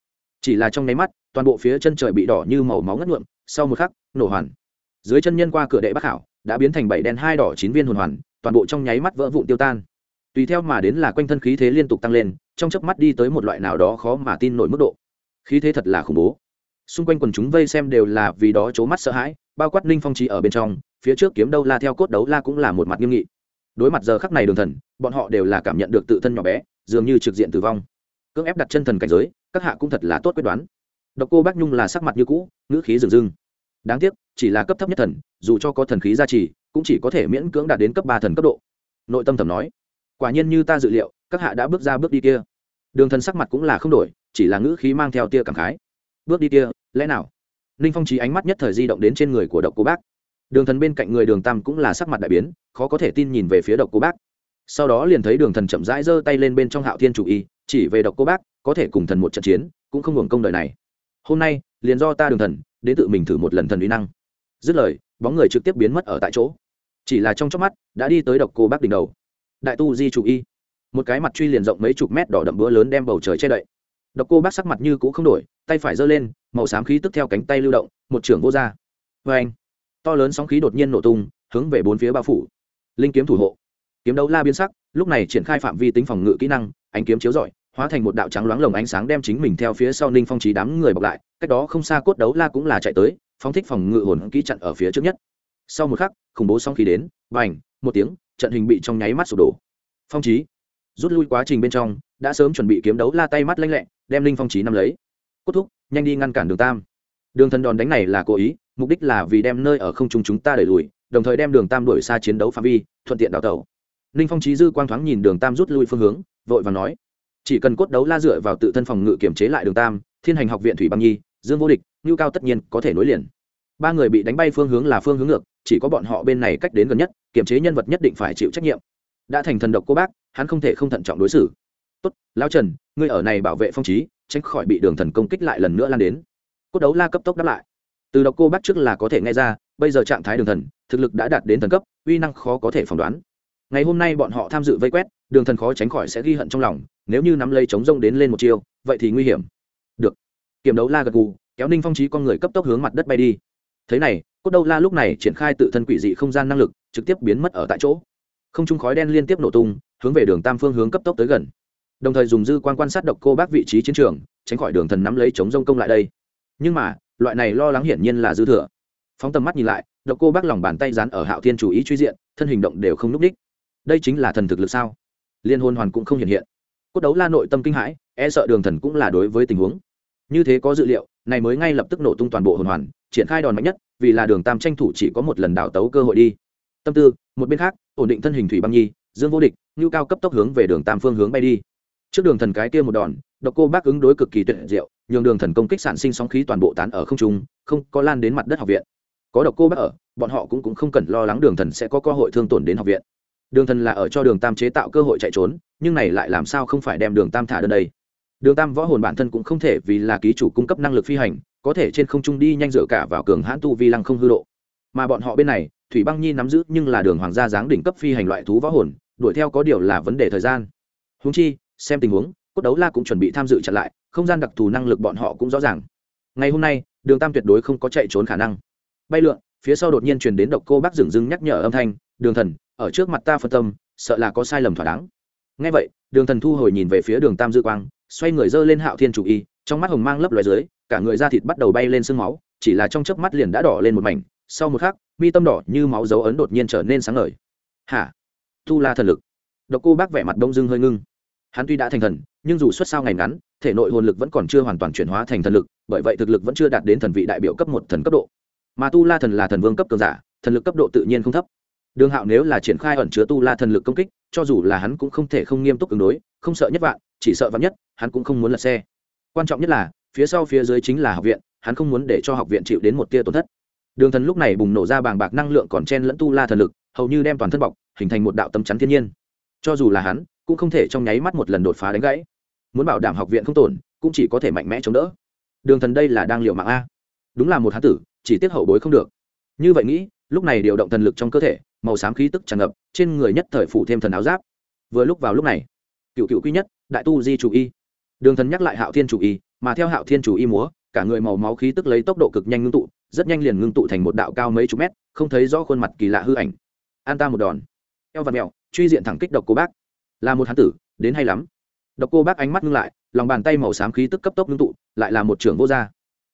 chỉ là trong nháy mắt, toàn bộ phía chân trời bị đỏ như màu máu ngất ngượm sau một khắc, nổ hoàn. Dưới chân nhân qua cửa đệ bắc hảo, đã biến thành bảy đen hai đỏ chín viên hồn hoàn, toàn bộ trong nháy mắt vỡ vụn tiêu tan. Tùy theo mà đến là quanh thân khí thế liên tục tăng lên, trong chớp mắt đi tới một loại nào đó khó mà tin nổi mức độ. Khí thế thật là khủng bố. Xung quanh quần chúng vây xem đều là vì đó c mắt sợ hãi, bao quát ninh phong trí ở bên trong, phía trước kiếm đâu la theo cốt đấu la cũng là một mặt nghiêm nghị. Đối mặt giờ khắc này đường thần, bọn họ đều là cảm nhận được tự thân nhỏ bé, dường như trực diện tử vong. Cưỡng ép đặt chân thần cảnh giới các hạ cũng thật là tốt quyết đoán. Độc cô bác nhung là sắc mặt như cũ, ngữ khí rừng rưng. Đáng tiếc, chỉ là cấp thấp nhất thần, dù cho có thần khí gia trì, cũng chỉ có thể miễn cưỡng đạt đến cấp ba thần cấp độ. Nội tâm thầm nói, quả nhiên như ta dự liệu, các hạ đã bước ra bước đi kia. Đường thần sắc mặt cũng là không đổi, chỉ là ngữ khí mang theo tia cảm khái. Bước đi kia, lẽ nào? Ninh phong trí ánh mắt nhất thời di động đến trên người của độc cô bác. Đường thần bên cạnh người đường tam cũng là sắc mặt đại biến, khó có thể tin nhìn về phía độc cô bác. Sau đó liền thấy đường thần chậm rãi giơ tay lên bên trong hạo thiên chủ y, chỉ về độc cô bác có thể cùng thần một trận chiến, cũng không hưởng công đời này. Hôm nay, liền do ta đường thần, đến tự mình thử một lần thần uy năng. Dứt lời, bóng người trực tiếp biến mất ở tại chỗ. Chỉ là trong chốc mắt, đã đi tới độc cô bác đỉnh đầu. Đại tu di chủ y. Một cái mặt truy liền rộng mấy chục mét đỏ đậm bữa lớn đem bầu trời che đậy. Độc cô bác sắc mặt như cũ không đổi, tay phải giơ lên, màu xám khí tức theo cánh tay lưu động, một trưởng vô r vê anh, to lớn sóng khí đột nhiên nổ tung, hướng về bốn phía bao phủ. Linh kiếm thủ hộ. Kiếm đấu la biến sắc, lúc này triển khai phạm vi tính phòng ngự kỹ năng, ánh kiếm chiếu rọi hóa thành một đạo trắng loáng lồng ánh sáng đem chính mình theo phía sau ninh phong trí đám người bọc lại, cách đó không xa cốt đấu la cũng là chạy tới, phóng thích phòng ngự hồn kỹ chặn ở phía trước nhất. Sau một khắc, khủng bố xong khí đến và một tiếng, trận hình bị trong nháy mắt sụp đổ. Phong trí rút lui quá trình bên trong, đã sớm chuẩn bị kiếm đấu la tay mắt lanh lẹ, đem linh phong trí nắm lấy. Cốt thúc, nhanh đi ngăn cản đường tam. Đường thần đòn đánh này là cố ý, mục đích là vì đem nơi ở không trung chúng ta đẩy lùi, đồng thời đem đường tam đuổi xa chiến đấu phạm vi, thuận tiện đào tẩu. Ninh phong trí dư quang thoáng nhìn đường tam rút lui phương hướng, vội và nói chỉ cần cốt đấu la dựa vào tự thân phòng ngự kiểm chế lại đường tam, thiên hành học viện thủy băng nhi, dương vô địch, ngưu cao tất nhiên có thể nối liền. Ba người bị đánh bay phương hướng là phương hướng ngược, chỉ có bọn họ bên này cách đến gần nhất, kiểm chế nhân vật nhất định phải chịu trách nhiệm. Đã thành thần độc cô bác, hắn không thể không thận trọng đối xử. Tốt, lão trần, ngươi ở này bảo vệ phong trí, tránh khỏi bị đường thần công kích lại lần nữa lan đến. Cốt đấu la cấp tốc đáp lại. Từ độc cô bác trước là có thể nghe ra, bây giờ trạng thái đường thần, thực lực đã đạt đến thần cấp, uy năng khó có thể phỏng đoán. Ngày hôm nay bọn họ tham dự vây quét, đường thần khó tránh khỏi sẽ ghi hận trong lòng nếu như nắm lấy chống rông đến lên một chiêu, vậy thì nguy hiểm. Được. Kiểm đấu la gật gù, kéo ninh phong trí con người cấp tốc hướng mặt đất bay đi. Thế này, cốt đấu la lúc này triển khai tự thân quỷ dị không gian năng lực, trực tiếp biến mất ở tại chỗ. Không trung khói đen liên tiếp nổ tung, hướng về đường tam phương hướng cấp tốc tới gần. Đồng thời dùng dư quan quan sát độc cô bác vị trí chiến trường, tránh khỏi đường thần nắm lấy chống rông công lại đây. Nhưng mà, loại này lo lắng hiển nhiên là dư thừa. Phóng tầm mắt nhìn lại, độc cô bác lòng bàn tay dán ở hạo thiên chủ ý truy diện, thân hình động đều không núp đích đây chính là thần thực lực sao? Liên hôn hoàn cũng không hiện hiện cốt đấu la nội tâm kinh hãi e sợ đường thần cũng là đối với tình huống. Như thế có dự liệu này mới ngay lập tức nổ tung toàn bộ hồn hoàn triển khai đòn mạnh nhất vì là đường tam tranh thủ chỉ có một lần đảo tấu cơ hội đi. Tâm tư một bên khác ổn định thân hình thủy băng nhi dương vô địch ngưu cao cấp tốc hướng về đường tam phương hướng bay đi. Trước đường thần cái kia một đòn độc cô bác ứng đối cực kỳ tuyệt diệu nhường đường thần công kích sản sinh sóng khí toàn bộ tán ở không trung không có lan đến mặt đất học viện. Có độc cô bác ở bọn họ cũng, cũng không cần lo lắng đường thần sẽ có cơ hội thương tổn đến học viện đường thần là ở cho đường tam chế tạo cơ hội chạy trốn, nhưng này lại làm sao không phải đem đường tam thả đơn đây? Đường tam võ hồn bản thân cũng không thể vì là ký chủ cung cấp năng lực phi hành, có thể trên không trung đi nhanh dựa cả vào cường hãn tu vi lăng không hư độ. Mà bọn họ bên này, thủy băng nhi nắm giữ nhưng là đường hoàng gia dáng đỉnh cấp phi hành loại thú võ hồn, đuổi theo có điều là vấn đề thời gian. Húng chi, xem tình huống, cốt đấu la cũng chuẩn bị tham dự chặn lại, không gian đặc thù năng lực bọn họ cũng rõ ràng. Ngày hôm nay, đường tam tuyệt đối không có chạy trốn khả năng. Bay lượn, phía sau đột nhiên truyền đến độc cô bác dừng dưng nhắc nhở âm thanh đường thần, ở trước mặt ta phân tâm, sợ là có sai lầm thỏa đáng. Ngay vậy, đường thần thu hồi nhìn về phía đường tam dư quang, xoay người dơ lên hạo thiên chủ y, trong mắt hồng mang lấp loài dưới, cả người da thịt bắt đầu bay lên sương máu, chỉ là trong chớp mắt liền đã đỏ lên một mảnh, sau một khắc, mi tâm đỏ như máu dấu ấn đột nhiên trở nên sáng ngời. Hả? Tu la thần lực. Độc cô bác vẻ mặt đông dưng hơi ngưng. Hắn tuy đã thành thần, nhưng dù xuất sao ngày ngắn, thể nội hồn lực vẫn còn chưa hoàn toàn chuyển hóa thành thần lực, bởi vậy thực lực vẫn chưa đạt đến thần vị đại biểu cấp một thần cấp độ. Mà tu la thần là thần vương cấp cường giả, thần lực cấp độ tự nhiên không thấp đường hạo nếu là triển khai ẩn chứa tu la thần lực công kích, cho dù là hắn cũng không thể không nghiêm túc ứng đối, không sợ nhất vạn, chỉ sợ vạn nhất, hắn cũng không muốn lật xe. Quan trọng nhất là, phía sau phía dưới chính là học viện, hắn không muốn để cho học viện chịu đến một tia tổn thất. Đường thần lúc này bùng nổ ra bàng bạc năng lượng còn chen lẫn tu la thần lực, hầu như đem toàn thân bọc, hình thành một đạo tâm chắn thiên nhiên. Cho dù là hắn, cũng không thể trong nháy mắt một lần đột phá đánh gãy. Muốn bảo đảm học viện không tổn, cũng chỉ có thể mạnh mẽ chống đỡ. Đường thần đây là đang liệu mạng a. Đúng là một hán tử, chỉ tiết hậu bối không được. Như vậy nghĩ lúc này điều động thần lực trong cơ thể, màu xám khí tức tràn ngập, trên người nhất thời phủ thêm thần áo giáp. Vừa lúc vào lúc này, cựu cựu quý nhất, đại tu di chủ y. Đường thần nhắc lại hạo thiên chủ y, mà theo hạo thiên chủ y múa, cả người màu máu khí tức lấy tốc độ cực nhanh ngưng tụ, rất nhanh liền ngưng tụ thành một đạo cao mấy chục mét, không thấy rõ khuôn mặt kỳ lạ hư ảnh. An ta một đòn. Eo và mèo truy diện thẳng kích độc cô bác. Là một hán tử, đến hay lắm. Độc cô bác ánh mắt ngưng lại, lòng bàn tay màu xám khí tức cấp tốc ngưng tụ, lại là một trưởng vô gia.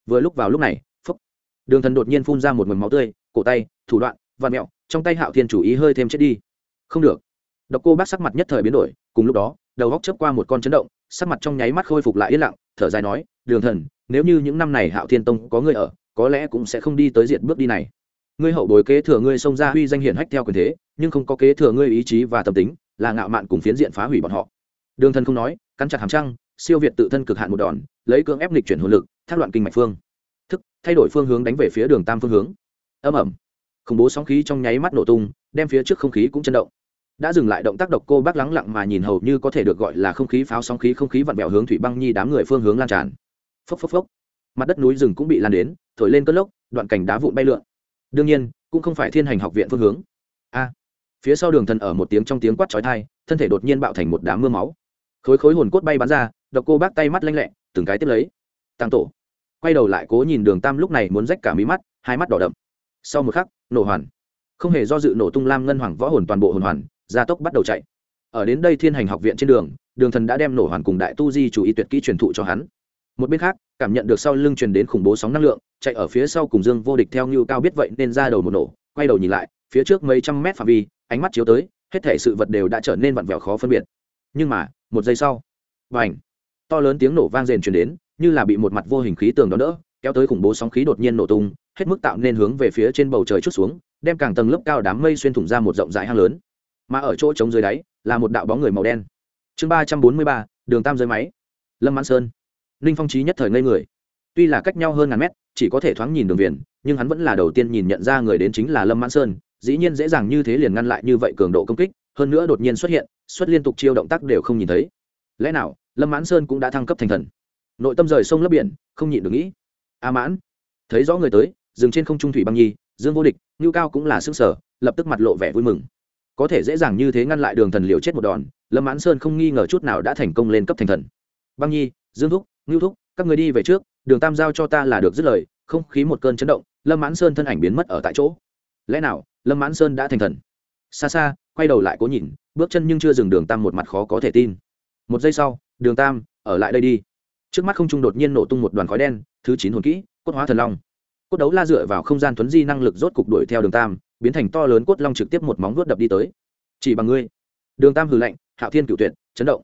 Vừa lúc vào lúc này, phúc. Đường thần đột nhiên phun ra một mầm máu tươi cổ tay, thủ đoạn, và mẹo, trong tay hạo thiên chủ ý hơi thêm chết đi. Không được. Độc cô bác sắc mặt nhất thời biến đổi, cùng lúc đó, đầu góc chớp qua một con chấn động, sắc mặt trong nháy mắt khôi phục lại yên lặng, thở dài nói, đường thần, nếu như những năm này hạo thiên tông có người ở, có lẽ cũng sẽ không đi tới diện bước đi này. Ngươi hậu bối kế thừa ngươi xông ra huy danh hiển hách theo quyền thế, nhưng không có kế thừa ngươi ý chí và tâm tính, là ngạo mạn cùng phiến diện phá hủy bọn họ. Đường thần không nói, cắn chặt hàm trăng siêu việt tự thân cực hạn một đòn, lấy cưỡng ép lịch chuyển hồn lực, thác loạn kinh mạch phương. Thức, thay đổi phương hướng đánh về phía đường tam phương hướng âm ẩm. Khủng bố sóng khí trong nháy mắt nổ tung đem phía trước không khí cũng chấn động. Đã dừng lại động tác độc cô bác lắng lặng mà nhìn hầu như có thể được gọi là không khí pháo sóng khí không khí vặn vẹo hướng thủy băng nhi đám người phương hướng lan tràn. Phốc phốc phốc. Mặt đất núi rừng cũng bị lan đến thổi lên cất lốc đoạn cảnh đá vụn bay lượn. Đương nhiên cũng không phải thiên hành học viện phương hướng. A. Phía sau đường thần ở một tiếng trong tiếng quát chói tai, thân thể đột nhiên bạo thành một đám mưa máu. Khối khối hồn cốt bay bắn ra độc cô bác tay mắt lanh lẹ từng cái tiếp lấy. Tăng tổ. Quay đầu lại cố nhìn đường tam lúc này muốn rách cả mí mắt hai mắt đỏ đậm sau một khắc, nổ hoàn. Không hề do dự nổ tung lam ngân hoàng võ hồn toàn bộ hồn hoàn, gia tốc bắt đầu chạy. Ở đến đây thiên hành học viện trên đường đường thần đã đem nổ hoàn cùng đại tu di chủ y tuyệt kỹ truyền thụ cho hắn. Một bên khác, cảm nhận được sau lưng truyền đến khủng bố sóng năng lượng, chạy ở phía sau cùng dương vô địch theo như cao biết vậy nên ra đầu một nổ, quay đầu nhìn lại, phía trước mấy trăm mét phạm vi, ánh mắt chiếu tới, hết thể sự vật đều đã trở nên vặn vẹo khó phân biệt. Nhưng mà, một giây sau và ảnh to lớn tiếng nổ vang rền truyền đến, như là bị một mặt vô hình khí tường đó đỡ kéo tới khủng bố sóng khí đột nhiên nổ tung, hết mức tạo nên hướng về phía trên bầu trời chút xuống, đem càng tầng lớp cao đám mây xuyên thủng ra một rộng rãi hang lớn. Mà ở chỗ trống dưới đáy, là một đạo bóng người màu đen. Chương ba trăm bốn mươi ba, đường tam dưới máy. Lâm mãn sơn. Ninh phong trí nhất thời ngây người. Tuy là cách nhau hơn ngàn mét, chỉ có thể thoáng nhìn đường viền, nhưng hắn vẫn là đầu tiên nhìn nhận ra người đến chính là lâm mãn sơn, dĩ nhiên dễ dàng như thế liền ngăn lại như vậy cường độ công kích, hơn nữa đột nhiên xuất hiện, xuất liên tục chiêu động tác đều không nhìn thấy. Lẽ nào, lâm mãn sơn cũng đã thăng cấp thành thần? Nội tâm rời sông lấp biển, không nhịn được nghĩ a mãn. Thấy rõ người tới, dừng trên không trung thủy băng nhi, dương vô địch, ngưu cao cũng là sức sở lập tức mặt lộ vẻ vui mừng. Có thể dễ dàng như thế ngăn lại đường thần liều chết một đòn, lâm mãn sơn không nghi ngờ chút nào đã thành công lên cấp thành thần. Băng nhi, dương thúc, ngưu thúc, các người đi về trước, đường tam giao cho ta là được dứt lời, không khí một cơn chấn động, lâm mãn sơn thân ảnh biến mất ở tại chỗ. Lẽ nào, lâm mãn sơn đã thành thần? Xa xa, quay đầu lại cố nhìn, bước chân nhưng chưa dừng đường tam một mặt khó có thể tin. Một giây sau, đường tam, ở lại đây đi trước mắt không trung đột nhiên nổ tung một đoàn khói đen, thứ chín hồn kỹ, cốt hóa thần long. Cốt đấu la dựa vào không gian thuấn di năng lực rốt cục đuổi theo đường tam, biến thành to lớn cốt long trực tiếp một móng vuốt đập đi tới. Chỉ bằng ngươi. Đường tam hừ lạnh, hạo thiên cựu tuyệt, chấn động.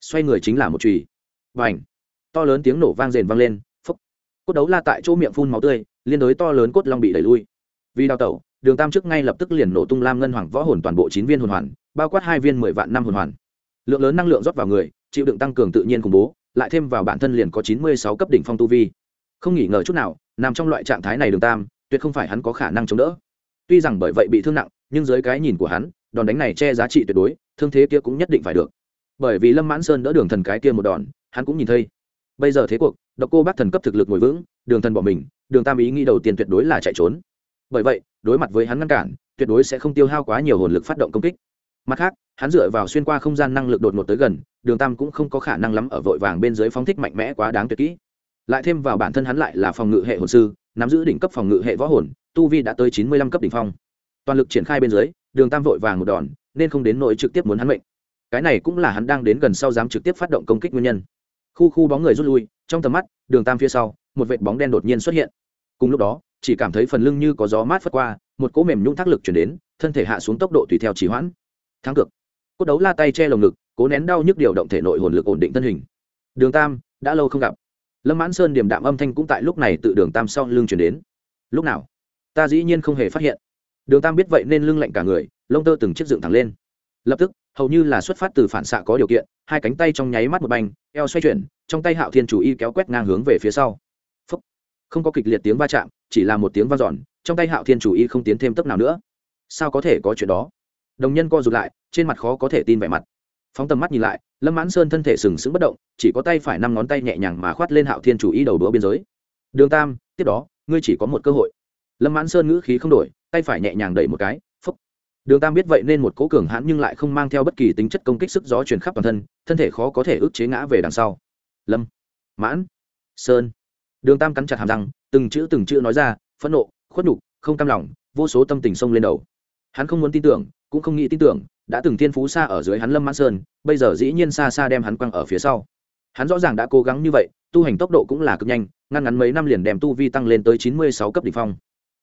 Xoay người chính là một chùy. Và ảnh to lớn tiếng nổ vang rền vang lên phúc cốt đấu la tại chỗ miệng phun máu tươi, liên đối to lớn cốt long bị đẩy lui. Vì đào tẩu, đường tam trước ngay lập tức liền nổ tung lam ngân hoàng võ hồn toàn bộ chín viên hồn hoàn, bao quát hai viên mười vạn năm hồn hoàn. Lượng lớn năng lượng rót vào người, chịu đựng tăng cường tự nhiên khủng bố lại thêm vào bản thân liền có chín mươi sáu cấp đỉnh phong tu vi. Không nghỉ ngờ chút nào, nằm trong loại trạng thái này đường tam, tuyệt không phải hắn có khả năng chống đỡ. Tuy rằng bởi vậy bị thương nặng, nhưng dưới cái nhìn của hắn, đòn đánh này che giá trị tuyệt đối, thương thế kia cũng nhất định phải được. Bởi vì lâm mãn sơn đỡ đường thần cái kia một đòn, hắn cũng nhìn thấy. Bây giờ thế cuộc, độc cô bác thần cấp thực lực ngồi vững, đường thần bỏ mình, đường tam ý nghĩ đầu tiên tuyệt đối là chạy trốn. Bởi vậy, đối mặt với hắn ngăn cản, tuyệt đối sẽ không tiêu hao quá nhiều hồn lực phát động công kích mặt khác, hắn dựa vào xuyên qua không gian năng lực đột ngột tới gần, đường tam cũng không có khả năng lắm ở vội vàng bên dưới phóng thích mạnh mẽ quá đáng tuyệt kỹ. Lại thêm vào bản thân hắn lại là phòng ngự hệ hồn sư, nắm giữ đỉnh cấp phòng ngự hệ võ hồn, tu vi đã tới chín mươi lăm cấp đỉnh phong. Toàn lực triển khai bên dưới, đường tam vội vàng một đòn, nên không đến nỗi trực tiếp muốn hắn mệnh. Cái này cũng là hắn đang đến gần sau dám trực tiếp phát động công kích nguyên nhân. Khu khu bóng người rút lui, trong tầm mắt, đường tam phía sau, một vệt bóng đen đột nhiên xuất hiện. Cùng lúc đó, chỉ cảm thấy phần lưng như có gió mát phất qua, một cỗ mềm nhung thác lực chuyển đến, thân thể hạ xuống tốc độ tùy theo chỉ hoãn thắng cược. Cốt đấu la tay che lồng ngực cố nén đau nhức điều động thể nội hồn lực ổn định thân hình. Đường tam đã lâu không gặp. Lâm mãn sơn điểm đạm âm thanh cũng tại lúc này tự đường tam sau lưng chuyển đến. Lúc nào? Ta dĩ nhiên không hề phát hiện. Đường tam biết vậy nên lưng lạnh cả người lông tơ từng chiếc dựng thẳng lên. Lập tức hầu như là xuất phát từ phản xạ có điều kiện hai cánh tay trong nháy mắt một bành, eo xoay chuyển trong tay hạo thiên chủ y kéo quét ngang hướng về phía sau. Phúc. không có kịch liệt tiếng va chạm chỉ là một tiếng va giòn trong tay hạo thiên chủ y không tiến thêm tấp nào nữa. Sao có thể có chuyện đó? Đồng nhân co rụt lại, trên mặt khó có thể tin vẻ mặt. Phóng tầm mắt nhìn lại, lâm mãn sơn thân thể sừng sững bất động, chỉ có tay phải năm ngón tay nhẹ nhàng mà khoát lên hạo thiên chủ ý đầu đũa biên giới. Đường tam, tiếp đó, ngươi chỉ có một cơ hội. Lâm mãn sơn ngữ khí không đổi, tay phải nhẹ nhàng đẩy một cái phúc đường tam biết vậy nên một cố cường hãn nhưng lại không mang theo bất kỳ tính chất công kích sức gió truyền khắp toàn thân thân thể khó có thể ức chế ngã về đằng sau. Lâm mãn sơn. Đường tam cắn chặt hàm răng, từng chữ từng chữ nói ra, phẫn nộ, khuất nhục, không cam lòng, vô số tâm tình sông lên đầu. Hắn không muốn tin tưởng cũng không nghĩ tin tưởng, đã từng thiên phú xa ở dưới hắn lâm mãn sơn, bây giờ dĩ nhiên xa xa đem hắn quăng ở phía sau. Hắn rõ ràng đã cố gắng như vậy, tu hành tốc độ cũng là cực nhanh, ngăn ngắn mấy năm liền đem tu vi tăng lên tới chín mươi sáu cấp đ ỉ n h phong.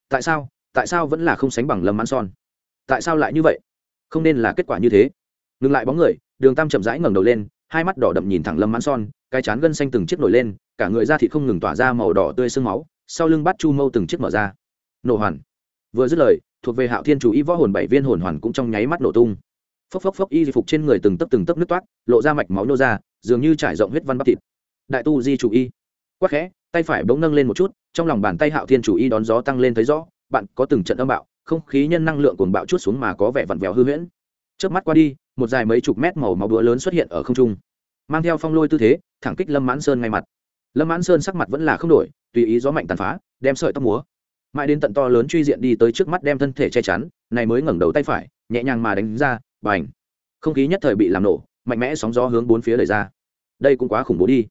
Tại sao? Tại sao vẫn là không sánh bằng lâm mãn son tại sao lại như vậy? Không nên là kết quả như thế. Ngừng lại bóng người, đường tam chậm rãi ngẩng đầu lên, hai mắt đỏ đậm nhìn thẳng lâm mãn son cái chán gân xanh từng chiếc nổi lên, cả người da thịt không ngừng tỏa ra màu đỏ tươi sương máu, sau lưng bắt chu mâu từng chiếc mở ra. Nổ hoàn. Vừa dứt lời thuộc về hạo thiên chủ y võ hồn bảy viên hồn hoàn cũng trong nháy mắt nổ tung. Phốc phốc phốc y phục trên người từng tấc từng tấc nước toát, lộ ra mạch máu nô ra, dường như trải rộng huyết văn bắp thịt. Đại tu di chủ y. Quắc khẽ, tay phải bỗng nâng lên một chút, trong lòng bàn tay hạo thiên chủ y đón gió tăng lên thấy rõ, bạn có từng trận âm bạo, không khí nhân năng lượng cuồng bạo chút xuống mà có vẻ vặn vẹo hư huyễn. Trước mắt qua đi, một dài mấy chục mét màu máu búa lớn xuất hiện ở không trung. Mang theo phong lôi tư thế, thẳng kích lâm mãn sơn ngay mặt. Lâm mãn sơn sắc mặt vẫn là không đổi, tùy ý gió mạnh tàn phá, đem sợi tóc múa mãi đến tận to lớn truy diện đi tới trước mắt đem thân thể che chắn, này mới ngẩng đầu tay phải, nhẹ nhàng mà đánh ra, bành. Không khí nhất thời bị làm nổ, mạnh mẽ sóng gió hướng bốn phía lời ra. Đây cũng quá khủng bố đi.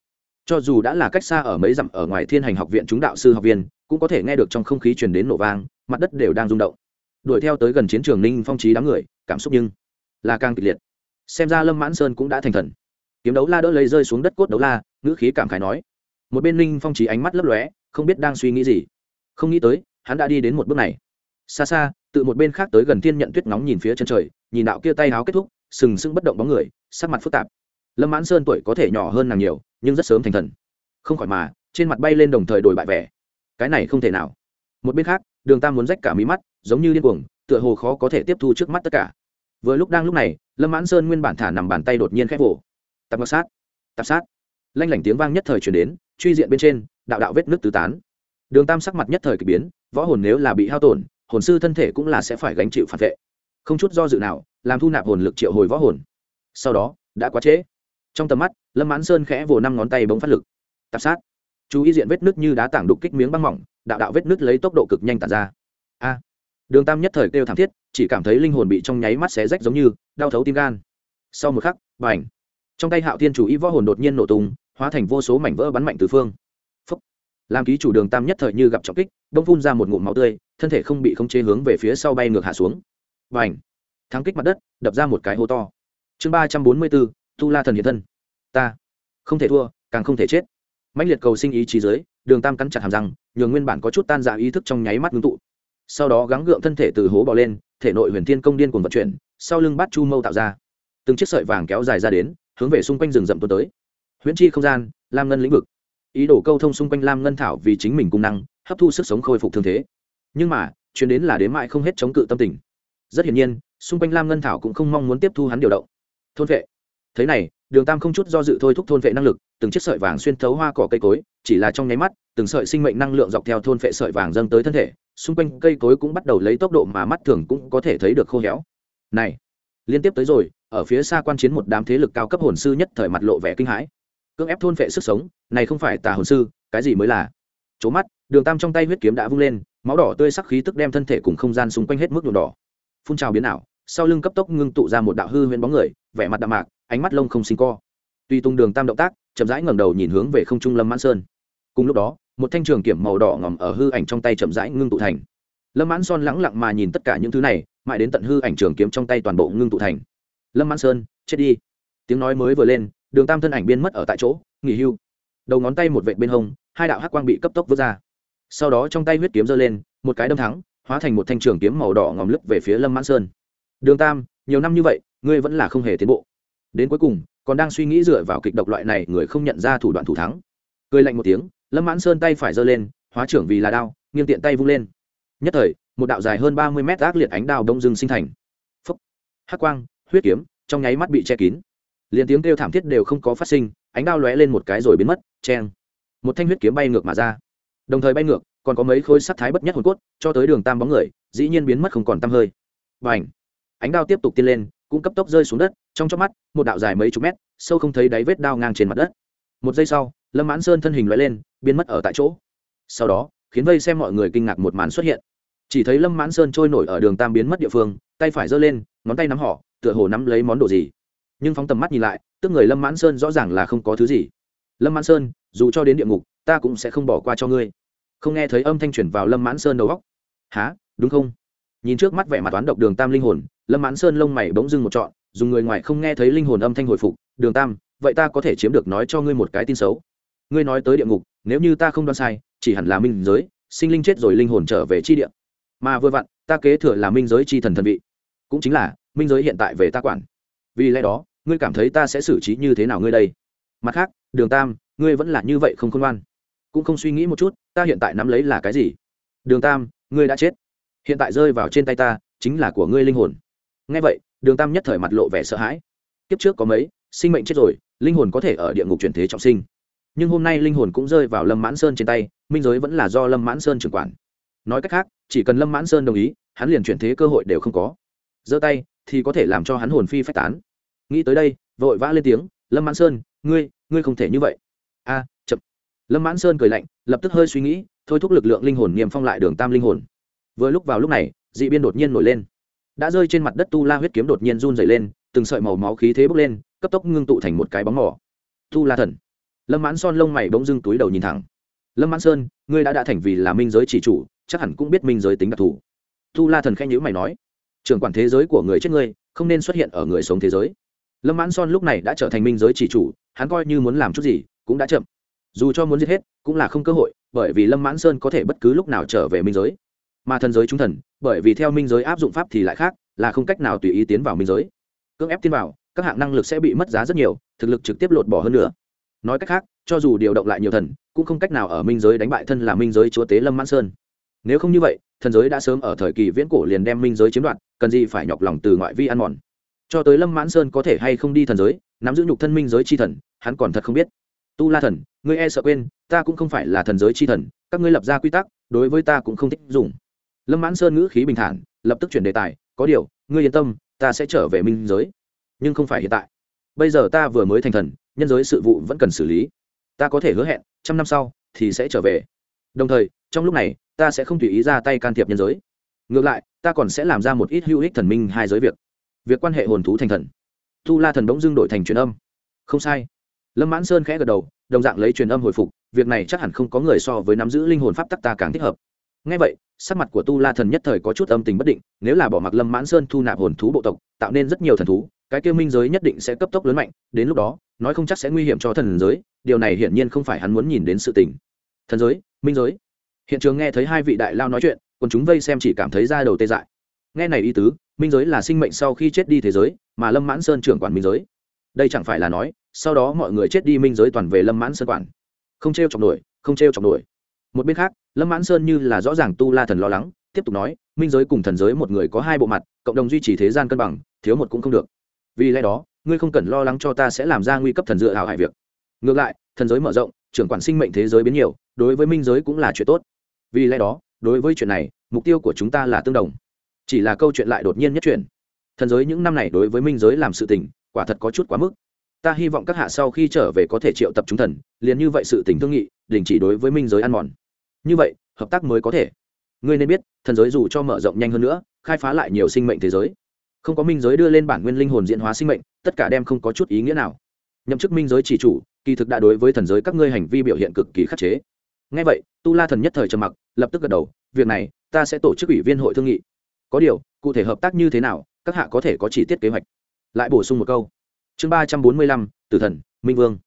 Cho dù đã là cách xa ở mấy dặm ở ngoài thiên hành học viện chúng đạo sư học viên, cũng có thể nghe được trong không khí truyền đến nổ vang, mặt đất đều đang rung động. Đuổi theo tới gần chiến trường ninh phong trí đám người, cảm xúc nhưng là càng kịch liệt. Xem ra lâm mãn sơn cũng đã thành thần. Kiếm đấu la đỡ lấy rơi xuống đất cốt đấu la, ngữ khí cảm khái nói. Một bên ninh phong trí ánh mắt lấp lóe, không biết đang suy nghĩ gì. Không nghĩ tới hắn đã đi đến một bước này. Xa xa tự một bên khác tới gần thiên nhận tuyết nóng nhìn phía chân trời, nhìn đạo kia tay áo kết thúc, sừng sững bất động bóng người, sắc mặt phức tạp. Lâm mãn sơn tuổi có thể nhỏ hơn nàng nhiều, nhưng rất sớm thành thần. Không khỏi mà, trên mặt bay lên đồng thời đổi bại vẻ. Cái này không thể nào. Một bên khác, đường tam muốn rách cả mí mắt, giống như điên cuồng, tựa hồ khó có thể tiếp thu trước mắt tất cả. Vừa lúc đang lúc này, lâm mãn sơn nguyên bản thả nằm bàn tay đột nhiên khép vỗ tạp ngọc sát, tạp sát. Lanh lảnh tiếng vang nhất thời chuyển đến, truy diện bên trên, đạo đạo vết nước tứ tán đường tam sắc mặt nhất thời k ỳ biến, võ hồn nếu là bị hao tổn, hồn sư thân thể cũng là sẽ phải gánh chịu phản vệ. Không chút do dự nào, làm thu nạp hồn lực triệu hồi võ hồn. Sau đó, đã quá trễ. Trong tầm mắt, lâm mãn sơn khẽ vồ năm ngón tay bỗng phát lực. Tạp sát. Chú ý diện vết nứt như đá tảng đục kích miếng băng mỏng, đạo đạo vết nứt lấy tốc độ cực nhanh tàn ra. A. Đường tam nhất thời kêu thảm thiết, chỉ cảm thấy linh hồn bị trong nháy mắt xé rách giống như đau thấu tim gan. Sau một khắc b à trong tay hạo thiên chủ ý võ hồn đột nhiên nổ tung, hóa thành vô số mảnh vỡ bắn mạnh từ phương làm ký chủ đường tam nhất thời như gặp trọng kích bông phun ra một ngụm máu tươi thân thể không bị khống chế hướng về phía sau bay ngược hạ xuống. Và ảnh thắng kích mặt đất đập ra một cái hố to. Chương ba trăm bốn mươi bốn tu la thần hiện thân. Ta. Không thể thua càng không thể chết. Mạnh liệt cầu sinh ý chí giới, đường tam cắn chặt hàm răng nhường nguyên bản có chút tan dạ ý thức trong nháy mắt ngưng tụ. Sau đó gắng gượng thân thể từ hố bò lên thể nội huyền thiên công điên cùng vận chuyển sau lưng bát chu mâu tạo ra. Từng chiếc sợi vàng kéo dài ra đến hướng về xung quanh rừng rậm tuần tới. Huyễn chi không gian lam ngân lĩnh vực ý đồ câu thông xung quanh lam ngân thảo vì chính mình cung năng, hấp thu sức sống khôi phục thương thế. Nhưng mà, chuyến đến là đến mại không hết chống cự tâm tình. Rất hiển nhiên, xung quanh lam ngân thảo cũng không mong muốn tiếp thu hắn điều động. Thôn vệ. Thế này, đường tam không chút do dự thôi thúc thôn vệ năng lực, từng chiếc sợi vàng xuyên thấu hoa cỏ cây cối, chỉ là trong nháy mắt, từng sợi sinh mệnh năng lượng dọc theo thôn vệ sợi vàng dâng tới thân thể, xung quanh cây cối cũng bắt đầu lấy tốc độ mà mắt thường cũng có thể thấy được khô héo. Này, liên tiếp tới rồi, ở phía xa quan chiến một đám thế lực cao cấp hồn sư nhất thời mặt lộ vẻ kinh hãi cưỡng ép thôn vệ sức sống, này không phải tà hồn sư, cái gì mới là? Chố mắt, đường tam trong tay huyết kiếm đã vung lên, máu đỏ tươi sắc khí tức đem thân thể cùng không gian xung quanh hết mức nhuộm đỏ. Phun trào biến ảo, sau lưng cấp tốc ngưng tụ ra một đạo hư huyễn bóng người, vẻ mặt đạm mạc, ánh mắt lông không sinh co. Tuy tung đường tam động tác, chậm rãi ngẩng đầu nhìn hướng về không trung lâm mãn sơn. Cùng lúc đó, một thanh trường kiểm màu đỏ ngòm ở hư ảnh trong tay chậm rãi ngưng tụ thành. Lâm mãn son lắng lặng mà nhìn tất cả những thứ này, mãi đến tận hư ảnh trường kiếm trong tay toàn bộ ngưng tụ thành. Lâm mãn sơn, chết đi. Tiếng nói mới vừa lên đường tam thân ảnh biên mất ở tại chỗ, nghỉ hưu. Đầu ngón tay một vệ bên hông, hai đạo hắc quang bị cấp tốc vứt ra. Sau đó trong tay huyết kiếm giơ lên, một cái đâm thắng hóa thành một thanh trường kiếm màu đỏ ngòm lấp về phía lâm mãn sơn. Đường tam, nhiều năm như vậy, ngươi vẫn là không hề tiến bộ. Đến cuối cùng, còn đang suy nghĩ dựa vào kịch độc loại này người không nhận ra thủ đoạn thủ thắng. Cười lạnh một tiếng, lâm mãn sơn tay phải giơ lên, hóa trưởng vì là đao, nghiêng tiện tay vung lên. Nhất thời, một đạo dài hơn ba mươi mét ác liệt ánh đao đông dương sinh thành. Phấp hắc quang, huyết kiếm, trong nháy mắt bị che kín liền tiếng kêu thảm thiết đều không có phát sinh, ánh đao lóe lên một cái rồi biến mất, cheng. Một thanh huyết kiếm bay ngược mà ra. Đồng thời bay ngược, còn có mấy khối sắt thái bất nhất hồn cốt, cho tới đường tam bóng người, dĩ nhiên biến mất không còn tăm hơi. Và ảnh ánh đao tiếp tục tiên lên, cũng cấp tốc rơi xuống đất, trong chóc mắt, một đạo dài mấy chục mét, sâu không thấy đáy vết đao ngang trên mặt đất. Một giây sau, lâm mãn sơn thân hình loại lên, biến mất ở tại chỗ. Sau đó, khiến vây xem mọi người kinh ngạc một màn xuất hiện. Chỉ thấy lâm mãn sơn trôi nổi ở đường tam biến mất địa phương, tay phải giơ lên, ngón tay nắm họ, tựa hồ nắm lấy món đồ gì nhưng phóng tầm mắt nhìn lại, tức người lâm mãn sơn rõ ràng là không có thứ gì. Lâm mãn sơn, dù cho đến địa ngục, ta cũng sẽ không bỏ qua cho ngươi. Không nghe thấy âm thanh chuyển vào lâm mãn sơn đầu góc há đúng không? Nhìn trước mắt vẻ mặt toán độc đường tam linh hồn, lâm mãn sơn lông mày bỗng dưng một trọn, dùng người ngoài không nghe thấy linh hồn âm thanh hồi phục. Đường tam, vậy ta có thể chiếm được nói cho ngươi một cái tin xấu. Ngươi nói tới địa ngục, nếu như ta không đoán sai, chỉ hẳn là minh giới, sinh linh chết rồi linh hồn trở về chi địa. Mà vừa vặn, ta kế thừa là minh giới chi thần thần vị. Cũng chính là, minh giới hiện tại về ta quản. Vì lẽ đó ngươi cảm thấy ta sẽ xử trí như thế nào ngươi đây? Mặt khác, đường tam, ngươi vẫn là như vậy không khôn ngoan. Cũng không suy nghĩ một chút, ta hiện tại nắm lấy là cái gì? Đường tam, ngươi đã chết. Hiện tại rơi vào trên tay ta, chính là của ngươi linh hồn. Ngay vậy, đường tam nhất thời mặt lộ vẻ sợ hãi. Kiếp trước có mấy, sinh mệnh chết rồi, linh hồn có thể ở địa ngục chuyển thế trọng sinh. Nhưng hôm nay linh hồn cũng rơi vào lâm mãn sơn trên tay, minh giới vẫn là do lâm mãn sơn trưởng quản. Nói cách khác, chỉ cần lâm mãn sơn đồng ý, hắn liền chuyển thế cơ hội đều không có. Giơ tay, thì có thể làm cho hắn hồn phi phách tán nghĩ tới đây, vội vã lên tiếng, lâm mãn sơn, ngươi ngươi không thể như vậy. A, chậm. Lâm mãn sơn cười lạnh, lập tức hơi suy nghĩ, thôi thúc lực lượng linh hồn niềm phong lại đường tam linh hồn. Vừa lúc vào lúc này, dị biên đột nhiên nổi lên. Đã rơi trên mặt đất tu la huyết kiếm đột nhiên run dày lên, từng sợi màu máu khí thế bốc lên, cấp tốc ngưng tụ thành một cái bóng mỏ tu la thần. Lâm mãn son lông mày bỗng dưng túi đầu nhìn thẳng. Lâm mãn sơn, ngươi đã đã thành vì là minh giới chỉ chủ, chắc hẳn cũng biết minh giới tính đặc thù. Tu la thần khen nhữ mày nói, trưởng quản thế giới của người chết ngươi, không nên xuất hiện ở người sống thế giới lâm mãn son lúc này đã trở thành minh giới chỉ chủ, hắn coi như muốn làm chút gì, cũng đã chậm. Dù cho muốn giết hết, cũng là không cơ hội, bởi vì lâm mãn sơn có thể bất cứ lúc nào trở về minh giới. Mà thần giới trung thần, bởi vì theo minh giới áp dụng pháp thì lại khác, là không cách nào tùy ý tiến vào minh giới. Cưỡng ép tiến vào, các hạng năng lực sẽ bị mất giá rất nhiều, thực lực trực tiếp lột bỏ hơn nữa. Nói cách khác, cho dù điều động lại nhiều thần, cũng không cách nào ở minh giới đánh bại thân là minh giới chúa tế lâm mãn sơn. Nếu không như vậy, thần giới đã sớm ở thời kỳ viễn cổ liền đem minh giới chiếm đoạt, cần gì phải nhọc lòng từ ngoại vi ăn mòn? Cho tới lâm mãn sơn có thể hay không đi thần giới, nắm giữ nhục thân minh giới chi thần, hắn còn thật không biết. Tu la thần, ngươi e sợ quên, ta cũng không phải là thần giới chi thần, các ngươi lập ra quy tắc, đối với ta cũng không thích dùng. Lâm mãn sơn ngữ khí bình thản, lập tức chuyển đề tài, có điều, ngươi yên tâm, ta sẽ trở về minh giới. Nhưng không phải hiện tại. Bây giờ ta vừa mới thành thần, nhân giới sự vụ vẫn cần xử lý. Ta có thể hứa hẹn, trăm năm sau, thì sẽ trở về. Đồng thời, trong lúc này, ta sẽ không tùy ý ra tay can thiệp nhân giới. Ngược lại, ta còn sẽ làm ra một ít hữu ích thần minh hai giới việc việc quan hệ hồn thú thành thần. Tu la thần bỗng dưng đổi thành truyền âm. Không sai. Lâm mãn sơn khẽ gật đầu, đồng dạng lấy truyền âm hồi phục, việc này chắc hẳn không có người so với nắm giữ linh hồn pháp tắc ta càng thích hợp. Ngay vậy, sắc mặt của tu la thần nhất thời có chút âm tình bất định, nếu là bỏ mặc lâm mãn sơn thu nạp hồn thú bộ tộc, tạo nên rất nhiều thần thú, cái kêu minh giới nhất định sẽ cấp tốc lớn mạnh, đến lúc đó, nói không chắc sẽ nguy hiểm cho thần giới, điều này hiển nhiên không phải hắn muốn nhìn đến sự tình. Thần giới, minh giới. Hiện trường nghe thấy hai vị đại lao nói chuyện còn chúng vây xem chỉ cảm thấy ra đầu tê dại. Nghe này ý tứ minh giới là sinh mệnh sau khi chết đi thế giới, mà lâm mãn sơn trưởng quản minh giới. Đây chẳng phải là nói, sau đó mọi người chết đi minh giới toàn về lâm mãn sơn quản. Không t r e o chọc nổi, không t r e o chọc nổi. Một bên khác, lâm mãn sơn như là rõ ràng tu la thần lo lắng, tiếp tục nói, minh giới cùng thần giới một người có hai bộ mặt, cộng đồng duy trì thế gian cân bằng, thiếu một cũng không được. Vì lẽ đó, ngươi không cần lo lắng cho ta sẽ làm ra nguy cấp thần dựa hào hại việc. Ngược lại, thần giới mở rộng, trưởng quản sinh mệnh thế giới biến nhiều, đối với minh giới cũng là chuyện tốt. Vì lẽ đó, đối với chuyện này, mục tiêu của chúng ta là tương đồng chỉ là câu chuyện lại đột nhiên nhất chuyển. Thần giới những năm này đối với minh giới làm sự tình, quả thật có chút quá mức. Ta hy vọng các hạ sau khi trở về có thể triệu tập chúng thần, liền như vậy sự tình thương nghị, đình chỉ đối với minh giới ăn mòn. Như vậy, hợp tác mới có thể. Ngươi nên biết, thần giới dù cho mở rộng nhanh hơn nữa, khai phá lại nhiều sinh mệnh thế giới. Không có minh giới đưa lên bản nguyên linh hồn diễn hóa sinh mệnh, tất cả đem không có chút ý nghĩa nào. Nhậm chức minh giới chỉ chủ, kỳ thực đã đối với thần giới các ngươi hành vi biểu hiện cực kỳ khắc chế. Ngay vậy, tu la thần nhất thời trầm mặc, lập tức gật đầu, việc này, ta sẽ tổ chức ủy viên hội thương nghị có điều, cụ thể hợp tác như thế nào, các hạ có thể có chỉ tiết kế hoạch. Lại bổ sung một câu. Chương ba trăm bốn mươi lăm, tử thần, minh vương.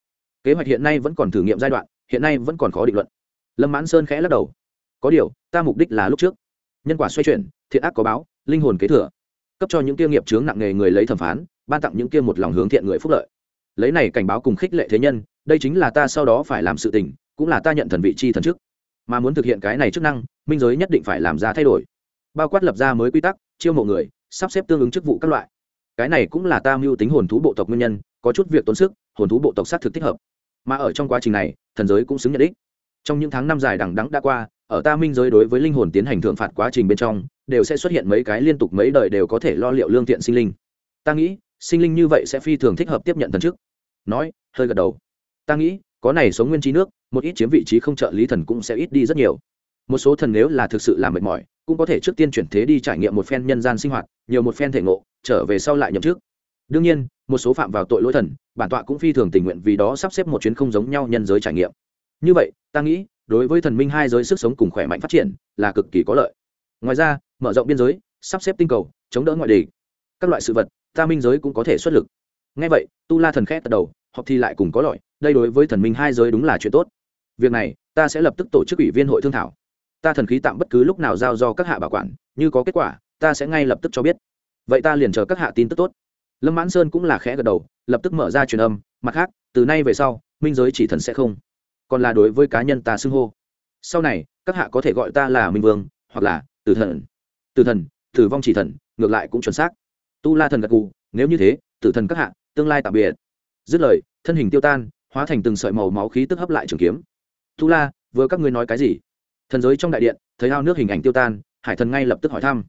Kế hoạch hiện nay vẫn còn thử nghiệm giai đoạn, hiện nay vẫn còn khó định luận. Lâm mãn sơn khẽ lắc đầu. Có điều, ta mục đích là lúc trước. Nhân quả xoay chuyển, thiện ác có báo, linh hồn kế thừa. Cấp cho những kia nghiệp chướng nặng nghề người lấy thẩm phán, ban tặng những kia một lòng hướng thiện người phúc lợi. Lấy này cảnh báo cùng khích lệ thế nhân, đây chính là ta sau đó phải làm sự tình, cũng là ta nhận thần vị chi thần trước. Mà muốn thực hiện cái này chức năng, minh giới nhất định phải làm ra thay đổi bao quát lập ra mới quy tắc, chiêu mộ người, sắp xếp tương ứng chức vụ các loại. Cái này cũng là ta mưu tính hồn thú bộ tộc nguyên nhân, có chút việc tốn sức, hồn thú bộ tộc xác thực thích hợp. Mà ở trong quá trình này, thần giới cũng xứng nhận đích. Trong những tháng năm dài đằng đắng đã qua, ở ta minh giới đối với linh hồn tiến hành thượng phạt quá trình bên trong, đều sẽ xuất hiện mấy cái liên tục mấy đời đều có thể lo liệu lương thiện sinh linh. Ta nghĩ, sinh linh như vậy sẽ phi thường thích hợp tiếp nhận thần chức. Nói, hơi gật đầu. Ta nghĩ, có này sống nguyên trí nước, một ít chiếm vị trí không trợ lý thần cũng sẽ ít đi rất nhiều một số thần nếu là thực sự làm mệt mỏi, cũng có thể trước tiên chuyển thế đi trải nghiệm một phen nhân gian sinh hoạt, nhiều một phen thể ngộ, trở về sau lại nhậm chức. Đương nhiên, một số phạm vào tội lỗi thần, bản tọa cũng phi thường tình nguyện vì đó sắp xếp một chuyến không giống nhau nhân giới trải nghiệm. Như vậy, ta nghĩ, đối với thần minh hai giới sức sống cùng khỏe mạnh phát triển, là cực kỳ có lợi. Ngoài ra, mở rộng biên giới, sắp xếp tinh cầu, chống đỡ ngoại đề các loại sự vật, ta minh giới cũng có thể xuất lực. Ngay vậy, tu la thần khét tật đầu, họp thi lại cùng có lợi, đây đối với thần minh hai giới đúng là chuyện tốt. Việc này, ta sẽ lập tức tổ chức ủy viên hội thương thảo ta thần khí tạm bất cứ lúc nào giao do các hạ bảo quản, như có kết quả, ta sẽ ngay lập tức cho biết. Vậy ta liền chờ các hạ tin tức tốt. Lâm mãn sơn cũng là khẽ gật đầu, lập tức mở ra truyền âm, mặt khác, từ nay về sau, minh giới chỉ thần sẽ không, còn là đối với cá nhân ta xưng hô. Sau này, các hạ có thể gọi ta là minh vương, hoặc là tử thần. Tử thần, tử vong chỉ thần, ngược lại cũng chuẩn xác. Tu la thần gật gù, nếu như thế, tử thần các hạ, tương lai tạm biệt. Dứt lời, thân hình tiêu tan, hóa thành từng sợi màu máu khí tức hấp lại trường kiếm. Tu la, vừa các ngươi nói cái gì? Thần giới trong đại điện, thấy ao nước hình ảnh tiêu tan, hải thần ngay lập tức hỏi thăm.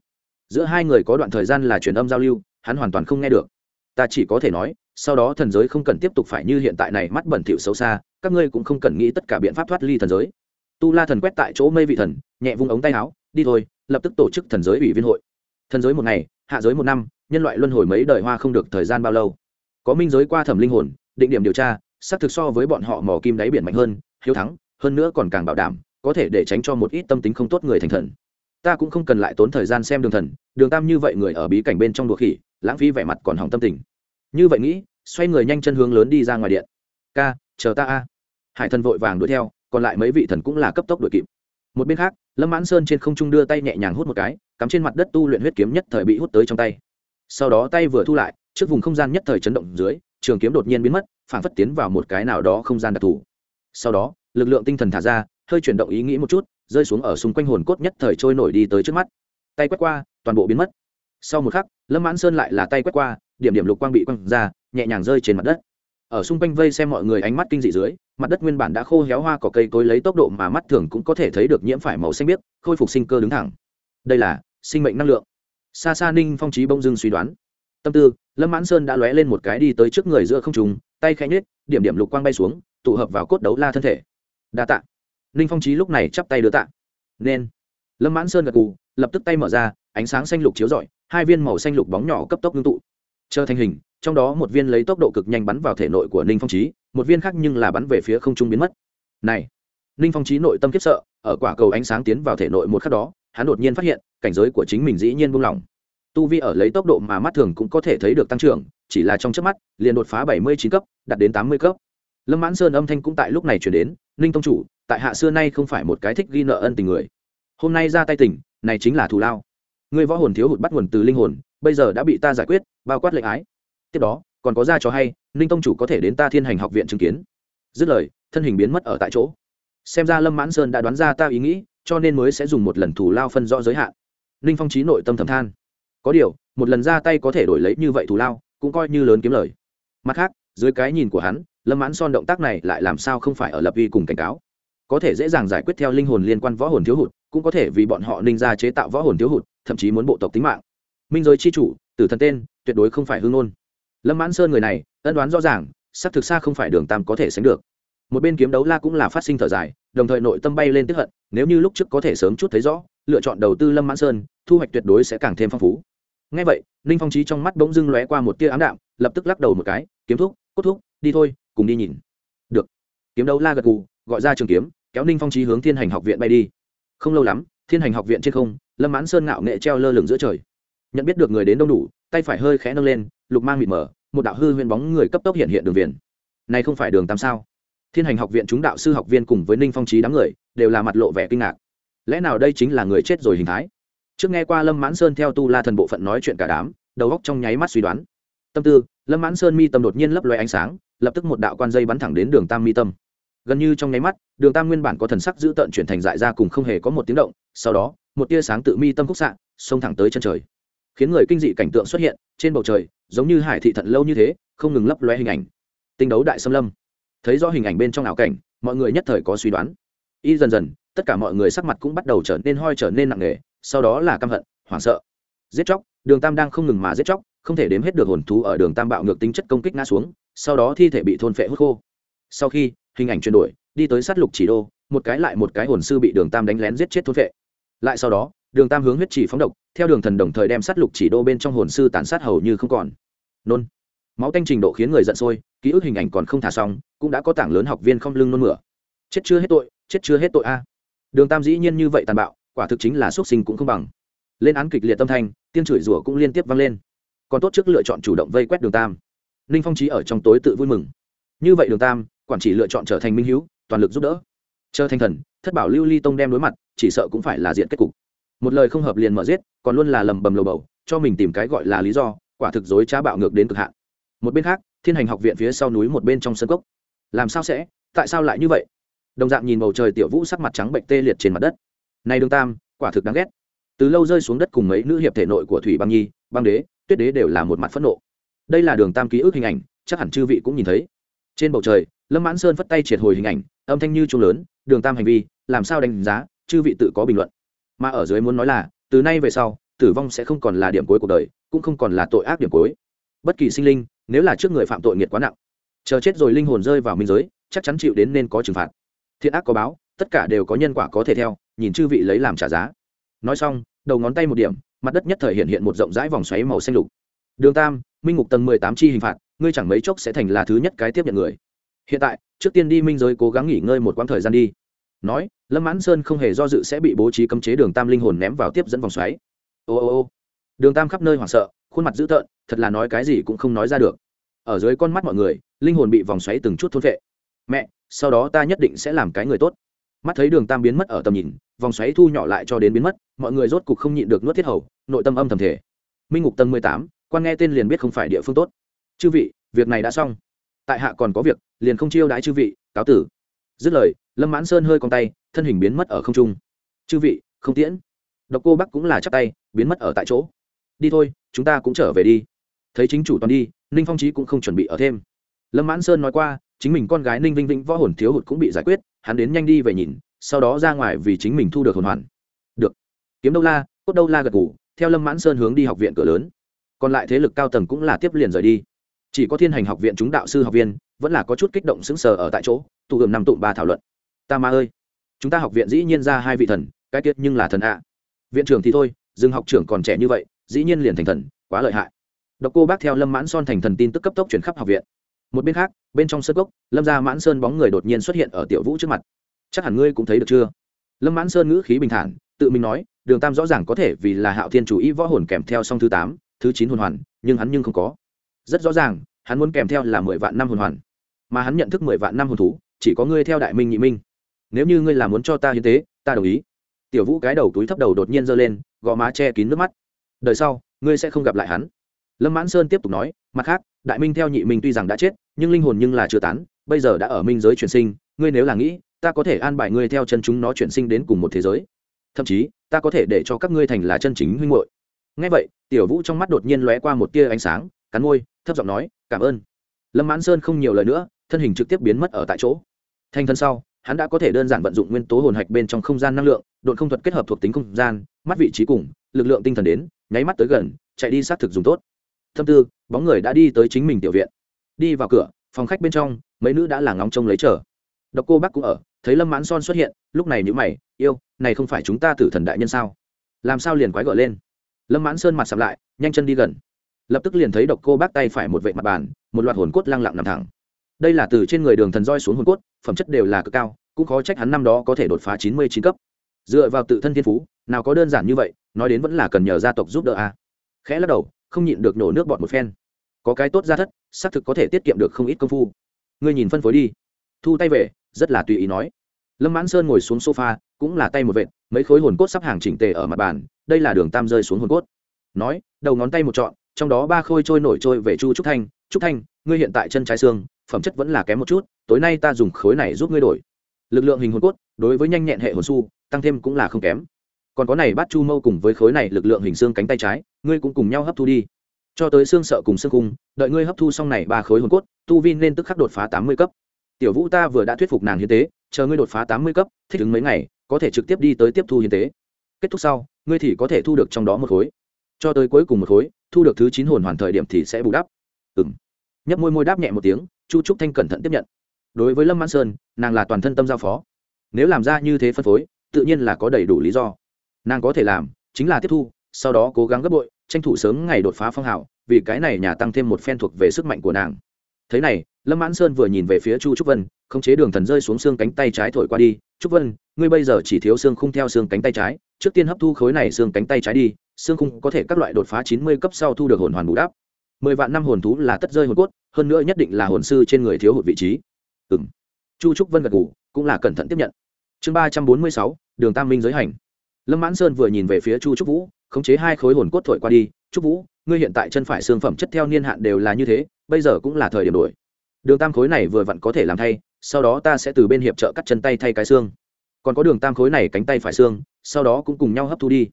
Giữa hai người có đoạn thời gian là truyền âm giao lưu, hắn hoàn toàn không nghe được. Ta chỉ có thể nói, sau đó thần giới không cần tiếp tục phải như hiện tại này mắt bẩn thỉu xấu xa, các ngươi cũng không cần nghĩ tất cả biện pháp thoát ly thần giới. Tu la thần quét tại chỗ mây vị thần, nhẹ vung ống tay áo, đi thôi, lập tức tổ chức thần giới ủy viên hội. Thần giới một ngày, hạ giới một năm, nhân loại luân hồi mấy đời hoa không được thời gian bao lâu. Có minh giới qua thẩm linh hồn, định điểm điều tra, xác thực so với bọn họ mò kim đáy biển mạnh hơn, hiếu thắng, hơn nữa còn càng bảo đảm có thể để tránh cho một ít tâm tính không tốt người thành thần. Ta cũng không cần lại tốn thời gian xem đường thần, đường tam như vậy người ở bí cảnh bên trong đùa khỉ, lãng phí vẻ mặt còn hỏng tâm tình. Như vậy nghĩ, xoay người nhanh chân hướng lớn đi ra ngoài điện. Ca, chờ ta a. Hải thần vội vàng đuổi theo, còn lại mấy vị thần cũng là cấp tốc đuổi kịp. Một bên khác, lâm mãn sơn trên không trung đưa tay nhẹ nhàng hút một cái, cắm trên mặt đất tu luyện huyết kiếm nhất thời bị hút tới trong tay. Sau đó tay vừa thu lại, trước vùng không gian nhất thời chấn động dưới, trường kiếm đột nhiên biến mất, phản phất tiến vào một cái nào đó không gian đặc thù. Sau đó, lực lượng tinh thần thả ra hơi chuyển động ý nghĩ một chút, rơi xuống ở xung quanh hồn cốt nhất thời trôi nổi đi tới trước mắt. Tay quét qua, toàn bộ biến mất. Sau một khắc, lâm mãn sơn lại là tay quét qua, điểm điểm lục quang bị quăng ra, nhẹ nhàng rơi trên mặt đất. Ở xung quanh vây xem mọi người ánh mắt kinh dị dưới, mặt đất nguyên bản đã khô héo hoa cỏ cây cối lấy tốc độ mà mắt thường cũng có thể thấy được nhiễm phải màu xanh biếc, khôi phục sinh cơ đứng thẳng. Đây là sinh mệnh năng lượng. Xa xa ninh phong trí bông dưng suy đoán. Tâm tư, lâm mãn sơn đã lóe lên một cái đi tới trước người giữa không trùng tay khẽ nhếch, điểm điểm lục quang bay xuống, tụ hợp vào cốt đấu la thân thể. Đa tạ ninh phong trí lúc này chắp tay đưa tạ. Nên. Lâm mãn sơn gật cù lập tức tay mở ra, ánh sáng xanh lục chiếu rọi, hai viên màu xanh lục bóng nhỏ cấp tốc ngưng tụ. Chờ thành hình, trong đó một viên lấy tốc độ cực nhanh bắn vào thể nội của ninh phong trí một viên khác nhưng là bắn về phía không trung biến mất. Này. Ninh phong trí nội tâm kiếp sợ, ở quả cầu ánh sáng tiến vào thể nội một khắc đó, hắn đột nhiên phát hiện, cảnh giới của chính mình dĩ nhiên buông lỏng. Tu vi ở lấy tốc độ mà mắt thường cũng có thể thấy được tăng trưởng, chỉ là trong trước mắt, liền đột phá bảy mươi chín cấp, đạt đến tám mươi cấp. Lâm mãn sơn âm thanh cũng tại lúc này chuyển đến ninh tông chủ tại hạ xưa nay không phải một cái thích ghi nợ ân tình người. Hôm nay ra tay tỉnh này chính là thù lao. Người võ hồn thiếu hụt bắt nguồn từ linh hồn, bây giờ đã bị ta giải quyết, bao quát lệnh ái. Tiếp đó, còn có ra cho hay, ninh tông chủ có thể đến ta thiên hành học viện chứng kiến. Dứt lời, thân hình biến mất ở tại chỗ. Xem ra lâm mãn sơn đã đoán ra ta ý nghĩ, cho nên mới sẽ dùng một lần thù lao phân rõ giới hạn. Ninh phong trí nội tâm thầm than. Có điều, một lần ra tay có thể đổi lấy như vậy thù lao, cũng coi như lớn kiếm lời. Mặt khác, dưới cái nhìn của hắn, lâm mãn son động tác này lại làm sao không phải ở lập vi cùng cảnh cáo có thể dễ dàng giải quyết theo linh hồn liên quan võ hồn thiếu hụt, cũng có thể vì bọn họ ninh ra chế tạo võ hồn thiếu hụt, thậm chí muốn bộ tộc tính mạng. Minh giới chi chủ, tử thần tên, tuyệt đối không phải hương ngôn. Lâm mãn sơn người này, ân đoán rõ ràng sắc thực xa không phải đường tam có thể sánh được. Một bên kiếm đấu la cũng là phát sinh thở dài, đồng thời nội tâm bay lên tiếp hận, nếu như lúc trước có thể sớm chút thấy rõ, lựa chọn đầu tư lâm mãn sơn, thu hoạch tuyệt đối sẽ càng thêm phong phú. Ngay vậy, ninh phong trí trong mắt bỗng dưng lóe qua một tia ám đạm, lập tức lắc đầu một cái, kiếm thúc, cốt thúc, đi thôi, cùng đi nhìn. Được. Kiếm đấu la gật gù, gọi ra trường kiếm kéo ninh phong trí hướng thiên hành học viện bay đi. Không lâu lắm, thiên hành học viện trên không, lâm mãn sơn ngạo nghệ treo lơ lửng giữa trời. Nhận biết được người đến đông đủ, tay phải hơi khẽ nâng lên, lục mang mịt mở một đạo hư huyên bóng người cấp tốc hiện hiện đường viền. Này không phải đường tam sao? Thiên hành học viện chúng đạo sư học viên cùng với ninh phong trí đám người, đều là mặt lộ vẻ kinh ngạc. Lẽ nào đây chính là người chết rồi hình thái? Trước nghe qua lâm mãn sơn theo tu la thần bộ phận nói chuyện cả đám, đầu góc trong nháy mắt suy đoán. Tâm tư, lâm mãn sơn mi tâm đột nhiên lấp loe ánh sáng, lập tức một đạo quan dây bắn thẳng đến đường tam mi tâm gần như trong nháy mắt, đường tam nguyên bản có thần sắc giữ tợn chuyển thành dại ra cùng không hề có một tiếng động, sau đó, một tia sáng tự mi tâm khúc xạ, xông thẳng tới chân trời. Khiến người kinh dị cảnh tượng xuất hiện, trên bầu trời, giống như hải thị thận lâu như thế, không ngừng lấp loe hình ảnh. Tinh đấu đại xâm lâm. Thấy rõ hình ảnh bên trong ảo cảnh, mọi người nhất thời có suy đoán. Y dần dần, tất cả mọi người sắc mặt cũng bắt đầu trở nên hoi trở nên nặng nề, sau đó là căm hận, hoảng sợ. Giết chóc, đường tam đang không ngừng mà giết chóc, không thể đếm hết được hồn thú ở đường tam bạo ngược tính chất công kích ngã xuống, sau đó thi thể bị thôn phệ hút khô. Sau khi hình ảnh chuyển đổi, đi tới sát lục chỉ đô, một cái lại một cái hồn sư bị đường tam đánh lén giết chết thốt vệ. Lại sau đó, đường tam hướng huyết chỉ phóng độc, theo đường thần đồng thời đem sát lục chỉ đô bên trong hồn sư tàn sát hầu như không còn. Nôn. Máu tanh trình độ khiến người giận sôi, ký ức hình ảnh còn không thả xong, cũng đã có tảng lớn học viên không lưng nôn mửa. Chết chưa hết tội, chết chưa hết tội a. Đường tam dĩ nhiên như vậy tàn bạo, quả thực chính là xuất sinh cũng không bằng. Lên án kịch liệt tâm thanh, tiên chửi rủa cũng liên tiếp vang lên. Còn tốt trước lựa chọn chủ động vây quét đường tam. Ninh phong trí ở trong tối tự vui mừng. Như vậy đường tam quản chỉ lựa chọn trở thành minh hữu toàn lực giúp đỡ. Chờ thành thần, thất bảo lưu ly tông đem đối mặt, chỉ sợ cũng phải là diện kết cục. Một lời không hợp liền mở giết, còn luôn là lầm bầm lầu bầu, cho mình tìm cái gọi là lý do, quả thực dối trá bạo ngược đến cực hạn. Một bên khác, thiên hành học viện phía sau núi một bên trong sân cốc. Làm sao sẽ? Tại sao lại như vậy? Đồng dạng nhìn bầu trời tiểu vũ sắc mặt trắng bệnh tê liệt trên mặt đất. Này đường tam, quả thực đáng ghét. Từ lâu rơi xuống đất cùng mấy nữ hiệp thể nội của thủy băng nhi, băng đế, tuyết đế đều là một mặt phẫn nộ. Đây là đường tam ký ức hình ảnh, chắc hẳn chư vị cũng nhìn thấy. Trên bầu trời lâm mãn sơn phất tay triệt hồi hình ảnh, âm thanh như trung lớn, đường tam hành vi, làm sao đánh giá, chư vị tự có bình luận. Mà ở dưới muốn nói là, từ nay về sau, tử vong sẽ không còn là điểm cuối cuộc đời, cũng không còn là tội ác điểm cuối. Bất kỳ sinh linh, nếu là trước người phạm tội nghiệt quá nặng, chờ chết rồi linh hồn rơi vào minh giới, chắc chắn chịu đến nên có trừng phạt. Thiện ác có báo, tất cả đều có nhân quả có thể theo, nhìn chư vị lấy làm trả giá. Nói xong, đầu ngón tay một điểm, mặt đất nhất thời hiện hiện một rộng rãi vòng xoáy màu xanh lục. Đường tam, minh ngục tầng mười tám chi hình phạt, ngươi chẳng mấy chốc sẽ thành là thứ nhất cái tiếp nhận người hiện tại, trước tiên đi minh giới cố gắng nghỉ ngơi một quãng thời gian đi. Nói, lâm mãn sơn không hề do dự sẽ bị bố trí cấm chế đường tam linh hồn ném vào tiếp dẫn vòng xoáy. Ô ô ô. Đường tam khắp nơi hoảng sợ, khuôn mặt dữ tợn, thật là nói cái gì cũng không nói ra được. Ở dưới con mắt mọi người, linh hồn bị vòng xoáy từng chút thôn vệ mẹ, sau đó ta nhất định sẽ làm cái người tốt. Mắt thấy đường tam biến mất ở tầm nhìn, vòng xoáy thu nhỏ lại cho đến biến mất, mọi người rốt cục không nhịn được nuốt thiết hầu, nội tâm âm thầm thể minh ngục tầng mười tám, quan nghe tên liền biết không phải địa phương tốt. Chư vị, việc này đã xong tại hạ còn có việc, liền không chiêu đãi chư vị, cáo tử. Dứt lời, lâm mãn sơn hơi con tay, thân hình biến mất ở không trung. Chư vị, không tiễn. Độc cô bắc cũng là chắc tay, biến mất ở tại chỗ. Đi thôi, chúng ta cũng trở về đi. Thấy chính chủ toàn đi, ninh phong trí cũng không chuẩn bị ở thêm. Lâm mãn sơn nói qua, chính mình con gái ninh vinh vĩnh võ hồn thiếu hụt cũng bị giải quyết, hắn đến nhanh đi về nhìn, sau đó ra ngoài vì chính mình thu được hồn hoàn. Được. Kiếm đâu la, cốt đâu la gật ngủ theo lâm mãn sơn hướng đi học viện cửa lớn. Còn lại thế lực cao tầng cũng là tiếp liền rời đi chỉ có thiên hành học viện chúng đạo sư học viên, vẫn là có chút kích động sững sờ ở tại chỗ, tụ gồm năm tụng ba thảo luận. Ta ma ơi, chúng ta học viện dĩ nhiên ra hai vị thần, cái tiết nhưng là thần ạ. Viện trưởng thì thôi, dừng học trưởng còn trẻ như vậy, dĩ nhiên liền thành thần, quá lợi hại. Độc cô bác theo lâm mãn son thành thần tin tức cấp tốc chuyển khắp học viện. Một bên khác, bên trong sân gốc lâm ra mãn sơn bóng người đột nhiên xuất hiện ở tiểu vũ trước mặt. Chắc hẳn ngươi cũng thấy được chưa? Lâm mãn sơn ngữ khí bình thản, tự mình nói, đường tam rõ ràng có thể vì là hạo thiên chủ ý võ hồn kèm theo song thứ tám, thứ chín hồn hoàn, nhưng hắn nhưng không có rất rõ ràng, hắn muốn kèm theo là mười vạn năm hồn hoàn. Mà hắn nhận thức mười vạn năm hồn thú, chỉ có ngươi theo đại minh nhị minh. Nếu như ngươi là muốn cho ta hiến tế, ta đồng ý. Tiểu vũ cái đầu túi thấp đầu đột nhiên giơ lên, gò má che kín nước mắt. Đời sau, ngươi sẽ không gặp lại hắn. Lâm mãn sơn tiếp tục nói, mặt khác, đại minh theo nhị minh tuy rằng đã chết, nhưng linh hồn nhưng là chưa tán, bây giờ đã ở minh giới chuyển sinh, ngươi nếu là nghĩ, ta có thể an bài ngươi theo chân chúng nó chuyển sinh đến cùng một thế giới. Thậm chí, ta có thể để cho các ngươi thành là chân chính huynh hội ngay vậy, tiểu vũ trong mắt đột nhiên lóe qua một tia ánh sáng cắn môi, thấp giọng nói, cảm ơn. Lâm mãn sơn không nhiều lời nữa, thân hình trực tiếp biến mất ở tại chỗ. Thanh thân sau, hắn đã có thể đơn giản vận dụng nguyên tố hồn hạch bên trong không gian năng lượng đột không thuật kết hợp thuộc tính không gian, mắt vị trí cùng, lực lượng tinh thần đến, nháy mắt tới gần, chạy đi sát thực dùng tốt. Thâm tư, bóng người đã đi tới chính mình tiểu viện. Đi vào cửa, phòng khách bên trong, mấy nữ đã là ngóng trông lấy chờ. Độc cô bác cũng ở, thấy lâm mãn son xuất hiện, lúc này nhữ mày, yêu, này không phải chúng ta tử thần đại nhân sao? Làm sao liền quái gọi lên? Lâm mãn sơn mặt sầm lại, nhanh chân đi gần lập tức liền thấy độc cô bác tay phải một vệ mặt bàn, một loạt hồn cốt lăng lặng nằm thẳng. Đây là từ trên người đường thần roi xuống hồn cốt, phẩm chất đều là cực cao, cũng khó trách hắn năm đó có thể đột phá chín mươi chín cấp. Dựa vào tự thân thiên phú, nào có đơn giản như vậy, nói đến vẫn là cần nhờ gia tộc giúp đỡ a. À. khẽ lắc đầu, không nhịn được nổ nước bọt một phen. Có cái tốt ra thất, xác thực có thể tiết kiệm được không ít công phu. Ngươi nhìn phân phối đi. Thu tay về, rất là tùy ý nói. Lâm mãn sơn ngồi xuống sofa, cũng là tay một vệt, mấy khối hồn cốt sắp hàng chỉnh tề ở mặt bàn, đây là đường tam rơi xuống hồn cốt. Nói, đầu ngón tay một trọn trong đó ba khôi trôi nổi trôi về chu trúc thanh. Trúc thanh, ngươi hiện tại chân trái xương, phẩm chất vẫn là kém một chút, tối nay ta dùng khối này giúp ngươi đổi. Lực lượng hình hồn cốt, đối với nhanh nhẹn hệ hồn su, tăng thêm cũng là không kém. Còn có này bắt chu mâu cùng với khối này lực lượng hình xương cánh tay trái, ngươi cũng cùng nhau hấp thu đi. Cho tới xương sợ cùng xương cung đợi ngươi hấp thu xong này ba khối hồn cốt, tu vi nên tức khắc đột phá tám mươi cấp. Tiểu vũ ta vừa đã thuyết phục nàng hiến tế, chờ ngươi đột phá tám mươi cấp, thích ứng mấy ngày, có thể trực tiếp đi tới tiếp thu hiến tế. Kết thúc sau, ngươi thì có thể thu được trong đó một khối. Cho tới cuối cùng một khối thu được thứ chín hồn hoàn thời điểm thì sẽ bù đắp. Ừng nhấp môi môi đáp nhẹ một tiếng, chu trúc thanh cẩn thận tiếp nhận. Đối với lâm mãn sơn, nàng là toàn thân tâm giao phó. Nếu làm ra như thế phân phối, tự nhiên là có đầy đủ lý do. Nàng có thể làm, chính là tiếp thu, sau đó cố gắng gấp bội, tranh thủ sớm ngày đột phá phong hào, vì cái này nhà tăng thêm một phen thuộc về sức mạnh của nàng. Thế này, lâm mãn sơn vừa nhìn về phía chu trúc vân, khống chế đường thần rơi xuống xương cánh tay trái thổi qua đi. Trúc vân, ngươi bây giờ chỉ thiếu xương khung theo xương cánh tay trái, trước tiên hấp thu khối này xương cánh tay trái đi xương khung có thể các loại đột phá chín mươi cấp sau thu được hồn hoàn bù đắp. Mười vạn năm hồn thú là tất rơi hồn cốt, hơn nữa nhất định là hồn sư trên người thiếu hụt vị trí. Ừ m chu trúc vân gật ngủ cũng là cẩn thận tiếp nhận. Chương ba trăm bốn mươi sáu, đường tam minh giới hành. Lâm mãn sơn vừa nhìn về phía chu trúc vũ, khống chế hai khối hồn cốt thổi qua đi. Trúc vũ, ngươi hiện tại chân phải xương phẩm chất theo niên hạn đều là như thế, bây giờ cũng là thời điểm đổi. Đường tam khối này vừa vặn có thể làm thay, sau đó ta sẽ từ bên hiệp trợ cắt chân tay thay cái xương. Còn có đường tam khối này cánh tay phải xương, sau đó cũng cùng nhau hấp thu đi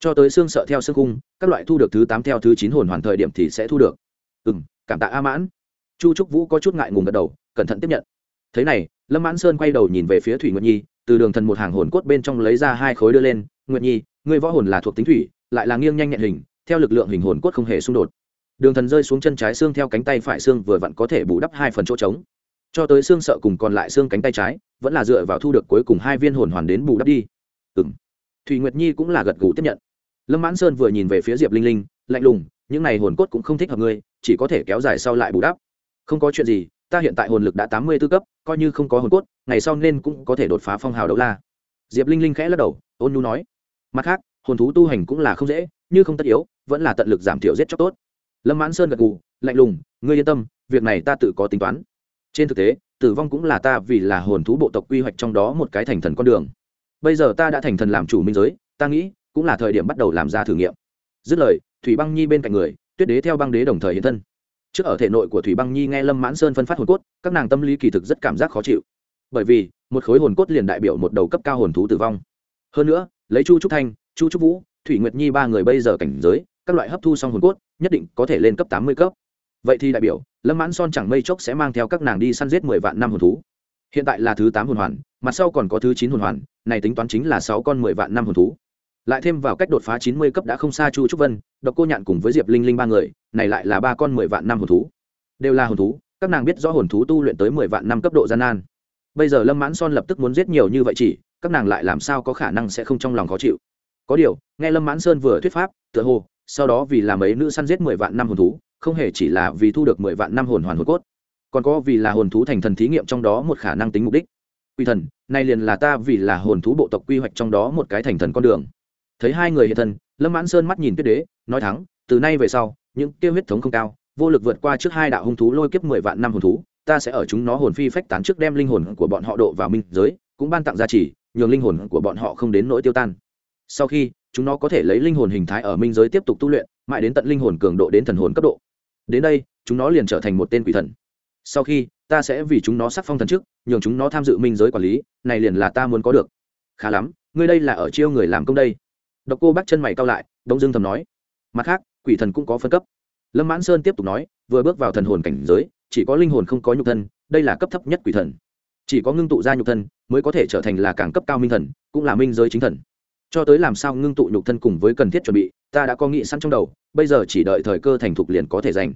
cho tới xương sợ theo xương cung các loại thu được thứ tám theo thứ chín hồn hoàn thời điểm thì sẽ thu được. Ừ m cảm tạ a mãn. Chu trúc vũ có chút ngại ngùng gật đầu, cẩn thận tiếp nhận. Thế này, lâm mãn sơn quay đầu nhìn về phía thủy nguyệt nhi, từ đường thần một hàng hồn cốt bên trong lấy ra hai khối đưa lên. Nguyệt nhi, ngươi võ hồn là thuộc tính thủy, lại là nghiêng nhanh nhẹn hình, theo lực lượng hình hồn cốt không hề xung đột. Đường thần rơi xuống chân trái xương theo cánh tay phải xương vừa vặn có thể bù đắp hai phần chỗ trống. Cho tới xương sợ cùng còn lại xương cánh tay trái, vẫn là dựa vào thu được cuối cùng hai viên hồn hoàn đến bù đắp đi. Ừ m thùy nguyệt nhi cũng là gật gù tiếp nhận lâm mãn sơn vừa nhìn về phía diệp linh linh, lạnh lùng, những này hồn cốt cũng không thích hợp ngươi, chỉ có thể kéo dài sau lại bù đắp. Không có chuyện gì, ta hiện tại hồn lực đã tám mươi tư cấp, coi như không có hồn cốt, ngày sau nên cũng có thể đột phá phong hào đấu la. Diệp linh linh khẽ lắc đầu, ôn nhu nói, mặt khác, hồn thú tu hành cũng là không dễ, như không tất yếu, vẫn là tận lực giảm thiểu giết chóc tốt. Lâm mãn sơn gật gù, lạnh lùng, ngươi yên tâm, việc này ta tự có tính toán. Trên thực tế, tử vong cũng là ta vì là hồn thú bộ tộc quy hoạch trong đó một cái thành thần con đường. Bây giờ ta đã thành thần làm chủ minh giới, ta nghĩ cũng là thời điểm bắt đầu làm ra thử nghiệm. Dứt lời, thủy băng nhi bên cạnh người, tuyết đế theo băng đế đồng thời hiện thân. Trước ở thể nội của thủy băng nhi nghe lâm mãn sơn phân phát hồn cốt, các nàng tâm lý kỳ thực rất cảm giác khó chịu. Bởi vì, một khối hồn cốt liền đại biểu một đầu cấp cao hồn thú tử vong. Hơn nữa, lấy chu trúc thanh, chu trúc vũ, thủy nguyệt nhi ba người bây giờ cảnh giới, các loại hấp thu xong hồn cốt, nhất định có thể lên cấp tám mươi cấp. Vậy thì đại biểu, lâm mãn son chẳng mây chốc sẽ mang theo các nàng đi săn giết mười vạn năm hồn thú. Hiện tại là thứ tám hồn hoàn, mặt sau còn có thứ chín hồn hoàn, này tính toán chính là sáu con mười vạn năm hồn thú lại thêm vào cách đột phá chín mươi cấp đã không xa chu trúc vân, độc cô nhạn cùng với diệp linh linh ba người, này lại là ba con mười vạn năm hồn thú. Đều là hồn thú, các nàng biết rõ hồn thú tu luyện tới mười vạn năm cấp độ gian nan. Bây giờ lâm mãn son lập tức muốn giết nhiều như vậy chỉ, các nàng lại làm sao có khả năng sẽ không trong lòng khó chịu. Có điều, nghe lâm mãn sơn vừa thuyết pháp, tựa hồ, sau đó vì làm ấy nữ săn giết mười vạn năm hồn thú, không hề chỉ là vì thu được mười vạn năm hồn hoàn hồn cốt, còn có vì là hồn thú thành thần thí nghiệm trong đó một khả năng tính mục đích. Quy thần, nay liền là ta vì là hồn thú bộ tộc quy hoạch trong đó một cái thành thần con đường thấy hai người hiện thân, lâm mãn sơn mắt nhìn tuyết đế, nói thắng, từ nay về sau, những tiêu huyết thống không cao, vô lực vượt qua trước hai đạo hung thú lôi kiếp mười vạn năm hồn thú, ta sẽ ở chúng nó hồn phi phách tán trước đem linh hồn của bọn họ độ vào minh giới, cũng ban tặng gia trì, nhường linh hồn của bọn họ không đến nỗi tiêu tan. Sau khi, chúng nó có thể lấy linh hồn hình thái ở minh giới tiếp tục tu luyện, mãi đến tận linh hồn cường độ đến thần hồn cấp độ. Đến đây, chúng nó liền trở thành một tên quỷ thần. Sau khi, ta sẽ vì chúng nó sắc phong thần chức nhường chúng nó tham dự minh giới quản lý, này liền là ta muốn có được. Khá lắm, ngươi đây là ở chiêu người làm công đây độc cô bác chân mày cao lại đông dương thầm nói. Mặt khác, quỷ thần cũng có phân cấp. Lâm mãn sơn tiếp tục nói, vừa bước vào thần hồn cảnh giới, chỉ có linh hồn không có nhục thân, đây là cấp thấp nhất quỷ thần. Chỉ có ngưng tụ ra nhục thân, mới có thể trở thành là càng cấp cao minh thần, cũng là minh giới chính thần. Cho tới làm sao ngưng tụ nhục thân cùng với cần thiết chuẩn bị, ta đã có nghĩ sẵn trong đầu, bây giờ chỉ đợi thời cơ thành thục liền có thể giành.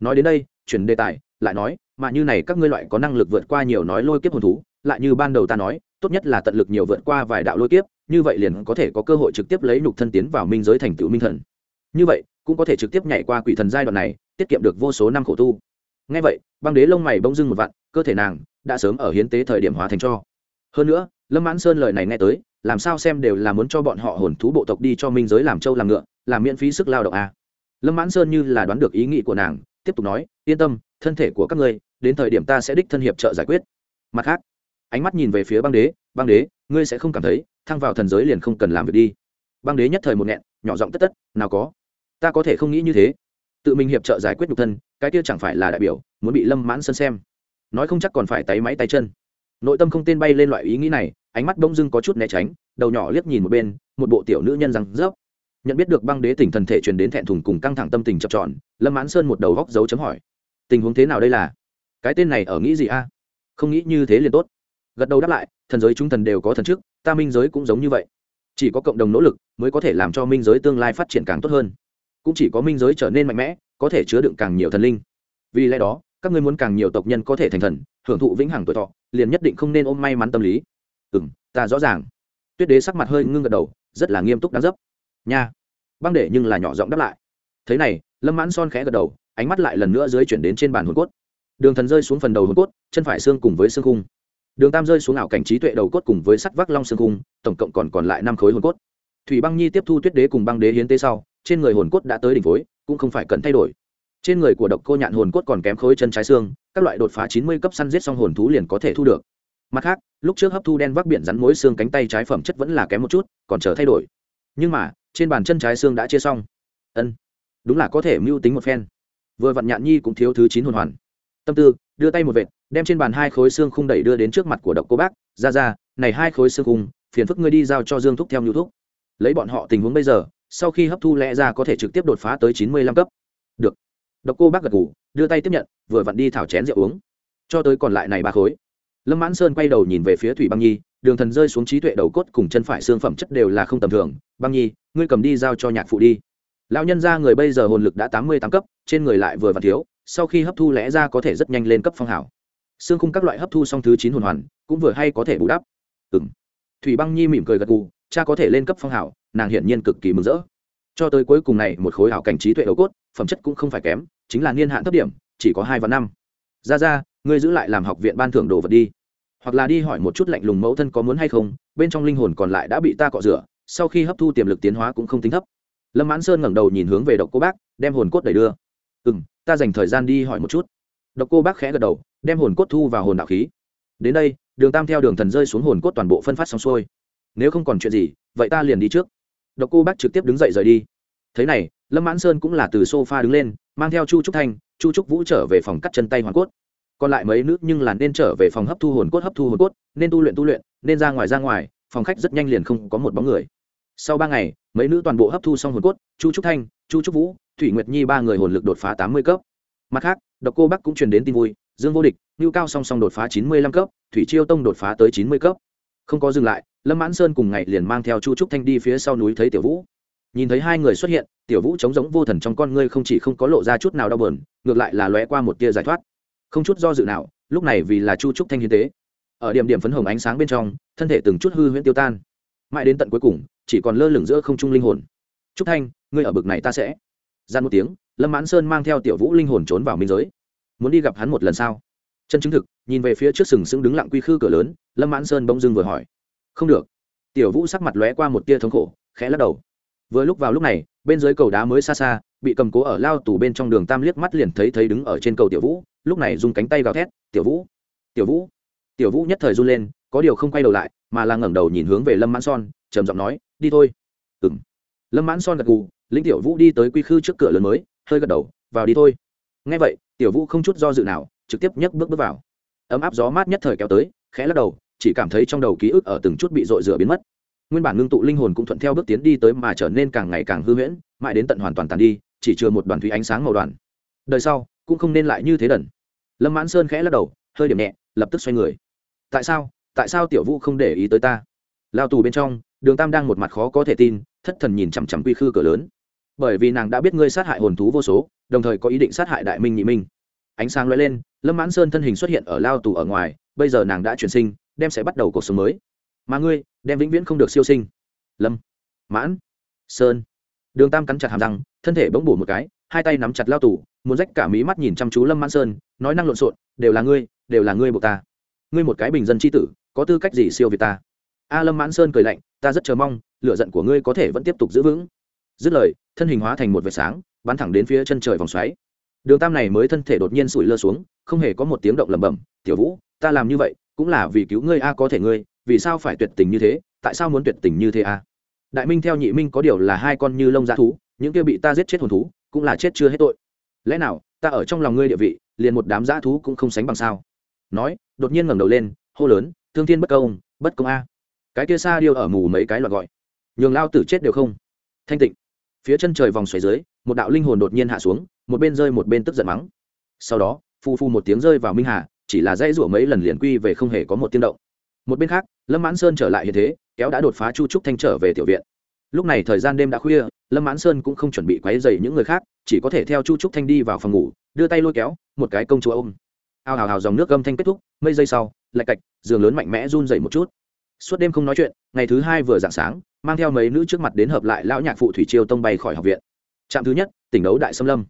Nói đến đây, chuyển đề tài, lại nói, mà như này các ngươi loại có năng lực vượt qua nhiều nói lôi kiếp hồn thú, lại như ban đầu ta nói, tốt nhất là tận lực nhiều vượt qua vài đạo lôi kiếp như vậy liền có thể có cơ hội trực tiếp lấy nhục thân tiến vào minh giới thành tựu minh thần. Như vậy, cũng có thể trực tiếp nhảy qua quỷ thần giai đoạn này, tiết kiệm được vô số năm khổ tu. Ngay vậy, băng đế lông mày bông dưng một vặn, cơ thể nàng đã sớm ở hiến tế thời điểm hóa thành cho. Hơn nữa, lâm mãn sơn lời này nghe tới, làm sao xem đều là muốn cho bọn họ hồn thú bộ tộc đi cho minh giới làm trâu làm ngựa, làm miễn phí sức lao động à. lâm mãn sơn như là đoán được ý nghĩ của nàng, tiếp tục nói, yên tâm, thân thể của các ngươi, đến thời điểm ta sẽ đích thân hiệp trợ giải quyết. Mặt khác, ánh mắt nhìn về phía băng đế băng đế, ngươi sẽ không cảm thấy thăng vào thần giới liền không cần làm việc đi. Băng đế nhất thời một nghẹn, nhỏ giọng tất tất, nào có, ta có thể không nghĩ như thế. Tự mình hiệp trợ giải quyết nhục thân, cái kia chẳng phải là đại biểu, muốn bị lâm mãn sân xem. Nói không chắc còn phải tay máy tay chân. Nội tâm không tên bay lên loại ý nghĩ này, ánh mắt bông dưng có chút né tránh, đầu nhỏ liếc nhìn một bên, một bộ tiểu nữ nhân răng rớp. Nhận biết được băng đế tỉnh thần thể truyền đến thẹn thùng cùng căng thẳng tâm tình chập tròn, lâm mãn sơn một đầu góc dấu chấm hỏi. Tình huống thế nào đây là? Cái tên này ở nghĩ gì a? Không nghĩ như thế liền tốt gật đầu đáp lại, thần giới chúng thần đều có thần trước ta minh giới cũng giống như vậy. Chỉ có cộng đồng nỗ lực mới có thể làm cho minh giới tương lai phát triển càng tốt hơn. Cũng chỉ có minh giới trở nên mạnh mẽ, có thể chứa đựng càng nhiều thần linh. Vì lẽ đó, các ngươi muốn càng nhiều tộc nhân có thể thành thần, hưởng thụ vĩnh hằng tuổi thọ, liền nhất định không nên ôm may mắn tâm lý. Ừ m ta rõ ràng. Tuyết đế sắc mặt hơi ngưng gật đầu, rất là nghiêm túc đáng dấp. Nha. Băng để nhưng là nhỏ giọng đáp lại. Thế này, lâm mãn son khẽ gật đầu, ánh mắt lại lần nữa dưới chuyển đến trên bàn hồn cốt. Đường thần rơi xuống phần đầu hồn cốt, chân phải xương cùng với xương khung đường tam rơi xuống ảo cảnh trí tuệ đầu cốt cùng với sắt vác long xương cung tổng cộng còn còn lại năm khối hồn cốt. Thủy băng nhi tiếp thu tuyết đế cùng băng đế hiến tế sau, trên người hồn cốt đã tới đỉnh phối, cũng không phải cần thay đổi. Trên người của độc cô nhạn hồn cốt còn kém khối chân trái xương, các loại đột phá chín mươi cấp săn giết xong hồn thú liền có thể thu được. Mặt khác, lúc trước hấp thu đen vác biển rắn mối xương cánh tay trái phẩm chất vẫn là kém một chút, còn chờ thay đổi. Nhưng mà, trên bàn chân trái xương đã chia xong. Ân, đúng là có thể mưu tính một phen. Vừa vặn nhạn nhi cũng thiếu thứ chín hồn hoàn. Tâm tư, đưa tay một vệt đem trên bàn hai khối xương khung đẩy đưa đến trước mặt của độc cô bác. Ra ra, này hai khối xương khung, phiền phức ngươi đi giao cho dương thúc theo nhu thúc. Lấy bọn họ tình huống bây giờ, sau khi hấp thu lẽ ra có thể trực tiếp đột phá tới chín mươi lăm cấp. Được. Độc cô bác gật ngủ đưa tay tiếp nhận, vừa vặn đi thảo chén rượu uống. Cho tới còn lại này ba khối. Lâm mãn sơn quay đầu nhìn về phía thủy băng nhi, đường thần rơi xuống trí tuệ đầu cốt cùng chân phải xương phẩm chất đều là không tầm thường. Băng nhi, ngươi cầm đi giao cho nhạc phụ đi. Lão nhân ra người bây giờ hồn lực đã tám mươi tám cấp, trên người lại vừa vặn thiếu, sau khi hấp thu lẽ ra có thể rất nhanh lên cấp phong hảo xương khung các loại hấp thu xong thứ chín hồn hoàn, cũng vừa hay có thể bù đắp. Ừng thủy băng nhi mỉm cười gật gù, cha có thể lên cấp phong hảo, nàng hiển nhiên cực kỳ mừng rỡ. Cho tới cuối cùng này, một khối hảo cảnh trí tuệ đầu cốt, phẩm chất cũng không phải kém, chính là niên hạn thấp điểm, chỉ có hai và năm. Ra ra, ngươi giữ lại làm học viện ban thưởng đồ vật đi. Hoặc là đi hỏi một chút lạnh lùng mẫu thân có muốn hay không, bên trong linh hồn còn lại đã bị ta cọ rửa, sau khi hấp thu tiềm lực tiến hóa cũng không tính thấp. Lâm mãn sơn ngẩng đầu nhìn hướng về độc cô bác, đem hồn cốt đẩy đưa. Ừ m ta dành thời gian đi hỏi một chút. Độc cô bác khẽ gật đầu đem hồn cốt thu vào hồn đạo khí. Đến đây, đường tam theo đường thần rơi xuống hồn cốt toàn bộ phân phát xong xuôi. Nếu không còn chuyện gì, vậy ta liền đi trước. Độc cô bác trực tiếp đứng dậy rời đi. Thế này, lâm mãn sơn cũng là từ s o f a đứng lên, mang theo chu trúc thanh, chu trúc vũ trở về phòng cắt chân tay hoàn cốt. Còn lại mấy nữ nhưng là nên trở về phòng hấp thu hồn cốt, hấp thu hồn cốt, nên tu luyện tu luyện, nên ra ngoài ra ngoài, phòng khách rất nhanh liền không có một bóng người. Sau ba ngày, mấy nữ toàn bộ hấp thu xong hồn cốt, chu trúc thanh, chu trúc vũ, thủy nguyệt nhi ba người hồn lực đột phá tám mươi cấp. Mặt khác, độc cô bắc cũng truyền đến tin vui dương vô địch, ngưu cao song song đột phá chín mươi lăm cấp, thủy chiêu tông đột phá tới chín mươi cấp. Không có dừng lại, lâm mãn sơn cùng ngày liền mang theo chu trúc thanh đi phía sau núi thấy tiểu vũ. Nhìn thấy hai người xuất hiện, tiểu vũ chống giống vô thần trong con ngươi không chỉ không có lộ ra chút nào đau bờn ngược lại là lóe qua một tia giải thoát. Không chút do dự nào, lúc này vì là chu trúc thanh hiến tế, ở điểm điểm phấn hồng ánh sáng bên trong, thân thể từng chút hư huyễn tiêu tan. Mãi đến tận cuối cùng, chỉ còn lơ lửng giữa không trung linh hồn. Trúc thanh, ngươi ở bực này ta sẽ. Gian một tiếng, lâm mãn sơn mang theo tiểu vũ linh hồn trốn vào minh giới muốn đi gặp hắn một lần sau chân chứng thực, nhìn về phía trước sừng sững đứng lặng quy khư cửa lớn, lâm mãn sơn bỗng dưng vừa hỏi. Không được. Tiểu vũ sắc mặt lóe qua một tia thống khổ, khẽ lắc đầu. Vừa lúc vào lúc này, bên dưới cầu đá mới xa xa, bị cầm cố ở lao tù bên trong đường tam liếc mắt liền thấy thấy đứng ở trên cầu tiểu vũ, lúc này dùng cánh tay gào thét, tiểu vũ! Tiểu vũ! Tiểu vũ nhất thời run lên, có điều không quay đầu lại, mà là ngẩng đầu nhìn hướng về lâm mãn son trầm giọng nói, đi thôi. Ừng lâm mãn son gật gù, lĩnh tiểu vũ đi tới quy khư trước cửa lớn mới, hơi gật đầu, vào đi thôi ngay vậy, tiểu vũ không chút do dự nào, trực tiếp nhấc bước bước vào. Ấm áp gió mát nhất thời kéo tới, khẽ lắc đầu, chỉ cảm thấy trong đầu ký ức ở từng chút bị rội rửa biến mất. Nguyên bản ngưng tụ linh hồn cũng thuận theo bước tiến đi tới mà trở nên càng ngày càng hư huyễn, mãi đến tận hoàn toàn tàn đi, chỉ chừa một đoàn thủy ánh sáng màu đoàn đời sau, cũng không nên lại như thế đần. Lâm mãn sơn khẽ lắc đầu, hơi điểm nhẹ, lập tức xoay người. Tại sao tại sao tiểu vũ không để ý tới ta? Lao tù bên trong, đường tam đang một mặt khó có thể tin, thất thần nhìn chằm chằm quy khư cửa lớn. Bởi vì nàng đã biết ngươi sát hại hồn thú vô số đồng thời có ý định sát hại đại minh nhị minh. Ánh sáng lóe lên, lâm mãn sơn thân hình xuất hiện ở lao tù ở ngoài, bây giờ nàng đã chuyển sinh, đem sẽ bắt đầu cuộc sống mới. Mà ngươi, đem vĩnh viễn không được siêu sinh. Lâm mãn sơn. Đường tam cắn chặt hàm răng, thân thể bỗng bổ một cái, hai tay nắm chặt lao tù, muốn rách cả mí mắt nhìn chăm chú lâm mãn sơn, nói năng lộn xộn, đều là ngươi, đều là ngươi buộc ta. Ngươi một cái bình dân c h i tử, có tư cách gì siêu việt ta? A lâm mãn sơn cười lạnh, ta rất chờ mong lựa giận của ngươi có thể vẫn tiếp tục giữ vững. Dứt lời, thân hình hóa thành một vệt sáng bắn thẳng đến phía chân trời vòng xoáy. Đường tam này mới thân thể đột nhiên sủi lơ xuống, không hề có một tiếng động lẩm bẩm, tiểu vũ, ta làm như vậy cũng là vì cứu ngươi a, có thể ngươi, vì sao phải tuyệt tình như thế, tại sao muốn tuyệt tình như thế a? Đại minh theo nhị minh có điều là hai con như lông giá thú, những kia bị ta giết chết hồn thú cũng là chết chưa hết tội. Lẽ nào ta ở trong lòng ngươi địa vị, liền một đám giá thú cũng không sánh bằng sao? Nói, đột nhiên ngẩng đầu lên, hô lớn, thương thiên bất công bất công a. Cái kia xa điêu ở mù mấy cái loạt gọi. Nhường lao tử chết đều không. Thanh tịnh phía chân trời vòng xoáy dưới, một đạo linh hồn đột nhiên hạ xuống, một bên rơi một bên tức giận mắng. Sau đó, phu phu một tiếng rơi vào minh hà, chỉ là dây rủa mấy lần liền quy về không hề có một tiếng động. Một bên khác, lâm mãn sơn trở lại hiện thế, kéo đã đột phá chu trúc thanh trở về tiểu viện. Lúc này thời gian đêm đã khuya, lâm mãn sơn cũng không chuẩn bị quấy dày những người khác, chỉ có thể theo chu trúc thanh đi vào phòng ngủ, đưa tay lôi kéo, một cái công chúa ôm. Ao hào hào dòng nước gâm thanh kết thúc mây giây sau, lạch cạch, giường lớn mạnh mẽ run dày một chút suốt đêm không nói chuyện, ngày thứ hai vừa dạng sáng, mang theo mấy nữ trước mặt đến hợp lại lão nhạc phụ thủy chiêu tông bay khỏi học viện. Trạm thứ nhất, tỉnh đấu đại xâm lâm.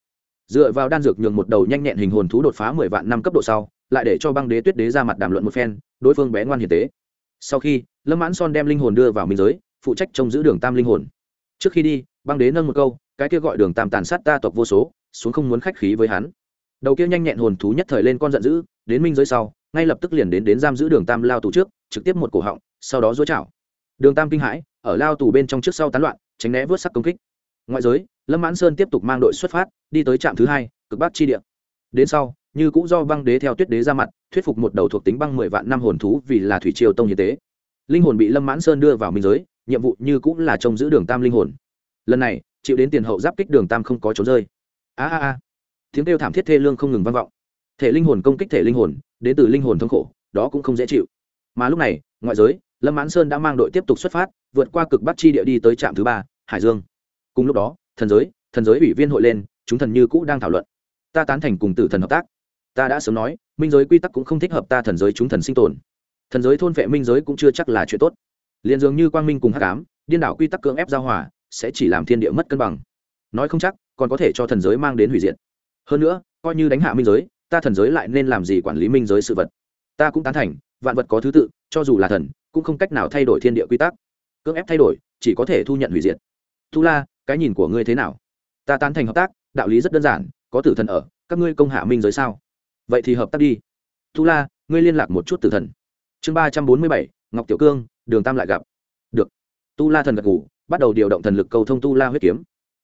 Dựa vào đan dược nhường một đầu nhanh nhẹn hình hồn thú đột phá mười vạn năm cấp độ sau, lại để cho băng đế tuyết đế ra mặt đàm luận một phen, đối phương bé ngoan hiền tế. Sau khi, lâm mãn son đem linh hồn đưa vào minh giới, phụ trách trông giữ đường tam linh hồn. Trước khi đi, băng đế nâng một câu, cái kia gọi đường tam tàn sát ta tộc vô số, xuống không muốn khách khí với hắn. Đầu kia nhanh nhẹn hồn thú nhất thời lên con giận dữ, đến minh giới sau, ngay lập tức liền đến đến giam giữ đường tam lao tù trước, trực tiếp một cổ họng sau đó dối chảo đường tam kinh hãi, ở lao tù bên trong trước sau tán loạn, tránh né vớt sắc công kích. Ngoại giới, lâm mãn sơn tiếp tục mang đội xuất phát, đi tới trạm thứ hai, cực bắc chi địa. Đến sau, như cũng do băng đế theo tuyết đế ra mặt, thuyết phục một đầu thuộc tính băng mười vạn năm hồn thú vì là thủy triều tông như tế. Linh hồn bị lâm mãn sơn đưa vào minh giới, nhiệm vụ như cũng là trông giữ đường tam linh hồn. Lần này, chịu đến tiền hậu giáp kích đường tam không có trốn rơi. A a a. Tiếng kêu thảm thiết thê lương không ngừng vang vọng. Thể linh hồn công kích thể linh hồn, đến từ linh hồn thống khổ, đó cũng không dễ chịu. Mà lúc này, ngoại giới lâm mãn sơn đã mang đội tiếp tục xuất phát, vượt qua cực bắc chi địa đi tới trạm thứ ba, hải dương. Cùng lúc đó, thần giới thần giới ủy viên hội lên, chúng thần như cũ đang thảo luận. Ta tán thành cùng tử thần hợp tác. Ta đã sớm nói, minh giới quy tắc cũng không thích hợp ta thần giới chúng thần sinh tồn. Thần giới thôn vệ minh giới cũng chưa chắc là chuyện tốt. Liền dường như quang minh cùng hắc ám, điên đảo quy tắc cưỡng ép giao hòa, sẽ chỉ làm thiên địa mất cân bằng. Nói không chắc, còn có thể cho thần giới mang đến hủy diệt. Hơn nữa, coi như đánh hạ minh giới, ta thần giới lại nên làm gì quản lý minh giới sự vật? Ta cũng tán thành, vạn vật có thứ tự, cho dù là thần cũng không cách nào thay đổi thiên địa quy tắc. Cưỡng ép thay đổi, chỉ có thể thu nhận hủy diệt. Thu la, cái nhìn của ngươi thế nào? Ta tán thành hợp tác, đạo lý rất đơn giản, có tử thần ở, các ngươi công hạ minh giới sao? Vậy thì hợp tác đi. Thu la, ngươi liên lạc một chút tử thần. Chương ba trăm bốn mươi bảy, ngọc tiểu cương, đường tam lại gặp. Được. Tu la thần gật ngủ bắt đầu điều động thần lực cầu thông tu la huyết kiếm.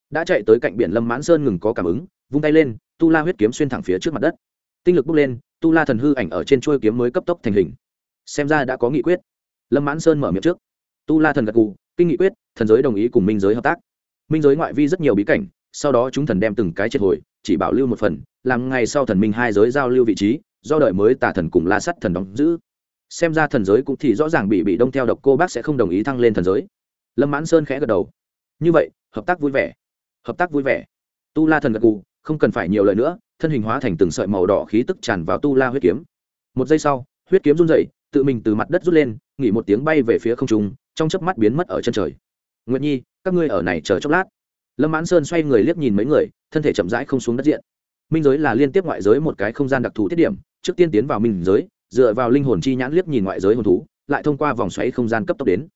Đã chạy tới cạnh biển lâm mãn sơn ngừng có cảm ứng, vung tay lên, tu la huyết kiếm xuyên thẳng phía trước mặt đất. Tinh lực bốc lên, tu la thần hư ảnh ở trên chuôi kiếm mới cấp tốc thành hình. Xem ra đã có nghị quyết lâm mãn sơn mở miệng trước. Tu la thần gật cù kinh nghị quyết, thần giới đồng ý cùng minh giới hợp tác. Minh giới ngoại vi rất nhiều bí cảnh, sau đó chúng thần đem từng cái triệt hồi, chỉ bảo lưu một phần, làm ngày sau thần minh hai giới giao lưu vị trí, do đợi mới tà thần cùng la sắt thần đóng giữ. Xem ra thần giới cũng thì rõ ràng bị bị đông theo độc cô bác sẽ không đồng ý thăng lên thần giới. Lâm mãn sơn khẽ gật đầu. Như vậy, hợp tác vui vẻ. Hợp tác vui vẻ. Tu la thần gật cù không cần phải nhiều lời nữa, thân hình hóa thành từng sợi màu đỏ khí tức tràn vào tu la huyết kiếm. Một giây sau, huyết kiếm run dậy tự mình từ mặt đất rút lên, nghỉ một tiếng bay về phía không trung, trong chớp mắt biến mất ở chân trời. Nguyệt nhi, các ngươi ở này chờ chốc lát. Lâm mãn sơn xoay người liếc nhìn mấy người, thân thể chậm rãi không xuống đất diện. Minh giới là liên tiếp ngoại giới một cái không gian đặc thù tiết điểm, trước tiên tiến vào minh giới, dựa vào linh hồn chi nhãn liếc nhìn ngoại giới hồn thú, lại thông qua vòng xoáy không gian cấp tốc đến.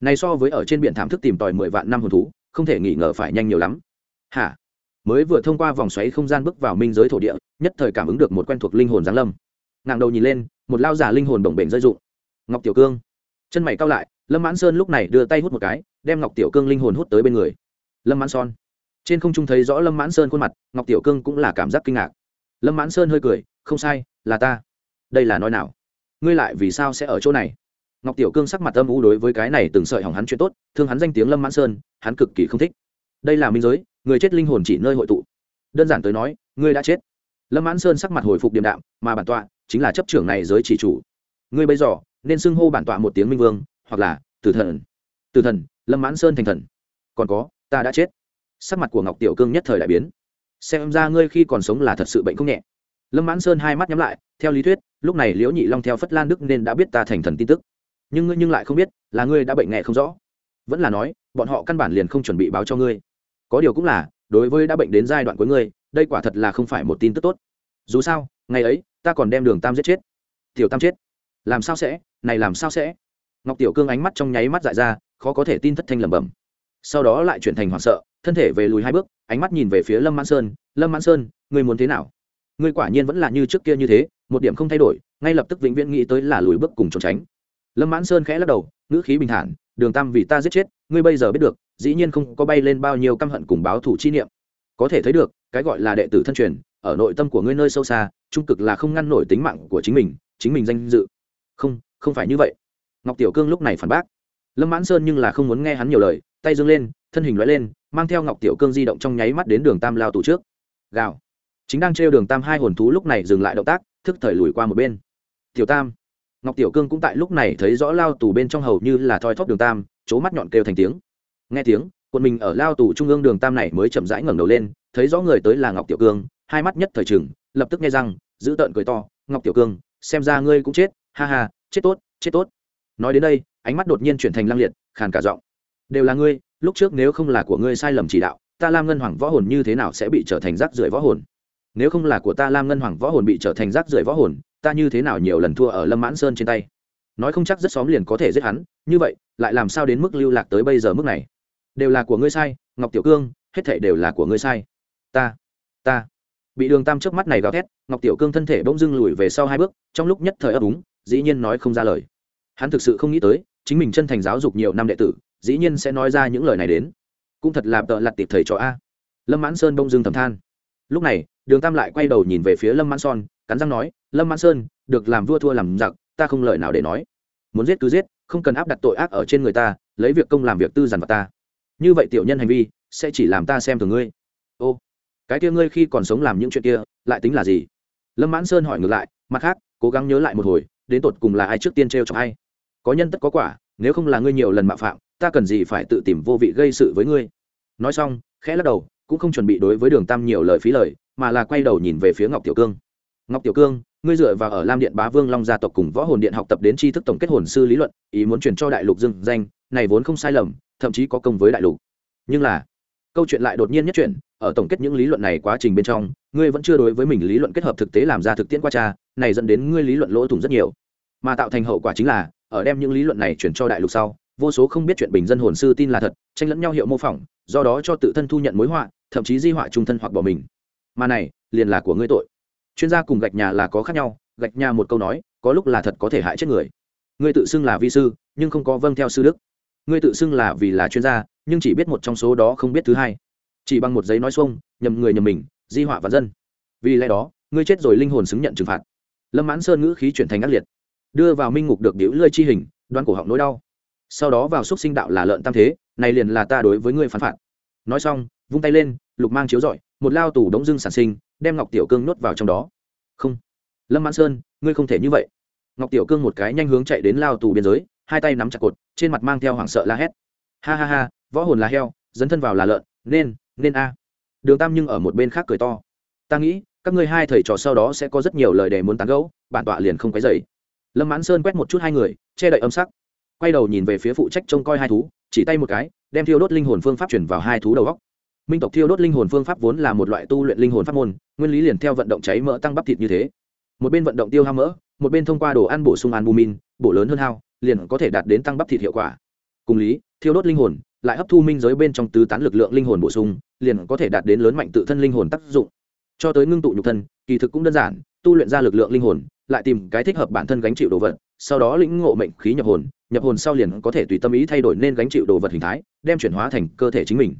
Này so với ở trên biển thảm thức tìm tòi mười vạn năm hồn thú, không thể nghỉ ngờ phải nhanh nhiều lắm. Hả? Mới vừa thông qua vòng xoáy không gian bước vào minh giới thổ địa, nhất thời cảm ứng được một quen thuộc linh hồn giáng lâm. Ngàng đầu nhìn lên một lao giả linh hồn bồng bềnh rơi rụng. Ngọc tiểu cương. Chân mày cao lại, lâm mãn sơn lúc này đưa tay hút một cái, đem ngọc tiểu cương linh hồn hút tới bên người. Lâm mãn son trên không trung thấy rõ lâm mãn sơn khuôn mặt, ngọc tiểu cương cũng là cảm giác kinh ngạc. Lâm mãn sơn hơi cười, không sai, là ta. Đây là nói nào? Ngươi lại vì sao sẽ ở chỗ này? Ngọc tiểu cương sắc mặt âm u đối với cái này từng sợi hỏng hắn chuyện tốt, thương hắn danh tiếng lâm mãn sơn, hắn cực kỳ không thích. Đây là minh giới, người chết linh hồn chỉ nơi hội tụ. Đơn giản tới nói, ngươi đã chết. Lâm mãn sơn sắc mặt hồi phục điềm đạm, mà bản tọa chính là chấp trưởng này giới chỉ chủ. Ngươi bây giờ, nên xưng hô bản tọa một tiếng minh vương, hoặc là tử thần. Tử thần, lâm mãn sơn thành thần. Còn có, ta đã chết. Sắc mặt của ngọc tiểu cương nhất thời đại biến. Xem ra ngươi khi còn sống là thật sự bệnh không nhẹ. Lâm mãn sơn hai mắt nhắm lại, theo lý thuyết, lúc này liễu nhị long theo phất lan đức nên đã biết ta thành thần tin tức. Nhưng ngươi nhưng lại không biết, là ngươi đã bệnh nhẹ không rõ. Vẫn là nói, bọn họ căn bản liền không chuẩn bị báo cho ngươi. Có điều cũng là, đối với đã bệnh đến giai đoạn của ngươi, đây quả thật là không phải một tin tức tốt. Dù sao ngày ấy, ta còn đem đường tam giết chết. Tiểu tam chết? Làm sao sẽ? Này làm sao sẽ? Ngọc tiểu cương ánh mắt trong nháy mắt dại ra, khó có thể tin thất thanh lẩm bẩm. Sau đó lại chuyển thành hoảng sợ, thân thể về lùi hai bước, ánh mắt nhìn về phía lâm mãn sơn. Lâm mãn sơn, ngươi muốn thế nào? Ngươi quả nhiên vẫn là như trước kia như thế, một điểm không thay đổi, ngay lập tức vĩnh viễn nghĩ tới là lùi bước cùng trốn tránh. Lâm mãn sơn khẽ lắc đầu, ngữ khí bình thản, đường tam vì ta giết chết, ngươi bây giờ biết được, dĩ nhiên không có bay lên bao nhiêu căm hận cùng báo thủ chi niệm. Có thể thấy được, cái gọi là đệ tử thân truyền ở nội tâm của ngươi nơi sâu xa, trung cực là không ngăn nổi tính mạng của chính mình chính mình danh dự. Không không phải như vậy. Ngọc tiểu cương lúc này phản bác. Lâm mãn sơn nhưng là không muốn nghe hắn nhiều lời, tay dâng lên, thân hình loại lên, mang theo ngọc tiểu cương di động trong nháy mắt đến đường tam lao tù trước. Gào. Chính đang trêu đường tam hai hồn thú lúc này dừng lại động tác, thức thời lùi qua một bên. Tiểu tam. Ngọc tiểu cương cũng tại lúc này thấy rõ lao tù bên trong hầu như là thoi thóp đường tam c mắt nhọn kêu thành tiếng. Nghe tiếng, quân mình ở lao tù trung ương đường tam này mới chậm rãi ngẩng đầu lên, thấy rõ người tới là ngọc tiểu cương hai mắt nhất thời chừng lập tức nghe răng, giữ tợn cười to, ngọc tiểu cương, xem ra ngươi cũng chết, ha ha, chết tốt chết tốt. Nói đến đây, ánh mắt đột nhiên chuyển thành lăng liệt, khàn cả giọng, đều là ngươi, lúc trước nếu không là của ngươi sai lầm chỉ đạo, ta lam ngân hoàng võ hồn như thế nào sẽ bị trở thành rác rưởi võ hồn? Nếu không là của ta lam ngân hoàng võ hồn bị trở thành rác rưởi võ hồn, ta như thế nào nhiều lần thua ở lâm mãn sơn trên tay? Nói không chắc rất xóm liền có thể giết hắn, như vậy, lại làm sao đến mức lưu lạc tới bây giờ mức này? Đều là của ngươi sai, ngọc tiểu cương, hết thảy đều là của ngươi sai. Ta ta bị đường tam trước mắt này gào thét, ngọc tiểu cương thân thể bỗng dưng lùi về sau hai bước, trong lúc nhất thời ấp úng, dĩ nhiên nói không ra lời. Hắn thực sự không nghĩ tới, chính mình chân thành giáo dục nhiều năm đệ tử, dĩ nhiên sẽ nói ra những lời này đến. Cũng thật là tợ lặt tiệp thầy trò a. Lâm mãn sơn bỗng dưng thầm than. Lúc này, đường tam lại quay đầu nhìn về phía lâm mãn son, cắn răng nói, lâm mãn sơn, được làm vua thua làm giặc, ta không lời nào để nói. Muốn giết cứ giết, không cần áp đặt tội ác ở trên người ta, lấy việc công làm việc tư dằn vào ta. Như vậy tiểu nhân hành vi, sẽ chỉ làm ta xem thường ngươi. Ô cái kia ngươi khi còn sống làm những chuyện kia, lại tính là gì? Lâm mãn sơn hỏi ngược lại, mặt khác, cố gắng nhớ lại một hồi, đến tột cùng là ai trước tiên t r e o cho hay? Có nhân tất có quả, nếu không là ngươi nhiều lần mạo phạm, ta cần gì phải tự tìm vô vị gây sự với ngươi? Nói xong, khẽ lắc đầu, cũng không chuẩn bị đối với đường tam nhiều lời phí lời, mà là quay đầu nhìn về phía ngọc tiểu cương. Ngọc tiểu cương, ngươi dựa vào ở lam điện bá vương long gia tộc cùng võ hồn điện học tập đến tri thức tổng kết hồn sư lý luận, ý muốn truyền cho đại lục dưng danh, này vốn không sai lầm, thậm chí có công với đại lục. Nhưng là câu chuyện lại đột nhiên nhất chuyển, ở tổng kết những lý luận này quá trình bên trong, ngươi vẫn chưa đối với mình lý luận kết hợp thực tế làm ra thực tiễn qua cha này dẫn đến ngươi lý luận lỗ thủng rất nhiều. Mà tạo thành hậu quả chính là, ở đem những lý luận này chuyển cho đại lục sau, vô số không biết chuyện bình dân hồn sư tin là thật, tranh lẫn nhau hiệu mô phỏng, do đó cho tự thân thu nhận mối họa, thậm chí di họa trung thân hoặc bỏ mình. Mà này, liền là của ngươi tội. Chuyên gia cùng gạch nhà là có khác nhau, gạch nhà một câu nói, có lúc là thật có thể hại chết người. Ngươi tự xưng là vi sư, nhưng không có vâng theo sư đức. Ngươi tự xưng là vì là chuyên gia nhưng chỉ biết một trong số đó không biết thứ hai. Chỉ bằng một giấy nói xuông, nhầm người nhầm mình, di họa và dân. Vì lẽ đó, ngươi chết rồi linh hồn xứng nhận trừng phạt. Lâm mãn sơn ngữ khí chuyển thành ác liệt. Đưa vào minh ngục được đĩu lơi chi hình đoan cổ họng nỗi đau. Sau đó vào xúc sinh đạo là lợn tam thế, này liền là ta đối với ngươi phán phạt. Nói xong, vung tay lên, lục mang chiếu rọi, một lao tủ đống dưng sản sinh, đem ngọc tiểu cương nuốt vào trong đó. Không. Lâm mãn sơn, ngươi không thể như vậy. Ngọc tiểu cương một cái nhanh hướng chạy đến lao tù biên giới, hai tay nắm chặt cột, trên mặt mang theo hoảng sợ la hét. Ha ha ha võ hồn là heo, dấn thân vào là lợn, nên nên a. Đường tam nhưng ở một bên khác cười to. Ta nghĩ, các ngươi hai thầy trò sau đó sẽ có rất nhiều lời để muốn tán gẫu, bản tọa liền không cái dày lâm mãn sơn quét một chút hai người, che đậy âm sắc. Quay đầu nhìn về phía phụ trách trông coi hai thú, chỉ tay một cái, đem thiêu đốt linh hồn phương pháp chuyển vào hai thú đầu góc minh tộc thiêu đốt linh hồn phương pháp vốn là một loại tu luyện linh hồn pháp môn, nguyên lý liền theo vận động cháy mỡ tăng bắp thịt như thế. Một bên vận động tiêu hao mỡ, một bên thông qua đồ ăn bổ sung albumin, bổ lớn hơn hao, liền có thể đạt đến tăng bắp thịt hiệu quả. Cùng lý, thiêu đốt linh hồn lại hấp thu minh giới bên trong tứ tán lực lượng linh hồn bổ sung, liền có thể đạt đến lớn mạnh tự thân linh hồn tác dụng. Cho tới ngưng tụ nhục thân, kỳ thực cũng đơn giản, tu luyện ra lực lượng linh hồn, lại tìm cái thích hợp bản thân gánh chịu đồ vật, sau đó lĩnh ngộ mệnh khí nhập hồn nhập hồn sau liền có thể tùy tâm ý thay đổi nên gánh chịu đồ vật hình thái, đem chuyển hóa thành cơ thể chính mình.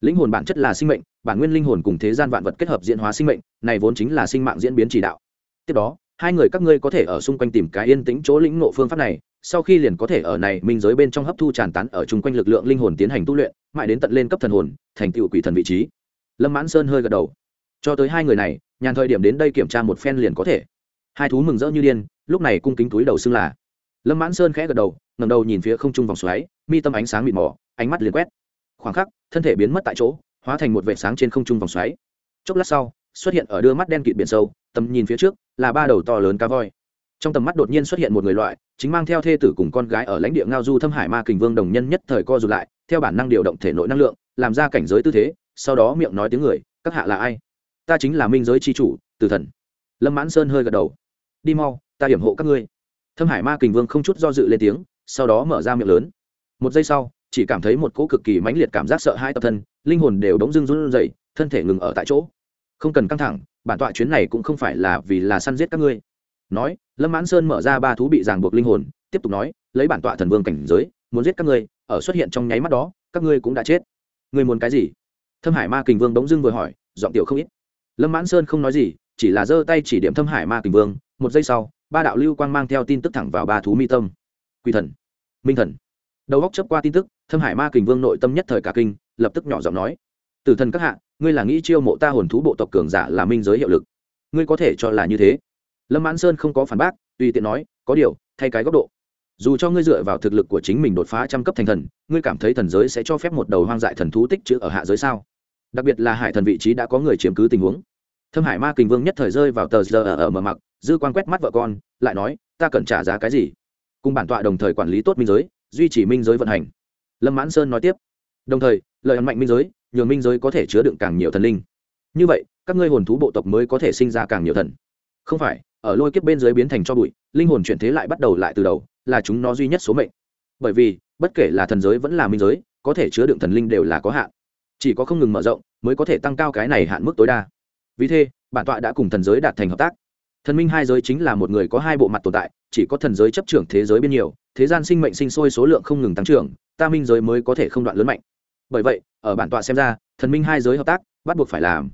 Linh hồn bản chất là sinh mệnh, bản nguyên linh hồn cùng thế gian vạn vật kết hợp diễn hóa sinh mệnh, này vốn chính là sinh mạng diễn biến chỉ đạo. Tiếp đó, hai người các ngươi có thể ở xung quanh tìm cái yên tĩnh chỗ lĩnh ngộ phương pháp này sau khi liền có thể ở này minh giới bên trong hấp thu tràn tán ở chung quanh lực lượng linh hồn tiến hành tu luyện, mãi đến tận lên cấp thần hồn, thành tựu quỷ thần vị trí. Lâm mãn sơn hơi gật đầu. Cho tới hai người này, nhàn thời điểm đến đây kiểm tra một phen liền có thể. Hai thú mừng rỡ như điên, lúc này cung kính túi đầu xưng là. Lâm mãn sơn khẽ gật đầu ngầm đầu nhìn phía không trung vòng xoáy, mi tâm ánh sáng mịt mỏ ánh mắt liền quét. Khoảng khắc, thân thể biến mất tại chỗ, hóa thành một vệt sáng trên không trung vòng xoáy. Chốc lát sau, xuất hiện ở đưa mắt đen kịt biển sâu, tầm nhìn phía trước, là ba đầu to lớn cá voi trong tầm mắt đột nhiên xuất hiện một người loại, chính mang theo thê tử cùng con gái ở lãnh địa ngao du thâm hải ma kình vương đồng nhân nhất thời co rụt lại, theo bản năng điều động thể nội năng lượng, làm ra cảnh giới tư thế, sau đó miệng nói tiếng người, các hạ là ai? Ta chính là minh giới c h i chủ, tử thần. Lâm mãn sơn hơi gật đầu. Đi mau, ta hiểm hộ các ngươi. Thâm hải ma kình vương không chút do dự lên tiếng, sau đó mở ra miệng lớn. Một giây sau, chỉ cảm thấy một cỗ cực kỳ mãnh liệt cảm giác sợ hai tập thân, linh hồn đều đống dưng run rẩy, thân thể ngừng ở tại chỗ. Không cần căng thẳng, bản tọa chuyến này cũng không phải là vì là săn giết các ngươi. Nói lâm mãn sơn mở ra ba thú bị ràng buộc linh hồn, tiếp tục nói, lấy bản tọa thần vương cảnh giới, muốn giết các ngươi, ở xuất hiện trong nháy mắt đó, các ngươi cũng đã chết. Ngươi muốn cái gì? Thâm hải ma kình vương bỗng dưng vừa hỏi, giọng tiểu không ít. Lâm mãn sơn không nói gì, chỉ là giơ tay chỉ điểm thâm hải ma kình vương. Một giây sau, ba đạo lưu quang mang theo tin tức thẳng vào ba thú mi tâm. Quy thần, minh thần. Đầu góc chấp qua tin tức, thâm hải ma kình vương nội tâm nhất thời cả kinh, lập tức nhỏ giọng nói, tử thần các hạ, ngươi là nghĩ chiêu mộ ta hồn thú bộ tộc cường giả là minh giới hiệu lực. Ngươi có thể cho là như thế lâm mãn sơn không có phản bác, tùy tiện nói, có điều, thay cái góc độ. Dù cho ngươi dựa vào thực lực của chính mình đột phá trăm cấp thành thần, ngươi cảm thấy thần giới sẽ cho phép một đầu hoang dại thần thú tích chữ ở hạ giới sao? Đặc biệt là hải thần vị trí đã có người chiếm cứ tình huống. Thâm hải ma kình vương nhất thời rơi vào tờ giờ ở ở mờ mặc, dư quan quét mắt vợ con, lại nói, ta cần trả giá cái gì? Cùng bản tọa đồng thời quản lý tốt minh giới, duy trì minh giới vận hành. Lâm mãn sơn nói tiếp, đồng thời lợi ấn mạnh minh giới, nhường minh giới có thể chứa đựng càng nhiều thần linh. Như vậy, các ngươi hồn thú bộ tộc mới có thể sinh ra càng nhiều thần. Không phải ở lôi kiếp bên dưới biến thành cho bụi, linh hồn chuyển thế lại bắt đầu lại từ đầu, là chúng nó duy nhất số mệnh. Bởi vì, bất kể là thần giới vẫn là minh giới, có thể chứa đựng thần linh đều là có hạn. Chỉ có không ngừng mở rộng, mới có thể tăng cao cái này hạn mức tối đa. Vì thế, bản tọa đã cùng thần giới đạt thành hợp tác. Thần minh hai giới chính là một người có hai bộ mặt tồn tại, chỉ có thần giới chấp trưởng thế giới bên nhiều, thế gian sinh mệnh sinh sôi số lượng không ngừng tăng trưởng, ta minh giới mới có thể không đoạn lớn mạnh. Bởi vậy, ở bản tọa xem ra, thần minh hai giới hợp tác bắt buộc phải làm.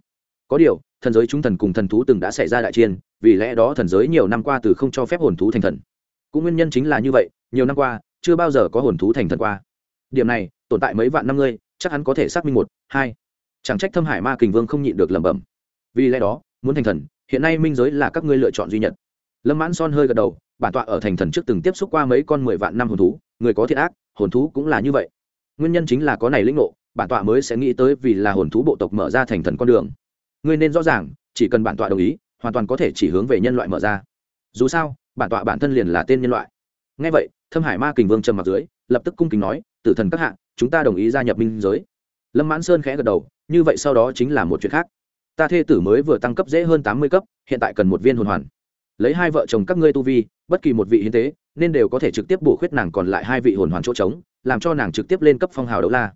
Có điều thần giới chúng thần cùng thần thú từng đã xảy ra đại chiến, vì lẽ đó thần giới nhiều năm qua từ không cho phép hồn thú thành thần. Cũng nguyên nhân chính là như vậy, nhiều năm qua, chưa bao giờ có hồn thú thành thần qua. Điểm này, tồn tại mấy vạn năm ngươi, chắc hắn có thể xác minh một, hai. Chẳng trách thâm hải ma kình vương không nhịn được lẩm bẩm. Vì lẽ đó, muốn thành thần, hiện nay minh giới là các ngươi lựa chọn duy nhất. Lâm mãn son hơi gật đầu, bản tọa ở thành thần trước từng tiếp xúc qua mấy con mười vạn năm hồn thú, người có thiện ác, hồn thú cũng là như vậy. Nguyên nhân chính là có này lĩnh ngộ, bản tọa mới sẽ nghĩ tới vì là hồn thú bộ tộc mở ra thành thần con đường ngươi nên rõ ràng, chỉ cần bản tọa đồng ý, hoàn toàn có thể chỉ hướng về nhân loại mở ra. Dù sao, bản tọa bản thân liền là tên nhân loại. Ngay vậy, thâm hải ma kình vương trầm mặt dưới, lập tức cung kính nói, tử thần các hạ, chúng ta đồng ý gia nhập minh giới. Lâm mãn sơn khẽ gật đầu, như vậy sau đó chính là một chuyện khác. Ta thê tử mới vừa tăng cấp dễ hơn tám mươi cấp, hiện tại cần một viên hồn hoàn. Lấy hai vợ chồng các ngươi tu vi, bất kỳ một vị hiến tế, nên đều có thể trực tiếp bổ khuyết nàng còn lại hai vị hồn hoàn chỗ trống, làm cho nàng trực tiếp lên cấp phong hào đấu la.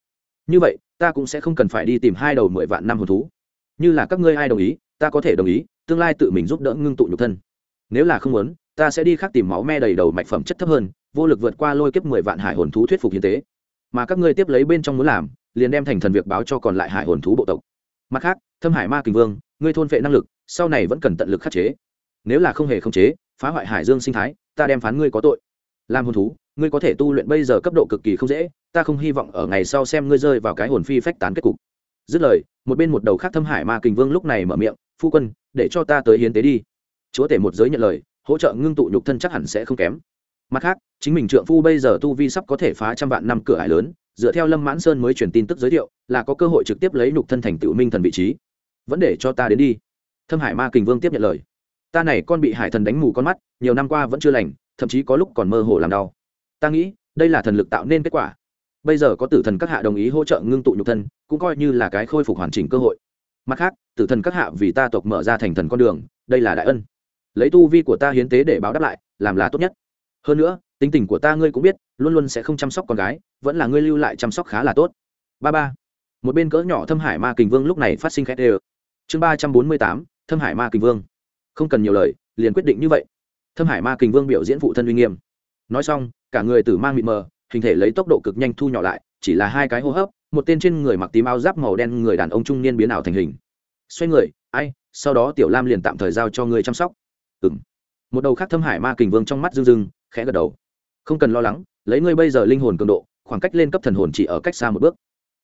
Như vậy, ta cũng sẽ không cần phải đi tìm hai đầu mười vạn năm hồn thú như là các ngươi ai đồng ý, ta có thể đồng ý, tương lai tự mình giúp đỡ ngưng tụ nhục thân. Nếu là không muốn, ta sẽ đi khác tìm máu me đầy đầu mạch phẩm chất thấp hơn, vô lực vượt qua lôi kiếp mười vạn hải hồn thú thuyết phục hiến tế. Mà các ngươi tiếp lấy bên trong muốn làm, liền đem thành thần việc báo cho còn lại hải hồn thú bộ tộc. Mặt khác, thâm hải ma kình vương, ngươi thôn vệ năng lực, sau này vẫn cần tận lực khắc chế. Nếu là không hề khống chế, phá hoại hải dương sinh thái, ta đem phán ngươi có tội. Làm hồn thú, ngươi có thể tu luyện bây giờ cấp độ cực kỳ không dễ, ta không hy vọng ở ngày sau xem ngươi rơi vào cái hồn phi phách tán kết cục dứt lời, một bên một đầu khác thâm hải ma kình vương lúc này mở miệng, phu quân, để cho ta tới hiến tế đi. Chúa tể một giới nhận lời, hỗ trợ ngưng tụ nhục thân chắc hẳn sẽ không kém. Mặt khác, chính mình trượng phu bây giờ tu vi sắp có thể phá trăm vạn năm cửa hải lớn, dựa theo lâm mãn sơn mới truyền tin tức giới thiệu, là có cơ hội trực tiếp lấy nhục thân thành tựu minh thần vị trí. Vẫn để cho ta đến đi. Thâm hải ma kình vương tiếp nhận lời. Ta này con bị hải thần đánh mù con mắt, nhiều năm qua vẫn chưa lành, thậm chí có lúc còn mơ hồ làm đau. Ta nghĩ, đây là thần lực tạo nên kết quả bây giờ có tử thần các hạ đồng ý hỗ trợ ngưng tụ nhục thân, cũng coi như là cái khôi phục hoàn chỉnh cơ hội. Mặt khác, tử thần các hạ vì ta tộc mở ra thành thần con đường, đây là đại ân. Lấy tu vi của ta hiến tế để báo đáp lại, làm là tốt nhất. Hơn nữa, tính tình của ta ngươi cũng biết, luôn luôn sẽ không chăm sóc con gái, vẫn là ngươi lưu lại chăm sóc khá là tốt. Ba ba. Một bên cỡ nhỏ thâm hải ma kình vương lúc này phát sinh khét ê chương ba trăm bốn mươi tám, thâm hải ma kình vương. Không cần nhiều lời, liền quyết định như vậy. Thâm hải ma kình vương biểu diễn phụ thân uy nghiêm. Nói xong, cả người tử mang mịt mờ hình thể lấy tốc độ cực nhanh thu nhỏ lại, chỉ là hai cái hô hấp, một tên trên người mặc tím áo giáp màu đen người đàn ông trung niên biến ảo thành hình. Xoay người, ai, sau đó tiểu lam liền tạm thời giao cho người chăm sóc. Ừng một đầu khác thâm hải ma kình vương trong mắt rưng rưng, khẽ gật đầu. Không cần lo lắng, lấy ngươi bây giờ linh hồn cường độ, khoảng cách lên cấp thần hồn chỉ ở cách xa một bước.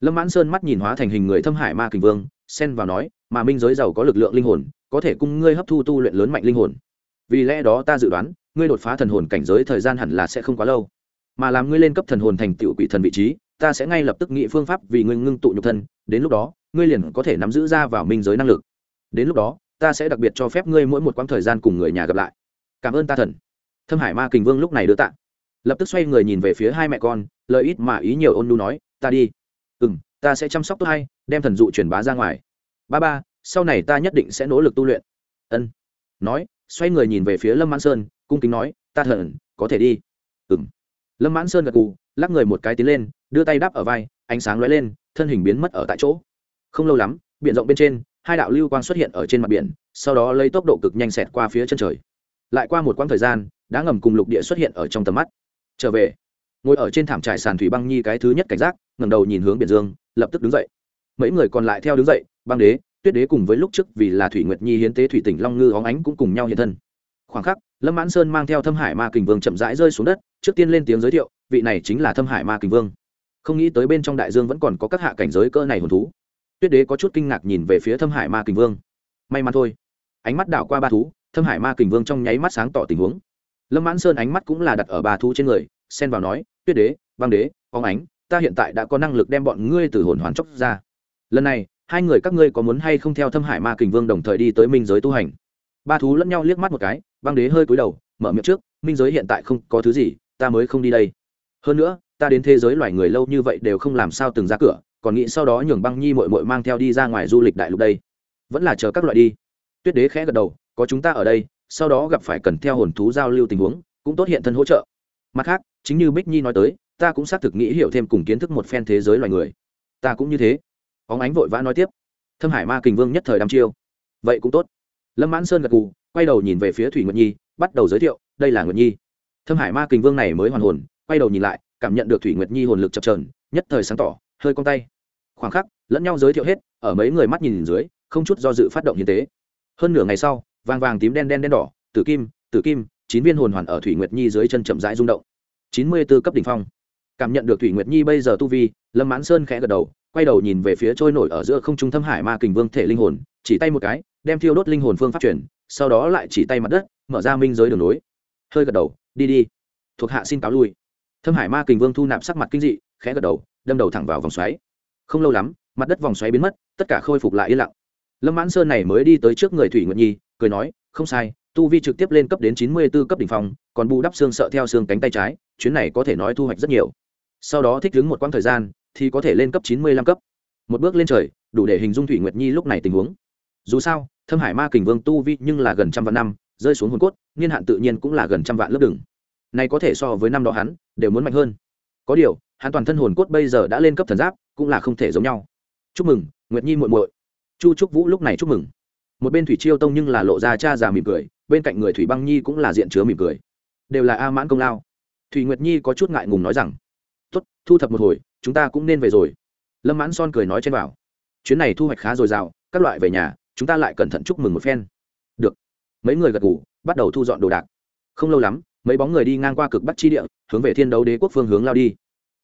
Lâm mãn sơn mắt nhìn hóa thành hình người thâm hải ma kình vương, xen vào nói, mà minh giới giàu có lực lượng linh hồn, có thể cung ngươi hấp thu tu luyện lớn mạnh linh hồn. Vì lẽ đó ta dự đoán, ngươi đột phá thần hồn cảnh giới thời gian hẳn là sẽ không quá lâu mà làm ngươi lên cấp thần hồn thành tựu quỷ thần vị trí, ta sẽ ngay lập tức nghĩ phương pháp vì ngươi ngưng tụ nhục thân, đến lúc đó, ngươi liền có thể nắm giữ ra vào minh giới năng lực. Đến lúc đó, ta sẽ đặc biệt cho phép ngươi mỗi một quãng thời gian cùng người nhà gặp lại. Cảm ơn ta thần. Thâm hải ma kình vương lúc này đưa tạ. Lập tức xoay người nhìn về phía hai mẹ con lợi ít mà ý nhiều ôn nu nói, ta đi. Ừ m ta sẽ chăm sóc tốt hay đem thần dụ truyền bá ra ngoài. Ba ba, sau này ta nhất định sẽ nỗ lực tu luyện. Ân. Nói, xoay người nhìn về phía lâm mãn sơn, cung kính nói, ta thần, có thể đi. Ừ m lâm mãn sơn gật cù lắc người một cái tiến lên, đưa tay đắp ở vai, ánh sáng lóe lên, thân hình biến mất ở tại chỗ. Không lâu lắm, biển rộng bên trên, hai đạo lưu quang xuất hiện ở trên mặt biển, sau đó lấy tốc độ cực nhanh xẹt qua phía chân trời. Lại qua một quãng thời gian đã ngầm cùng lục địa xuất hiện ở trong tầm mắt. Trở về, ngồi ở trên thảm trải sàn thủy băng nhi cái thứ nhất cảnh giác ngầm đầu nhìn hướng biển dương, lập tức đứng dậy. Mấy người còn lại theo đứng dậy, băng đế, tuyết đế cùng với lúc trước vì là thủy nguyệt nhi hiến tế thủy tỉnh long ngư hóng ánh cũng cùng nhau hiện thân. Khoảng khắc lâm mãn sơn mang theo thâm hải ma kình vương chậm rãi rơi xuống đất, trước tiên lên tiếng giới thiệu, vị này chính là thâm hải ma kình vương. Không nghĩ tới bên trong đại dương vẫn còn có các hạ cảnh giới cơ này hồn thú. Tuyết đế có chút kinh ngạc nhìn về phía thâm hải ma kình vương. May mắn thôi. Ánh mắt đảo qua ba thú, thâm hải ma kình vương trong nháy mắt sáng tỏ tình huống. Lâm mãn sơn ánh mắt cũng là đặt ở ba thú trên người, xen vào nói, tuyết đế băng đế phóng ánh, ta hiện tại đã có năng lực đem bọn ngươi từ hồn hoàn chóc ra. Lần này, hai người các ngươi có muốn hay không theo thâm hải ma kình vương đồng thời đi tới minh giới tu hành? Ba thú lẫn nhau liếc mắt một cái băng đế hơi cúi đầu, mở miệng trước, minh giới hiện tại không có thứ gì, ta mới không đi đây. Hơn nữa, ta đến thế giới loài người lâu như vậy đều không làm sao từng ra cửa, còn nghĩ sau đó nhường băng nhi mội mội mang theo đi ra ngoài du lịch đại lục đây. Vẫn là chờ các loại đi. Tuyết đế khẽ gật đầu, có chúng ta ở đây, sau đó gặp phải cần theo hồn thú giao lưu tình huống, cũng tốt hiện thân hỗ trợ. Mặt khác, chính như bích nhi nói tới, ta cũng xác thực nghĩ hiểu thêm cùng kiến thức một phen thế giới loài người. Ta cũng như thế. Óng ánh vội vã nói tiếp. Thâm hải ma kình vương nhất thời đăm chiêu. Vậy cũng tốt. Lâm mãn sơn gật cù quay đầu nhìn về phía thủy nguyệt nhi, bắt đầu giới thiệu, đây là nguyệt nhi. Thâm hải ma kình vương này mới hoàn hồn, quay đầu nhìn lại, cảm nhận được thủy nguyệt nhi hồn lực chập trờn nhất thời sáng tỏ, hơi cong tay. Khoảng khắc, lẫn nhau giới thiệu hết, ở mấy người mắt nhìn dưới, không chút do dự phát động hiến tế. Hơn nửa ngày sau, vàng vàng tím đen đen đen đỏ, tử kim tử kim, chín viên hồn hoàn ở thủy nguyệt nhi dưới chân chậm rãi rung động. Chín mươi b ố cấp đ ỉ n h phong. Cảm nhận được thủy nguyệt nhi bây giờ tu vi, lâm mãn sơn khẽ gật đầu, quay đầu nhìn về phía trôi nổi ở giữa không trung thâm hải ma kình vương thể linh hồn chỉ tay một cái, đem thiêu đốt linh hồn phương phát chuyển, sau đó lại chỉ tay mặt đất, mở ra minh giới đường nối. Hơi gật đầu, đi đi. Thuộc hạ xin cáo lui. Thâm hải ma kình vương thu nạp sắc mặt kinh dị, khẽ gật đầu, đâm đầu thẳng vào vòng xoáy. Không lâu lắm, mặt đất vòng xoáy biến mất, tất cả khôi phục lại yên lặng. Lâm mãn sơn này mới đi tới trước người thủy nguyệt nhi, cười nói, không sai, tu vi trực tiếp lên cấp đến chín mươi b ố cấp đ ỉ n h phòng còn bù đắp xương sợ theo xương cánh tay trái, chuyến này có thể nói thu hoạch rất nhiều. Sau đó thích ứng một quãng thời gian, thì có thể lên cấp chín mươi lăm cấp. Một bước lên trời, đủ để hình dung thủy nguyệt nhi lúc này tình huống dù sao, thâm hải ma kình vương tu vi nhưng là gần trăm vạn năm, rơi xuống hồn cốt, niên hạn tự nhiên cũng là gần trăm vạn lớp đừng. Này có thể so với năm đó hắn, đều muốn mạnh hơn. Có điều, hắn toàn thân hồn cốt bây giờ đã lên cấp thần giáp, cũng là không thể giống nhau. Chúc mừng, nguyệt nhi muội muội. Chu trúc vũ lúc này chúc mừng. Một bên thủy chiêu tông nhưng là lộ ra cha già mỉm cười, bên cạnh người thủy băng nhi cũng là diện chứa mỉm cười. Đều là a mãn công lao. Thủy nguyệt nhi có chút ngại ngùng nói rằng, tốt, thu thập một hồi, chúng ta cũng nên về rồi. Lâm mãn son cười nói trên bảo, chuyến này thu hoạch khá dồi dào, các loại về nhà chúng ta lại cẩn thận chúc mừng một phen. Được. Mấy người gật ngủ bắt đầu thu dọn đồ đạc. Không lâu lắm, mấy bóng người đi ngang qua cực bắc chi địa, hướng về thiên đấu đế quốc phương hướng lao đi.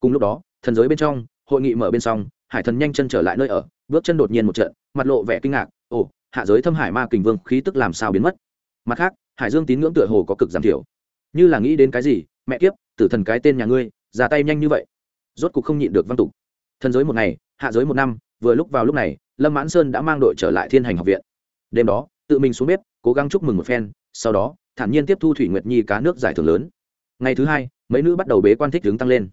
Cùng lúc đó, thần giới bên trong, hội nghị mở bên xong hải thần nhanh chân trở lại nơi ở, bước chân đột nhiên một trận, mặt lộ vẻ kinh ngạc, ồ, hạ giới thâm hải ma kình vương, khí tức làm sao biến mất? Mặt khác, hải dương tín ngưỡng tựa hồ có cực giảm thiểu. Như là nghĩ đến cái gì, mẹ kiếp, tử thần cái tên nhà ngươi, ra tay nhanh như vậy. Rốt cục không nhịn được văn tục. Thần giới một ngày, hạ giới một năm, vừa lúc vào lúc này lâm mãn sơn đã mang đội trở lại thiên hành học viện. Đêm đó, tự mình xuống bếp, cố gắng chúc mừng một phen, sau đó, thản nhiên tiếp thu thủy nguyệt nhi cá nước giải thưởng lớn. Ngày thứ hai, mấy nữ bắt đầu bế quan thích hướng tăng lên.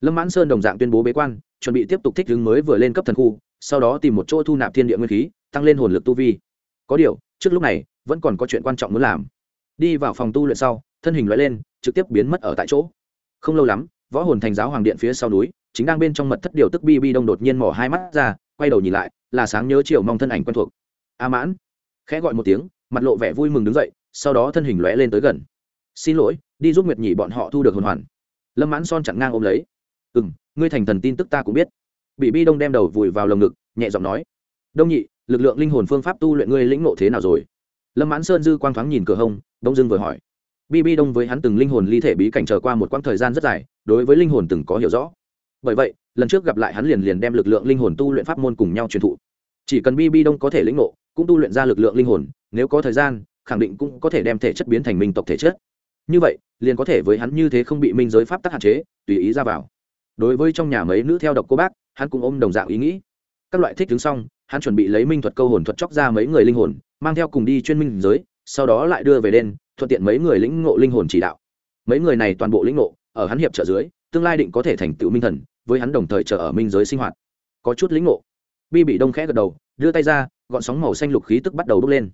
Lâm mãn sơn đồng dạng tuyên bố bế quan, chuẩn bị tiếp tục thích hướng mới vừa lên cấp thần khu, sau đó tìm một chỗ thu nạp thiên địa nguyên khí, tăng lên hồn lực tu vi. Có điều, trước lúc này, vẫn còn có chuyện quan trọng muốn làm. Đi vào phòng tu luyện sau, thân hình loại lên, trực tiếp biến mất ở tại chỗ. Không lâu lắm, võ hồn thành giáo hoàng điện phía sau núi, chính đang bên trong mật thất điều tức bi bi đông đột nhiên mỏ hai mắt ra quay đầu nhìn lại, là sáng nhớ chiều mong thân ảnh quen thuộc. A mãn, khẽ gọi một tiếng, mặt lộ vẻ vui mừng đứng dậy, sau đó thân hình lóe lên tới gần. Xin lỗi, đi giúp nguyệt nhị bọn họ thu được hồn hoàn. Lâm mãn son chặn ngang ôm lấy. Ừ m ngươi thành thần tin tức ta cũng biết. Bị bi đông đem đầu vùi vào lồng ngực, nhẹ giọng nói. Đông nhị, lực lượng linh hồn phương pháp tu luyện ngươi lĩnh ngộ thế nào rồi? Lâm mãn sơn dư quang thoáng nhìn cửa hông đông dưng vừa hỏi. Bi bi đông với hắn từng linh hồn ly thể bí cảnh trở qua một quãng thời gian rất dài, đối với linh hồn từng có hiểu rõ. Bởi vậy lần trước gặp lại hắn liền liền đem lực lượng linh hồn tu luyện pháp môn cùng nhau truyền thụ. Chỉ cần bi bi đông có thể lĩnh ngộ, cũng tu luyện ra lực lượng linh hồn, nếu có thời gian, khẳng định cũng có thể đem thể chất biến thành minh tộc thể chất. Như vậy, liền có thể với hắn như thế không bị minh giới pháp tắc hạn chế, tùy ý ra vào. Đối với trong nhà mấy nữ theo độc cô bác, hắn cũng ôm đồng dạng ý nghĩ. Các loại thích đứng xong, hắn chuẩn bị lấy minh thuật câu hồn thuật chóc ra mấy người linh hồn, mang theo cùng đi chuyên minh giới, sau đó lại đưa về đen thuận tiện mấy người lĩnh ngộ linh hồn chỉ đạo. Mấy người này toàn bộ lĩnh ngộ, ở hắn hiệp trợ dưới, tương lai định có thể thành tựu minh thần với hắn đồng thời chờ ở minh giới sinh hoạt. Có chút lĩnh ngộ. Bi bị đông khẽ gật đầu, đưa tay ra, gọn sóng màu xanh lục khí tức bắt đầu bốc lên.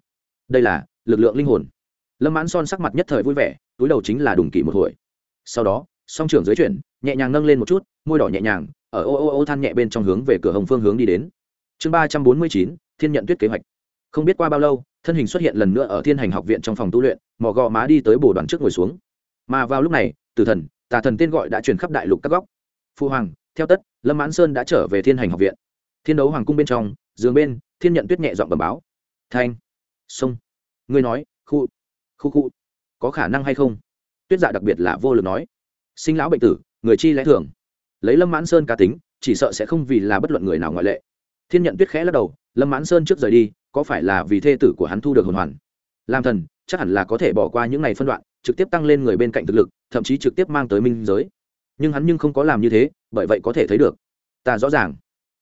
Đây là lực lượng linh hồn. Lâm mãn son sắc mặt nhất thời vui vẻ, túi đầu chính là đùng kỷ một hồi. Sau đó, song trưởng dưới chuyển, nhẹ nhàng nâng lên một chút, môi đỏ nhẹ nhàng, ở ô ô ô than nhẹ bên trong hướng về cửa hồng phương hướng đi đến. Chương ba trăm bốn mươi chín, thiên nhận tuyết kế hoạch. Không biết qua bao lâu, thân hình xuất hiện lần nữa ở thiên hành học viện trong phòng tu luyện, mò gò má đi tới bồ đoàn trước ngồi xuống. Mà vào lúc này, tử thần, tà thần tên gọi đã truyền khắp đại lục các góc. Phu hoàng theo tất, lâm mãn sơn đã trở về thiên hành học viện. Thiên đấu hoàng cung bên trong, giường bên, thiên nhận tuyết nhẹ dọn bẩm báo. Thanh. Sông. Ngươi nói, khu khu khu, có khả năng hay không? Tuyết dạ đặc biệt là vô lực nói. Sinh lão bệnh tử, người chi lẽ thường. Lấy lâm mãn sơn cá tính, chỉ sợ sẽ không vì là bất luận người nào ngoại lệ. Thiên nhận tuyết khẽ lắc đầu, lâm mãn sơn trước rời đi, có phải là vì thê tử của hắn thu được hồn hoàn? Làm thần, chắc hẳn là có thể bỏ qua những ngày phân đoạn, trực tiếp tăng lên người bên cạnh thực lực, thậm chí trực tiếp mang tới minh giới nhưng hắn nhưng không có làm như thế, bởi vậy có thể thấy được. Ta rõ ràng.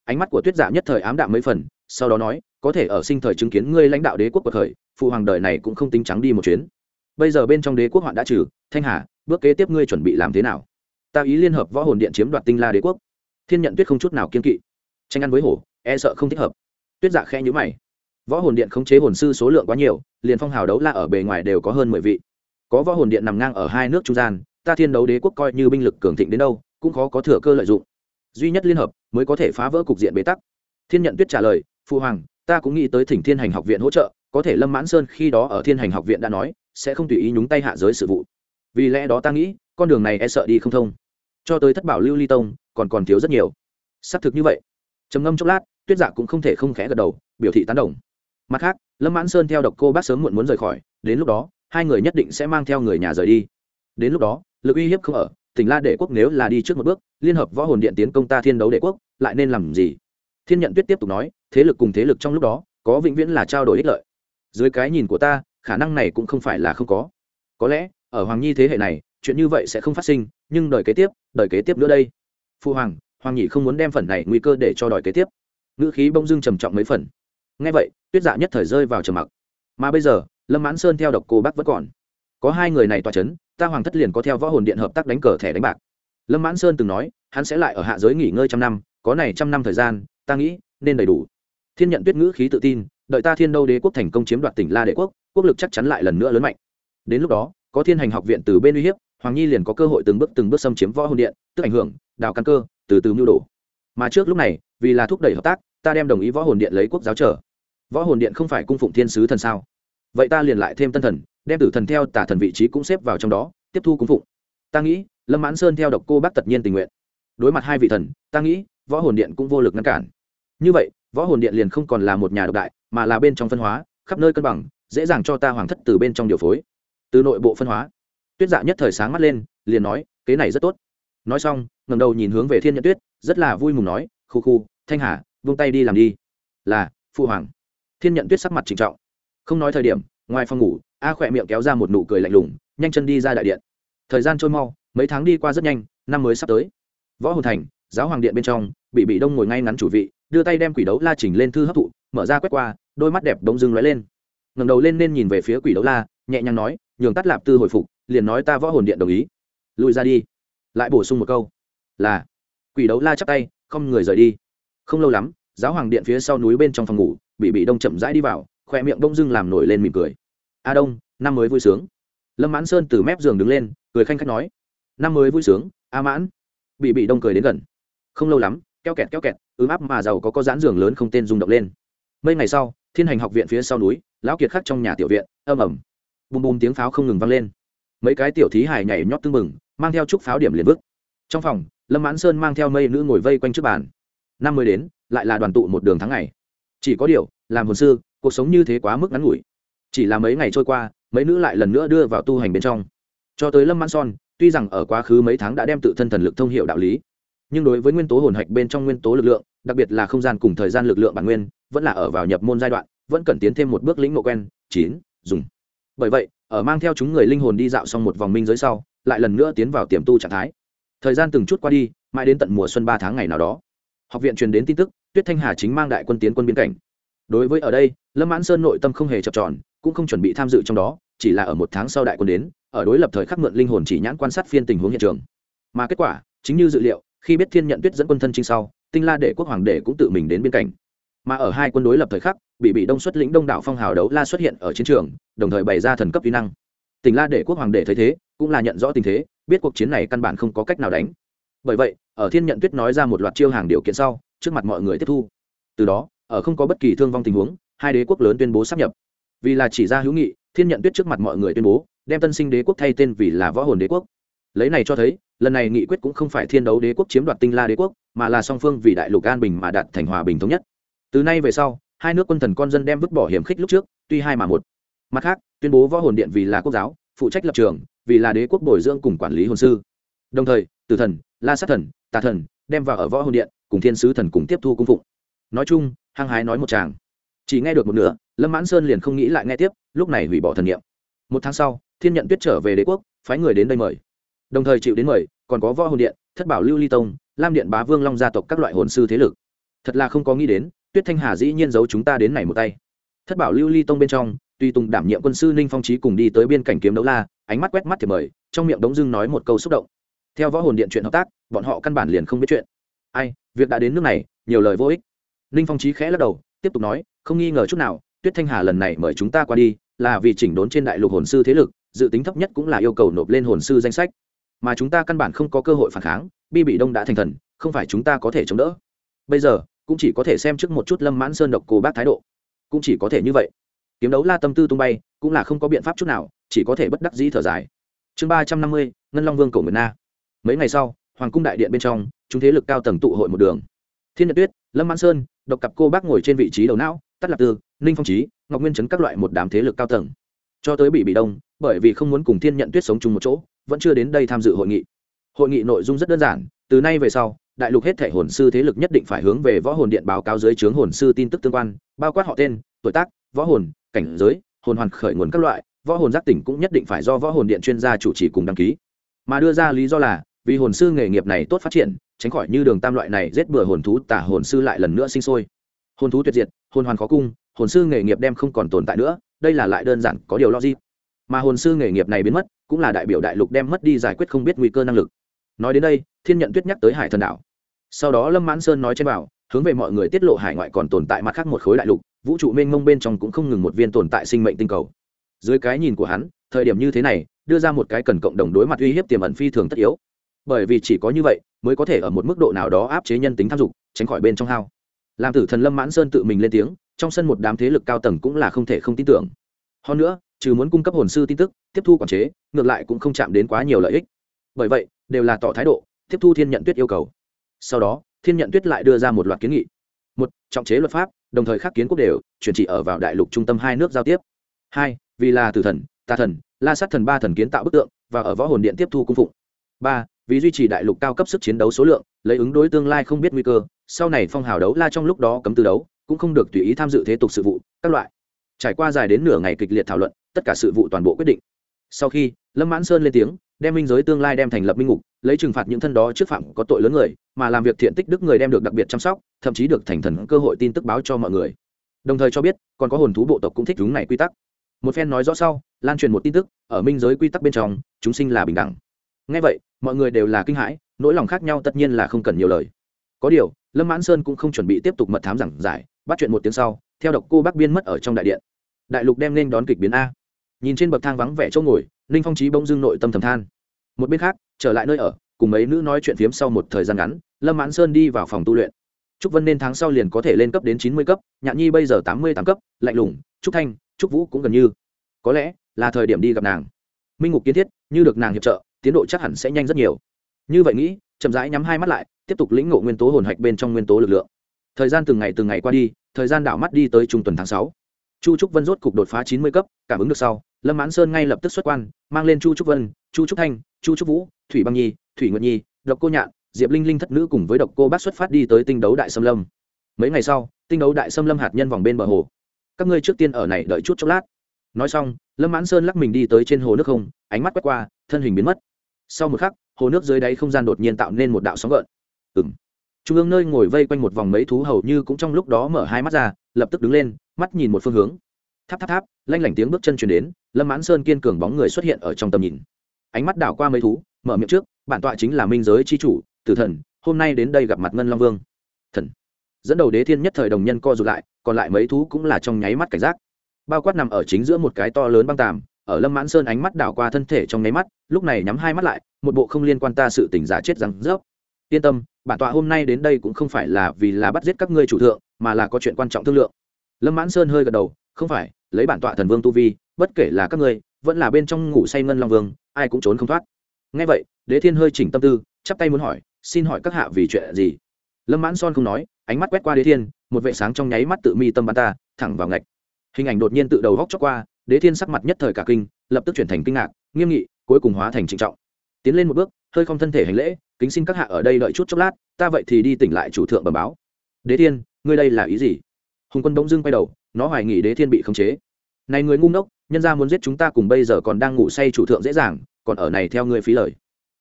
Ánh mắt của tuyết giả nhất thời ám đạm mấy phần, sau đó nói, có thể ở sinh thời chứng kiến ngươi lãnh đạo đế quốc cuộc khởi phụ hoàng đời này cũng không tính trắng đi một chuyến. Bây giờ bên trong đế quốc hoạn đã trừ, thanh hà, bước kế tiếp ngươi chuẩn bị làm thế nào? Ta ý liên hợp võ hồn điện chiếm đoạt tinh la đế quốc. Thiên nhận tuyết không chút nào kiên kỵ. Tranh ăn với hổ e sợ không thích hợp. Tuyết dạ khe nhữ mày. Võ hồn điện khống chế hồn sư số lượng quá nhiều, liền phong hào đấu la ở bề ngoài đều có hơn mười vị. Có võ hồn điện nằm ngang ở hai nước trung gian ta thiên đấu đế quốc coi như binh lực cường thịnh đến đâu, cũng khó có thừa cơ lợi dụng. Duy nhất liên hợp mới có thể phá vỡ cục diện bế tắc. Thiên nhận tuyết trả lời, phu hoàng, ta cũng nghĩ tới thỉnh thiên hành học viện hỗ trợ, có thể lâm mãn sơn khi đó ở thiên hành học viện đã nói, sẽ không tùy ý nhúng tay hạ giới sự vụ. Vì lẽ đó ta nghĩ, con đường này e sợ đi không thông. Cho tới thất bảo lưu ly tông, còn còn thiếu rất nhiều. Xác thực như vậy. Trầm ngâm chốc lát, tuyết dạ cũng không thể không khẽ gật đầu, biểu thị tán đồng. Mặt khác, lâm mãn sơn theo độc cô bác sớm muộn muốn rời khỏi, đến lúc đó, hai người nhất định sẽ mang theo người nhà rời đi. Đến lúc đó lực uy hiếp không ở, tỉnh la đệ quốc nếu là đi trước một bước, liên hợp võ hồn điện tiến công ta thiên đấu đệ quốc, lại nên làm gì? Thiên nhận tuyết tiếp tục nói, thế lực cùng thế lực trong lúc đó, có vĩnh viễn là trao đổi ích lợi. Dưới cái nhìn của ta, khả năng này cũng không phải là không có. Có lẽ, ở hoàng nhi thế hệ này, chuyện như vậy sẽ không phát sinh, nhưng đời kế tiếp đời kế tiếp nữa đây. Phu hoàng hoàng nhị không muốn đem phần này nguy cơ để cho đòi kế tiếp. Ngữ khí bông dưng trầm trọng mấy phần. Ngay vậy, tuyết dạ nhất thời rơi vào trầm mặc. Mà bây giờ, lâm mãn sơn theo độc cô bác vẫn còn có hai người này tòa c h ấ n ta hoàng thất liền có theo võ hồn điện hợp tác đánh cờ thẻ đánh bạc. Lâm mãn sơn từng nói, hắn sẽ lại ở hạ giới nghỉ ngơi trăm năm, có này trăm năm thời gian, ta nghĩ, nên đầy đủ. Thiên nhận tuyết ngữ khí tự tin, đợi ta thiên đâu đế quốc thành công chiếm đoạt tỉnh la đế quốc quốc lực chắc chắn lại lần nữa lớn mạnh. Đến lúc đó, có thiên hành học viện từ bên uy hiếp, hoàng nhi liền có cơ hội từng bước từng bước xâm chiếm võ hồn điện, tức ảnh hưởng, đào căn cơ, từ từ mưu đồ. Mà trước lúc này, vì là thúc đẩy hợp tác, ta đem đồng ý võ hồn điện lấy quốc giáo trở. Võ hồn điện không phải cung phụng thiên sứ thần sao? Vậy ta liền lại thêm tân thần đem tử thần theo tả thần vị trí cũng xếp vào trong đó, tiếp thu cung phụng. Ta nghĩ, lâm mãn sơn theo độc cô bác tất nhiên tình nguyện. Đối mặt hai vị thần, ta nghĩ, võ hồn điện cũng vô lực ngăn cản. Như vậy, võ hồn điện liền không còn là một nhà độc đại, mà là bên trong phân hóa, khắp nơi cân bằng, dễ dàng cho ta hoàng thất từ bên trong điều phối. Từ nội bộ phân hóa, tuyết dạ nhất thời sáng mắt lên, liền nói, kế này rất tốt. Nói xong ngầm đầu nhìn hướng về thiên nhận tuyết, rất là vui mừng nói, khu khu, thanh hà vung tay đi làm đi. Là, phụ hoàng. Thiên nhận tuyết sắc mặt trịnh trọng. Không nói thời điểm, ngoài phòng ngủ a khỏe miệng kéo ra một nụ cười lạnh lùng, nhanh chân đi ra đại điện. Thời gian trôi mau, mấy tháng đi qua rất nhanh, năm mới sắp tới. Võ hồn thành, giáo hoàng điện bên trong bị bị đông ngồi ngay ngắn chủ vị, đưa tay đem quỷ đấu la chỉnh lên thư hấp thụ, mở ra quét qua, đôi mắt đẹp đống dưng lóe lên. Ngẩng đầu lên nên nhìn về phía quỷ đấu la, nhẹ nhàng nói, nhường tắt lạp tư hồi phục, liền nói ta võ hồn điện đồng ý. Lùi ra đi. Lại bổ sung một câu, là. Quỷ đấu la chắp tay, không người rời đi. Không lâu lắm, giáo hoàng điện phía sau núi bên trong phòng ngủ bị bị đông chậm rãi đi vào khoe miệng đông dưng làm nổi lên mỉm cười a đông, năm mới vui sướng. Lâm mãn sơn từ mép giường đứng lên, cười khanh khách nói, năm mới vui sướng, a mãn. Bị bị đông cười đến gần. Không lâu lắm, keo kẹt keo kẹt, ướm áp mà giàu có có dán giường lớn không tên rung động lên. Mấy ngày sau, thiên hành học viện phía sau núi, lão kiệt khắc trong nhà tiểu viện, âm ẩm bùm bùm tiếng pháo không ngừng vang lên. Mấy cái tiểu thí hài nhảy nhót tưng bừng, mang theo chúc pháo điểm liền vứt trong phòng, lâm mãn sơn mang theo mây nữ ngồi vây quanh trước bàn. Năm mới đến, lại là đoàn tụ một đường tháng ngày. Chỉ có điều, làm hồn sư, cuộc sống như thế quá mức ngắn ngủi chỉ là mấy ngày trôi qua, mấy nữ lại lần nữa đưa vào tu hành bên trong. Cho tới lâm mãn son, tuy rằng ở quá khứ mấy tháng đã đem tự thân thần lực thông hiệu đạo lý, nhưng đối với nguyên tố hồn hạch bên trong nguyên tố lực lượng, đặc biệt là không gian cùng thời gian lực lượng bản nguyên, vẫn là ở vào nhập môn giai đoạn, vẫn cần tiến thêm một bước lĩnh ngộ quen, chín, dùng. Bởi vậy, ở mang theo chúng người linh hồn đi dạo xong một vòng minh giới sau, lại lần nữa tiến vào tiềm tu trạng thái. Thời gian từng chút qua đi, mãi đến tận mùa xuân ba tháng ngày nào đó. Học viện truyền đến tin tức, tuyết thanh hà chính mang đại quân tiến quân biên cảnh đối với ở đây, lâm mãn sơn nội tâm không hề chập tròn, cũng không chuẩn bị tham dự trong đó, chỉ là ở một tháng sau đại quân đến, ở đối lập thời khắc mượn linh hồn chỉ nhãn quan sát phiên tình huống hiện trường. Mà kết quả, chính như dự liệu, khi biết thiên nhận tuyết dẫn quân thân trinh sau, tinh la đệ quốc hoàng đệ cũng tự mình đến biên cảnh mà ở hai quân đối lập thời khắc, bị bị đông xuất lĩnh đông đảo phong hào đấu la xuất hiện ở chiến trường, đồng thời bày ra thần cấp kỹ năng. Tỉnh la đệ quốc hoàng đệ thấy thế, cũng là nhận rõ tình thế, biết cuộc chiến này căn bản không có cách nào đánh. Bởi vậy, ở thiên nhận tuyết nói ra một loạt chiêu hàng điều kiện sau, trước mặt mọi người tiếp thu. Từ đó ở không có bất kỳ thương vong tình huống, hai đế quốc lớn tuyên bố sắp nhập. Vì là chỉ ra hữu nghị, thiên nhận tuyết trước mặt mọi người tuyên bố, đem tân sinh đế quốc thay tên vì là võ hồn đế quốc. Lấy này cho thấy, lần này nghị quyết cũng không phải thiên đấu đế quốc chiếm đoạt tinh la đế quốc, mà là song phương vì đại lục an bình mà đạt thành hòa bình thống nhất. Từ nay về sau, hai nước quân thần con dân đem vứt bỏ hiểm khích lúc trước, tuy hai mà một. Mặt khác, tuyên bố võ hồn điện vì là quốc giáo, phụ trách lập trường, vì là đế quốc bồi dưỡng cùng quản lý hồn sư. Đồng thời, tử thần, la sát thần, tà thần đem vào ở võ hồn điện, cùng thiên sứ thần cùng tiếp thu cung phụng. Nói chung hăng hái nói một chàng. Chỉ nghe được một nửa, lâm mãn sơn liền không nghĩ lại nghe tiếp, lúc này hủy bỏ thần nghiệm một tháng sau, thiên nhận tuyết trở về đế quốc, phái người đến đây mời. Đồng thời chịu đến mời, còn có võ hồn điện, thất bảo lưu ly tông, lam điện bá vương long gia tộc các loại hồn sư thế lực. Thật là không có nghĩ đến, tuyết thanh hà dĩ nhiên giấu chúng ta đến này một tay. Thất bảo lưu ly tông bên trong tuy tùng đảm nhiệm quân sư ninh phong trí cùng đi tới biên cảnh kiếm đấu la, ánh mắt quét mắt thì mời, trong miệng đống dưng nói một câu xúc động. Theo võ hồn điện chuyện hợp tác, bọn họ căn bản liền không biết chuyện. Ai, việc đã đến nước này, nhiều lời vô ích ninh phong trí khẽ lắc đầu, tiếp tục nói, không nghi ngờ chút nào, tuyết thanh hà lần này mời chúng ta qua đi, là vì chỉnh đốn trên đại lục hồn sư thế lực, dự tính thấp nhất cũng là yêu cầu nộp lên hồn sư danh sách. Mà chúng ta căn bản không có cơ hội phản kháng, bi bị đông đã thành thần, không phải chúng ta có thể chống đỡ. Bây giờ, cũng chỉ có thể xem trước một chút lâm mãn sơn độc cô bác thái độ. Cũng chỉ có thể như vậy. Kiếm đấu la tâm tư tung bay, cũng là không có biện pháp chút nào, chỉ có thể bất đắc dĩ thở dài. Chương ba trăm năm mươi, ngân long vương cổ nguyệt na. Mấy ngày sau, hoàng cung đại điện bên trong, chúng thế lực cao tầng tụ hội một đường. Thiên nhật tuyết, lâm mãn sơn độc cặp cô bác ngồi trên vị trí đầu não tắt lạc tư, ninh phong trí ngọc nguyên chấn các loại một đám thế lực cao tầng. Cho tới bị bị đông, bởi vì không muốn cùng thiên nhận tuyết sống chung một chỗ, vẫn chưa đến đây tham dự hội nghị. Hội nghị nội dung rất đơn giản, từ nay về sau, đại lục hết thể hồn sư thế lực nhất định phải hướng về võ hồn điện báo cáo dưới trướng hồn sư tin tức tương quan, bao quát họ tên, tuổi tác, võ hồn, cảnh giới, hồn hoàn khởi nguồn các loại, võ hồn giác tỉnh cũng nhất định phải do võ hồn điện chuyên gia chủ trì cùng đăng ký. Mà đưa ra lý do là, vì hồn sư nghề nghiệp này tốt phát triển tránh khỏi như đường tam loại này giết bừa hồn thú, tả hồn sư lại lần nữa sinh sôi. Hồn thú tuyệt diệt, hồn hoàn khó cung, hồn sư nghề nghiệp đem không còn tồn tại nữa, đây là lại đơn giản, có điều logic. Mà hồn sư nghề nghiệp này biến mất, cũng là đại biểu đại lục đem mất đi giải quyết không biết nguy cơ năng lực. Nói đến đây, thiên nhận tuyết nhắc tới hải thần đảo sau đó lâm mãn sơn nói trên bảo, hướng về mọi người tiết lộ hải ngoại còn tồn tại mặt khác một khối đại lục, vũ trụ mênh mông bên trong cũng không ngừng một viên tồn tại sinh mệnh tinh cầu. Dưới cái nhìn của hắn, thời điểm như thế này, đưa ra một cái cần cộng đồng đối mặt uy hiếp tiềm ẩn phi thường tất yếu. Bởi vì chỉ có như vậy mới có thể ở một mức độ nào đó áp chế nhân tính tham dục, tránh khỏi bên trong hao. Làm tử thần lâm mãn sơn tự mình lên tiếng, trong sân một đám thế lực cao tầng cũng là không thể không tin tưởng. Hơn nữa, trừ muốn cung cấp hồn sư tin tức, tiếp thu quản chế, ngược lại cũng không chạm đến quá nhiều lợi ích. Bởi vậy, đều là tỏ thái độ, tiếp thu thiên nhận tuyết yêu cầu. Sau đó, thiên nhận tuyết lại đưa ra một loạt kiến nghị. Một, trọng chế luật pháp, đồng thời khắc kiến quốc đều, chuyển chỉ ở vào đại lục trung tâm hai nước giao tiếp. Hai, vì là tử thần, tà thần, la sát thần ba thần kiến tạo bức tượng, và ở võ hồn điện tiếp thu cung phụng. Ba vì duy trì đại lục cao cấp sức chiến đấu số lượng, lấy ứng đối tương lai không biết nguy cơ, sau này phong hào đấu la trong lúc đó cấm từ đấu, cũng không được tùy ý tham dự thế tục sự vụ, các loại. Trải qua dài đến nửa ngày kịch liệt thảo luận, tất cả sự vụ toàn bộ quyết định. Sau khi, lâm mãn sơn lên tiếng, đem minh giới tương lai đem thành lập minh ngục, lấy trừng phạt những thân đó trước phạm có tội lớn người, mà làm việc thiện tích đức người đem được đặc biệt chăm sóc, thậm chí được thành thần cơ hội tin tức báo cho mọi người. Đồng thời cho biết, còn có hồn thú bộ tộc cũng thích đúng này quy tắc. Một phen nói rõ sau, lan truyền một tin tức, ở minh giới quy tắc bên trong, chúng sinh là bình đẳng ngay vậy, mọi người đều là kinh hãi, nỗi lòng khác nhau tất nhiên là không cần nhiều lời. Có điều, lâm mãn sơn cũng không chuẩn bị tiếp tục mật thám giảng giải, bắt chuyện một tiếng sau, theo độc cô bác biên mất ở trong đại điện. Đại lục đem nên đón kịch biến a. Nhìn trên bậc thang vắng vẻ chỗ ngồi, ninh phong trí bỗng dưng nội tâm thầm than. Một bên khác, trở lại nơi ở, cùng mấy nữ nói chuyện phiếm sau một thời gian ngắn, lâm mãn sơn đi vào phòng tu luyện. Trúc vân nên tháng sau liền có thể lên cấp đến chín mươi cấp, nhạn nhi bây giờ tám mươi tám cấp, lạnh lùng, trúc thanh, trúc vũ cũng gần như. Có lẽ là thời điểm đi gặp nàng. Minh ngục kiến thiết, như được nàng hiệp trợ tiến độ chắc hẳn sẽ nhanh rất nhiều. Như vậy nghĩ, chậm rãi nhắm hai mắt lại, tiếp tục lĩnh ngộ nguyên tố hồn hạch bên trong nguyên tố lực lượng. Thời gian từng ngày từng ngày qua đi, thời gian đảo mắt đi tới trung tuần tháng sáu. Chu trúc vân rốt cục đột phá chín mươi cấp, cảm ứng được sau, lâm mãn sơn ngay lập tức xuất quan, mang lên chu trúc vân, chu trúc thanh, chu trúc vũ, thủy băng nhi, thủy nguyệt nhi, độc cô nhạn, diệp linh linh thất nữ cùng với độc cô bác xuất phát đi tới tinh đấu đại xâm lâm. Mấy ngày sau, tinh đấu đại xâm lâm hạt nhân vòng bên bờ hồ. Các ngươi trước tiên ở này đợi chút chốc lát. Nói xong, lâm mãn sơn lắc mình đi tới trên hồ nước không, ánh mắt quét qua, thân hình biến mất sau một khắc, hồ nước dưới đáy không gian đột nhiên tạo nên một đạo sóng gợn. Ừng trung ương nơi ngồi vây quanh một vòng mấy thú hầu như cũng trong lúc đó mở hai mắt ra, lập tức đứng lên, mắt nhìn một phương hướng. Tháp tháp tháp, lanh lảnh tiếng bước chân chuyển đến, lâm mãn sơn kiên cường bóng người xuất hiện ở trong tầm nhìn. Ánh mắt đảo qua mấy thú, mở miệng trước, bản tọa chính là minh giới c h i chủ, tử thần, hôm nay đến đây gặp mặt ngân long vương. Thần. Dẫn đầu đế thiên nhất thời đồng nhân co r ụ t lại, còn lại mấy thú cũng là trong nháy mắt cảnh giác. Bao quát nằm ở chính giữa một cái to lớn băng tàm ở lâm mãn sơn ánh mắt đảo qua thân thể trong nháy mắt, lúc này nhắm hai mắt lại, một bộ không liên quan ta sự tỉnh giả chết rằng rớp. Yên tâm, bản tọa hôm nay đến đây cũng không phải là vì là bắt giết các ngươi chủ thượng, mà là có chuyện quan trọng thương lượng. Lâm mãn sơn hơi gật đầu, không phải, lấy bản tọa thần vương tu vi, bất kể là các ngươi, vẫn là bên trong ngủ say ngân long vương, ai cũng trốn không thoát. Ngay vậy, đế thiên hơi chỉnh tâm tư, chắp tay muốn hỏi, xin hỏi các hạ vì chuyện gì? Lâm mãn son không nói, ánh mắt quét qua đế thiên, một vệ sáng trong nháy mắt tự mi tâm bắn ta, thẳng vào ngạch. Hình ảnh đột nhiên tự đầu góc chóc qua đế thiên sắc mặt nhất thời cả kinh, lập tức chuyển thành kinh ngạc, nghiêm nghị, cuối cùng hóa thành trịnh trọng. Tiến lên một bước, hơi không thân thể hành lễ, kính xin các hạ ở đây đợi chút chốc lát, ta vậy thì đi tỉnh lại chủ thượng bẩm báo. Đế thiên, ngươi đây là ý gì? Hùng quân bỗng dưng quay đầu, nó hoài nghi đế thiên bị khống chế. Này người ngu ngốc, nhân ra muốn giết chúng ta cùng bây giờ còn đang ngủ say chủ thượng dễ dàng, còn ở này theo ngươi phí lời.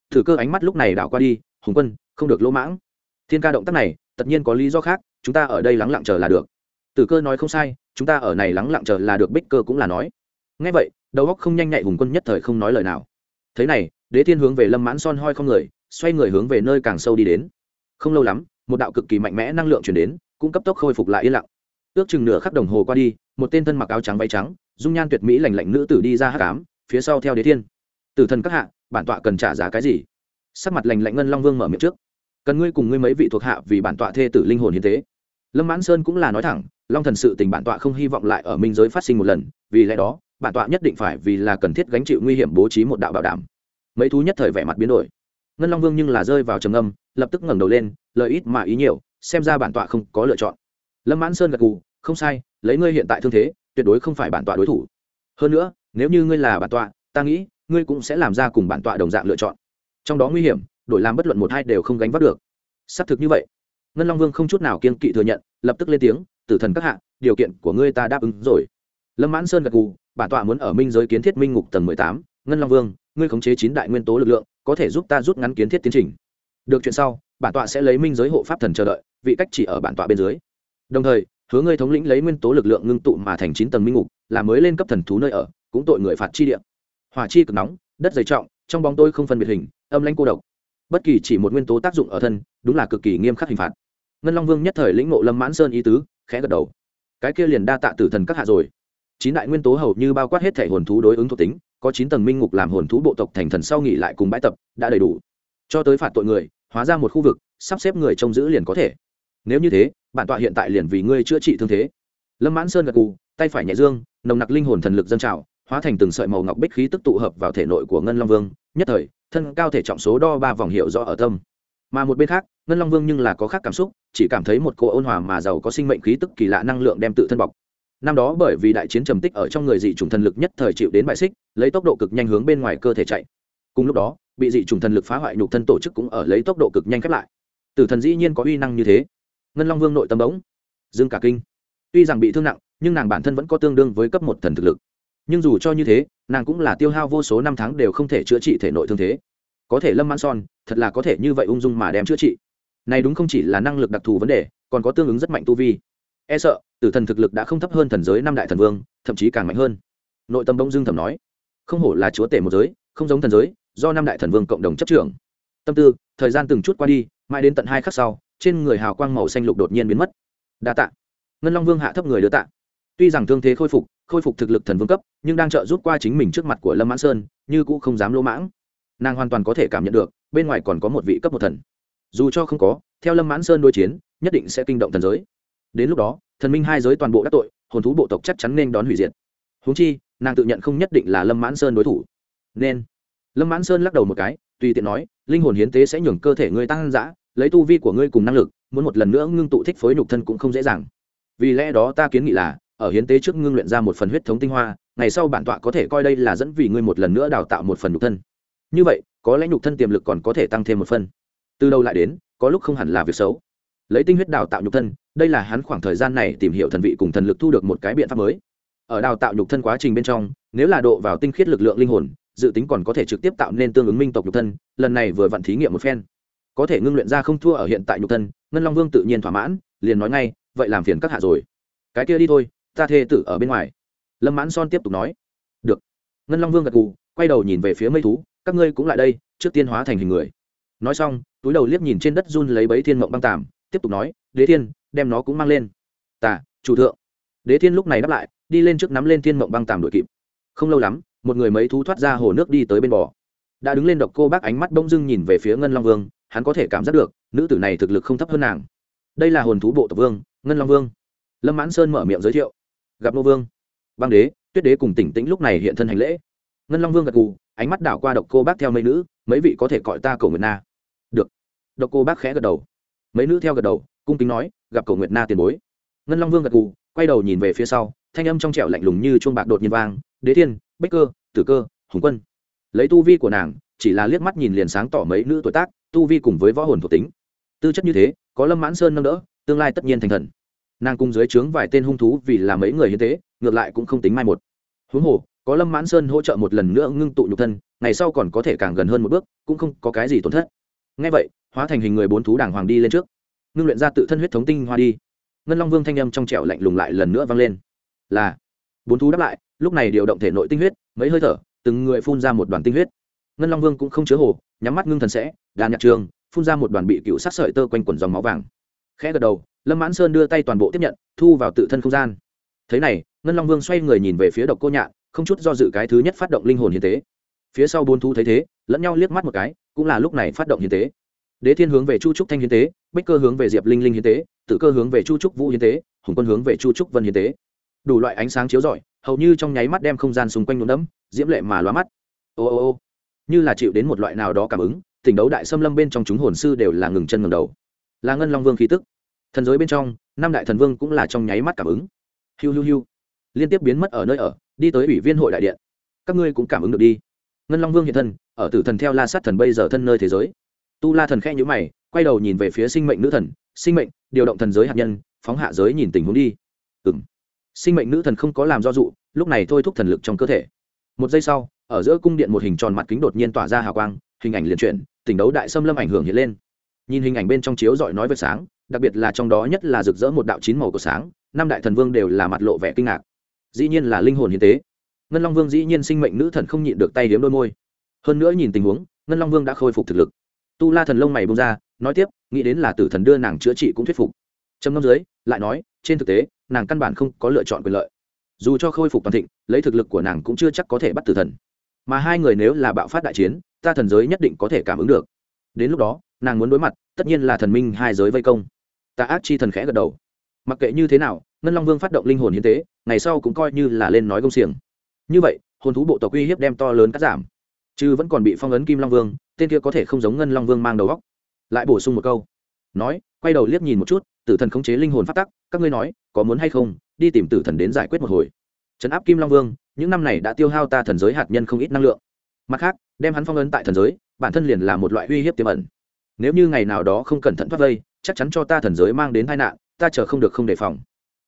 Thử cơ ánh mắt lúc này đảo qua đi, hùng quân, không được lỗ mãng. Thiên ca động tác này, tất nhiên có lý do khác, chúng ta ở đây lắng lặng chờ là được. Tử cơ nói không sai, chúng ta ở này lắng lặng chờ là được, bích cơ cũng là nói ngay vậy, đầu óc không nhanh nhạy hùng quân nhất thời không nói lời nào. Thế này, đế thiên hướng về lâm mãn son hoi không người, xoay người hướng về nơi càng sâu đi đến. Không lâu lắm, một đạo cực kỳ mạnh mẽ năng lượng chuyển đến, cũng cấp tốc khôi phục lại yên lặng. Ước chừng nửa khắc đồng hồ qua đi, một tên thân mặc áo trắng váy trắng, dung nhan tuyệt mỹ lành lạnh nữ tử đi ra hát cám phía sau theo đế thiên. Tử thần các hạ, bản tọa cần trả giá cái gì? Sắc mặt lành lạnh ngân long vương mở miệng trước. Cần ngươi cùng ngươi mấy vị thuộc hạ vì bản tọa thê tử linh hồn hiến tế. Lâm mãn sơn cũng là nói thẳng, long thần sự tình bản tọa không hy vọng lại ở minh giới phát sinh một lần, vì lẽ đó bản tọa nhất định phải vì là cần thiết gánh chịu nguy hiểm bố trí một đạo bảo đảm. Mấy thú nhất thời vẻ mặt biến đổi. Ngân long vương nhưng là rơi vào trầm âm lập tức ngẩng đầu lên lợi ít mà ý nhiều, xem ra bản tọa không có lựa chọn. Lâm mãn sơn gật gù, không sai, lấy ngươi hiện tại thương thế, tuyệt đối không phải bản tọa đối thủ. Hơn nữa, nếu như ngươi là bản tọa, ta nghĩ, ngươi cũng sẽ làm ra cùng bản tọa đồng dạng lựa chọn. Trong đó nguy hiểm, đổi làm bất luận một hai đều không gánh vác được. Xác thực như vậy. Ngân long vương không chút nào kiên kỵ thừa nhận, lập tức lên tiếng, tử thần các hạ, điều kiện của ngươi ta đáp ứng rồi. Lâm mãn sơn gật gù bản tọa muốn ở minh giới kiến thiết minh ngục tầng mười tám, ngân long vương, ngươi khống chế chín đại nguyên tố lực lượng, có thể giúp ta rút ngắn kiến thiết tiến trình. Được chuyện sau, bản tọa sẽ lấy minh giới hộ pháp thần chờ đợi, vị cách chỉ ở bản tọa bên dưới. Đồng thời, hứa ngươi thống lĩnh lấy nguyên tố lực lượng ngưng tụ mà thành chín tầng minh ngục, là mới lên cấp thần thú nơi ở, cũng tội người phạt chi địa. Hỏa chi cực nóng, đất dày trọng, trong bóng tôi không phân biệt hình, âm lãnh cô độc. Bất kỳ chỉ một nguyên tố tác dụng ở thân, đúng là cực kỳ nghiêm khắc hình phạt. Ngân long vương nhất thời lĩnh ngộ lâm mãn sơn ý tứ, khẽ gật đầu. Cái kia liền đa tạ tử thần các hạ rồi chín đại nguyên tố hầu như bao quát hết thể hồn thú đối ứng thuộc tính, có chín tầng minh ngục làm hồn thú bộ tộc thành thần sau nghỉ lại cùng bãi tập, đã đầy đủ. Cho tới phạt tội người, hóa ra một khu vực, sắp xếp người trông giữ liền có thể. Nếu như thế, bản tọa hiện tại liền vì ngươi chữa trị thương thế. Lâm mãn sơn gật cù tay phải nhẹ dương, nồng nặc linh hồn thần lực dân trào, hóa thành từng sợi màu ngọc bích khí tức tụ hợp vào thể nội của ngân long vương, nhất thời, thân cao thể trọng số đo ba vòng hiệu rõ ở tâm. Mà một bên khác, ngân long vương nhưng là có khác cảm xúc, chỉ cảm thấy một cô ôn hòa mà giàu có sinh mệnh khí tức kỳ lạ năng lượng đem tự thân bọc năm đó bởi vì đại chiến trầm tích ở trong người dị chủng thần lực nhất thời chịu đến bại xích, lấy tốc độ cực nhanh hướng bên ngoài cơ thể chạy. Cùng lúc đó, bị dị chủng thần lực phá hoại nhục thân tổ chức cũng ở lấy tốc độ cực nhanh khép lại. Tử thần dĩ nhiên có uy năng như thế. Ngân long vương nội tâm bỗng dương cả kinh. Tuy rằng bị thương nặng, nhưng nàng bản thân vẫn có tương đương với cấp một thần thực lực. Nhưng dù cho như thế, nàng cũng là tiêu hao vô số năm tháng đều không thể chữa trị thể nội thương thế. Có thể lâm mãn son, thật là có thể như vậy ung dung mà đem chữa trị. Này đúng không chỉ là năng lực đặc thù vấn đề, còn có tương ứng rất mạnh tu vi. E sợ tử thần thực lực đã không thấp hơn thần giới năm đại thần vương, thậm chí càng mạnh hơn. Nội tâm bông dương thầm nói, không hổ là chúa tể một giới, không giống thần giới, do năm đại thần vương cộng đồng chấp trưởng. Tâm tư, thời gian từng chút qua đi, mãi đến tận hai khắc sau, trên người hào quang màu xanh lục đột nhiên biến mất. Đa tạ. Ngân long vương hạ thấp người đưa tạ. Tuy rằng thương thế khôi phục khôi phục thực lực thần vương cấp, nhưng đang trợ giúp qua chính mình trước mặt của lâm mãn sơn, như cũ không dám lỗ mãng. Nàng hoàn toàn có thể cảm nhận được, bên ngoài còn có một vị cấp một thần. Dù cho không có, theo lâm mãn sơn đối chiến, nhất định sẽ kinh động thần giới đến lúc đó, thần minh hai giới toàn bộ các tội, hồn thú bộ tộc chắc chắn nên đón hủy diệt. Húng chi, nàng tự nhận không nhất định là lâm mãn sơn đối thủ. Nên, lâm mãn sơn lắc đầu một cái, tùy tiện nói, linh hồn hiến tế sẽ nhường cơ thể ngươi tăng dã, lấy tu vi của ngươi cùng năng lực, muốn một lần nữa ngưng tụ thích phối nhục thân cũng không dễ dàng. Vì lẽ đó ta kiến nghị là, ở hiến tế trước ngưng luyện ra một phần huyết thống tinh hoa, ngày sau bản tọa có thể coi đây là dẫn vì ngươi một lần nữa đào tạo một phần nhục thân. Như vậy, có lẽ nhục thân tiềm lực còn có thể tăng thêm một phần. Từ đầu lại đến, có lúc không hẳn là việc xấu lấy tinh huyết đào tạo nhục thân, đây là hắn khoảng thời gian này tìm hiểu thần vị cùng thần lực thu được một cái biện pháp mới. Ở đào tạo nhục thân quá trình bên trong, nếu là độ vào tinh khiết lực lượng linh hồn, dự tính còn có thể trực tiếp tạo nên tương ứng minh tộc nhục thân, lần này vừa vặn thí nghiệm một phen. Có thể ngưng luyện ra không thua ở hiện tại nhục thân, ngân long vương tự nhiên thỏa mãn, liền nói ngay, vậy làm phiền các hạ rồi. Cái kia đi thôi, ta thê tử ở bên ngoài. Lâm mãn son tiếp tục nói. Được. Ngân long vương gật gù, quay đầu nhìn về phía mây thú, các ngươi cũng lại đây, trước tiên hóa thành hình người. Nói xong, túi đầu liếc nhìn trên đất run lấy bấy thiên mộng băng tàm tiếp tục nói, đế thiên, đem nó cũng mang lên. Tạ chủ thượng. Đế thiên lúc này đáp lại, đi lên trước nắm lên thiên mộng băng tàm đội kịp. Không lâu lắm, một người mấy thú thoát ra hồ nước đi tới bên bò đã đứng lên độc cô bác ánh mắt bông dưng nhìn về phía ngân long vương, hắn có thể cảm giác được, nữ tử này thực lực không thấp hơn nàng. Đây là hồn thú bộ tộc vương, ngân long vương. Lâm mãn sơn mở miệng giới thiệu. Gặp nô vương. Băng đế, tuyết đế cùng tỉnh tĩnh lúc này hiện thân hành lễ. Ngân long vương gật gù, ánh mắt đảo qua độc cô bác theo mấy nữ, mấy vị có thể gọi ta cầu nguyệt na. Được. Độc cô bác khẽ gật đầu mấy nữ theo gật đầu, cung kính nói, gặp cầu nguyệt na tiền bối. Ngân long vương gật gù, quay đầu nhìn về phía sau, thanh âm trong trẻo lạnh lùng như chuông bạc đột nhiên vang, đế thiên bách cơ, tử cơ, hùng quân. Lấy tu vi của nàng, chỉ là liếc mắt nhìn liền sáng tỏ mấy nữ tuổi tác, tu vi cùng với võ hồn thuộc tính. Tư chất như thế, có lâm mãn sơn nâng đỡ, tương lai tất nhiên thành thần. Nàng cung dưới trướng vài tên hung thú vì là mấy người như thế ngược lại cũng không tính mai một. Huống hồ, có lâm mãn sơn hỗ trợ một lần nữa ngưng tụ nhục thân, ngày sau còn có thể càng gần hơn một bước, cũng không có cái gì tổn thất. Ngay vậy hóa thành hình người bốn thú đàng hoàng đi lên trước. Ngưng luyện ra tự thân huyết thống tinh hoa đi. Ngân long vương thanh âm trong trẻo lạnh lùng lại lần nữa vang lên. Là, bốn thú đáp lại, lúc này điều động thể nội tinh huyết, mấy hơi thở, từng người phun ra một đoàn tinh huyết. Ngân long vương cũng không chứa hồ, nhắm mắt ngưng thần sẽ, đàn nhạc trường, phun ra một đoàn bị cựu sát sợi tơ quanh quần dòng máu vàng. Khẽ gật đầu, lâm mãn sơn đưa tay toàn bộ tiếp nhận, thu vào tự thân không gian. Thế này, ngân long vương xoay người nhìn về phía độc cô nhạn, không chút do dự cái thứ nhất phát động linh hồn hiến tế. Phía sau bốn thú thấy thế, lẫn nhau liếc mắt một cái, cũng là lúc này phát động hiến tế đế thiên hướng về chu trúc thanh hiến tế, bích cơ hướng về diệp linh linh hiến tế tự cơ hướng về chu trúc vũ hiến tế, hùng quân hướng về chu trúc vân hiến tế. Đủ loại ánh sáng chiếu rọi, hầu như trong nháy mắt đem không gian xung quanh nhuộm đẫm, diễm lệ mà loa mắt. Ô ô ô, như là chịu đến một loại nào đó cảm ứng tỉnh đấu đại xâm lâm bên trong chúng hồn sư đều là ngừng chân ngầm đầu. Là ngân long vương khí tức. Thần giới bên trong, năm đại thần vương cũng là trong nháy mắt cảm ứng. Hiu hiu hiu, liên tiếp biến mất ở nơi ở, đi tới ủy viên hội đại điện. Các ngươi cũng cảm ứng được đi. Ngân long vương hiện thân, ở tử thần theo la sát thần bây giờ thân nơi thế giới tu la thần khẽ nhữ mày, quay đầu nhìn về phía sinh mệnh nữ thần. Sinh mệnh, điều động thần giới hạt nhân, phóng hạ giới nhìn tình huống đi. Ừ m sinh mệnh nữ thần không có làm do dụ, lúc này thôi thúc thần lực trong cơ thể. Một giây sau, ở giữa cung điện một hình tròn mặt kính đột nhiên tỏa ra hào quang, hình ảnh liền chuyển tỉnh đấu đại xâm lâm ảnh hưởng hiện lên. Nhìn hình ảnh bên trong chiếu dọi nói với sáng, đặc biệt là trong đó nhất là rực rỡ một đạo chín màu của sáng, năm đại thần vương đều là mặt lộ vẻ kinh ngạc. Dĩ nhiên là linh hồn hiến tế. Ngân long vương dĩ nhiên sinh mệnh nữ thần không nhịn được tay hiếm đôi môi. Hơn nữa nhìn tình huống, ngân long vương đã khôi phục thực lực tu la thần lông mày bông ra, nói tiếp, nghĩ đến là tử thần đưa nàng chữa trị cũng thuyết phục. Trầm ngâm dưới, lại nói, trên thực tế, nàng căn bản không có lựa chọn quyền lợi. Dù cho khôi phục toàn thịnh, lấy thực lực của nàng cũng chưa chắc có thể bắt tử thần. Mà hai người nếu là bạo phát đại chiến, ta thần giới nhất định có thể cảm ứng được. Đến lúc đó, nàng muốn đối mặt, tất nhiên là thần minh hai giới vây công. Ta ác chi thần khẽ gật đầu. Mặc kệ như thế nào, ngân long vương phát động linh hồn hiến tế, ngày sau cũng coi như là lên nói công xiềng. Như vậy, hồn thú bộ tộc uy hiếp đem to lớn cắt giảm chứ vẫn còn bị phong ấn kim long vương, tên kia có thể không giống ngân long vương mang đầu góc lại bổ sung một câu. Nói, quay đầu liếc nhìn một chút, tử thần khống chế linh hồn phát tắc, các ngươi nói, có muốn hay không, đi tìm tử thần đến giải quyết một hồi. Trấn áp kim long vương, những năm này đã tiêu hao ta thần giới hạt nhân không ít năng lượng. Mặt khác, đem hắn phong ấn tại thần giới, bản thân liền là một loại uy hiếp tiềm ẩn. Nếu như ngày nào đó không cẩn thận thoát vây, chắc chắn cho ta thần giới mang đến tai nạn, ta chờ không được không đề phòng.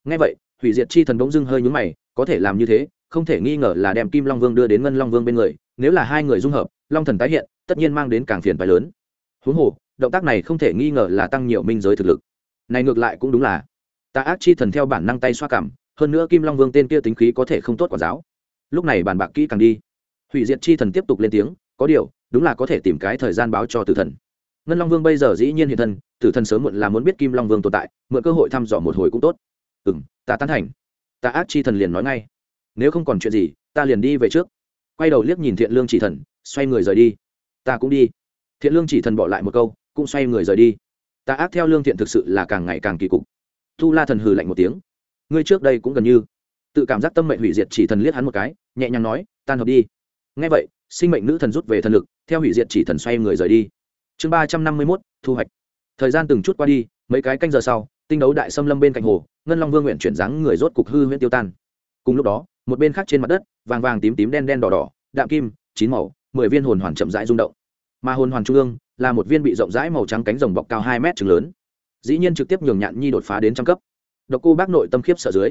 Ngay vậy, hủy diệt chi thần bỗng dưng hơi nhúng mày, có thể làm như thế, không thể nghi ngờ là đem kim long vương đưa đến ngân long vương bên người nếu là hai người dung hợp, long thần tái hiện, tất nhiên mang đến càng phiền phái lớn. Huống hồ, động tác này không thể nghi ngờ là tăng nhiều minh giới thực lực. Này ngược lại cũng đúng là. Ta ác chi thần theo bản năng tay xoa cảm, hơn nữa kim long vương tên kia tính khí có thể không tốt quản giáo. Lúc này bàn bạc kỹ càng đi. Hủy diệt chi thần tiếp tục lên tiếng, có điều, đúng là có thể tìm cái thời gian báo cho tử thần. Ngân long vương bây giờ dĩ nhiên hiện thân, tử thần sớm muộn là muốn biết kim long vương tồn tại, mượn cơ hội thăm dò một hồi cũng tốt. Ừ m ta tán thành. Ta ác chi thần liền nói ngay. Nếu không còn chuyện gì, ta liền đi về trước quay đầu liếc nhìn thiện lương chỉ thần, xoay người rời đi. Ta cũng đi. Thiện lương chỉ thần bỏ lại một câu, cũng xoay người rời đi. Ta ác theo lương thiện thực sự là càng ngày càng kỳ cục. Tu la thần hừ lạnh một tiếng. Ngươi trước đây cũng gần như. Tự cảm giác tâm mệnh hủy diệt chỉ thần liếc hắn một cái, nhẹ nhàng nói, tan hợp đi. Ngay vậy, sinh mệnh nữ thần rút về thần lực, theo hủy diệt chỉ thần xoay người rời đi. Chương ba trăm năm mươi mốt, thu hoạch. Thời gian từng chút qua đi, mấy cái canh giờ sau, tinh đấu đại xâm lâm bên cạnh hồ, ngân long vương nguyện chuyển dáng người rốt cục hư huyễn tiêu tan. Cùng lúc đó một bên khác trên mặt đất, vàng vàng tím tím đen đen đỏ đỏ, đạm kim, chín màu, mười viên hồn hoàn chậm rãi rung động. Mà hồn hoàn trung ương là một viên bị rộng rãi màu trắng cánh rồng bọc cao hai mét trứng lớn. Dĩ nhiên trực tiếp nhường nhạn nhi đột phá đến trăm cấp. Độc cô bác nội tâm khiếp sợ dưới.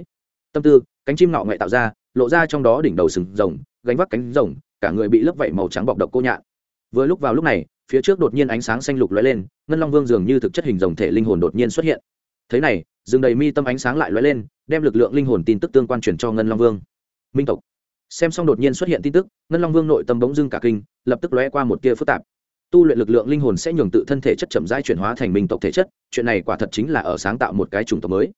Tâm tư, cánh chim nọ ngoại tạo ra, lộ ra trong đó đỉnh đầu sừng rồng, gánh vác cánh rồng, cả người bị lớp vảy màu trắng bọc độc cô nhạn. Vừa lúc vào lúc này, phía trước đột nhiên ánh sáng xanh lục lóe lên, ngân long vương dường như thực chất hình rồng thể linh hồn đột nhiên xuất hiện. Thế này dừng đầy mi tâm ánh sáng lại lóe lên, đem lực lượng linh hồn tin tức tương quan truyền cho ngân long vương minh tộc. Xem xong đột nhiên xuất hiện tin tức, ngân long vương nội tâm bỗng dưng cả kinh, lập tức lóe qua một tia phức tạp. Tu luyện lực lượng linh hồn sẽ nhường tự thân thể chất chậm rãi chuyển hóa thành minh tộc thể chất, chuyện này quả thật chính là ở sáng tạo một cái chủng tộc mới.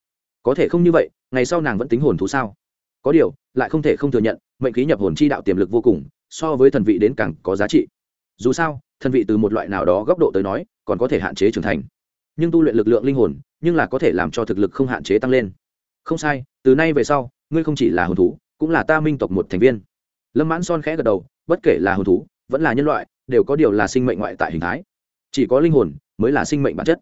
Có thể không như vậy, ngày sau nàng vẫn tính hồn thú sao? Có điều, lại không thể không thừa nhận, mệnh khí nhập hồn chi đạo tiềm lực vô cùng, so với thần vị đến càng có giá trị. Dù sao, thần vị từ một loại nào đó góc độ tới nói, còn có thể hạn chế trưởng thành. Nhưng tu luyện lực lượng linh hồn, nhưng là có thể làm cho thực lực không hạn chế tăng lên. Không sai, từ nay về sau, ngươi không chỉ là hồn thú cũng là ta minh tộc một thành viên. Lâm mãn son khẽ gật đầu, bất kể là hồn thú, vẫn là nhân loại, đều có điều là sinh mệnh ngoại tại hình thái. Chỉ có linh hồn mới là sinh mệnh bản chất.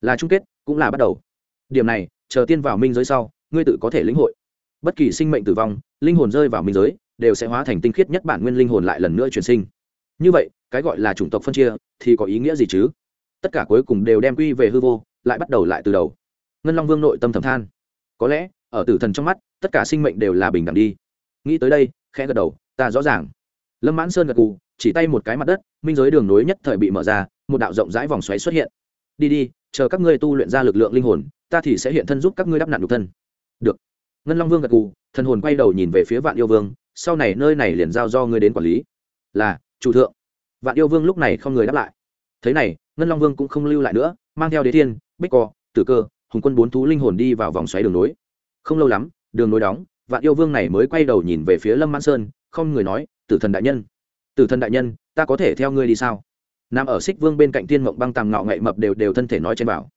Là chung kết, cũng là bắt đầu. Điểm này, chờ tiên vào minh giới sau, ngươi tự có thể lĩnh hội. Bất kỳ sinh mệnh tử vong, linh hồn rơi vào minh giới, đều sẽ hóa thành tinh khiết nhất bản nguyên linh hồn lại lần nữa chuyển sinh. Như vậy, cái gọi là chủng tộc phân chia, thì có ý nghĩa gì chứ? Tất cả cuối cùng đều đem quy về hư vô, lại bắt đầu lại từ đầu. Ngân long vương nội tâm thầm than. Có lẽ, ở tử thần trong mắt, tất cả sinh mệnh đều là bình đẳng đi nghĩ tới đây, khẽ gật đầu, ta rõ ràng. Lâm mãn sơn gật cù chỉ tay một cái mặt đất, minh giới đường nối nhất thời bị mở ra, một đạo rộng rãi vòng xoáy xuất hiện. Đi đi, chờ các ngươi tu luyện ra lực lượng linh hồn, ta thì sẽ hiện thân giúp các ngươi đắp nạn nhục thân. Được. Ngân long vương gật cù thần hồn quay đầu nhìn về phía vạn yêu vương, sau này nơi này liền giao do ngươi đến quản lý. Là, chủ thượng. Vạn yêu vương lúc này không người đáp lại. Thế này, ngân long vương cũng không lưu lại nữa, mang theo đế thiên, bích co tử cơ, hùng quân bốn thú linh hồn đi vào vòng xoáy đường nối. Không lâu lắm, đường nối đóng vạn yêu vương này mới quay đầu nhìn về phía lâm mãn sơn, không người nói, tử thần đại nhân, tử thần đại nhân, ta có thể theo ngươi đi sao? Nằm ở xích vương bên cạnh tiên mộng băng tàm ngạo ngậy mập đều đều thân thể nói trên bảo.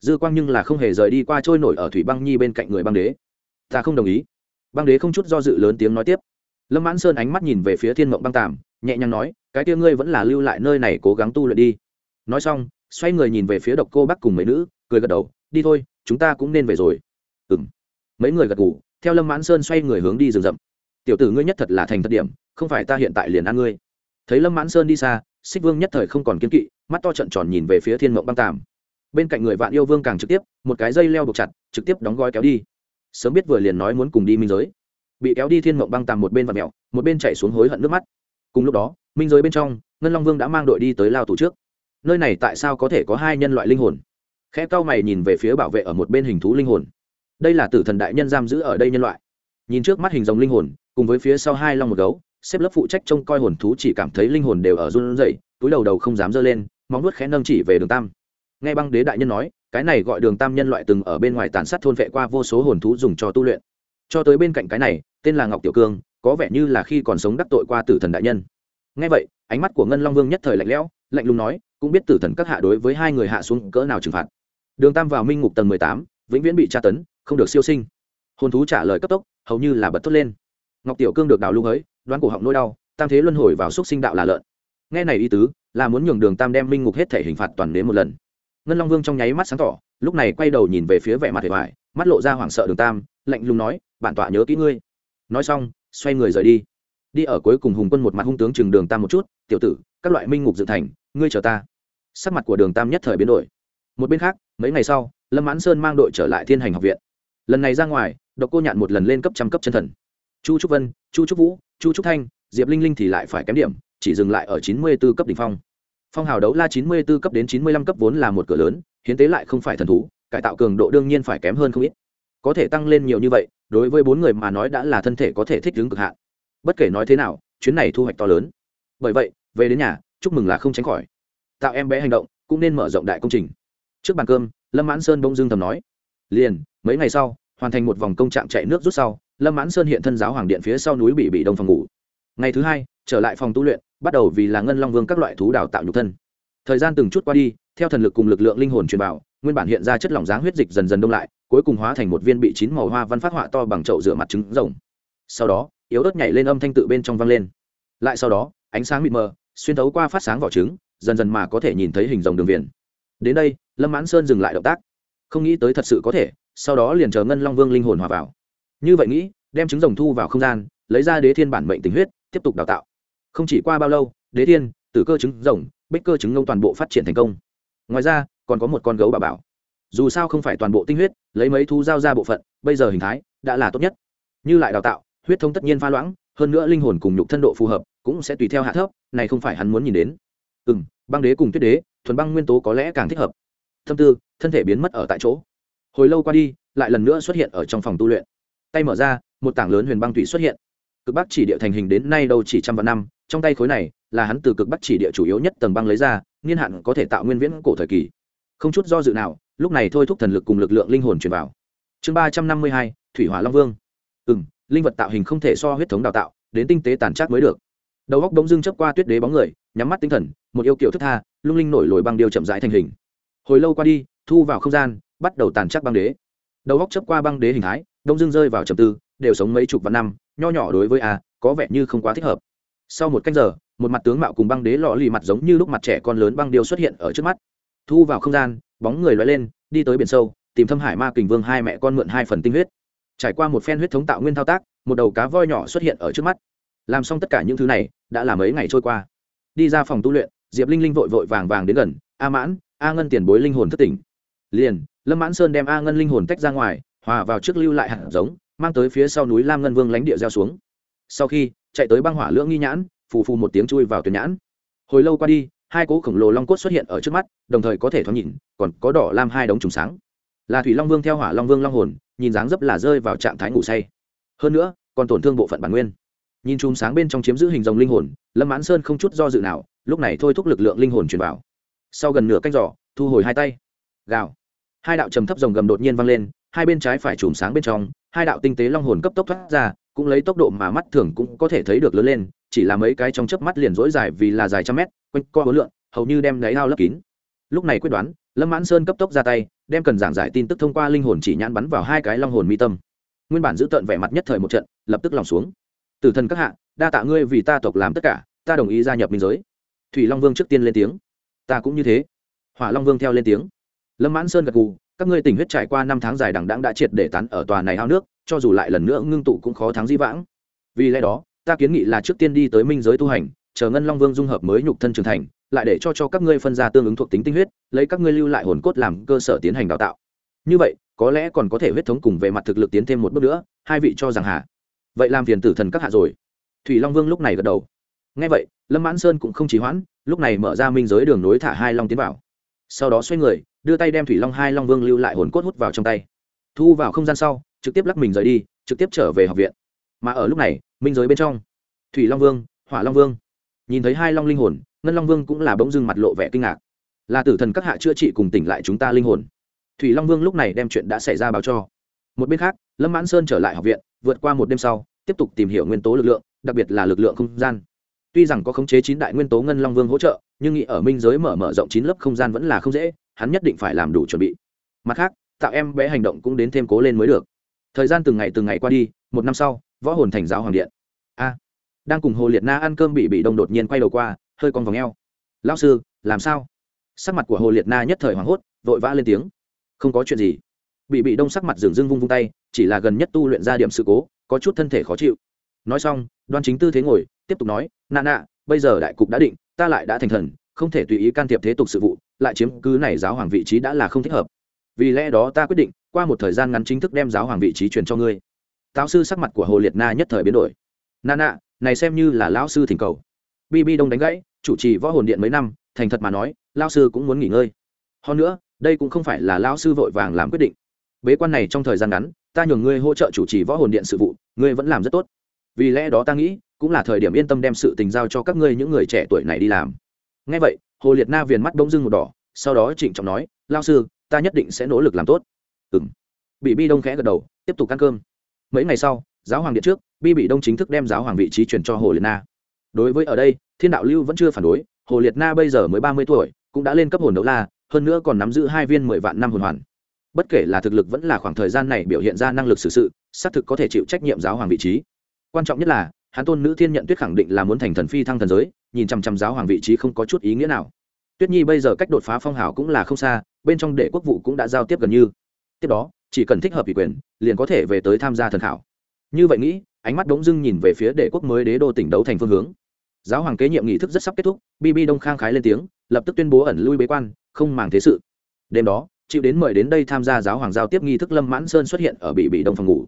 Dư quang nhưng là không hề rời đi qua trôi nổi ở thủy băng nhi bên cạnh người băng đế. Ta không đồng ý. Băng đế không chút do dự lớn tiếng nói tiếp. Lâm mãn sơn ánh mắt nhìn về phía thiên mộng băng tàm, nhẹ nhàng nói, cái tia ngươi vẫn là lưu lại nơi này cố gắng tu luyện đi. Nói xong, xoay người nhìn về phía độc cô bắc cùng mấy nữ, cười gật đầu, đi thôi, chúng ta cũng nên về rồi. Ừ m mấy người gật ngủ theo lâm mãn sơn xoay người hướng đi rừng rậm. Tiểu tử ngươi nhất thật là thành thật điểm, không phải ta hiện tại liền ăn ngươi. Thấy lâm mãn sơn đi xa, xích vương nhất thời không còn kiên kỵ, mắt to trận tròn nhìn về phía thiên mộng băng tàm. Bên cạnh người vạn yêu vương càng trực tiếp, một cái dây leo buộc chặt, trực tiếp đóng gói kéo đi. Sớm biết vừa liền nói muốn cùng đi minh giới. Bị kéo đi thiên mộng băng tàm một bên và mẹo một bên chạy xuống hối hận nước mắt. Cùng lúc đó, minh giới bên trong, ngân long vương đã mang đội đi tới lao tù trước. Nơi này tại sao có thể có hai nhân loại linh hồn? Khẽ cao mày nhìn về phía bảo vệ ở một bên hình thú linh hồn đây là tử thần đại nhân giam giữ ở đây nhân loại. Nhìn trước mắt hình dòng linh hồn, cùng với phía sau hai long một gấu, xếp lớp phụ trách trông coi hồn thú chỉ cảm thấy linh hồn đều ở run rẩy, túi đầu đầu không dám dơ lên, móng nuốt khẽ nâng chỉ về đường tam. Nghe băng đế đại nhân nói, cái này gọi đường tam nhân loại từng ở bên ngoài tàn sát thôn vệ qua vô số hồn thú dùng cho tu luyện. Cho tới bên cạnh cái này, tên là ngọc tiểu cương, có vẻ như là khi còn sống đắc tội qua tử thần đại nhân. Nghe vậy, ánh mắt của ngân long vương nhất thời lạnh lẽo, lạnh lùng nói, cũng biết tử thần các hạ đối với hai người hạ xuống cỡ nào trừng phạt. Đường tam vào minh ngục tầng mười tám, vĩnh viễn bị tra tấn không được siêu sinh. Hồn thú trả lời cấp tốc, hầu như là bật thốt lên. Ngọc tiểu cương được đào lưu ấy, đoán cổ họng nỗi đau, tam thế luân hồi vào xúc sinh đạo là lợn. Nghe này ý tứ, là muốn nhường đường tam đem minh ngục hết thể hình phạt toàn đến một lần. Ngân long vương trong nháy mắt sáng tỏ, lúc này quay đầu nhìn về phía vẻ mặt hề hoài, mắt lộ ra hoảng sợ đường tam, lạnh lùng nói, bản tọa nhớ kỹ ngươi. Nói xong, xoay người rời đi. Đi ở cuối cùng hùng quân một mặt hung tướng chừng đường tam một chút, tiểu tử, các loại minh ngục dự thành, ngươi chờ ta. Sắc mặt của đường tam nhất thời biến đổi. Một bên khác, mấy ngày sau, lâm mãn sơn mang đội trở lại thiên hành học viện lần này ra ngoài, độc cô nhạn một lần lên cấp trăm cấp chân thần. Chu trúc vân, chu trúc vũ, chu trúc thanh, diệp linh linh thì lại phải kém điểm, chỉ dừng lại ở chín mươi b ố cấp đ ỉ n h phong. Phong hào đấu la chín mươi b ố cấp đến chín mươi lăm cấp vốn là một cửa lớn, hiến tế lại không phải thần thú, cải tạo cường độ đương nhiên phải kém hơn không ít. Có thể tăng lên nhiều như vậy, đối với bốn người mà nói đã là thân thể có thể thích ứng cực hạn. Bất kể nói thế nào, chuyến này thu hoạch to lớn. Bởi vậy, về đến nhà, chúc mừng là không tránh khỏi. Tạo em bé hành động, cũng nên mở rộng đại công trình. Trước bàn cơm, lâm mãn sơn bông dương thầm nói, liền mấy ngày sau, hoàn thành một vòng công trạng chạy nước rút sau, lâm mãn sơn hiện thân giáo hoàng điện phía sau núi bị bị đông phòng ngủ. Ngày thứ hai, trở lại phòng tu luyện, bắt đầu vì là ngân long vương các loại thú đào tạo nhục thân. Thời gian từng chút qua đi, theo thần lực cùng lực lượng linh hồn truyền bảo nguyên bản hiện ra chất lỏng dáng huyết dịch dần dần đông lại, cuối cùng hóa thành một viên bị chín màu hoa văn phát họa to bằng chậu rửa mặt trứng rồng. Sau đó, yếu ớt nhảy lên âm thanh tự bên trong vang lên. Lại sau đó, ánh sáng mịt mờ, xuyên thấu qua phát sáng vỏ trứng, dần dần mà có thể nhìn thấy hình rồng đường viền. Đến đây, lâm mãn sơn dừng lại động tác. Không nghĩ tới thật sự có thể sau đó liền chờ ngân long vương linh hồn hòa vào. Như vậy nghĩ, đem trứng rồng thu vào không gian, lấy ra đế thiên bản mệnh tình huyết, tiếp tục đào tạo. Không chỉ qua bao lâu, đế thiên, tử cơ trứng rồng, bích cơ trứng ngông toàn bộ phát triển thành công. Ngoài ra, còn có một con gấu bà bảo. Dù sao không phải toàn bộ tinh huyết, lấy mấy thu giao ra bộ phận, bây giờ hình thái đã là tốt nhất. Như lại đào tạo, huyết thống tất nhiên pha loãng, hơn nữa linh hồn cùng nhục thân độ phù hợp cũng sẽ tùy theo hạ thấp, này không phải hắn muốn nhìn đến. Ừ m băng đế cùng tuyết đế, thuần băng nguyên tố có lẽ càng thích hợp. Thâm tư, thân thể biến mất ở tại chỗ hồi lâu qua đi, lại lần nữa xuất hiện ở trong phòng tu luyện. Tay mở ra, một tảng lớn huyền băng thủy xuất hiện. Cực bắc chỉ địa thành hình đến nay đâu chỉ trăm vạn năm, trong tay khối này là hắn từ cực bắc chỉ địa chủ yếu nhất tầng băng lấy ra, niên hạn có thể tạo nguyên viễn cổ thời kỳ. Không chút do dự nào, lúc này thôi thúc thần lực cùng lực lượng linh hồn truyền vào. Chương ba trăm năm mươi hai, thủy hỏa long vương. Ừ m linh vật tạo hình không thể so huyết thống đào tạo, đến tinh tế tàn trác mới được. Đầu góc bỗng dưng chấp qua tuyết đế bóng người, nhắm mắt tinh thần, một yêu kiểu thức tha, lung linh nổi lồi băng điêu chậm rãi thành hình. Hồi lâu qua đi, thu vào không gian bắt đầu tàn chắc băng đế. Đầu góc chấp qua băng đế hình thái, đông dương rơi vào trầm tư, đều sống mấy chục vạn năm, nho nhỏ đối với a, có vẻ như không quá thích hợp. Sau một cách giờ, một mặt tướng mạo cùng băng đế lọ lì mặt giống như lúc mặt trẻ con lớn băng điêu xuất hiện ở trước mắt. Thu vào không gian, bóng người loay lên, đi tới biển sâu, tìm thâm hải ma kình vương hai mẹ con mượn hai phần tinh huyết. Trải qua một phen huyết thống tạo nguyên thao tác, một đầu cá voi nhỏ xuất hiện ở trước mắt. Làm xong tất cả những thứ này, đã là mấy ngày trôi qua. Đi ra phòng tu luyện, diệp linh linh vội vội vàng vàng đến gần. A mãn, a ngân tiền bối linh hồn thất tỉnh. Liền lâm mãn sơn đem a ngân linh hồn tách ra ngoài, hòa vào trước lưu lại hạt giống, mang tới phía sau núi lam ngân vương lánh địa gieo xuống. Sau khi, chạy tới băng hỏa lưỡng nghi nhãn, phù phù một tiếng chui vào tuyến nhãn. Hồi lâu qua đi, hai cỗ khổng lồ long cốt xuất hiện ở trước mắt, đồng thời có thể thoáng nhìn, còn có đỏ lam hai đống trùng sáng. Là thủy long vương theo hỏa long vương long hồn, nhìn dáng dấp là rơi vào trạng thái ngủ say. Hơn nữa, còn tổn thương bộ phận bản nguyên. Nhìn chùm sáng bên trong chiếm giữ hình dòng linh hồn, lâm mãn sơn không chút do dự nào, lúc này thôi thúc lực lượng linh hồn truyền vào. Sau gần nửa canh giỏ thu hồi hai tay. Gào hai đạo trầm thấp rồng gầm đột nhiên vang lên, hai bên trái phải chùm sáng bên trong, hai đạo tinh tế long hồn cấp tốc thoát ra, cũng lấy tốc độ mà mắt thường cũng có thể thấy được lớn lên, chỉ là mấy cái trong chớp mắt liền rỗi dài vì là dài trăm mét, quanh co hối lượng hầu như đem đáy ao lấp kín. Lúc này quyết đoán, lâm mãn sơn cấp tốc ra tay, đem cần giảng giải tin tức thông qua linh hồn chỉ nhãn bắn vào hai cái long hồn mi tâm. Nguyên bản giữ tợn vẻ mặt nhất thời một trận, lập tức lòng xuống. Tử thần các hạ, đa tạ ngươi vì ta tộc làm tất cả, ta đồng ý gia nhập minh giới. Thủy long vương trước tiên lên tiếng. Ta cũng như thế. Hỏa long vương theo lên tiếng lâm mãn sơn gật gù, các ngươi tình huyết trải qua năm tháng dài đằng đẵng đã triệt để tán ở tòa này ao nước, cho dù lại lần nữa ngưng tụ cũng khó thắng di vãng. Vì lẽ đó, ta kiến nghị là trước tiên đi tới minh giới tu hành, chờ ngân long vương dung hợp mới nhục thân trưởng thành, lại để cho cho các ngươi phân ra tương ứng thuộc tính tinh huyết, lấy các ngươi lưu lại hồn cốt làm cơ sở tiến hành đào tạo. Như vậy, có lẽ còn có thể huyết thống cùng về mặt thực lực tiến thêm một bước nữa, hai vị cho rằng hà vậy làm phiền tử thần các hạ rồi. Thủy long vương lúc này gật đầu. Ngay vậy, lâm mãn sơn cũng không trì hoãn, lúc này mở ra minh giới đường nối thả hai long tiến vào sau đó xoay người, đưa tay đem thủy long hai long vương lưu lại hồn cốt hút vào trong tay. Thu vào không gian sau, trực tiếp lắc mình rời đi, trực tiếp trở về học viện. Mà ở lúc này, minh giới bên trong, thủy long vương, hỏa long vương. Nhìn thấy hai long linh hồn, ngân long vương cũng là bỗng dưng mặt lộ vẻ kinh ngạc. Là tử thần các hạ chữa trị cùng tỉnh lại chúng ta linh hồn. Thủy long vương lúc này đem chuyện đã xảy ra báo cho. Một bên khác, lâm mãn sơn trở lại học viện, vượt qua một đêm sau, tiếp tục tìm hiểu nguyên tố lực lượng, đặc biệt là lực lượng không gian tuy rằng có khống chế chín đại nguyên tố ngân long vương hỗ trợ, nhưng nghĩ ở minh giới mở mở rộng chín lớp không gian vẫn là không dễ, hắn nhất định phải làm đủ chuẩn bị. Mặt khác, tạo em bé hành động cũng đến thêm cố lên mới được. Thời gian từng ngày từng ngày qua đi, một năm sau, võ hồn thành giáo hoàng điện. A, đang cùng hồ liệt na ăn cơm bị bị đông đột nhiên quay đầu qua, hơi con vòng eo. Lao sư, làm sao? Sắc mặt của hồ liệt na nhất thời hoảng hốt, vội vã lên tiếng. Không có chuyện gì. Bị bị đông sắc mặt dường dưng vung vung tay, chỉ là gần nhất tu luyện ra điểm sự cố, có chút thân thể khó chịu. Nói xong, đoan chính tư thế ngồi tiếp tục nói, nà nà, bây giờ đại cục đã định, ta lại đã thành thần, không thể tùy ý can thiệp thế tục sự vụ, lại chiếm cứ này giáo hoàng vị trí đã là không thích hợp. Vì lẽ đó ta quyết định, qua một thời gian ngắn chính thức đem giáo hoàng vị trí truyền cho ngươi. Táo sư sắc mặt của hồ liệt na nhất thời biến đổi. Nà nà, này xem như là lão sư thỉnh cầu. Bi bi đông đánh gãy, chủ trì võ hồn điện mấy năm, thành thật mà nói lao sư cũng muốn nghỉ ngơi. Hơn nữa, đây cũng không phải là lao sư vội vàng làm quyết định. Bế quan này trong thời gian ngắn, ta nhường ngươi hỗ trợ chủ trì võ hồn điện sự vụ, ngươi vẫn làm rất tốt. Vì lẽ đó ta nghĩ cũng là thời điểm yên tâm đem sự tình giao cho các ngươi những người trẻ tuổi này đi làm. Ngay vậy, hồ liệt na viền mắt bỗng dưng một đỏ, sau đó trịnh trọng nói, lao sư, ta nhất định sẽ nỗ lực làm tốt. Ừ m bị bi đông khẽ gật đầu, tiếp tục ăn cơm. Mấy ngày sau, giáo hoàng điện trước, bi bị đông chính thức đem giáo hoàng vị trí truyền cho hồ liệt na. Đối với ở đây, thiên đạo lưu vẫn chưa phản đối, hồ liệt na bây giờ mới ba mươi tuổi, cũng đã lên cấp hồn đấu la, hơn nữa còn nắm giữ hai viên mười vạn năm hồn hoàn. Bất kể là thực lực vẫn là khoảng thời gian này biểu hiện ra năng lực xử sự, xác thực có thể chịu trách nhiệm giáo hoàng vị trí. Quan trọng nhất là hán tôn nữ thiên nhận tuyết khẳng định là muốn thành thần phi thăng thần giới, nhìn chằm chằm giáo hoàng vị trí không có chút ý nghĩa nào. Tuyết nhi bây giờ cách đột phá phong hào cũng là không xa, bên trong đệ quốc vụ cũng đã giao tiếp gần như. Tiếp đó, chỉ cần thích hợp ủy quyền, liền có thể về tới tham gia thần khảo. Như vậy nghĩ, ánh mắt đống dưng nhìn về phía đệ quốc mới đế đô tỉnh đấu thành phương hướng. Giáo hoàng kế nhiệm nghị thức rất sắp kết thúc bb đông khang khái lên tiếng, lập tức tuyên bố ẩn lui bế quan, không màng thế sự. Đêm đó, chịu đến mời đến đây tham gia giáo hoàng giao tiếp nghi thức lâm mãn sơn xuất hiện ở bị bị đông phòng ngủ.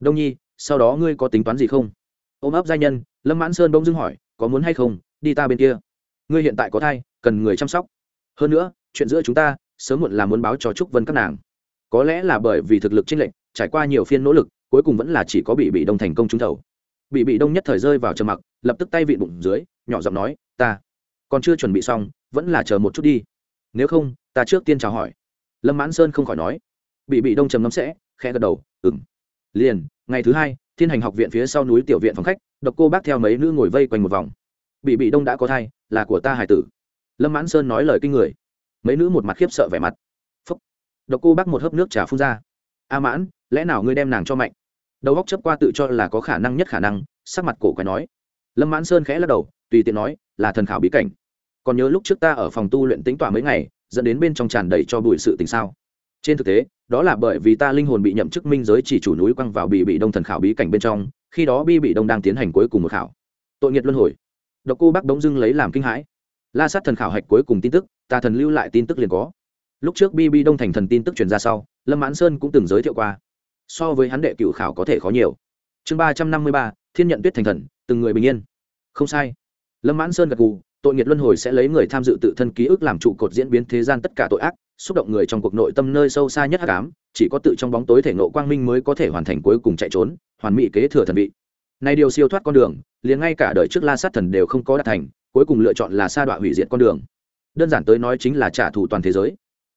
Đông nhi, sau đó ngươi có tính toán gì không? Ôm ấp giai nhân, lâm mãn sơn bỗng dưng hỏi, có muốn hay không? Đi ta bên kia. Ngươi hiện tại có thai, cần người chăm sóc. Hơn nữa, chuyện giữa chúng ta, sớm muộn là muốn báo cho trúc vân các nàng. Có lẽ là bởi vì thực lực chênh lệch, trải qua nhiều phiên nỗ lực, cuối cùng vẫn là chỉ có bị bị đông thành công trúng thầu. Bị bị đông nhất thời rơi vào trầm mặc, lập tức tay vịn bụng dưới, nhỏ giọng nói, ta còn chưa chuẩn bị xong, vẫn là chờ một chút đi. Nếu không, ta trước tiên chào hỏi. Lâm mãn sơn không khỏi nói. Bị bị đông trầm ngâm sẽ, khẽ gật đầu ừng liền, ngày thứ hai thiên hành học viện phía sau núi tiểu viện phòng khách, độc cô bác theo mấy nữ ngồi vây quanh một vòng. Bị bị đông đã có thai, là của ta hải tử. Lâm mãn sơn nói lời kinh người. Mấy nữ một mặt khiếp sợ vẻ mặt. Phúc. Độc cô bác một hớp nước trà phun ra. A mãn, lẽ nào ngươi đem nàng cho mạnh? Đầu góc chấp qua tự cho là có khả năng nhất khả năng, sắc mặt cổ quái nói. Lâm mãn sơn khẽ lắc đầu, tùy tiện nói, là thần khảo bí cảnh. Còn nhớ lúc trước ta ở phòng tu luyện tính tỏa mấy ngày, dẫn đến bên trong tràn đầy cho bụi sự tình sao? Trên thực tế, đó là bởi vì ta linh hồn bị nhậm chức minh giới chỉ chủ núi quăng vào bị bị đông thần khảo bí cảnh bên trong, khi đó bi bị đông đang tiến hành cuối cùng một khảo. Tội nghiệt luân hồi. Độc cô bác đống dưng lấy làm kinh hãi. La sát thần khảo hạch cuối cùng tin tức, ta thần lưu lại tin tức liền có. Lúc trước bi bi đông thành thần tin tức truyền ra sau, lâm mãn sơn cũng từng giới thiệu qua. So với hắn đệ cựu khảo có thể khó nhiều. Chương ba trăm năm mươi ba, thiên nhận tuyết thành thần, từng người bình yên. Không sai. Lâm mãn sơn gật gù, tội nghiệt luân hồi sẽ lấy người tham dự tự thân ký ức làm trụ cột diễn biến thế gian tất cả tội ác xúc động người trong cuộc nội tâm nơi sâu xa nhất hắc ám, chỉ có tự trong bóng tối thể nộ quang minh mới có thể hoàn thành cuối cùng chạy trốn, hoàn mỹ kế thừa thần vị. Này điều siêu thoát con đường, liền ngay cả đời trước la sát thần đều không có đạt thành, cuối cùng lựa chọn là sa đọa hủy diệt con đường. Đơn giản tới nói chính là trả thù toàn thế giới.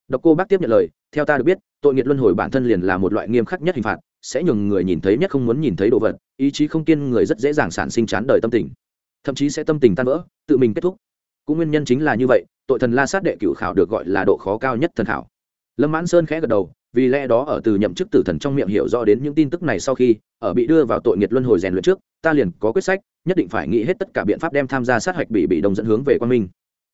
Độc cô bác tiếp nhận lời, theo ta được biết, tội nghiệt luân hồi bản thân liền là một loại nghiêm khắc nhất hình phạt, sẽ nhường người nhìn thấy nhất không muốn nhìn thấy đồ vật, ý chí không kiên người rất dễ dàng sản sinh chán đời tâm tình. Thậm chí sẽ tâm tình tan vỡ, tự mình kết thúc. Cũng nguyên nhân chính là như vậy tội thần la sát đệ cửu khảo được gọi là độ khó cao nhất thần khảo. Lâm mãn sơn khẽ gật đầu, vì lẽ đó ở từ nhậm chức tử thần trong miệng hiểu rõ đến những tin tức này sau khi, ở bị đưa vào tội nghiệt luân hồi rèn luyện trước, ta liền có quyết sách, nhất định phải nghĩ hết tất cả biện pháp đem tham gia sát hạch bị bị đông dẫn hướng về quan minh.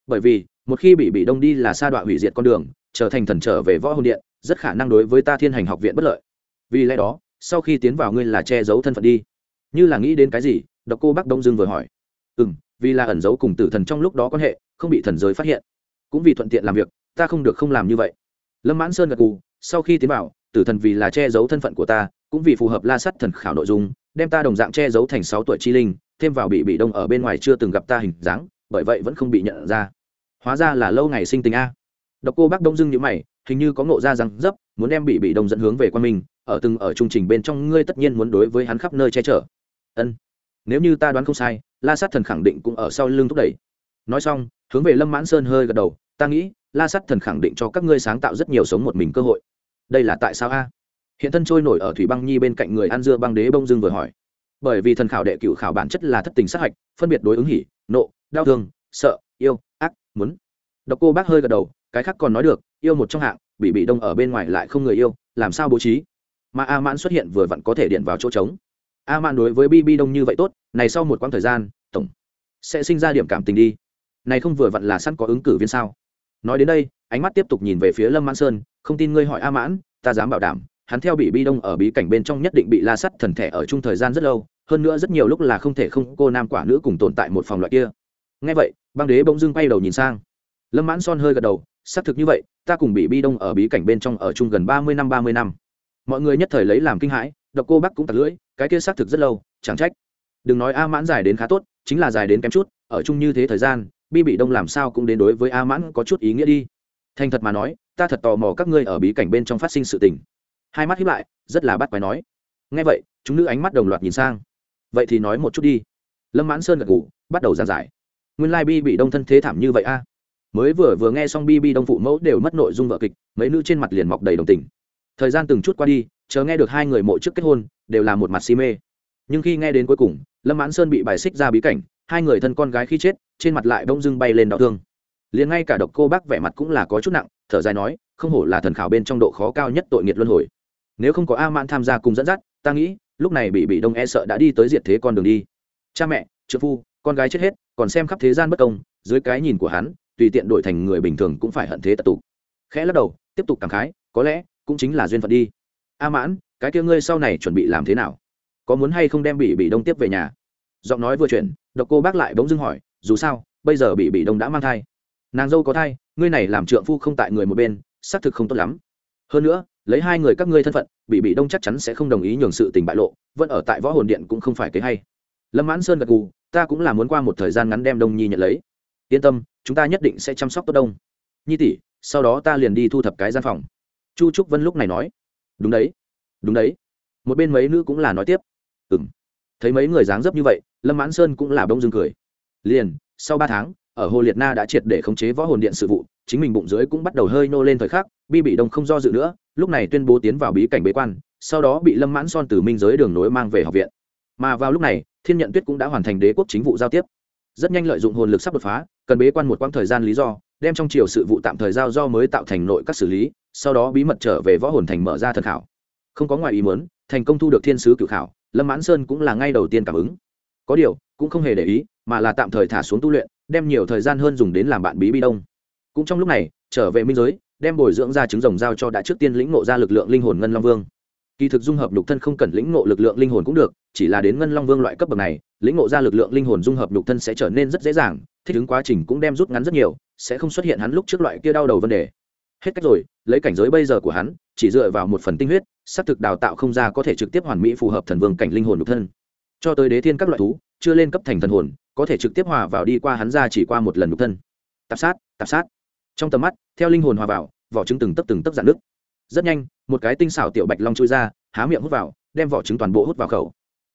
Bởi vì, một khi bị bị đông đi là sa đoạn hủy diệt con đường, trở thành thần trở về võ hồn điện, rất khả năng đối với ta thiên hành học viện bất lợi. Vì lẽ đó, sau khi tiến vào ngươi là che giấu thân phận đi. Như là nghĩ đến cái gì, độc cô bắc đông dương vừa hỏi. Ừ m vì là ẩn giấu cùng tử thần trong lúc đó quan hệ không bị thần giới phát hiện. Cũng vì thuận tiện làm việc ta không được không làm như vậy. Lâm mãn sơn gật cù sau khi tiến bảo, tử thần vì là che giấu thân phận của ta cũng vì phù hợp la sắt thần khảo nội dung đem ta đồng dạng che giấu thành sáu tuổi chi linh thêm vào bị bị đông ở bên ngoài chưa từng gặp ta hình dáng bởi vậy vẫn không bị nhận ra. Hóa ra là lâu ngày sinh tình a. Độc cô bác đông dưng như mày hình như có ngộ ra rằng dấp muốn đem bị bị đông dẫn hướng về quan mình, ở từng ở trung trình bên trong ngươi tất nhiên muốn đối với hắn khắp nơi che chở. Ân nếu như ta đoán không sai, la sát thần khẳng định cũng ở sau lưng thúc đẩy. Nói xong, hướng về lâm mãn sơn hơi gật đầu, ta nghĩ, la sát thần khẳng định cho các ngươi sáng tạo rất nhiều sống một mình cơ hội. Đây là tại sao a? Hiện thân trôi nổi ở thủy băng nhi bên cạnh người ăn dưa băng đế bông dưng vừa hỏi. Bởi vì thần khảo đệ cựu khảo bản chất là thất tình sát hạch, phân biệt đối ứng hỉ, nộ, đau thương, sợ, yêu, ác, muốn. Độc cô bác hơi gật đầu, cái khác còn nói được, yêu một trong hạng, bị bị đông ở bên ngoài lại không người yêu, làm sao bố trí? Mà a mãn xuất hiện vừa vặn có thể điện vào chỗ trống a man đối với bb đông như vậy tốt, này sau một quãng thời gian, tổng sẽ sinh ra điểm cảm tình đi. Này không vừa vặn là sẵn có ứng cử viên sao? Nói đến đây, ánh mắt tiếp tục nhìn về phía lâm mãn sơn, không tin ngươi hỏi a mãn, ta dám bảo đảm, hắn theo bị bi đông ở bí cảnh bên trong nhất định bị la sắt thần thẻ ở chung thời gian rất lâu, hơn nữa rất nhiều lúc là không thể không cô nam quả nữ cùng tồn tại một phòng loại kia. Ngay vậy, băng đế bỗng dưng quay đầu nhìn sang. Lâm mãn son hơi gật đầu, xác thực như vậy, ta cùng bị bi đông ở bí cảnh bên trong ở chung gần ba mươi năm, ba mươi năm. Mọi người nhất thời lấy làm kinh hãi, độc cô bắc cũng tặc lưỡi cái kia xác thực rất lâu, chẳng trách. Đừng nói a mãn dài đến khá tốt, chính là dài đến kém chút, ở chung như thế thời gian, bi bị đông làm sao cũng đến đối với a mãn có chút ý nghĩa đi. Thành thật mà nói, ta thật tò mò các ngươi ở bí cảnh bên trong phát sinh sự tình. Hai mắt hiếp lại, rất là bắt quái nói. Ngay vậy, chúng nữ ánh mắt đồng loạt nhìn sang. Vậy thì nói một chút đi. Lâm mãn sơn gật ngủ bắt đầu giảng giải. Nguyên lai bi bị đông thân thế thảm như vậy a. Mới vừa vừa nghe xong bi bi đông phụ mẫu đều mất nội dung vợ kịch, mấy nữ trên mặt liền mọc đầy đồng tình. Thời gian từng chút qua đi chờ nghe được hai người mộ trước kết hôn đều là một mặt si mê. Nhưng khi nghe đến cuối cùng, lâm mãn sơn bị bài xích ra bí cảnh, hai người thân con gái khi chết, trên mặt lại bông dưng bay lên đau thương. Liền ngay cả độc cô bác vẻ mặt cũng là có chút nặng, thở dài nói, không hổ là thần khảo bên trong độ khó cao nhất tội nghiệt luân hồi. Nếu không có a mãn tham gia cùng dẫn dắt, ta nghĩ, lúc này bị bị đông e sợ đã đi tới diệt thế con đường đi. Cha mẹ trợ phu, con gái chết hết, còn xem khắp thế gian bất công, dưới cái nhìn của hắn, tùy tiện đổi thành người bình thường cũng phải hận thế tật tục. Khẽ lắc đầu, tiếp tục cảm khái, có lẽ cũng chính là duyên phận đi. A mãn cái kia ngươi sau này chuẩn bị làm thế nào? Có muốn hay không đem bị bị đông tiếp về nhà? Giọng nói vừa chuyển, độc cô bác lại bỗng dưng hỏi, dù sao, bây giờ bị bị đông đã mang thai. Nàng dâu có thai, ngươi này làm trượng phu không tại người một bên, xác thực không tốt lắm. Hơn nữa, lấy hai người các ngươi thân phận bị bị đông chắc chắn sẽ không đồng ý nhường sự tình bại lộ, vẫn ở tại võ hồn điện cũng không phải kế hay. Lâm mãn sơn gật gù, ta cũng là muốn qua một thời gian ngắn đem đông nhi nhận lấy. Yên tâm, chúng ta nhất định sẽ chăm sóc tốt đông. Nhi tỷ, sau đó ta liền đi thu thập cái gian phòng. Chu trúc vân lúc này nói. Đúng đấy đúng đấy. Một bên mấy nữ cũng là nói tiếp. Ừ m thấy mấy người dáng dấp như vậy, lâm mãn sơn cũng là bông dưng cười. Liền, sau ba tháng, ở hồ liệt na đã triệt để khống chế võ hồn điện sự vụ, chính mình bụng dưới cũng bắt đầu hơi nô lên thời khắc, bi bị đông không do dự nữa, lúc này tuyên bố tiến vào bí cảnh bế quan, sau đó bị lâm mãn son từ minh giới đường nối mang về học viện. Mà vào lúc này, thiên nhận tuyết cũng đã hoàn thành đế quốc chính vụ giao tiếp. Rất nhanh lợi dụng hồn lực sắp đột phá, cần bế quan một quãng thời gian lý do, đem trong chiều sự vụ tạm thời giao do mới tạo thành nội các xử lý, sau đó bí mật trở về võ hồn thành mở ra thần khảo không có ngoài ý muốn, thành công thu được thiên sứ cự khảo, lâm mãn sơn cũng là ngay đầu tiên cảm ứng. Có điều, cũng không hề để ý, mà là tạm thời thả xuống tu luyện, đem nhiều thời gian hơn dùng đến làm bạn bí bi đông. Cũng trong lúc này, trở về minh giới, đem bồi dưỡng ra trứng rồng giao cho đã trước tiên lĩnh ngộ ra lực lượng linh hồn ngân long vương. Kỳ thực dung hợp nhục thân không cần lĩnh ngộ lực lượng linh hồn cũng được, chỉ là đến ngân long vương loại cấp bậc này, lĩnh ngộ ra lực lượng linh hồn dung hợp nhục thân sẽ trở nên rất dễ dàng, thích ứng quá trình cũng đem rút ngắn rất nhiều, sẽ không xuất hiện hắn lúc trước loại kia đau đầu vấn đề. Hết cách rồi, lấy cảnh giới bây giờ của hắn, chỉ dựa vào một phần tinh huyết xác thực đào tạo không ra có thể trực tiếp hoàn mỹ phù hợp thần vương cảnh linh hồn nhục thân. Cho tới đế thiên các loại thú, chưa lên cấp thành thần hồn, có thể trực tiếp hòa vào đi qua hắn ra chỉ qua một lần nhục thân. Tạp sát tạp sát. Trong tầm mắt, theo linh hồn hòa vào, vỏ trứng từng tấp từng tấp dạn nước rất nhanh, một cái tinh xảo tiểu bạch long chui ra, há miệng hút vào, đem vỏ trứng toàn bộ hút vào khẩu.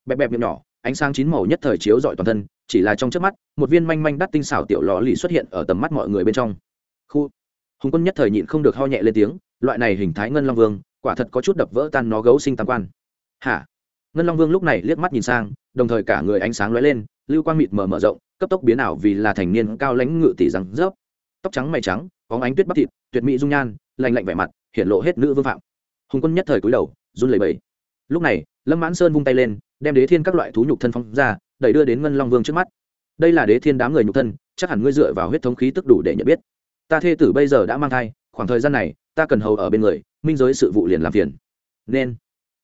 Bẹp bẹp miệng nhỏ, ánh sáng chín màu nhất thời chiếu dọi toàn thân, chỉ là trong trước mắt, một viên manh manh đắt tinh xảo tiểu lò lì xuất hiện ở tầm mắt mọi người bên trong. Khu. Hùng quân nhất thời nhịn không được ho nhẹ lên tiếng, loại này hình thái ngân long vương quả thật có chút đập vỡ tan nó gấu sinh tam quan. Hả? Ngân long vương lúc này liếc mắt nhìn sang, đồng thời cả người ánh sáng lóe lên, lưu quang mịt mờ mở rộng, cấp tốc biến ảo vì là thành niên cao lãnh ngự tỷ răng rớp. Tóc trắng mày trắng, có ánh tuyết bắp thịt, tuyệt mỹ dung nhan lành lạnh vẻ mặt hiện lộ hết nữ vương phạm. Hùng quân nhất thời cúi đầu, run lẩy bẩy. Lúc này, lâm mãn sơn vung tay lên, đem đế thiên các loại thú nhục thân phóng ra, đẩy đưa đến ngân long vương trước mắt. Đây là đế thiên đám người nhục thân, chắc hẳn ngươi dựa vào huyết thống khí tức đủ để nhận biết. Ta thê tử bây giờ đã mang thai, khoảng thời gian này, ta cần hầu ở bên người minh giới sự vụ liền làm phiền. Nên,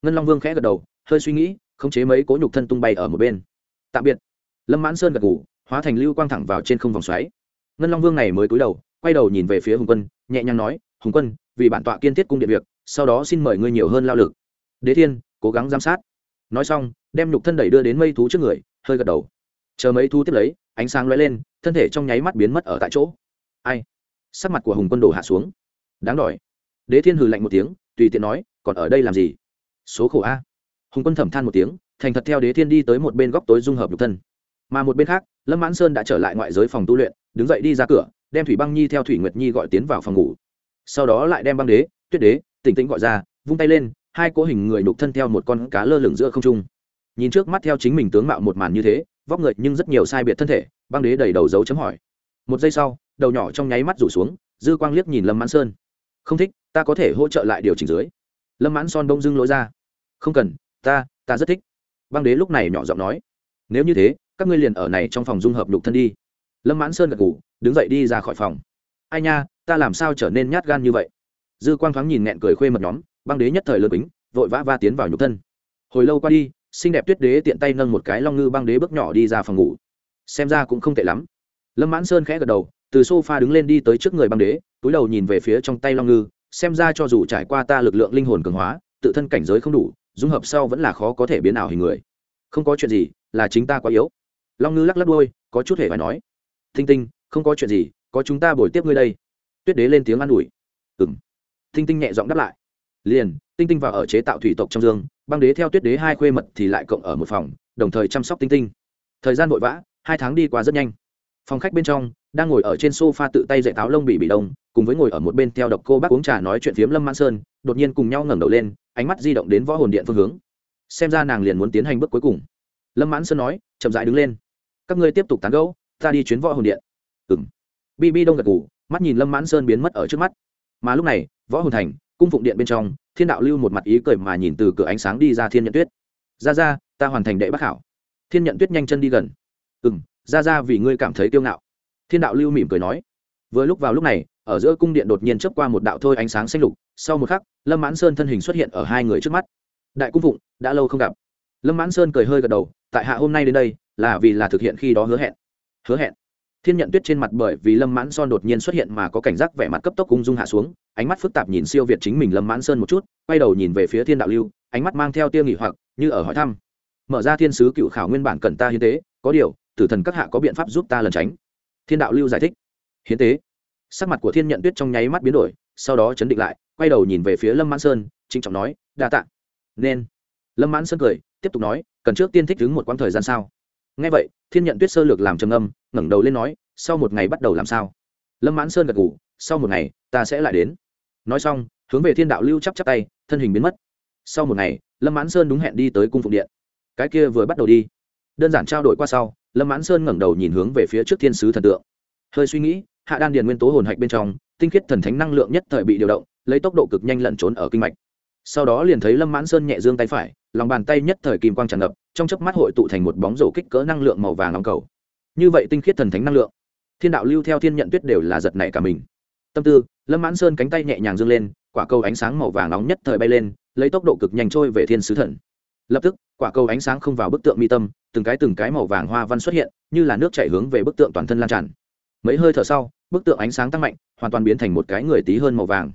ngân long vương khẽ gật đầu, hơi suy nghĩ, khống chế mấy cố nhục thân tung bay ở một bên. Tạm biệt. Lâm mãn sơn gật ngủ hóa thành lưu quang thẳng vào trên không vòng xoáy. Ngân long vương này mới cúi đầu, quay đầu nhìn về phía hùng quân, nhẹ nhàng nói, hùng quân, vì bản tọa kiên thiết cung điện việc, sau đó xin mời ngươi nhiều hơn lao lực. Đế thiên, cố gắng giám sát. Nói xong, đem nhục thân đẩy đưa đến mây thú trước người, hơi gật đầu. Chờ mấy thú tiếp lấy, ánh sáng lóe lên, thân thể trong nháy mắt biến mất ở tại chỗ. Ai? Sắc mặt của hùng quân đổ hạ xuống. Đáng đòi đế thiên hừ lạnh một tiếng, tùy tiện nói, còn ở đây làm gì? Số khổ a. Hùng quân thẩm than một tiếng, thành thật theo đế thiên đi tới một bên góc tối dung hợp nhục thân. Mà một bên khác, lâm mãn sơn đã trở lại ngoại giới phòng tu luyện, đứng dậy đi ra cửa, đem thủy băng nhi theo thủy nguyệt nhi gọi tiến vào phòng ngủ. Sau đó lại đem băng đế, tuyết đế, tỉnh tĩnh gọi ra, vung tay lên, hai cỗ hình người nhục thân theo một con cá lơ lửng giữa không trung. Nhìn trước mắt theo chính mình tướng mạo một màn như thế, vóc người nhưng rất nhiều sai biệt thân thể, băng đế đầy đầu dấu chấm hỏi. Một giây sau, đầu nhỏ trong nháy mắt rủ xuống, dư quang liếc nhìn lâm mãn sơn không thích, ta có thể hỗ trợ lại điều chỉnh dưới. Lâm mãn son bông dưng lối ra. Không cần, ta ta rất thích. Băng đế lúc này nhỏ giọng nói. Nếu như thế, các ngươi liền ở này trong phòng dung hợp nhục thân đi. Lâm mãn sơn gật ngủ đứng dậy đi ra khỏi phòng. Ai nha, ta làm sao trở nên nhát gan như vậy? Dư quang thoáng nhìn nghẹn cười khuê mật nhóm, băng đế nhất thời lơ bính vội vã va tiến vào nhục thân. Hồi lâu qua đi, xinh đẹp tuyết đế tiện tay nâng một cái long ngư băng đế bước nhỏ đi ra phòng ngủ. Xem ra cũng không tệ lắm lâm mãn sơn khẽ gật đầu, từ s o f a đứng lên đi tới trước người băng đế, túi đầu nhìn về phía trong tay long ngư, xem ra cho dù trải qua ta lực lượng linh hồn cường hóa, tự thân cảnh giới không đủ, dung hợp sau vẫn là khó có thể biến ảo hình người. Không có chuyện gì, là chính ta quá yếu. Long ngư lắc lắc đôi có chút hề phải nói. Thinh tinh, không có chuyện gì, có chúng ta bồi tiếp ngươi đây. Tuyết đế lên tiếng an ủi. Ừng thinh tinh nhẹ giọng đáp lại. Liền, tinh tinh vào ở chế tạo thủy tộc trong dương, băng đế theo tuyết đế hai khuê mật thì lại cộng ở một phòng, đồng thời chăm sóc tinh tinh. Thời gian vội vã, hai tháng đi qua rất nhanh phòng khách bên trong, đang ngồi ở trên sofa tự tay dạy táo lông bị bị đông, cùng với ngồi ở một bên theo độc cô bác uống trà nói chuyện phiếm lâm mãn sơn, đột nhiên cùng nhau ngẩng đầu lên, ánh mắt di động đến võ hồn điện phương hướng. Xem ra nàng liền muốn tiến hành bước cuối cùng. Lâm mãn sơn nói, chậm dại đứng lên. Các ngươi tiếp tục tán gẫu, ta đi chuyến võ hồn điện. Ừng bi bi đông gật ngủ mắt nhìn lâm mãn sơn biến mất ở trước mắt. Mà lúc này, võ hồn thành, cung phụng điện bên trong, thiên đạo lưu một mặt ý cười mà nhìn từ cửa ánh sáng đi ra thiên nhận tuyết. Ra ra, ta hoàn thành đệ bác hảo thiên nhận tuyết nhanh chân đi gần. Ừ m ra ra vì ngươi cảm thấy kiêu ngạo. Thiên đạo lưu mỉm cười nói. Vừa lúc vào lúc này, ở giữa cung điện đột nhiên chớp qua một đạo thôi ánh sáng xanh lục, sau một khắc, lâm mãn sơn thân hình xuất hiện ở hai người trước mắt. Đại cung phụng, đã lâu không gặp. Lâm mãn sơn cười hơi gật đầu, tại hạ hôm nay đến đây, là vì là thực hiện khi đó hứa hẹn. Hứa hẹn. Thiên nhận tuyết trên mặt bởi vì lâm mãn son đột nhiên xuất hiện mà có cảnh giác vẻ mặt cấp tốc ung dung hạ xuống, ánh mắt phức tạp nhìn siêu việt chính mình lâm mãn sơn một chút, quay đầu nhìn về phía thiên đạo lưu, ánh mắt mang theo tiêu nghỉ hoặc, như ở hỏi thăm. Mở ra thiên sứ cựu khảo nguyên bản cần ta hiến tế, có điều tử thần các hạ có biện pháp giúp ta lần tránh. Thiên đạo lưu giải thích. Hiến tế. Sắc mặt của thiên nhận tuyết trong nháy mắt biến đổi, sau đó chấn định lại, quay đầu nhìn về phía lâm mãn sơn, trịnh trọng nói, đa tạ. Nên. Lâm mãn sơn cười, tiếp tục nói, cần trước tiên thích đứng một quãng thời gian sao? Ngay vậy, thiên nhận tuyết sơ lược làm trầm âm, ngẩng đầu lên nói, sau một ngày bắt đầu làm sao? Lâm mãn sơn gật ngủ sau một ngày, ta sẽ lại đến. Nói xong, hướng về thiên đạo lưu chắp chắp tay, thân hình biến mất. Sau một ngày, lâm mãn sơn đúng hẹn đi tới cung phụng điện. Cái kia vừa bắt đầu đi. Đơn giản trao đổi qua sau lâm mãn sơn ngẩng đầu nhìn hướng về phía trước thiên sứ thần tượng. Hơi suy nghĩ, hạ đan điền nguyên tố hồn hạch bên trong, tinh khiết thần thánh năng lượng nhất thời bị điều động, lấy tốc độ cực nhanh lẩn trốn ở kinh mạch. Sau đó liền thấy lâm mãn sơn nhẹ dương tay phải, lòng bàn tay nhất thời kim quang tràn ngập, trong chớp mắt hội tụ thành một bóng rổ kích cỡ năng lượng màu vàng nóng cầu. Như vậy tinh khiết thần thánh năng lượng, thiên đạo lưu theo thiên nhận tuyết đều là giật nảy cả mình. Tâm tư, lâm mãn sơn cánh tay nhẹ nhàng dương lên, quả cầu ánh sáng màu vàng nóng nhất thời bay lên, lấy tốc độ cực nhanh trôi về thiên sứ thần lập tức, quả cầu ánh sáng không vào bức tượng mi tâm, từng cái từng cái màu vàng hoa văn xuất hiện, như là nước chảy hướng về bức tượng toàn thân lan tràn. Mấy hơi thở sau, bức tượng ánh sáng tăng mạnh, hoàn toàn biến thành một cái người tí hơn màu vàng.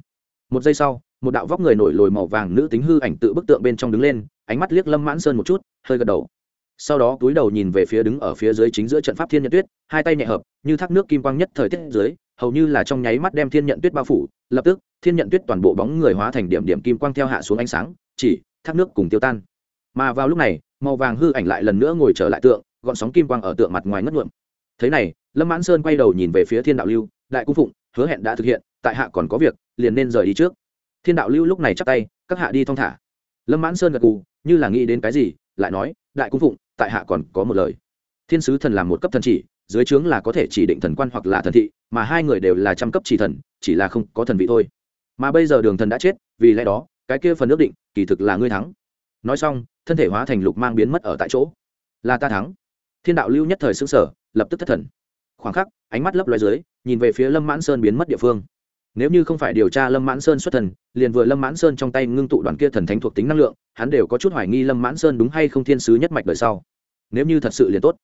Một giây sau, một đạo vóc người nổi lồi màu vàng nữ tính hư ảnh tự bức tượng bên trong đứng lên, ánh mắt liếc lâm mãn sơn một chút, hơi gật đầu. Sau đó túi đầu nhìn về phía đứng ở phía dưới chính giữa trận pháp thiên nhận tuyết, hai tay nhẹ hợp, như thác nước kim quang nhất thời tiết dưới, hầu như là trong nháy mắt đem thiên nhận tuyết bao phủ. Lập tức, thiên nhận tuyết toàn bộ bóng người hóa thành điểm điểm kim quang theo hạ xuống ánh sáng, chỉ thác nước cùng tiêu tan mà vào lúc này, màu vàng hư ảnh lại lần nữa ngồi trở lại tượng, gọn sóng kim quang ở tượng mặt ngoài ngất ngượm thế này, lâm mãn sơn quay đầu nhìn về phía thiên đạo lưu, đại cung phụng, hứa hẹn đã thực hiện, tại hạ còn có việc, liền nên rời đi trước. Thiên đạo lưu lúc này chắp tay, các hạ đi thong thả. Lâm mãn sơn gật cù như là nghĩ đến cái gì, lại nói, đại cung phụng, tại hạ còn có một lời. Thiên sứ thần làm một cấp thần chỉ, dưới trướng là có thể chỉ định thần quan hoặc là thần thị, mà hai người đều là trăm cấp chỉ thần, chỉ là không có thần vị thôi. Mà bây giờ đường thần đã chết, vì lẽ đó, cái kia phần ước định, kỳ thực là ngươi thắng. Nói xong thân thể hóa thành lục mang biến mất ở tại chỗ. Là ta thắng. Thiên đạo lưu nhất thời xứng sở lập tức thất thần. Khoảng khắc, ánh mắt lấp loài dưới, nhìn về phía lâm mãn sơn biến mất địa phương. Nếu như không phải điều tra lâm mãn sơn xuất thần, liền vừa lâm mãn sơn trong tay ngưng tụ đoàn kia thần thánh thuộc tính năng lượng, hắn đều có chút hoài nghi lâm mãn sơn đúng hay không thiên sứ nhất mạch đời sau. Nếu như thật sự liền tốt.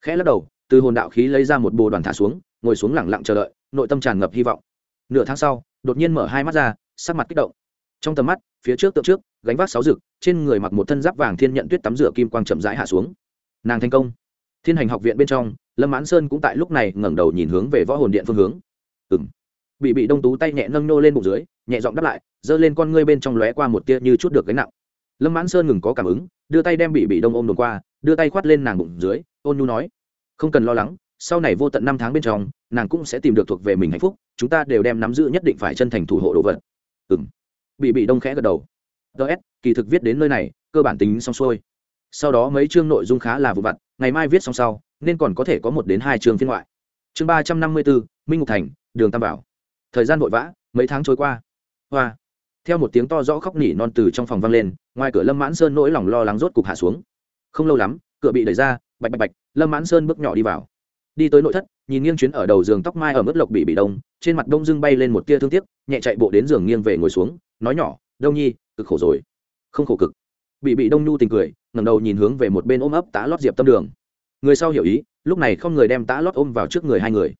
Khẽ lắc đầu, từ hồn đạo khí lấy ra một bồ đoàn thả xuống, ngồi xuống lẳng lặng chờ đợi, nội tâm tràn ngập hy vọng. Nửa tháng sau, đột nhiên mở hai mắt ra, sắc mặt kích động. Trong tầm mắt, phía trước tượng trước gánh vác sáu rực, trên người mặc một thân giáp vàng thiên nhận tuyết tắm rửa kim quang chậm rãi hạ xuống. Nàng thành công. Thiên hành học viện bên trong, lâm mãn sơn cũng tại lúc này ngẩng đầu nhìn hướng về võ hồn điện phương hướng. Ừng bị bị đông tú tay nhẹ nâng nô lên bụng dưới, nhẹ giọng đáp lại, giơ lên con ngươi bên trong lóe qua một tia như chút được gánh nặng. Lâm mãn sơn ngừng có cảm ứng, đưa tay đem bị bị đông ôm đồn qua, đưa tay khoát lên nàng bụng dưới, ôn nhu nói, không cần lo lắng, sau này vô tận năm tháng bên trong, nàng cũng sẽ tìm được thuộc về mình hạnh phúc, chúng ta đều đem nắm giữ nhất định phải chân thành thủ hộ đồ vật. Ừng bị bị đông khẽ gật đầu ts kỳ thực viết đến nơi này, cơ bản tính xong xuôi. Sau đó mấy chương nội dung khá là vụ vặt, ngày mai viết xong sau, nên còn có thể có một đến hai chương phiên ngoại. Chương ba trăm năm mươi bốn, minh ngục thành, đường tam bảo. Thời gian vội vã, mấy tháng trôi qua. Hoa. Theo một tiếng to rõ khóc nỉ non từ trong phòng vang lên, ngoài cửa lâm mãn sơn nỗi lòng lo lắng rốt cục hạ xuống. Không lâu lắm, cửa bị đẩy ra, bạch bạch bạch, lâm mãn sơn bước nhỏ đi vào. Đi tới nội thất, nhìn nghiêng chuyến ở đầu giường tóc mai ở mức lộc bị bị đông, trên mặt đông dưng bay lên một tia thương tiếc, nhẹ chạy bộ đến giường nghiêng về ngồi xuống, nói nhỏ, đông nhi cực khổ rồi. Không khổ cực. Bị bị đông nhu tình cười, ngẩng đầu nhìn hướng về một bên ôm ấp tá lót diệp tâm đường. Người sau hiểu ý, lúc này không người đem tá lót ôm vào trước người hai người.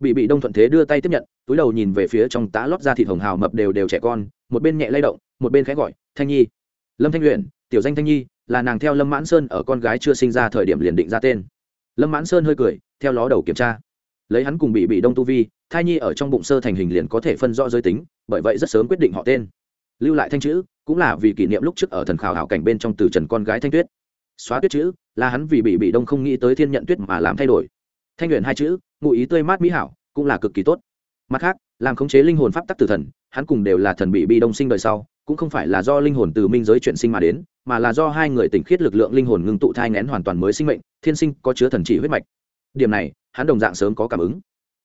Bị bị đông thuận thế đưa tay tiếp nhận, túi đầu nhìn về phía trong tá lót ra thịt hồng hào mập đều đều trẻ con, một bên nhẹ lay động, một bên khẽ gọi, thanh nhi. Lâm thanh luyện tiểu danh thanh nhi, là nàng theo lâm mãn sơn ở con gái chưa sinh ra thời điểm liền định ra tên. Lâm mãn sơn hơi cười, theo ló đầu kiểm tra. Lấy hắn cùng bị bị đông tu vi, thai nhi ở trong bụng sơ thành hình liền có thể phân rõ giới tính, bởi vậy rất sớm quyết định họ tên lưu lại thanh chữ, cũng là vì kỷ niệm lúc trước ở thần khảo hảo cảnh bên trong từ trần con gái thanh tuyết. Xóa tuyết chữ, là hắn vì bị bị đông không nghĩ tới thiên nhận tuyết mà làm thay đổi. Thanh luyện hai chữ, ngụ ý tươi mát mỹ hảo, cũng là cực kỳ tốt. Mặt khác, làm khống chế linh hồn pháp tắc tử thần, hắn cùng đều là thần bị bị đông sinh đời sau, cũng không phải là do linh hồn từ minh giới chuyển sinh mà đến, mà là do hai người tỉnh khiết lực lượng linh hồn ngưng tụ thai ngén hoàn toàn mới sinh mệnh, thiên sinh có chứa thần chỉ huyết mạch. Điểm này, hắn đồng dạng sớm có cảm ứng.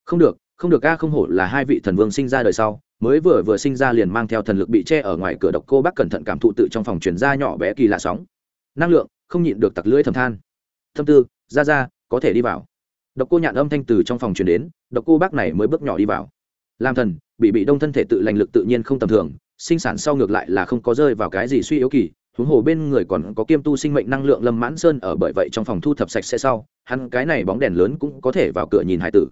Không được không được ca không hổ là hai vị thần vương sinh ra đời sau mới vừa vừa sinh ra liền mang theo thần lực bị che ở ngoài cửa độc cô bác cẩn thận cảm thụ tự trong phòng chuyển ra nhỏ bé kỳ lạ sóng. Năng lượng, không nhịn được tặc lưỡi thầm than. Thâm tư, ra ra, có thể đi vào. Độc cô nhạn âm thanh từ trong phòng chuyển đến, độc cô bác này mới bước nhỏ đi vào. Làm thần, bị bị đông thân thể tự lành lực tự nhiên không tầm thường, sinh sản sau ngược lại là không có rơi vào cái gì suy yếu kỳ, huống hồ bên người còn có kiêm tu sinh mệnh năng lượng lâm mãn sơn ở bởi vậy trong phòng thu thập sạch sẽ sau, hắn cái này bóng đèn lớn cũng có thể vào cửa nhìn hải tử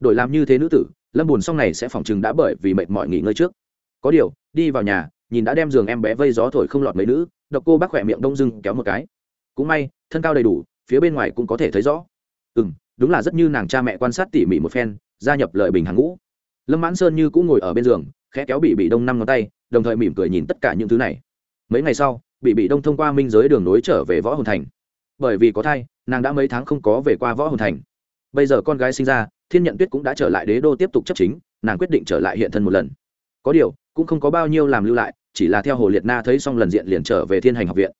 đổi làm như thế nữ tử, lâm buồn xong này sẽ phòng chừng đã bởi vì mệt mỏi nghỉ ngơi trước. Có điều, đi vào nhà, nhìn đã đem giường em bé vây gió thổi không lọt mấy nữ, độc cô bác khỏe miệng đông dưng kéo một cái. Cũng may, thân cao đầy đủ, phía bên ngoài cũng có thể thấy rõ. Ừ m đúng là rất như nàng cha mẹ quan sát tỉ mỉ một phen, gia nhập lợi bình hàng ngũ. Lâm mãn sơn như cũng ngồi ở bên giường, khẽ kéo bị bị đông năm ngón tay, đồng thời mỉm cười nhìn tất cả những thứ này. Mấy ngày sau bị bị đông thông qua minh giới đường nối trở về võ hồn thành. Bởi vì có thai, nàng đã mấy tháng không có về qua võ hồn thành. Bây giờ con gái sinh ra thiên nhận tuyết cũng đã trở lại đế đô tiếp tục chấp chính, nàng quyết định trở lại hiện thân một lần. Có điều, cũng không có bao nhiêu làm lưu lại, chỉ là theo hồ liệt na thấy xong lần diện liền trở về thiên hành học viện.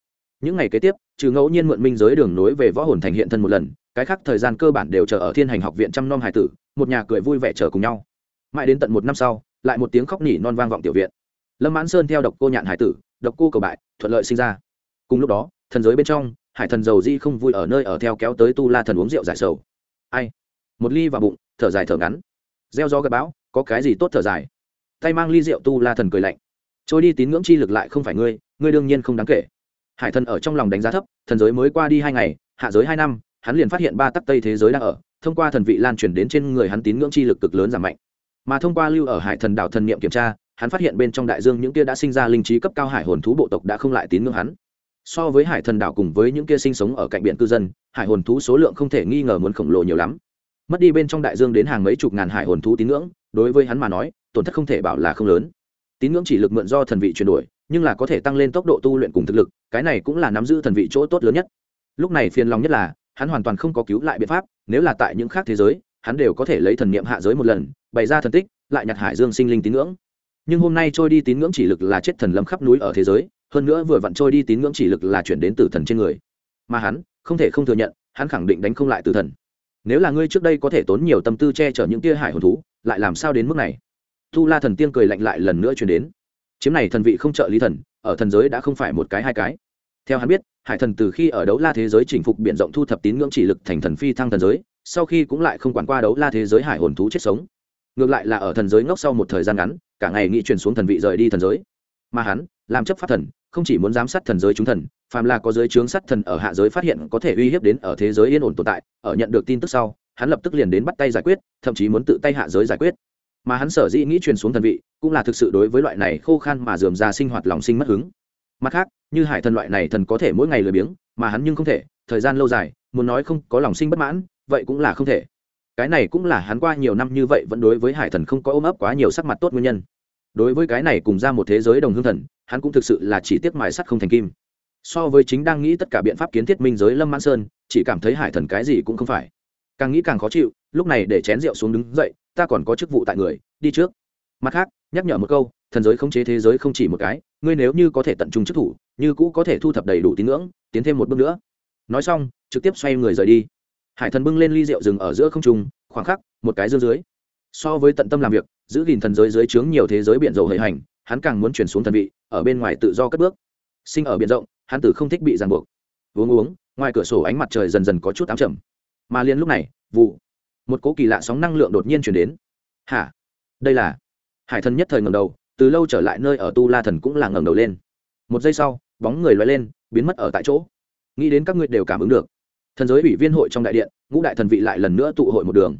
Những ngày kế tiếp, trừ ngẫu nhiên mượn minh giới đường nối về võ hồn thành hiện thân một lần, cái khác thời gian cơ bản đều chờ ở thiên hành học viện trăm nom hải tử, một nhà cười vui vẻ chờ cùng nhau. Mãi đến tận một năm sau, lại một tiếng khóc nỉ non vang vọng tiểu viện. Lâm mãn sơn theo độc cô nhạn hải tử, độc cô cầu bại, thuận lợi sinh ra. Cùng lúc đó, thần giới bên trong, hải thần dầu di không vui ở nơi ở theo kéo tới tu la thần uống rượu giải sầu. Ai? Một ly vào bụng, thở dài thở ngắn. Gieo gió gặp bão, có cái gì tốt thở dài? Tay mang ly rượu tu la thần cười lạnh. Trôi đi tín ngưỡng chi lực lại không phải ngươi ngươi đương nhiên không đáng kể. Hải thần ở trong lòng đánh giá thấp, thần giới mới qua đi hai ngày, hạ giới hai năm, hắn liền phát hiện ba tắc tây thế giới đang ở, thông qua thần vị lan truyền đến trên người hắn tín ngưỡng chi lực cực lớn giảm mạnh. Mà thông qua lưu ở hải thần đảo thần niệm kiểm tra, hắn phát hiện bên trong đại dương những kia đã sinh ra linh trí cấp cao hải hồn thú bộ tộc đã không lại tín ngưỡng hắn. So với hải thần đảo cùng với những kia sinh sống ở cạnh biển cư dân, hải hồn thú số lượng không thể nghi ngờ muốn khổng lồ nhiều lắm mất đi bên trong đại dương đến hàng mấy chục ngàn hải hồn thú tín ngưỡng, đối với hắn mà nói, tổn thất không thể bảo là không lớn. Tín ngưỡng chỉ lực mượn do thần vị chuyển đổi, nhưng là có thể tăng lên tốc độ tu luyện cùng thực lực, cái này cũng là nắm giữ thần vị chỗ tốt lớn nhất. Lúc này phiền lòng nhất là, hắn hoàn toàn không có cứu lại biện pháp, nếu là tại những khác thế giới, hắn đều có thể lấy thần niệm hạ giới một lần, bày ra thần tích, lại nhặt hải dương sinh linh tín ngưỡng. Nhưng hôm nay trôi đi tín ngưỡng chỉ lực là chết thần lâm khắp núi ở thế giới, hơn nữa vừa vặn trôi đi tín ngưỡng chỉ lực là chuyển đến tử thần trên người. Mà hắn, không thể không thừa nhận, hắn khẳng định đánh không lại tử thần nếu là ngươi trước đây có thể tốn nhiều tâm tư che chở những tia hải hồn thú, lại làm sao đến mức này? Tu la thần tiên cười lạnh lại lần nữa chuyển đến. Chiếm này thần vị không trợ lý thần, ở thần giới đã không phải một cái hai cái. Theo hắn biết, hải thần từ khi ở đấu la thế giới chỉnh phục b i ể n rộng thu thập tín ngưỡng chỉ lực thành thần phi thăng thần giới, sau khi cũng lại không quản qua đấu la thế giới hải hồn thú chết sống. Ngược lại là ở thần giới ngốc sau một thời gian ngắn, cả ngày nghĩ chuyển xuống thần vị rời đi thần giới. Mà hắn, làm chấp pháp thần, không chỉ muốn giám sát thần giới chúng thần phàm là có giới chướng sát thần ở hạ giới phát hiện có thể uy hiếp đến ở thế giới yên ổn tồn tại, ở nhận được tin tức sau, hắn lập tức liền đến bắt tay giải quyết, thậm chí muốn tự tay hạ giới giải quyết. Mà hắn sở dĩ nghĩ truyền xuống thần vị, cũng là thực sự đối với loại này khô khan mà dườm ra sinh hoạt lòng sinh mất hứng. Mặt khác, như hải thần loại này thần có thể mỗi ngày lười biếng, mà hắn nhưng không thể, thời gian lâu dài, muốn nói không có lòng sinh bất mãn, vậy cũng là không thể. Cái này cũng là hắn qua nhiều năm như vậy vẫn đối với hải thần không có ôm ấp quá nhiều sắc mặt tốt nguyên nhân. Đối với cái này cùng ra một thế giới đồng hương thần, hắn cũng thực sự là chỉ tiếc mài sắt không thành kim so với chính đang nghĩ tất cả biện pháp kiến thiết minh giới lâm mãn sơn, chỉ cảm thấy hải thần cái gì cũng không phải. Càng nghĩ càng khó chịu, lúc này để chén rượu xuống đứng dậy, ta còn có chức vụ tại người, đi trước. Mặt khác, nhắc nhở một câu, thần giới khống chế thế giới không chỉ một cái, ngươi nếu như có thể tận trung chức thủ, như cũ có thể thu thập đầy đủ tín ngưỡng, tiến thêm một bước nữa. Nói xong, trực tiếp xoay người rời đi. Hải thần bưng lên ly rượu rừng ở giữa không trung, khoảng khắc, một cái dương dưới. So với tận tâm làm việc, giữ gìn thần giới dưới trướng nhiều thế giới biển dầu hệ hành, hắn càng muốn chuyển xuống thần vị, ở bên ngoài tự do cất bước. Sinh ở biển rộng hắn tử không thích bị ràng buộc. Uống uống, ngoài cửa sổ ánh mặt trời dần dần có chút ám trầm. Mà liền lúc này, vụ, một cỗ kỳ lạ sóng năng lượng đột nhiên chuyển đến. Hả? Đây là? Hải thần nhất thời ngầm đầu, từ lâu trở lại nơi ở tu la thần cũng là ngẩng đầu lên. Một giây sau, bóng người loay lên, biến mất ở tại chỗ. Nghĩ đến các ngươi đều cảm ứng được. Thần giới ủy viên hội trong đại điện, ngũ đại thần vị lại lần nữa tụ hội một đường.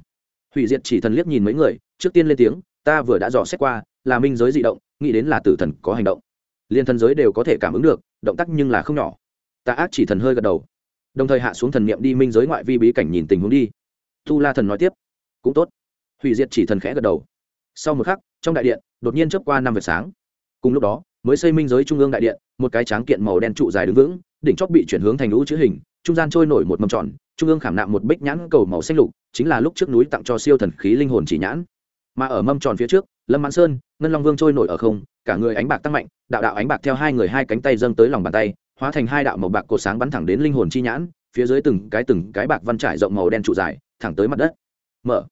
Hủy diệt chỉ thần liếc nhìn mấy người, trước tiên lên tiếng, ta vừa đã dò xét qua, là minh giới di động, nghĩ đến là tử thần có hành động. Liên thần giới đều có thể cảm ứng được động tác nhưng là không nhỏ. Ta ác chỉ thần hơi gật đầu. Đồng thời hạ xuống thần niệm đi, minh giới ngoại vi bí cảnh nhìn tình huống đi. Tu la thần nói tiếp. Cũng tốt. Hủy diệt chỉ thần khẽ gật đầu. Sau một khắc, trong đại điện, đột nhiên chớp qua năm vệt sáng. Cùng lúc đó, mới xây minh giới trung ương đại điện, một cái tráng kiện màu đen trụ dài đứng vững, đỉnh chóp bị chuyển hướng thành lũ chữ hình, trung gian trôi nổi một mầm tròn, trung ương khảm nạm một bích nhãn cầu màu xanh lục, chính là lúc trước núi tặng cho siêu thần khí linh hồn chỉ nhãn. Mà ở mâm tròn phía trước lâm mãn sơn, ngân long vương trôi nổi ở không, cả người ánh bạc tăng mạnh, đạo đạo ánh bạc theo hai người hai cánh tay dâng tới lòng bàn tay, hóa thành hai đạo màu bạc cột sáng bắn thẳng đến linh hồn chi nhãn, phía dưới từng cái từng cái bạc văn trải rộng màu đen trụ dài, thẳng tới mặt đất. Mở.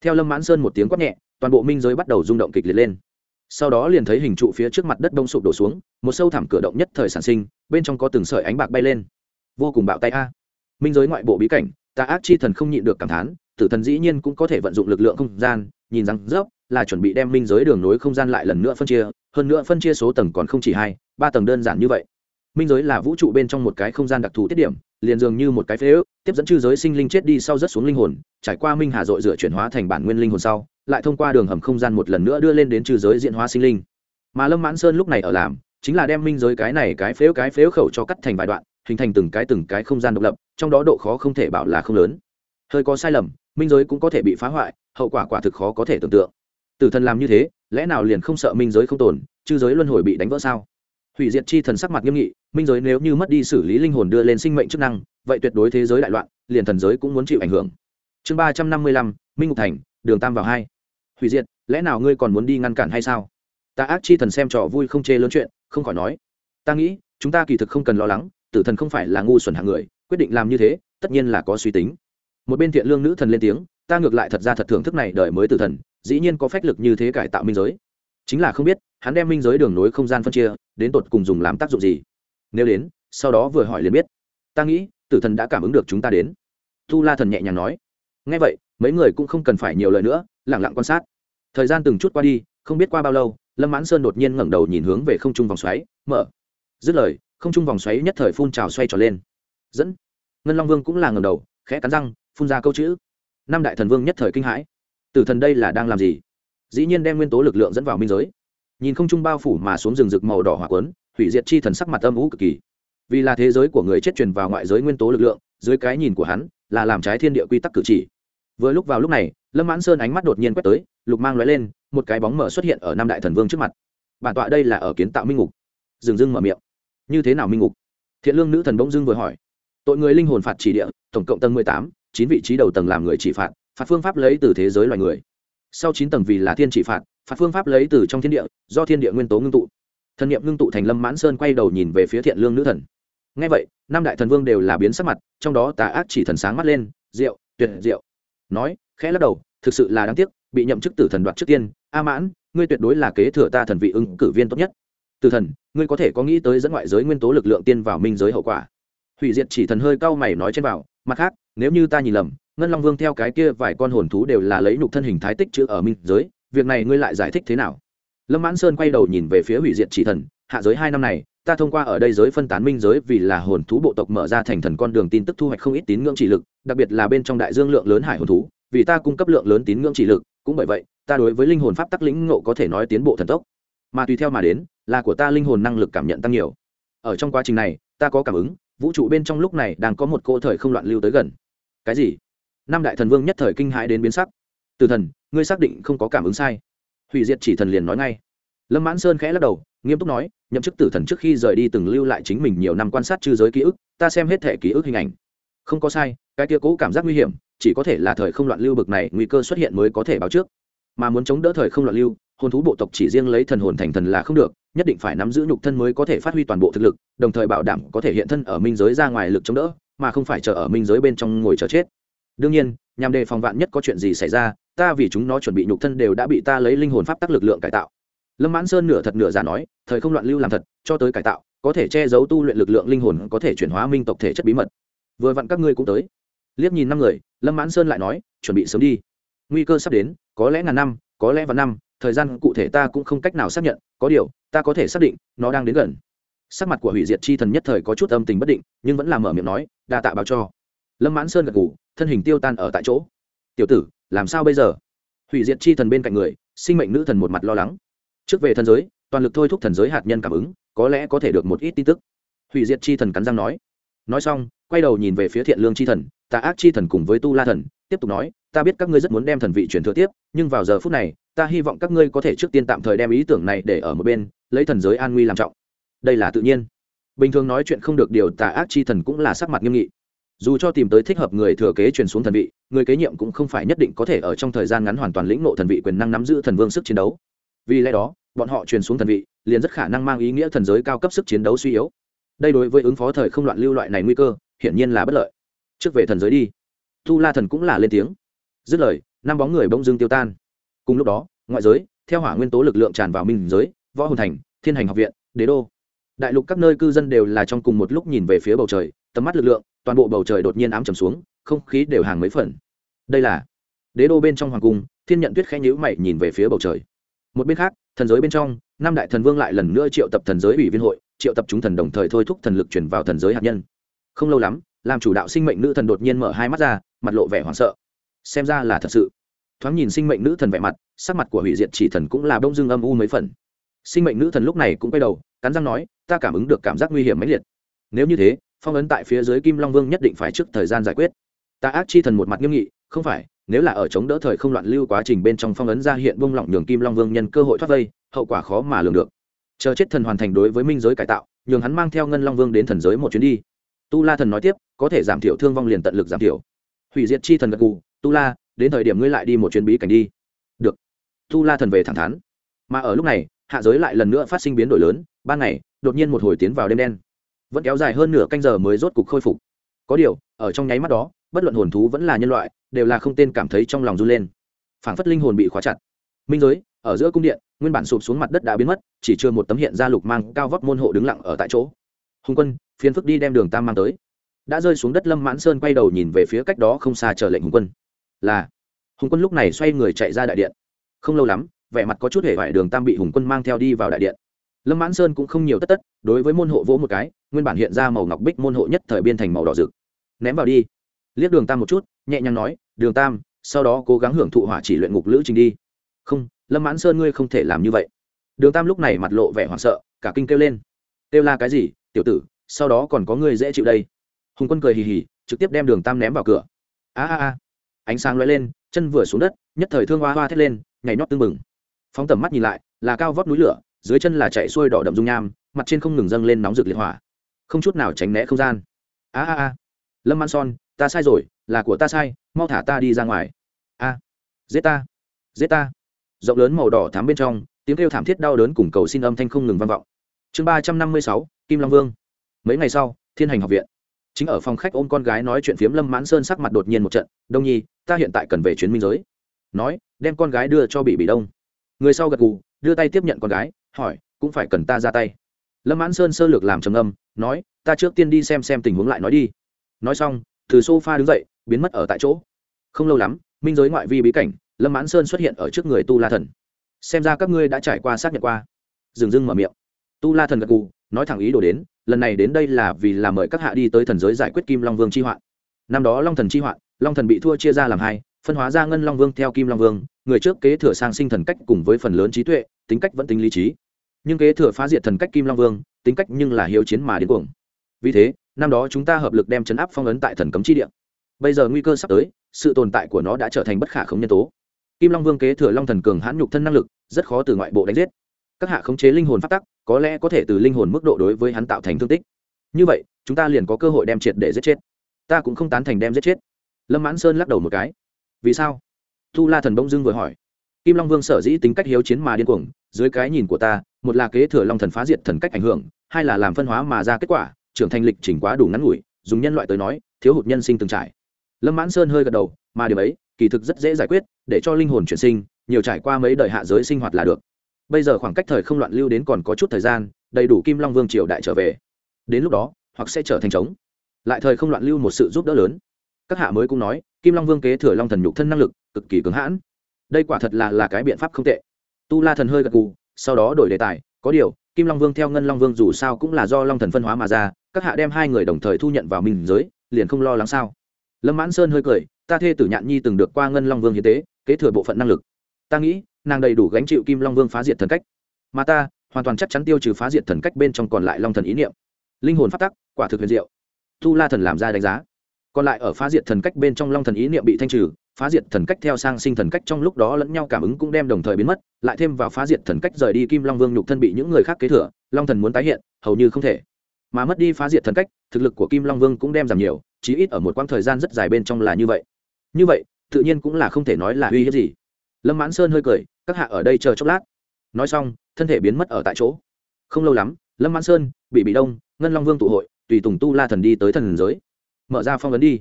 Theo lâm mãn sơn một tiếng quát nhẹ, toàn bộ minh giới bắt đầu rung động kịch liệt lên. Sau đó liền thấy hình trụ phía trước mặt đất đông sụp đổ xuống, một sâu thẳm cửa động nhất thời sản sinh, bên trong có từng sợi ánh bạc bay lên. Vô cùng bạo tay a. Minh giới ngoại bộ bí cảnh ta ác chi thần không nhịn được cảm thán, tử thần dĩ nhiên cũng có thể vận dụng lực lượng không gian, nhìn rằng, dốc là chuẩn bị đem minh giới đường nối không gian lại lần nữa phân chia, hơn nữa phân chia số tầng còn không chỉ hai, ba tầng đơn giản như vậy. Minh giới là vũ trụ bên trong một cái không gian đặc thù tiết điểm, liền dường như một cái phế ước, tiếp dẫn chư giới sinh linh chết đi sau rất xuống linh hồn, trải qua minh hà dội rửa chuyển hóa thành bản nguyên linh hồn sau, lại thông qua đường hầm không gian một lần nữa đưa lên đến chư giới diễn hóa sinh linh. Mà lâm mãn sơn lúc này ở làm, chính là đem minh giới cái này cái phếu cái phếu khẩu cho cắt thành vài đoạn, hình thành từng cái từng cái không gian độc lập, trong đó độ khó không thể bảo là không lớn. Hơi có sai lầm, minh giới cũng có thể bị phá hoại, hậu quả quả thực khó có thể tưởng tượng tử thần làm như thế, lẽ nào liền không sợ minh giới không tồn, chư giới luân hồi bị đánh vỡ sao? Hủy diệt chi thần sắc mặt nghiêm nghị, minh giới nếu như mất đi xử lý linh hồn đưa lên sinh mệnh chức năng, vậy tuyệt đối thế giới đại loạn, liền thần giới cũng muốn chịu ảnh hưởng. Chương ba trăm năm mươi lăm, minh ngục thành, đường tam vào hai. Hủy diệt, lẽ nào ngươi còn muốn đi ngăn cản hay sao? Ta ác chi thần xem trò vui không chê lớn chuyện, không khỏi nói. Ta nghĩ, chúng ta kỳ thực không cần lo lắng, tử thần không phải là ngu xuẩn hạng người, quyết định làm như thế, tất nhiên là có suy tính. Một bên thiện lương nữ thần lên tiếng, ta ngược lại thật ra thật thưởng thức này đời mới tử thần dĩ nhiên có phách lực như thế cải tạo minh giới. Chính là không biết, hắn đem minh giới đường nối không gian phân chia, đến tột cùng dùng làm tác dụng gì. Nếu đến, sau đó vừa hỏi liền biết. Ta nghĩ, tử thần đã cảm ứng được chúng ta đến. Tu la thần nhẹ nhàng nói. Ngay vậy, mấy người cũng không cần phải nhiều lời nữa lẳng lặng quan sát. Thời gian từng chút qua đi, không biết qua bao lâu, lâm mãn sơn đột nhiên ngẩng đầu nhìn hướng về không trung vòng xoáy, mở. Dứt lời, không trung vòng xoáy nhất thời phun trào xoay tròn lên. Dẫn. Ngân long vương cũng là ngẩng đầu, khẽ cắn răng, phun ra câu chữ. Năm đại thần vương nhất thời kinh hãi tử thần đây là đang làm gì? Dĩ nhiên đem nguyên tố lực lượng dẫn vào minh giới. Nhìn không trung bao phủ mà xuống rừng rực màu đỏ hỏa quấn, hủy diệt chi thần sắc mặt âm ú cực kỳ. Vì là thế giới của người chết truyền vào ngoại giới nguyên tố lực lượng, dưới cái nhìn của hắn, là làm trái thiên địa quy tắc cử chỉ. Vừa lúc vào lúc này, lâm mãn sơn ánh mắt đột nhiên quét tới, lục mang l lên, một cái bóng mở xuất hiện ở năm đại thần vương trước mặt. Bản tọa đây là ở kiến tạo minh ngục. Dừng dưng mở miệng. Như thế nào minh ngục? Thiện lương nữ thần bỗng dưng vừa hỏi. Tội người linh hồn phạt chỉ địa, tổng cộng tầng mười tám, chín vị trí đầu tầng làm người chỉ phạt phạt phương pháp lấy từ thế giới loài người. Sau chín tầng vì là thiên chỉ phạt phạt phương pháp lấy từ trong thiên địa, do thiên địa nguyên tố ngưng tụ. Thần niệm ngưng tụ thành lâm mãn sơn quay đầu nhìn về phía thiện lương nữ thần. Ngay vậy, năm đại thần vương đều là biến sắc mặt, trong đó tà ác chỉ thần sáng mắt lên rượu tuyệt rượu nói, khẽ lắc đầu, thực sự là đáng tiếc, bị nhậm chức tử thần đoạt trước tiên, a mãn, ngươi tuyệt đối là kế thừa ta thần vị ứng cử viên tốt nhất. Tử thần, ngươi có thể có nghĩ tới dẫn ngoại giới nguyên tố lực lượng tiên vào minh giới hậu quả. Hủy diệt chỉ thần hơi cau mày nói trên vào mặt khác, nếu như ta nhìn lầm, ngân long vương theo cái kia vài con hồn thú đều là lấy nhục thân hình thái tích chữ ở minh giới, việc này ngươi lại giải thích thế nào? Lâm mãn sơn quay đầu nhìn về phía hủy diệt chỉ thần, hạ giới hai năm này, ta thông qua ở đây giới phân tán minh giới vì là hồn thú bộ tộc mở ra thành thần con đường tin tức thu hoạch không ít tín ngưỡng chỉ lực, đặc biệt là bên trong đại dương lượng lớn hải hồn thú, vì ta cung cấp lượng lớn tín ngưỡng chỉ lực, cũng bởi vậy, ta đối với linh hồn pháp tắc lĩnh ngộ có thể nói tiến bộ thần tốc. Mà tùy theo mà đến, là của ta linh hồn năng lực cảm nhận tăng nhiều. Ở trong quá trình này, ta có cảm ứng vũ trụ bên trong lúc này đang có một cỗ thời không loạn lưu tới gần. Cái gì? Năm đại thần vương nhất thời kinh hãi đến biến sắc. Từ thần, ngươi xác định không có cảm ứng sai. Hủy diệt chỉ thần liền nói ngay. Lâm mãn sơn khẽ lắc đầu, nghiêm túc nói, nhậm chức tử thần trước khi rời đi từng lưu lại chính mình nhiều năm quan sát chư giới ký ức, ta xem hết thể ký ức hình ảnh. Không có sai, cái kia cũ cảm giác nguy hiểm, chỉ có thể là thời không loạn lưu bực này nguy cơ xuất hiện mới có thể báo trước. Mà muốn chống đỡ thời không loạn lưu hồn thú bộ tộc chỉ riêng lấy thần hồn thành thần là không được, nhất định phải nắm giữ nhục thân mới có thể phát huy toàn bộ thực lực, đồng thời bảo đảm có thể hiện thân ở minh giới ra ngoài lực chống đỡ, mà không phải chờ ở minh giới bên trong ngồi chờ chết. Đương nhiên, nhằm đề phòng vạn nhất có chuyện gì xảy ra, ta vì chúng nó chuẩn bị nhục thân đều đã bị ta lấy linh hồn pháp tắc lực lượng cải tạo. Lâm mãn sơn nửa thật nửa giả nói, thời không loạn lưu làm thật, cho tới cải tạo, có thể che giấu tu luyện lực lượng linh hồn, có thể chuyển hóa minh tộc thể chất bí mật. Vừa vặn các ngươi cũng tới. Liếc nhìn năm người, lâm mãn sơn lại nói, chuẩn bị sớm đi. Nguy cơ sắp đến, có lẽ ngàn năm, có lẽ vạn năm thời gian cụ thể ta cũng không cách nào xác nhận, có điều, ta có thể xác định, nó đang đến gần. Sắc mặt của hủy diệt chi thần nhất thời có chút âm tình bất định, nhưng vẫn làm mở miệng nói, đa tạ báo cho. Lâm mãn sơn gật ngủ thân hình tiêu tan ở tại chỗ. Tiểu tử, làm sao bây giờ? Hủy diệt chi thần bên cạnh người, sinh mệnh nữ thần một mặt lo lắng. Trước về thần giới, toàn lực thôi thúc thần giới hạt nhân cảm ứng, có lẽ có thể được một ít tin tức. Hủy diệt chi thần cắn răng nói. Nói xong, quay đầu nhìn về phía thiện lương chi thần, tà ác chi thần cùng với tu la thần, tiếp tục nói, ta biết các ngươi rất muốn đem thần vị truyền thừa tiếp, nhưng vào giờ phút này ta hy vọng các ngươi có thể trước tiên tạm thời đem ý tưởng này để ở một bên, lấy thần giới an nguy làm trọng. Đây là tự nhiên. Bình thường nói chuyện không được điều tà ác chi thần cũng là sắc mặt nghiêm nghị. Dù cho tìm tới thích hợp người thừa kế truyền xuống thần vị, người kế nhiệm cũng không phải nhất định có thể ở trong thời gian ngắn hoàn toàn lĩnh nộ thần vị quyền năng nắm giữ thần vương sức chiến đấu. Vì lẽ đó, bọn họ truyền xuống thần vị, liền rất khả năng mang ý nghĩa thần giới cao cấp sức chiến đấu suy yếu. Đây đối với ứng phó thời không loạn lưu loại này nguy cơ, hiển nhiên là bất lợi. Trước về thần giới đi. Tu la thần cũng là lên tiếng. Dứt lời, năm bóng người bỗng dưng tiêu tan cùng lúc đó, ngoại giới, theo hỏa nguyên tố lực lượng tràn vào minh giới, võ hồn thành, thiên hành học viện, đế đô. Đại lục các nơi cư dân đều là trong cùng một lúc nhìn về phía bầu trời, tầm mắt lực lượng, toàn bộ bầu trời đột nhiên ám trầm xuống, không khí đều hàng mấy phần. Đây là đế đô bên trong hoàng cung, thiên nhận tuyết khẽ nhữ mày nhìn về phía bầu trời. Một bên khác, thần giới bên trong, năm đại thần vương lại lần nữa triệu tập thần giới ủy viên hội, triệu tập chúng thần đồng thời thôi thúc thần lực chuyển vào thần giới hạt nhân. Không lâu lắm, làm chủ đạo sinh mệnh nữ thần đột nhiên mở hai mắt ra, mặt lộ vẻ hoảng sợ. Xem ra là thật sự thoáng nhìn sinh mệnh nữ thần vẻ mặt, sắc mặt của hủy diệt chỉ thần cũng là đông dương âm u mấy phần. Sinh mệnh nữ thần lúc này cũng quay đầu, cắn răng nói, ta cảm ứng được cảm giác nguy hiểm mãnh liệt. Nếu như thế, phong ấn tại phía dưới kim long vương nhất định phải trước thời gian giải quyết. Ta ác chi thần một mặt nghiêm nghị, không phải, nếu là ở chống đỡ thời không loạn lưu quá trình bên trong phong ấn ra hiện bông lỏng nhường kim long vương nhân cơ hội thoát vây, hậu quả khó mà lường được. Chờ chết thần hoàn thành đối với minh giới cải tạo, nhường hắn mang theo ngân long vương đến thần giới một chuyến đi. Tu la thần nói tiếp, có thể giảm thiểu thương vong liền tận lực giảm thiểu. Hủy diệt chi thần gật gù, tu la đến thời điểm ngươi lại đi một chuyến bí cảnh đi. Được. Tu la thần về thẳng thắn. Mà ở lúc này, hạ giới lại lần nữa phát sinh biến đổi lớn, ban ngày, đột nhiên một hồi tiến vào đêm đen. Vẫn kéo dài hơn nửa canh giờ mới rốt cục khôi phục. Có điều, ở trong nháy mắt đó, bất luận hồn thú vẫn là nhân loại, đều là không tên cảm thấy trong lòng run lên. Phảng phất linh hồn bị khóa chặt. Minh giới, ở giữa cung điện, nguyên bản sụp xuống mặt đất đã biến mất, chỉ chưa một tấm hiện ra lục mang, cao vóc môn hộ đứng lặng ở tại chỗ. Hùng quân phiến phức đi đem đường tam mang tới. Đã rơi xuống đất lâm mãn sơn quay đầu nhìn về phía cách đó không xa chờ lệnh hùng quân là, hùng quân lúc này xoay người chạy ra đại điện. Không lâu lắm, vẻ mặt có chút hề vải đường tam bị hùng quân mang theo đi vào đại điện. Lâm mãn sơn cũng không nhiều tất tất, đối với môn hộ vỗ một cái, nguyên bản hiện ra màu ngọc bích môn hộ nhất thời biên thành màu đỏ rực. Ném vào đi. Liếc đường tam một chút, nhẹ nhàng nói, đường tam, sau đó cố gắng hưởng thụ hỏa chỉ luyện ngục lữ trình đi. Không, lâm mãn sơn ngươi không thể làm như vậy. Đường tam lúc này mặt lộ vẻ hoảng sợ, cả kinh kêu lên. Kêu là cái gì, tiểu tử, sau đó còn có ngươi dễ chịu đây. Hùng quân cười hì hì, trực tiếp đem đường tam ném vào cửa. A a a ánh sáng lóe lên, chân vừa xuống đất, nhất thời thương hoa hoa thét lên, nhảy nhót tưng bừng. Phóng tầm mắt nhìn lại, là cao vót núi lửa, dưới chân là chạy xuôi đỏ đậm dung nham, mặt trên không ngừng dâng lên nóng rực liệt hỏa. Không chút nào tránh né không gian. A a a. Lâm man son, ta sai rồi, là của ta sai, mau thả ta đi ra ngoài. A. Giết ta. Giết ta. Rộng lớn màu đỏ thám bên trong, tiếng kêu thảm thiết đau đớn cùng cầu xin âm thanh không ngừng vang vọng. Chương ba trăm năm mươi sáu, kim long vương. Mấy ngày sau, thiên hành học viện chính ở phòng khách ôm con gái nói chuyện phiếm lâm mãn sơn sắc mặt đột nhiên một trận, đông nhi, ta hiện tại cần về chuyến minh giới. Nói, đem con gái đưa cho bị bị đông. Người sau gật gù, đưa tay tiếp nhận con gái, hỏi, cũng phải cần ta ra tay? Lâm mãn sơn sơ lược làm trầm âm nói, ta trước tiên đi xem xem tình huống lại nói đi. Nói xong, từ s o f a đứng dậy, biến mất ở tại chỗ. Không lâu lắm, minh giới ngoại vi bí cảnh, lâm mãn sơn xuất hiện ở trước người tu la thần. Xem ra các ngươi đã trải qua xác nhận qua. Dừng dưng mở miệng. Tu la thần gật gù, nói thẳng ý đồ đến lần này đến đây là vì làm mời các hạ đi tới thần giới giải quyết kim long vương chi hoạn. Năm đó long thần chi hoạn, long thần bị thua chia ra làm hai, phân hóa ra ngân long vương theo kim long vương, người trước kế thừa sang sinh thần cách cùng với phần lớn trí tuệ, tính cách vẫn tính lý trí. Nhưng kế thừa phá diệt thần cách kim long vương, tính cách nhưng là hiếu chiến mà đến cuồng. Vì thế, năm đó chúng ta hợp lực đem chấn áp phong ấn tại thần cấm chi địa. Bây giờ nguy cơ sắp tới, sự tồn tại của nó đã trở thành bất khả khống nhân tố. Kim long vương kế thừa long thần cường hãn nhục thân năng lực, rất khó từ ngoại bộ đánh giết. Các hạ khống chế linh hồn phát tắc có lẽ có thể từ linh hồn mức độ đối với hắn tạo thành thương tích. Như vậy, chúng ta liền có cơ hội đem triệt để giết chết. Ta cũng không tán thành đem giết chết. Lâm mãn sơn lắc đầu một cái. Vì sao? Thu la thần bông dưng vừa hỏi. Kim long vương sở dĩ tính cách hiếu chiến mà điên cuồng, dưới cái nhìn của ta, một là kế thừa long thần phá diệt thần cách ảnh hưởng, hai là làm phân hóa mà ra kết quả, trưởng thành lịch chỉnh quá đủ ngắn ngủi, dùng nhân loại tới nói, thiếu hụt nhân sinh từng trải. Lâm mãn sơn hơi gật đầu, mà điều ấy, kỳ thực rất dễ giải quyết, để cho linh hồn chuyển sinh, nhiều trải qua mấy đời hạ giới sinh hoạt là được bây giờ khoảng cách thời không loạn lưu đến còn có chút thời gian, đầy đủ kim long vương triều đại trở về. Đến lúc đó, hoặc sẽ trở thành trống. Lại thời không loạn lưu một sự giúp đỡ lớn. Các hạ mới cũng nói, kim long vương kế thừa long thần nhục thân năng lực, cực kỳ cứng hãn. Đây quả thật là là cái biện pháp không tệ. Tu la thần hơi gật gù, sau đó đổi đề tài, có điều, kim long vương theo ngân long vương dù sao cũng là do long thần phân hóa mà ra, các hạ đem hai người đồng thời thu nhận vào mình giới, liền không lo lắng sao. Lâm mãn sơn hơi cười, ta thê tử nhạn nhi từng được qua ngân long vương hiến tế, kế thừa bộ phận năng lực. Ta nghĩ nàng đầy đủ gánh chịu kim long vương phá diệt thần cách. Mà ta, hoàn toàn chắc chắn tiêu trừ phá diệt thần cách bên trong còn lại long thần ý niệm. Linh hồn phát tắc, quả thực huyền diệu. Tu la thần làm ra đánh giá. Còn lại ở phá diệt thần cách bên trong long thần ý niệm bị thanh trừ, phá diệt thần cách theo sang sinh thần cách trong lúc đó lẫn nhau cảm ứng cũng đem đồng thời biến mất, lại thêm vào phá diệt thần cách rời đi kim long vương nhục thân bị những người khác kế thừa, long thần muốn tái hiện, hầu như không thể. Mà mất đi phá diệt thần cách, thực lực của kim long vương cũng đem giảm nhiều, chí ít ở một quãng thời gian rất dài bên trong là như vậy. Như vậy, tự nhiên cũng là không thể nói là uy hiếp gì lâm mãn sơn hơi cười, các hạ ở đây chờ chốc lát. Nói xong, thân thể biến mất ở tại chỗ. Không lâu lắm, lâm mãn sơn bị bị đông, ngân long vương tụ hội, tùy tùng tu la thần đi tới thần giới. Mở ra phong vấn đi.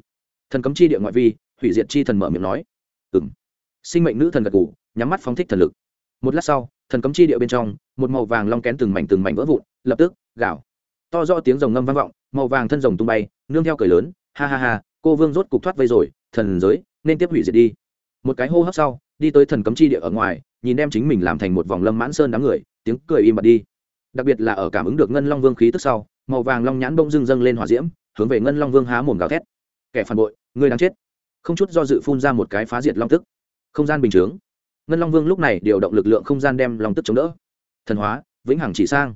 Thần cấm chi địa ngoại vi, hủy diệt chi thần mở miệng nói. Ừ m sinh mệnh nữ thần gật g ủ nhắm mắt phóng thích thần lực. Một lát sau, thần cấm chi địa bên trong, một màu vàng long kén từng mảnh từng mảnh vỡ vụn, lập tức gạo to do tiếng rồng ngâm vang vọng, màu vàng thân rồng tung bay, nương theo cười lớn, ha ha ha, cô vương rốt cục thoát vây rồi, thần giới, nên tiếp hủy diệt đi. Một cái hô hấp sau đi tới thần cấm chi địa ở ngoài, nhìn đem chính mình làm thành một vòng lâm mãn sơn đám người, tiếng cười im bặt đi. Đặc biệt là ở cảm ứng được ngân long vương khí tức sau, màu vàng long nhãn bông dưng dâng lên hỏa diễm, hướng về ngân long vương há mồm gào thét. Kẻ phản bội người đang chết. Không chút do dự phun ra một cái phá diệt long tức. Không gian bình chướng. Ngân long vương lúc này điều động lực lượng không gian đem long tức chống đỡ. Thần hóa, vĩnh hằng chỉ sang.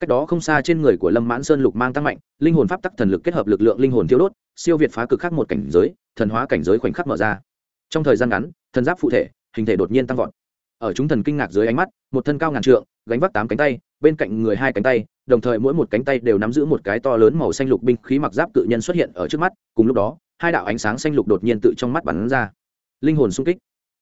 Cách đó không xa trên người của lâm mãn sơn lục mang tăng mạnh, linh hồn pháp tắc thần lực kết hợp lực lượng linh hồn thiêu đốt, siêu việt phá cực khác một cảnh giới, thần hóa cảnh giới khoảnh khắc mở ra. Trong thời gian ngắn, thần giáp phụ thể hình thể đột nhiên tăng vọt. Ở chúng thần kinh ngạc dưới ánh mắt một thân cao ngàn trượng gánh vác tám cánh tay bên cạnh người hai cánh tay đồng thời mỗi một cánh tay đều nắm giữ một cái to lớn màu xanh lục binh khí mặc giáp cự nhân xuất hiện ở trước mắt cùng lúc đó hai đạo ánh sáng xanh lục đột nhiên tự trong mắt bắn ra. Linh hồn sung kích.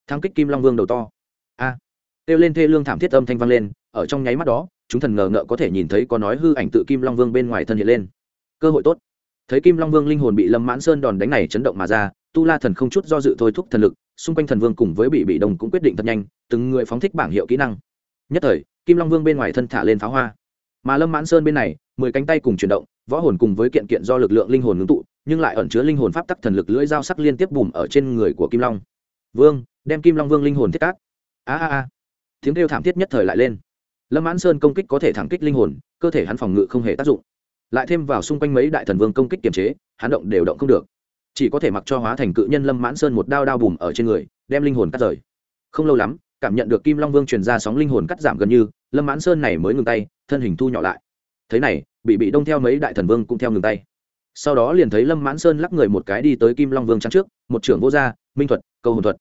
Thắng kích kim long vương đầu to. A. À, kêu lên thê lương thảm thiết âm thanh vang lên ở trong nháy mắt đó chúng thần ngờ ngợ có thể nhìn thấy có nói hư ảnh tự kim long vương bên ngoài thân hiện lên. Cơ hội tốt. Thấy kim long vương linh hồn bị lâm mãn sơn đòn đánh này chấn động mà ra tu la thần không chút do dự thôi thúc thần lực xung quanh thần vương cùng với bị bị đồng cũng quyết định thật nhanh, từng người phóng thích bảng hiệu kỹ năng. Nhất thời, kim long vương bên ngoài thân thả lên pháo hoa. Mà lâm mãn sơn bên này, mười cánh tay cùng chuyển động, võ hồn cùng với kiện kiện do lực lượng linh hồn ngưng tụ, nhưng lại ẩn chứa linh hồn pháp tắc thần lực lưỡi dao sắc liên tiếp bùm ở trên người của kim long. Vương, đem kim long vương linh hồn thiết cát. A a a. Tiếng kêu thảm thiết nhất thời lại lên. Lâm mãn sơn công kích có thể thẳng kích linh hồn, cơ thể hắn phòng ngự không hề tác dụng. Lại thêm vào xung quanh mấy đại thần vương công kích kiềm chế, hắn động đều động không được chỉ có thể mặc cho hóa thành cự nhân lâm mãn sơn một đao đao bùm ở trên người, đem linh hồn cắt rời. Không lâu lắm, cảm nhận được kim long vương truyền ra sóng linh hồn cắt giảm gần như, lâm mãn sơn này mới ngừng tay, thân hình thu nhỏ lại. Thế này, bị bị đông theo mấy đại thần vương cũng theo ngừng tay. Sau đó liền thấy lâm mãn sơn lắc người một cái đi tới kim long vương trắng trước, một trưởng vô gia, minh thuật, câu hồn thuật.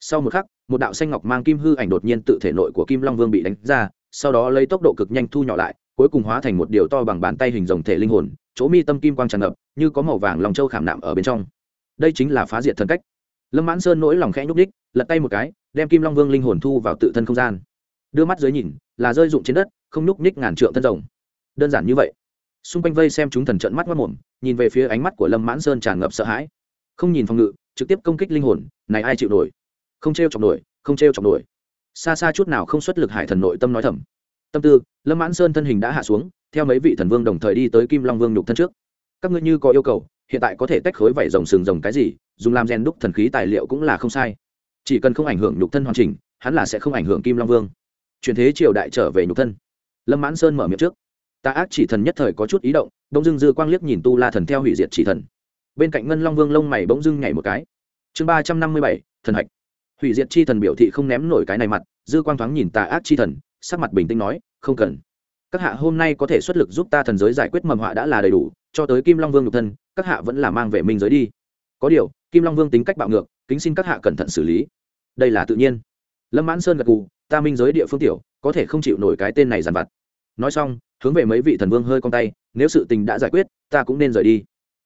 Sau một khắc, một đạo xanh ngọc mang kim hư ảnh đột nhiên tự thể nội của kim long vương bị đánh ra, sau đó lấy tốc độ cực nhanh thu nhỏ lại cuối cùng hóa thành một điều to bằng bàn tay hình rồng thể linh hồn, chỗ mi tâm kim quang tràn ngập, như có màu vàng lòng châu khảm nạm ở bên trong. Đây chính là phá diệt thần cách. Lâm mãn sơn nỗi lòng khẽ nhúc đích lật tay một cái, đem kim long vương linh hồn thu vào tự thân không gian. Đưa mắt dưới nhìn, là rơi rụng trên đất, không nhúc ních ngàn trượng thân rồng. Đơn giản như vậy. Xung quanh vây xem chúng thần trận mắt mất mồm nhìn về phía ánh mắt của lâm mãn sơn tràn ngập sợ hãi. Không nhìn phòng ngự, trực tiếp công kích linh hồn, này ai chịu nổi? Không t r e o chọc nổi, không t r e o chọc nổi. Xa xa chút nào không xuất lực hải thần nội tâm nói thầm tâm tư, lâm mãn sơn thân hình đã hạ xuống, theo mấy vị thần vương đồng thời đi tới kim long vương nhục thân trước. Các ngươi như có yêu cầu, hiện tại có thể tách khối vảy rồng sừng rồng cái gì, dùng làm rèn đúc thần khí tài liệu cũng là không sai. Chỉ cần không ảnh hưởng nhục thân hoàn chỉnh, hắn là sẽ không ảnh hưởng kim long vương. Truyền thế triều đại trở về nhục thân. Lâm mãn sơn mở miệng trước. Ta ác chỉ thần nhất thời có chút ý động, bỗng dưng dư quang liếc nhìn tu la thần theo hủy diệt chỉ thần. Bên cạnh ngân long vương lông mày bỗng dưng nhảy một cái. Chương ba trăm năm mươi bảy, thần hạch. Hủy diệt chi thần biểu thị không ném nổi cái này mặt, dư quang thoáng nhìn tà ác chi thần sắc mặt bình tĩnh nói, không cần. Các hạ hôm nay có thể xuất lực giúp ta thần giới giải quyết mầm họa đã là đầy đủ, cho tới kim long vương nhục thân, các hạ vẫn là mang về minh giới đi. Có điều, kim long vương tính cách bạo ngược, kính xin các hạ cẩn thận xử lý. Đây là tự nhiên. Lâm mãn sơn gật gù, ta minh giới địa phương tiểu, có thể không chịu nổi cái tên này dàn vặt. Nói xong, hướng về mấy vị thần vương hơi cong tay, nếu sự tình đã giải quyết, ta cũng nên rời đi.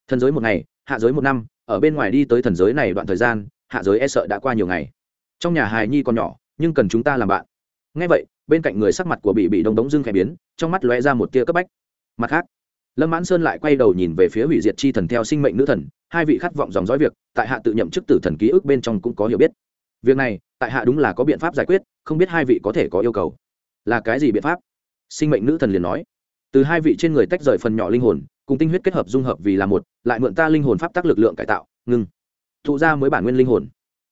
Thần giới một ngày, hạ giới một năm, ở bên ngoài đi tới thần giới này đoạn thời gian, hạ giới e sợ đã qua nhiều ngày. Trong nhà hài nhi còn nhỏ, nhưng cần chúng ta làm bạn. Ngay vậy bên cạnh người sắc mặt của bị bị đông đống dưng khẽ biến, trong mắt lóe ra một tia cấp bách. Mặt khác, lâm mãn sơn lại quay đầu nhìn về phía hủy diệt chi thần theo sinh mệnh nữ thần, hai vị khát vọng dòng dõi việc, tại hạ tự nhậm chức tử thần ký ức bên trong cũng có hiểu biết. Việc này, tại hạ đúng là có biện pháp giải quyết, không biết hai vị có thể có yêu cầu. Là cái gì biện pháp? Sinh mệnh nữ thần liền nói. Từ hai vị trên người tách rời phần nhỏ linh hồn, cùng tinh huyết kết hợp dung hợp vì là một, lại mượn ta linh hồn pháp tác lực lượng cải tạo, ngưng. Thụ ra mới bản nguyên linh hồn.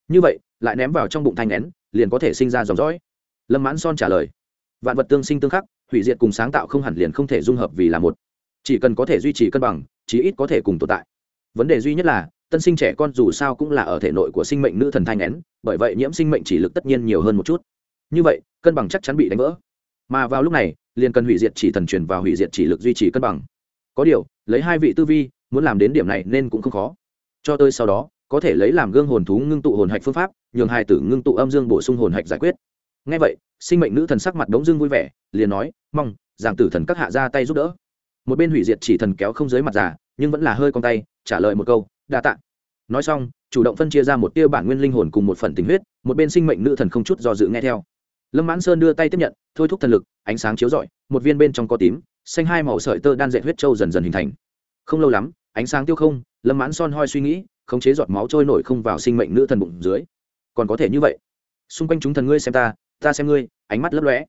Như vậy, lại ném vào trong bụng thanh nén, liền có thể sinh ra dòng dõi lâm mãn son trả lời. Vạn vật tương sinh tương khắc, hủy diệt cùng sáng tạo không hẳn liền không thể dung hợp vì là một. Chỉ cần có thể duy trì cân bằng, chí ít có thể cùng tồn tại. Vấn đề duy nhất là, tân sinh trẻ con dù sao cũng là ở thể nội của sinh mệnh nữ thần thanh nén bởi vậy nhiễm sinh mệnh chỉ lực tất nhiên nhiều hơn một chút. Như vậy, cân bằng chắc chắn bị đánh vỡ. Mà vào lúc này, liền cần hủy diệt chỉ thần truyền vào hủy diệt chỉ lực duy trì cân bằng. Có điều, lấy hai vị tư vi, muốn làm đến điểm này nên cũng không khó. Cho tôi sau đó, có thể lấy làm gương hồn thú ngưng tụ hồn hạch phương pháp, nhường hai tử ngưng tụ âm dương bổ sung hồn hạch giải quyết ngay vậy, sinh mệnh nữ thần sắc mặt đống dương vui vẻ, liền nói, mong, giảng tử thần các hạ ra tay giúp đỡ. Một bên hủy diệt chỉ thần kéo không dưới mặt già, nhưng vẫn là hơi con tay, trả lời một câu, đa tạ. Nói xong, chủ động phân chia ra một tia bản nguyên linh hồn cùng một phần tình huyết, một bên sinh mệnh nữ thần không chút do dự nghe theo. Lâm mãn sơn đưa tay tiếp nhận, thôi thúc thần lực, ánh sáng chiếu rọi, một viên bên trong có tím, xanh hai màu sợi tơ đan dệt huyết trâu dần dần hình thành. Không lâu lắm, ánh sáng tiêu không, lâm mãn son hoi suy nghĩ, khống chế giọt máu trôi nổi không vào sinh mệnh nữ thần bụng dưới. Còn có thể như vậy. Xung quanh chúng thần ngươi xem ta ta xem ngươi, ánh mắt lấp lóe.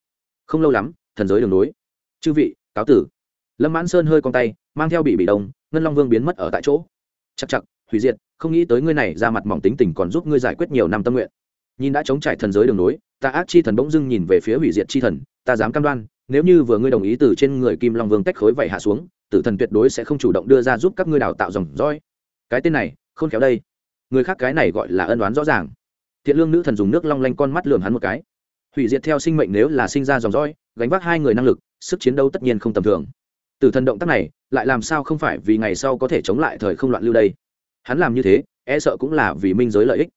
Không lâu lắm, thần giới đường nối. Chư vị, cáo tử. Lâm mãn sơn hơi con tay, mang theo bị bị đông, ngân long vương biến mất ở tại chỗ. Chặt chặt hủy diệt, không nghĩ tới ngươi này ra mặt mỏng tính tình còn giúp ngươi giải quyết nhiều năm tâm nguyện. Nhìn đã chống trải thần giới đường nối, ta ác chi thần bỗng dưng nhìn về phía hủy diệt chi thần, ta dám cam đoan, nếu như vừa ngươi đồng ý từ trên người kim long vương tách khối vậy hạ xuống, tử thần tuyệt đối sẽ không chủ động đưa ra giúp các ngươi đào tạo dòng roi cái tên này, khôn khéo đây. Người khác cái này gọi là ân đoán rõ ràng. Thiện lương nữ thần dùng nước long lanh con mắt lườm hắn một cái hủy diệt theo sinh mệnh nếu là sinh ra dòng dõi, gánh vác hai người năng lực, sức chiến đấu tất nhiên không tầm thường. Từ thần động tác này, lại làm sao không phải vì ngày sau có thể chống lại thời không loạn lưu đây? Hắn làm như thế e sợ cũng là vì minh giới lợi ích.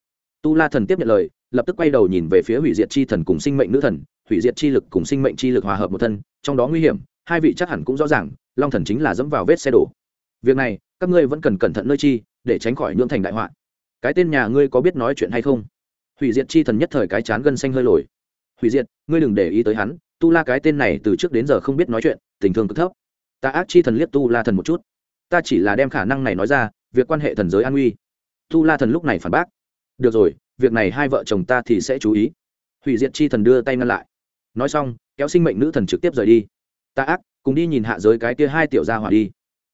Tu la thần tiếp nhận lời, lập tức quay đầu nhìn về phía hủy diệt chi thần cùng sinh mệnh nữ thần. Hủy diệt chi lực cùng sinh mệnh chi lực hòa hợp một thân, trong đó nguy hiểm, hai vị chắc hẳn cũng rõ ràng, long thần chính là dẫm vào vết xe đổ. Việc này, các ngươi vẫn cần cẩn thận nơi chi, để tránh khỏi nhưỡng thành đại họa. Cái tên nhà ngươi có biết nói chuyện hay không? Hủy diệt chi thần nhất thời cái chán gân xanh hơi lồi hủy diệt, ngươi đừng để ý tới hắn, tu la cái tên này từ trước đến giờ không biết nói chuyện, tình thương cực thấp. Ta ác chi thần liếc tu la thần một chút. Ta chỉ là đem khả năng này nói ra, việc quan hệ thần giới an nguy tu la thần lúc này phản bác. Được rồi, việc này hai vợ chồng ta thì sẽ chú ý. Hủy diệt chi thần đưa tay ngăn lại. Nói xong, kéo sinh mệnh nữ thần trực tiếp rời đi. Ta ác, cùng đi nhìn hạ giới cái kia hai tiểu gia hỏa đi.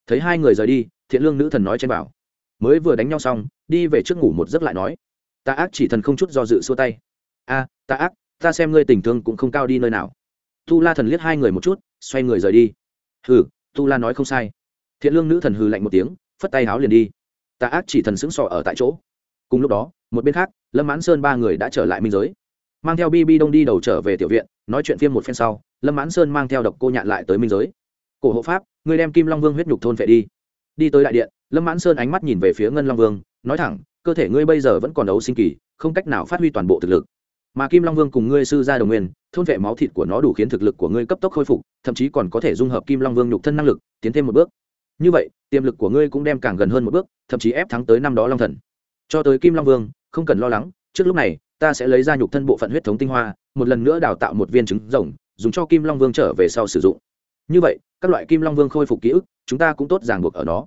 Thấy hai người rời đi, thiện lương nữ thần nói trên bảo. Mới vừa đánh nhau xong, đi về trước ngủ một giấc lại nói. Ta ác chỉ thần không chút do dự xua tay. A, ta ác ta xem ngươi tình thương cũng không cao đi nơi nào. Tu la thần liếc hai người một chút, xoay người rời đi. Hừ, tu la nói không sai. Thiện lương nữ thần hừ lạnh một tiếng, phất tay háo liền đi. Ta ác chỉ thần sững sọ ở tại chỗ. Cùng lúc đó, một bên khác, lâm mãn sơn ba người đã trở lại minh giới. Mang theo bb đông đi đầu trở về tiểu viện, nói chuyện phim một phen sau, lâm mãn sơn mang theo độc cô nhạn lại tới minh giới. Cổ hộ pháp người đem kim long vương huyết nhục thôn vệ đi. Đi tới đại điện, lâm mãn sơn ánh mắt nhìn về phía ngân long vương, nói thẳng, cơ thể ngươi bây giờ vẫn còn đấu sinh kỳ, không cách nào phát huy toàn bộ thực lực mà kim long vương cùng ngươi sư gia đồng nguyên, thôn vệ máu thịt của nó đủ khiến thực lực của ngươi cấp tốc khôi phục, thậm chí còn có thể dung hợp kim long vương nhục thân năng lực, tiến thêm một bước. Như vậy, tiềm lực của ngươi cũng đem càng gần hơn một bước, thậm chí ép thắng tới năm đó long thần. Cho tới kim long vương, không cần lo lắng, trước lúc này, ta sẽ lấy ra nhục thân bộ phận huyết thống tinh hoa, một lần nữa đào tạo một viên trứng rồng, dùng cho kim long vương trở về sau sử dụng. Như vậy, các loại kim long vương khôi phục ký ức, chúng ta cũng tốt ràng buộc ở nó.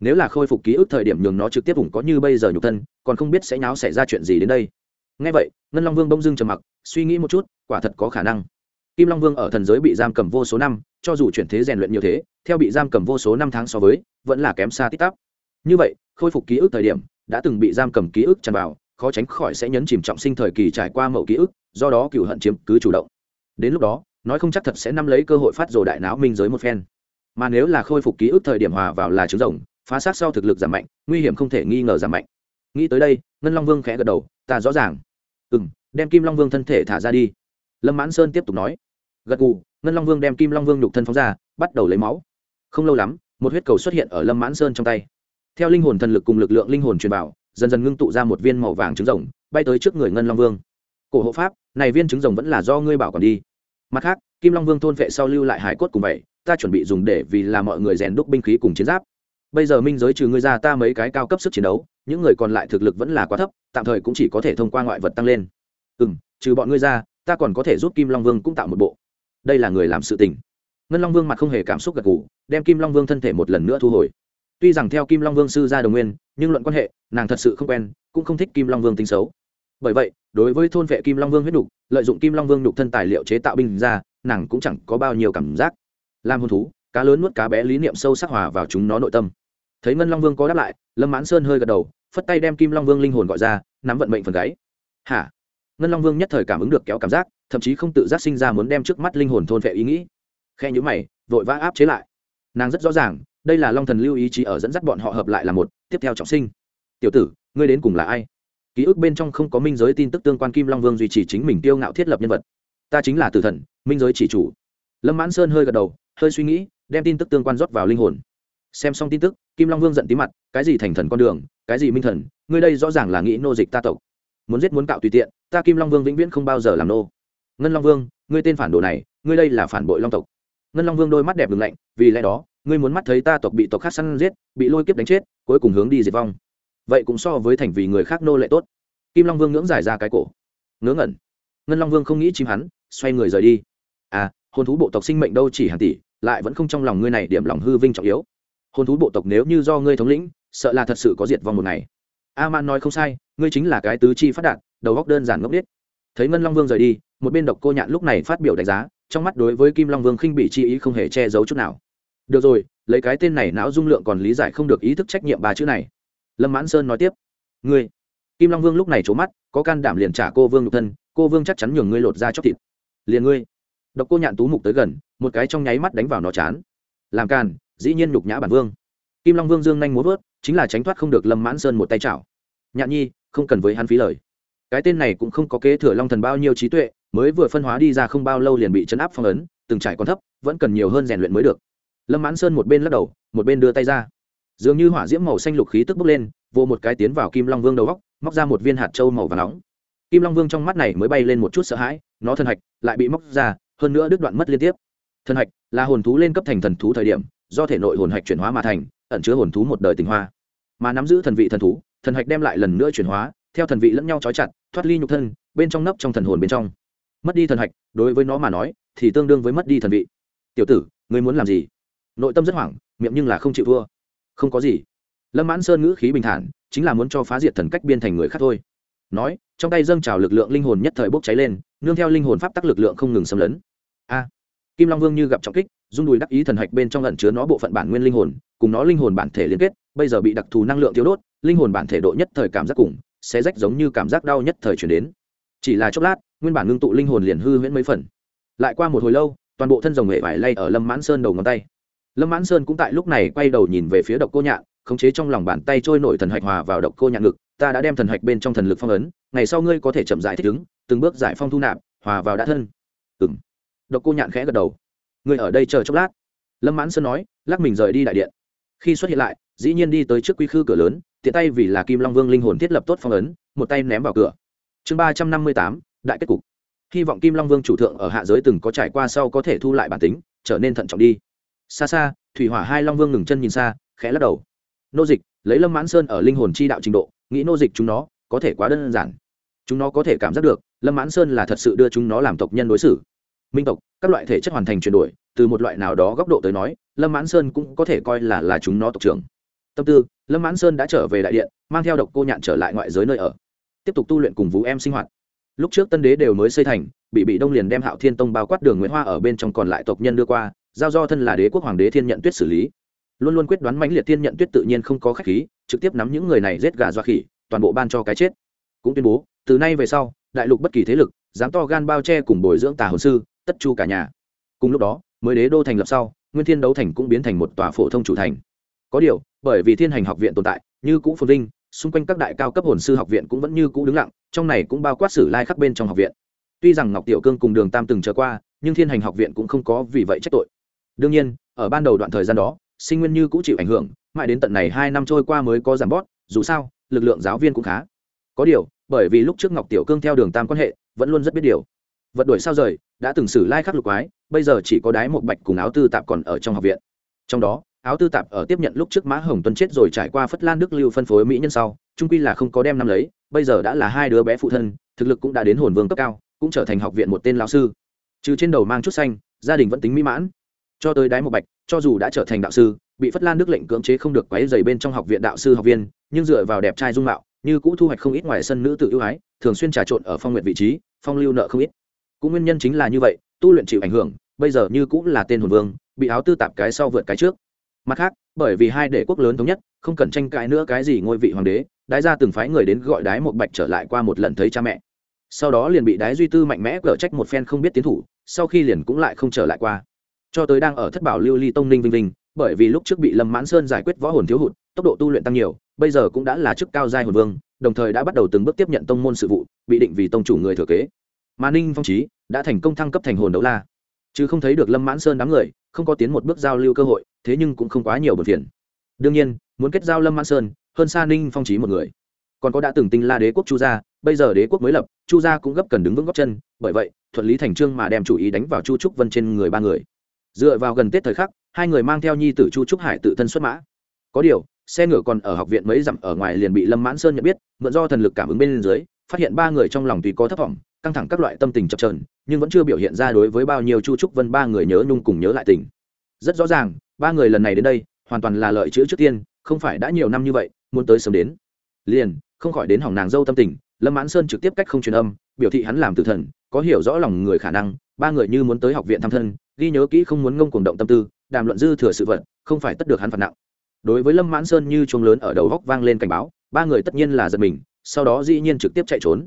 Nếu là khôi phục ký ức thời điểm nhường nó trực tiếp vùng có như bây giờ nhục thân, còn không biết sẽ nháo xảy ra chuyện gì đến đây ngay vậy, ngân long vương bông dưng trầm mặc, suy nghĩ một chút, quả thật có khả năng. Kim long vương ở thần giới bị giam cầm vô số năm, cho dù chuyển thế rèn luyện nhiều thế, theo bị giam cầm vô số năm tháng so với, vẫn là kém xa tích tắp. Như vậy, khôi phục ký ức thời điểm, đã từng bị giam cầm ký ức tràn vào, khó tránh khỏi sẽ nhấn chìm trọng sinh thời kỳ trải qua mẫu ký ức, do đó cựu hận chiếm cứ chủ động. Đến lúc đó, nói không chắc thật sẽ nắm lấy cơ hội phát rồ đại não minh giới một phen. Mà nếu là khôi phục ký ức thời điểm hòa vào là trứng rồng, phá sát sau thực lực giảm mạnh, nguy hiểm không thể nghi ngờ giảm mạnh. Nghĩ tới đây, ngân long vương khẽ gật đầu, ta rõ ràng ừ m đem kim long vương thân thể thả ra đi. Lâm mãn sơn tiếp tục nói. Gật gù, ngân long vương đem kim long vương nhục thân phóng ra, bắt đầu lấy máu. Không lâu lắm, một huyết cầu xuất hiện ở lâm mãn sơn trong tay. Theo linh hồn thần lực cùng lực lượng linh hồn truyền bảo dần dần ngưng tụ ra một viên màu vàng trứng rồng, bay tới trước người ngân long vương. Cổ hộ pháp, này viên trứng rồng vẫn là do ngươi bảo còn đi. Mặt khác, kim long vương thôn vệ sau lưu lại hải cốt cùng vậy, ta chuẩn bị dùng để vì là mọi người rèn đúc binh khí cùng chiến giáp bây giờ minh giới trừ ngươi ra ta mấy cái cao cấp sức chiến đấu, những người còn lại thực lực vẫn là quá thấp, tạm thời cũng chỉ có thể thông qua ngoại vật tăng lên. Ừ m trừ bọn ngươi ra, ta còn có thể giúp kim long vương cũng tạo một bộ. Đây là người làm sự tình. Ngân long vương mặt không hề cảm xúc gật g ủ đem kim long vương thân thể một lần nữa thu hồi. Tuy rằng theo kim long vương sư gia đồng nguyên, nhưng luận quan hệ, nàng thật sự không quen, cũng không thích kim long vương tính xấu. Bởi vậy, đối với thôn vệ kim long vương huyết nhục, lợi dụng kim long vương nhục thân tài liệu chế tạo binh ra, nàng cũng chẳng có bao nhiêu cảm giác. Làm hôn thú, cá lớn nuốt cá bé lý niệm sâu sắc hòa vào chúng nó nội tâm thấy ngân long vương có đáp lại, lâm mãn sơn hơi gật đầu, phất tay đem kim long vương linh hồn gọi ra, nắm vận mệnh phần gáy. Hả? Ngân long vương nhất thời cảm ứng được kéo cảm giác, thậm chí không tự giác sinh ra muốn đem trước mắt linh hồn thôn vệ ý nghĩ. Khe nhữ mày, vội vã áp chế lại. Nàng rất rõ ràng, đây là long thần lưu ý chí ở dẫn dắt bọn họ hợp lại là một, tiếp theo trọng sinh. Tiểu tử, ngươi đến cùng là ai? Ký ức bên trong không có minh giới tin tức tương quan kim long vương duy trì chính mình tiêu ngạo thiết lập nhân vật. Ta chính là tử thần, minh giới chỉ chủ. Lâm mãn sơn hơi gật đầu, hơi suy nghĩ, đem tin tức tương quan rót vào linh hồn xem xong tin tức, kim long vương giận tí mặt, cái gì thành thần con đường, cái gì minh thần, ngươi đây rõ ràng là nghĩ nô dịch ta tộc. Muốn giết muốn cạo tùy tiện, ta kim long vương vĩnh viễn không bao giờ làm nô. Ngân long vương, ngươi tên phản đồ này, ngươi đây là phản bội long tộc. Ngân long vương đôi mắt đẹp ngừng lạnh, vì lẽ đó, ngươi muốn mắt thấy ta tộc bị tộc khác săn giết, bị lôi kiếp đánh chết, cuối cùng hướng đi diệt vong. Vậy cũng so với thành vì người khác nô lệ tốt. Kim long vương ngưỡng giải ra cái cổ. Ngớ ngẩn. Ngân long vương không nghĩ chim hắn, xoay người rời đi. À hồn thú bộ tộc sinh mệnh đâu chỉ hàng tỷ, lại vẫn không trong lòng ngươi này điểm lòng hư vinh trọng yếu hồn thú bộ tộc nếu như do ngươi thống lĩnh, sợ là thật sự có diệt vong một ngày. A man nói không sai, ngươi chính là cái tứ chi phát đạt, đầu góc đơn giản ngốc biết thấy ngân long vương rời đi, một bên độc cô nhạn lúc này phát biểu đánh giá, trong mắt đối với kim long vương khinh bị chi ý không hề che giấu chút nào. Được rồi, lấy cái tên này não dung lượng còn lý giải không được ý thức trách nhiệm ba chữ này. Lâm mãn sơn nói tiếp. Ngươi. Kim long vương lúc này trố mắt, có can đảm liền trả cô vương nhục thân, cô vương chắc chắn nhường ngươi lột ra chóc thịt. Liền ngươi. Độc cô nhạn tú mục tới gần, một cái trong nháy mắt đánh vào nó chán. Làm càn dĩ nhiên nhục nhã bản vương. Kim long vương dương nhanh muốn vớt, chính là tránh thoát không được lâm mãn sơn một tay chảo. Nhạn nhi, không cần với hắn phí lời. Cái tên này cũng không có kế thừa long thần bao nhiêu trí tuệ, mới vừa phân hóa đi ra không bao lâu liền bị chấn áp phong ấn, từng trải còn thấp, vẫn cần nhiều hơn rèn luyện mới được. Lâm mãn sơn một bên lắc đầu, một bên đưa tay ra. Dường như hỏa diễm màu xanh lục khí tức bốc lên vô một cái tiến vào kim long vương đầu góc, móc ra một viên hạt trâu màu và nóng. Kim long vương trong mắt này mới bay lên một chút sợ hãi, nó thân hạch lại bị móc ra, hơn nữa đứt đoạn mất liên tiếp. Thân hạch là hồn thú lên cấp thành thần thú thời điểm do thể nội hồn hạch chuyển hóa mà thành, ẩn chứa hồn thú một đời tình hoa. Mà nắm giữ thần vị thần thú, thần hạch đem lại lần nữa chuyển hóa, theo thần vị lẫn nhau trói chặt, thoát ly nhục thân, bên trong nấp trong thần hồn bên trong. Mất đi thần hạch, đối với nó mà nói, thì tương đương với mất đi thần vị. Tiểu tử, ngươi muốn làm gì? Nội tâm rất hoảng, miệng nhưng là không chịu thua. Không có gì. Lâm mãn sơn ngữ khí bình thản, chính là muốn cho phá diệt thần cách biên thành người khác thôi. Nói, trong tay dâng trào lực lượng linh hồn nhất thời bốc cháy lên, nương theo linh hồn pháp tắc lực lượng không ngừng xâm lấn. A. Kim long vương như gặp trọng kích Dung đùi đắc ý thần hạch bên trong lẩn chứa nó bộ phận bản nguyên linh hồn, cùng nó linh hồn bản thể liên kết, bây giờ bị đặc thù năng lượng thiếu đốt, linh hồn bản thể độ nhất thời cảm giác cùng sẽ rách giống như cảm giác đau nhất thời chuyển đến. Chỉ là chốc lát, nguyên bản ngưng tụ linh hồn liền hư huyễn mấy phần. Lại qua một hồi lâu, toàn bộ thân rồng hệ vải lay ở lâm mãn sơn đầu ngón tay. Lâm mãn sơn cũng tại lúc này quay đầu nhìn về phía độc cô nhạn, khống chế trong lòng bàn tay trôi nổi thần hạch hòa vào độc cô nhạn ngực, ta đã đem thần hạch bên trong thần lực phong ấn, ngày sau ngươi có thể chậm giải thích ứng, từng bước giải phong thu nạp, hòa vào đã thân. Ừng độc cô nhạn khẽ gật đầu ngươi ở đây chờ chốc lát. Lâm mãn sơn nói, lắc mình rời đi đại điện. Khi xuất hiện lại, dĩ nhiên đi tới trước quy khư cửa lớn, tiện tay vì là kim long vương linh hồn thiết lập tốt phong ấn, một tay ném vào cửa. Chương ba trăm năm mươi tám, đại kết cục. Hy vọng kim long vương chủ thượng ở hạ giới từng có trải qua sau có thể thu lại bản tính, trở nên thận trọng đi. Xa xa, thủy hỏa hai long vương ngừng chân nhìn xa, khẽ lắc đầu. Nô dịch, lấy lâm mãn sơn ở linh hồn chi đạo trình độ, nghĩ nô dịch chúng nó có thể quá đơn giản. Chúng nó có thể cảm giác được, lâm mãn sơn là thật sự đưa chúng nó làm tộc nhân đối xử. Minh tộc các loại thể chất hoàn thành chuyển đổi, từ một loại nào đó góc độ tới nói, lâm mãn sơn cũng có thể coi là là chúng nó tộc trưởng. Tâm tư, lâm mãn sơn đã trở về đại điện, mang theo độc cô nhạn trở lại ngoại giới nơi ở, tiếp tục tu luyện cùng vũ em sinh hoạt. Lúc trước tân đế đều mới xây thành, bị bị đông liền đem hạo thiên tông bao quát đường nguyễn hoa ở bên trong còn lại tộc nhân đưa qua, giao do thân là đế quốc hoàng đế thiên nhận tuyết xử lý. Luôn luôn quyết đoán mãnh liệt thiên nhận tuyết tự nhiên không có khách khí, trực tiếp nắm những người này giết gà doa khỉ, toàn bộ ban cho cái chết. Cũng tuyên bố, từ nay về sau, đại lục bất kỳ thế lực, dám to gan bao che cùng bồi dưỡng tà hồn sư tất chu cả nhà. Cùng lúc đó, mới đế đô thành lập sau, nguyên thiên đấu thành cũng biến thành một tòa phổ thông chủ thành. Có điều, bởi vì thiên hành học viện tồn tại, như cũ phồn linh xung quanh các đại cao cấp hồn sư học viện cũng vẫn như cũ đứng lặng, trong này cũng bao quát sử lai khắc bên trong học viện. Tuy rằng ngọc tiểu cương cùng đường tam từng trở qua, nhưng thiên hành học viện cũng không có vì vậy trách tội. Đương nhiên, ở ban đầu đoạn thời gian đó, sinh nguyên như cũng chịu ảnh hưởng, mãi đến tận này hai năm trôi qua mới có giảm bót dù sao, lực lượng giáo viên cũng khá. Có điều, bởi vì lúc trước ngọc tiểu cương theo đường tam quan hệ, vẫn luôn rất biết điều. Vật đuổi sao rời đã từng xử lai khắc lục quái, bây giờ chỉ có đái một bạch cùng áo tư tạp còn ở trong học viện. Trong đó, áo tư tạp ở tiếp nhận lúc trước mã hồng tuân chết rồi trải qua phất lan đức lưu phân phối mỹ nhân sau, trung quy là không có đem năm lấy, bây giờ đã là hai đứa bé phụ thân, thực lực cũng đã đến hồn vương cấp cao, cũng trở thành học viện một tên lão sư. Trừ trên đầu mang chút xanh, gia đình vẫn tính mỹ mãn. Cho tới đái một bạch, cho dù đã trở thành đạo sư, bị phất lan đức lệnh cưỡng chế không được quấy dày bên trong học viện đạo sư học viên, nhưng dựa vào đẹp trai dung mạo, như cũ thu hoạch không ít ngoài sân nữ tự ưu ái, thường xuyên trà trộn ở phong nguyện vị trí, phong lưu nợ không ít cũng nguyên nhân chính là như vậy, tu luyện chịu ảnh hưởng, bây giờ như cũng là tên hồn vương, bị áo tư tạp cái sau vượt cái trước. Mặt khác, bởi vì hai đệ quốc lớn thống nhất, không cần tranh cãi nữa cái gì ngôi vị hoàng đế, đái ra từng phái người đến gọi đái một bạch trở lại qua một lần thấy cha mẹ. Sau đó liền bị đái duy tư mạnh mẽ cở trách một phen không biết tiến thủ, sau khi liền cũng lại không trở lại qua. Cho tới đang ở thất bảo lưu ly tông ninh vinh vinh, bởi vì lúc trước bị lâm mãn sơn giải quyết võ hồn thiếu hụt, tốc độ tu luyện tăng nhiều, bây giờ cũng đã là chức cao giai hồn vương, đồng thời đã bắt đầu từng bước tiếp nhận tông môn sự vụ, bị định vì tông chủ người thừa kế mà ninh phong trí đã thành công thăng cấp thành hồn đấu la. Chứ không thấy được lâm mãn sơn đám người, không có tiến một bước giao lưu cơ hội, thế nhưng cũng không quá nhiều bật phiền. Đương nhiên, muốn kết giao lâm mãn sơn, hơn xa ninh phong trí một người. Còn có đã từng tinh la đế quốc chu gia, bây giờ đế quốc mới lập, chu gia cũng gấp cần đứng vững góc chân, bởi vậy, thuận lý thành trương mà đem chủ ý đánh vào chu trúc vân trên người ba người. Dựa vào gần tết thời khắc, hai người mang theo nhi tử chu trúc hải tự thân xuất mã. Có điều, xe ngựa còn ở học viện mấy dặm ở ngoài liền bị lâm mãn sơn nhận biết, mượn do thần lực cảm ứng bên dưới, phát hiện ba người trong lòng tùy có thấp thỏm căng thẳng các loại tâm tình chập trờn nhưng vẫn chưa biểu hiện ra đối với bao nhiêu chu trúc vân ba người nhớ nhung cùng nhớ lại tình. Rất rõ ràng, ba người lần này đến đây, hoàn toàn là lợi chữ trước tiên, không phải đã nhiều năm như vậy, muốn tới sớm đến. Liền, không khỏi đến hỏng nàng dâu tâm tình, lâm mãn sơn trực tiếp cách không truyền âm, biểu thị hắn làm tử thần, có hiểu rõ lòng người khả năng, ba người như muốn tới học viện thăm thân, ghi nhớ kỹ không muốn ngông cuồng động tâm tư, đàm luận dư thừa sự vật, không phải tất được hắn phạt nặng. Đối với lâm mãn sơn như chuông lớn ở đầu góc vang lên cảnh báo, ba người tất nhiên là giật mình, sau đó dĩ nhiên trực tiếp chạy trốn.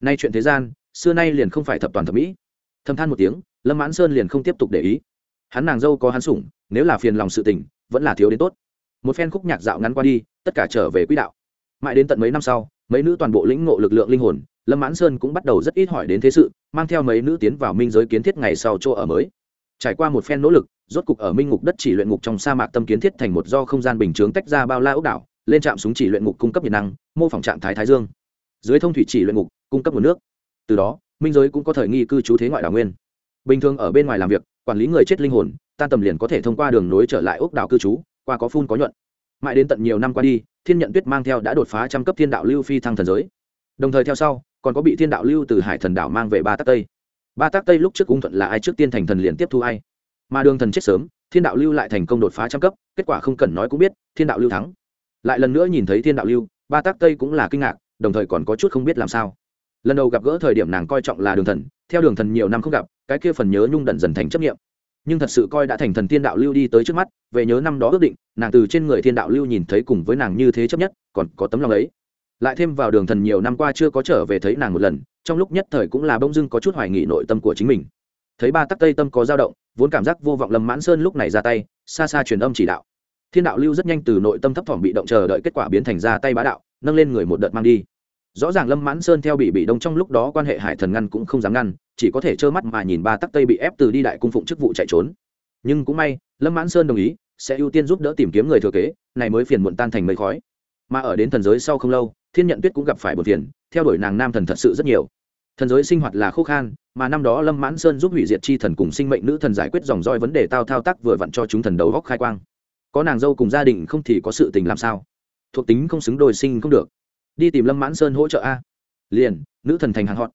Nay chuyện thế gian xưa nay liền không phải thập toàn thập mỹ. Thâm than một tiếng, lâm mãn sơn liền không tiếp tục để ý. Hắn nàng dâu có hắn sủng, nếu là phiền lòng sự tình, vẫn là thiếu đến tốt. Một phen khúc nhạc dạo ngắn qua đi, tất cả trở về quỹ đạo. Mãi đến tận mấy năm sau, mấy nữ toàn bộ lĩnh ngộ lực lượng linh hồn, lâm mãn sơn cũng bắt đầu rất ít hỏi đến thế sự, mang theo mấy nữ tiến vào minh giới kiến thiết ngày sau chỗ ở mới. Trải qua một phen nỗ lực, rốt cục ở minh ngục đất chỉ luyện ngục trong sa mạc tâm kiến thiết thành một do không gian bình chướng tách ra bao la ốc đảo, lên trạm súng chỉ luyện ngục cung cấp nhiệt năng, mô phỏng trạng thái thái dương. Dưới thông thủy chỉ luyện ngục, cung cấp nguồn nước từ đó, minh giới cũng có thời nghi cư trú thế ngoại đảo nguyên. Bình thường ở bên ngoài làm việc, quản lý người chết linh hồn, tan tầm liền có thể thông qua đường nối trở lại ốc đảo cư trú, qua có phun có nhuận. Mãi đến tận nhiều năm qua đi, thiên nhận tuyết mang theo đã đột phá trăm cấp thiên đạo lưu phi thăng thần giới. Đồng thời theo sau, còn có bị thiên đạo lưu từ hải thần đảo mang về ba tắc tây. Ba tắc tây lúc trước cung thuận là ai trước tiên thành thần liền tiếp thu ai. Mà đường thần chết sớm, thiên đạo lưu lại thành công đột phá trăm cấp, kết quả không cần nói cũng biết, thiên đạo lưu thắng. Lại lần nữa nhìn thấy thiên đạo lưu, ba tác tây cũng là kinh ngạc, đồng thời còn có chút không biết làm sao lần đầu gặp gỡ thời điểm nàng coi trọng là đường thần, theo đường thần nhiều năm không gặp, cái kia phần nhớ nhung đần dần thành chấp nghiệm nhưng thật sự coi đã thành thần thiên đạo lưu đi tới trước mắt, về nhớ năm đó ước định, nàng từ trên người thiên đạo lưu nhìn thấy cùng với nàng như thế chấp nhất, còn có tấm lòng ấy. Lại thêm vào đường thần nhiều năm qua chưa có trở về thấy nàng một lần, trong lúc nhất thời cũng là bông dưng có chút hoài nghị nội tâm của chính mình. Thấy ba tắc tây tâm có dao động, vốn cảm giác vô vọng lâm mãn sơn lúc này ra tay, xa xa truyền âm chỉ đạo. Thiên đạo lưu rất nhanh từ nội tâm thấp thỏm bị động chờ đợi kết quả biến thành ra tay bá đạo, nâng lên người một đợt mang đi rõ ràng lâm mãn sơn theo bị bị đông trong lúc đó quan hệ hải thần ngăn cũng không dám ngăn, chỉ có thể trơ mắt mà nhìn ba tắc tây bị ép từ đi đại cung phụng chức vụ chạy trốn. Nhưng cũng may, lâm mãn sơn đồng ý, sẽ ưu tiên giúp đỡ tìm kiếm người thừa kế, này mới phiền muộn tan thành mây khói. Mà ở đến thần giới sau không lâu, thiên nhận tuyết cũng gặp phải một phiền, theo đuổi nàng nam thần thật sự rất nhiều. Thần giới sinh hoạt là khô khan, mà năm đó lâm mãn sơn giúp hủy diệt chi thần cùng sinh mệnh nữ thần giải quyết dòng roi vấn đề tao thao tác vừa vặn cho chúng thần đầu góc khai quang. Có nàng dâu cùng gia đình không thì có sự tình làm sao? Thuộc tính không xứng đôi sinh không được đi tìm lâm mãn sơn hỗ trợ a. Liền, nữ thần thành hàng họn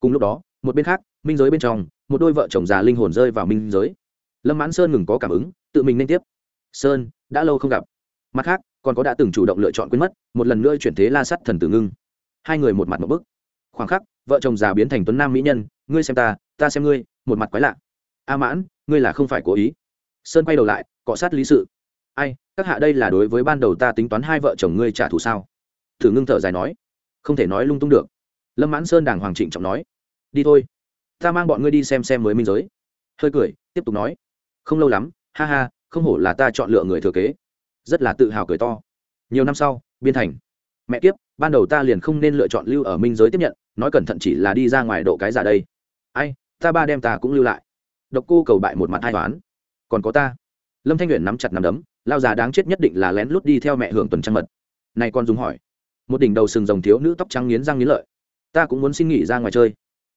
cùng lúc đó, một bên khác, minh giới bên trong, một đôi vợ chồng già linh hồn rơi vào minh giới. Lâm mãn sơn ngừng có cảm ứng, tự mình nên tiếp. Sơn, đã lâu không gặp. Mặt khác, còn có đã từng chủ động lựa chọn quên mất, một lần nữa chuyển thế la sắt thần tử ngưng. Hai người một mặt một bức. Khoảng khắc, vợ chồng già biến thành tuấn nam mỹ nhân, ngươi xem ta ta xem ngươi, một mặt quái lạ. A mãn, ngươi là không phải cố ý. Sơn quay đầu lại, cọ sát lý sự. Ai, các hạ đây là đối với ban đầu ta tính toán hai vợ chồng ngươi trả thù sao? Thử ngưng thở dài nói, không thể nói lung tung được. Lâm mãn sơn đàng hoàng trịnh trọng nói, đi thôi, ta mang bọn ngươi đi xem xem mới minh giới. Hơi cười, tiếp tục nói, không lâu lắm, ha ha, không hổ là ta chọn lựa người thừa kế. Rất là tự hào cười to. Nhiều năm sau, biên thành. Mẹ kiếp, ban đầu ta liền không nên lựa chọn lưu ở minh giới tiếp nhận, nói cẩn thận chỉ là đi ra ngoài độ cái giả đây. Ai, ta ba đem ta cũng lưu lại. Độc cô cầu bại một mặt hai toán. Còn có ta. Lâm thanh nguyện nắm chặt nắm đấm, lao già đáng chết nhất định là lén lút đi theo mẹ hưởng tuần trăng mật. Này con dùng hỏi một đỉnh đầu sừng rồng thiếu nữ tóc trắng nghiến răng nghiến lợi. Ta cũng muốn xin nghỉ ra ngoài chơi.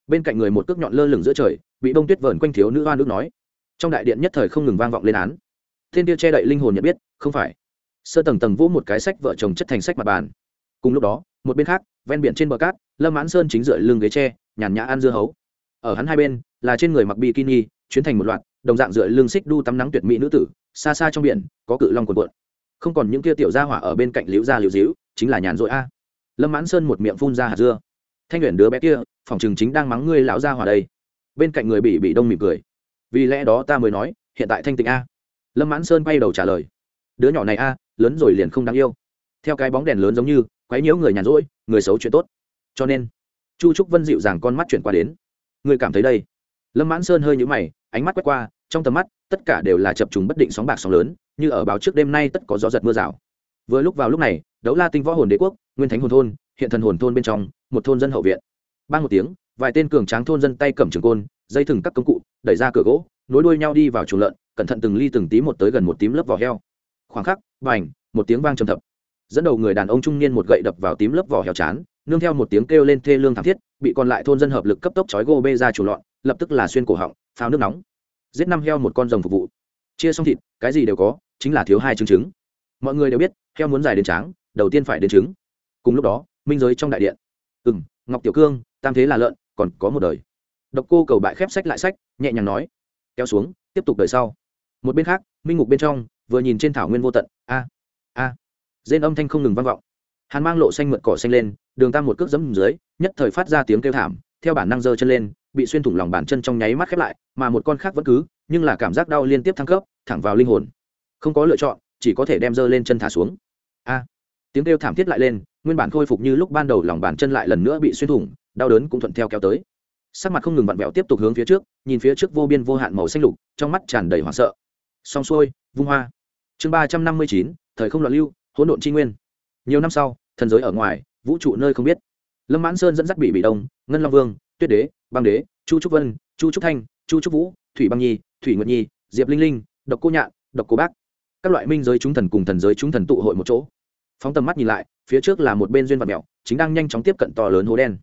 Bên cạnh người một cước nhọn lơ lửng giữa trời, bị bông tuyết vờn quanh thiếu nữ hoa nước nói. Trong đại điện nhất thời không ngừng vang vọng lên án. Thiên tiêu che đậy linh hồn nhận biết, không phải. Sơ tầng tầng vỗ một cái sách vợ chồng chất thành sách mặt bàn. Cùng lúc đó, một bên khác, ven biển trên bờ cát, lâm mãn sơn chính dựa lưng ghế tre, nhàn nhã ăn dưa hấu. Ở hắn hai bên, là trên người mặc bikini, chuyến thành một loạt, đồng dạng dựa lưng xích đu tắm nắng tuyệt mỹ nữ tử, xa xa trong biển, có cự long cuộn cuộn. Không còn những kia tiểu gia hỏa ở bên cạnh liễu gia liễu díu chính là nhàn rỗi a. Lâm mãn sơn một miệng phun ra hạt dưa. Thanh luyện đứa bé kia, phòng chừng chính đang mắng ngươi lão gia hỏa đây. Bên cạnh người bị bị đông mỉm cười. Vì lẽ đó ta mới nói, hiện tại thanh tịnh a. Lâm mãn sơn quay đầu trả lời. Đứa nhỏ này a, lớn rồi liền không đáng yêu. Theo cái bóng đèn lớn giống như, quấy nhiễu người nhàn rỗi, người xấu chuyện tốt. Cho nên, chu trúc vân dịu dàng con mắt chuyển qua đến. Người cảm thấy đây? Lâm mãn sơn hơi nhũ mày, ánh mắt quét qua, trong tầm mắt, tất cả đều là chập trùng bất định sóng bạc sóng lớn, như ở báo trước đêm nay tất có gió giật mưa rào. Vừa lúc vào lúc này đấu la tinh võ hồn đế quốc, nguyên thánh hồn thôn, hiện thần hồn thôn bên trong, một thôn dân hậu viện. Ban một tiếng, vài tên cường tráng thôn dân tay cầm trường côn, dây thừng các công cụ, đẩy ra cửa gỗ, nối đuôi nhau đi vào chuồng lợn, cẩn thận từng ly từng tí một tới gần một tím lớp vỏ heo. Khoảng khắc và một tiếng vang trầm thập. Dẫn đầu người đàn ông trung niên một gậy đập vào tím lớp vỏ heo chán, nương theo một tiếng kêu lên thê lương thảm thiết, bị còn lại thôn dân hợp lực cấp tốc chói gô bê ra chủ lọn, lập tức là xuyên cổ họng phao nước nóng. Giết năm heo một con rồng phục vụ. Chia xong thịt, cái gì đều có, chính là thiếu hai chứng chứng mọi người đều biết, heo muốn dài đến tráng đầu tiên phải đến chứng. cùng lúc đó, minh giới trong đại điện. Ừ m ngọc tiểu cương, tam thế là lợn, còn có một đời. Độc cô cầu bại khép sách lại sách, nhẹ nhàng nói. Kéo xuống, tiếp tục đời sau. Một bên khác, minh ngục bên trong, vừa nhìn trên thảo nguyên vô tận, a a. Rên âm thanh không ngừng vang vọng. Hàn mang lộ xanh mượt cỏ xanh lên, đường tam một cước dẫm dưới, nhất thời phát ra tiếng kêu thảm, theo bản năng giơ chân lên, bị xuyên thủng lòng bàn chân trong nháy mắt khép lại, mà một con khác vẫn cứ, nhưng là cảm giác đau liên tiếp thăng cấp, thẳng vào linh hồn. Không có lựa chọn, chỉ có thể đem giơ lên chân thả xuống. A tiếng kêu thảm thiết lại lên, nguyên bản khôi phục như lúc ban đầu lòng bàn chân lại lần nữa bị xuyên thủng, đau đớn cũng thuận theo kéo tới. Sắc mặt không ngừng vặn vẹo tiếp tục hướng phía trước, nhìn phía trước vô biên vô hạn màu xanh lục, trong mắt tràn đầy hoảng sợ. Xong xuôi, vung hoa. Chương ba trăm năm mươi chín, thời không loạn lưu, hỗn độn tri nguyên. Nhiều năm sau, thần giới ở ngoài, vũ trụ nơi không biết. Lâm mãn sơn dẫn dắt bị bị đông, ngân long vương, tuyết đế, băng đế, chu trúc vân, chu trúc thanh, chu trúc vũ, thủy băng nhi, thủy nguyệt nhi, diệp linh linh, độc cô nhạn, độc cô bác. Các loại minh giới chúng thần cùng thần giới chúng thần tụ hội một chỗ phóng tầm mắt nhìn lại, phía trước là một bên duyên vật mèo, chính đang nhanh chóng tiếp cận to lớn hố đen.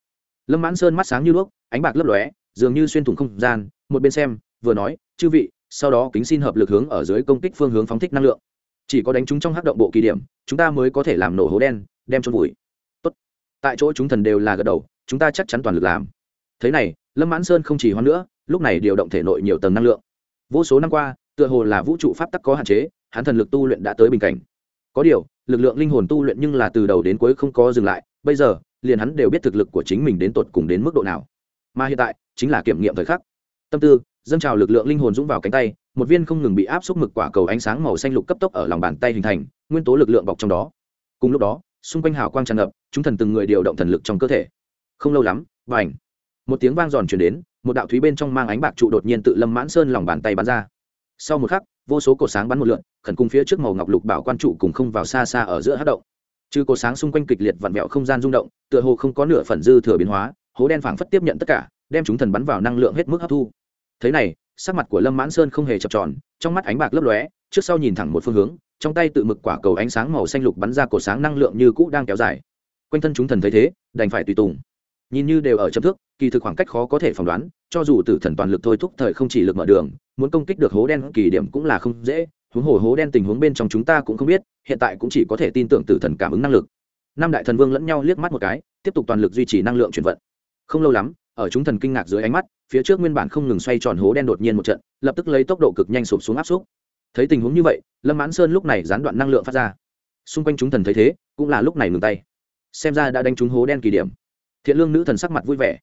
Lâm mãn sơn mắt sáng như đuốc, ánh bạc lấp lóe, dường như xuyên thủng không gian, một bên xem, vừa nói, chư vị, sau đó kính xin hợp lực hướng ở dưới công kích phương hướng phóng thích năng lượng. Chỉ có đánh chúng trong hắc động bộ kỳ điểm, chúng ta mới có thể làm nổ hố đen, đem trôn vùi. Tốt. Tại chỗ chúng thần đều là gật đầu, chúng ta chắc chắn toàn lực làm. Thế này, lâm mãn sơn không chỉ hoan nữa, lúc này điều động thể nội nhiều tầng năng lượng. Vô số năm qua, tựa hồ là vũ trụ pháp tắc có hạn chế, hắn thần lực tu luyện đã tới bình cảnh. Có điều lực lượng linh hồn tu luyện nhưng là từ đầu đến cuối không có dừng lại, bây giờ, liền hắn đều biết thực lực của chính mình đến tột cùng đến mức độ nào. Mà hiện tại, chính là kiểm nghiệm thời khắc. Tâm tư, dâng trào lực lượng linh hồn dũng vào cánh tay, một viên không ngừng bị áp xúc mực quả cầu ánh sáng màu xanh lục cấp tốc ở lòng bàn tay hình thành, nguyên tố lực lượng bọc trong đó. Cùng lúc đó, xung quanh hào quang tràn ngập, chúng thần từng người điều động thần lực trong cơ thể. Không lâu lắm và ảnh một tiếng vang giòn chuyển đến, một đạo thúy bên trong mang ánh bạc trụ đột nhiên tự lâm mãn sơn lòng bàn tay bắn ra. Sau một khắc vô số cột sáng bắn một lượn, khẩn cung phía trước màu ngọc lục bảo quan trụ cùng không vào xa xa ở giữa hát động. Trừ cột sáng xung quanh kịch liệt vặn vẹo không gian rung động, tựa hồ không có nửa phần dư thừa biến hóa, hố đen phảng phất tiếp nhận tất cả, đem chúng thần bắn vào năng lượng hết mức hấp thu. Thế này, sắc mặt của lâm mãn sơn không hề chập tròn, trong mắt ánh bạc lấp lóe, trước sau nhìn thẳng một phương hướng, trong tay tự mực quả cầu ánh sáng màu xanh lục bắn ra cột sáng năng lượng như cũ đang kéo dài. Quanh thân chúng thần thấy thế, đành phải tùy tùng nhìn như đều ở chấm thước, kỳ thực khoảng cách khó có thể phỏng đoán, cho dù tử thần toàn lực thôi thúc thời không chỉ lực mở đường, muốn công kích được hố đen kỳ điểm cũng là không dễ, huống hồ hố đen tình huống bên trong chúng ta cũng không biết, hiện tại cũng chỉ có thể tin tưởng tử thần cảm ứng năng lực. Năm đại thần vương lẫn nhau liếc mắt một cái, tiếp tục toàn lực duy trì năng lượng chuyển vận. Không lâu lắm, ở chúng thần kinh ngạc dưới ánh mắt, phía trước nguyên bản không ngừng xoay tròn hố đen đột nhiên một trận, lập tức lấy tốc độ cực nhanh sụp xuống áp xúc thấy tình huống như vậy, lâm mãn sơn lúc này gián đoạn năng lượng phát ra. Xung quanh chúng thần thấy thế, cũng là lúc này ngừng tay. Xem ra đã đánh trúng hố đen kỳ điểm thiện lương nữ thần sắc mặt vui vẻ.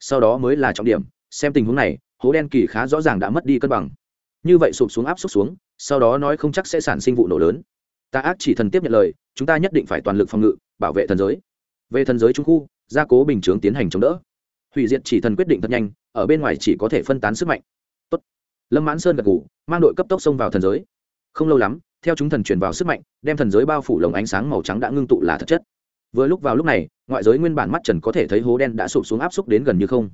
Sau đó mới là trọng điểm, xem tình huống này, hố đen kỳ khá rõ ràng đã mất đi cân bằng. Như vậy sụp xuống áp xúc xuống, sau đó nói không chắc sẽ sản sinh vụ nổ lớn. Ta ác chỉ thần tiếp nhận lời, chúng ta nhất định phải toàn lực phòng ngự, bảo vệ thần giới. Về thần giới trung khu, gia cố bình chướng tiến hành chống đỡ. Hủy diệt chỉ thần quyết định thật nhanh, ở bên ngoài chỉ có thể phân tán sức mạnh. Tốt. lâm mãn sơn gật ngủ mang đội cấp tốc xông vào thần giới. Không lâu lắm, theo chúng thần truyền vào sức mạnh, đem thần giới bao phủ lồng ánh sáng màu trắng đã ngưng tụ là thật chất vừa lúc vào lúc này, ngoại giới nguyên bản mắt trần có thể thấy hố đen đã sụp xuống áp xúc đến gần như không.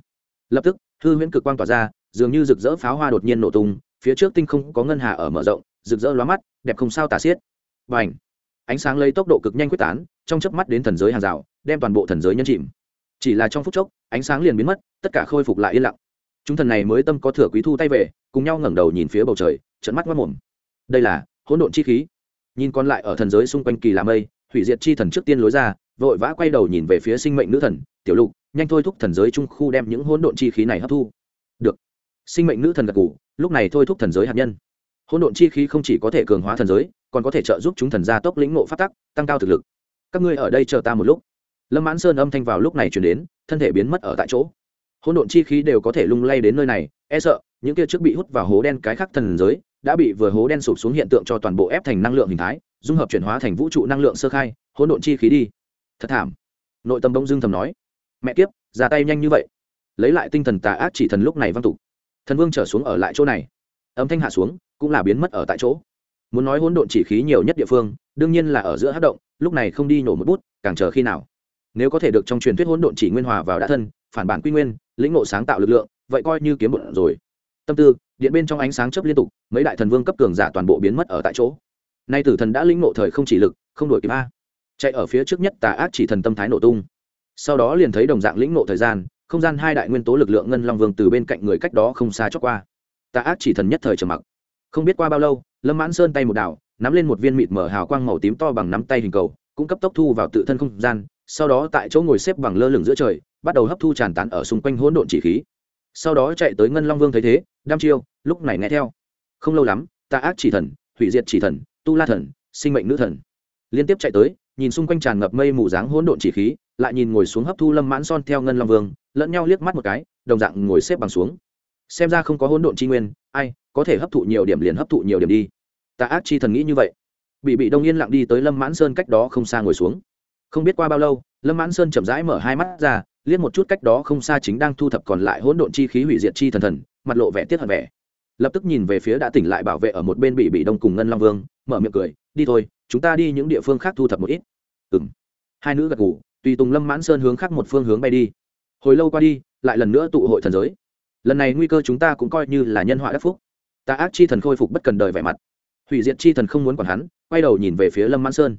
Lập tức, hư huyễn cực quang tỏa ra, dường như rực rỡ pháo hoa đột nhiên nổ tung, phía trước tinh không có ngân hà ở mở rộng, rực rỡ lóa mắt, đẹp không sao tả xiết. Và ảnh ánh sáng lấy tốc độ cực nhanh quyết tán, trong chớp mắt đến thần giới hàng rào, đem toàn bộ thần giới nhân chìm. Chỉ là trong phút chốc, ánh sáng liền biến mất, tất cả khôi phục lại yên lặng. Chúng thần này mới tâm có thừa quý thu tay về, cùng nhau ngẩng đầu nhìn phía bầu trời trận mắt mất mồm đây là hỗn độn chi khí. Nhìn còn lại ở thần giới xung quanh kỳ làm mây, hủy diệt chi thần trước tiên lối ra vội vã quay đầu nhìn về phía sinh mệnh nữ thần, tiểu lục, nhanh thôi thúc thần giới trung khu đem những hỗn độn chi khí này hấp thu. Được. Sinh mệnh nữ thần gật ngủ lúc này thôi thúc thần giới hạt nhân. Hỗn độn chi khí không chỉ có thể cường hóa thần giới, còn có thể trợ giúp chúng thần gia tốc lĩnh ngộ phát tắc, tăng cao thực lực. Các ngươi ở đây chờ ta một lúc. Lâm mãn sơn âm thanh vào lúc này chuyển đến, thân thể biến mất ở tại chỗ. Hỗn độn chi khí đều có thể lung lay đến nơi này e sợ, những kia trước bị hút vào hố đen cái khác thần giới, đã bị vừa hố đen sụp xuống hiện tượng cho toàn bộ ép thành năng lượng hình thái, dung hợp chuyển hóa thành vũ trụ năng lượng sơ khai, hỗn độn chi khí đi thật thảm. Nội tâm bỗng dưng thầm nói, mẹ kiếp, ra tay nhanh như vậy. Lấy lại tinh thần tà ác chỉ thần lúc này văng tục. Thần vương trở xuống ở lại chỗ này. Âm thanh hạ xuống, cũng là biến mất ở tại chỗ. Muốn nói hỗn độn chỉ khí nhiều nhất địa phương, đương nhiên là ở giữa hát động, lúc này không đi nổ một bút, càng chờ khi nào. Nếu có thể được trong truyền thuyết hỗn độn chỉ nguyên hòa vào đã thân, phản bản quy nguyên, lĩnh ngộ sáng tạo lực lượng, vậy coi như kiếm bụng rồi. Tâm tư, điện bên trong ánh sáng chớp liên tục, mấy đại thần vương cấp cường giả toàn bộ biến mất ở tại chỗ. Nay tử thần đã lĩnh ngộ thời không chỉ lực, không đổi kịp a chạy ở phía trước nhất tà ác chỉ thần tâm thái nổ tung. Sau đó liền thấy đồng dạng lĩnh nộ thời gian, không gian hai đại nguyên tố lực lượng ngân long vương từ bên cạnh người cách đó không xa chóc qua. Tà ác chỉ thần nhất thời trầm mặc. Không biết qua bao lâu, lâm mãn sơn tay một đảo, nắm lên một viên mịt mở hào quang màu tím to bằng nắm tay hình cầu, cũng cấp tốc thu vào tự thân không gian, sau đó tại chỗ ngồi xếp bằng lơ lửng giữa trời, bắt đầu hấp thu tràn tán ở xung quanh hỗn độn chỉ khí. Sau đó chạy tới ngân long vương thấy thế đam chiêu, lúc này nghe theo. Không lâu lắm, tà ác chỉ thần, hủy diệt chỉ thần, tu la thần, sinh mệnh nữ thần. Liên tiếp chạy tới nhìn xung quanh tràn ngập mây mù dáng hỗn độn chỉ khí, lại nhìn ngồi xuống hấp thu lâm mãn son theo ngân long vương, lẫn nhau liếc mắt một cái, đồng dạng ngồi xếp bằng xuống. Xem ra không có hỗn độn chi nguyên, ai, có thể hấp thụ nhiều điểm liền hấp thụ nhiều điểm đi. Ta ác chi thần nghĩ như vậy. Bị bị đông yên lặng đi tới lâm mãn sơn cách đó không xa ngồi xuống. Không biết qua bao lâu, lâm mãn sơn chậm rãi mở hai mắt ra, liếc một chút cách đó không xa chính đang thu thập còn lại hỗn độn chi khí hủy diệt chi thần thần, mặt lộ vẻ tiết hận vẻ. Lập tức nhìn về phía đã tỉnh lại bảo vệ ở một bên bị bị đông cùng ngân long vương, mở miệng cười, đi thôi, chúng ta đi những địa phương khác thu thập một ít ừng hai nữ gật ngủ tùy tùng lâm mãn sơn hướng khác một phương hướng bay đi. Hồi lâu qua đi, lại lần nữa tụ hội thần giới. Lần này nguy cơ chúng ta cũng coi như là nhân họa đắc phúc. Ta ác chi thần khôi phục bất cần đời vẻ mặt. Hủy diệt chi thần không muốn còn hắn, quay đầu nhìn về phía lâm mãn sơn.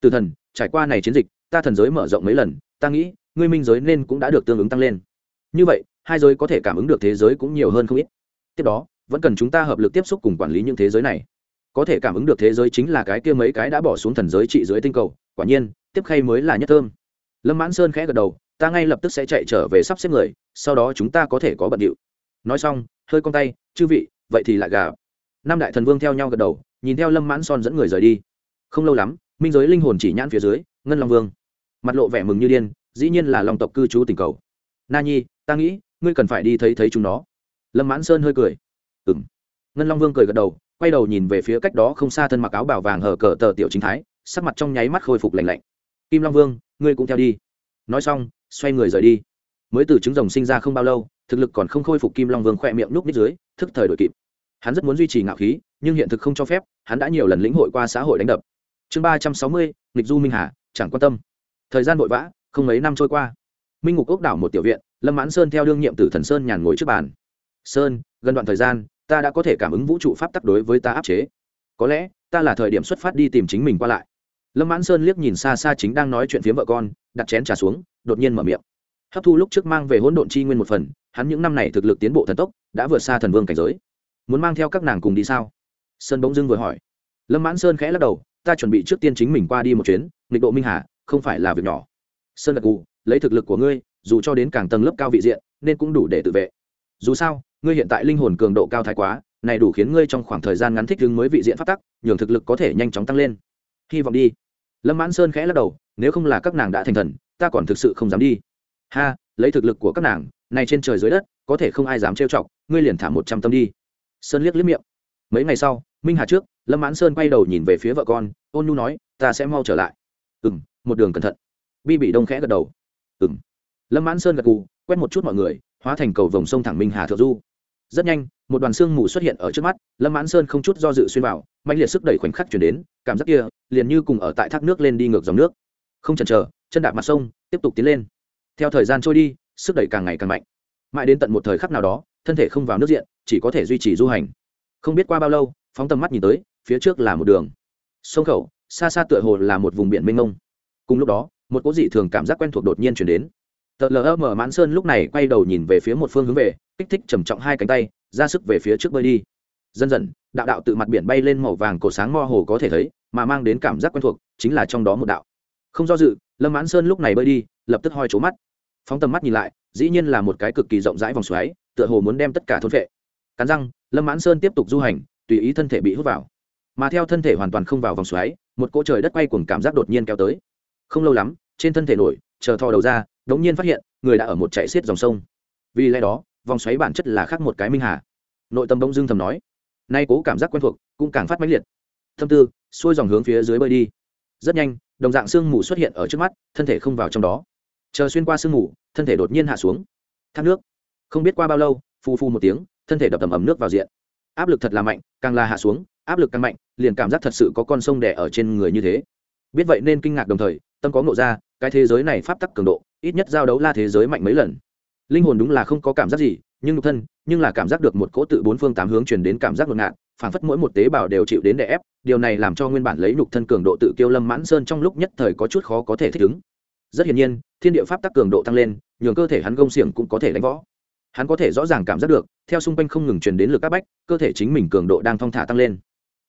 Từ thần, trải qua này chiến dịch, ta thần giới mở rộng mấy lần, ta nghĩ, ngươi minh giới nên cũng đã được tương ứng tăng lên. Như vậy, hai giới có thể cảm ứng được thế giới cũng nhiều hơn không ít. Tiếp đó, vẫn cần chúng ta hợp lực tiếp xúc cùng quản lý những thế giới này có thể cảm ứng được thế giới chính là cái kia mấy cái đã bỏ xuống thần giới trị dưới tinh cầu, quả nhiên, tiếp khay mới là nhất thơm. Lâm mãn sơn khẽ gật đầu, ta ngay lập tức sẽ chạy trở về sắp xếp người, sau đó chúng ta có thể có bận điệu. Nói xong, hơi cong tay, chư vị, vậy thì lại gà. Năm đại thần vương theo nhau gật đầu, nhìn theo lâm mãn son dẫn người rời đi. Không lâu lắm, minh giới linh hồn chỉ nhãn phía dưới, ngân long vương. Mặt lộ vẻ mừng như điên, dĩ nhiên là lòng tộc cư trú tình cầu. Na nhi, ta nghĩ, ngươi cần phải đi thấy thấy chúng nó. Lâm mãn sơn hơi cười. Ừng ngân long vương cười gật đầu quay đầu nhìn về phía cách đó không xa thân mặc áo bảo vàng hở cờ tờ tiểu chính thái, sắc mặt trong nháy mắt khôi phục lành lạnh. Kim long vương, ngươi cũng theo đi. Nói xong, xoay người rời đi. Mới từ trứng rồng sinh ra không bao lâu, thực lực còn không khôi phục kim long vương khỏe miệng núp nít dưới, thức thời đổi kịp. Hắn rất muốn duy trì ngạo khí, nhưng hiện thực không cho phép, hắn đã nhiều lần lĩnh hội qua xã hội đánh đập. Chương ba trăm sáu mươi, nghịch du minh hà, chẳng quan tâm. Thời gian vội vã, không mấy năm trôi qua. Minh ngục ốc đảo một tiểu viện, lâm mãn sơn theo đương nhiệm tử thần sơn nhàn ngồi trước bàn. Sơn, gần đoạn thời gian ta đã có thể cảm ứng vũ trụ pháp tắc đối với ta áp chế. Có lẽ, ta là thời điểm xuất phát đi tìm chính mình qua lại. Lâm mãn sơn liếc nhìn xa xa chính đang nói chuyện phía vợ con, đặt chén trà xuống, đột nhiên mở miệng. Hấp thu lúc trước mang về hỗn độn chi nguyên một phần, hắn những năm này thực lực tiến bộ thần tốc, đã vượt xa thần vương cảnh giới. Muốn mang theo các nàng cùng đi sao? Sơn bỗng dưng vừa hỏi. Lâm mãn sơn khẽ lắc đầu, ta chuẩn bị trước tiên chính mình qua đi một chuyến, nghịch độ minh hà, không phải là việc nhỏ. Sơn gật cù lấy thực lực của ngươi, dù cho đến càng tầng lớp cao vị diện, nên cũng đủ để tự vệ. Dù sao ngươi hiện tại linh hồn cường độ cao thái quá, này đủ khiến ngươi trong khoảng thời gian ngắn thích ứng mới vị diện phát tắc, nhường thực lực có thể nhanh chóng tăng lên. Hy vọng đi. Lâm mãn sơn khẽ lắc đầu, nếu không là các nàng đã thành thần, ta còn thực sự không dám đi. Ha, lấy thực lực của các nàng, này trên trời dưới đất, có thể không ai dám trêu chọc, ngươi liền thả một trăm tâm đi. Sơn liếc liếc miệng. Mấy ngày sau, minh hà trước, lâm mãn sơn quay đầu nhìn về phía vợ con, ôn nhu nói, ta sẽ mau trở lại. Ừ m một đường cẩn thận. Bi bị đông khẽ gật đầu. Ừ m lâm mãn sơn gật gù, quét một chút mọi người, hóa thành cầu vòng sông thẳng minh hà thượng du rất nhanh, một đoàn xương mù xuất hiện ở trước mắt, lâm mãn sơn không chút do dự xuyên vào mạnh liệt sức đẩy khoảnh khắc chuyển đến, cảm giác kia liền như cùng ở tại thác nước lên đi ngược dòng nước. Không chần chờ, chân đạp mặt sông, tiếp tục tiến lên. Theo thời gian trôi đi, sức đẩy càng ngày càng mạnh. Mãi đến tận một thời khắc nào đó, thân thể không vào nước diện, chỉ có thể duy trì du hành. Không biết qua bao lâu, phóng tầm mắt nhìn tới, phía trước là một đường. Sông khẩu, xa xa tựa hồ là một vùng biển mênh mông. Cùng lúc đó, một cố dị thường cảm giác quen thuộc đột nhiên chuyển đến. Tờ lờ mở mãn sơn lúc này quay đầu nhìn về phía một phương hướng về kích thích trầm trọng hai cánh tay, ra sức về phía trước bơi đi. Dần dần, đạo đạo tự mặt biển bay lên màu vàng cổ sáng mo hồ có thể thấy, mà mang đến cảm giác quen thuộc, chính là trong đó một đạo. Không do dự, lâm mãn sơn lúc này bơi đi, lập tức hoi trố mắt. Phóng tầm mắt nhìn lại, dĩ nhiên là một cái cực kỳ rộng rãi vòng xoáy, tựa hồ muốn đem tất cả thôn vệ. Cắn răng, lâm mãn sơn tiếp tục du hành, tùy ý thân thể bị hút vào. Mà theo thân thể hoàn toàn không vào vòng xoáy, một cỗ trời đất quay cùng cảm giác đột nhiên kéo tới. Không lâu lắm, trên thân thể nổi, chờ thò đầu ra, đống nhiên phát hiện, người đã ở một chạy xiết dòng sông. Vì lẽ đó vòng xoáy bản chất là khác một cái minh hà. Nội tâm bỗng dưng thầm nói. Nay cố cảm giác quen thuộc, cũng càng phát mãnh liệt. Thâm tư, xuôi dòng hướng phía dưới bơi đi. Rất nhanh, đồng dạng sương mù xuất hiện ở trước mắt, thân thể không vào trong đó. Chờ xuyên qua sương mù, thân thể đột nhiên hạ xuống. Thác nước. Không biết qua bao lâu phu phu một tiếng, thân thể đập tầm ấm nước vào diện. Áp lực thật là mạnh, càng là hạ xuống, áp lực càng mạnh, liền cảm giác thật sự có con sông đẻ ở trên người như thế. Biết vậy nên kinh ngạc đồng thời, tâm có ngộ ra, cái thế giới này pháp tắc cường độ, ít nhất giao đấu la thế giới mạnh mấy lần linh hồn đúng là không có cảm giác gì, nhưng nhục thân, nhưng là cảm giác được một cỗ tự bốn phương tám hướng truyền đến cảm giác ngột ngạt, phảng phất mỗi một tế bào đều chịu đến đè ép, điều này làm cho nguyên bản lấy nhục thân cường độ tự kiêu lâm mãn sơn trong lúc nhất thời có chút khó có thể thích ứng. Rất hiển nhiên, thiên địa pháp tắc cường độ tăng lên, nhường cơ thể hắn gông xiềng cũng có thể đánh võ. Hắn có thể rõ ràng cảm giác được, theo xung quanh không ngừng truyền đến lực các bách, cơ thể chính mình cường độ đang thong thả tăng lên.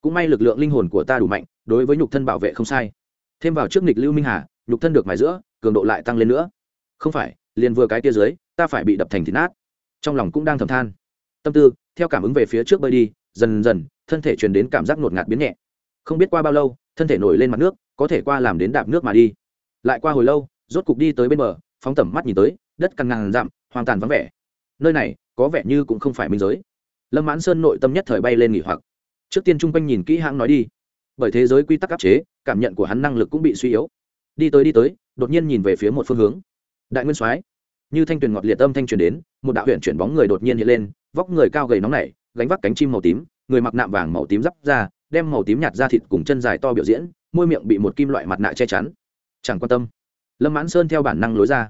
Cũng may lực lượng linh hồn của ta đủ mạnh, đối với nhục thân bảo vệ không sai. Thêm vào trước nghịch lưu minh hà, nhục thân được mài giữa, cường độ lại tăng lên nữa. Không phải, liền vừa cái tia dưới ta phải bị đập thành thịt nát. Trong lòng cũng đang thầm than. Tâm tư, theo cảm ứng về phía trước bơi đi, dần dần, thân thể truyền đến cảm giác ngột ngạt biến nhẹ. Không biết qua bao lâu, thân thể nổi lên mặt nước, có thể qua làm đến đạp nước mà đi. Lại qua hồi lâu, rốt cục đi tới bên bờ, phóng tầm mắt nhìn tới, đất cằn ngàn dặm, hoang tàn vắng vẻ. Nơi này, có vẻ như cũng không phải minh giới. Lâm mãn sơn nội tâm nhất thời bay lên nghỉ hoặc. Trước tiên chung quanh nhìn kỹ hãng nói đi. Bởi thế giới quy tắc áp chế, cảm nhận của hắn năng lực cũng bị suy yếu. Đi tới đi tới, đột nhiên nhìn về phía một phương hướng. Đại nguyên soái như thanh tuyền ngọt liệt âm thanh truyền đến, một đạo huyện chuyển bóng người đột nhiên hiện lên, vóc người cao gầy nóng nảy, gánh vác cánh chim màu tím, người mặc nạm vàng màu tím giáp ra, đem màu tím nhạt ra thịt cùng chân dài to biểu diễn, môi miệng bị một kim loại mặt nạ che chắn. Chẳng quan tâm. Lâm mãn sơn theo bản năng lối ra.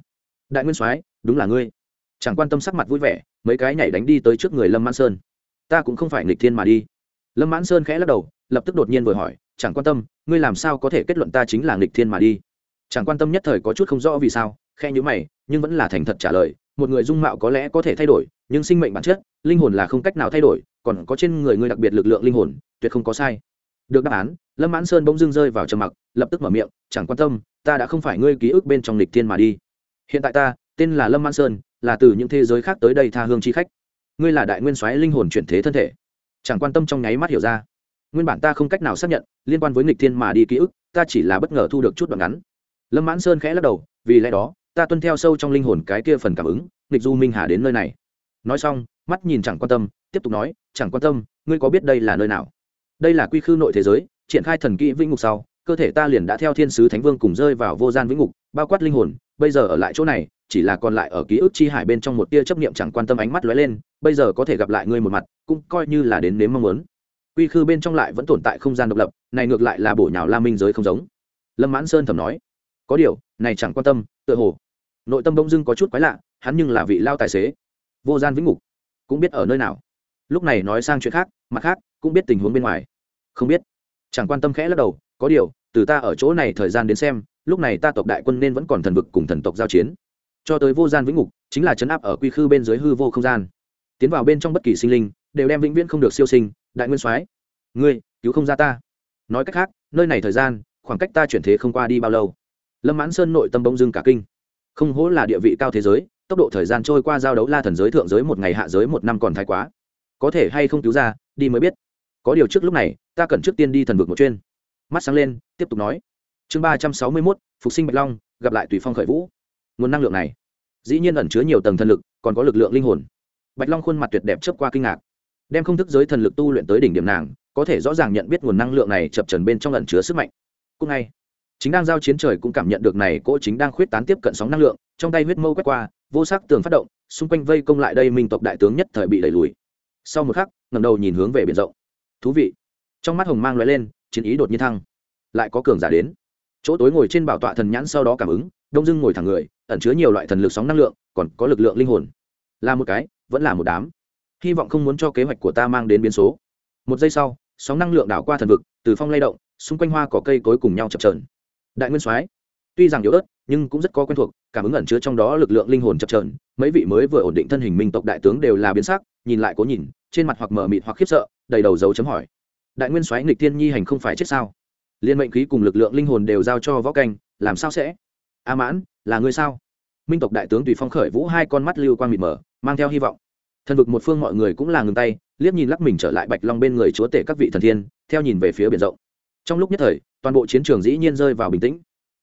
Đại nguyên soái, đúng là ngươi. Chẳng quan tâm sắc mặt vui vẻ, mấy cái nhảy đánh đi tới trước người lâm mãn sơn. Ta cũng không phải nghịch thiên mà đi. Lâm mãn sơn khẽ lắc đầu, lập tức đột nhiên vừa hỏi, chẳng quan tâm, ngươi làm sao có thể kết luận ta chính là nghịch thiên mà đi? Chẳng quan tâm nhất thời có chút không rõ vì sao khe nhữ mày nhưng vẫn là thành thật trả lời, một người dung mạo có lẽ có thể thay đổi, nhưng sinh mệnh bản chất, linh hồn là không cách nào thay đổi, còn có trên người ngươi đặc biệt lực lượng linh hồn, tuyệt không có sai. Được đáp án, lâm mãn sơn bỗng dưng rơi vào trầm mặc, lập tức mở miệng, chẳng quan tâm, ta đã không phải ngươi ký ức bên trong lịch thiên mà đi. Hiện tại ta, tên là lâm mãn sơn, là từ những thế giới khác tới đây tha hương chi khách. Ngươi là đại nguyên soái linh hồn chuyển thế thân thể. Chẳng quan tâm trong nháy mắt hiểu ra. Nguyên bản ta không cách nào xác nhận, liên quan với nghịch thiên mà đi ký ức, ta chỉ là bất ngờ thu được chút đoạn ngắn. Lâm mãn sơn khẽ lắc đầu, vì lẽ đó ta tuân theo sâu trong linh hồn cái kia phần cảm ứng, nghịch du minh hà đến nơi này. Nói xong, mắt nhìn chẳng quan tâm, tiếp tục nói, chẳng quan tâm, ngươi có biết đây là nơi nào? Đây là quy khư nội thế giới, triển khai thần kỹ vĩnh ngục sau, cơ thể ta liền đã theo thiên sứ thánh vương cùng rơi vào vô gian vĩnh ngục, bao quát linh hồn, bây giờ ở lại chỗ này, chỉ là còn lại ở ký ức chi hải bên trong một tia chấp niệm chẳng quan tâm ánh mắt lóe lên, bây giờ có thể gặp lại ngươi một mặt, cũng coi như là đến nếm mong muốn. Quy khư bên trong lại vẫn tồn tại không gian độc lập, này ngược lại là bổ nhào la minh giới không giống. Lâm mãn sơn thầm nói, có điều, này chẳng quan tâm, tựa hồ nội tâm bỗng dưng có chút quái lạ, hắn nhưng là vị lao tài xế. Vô gian vĩnh ngục, cũng biết ở nơi nào. Lúc này nói sang chuyện khác, mặt khác, cũng biết tình huống bên ngoài. Không biết. Chẳng quan tâm khẽ lắc đầu, có điều, từ ta ở chỗ này thời gian đến xem, lúc này ta tộc đại quân nên vẫn còn thần vực cùng thần tộc giao chiến. Cho tới vô gian vĩnh ngục, chính là chấn áp ở quy khư bên dưới hư vô không gian. Tiến vào bên trong bất kỳ sinh linh, đều đem vĩnh viễn không được siêu sinh, đại nguyên soái. Ngươi, cứu không ra ta. Nói cách khác, nơi này thời gian, khoảng cách ta chuyển thế không qua đi bao lâu. Lâm mãn sơn nội tâm bông dưng cả kinh không hỗ là địa vị cao thế giới, tốc độ thời gian trôi qua giao đấu la thần giới thượng giới một ngày hạ giới một năm còn thái quá. Có thể hay không cứu ra, đi mới biết. Có điều trước lúc này, ta cần trước tiên đi thần vực một chuyên mắt sáng lên, tiếp tục nói. Chương ba trăm sáu mươi mốt, phục sinh bạch long, gặp lại tùy phong khởi vũ. Nguồn năng lượng này. Dĩ nhiên ẩn chứa nhiều tầng thần lực, còn có lực lượng linh hồn. Bạch long khuôn mặt tuyệt đẹp chớp qua kinh ngạc. Đem không thức giới thần lực tu luyện tới đỉnh điểm nàng, có thể rõ ràng nhận biết nguồn năng lượng này chập trần bên trong ẩn chứa sức mạnh. Cũng ngay chính đang giao chiến trời cũng cảm nhận được này cỗ chính đang khuyết tán tiếp cận sóng năng lượng, trong tay huyết mâu quét qua, vô sắc tường phát động, xung quanh vây công lại đây minh tộc đại tướng nhất thời bị đẩy lùi. Sau một khắc ngầm đầu nhìn hướng về biển rộng. Thú vị. Trong mắt hồng mang loại lên, chiến ý đột nhiên thăng. Lại có cường giả đến. Chỗ tối ngồi trên bảo tọa thần nhãn sau đó cảm ứng, đông dưng ngồi thẳng người, ẩn chứa nhiều loại thần lực sóng năng lượng, còn có lực lượng linh hồn. Là một cái, vẫn là một đám. Hy vọng không muốn cho kế hoạch của ta mang đến biến số. Một giây sau, sóng năng lượng đảo qua thần vực, từ phong lay động, xung quanh hoa có cây cối cùng nhau chập trờn đại nguyên soái. Tuy rằng yếu ớt, nhưng cũng rất có quen thuộc, cảm ứng ẩn chứa trong đó lực lượng linh hồn chập trờn mấy vị mới vừa ổn định thân hình minh tộc đại tướng đều là biến sắc, nhìn lại cố nhìn, trên mặt hoặc mờ mịt hoặc khiếp sợ, đầy đầu dấu chấm hỏi. Đại nguyên soái nghịch thiên nhi hành không phải chết sao? Liên mệnh khí cùng lực lượng linh hồn đều giao cho võ canh, làm sao sẽ? A mãn, là ngươi sao? Minh tộc đại tướng tùy phong khởi vũ hai con mắt lưu quang mịt mờ, mang theo hy vọng. Thần vực một phương mọi người cũng là ngừng tay, liếc nhìn lắc mình trở lại bạch long bên người chúa tể các vị thần thiên, theo nhìn về phía biển rộng trong lúc nhất thời, toàn bộ chiến trường dĩ nhiên rơi vào bình tĩnh.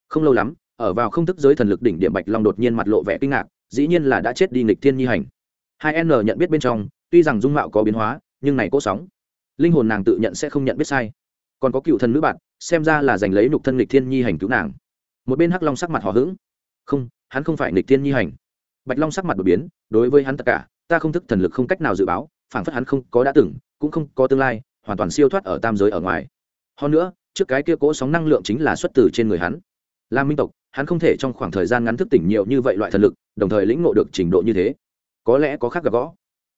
Không lâu lắm, ở vào không thức giới thần lực đỉnh điểm bạch long đột nhiên mặt lộ vẻ kinh ngạc, dĩ nhiên là đã chết đi nghịch thiên nhi hành. Hai n nhận biết bên trong, tuy rằng dung mạo có biến hóa, nhưng này cố sóng, linh hồn nàng tự nhận sẽ không nhận biết sai. Còn có cựu thần nữ bạn, xem ra là giành lấy nục thân lịch thiên nhi hành cứu nàng. Một bên hắc long sắc mặt hò hững. Không, hắn không phải lịch thiên nhi hành. Bạch long sắc mặt đột biến, đối với hắn tất cả, ta không thức thần lực không cách nào dự báo, phảng phất hắn không có đã từng, cũng không có tương lai, hoàn toàn siêu thoát ở tam giới ở ngoài hơn nữa, trước cái kia cố sóng năng lượng chính là xuất từ trên người hắn. Là minh tộc, hắn không thể trong khoảng thời gian ngắn thức tỉnh nhiều như vậy loại thần lực, đồng thời lĩnh ngộ được trình độ như thế. Có lẽ có khác gặp gõ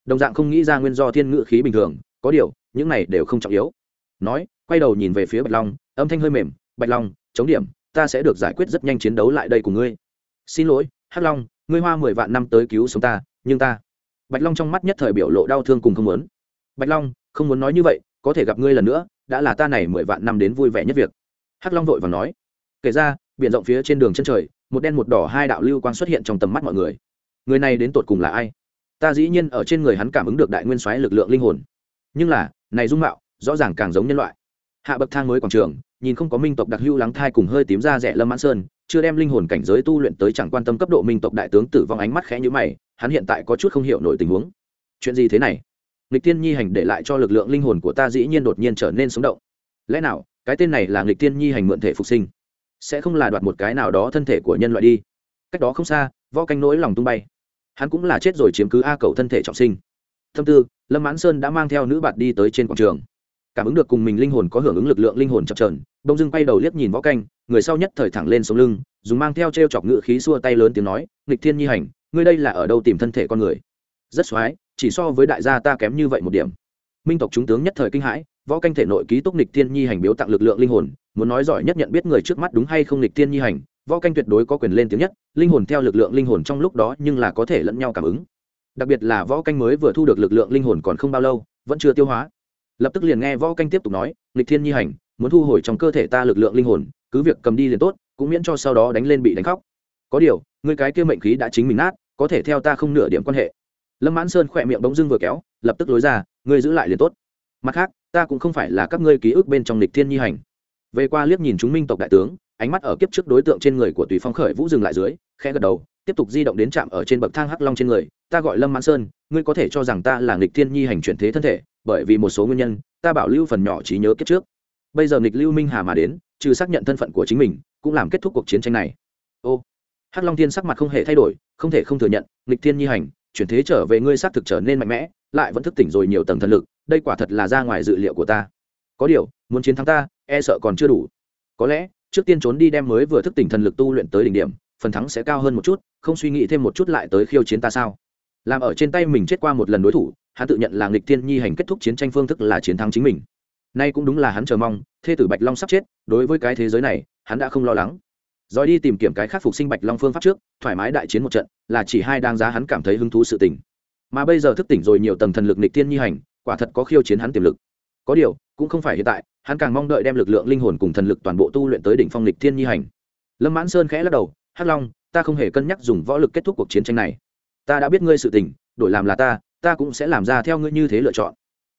đồng dạng không nghĩ ra nguyên do thiên ngự khí bình thường, có điều, những này đều không trọng yếu. Nói, quay đầu nhìn về phía bạch long, âm thanh hơi mềm, bạch long, chống điểm, ta sẽ được giải quyết rất nhanh chiến đấu lại đây cùng ngươi. Xin lỗi, hắc long, ngươi hoa mười vạn năm tới cứu sống ta, nhưng ta bạch long trong mắt nhất thời biểu lộ đau thương cùng không muốn. Bạch long, không muốn nói như vậy, có thể gặp ngươi lần nữa đã là ta này mười vạn năm đến vui vẻ nhất việc. Hắc long vội và nói, kể ra, biển rộng phía trên đường chân trời, một đen một đỏ hai đạo lưu quang xuất hiện trong tầm mắt mọi người. Người này đến tột cùng là ai? Ta dĩ nhiên ở trên người hắn cảm ứng được đại nguyên soái lực lượng linh hồn. Nhưng là, này dung mạo, rõ ràng càng giống nhân loại. Hạ bậc thang mới quảng trường, nhìn không có minh tộc đặc hưu lắng thai cùng hơi tím da rẻ lâm mãn sơn, chưa đem linh hồn cảnh giới tu luyện tới chẳng quan tâm cấp độ minh tộc đại tướng tử vong ánh mắt khẽ như mày, hắn hiện tại có chút không hiểu nổi tình huống. Chuyện gì thế này? Nghịch tiên nhi hành để lại cho lực lượng linh hồn của ta dĩ nhiên đột nhiên trở nên sống động. Lẽ nào, cái tên này là nghịch tiên nhi hành mượn thể phục sinh? Sẽ không là đoạt một cái nào đó thân thể của nhân loại đi? Cách đó không xa, võ canh nỗi lòng tung bay. Hắn cũng là chết rồi chiếm cứ a cầu thân thể trọng sinh. Thâm tư, lâm mãn sơn đã mang theo nữ bạt đi tới trên quảng trường. Cảm ứng được cùng mình linh hồn có hưởng ứng lực lượng linh hồn chập trờn đông dưng quay đầu liếc nhìn võ canh, người sau nhất thời thẳng lên sống lưng, dùng mang theo t r e o chọc ngự khí xua tay lớn tiếng nói, nghịch thiên nhi hành, ngươi đây là ở đâu tìm thân thể con người? Rất x o á i chỉ so với đại gia ta kém như vậy một điểm. Minh tộc chúng tướng nhất thời kinh hãi, võ canh thể nội ký túc nghịch thiên nhi hành biếu tặng lực lượng linh hồn, muốn nói giỏi nhất nhận biết người trước mắt đúng hay không nghịch thiên nhi hành, võ canh tuyệt đối có quyền lên tiếng nhất, linh hồn theo lực lượng linh hồn trong lúc đó nhưng là có thể lẫn nhau cảm ứng. Đặc biệt là võ canh mới vừa thu được lực lượng linh hồn còn không bao lâu, vẫn chưa tiêu hóa. Lập tức liền nghe võ canh tiếp tục nói lịch thiên nhi hành, muốn thu hồi trong cơ thể ta lực lượng linh hồn, cứ việc cầm đi liền tốt, cũng miễn cho sau đó đánh lên bị đánh khóc. Có điều người cái kia mệnh khí đã chính mình nát, có thể theo ta không nửa điểm quan hệ lâm mãn sơn khỏe miệng bỗng dưng vừa kéo, lập tức lối ra, ngươi giữ lại liền tốt. Mặt khác, ta cũng không phải là các ngươi ký ức bên trong lịch thiên nhi hành. Về qua liếc nhìn chúng minh tộc đại tướng, ánh mắt ở kiếp trước đối tượng trên người của tùy phong khởi vũ dừng lại dưới, khẽ gật đầu, tiếp tục di động đến trạm ở trên bậc thang hắc long trên người, ta gọi lâm mãn sơn, ngươi có thể cho rằng ta là nghịch thiên nhi hành chuyển thế thân thể, bởi vì một số nguyên nhân, ta bảo lưu phần nhỏ trí nhớ kiếp trước. Bây giờ nghịch lưu minh hà mà đến, trừ xác nhận thân phận của chính mình, cũng làm kết thúc cuộc chiến tranh này. Ô, hắc long thiên sắc mặt không hề thay đổi, không thể không thừa nhận nghịch thiên nhi hành chuyển thế trở về ngươi xác thực trở nên mạnh mẽ, lại vẫn thức tỉnh rồi nhiều tầng thần lực, đây quả thật là ra ngoài dự liệu của ta. Có điều, muốn chiến thắng ta e sợ còn chưa đủ. Có lẽ, trước tiên trốn đi đem mới vừa thức tỉnh thần lực tu luyện tới đỉnh điểm, phần thắng sẽ cao hơn một chút, không suy nghĩ thêm một chút lại tới khiêu chiến ta sao? Làm ở trên tay mình chết qua một lần đối thủ, hắn tự nhận là nghịch thiên nhi hành kết thúc chiến tranh phương thức là chiến thắng chính mình. Nay cũng đúng là hắn chờ mong, thê tử bạch long sắp chết, đối với cái thế giới này, hắn đã không lo lắng rồi đi tìm kiếm cái khắc phục sinh bạch long phương pháp trước, thoải mái đại chiến một trận, là chỉ hai đang giá hắn cảm thấy hứng thú sự tình. Mà bây giờ thức tỉnh rồi nhiều tầng thần lực nịch thiên nhi hành, quả thật có khiêu chiến hắn tiềm lực. Có điều, cũng không phải hiện tại, hắn càng mong đợi đem lực lượng linh hồn cùng thần lực toàn bộ tu luyện tới đỉnh phong lịch thiên nhi hành. Lâm mãn sơn khẽ lắc đầu, hắc long, ta không hề cân nhắc dùng võ lực kết thúc cuộc chiến tranh này. Ta đã biết ngươi sự tình, đổi làm là ta ta cũng sẽ làm ra theo ngươi như thế lựa chọn.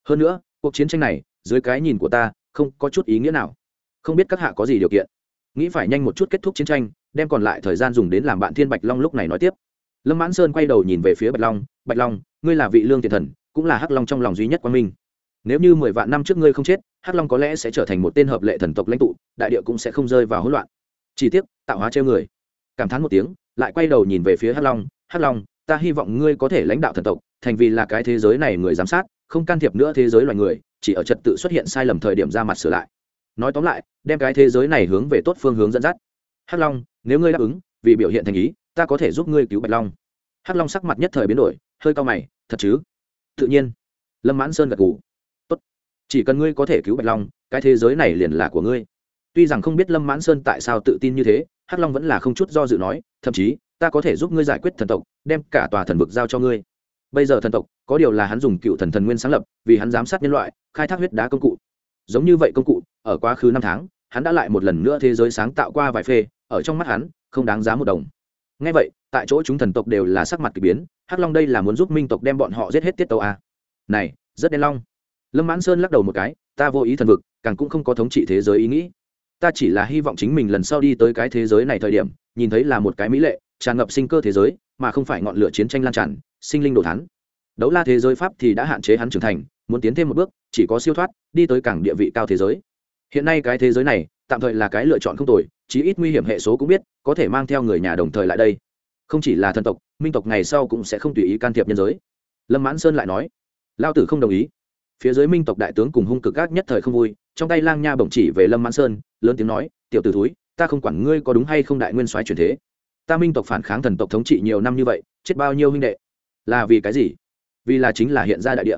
Hơn nữa, cuộc chiến tranh này, dưới cái nhìn của ta, không có chút ý nghĩa nào. Không biết các hạ có gì điều kiện nghĩ phải nhanh một chút kết thúc chiến tranh, đem còn lại thời gian dùng đến làm bạn thiên bạch long lúc này nói tiếp. Lâm mãn sơn quay đầu nhìn về phía bạch long bạch long, ngươi là vị lương thiện thần, cũng là hắc long trong lòng duy nhất quan minh. Nếu như mười vạn năm trước ngươi không chết, hắc long có lẽ sẽ trở thành một tên hợp lệ thần tộc lãnh tụ, đại địa cũng sẽ không rơi vào hỗn loạn. Chỉ tiếc, tạo hóa treo người. Cảm thán một tiếng, lại quay đầu nhìn về phía hắc long hắc long, ta hy vọng ngươi có thể lãnh đạo thần tộc, thành vì là cái thế giới này người giám sát, không can thiệp nữa thế giới loài người, chỉ ở trật tự xuất hiện sai lầm thời điểm ra mặt sửa lại nói tóm lại, đem cái thế giới này hướng về tốt phương hướng dẫn dắt. Hắc long, nếu ngươi đáp ứng, vì biểu hiện thành ý, ta có thể giúp ngươi cứu bạch long. Hắc long sắc mặt nhất thời biến đổi, hơi cao mày, thật chứ? Tự nhiên. Lâm mãn sơn gật gù. Tốt. Chỉ cần ngươi có thể cứu bạch long, cái thế giới này liền là của ngươi. Tuy rằng không biết lâm mãn sơn tại sao tự tin như thế, hắc long vẫn là không chút do dự nói, thậm chí, ta có thể giúp ngươi giải quyết thần tộc, đem cả tòa thần vực giao cho ngươi. Bây giờ thần tộc, có điều là hắn dùng cựu thần thần nguyên sáng lập, vì hắn giám sát nhân loại, khai thác huyết đá công cụ giống như vậy công cụ, ở quá khứ năm tháng, hắn đã lại một lần nữa thế giới sáng tạo qua vài phê, ở trong mắt hắn, không đáng giá một đồng. Ngay vậy, tại chỗ chúng thần tộc đều là sắc mặt k ỳ biến, hắc long đây là muốn giúp minh tộc đem bọn họ giết hết tiết tàu à. này, rất đen long. Lâm mãn sơn lắc đầu một cái, ta vô ý thần vực, càng cũng không có thống trị thế giới ý nghĩ. Ta chỉ là hy vọng chính mình lần sau đi tới cái thế giới này thời điểm, nhìn thấy là một cái mỹ lệ, tràn ngập sinh cơ thế giới, mà không phải ngọn lửa chiến tranh lan tràn, sinh linh đồ thắn đấu la thế giới pháp thì đã hạn chế hắn trưởng thành muốn tiến thêm một bước, chỉ có siêu thoát, đi tới cảng địa vị cao thế giới. Hiện nay cái thế giới này, tạm thời là cái lựa chọn không tồi, chí ít nguy hiểm hệ số cũng biết, có thể mang theo người nhà đồng thời lại đây. Không chỉ là thần tộc, minh tộc ngày sau cũng sẽ không tùy ý can thiệp nhân giới. Lâm mãn sơn lại nói lao tử không đồng ý. Phía dưới minh tộc đại tướng cùng hung cực gác nhất thời không vui, trong tay lang nha bổng chỉ về lâm mãn sơn, lớn tiếng nói, tiểu t ử thúi, ta không quản ngươi có đúng hay không đại nguyên soái truyền thế. Ta minh tộc phản kháng thần tộc thống trị nhiều năm như vậy, chết bao nhiêu huynh đệ? Là vì cái gì? Vì là chính là hiện ra đại địa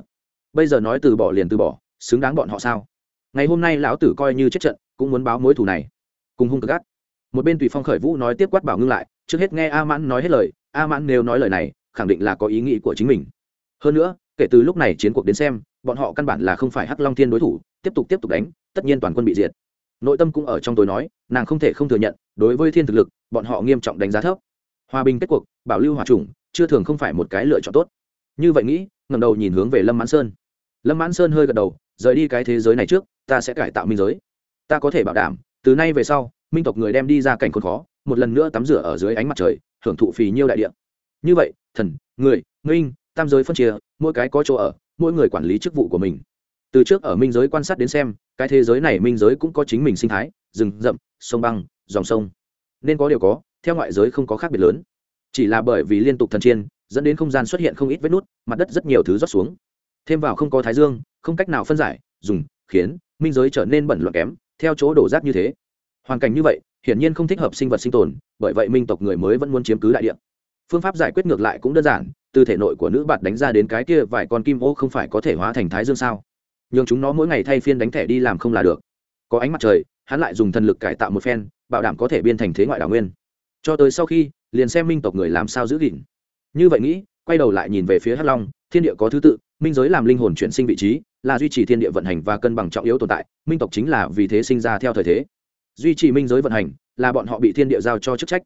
bây giờ nói từ bỏ liền từ bỏ, xứng đáng bọn họ sao? Ngày hôm nay lão tử coi như chết trận, cũng muốn báo mối thù này. Cùng hung cực gắt. Một bên tùy phong khởi vũ nói tiếp quát bảo ngưng lại, trước hết nghe a mãn nói hết lời, a mãn nếu nói lời này, khẳng định là có ý nghĩ của chính mình. Hơn nữa, kể từ lúc này chiến cuộc đến xem, bọn họ căn bản là không phải hắc long thiên đối thủ, tiếp tục tiếp tục đánh, tất nhiên toàn quân bị diệt. Nội tâm cũng ở trong tôi nói, nàng không thể không thừa nhận, đối với thiên thực lực, bọn họ nghiêm trọng đánh giá thấp. Hòa bình kết cuộc, bảo lưu hòa trùng chưa thường không phải một cái lựa chọn tốt. Như vậy nghĩ ngầm đầu nhìn hướng về lâm mãn sơn lâm mãn sơn hơi gật đầu, rời đi cái thế giới này trước, ta sẽ cải tạo minh giới. Ta có thể bảo đảm, từ nay về sau, minh tộc người đem đi ra cảnh khốn khó, một lần nữa tắm rửa ở dưới ánh mặt trời, hưởng thụ phì nhiêu đại địa. Như vậy, thần, người, minh, tam giới phân chia, mỗi cái có chỗ ở, mỗi người quản lý chức vụ của mình. Từ trước ở minh giới quan sát đến xem, cái thế giới này minh giới cũng có chính mình sinh thái, rừng rậm, sông băng, dòng sông. Nên có điều có, theo ngoại giới không có khác biệt lớn. Chỉ là bởi vì liên tục thần chiên, dẫn đến không gian xuất hiện không ít vết nút, mặt đất rất nhiều thứ rót xuống thêm vào không có thái dương, không cách nào phân giải, dùng, khiến, minh giới trở nên bẩn loạn kém, theo chỗ đổ rác như thế. Hoàn cảnh như vậy, hiển nhiên không thích hợp sinh vật sinh tồn, bởi vậy minh tộc người mới vẫn muốn chiếm cứ đại địa. Phương pháp giải quyết ngược lại cũng đơn giản, từ thể nội của nữ bạn đánh ra đến cái kia vài con kim ô không phải có thể hóa thành thái dương sao? Nhường chúng nó mỗi ngày thay phiên đánh thẻ đi làm không là được. Có ánh mặt trời, hắn lại dùng thần lực cải tạo một phen, bảo đảm có thể biên thành thế ngoại đảo nguyên. Cho tới sau khi, liền xem minh tộc người làm sao giữ gìn. Như vậy nghĩ, quay đầu lại nhìn về phía hắc long, thiên địa có thứ tự minh giới làm linh hồn chuyển sinh vị trí, là duy trì thiên địa vận hành và cân bằng trọng yếu tồn tại, minh tộc chính là vì thế sinh ra theo thời thế. Duy trì minh giới vận hành là bọn họ bị thiên địa giao cho chức trách,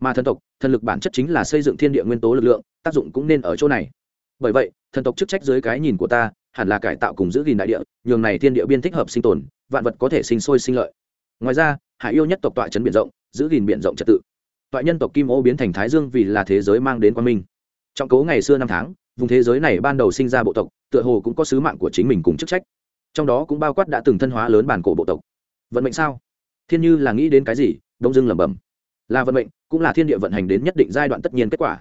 mà thần tộc, thần lực bản chất chính là xây dựng thiên địa nguyên tố lực lượng, tác dụng cũng nên ở chỗ này. Bởi vậy, thần tộc chức trách dưới cái nhìn của ta hẳn là cải tạo cùng giữ gìn đại địa, nhường này thiên địa biên thích hợp sinh tồn, vạn vật có thể sinh sôi sinh lợi. Ngoài ra, hải yêu nhất tộc tọa trấn biển rộng, giữ gìn biển rộng trật tự. Tọa nhân tộc kim ô biến thành thái dương vì là thế giới mang đến quan minh. Trọng cố ngày xưa năm tháng vùng thế giới này ban đầu sinh ra bộ tộc, tựa hồ cũng có sứ mạng của chính mình cùng chức trách. Trong đó cũng bao quát đã từng thân hóa lớn bản cổ bộ tộc. Vận mệnh sao? Thiên như là nghĩ đến cái gì đông dưng lẩm bẩm. Là vận mệnh, cũng là thiên địa vận hành đến nhất định giai đoạn tất nhiên kết quả.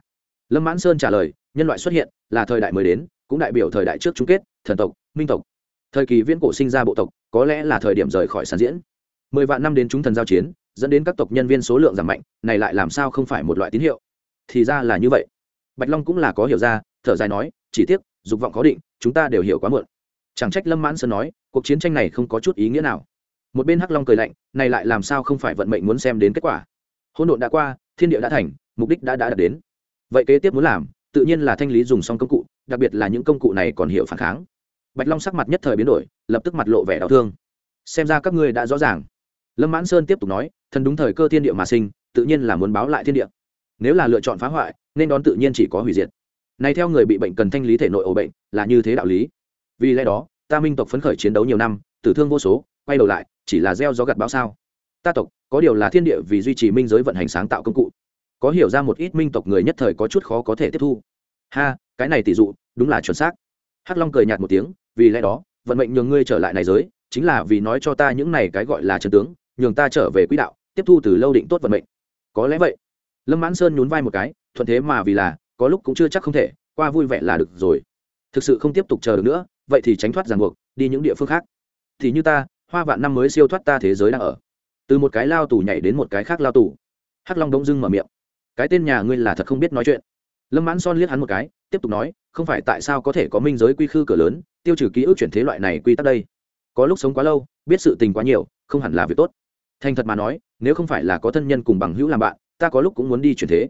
Lâm mãn sơn trả lời, nhân loại xuất hiện, là thời đại mới đến, cũng đại biểu thời đại trước chung kết, thần tộc, minh tộc. Thời kỳ viễn cổ sinh ra bộ tộc, có lẽ là thời điểm rời khỏi sàn diễn. Mười vạn năm đến chúng thần giao chiến, dẫn đến các tộc nhân viên số lượng giảm mạnh, này lại làm sao không phải một loại tín hiệu? Thì ra là như vậy. Bạch long cũng là có hiểu ra thở dài nói, chỉ tiếc, dục vọng khó định, chúng ta đều hiểu quá muộn. Chẳng trách lâm mãn sơn nói, cuộc chiến tranh này không có chút ý nghĩa nào. Một bên hắc long cười lạnh, này lại làm sao không phải vận mệnh muốn xem đến kết quả? Hỗn độn đã qua, thiên địa đã thành, mục đích đã đã đạt đến. Vậy kế tiếp muốn làm, tự nhiên là thanh lý dùng xong công cụ, đặc biệt là những công cụ này còn hiểu phản kháng. Bạch long sắc mặt nhất thời biến đổi, lập tức mặt lộ vẻ đau thương. Xem ra các ngươi đã rõ ràng. Lâm mãn sơn tiếp tục nói, thần đúng thời cơ thiên địa mà sinh, tự nhiên là muốn báo lại thiên địa. Nếu là lựa chọn phá hoại, nên đón tự nhiên chỉ có hủy diệt này theo người bị bệnh cần thanh lý thể nội ổ bệnh, là như thế đạo lý. Vì lẽ đó, ta minh tộc phấn khởi chiến đấu nhiều năm, tử thương vô số, quay đầu lại, chỉ là gieo gió gặt bão sao. Ta tộc, có điều là thiên địa vì duy trì minh giới vận hành sáng tạo công cụ. Có hiểu ra một ít minh tộc người nhất thời có chút khó có thể tiếp thu. Ha, cái này tỷ dụ, đúng là chuẩn xác. Hắc long cười nhạt một tiếng, vì lẽ đó, vận mệnh nhường ngươi trở lại này giới, chính là vì nói cho ta những này cái gọi là chân tướng, nhường ta trở về quỹ đạo, tiếp thu từ lâu định tốt vận mệnh. Có lẽ vậy. Lâm mãn sơn nhún vai một cái, thuận thế mà vì là có lúc cũng chưa chắc không thể, qua vui vẻ là được rồi. Thực sự không tiếp tục chờ được nữa, vậy thì tránh thoát ràng buộc, đi những địa phương khác. Thì như ta, hoa vạn năm mới siêu thoát ta thế giới đang ở. Từ một cái lao tù nhảy đến một cái khác lao tù. Hắc long đông dưng mở miệng. Cái tên nhà ngươi là thật không biết nói chuyện. Lâm mãn son liếc hắn một cái, tiếp tục nói, không phải tại sao có thể có minh giới quy khư cửa lớn, tiêu trừ ký ức chuyển thế loại này quy tắc đây. Có lúc sống quá lâu, biết sự tình quá nhiều, không hẳn là việc tốt. Thành thật mà nói, nếu không phải là có thân nhân cùng bằng hữu làm bạn, ta có lúc cũng muốn đi chuyển thế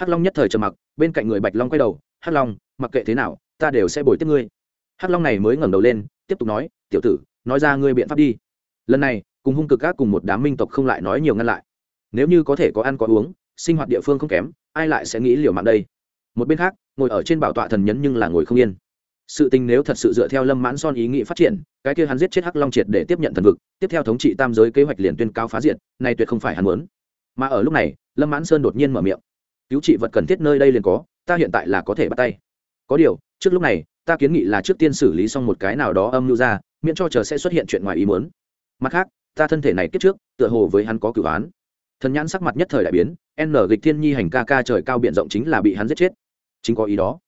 hắc long nhất thời trầm mặc, bên cạnh người bạch long quay đầu, hắc long, mặc kệ thế nào, ta đều sẽ bồi tiếp ngươi. Hắc long này mới ngẩng đầu lên, tiếp tục nói, tiểu tử, nói ra ngươi biện pháp đi. Lần này, cùng hung cực các cùng một đám minh tộc không lại nói nhiều ngăn lại. Nếu như có thể có ăn có uống, sinh hoạt địa phương không kém, ai lại sẽ nghĩ liều mạng đây? Một bên khác, ngồi ở trên bảo tọa thần nhấn nhưng là ngồi không yên. Sự tình nếu thật sự dựa theo lâm mãn son ý nghĩ phát triển, cái kia hắn giết chết hắc long triệt để tiếp nhận thần vực, tiếp theo thống trị tam giới kế hoạch liền tuyên cao phá diện này tuyệt không phải hắn muốn. Mà ở lúc này, lâm mãn sơn đột nhiên mở miệng cứu trị vật cần thiết nơi đây liền có, ta hiện tại là có thể bắt tay. Có điều, trước lúc này, ta kiến nghị là trước tiên xử lý xong một cái nào đó âm mưu ra, miễn cho chờ sẽ xuất hiện chuyện ngoài ý muốn. Mặt khác, ta thân thể này kết trước, tựa hồ với hắn có cửu án. Thần nhãn sắc mặt nhất thời đại biến, n lịch thiên nhi hành ca ca trời cao biện rộng chính là bị hắn giết chết. Chính có ý đó.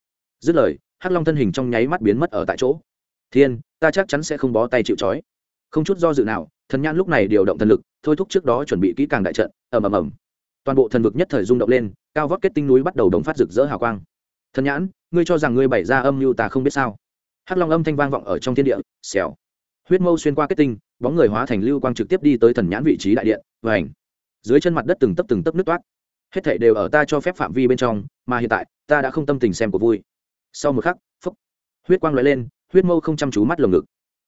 Dứt lời, hắc long thân hình trong nháy mắt biến mất ở tại chỗ. Thiên, ta chắc chắn sẽ không bó tay chịu trói. Không chút do dự nào, thần nhãn lúc này điều động thần lực, thôi thúc trước đó chuẩn bị kỹ càng đại trận, ầm ầm ầm toàn bộ thần vực nhất thời rung động lên, cao vót kết tinh núi bắt đầu đống phát rực rỡ hào quang. Thần nhãn, ngươi cho rằng ngươi bày ra âm mưu ta không biết sao? Hắc long âm thanh vang vọng ở trong thiên địa, xèo. Huyết mâu xuyên qua kết tinh, bóng người hóa thành lưu quang trực tiếp đi tới thần nhãn vị trí đại điện và ảnh dưới chân mặt đất từng tấp từng tấp nước toát. Hết thảy đều ở ta cho phép phạm vi bên trong, mà hiện tại, ta đã không tâm tình xem của vui. Sau một khắc, phúc, huyết quang lóe lên, huyết mâu không chăm chú mắt lồng ngực.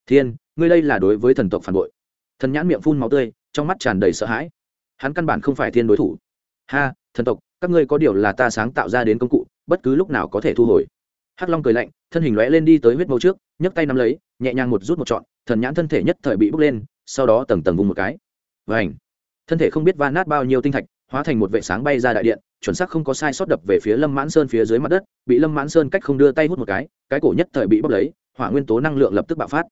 Thiên, ngươi đây là đối với thần tộc phản bội. Thần nhãn miệng phun máu tươi, trong mắt tràn đầy sợ hãi hắn căn bản không phải thiên đối thủ. Ha, thần tộc, các ngươi có điều là ta sáng tạo ra đến công cụ, bất cứ lúc nào có thể thu hồi. Hắc long cười lạnh, thân hình lóe lên đi tới huyết mâu trước, nhấc tay nắm lấy, nhẹ nhàng một rút một trọn, thần nhãn thân thể nhất thời bị bốc lên, sau đó tầng tầng vùng một cái. Vảnh thân thể không biết va nát bao nhiêu tinh thạch, hóa thành một vệ sáng bay ra đại điện, chuẩn xác không có sai sót đập về phía lâm mãn sơn phía dưới mặt đất, bị lâm mãn sơn cách không đưa tay hút một cái cái cổ nhất thời bị bốc lấy, hỏa nguyên tố năng lượng lập tức bạo phát.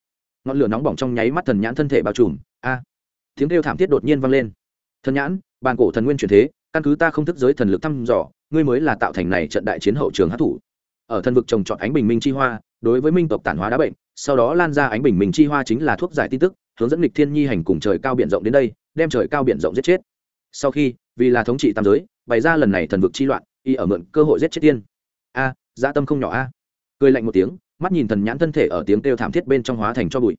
Ngọn lửa nóng bỏng trong nháy mắt thần nhãn thân thể bao trùm. A. Tiếng kêu thảm thiết đột nhiên vang lên thần nhãn bàn cổ thần nguyên chuyển thế căn cứ ta không thức giới thần lực thăm dò ngươi mới là tạo thành này trận đại chiến hậu trường hát thủ. Ở thần vực trồng trọt ánh bình minh chi hoa đối với minh tộc tản hóa đã bệnh sau đó lan ra ánh bình minh chi hoa chính là thuốc giải tin tức hướng dẫn lịch thiên nhi hành cùng trời cao biển rộng đến đây đem trời cao biển rộng giết chết. Sau khi vì là thống trị tam giới bày ra lần này thần vực chi loạn y ở mượn cơ hội giết chết tiên. A à, dã tâm không nhỏ a. Cười lạnh một tiếng mắt nhìn thần nhãn thân thể ở tiếng kêu thảm thiết bên trong hóa thành cho bụi.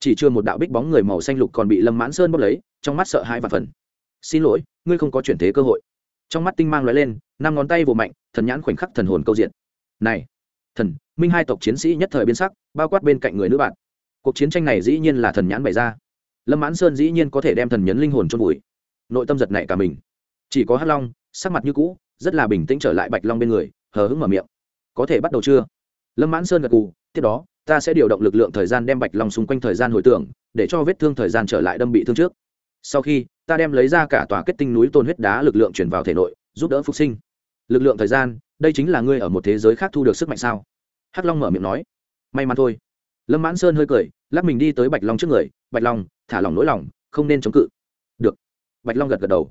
Chỉ chưa một đạo bích bóng người màu xanh lục còn bị lâm mãn sơn bốc lấy trong mắt sợ hai và phần xin lỗi ngươi không có chuyển thế cơ hội. Trong mắt tinh mang lóe lên năm ngón tay vồ mạnh thần nhãn khoảnh khắc thần hồn câu diện. Này thần minh hai tộc chiến sĩ nhất thời biến sắc bao quát bên cạnh người nữ bạn. Cuộc chiến tranh này dĩ nhiên là thần nhãn bày ra. Lâm mãn sơn dĩ nhiên có thể đem thần nhấn linh hồn chôn bụi, nội tâm giật này cả mình. Chỉ có hắc long sắc mặt như cũ rất là bình tĩnh trở lại bạch long bên người hờ hững mở miệng. Có thể bắt đầu chưa? Lâm mãn sơn gật cù tiếp đó ta sẽ điều động lực lượng thời gian đem bạch long xung quanh thời gian hồi tưởng để cho vết thương thời gian trở lại đâm bị thương trước. Sau khi ta đem lấy ra cả tòa kết tinh núi tôn huyết đá lực lượng chuyển vào thể nội, giúp đỡ phục sinh. Lực lượng thời gian, đây chính là ngươi ở một thế giới khác thu được sức mạnh sao? Hắc long mở miệng nói. May mắn thôi. Lâm mãn sơn hơi cười, lắc mình đi tới bạch long trước người, bạch long, thả lòng nỗi lòng, không nên chống cự. Được. Bạch long gật gật đầu.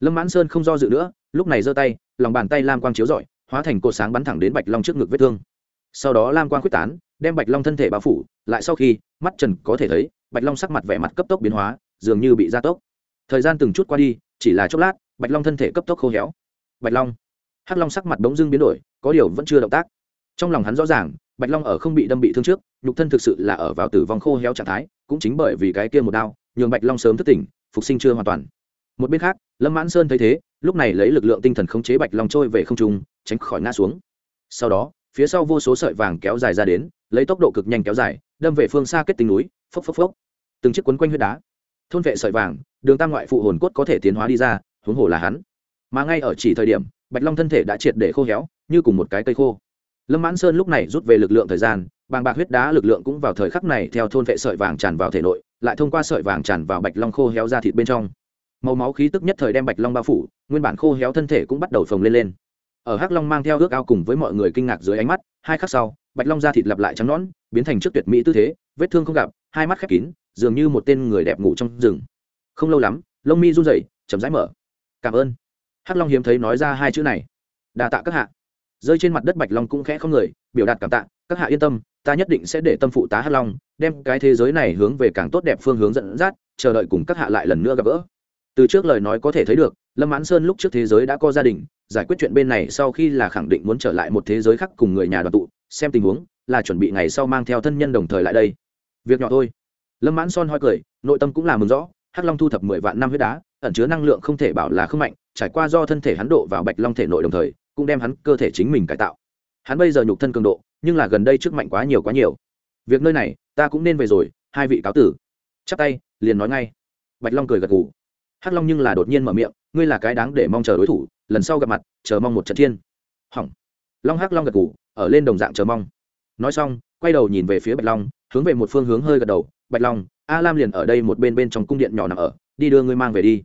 Lâm mãn sơn không do dự nữa, lúc này giơ tay, lòng bàn tay lam quang chiếu rọi, hóa thành cột sáng bắn thẳng đến bạch long trước ngực vết thương. Sau đó lam quang quyết tán, đem bạch long thân thể bao phủ, lại sau khi, mắt trần có thể thấy, bạch long sắc mặt vẻ mặt cấp tốc biến hóa, dường như bị gia tốc thời gian từng chút qua đi, chỉ là chốc lát, bạch long thân thể cấp tốc khô héo. Bạch long. Hắc long sắc mặt bỗng dưng biến đổi, có điều vẫn chưa động tác. Trong lòng hắn rõ ràng, bạch long ở không bị đâm bị thương trước, nhục thân thực sự là ở vào tử vong khô héo trạng thái, cũng chính bởi vì cái kia một đao, nhường bạch long sớm thức tỉnh, phục sinh chưa hoàn toàn. Một bên khác, lâm mãn sơn thấy thế, lúc này lấy lực lượng tinh thần khống chế bạch long trôi về không trung, tránh khỏi ngã xuống. Sau đó, phía sau vô số sợi vàng kéo dài ra đến, lấy tốc độ cực nhanh kéo dài, đâm về phương xa kết tinh núi, phốc phốc phốc. Từng chiếc quấn quanh huyết đá. Thôn vệ sợi vàng đường tam ngoại phụ hồn cốt có thể tiến hóa đi ra, huống hồ là hắn. Mà ngay ở chỉ thời điểm, bạch long thân thể đã triệt để khô héo, như cùng một cái cây khô. Lâm mãn sơn lúc này rút về lực lượng thời gian, bàng bạc huyết đá lực lượng cũng vào thời khắc này theo thôn vệ sợi vàng tràn vào thể nội, lại thông qua sợi vàng tràn vào bạch long khô héo ra thịt bên trong. Màu máu khí tức nhất thời đem bạch long bao phủ, nguyên bản khô héo thân thể cũng bắt đầu phồng lên lên. Ở hắc long mang theo ước ao cùng với mọi người kinh ngạc dưới ánh mắt, hai khắc sau, bạch long ra thịt lặp lại trắng nón biến thành trước tuyệt mỹ tư thế, vết thương không gặp, hai mắt khép kín, dường như một tên người đẹp ngủ trong rừng không lâu lắm, lông mi run rẩy, chậm rãi mở. Cảm ơn. Hắc long hiếm thấy nói ra hai chữ này. Đà tạ các hạ. Rơi trên mặt đất bạch long cũng khẽ không người, biểu đạt cảm tạ. Các hạ yên tâm, ta nhất định sẽ để tâm phụ tá hắc long, đem cái thế giới này hướng về càng tốt đẹp phương hướng dẫn dắt, chờ đợi cùng các hạ lại lần nữa gặp gỡ. Từ trước lời nói có thể thấy được, lâm mãn sơn lúc trước thế giới đã có gia đình, giải quyết chuyện bên này sau khi là khẳng định muốn trở lại một thế giới khác cùng người nhà đoàn tụ, xem tình huống, là chuẩn bị ngày sau mang theo thân nhân đồng thời lại đây. Việc nhỏ thôi. Lâm mãn son hoi cười, nội tâm cũng là mừng rõ hắc long thu thập mười vạn năm huyết đá, ẩn chứa năng lượng không thể bảo là không mạnh, trải qua do thân thể hắn độ vào bạch long thể nội đồng thời, cũng đem hắn cơ thể chính mình cải tạo. Hắn bây giờ nhục thân cường độ, nhưng là gần đây trước mạnh quá nhiều quá nhiều. Việc nơi này, ta cũng nên về rồi, hai vị cáo tử. Chắp tay, liền nói ngay. Bạch long cười gật gù. Hắc long nhưng là đột nhiên mở miệng, ngươi là cái đáng để mong chờ đối thủ, lần sau gặp mặt, chờ mong một trận thiên. Hỏng. Long hắc long gật gù, ở lên đồng dạng chờ mong. Nói xong, quay đầu nhìn về phía bạch long, hướng về một phương hướng hơi gật đầu. Bạch long a lam liền ở đây một bên bên trong cung điện nhỏ nằm ở, đi đưa ngươi mang về đi.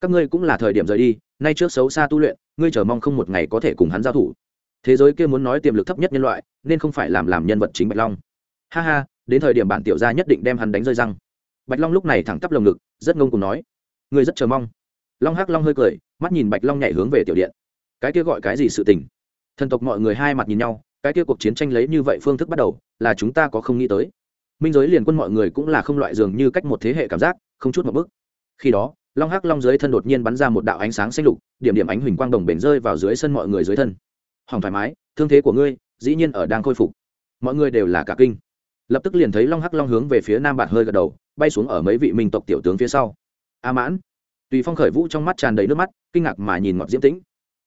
Các ngươi cũng là thời điểm rời đi, nay trước xấu xa tu luyện, ngươi chờ mong không một ngày có thể cùng hắn giao thủ. Thế giới kia muốn nói tiềm lực thấp nhất nhân loại, nên không phải làm làm nhân vật chính bạch long. Ha ha, đến thời điểm bản tiểu gia nhất định đem hắn đánh rơi răng. Bạch long lúc này thẳng tắp lồng ngực, rất ngông cùng nói, ngươi rất chờ mong. Long hắc long hơi cười, mắt nhìn bạch long nhảy hướng về tiểu điện. Cái kia gọi cái gì sự tình? Thần tộc mọi người hai mặt nhìn nhau, cái kia cuộc chiến tranh lấy như vậy phương thức bắt đầu, là chúng ta có không nghĩ tới minh giới liền quân mọi người cũng là không loại dường như cách một thế hệ cảm giác, không chút một bước. khi đó, long hắc long dưới thân đột nhiên bắn ra một đạo ánh sáng xanh lục, điểm điểm ánh huỳnh quang đồng bể rơi vào dưới sân mọi người dưới thân. Hỏng thoải mái, thương thế của ngươi, dĩ nhiên ở đang khôi phục. Mọi người đều là cả kinh. Lập tức liền thấy long hắc long hướng về phía nam bạt hơi gật đầu, bay xuống ở mấy vị minh tộc tiểu tướng phía sau. A mãn. Tùy phong khởi vũ trong mắt tràn đầy nước mắt, kinh ngạc mà nhìn ngọt diễm tĩnh.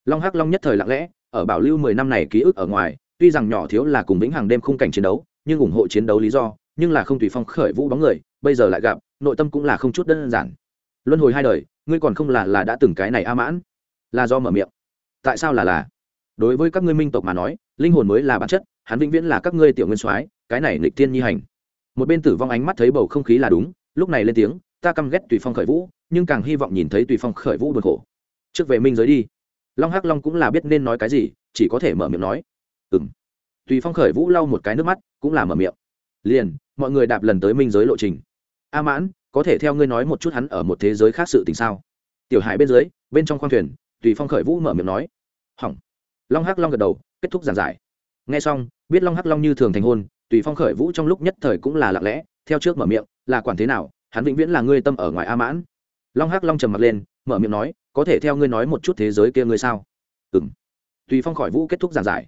Long hắc long nhất thời lặng lẽ, ở bảo lưu mười năm này ký ức ở ngoài, tuy rằng nhỏ thiếu là cùng vĩnh hàng đêm khung cảnh chiến đấu, nhưng ủng hộ chiến đấu lý do nhưng là không tùy phong khởi vũ bóng người, bây giờ lại gặp, nội tâm cũng là không chút đơn giản. Luân hồi hai đời, ngươi còn không là là đã từng cái này a mãn? Là do mở miệng. Tại sao là là? Đối với các ngươi minh tộc mà nói, linh hồn mới là bản chất, hắn vĩnh viễn là các ngươi tiểu nguyên soái, cái này nghịch thiên nhi hành. Một bên tử vong ánh mắt thấy bầu không khí là đúng, lúc này lên tiếng, ta căm ghét tùy phong khởi vũ, nhưng càng hy vọng nhìn thấy tùy phong khởi vũ buồn khổ. Trước về minh giới đi. Long hắc long cũng là biết nên nói cái gì, chỉ có thể mở miệng nói. Ừ m tùy phong khởi vũ lau một cái nước mắt, cũng là mở miệng. Liền mọi người đạp lần tới minh giới lộ trình. A mãn, có thể theo ngươi nói một chút hắn ở một thế giới khác sự tình sao? Tiểu hải bên dưới, bên trong khoang thuyền, tùy phong khởi vũ mở miệng nói. Hỏng. Long hắc long gật đầu, kết thúc giảng giải. Nghe xong, biết long hắc long như thường thành hôn, tùy phong khởi vũ trong lúc nhất thời cũng là lặng lẽ, theo trước mở miệng, là quản thế nào, hắn vĩnh viễn là ngươi tâm ở ngoài a mãn. Long hắc long trầm mặt lên, mở miệng nói, có thể theo ngươi nói một chút thế giới kia ngươi sao? Ừ m tùy phong khỏi vũ kết thúc giảng giải.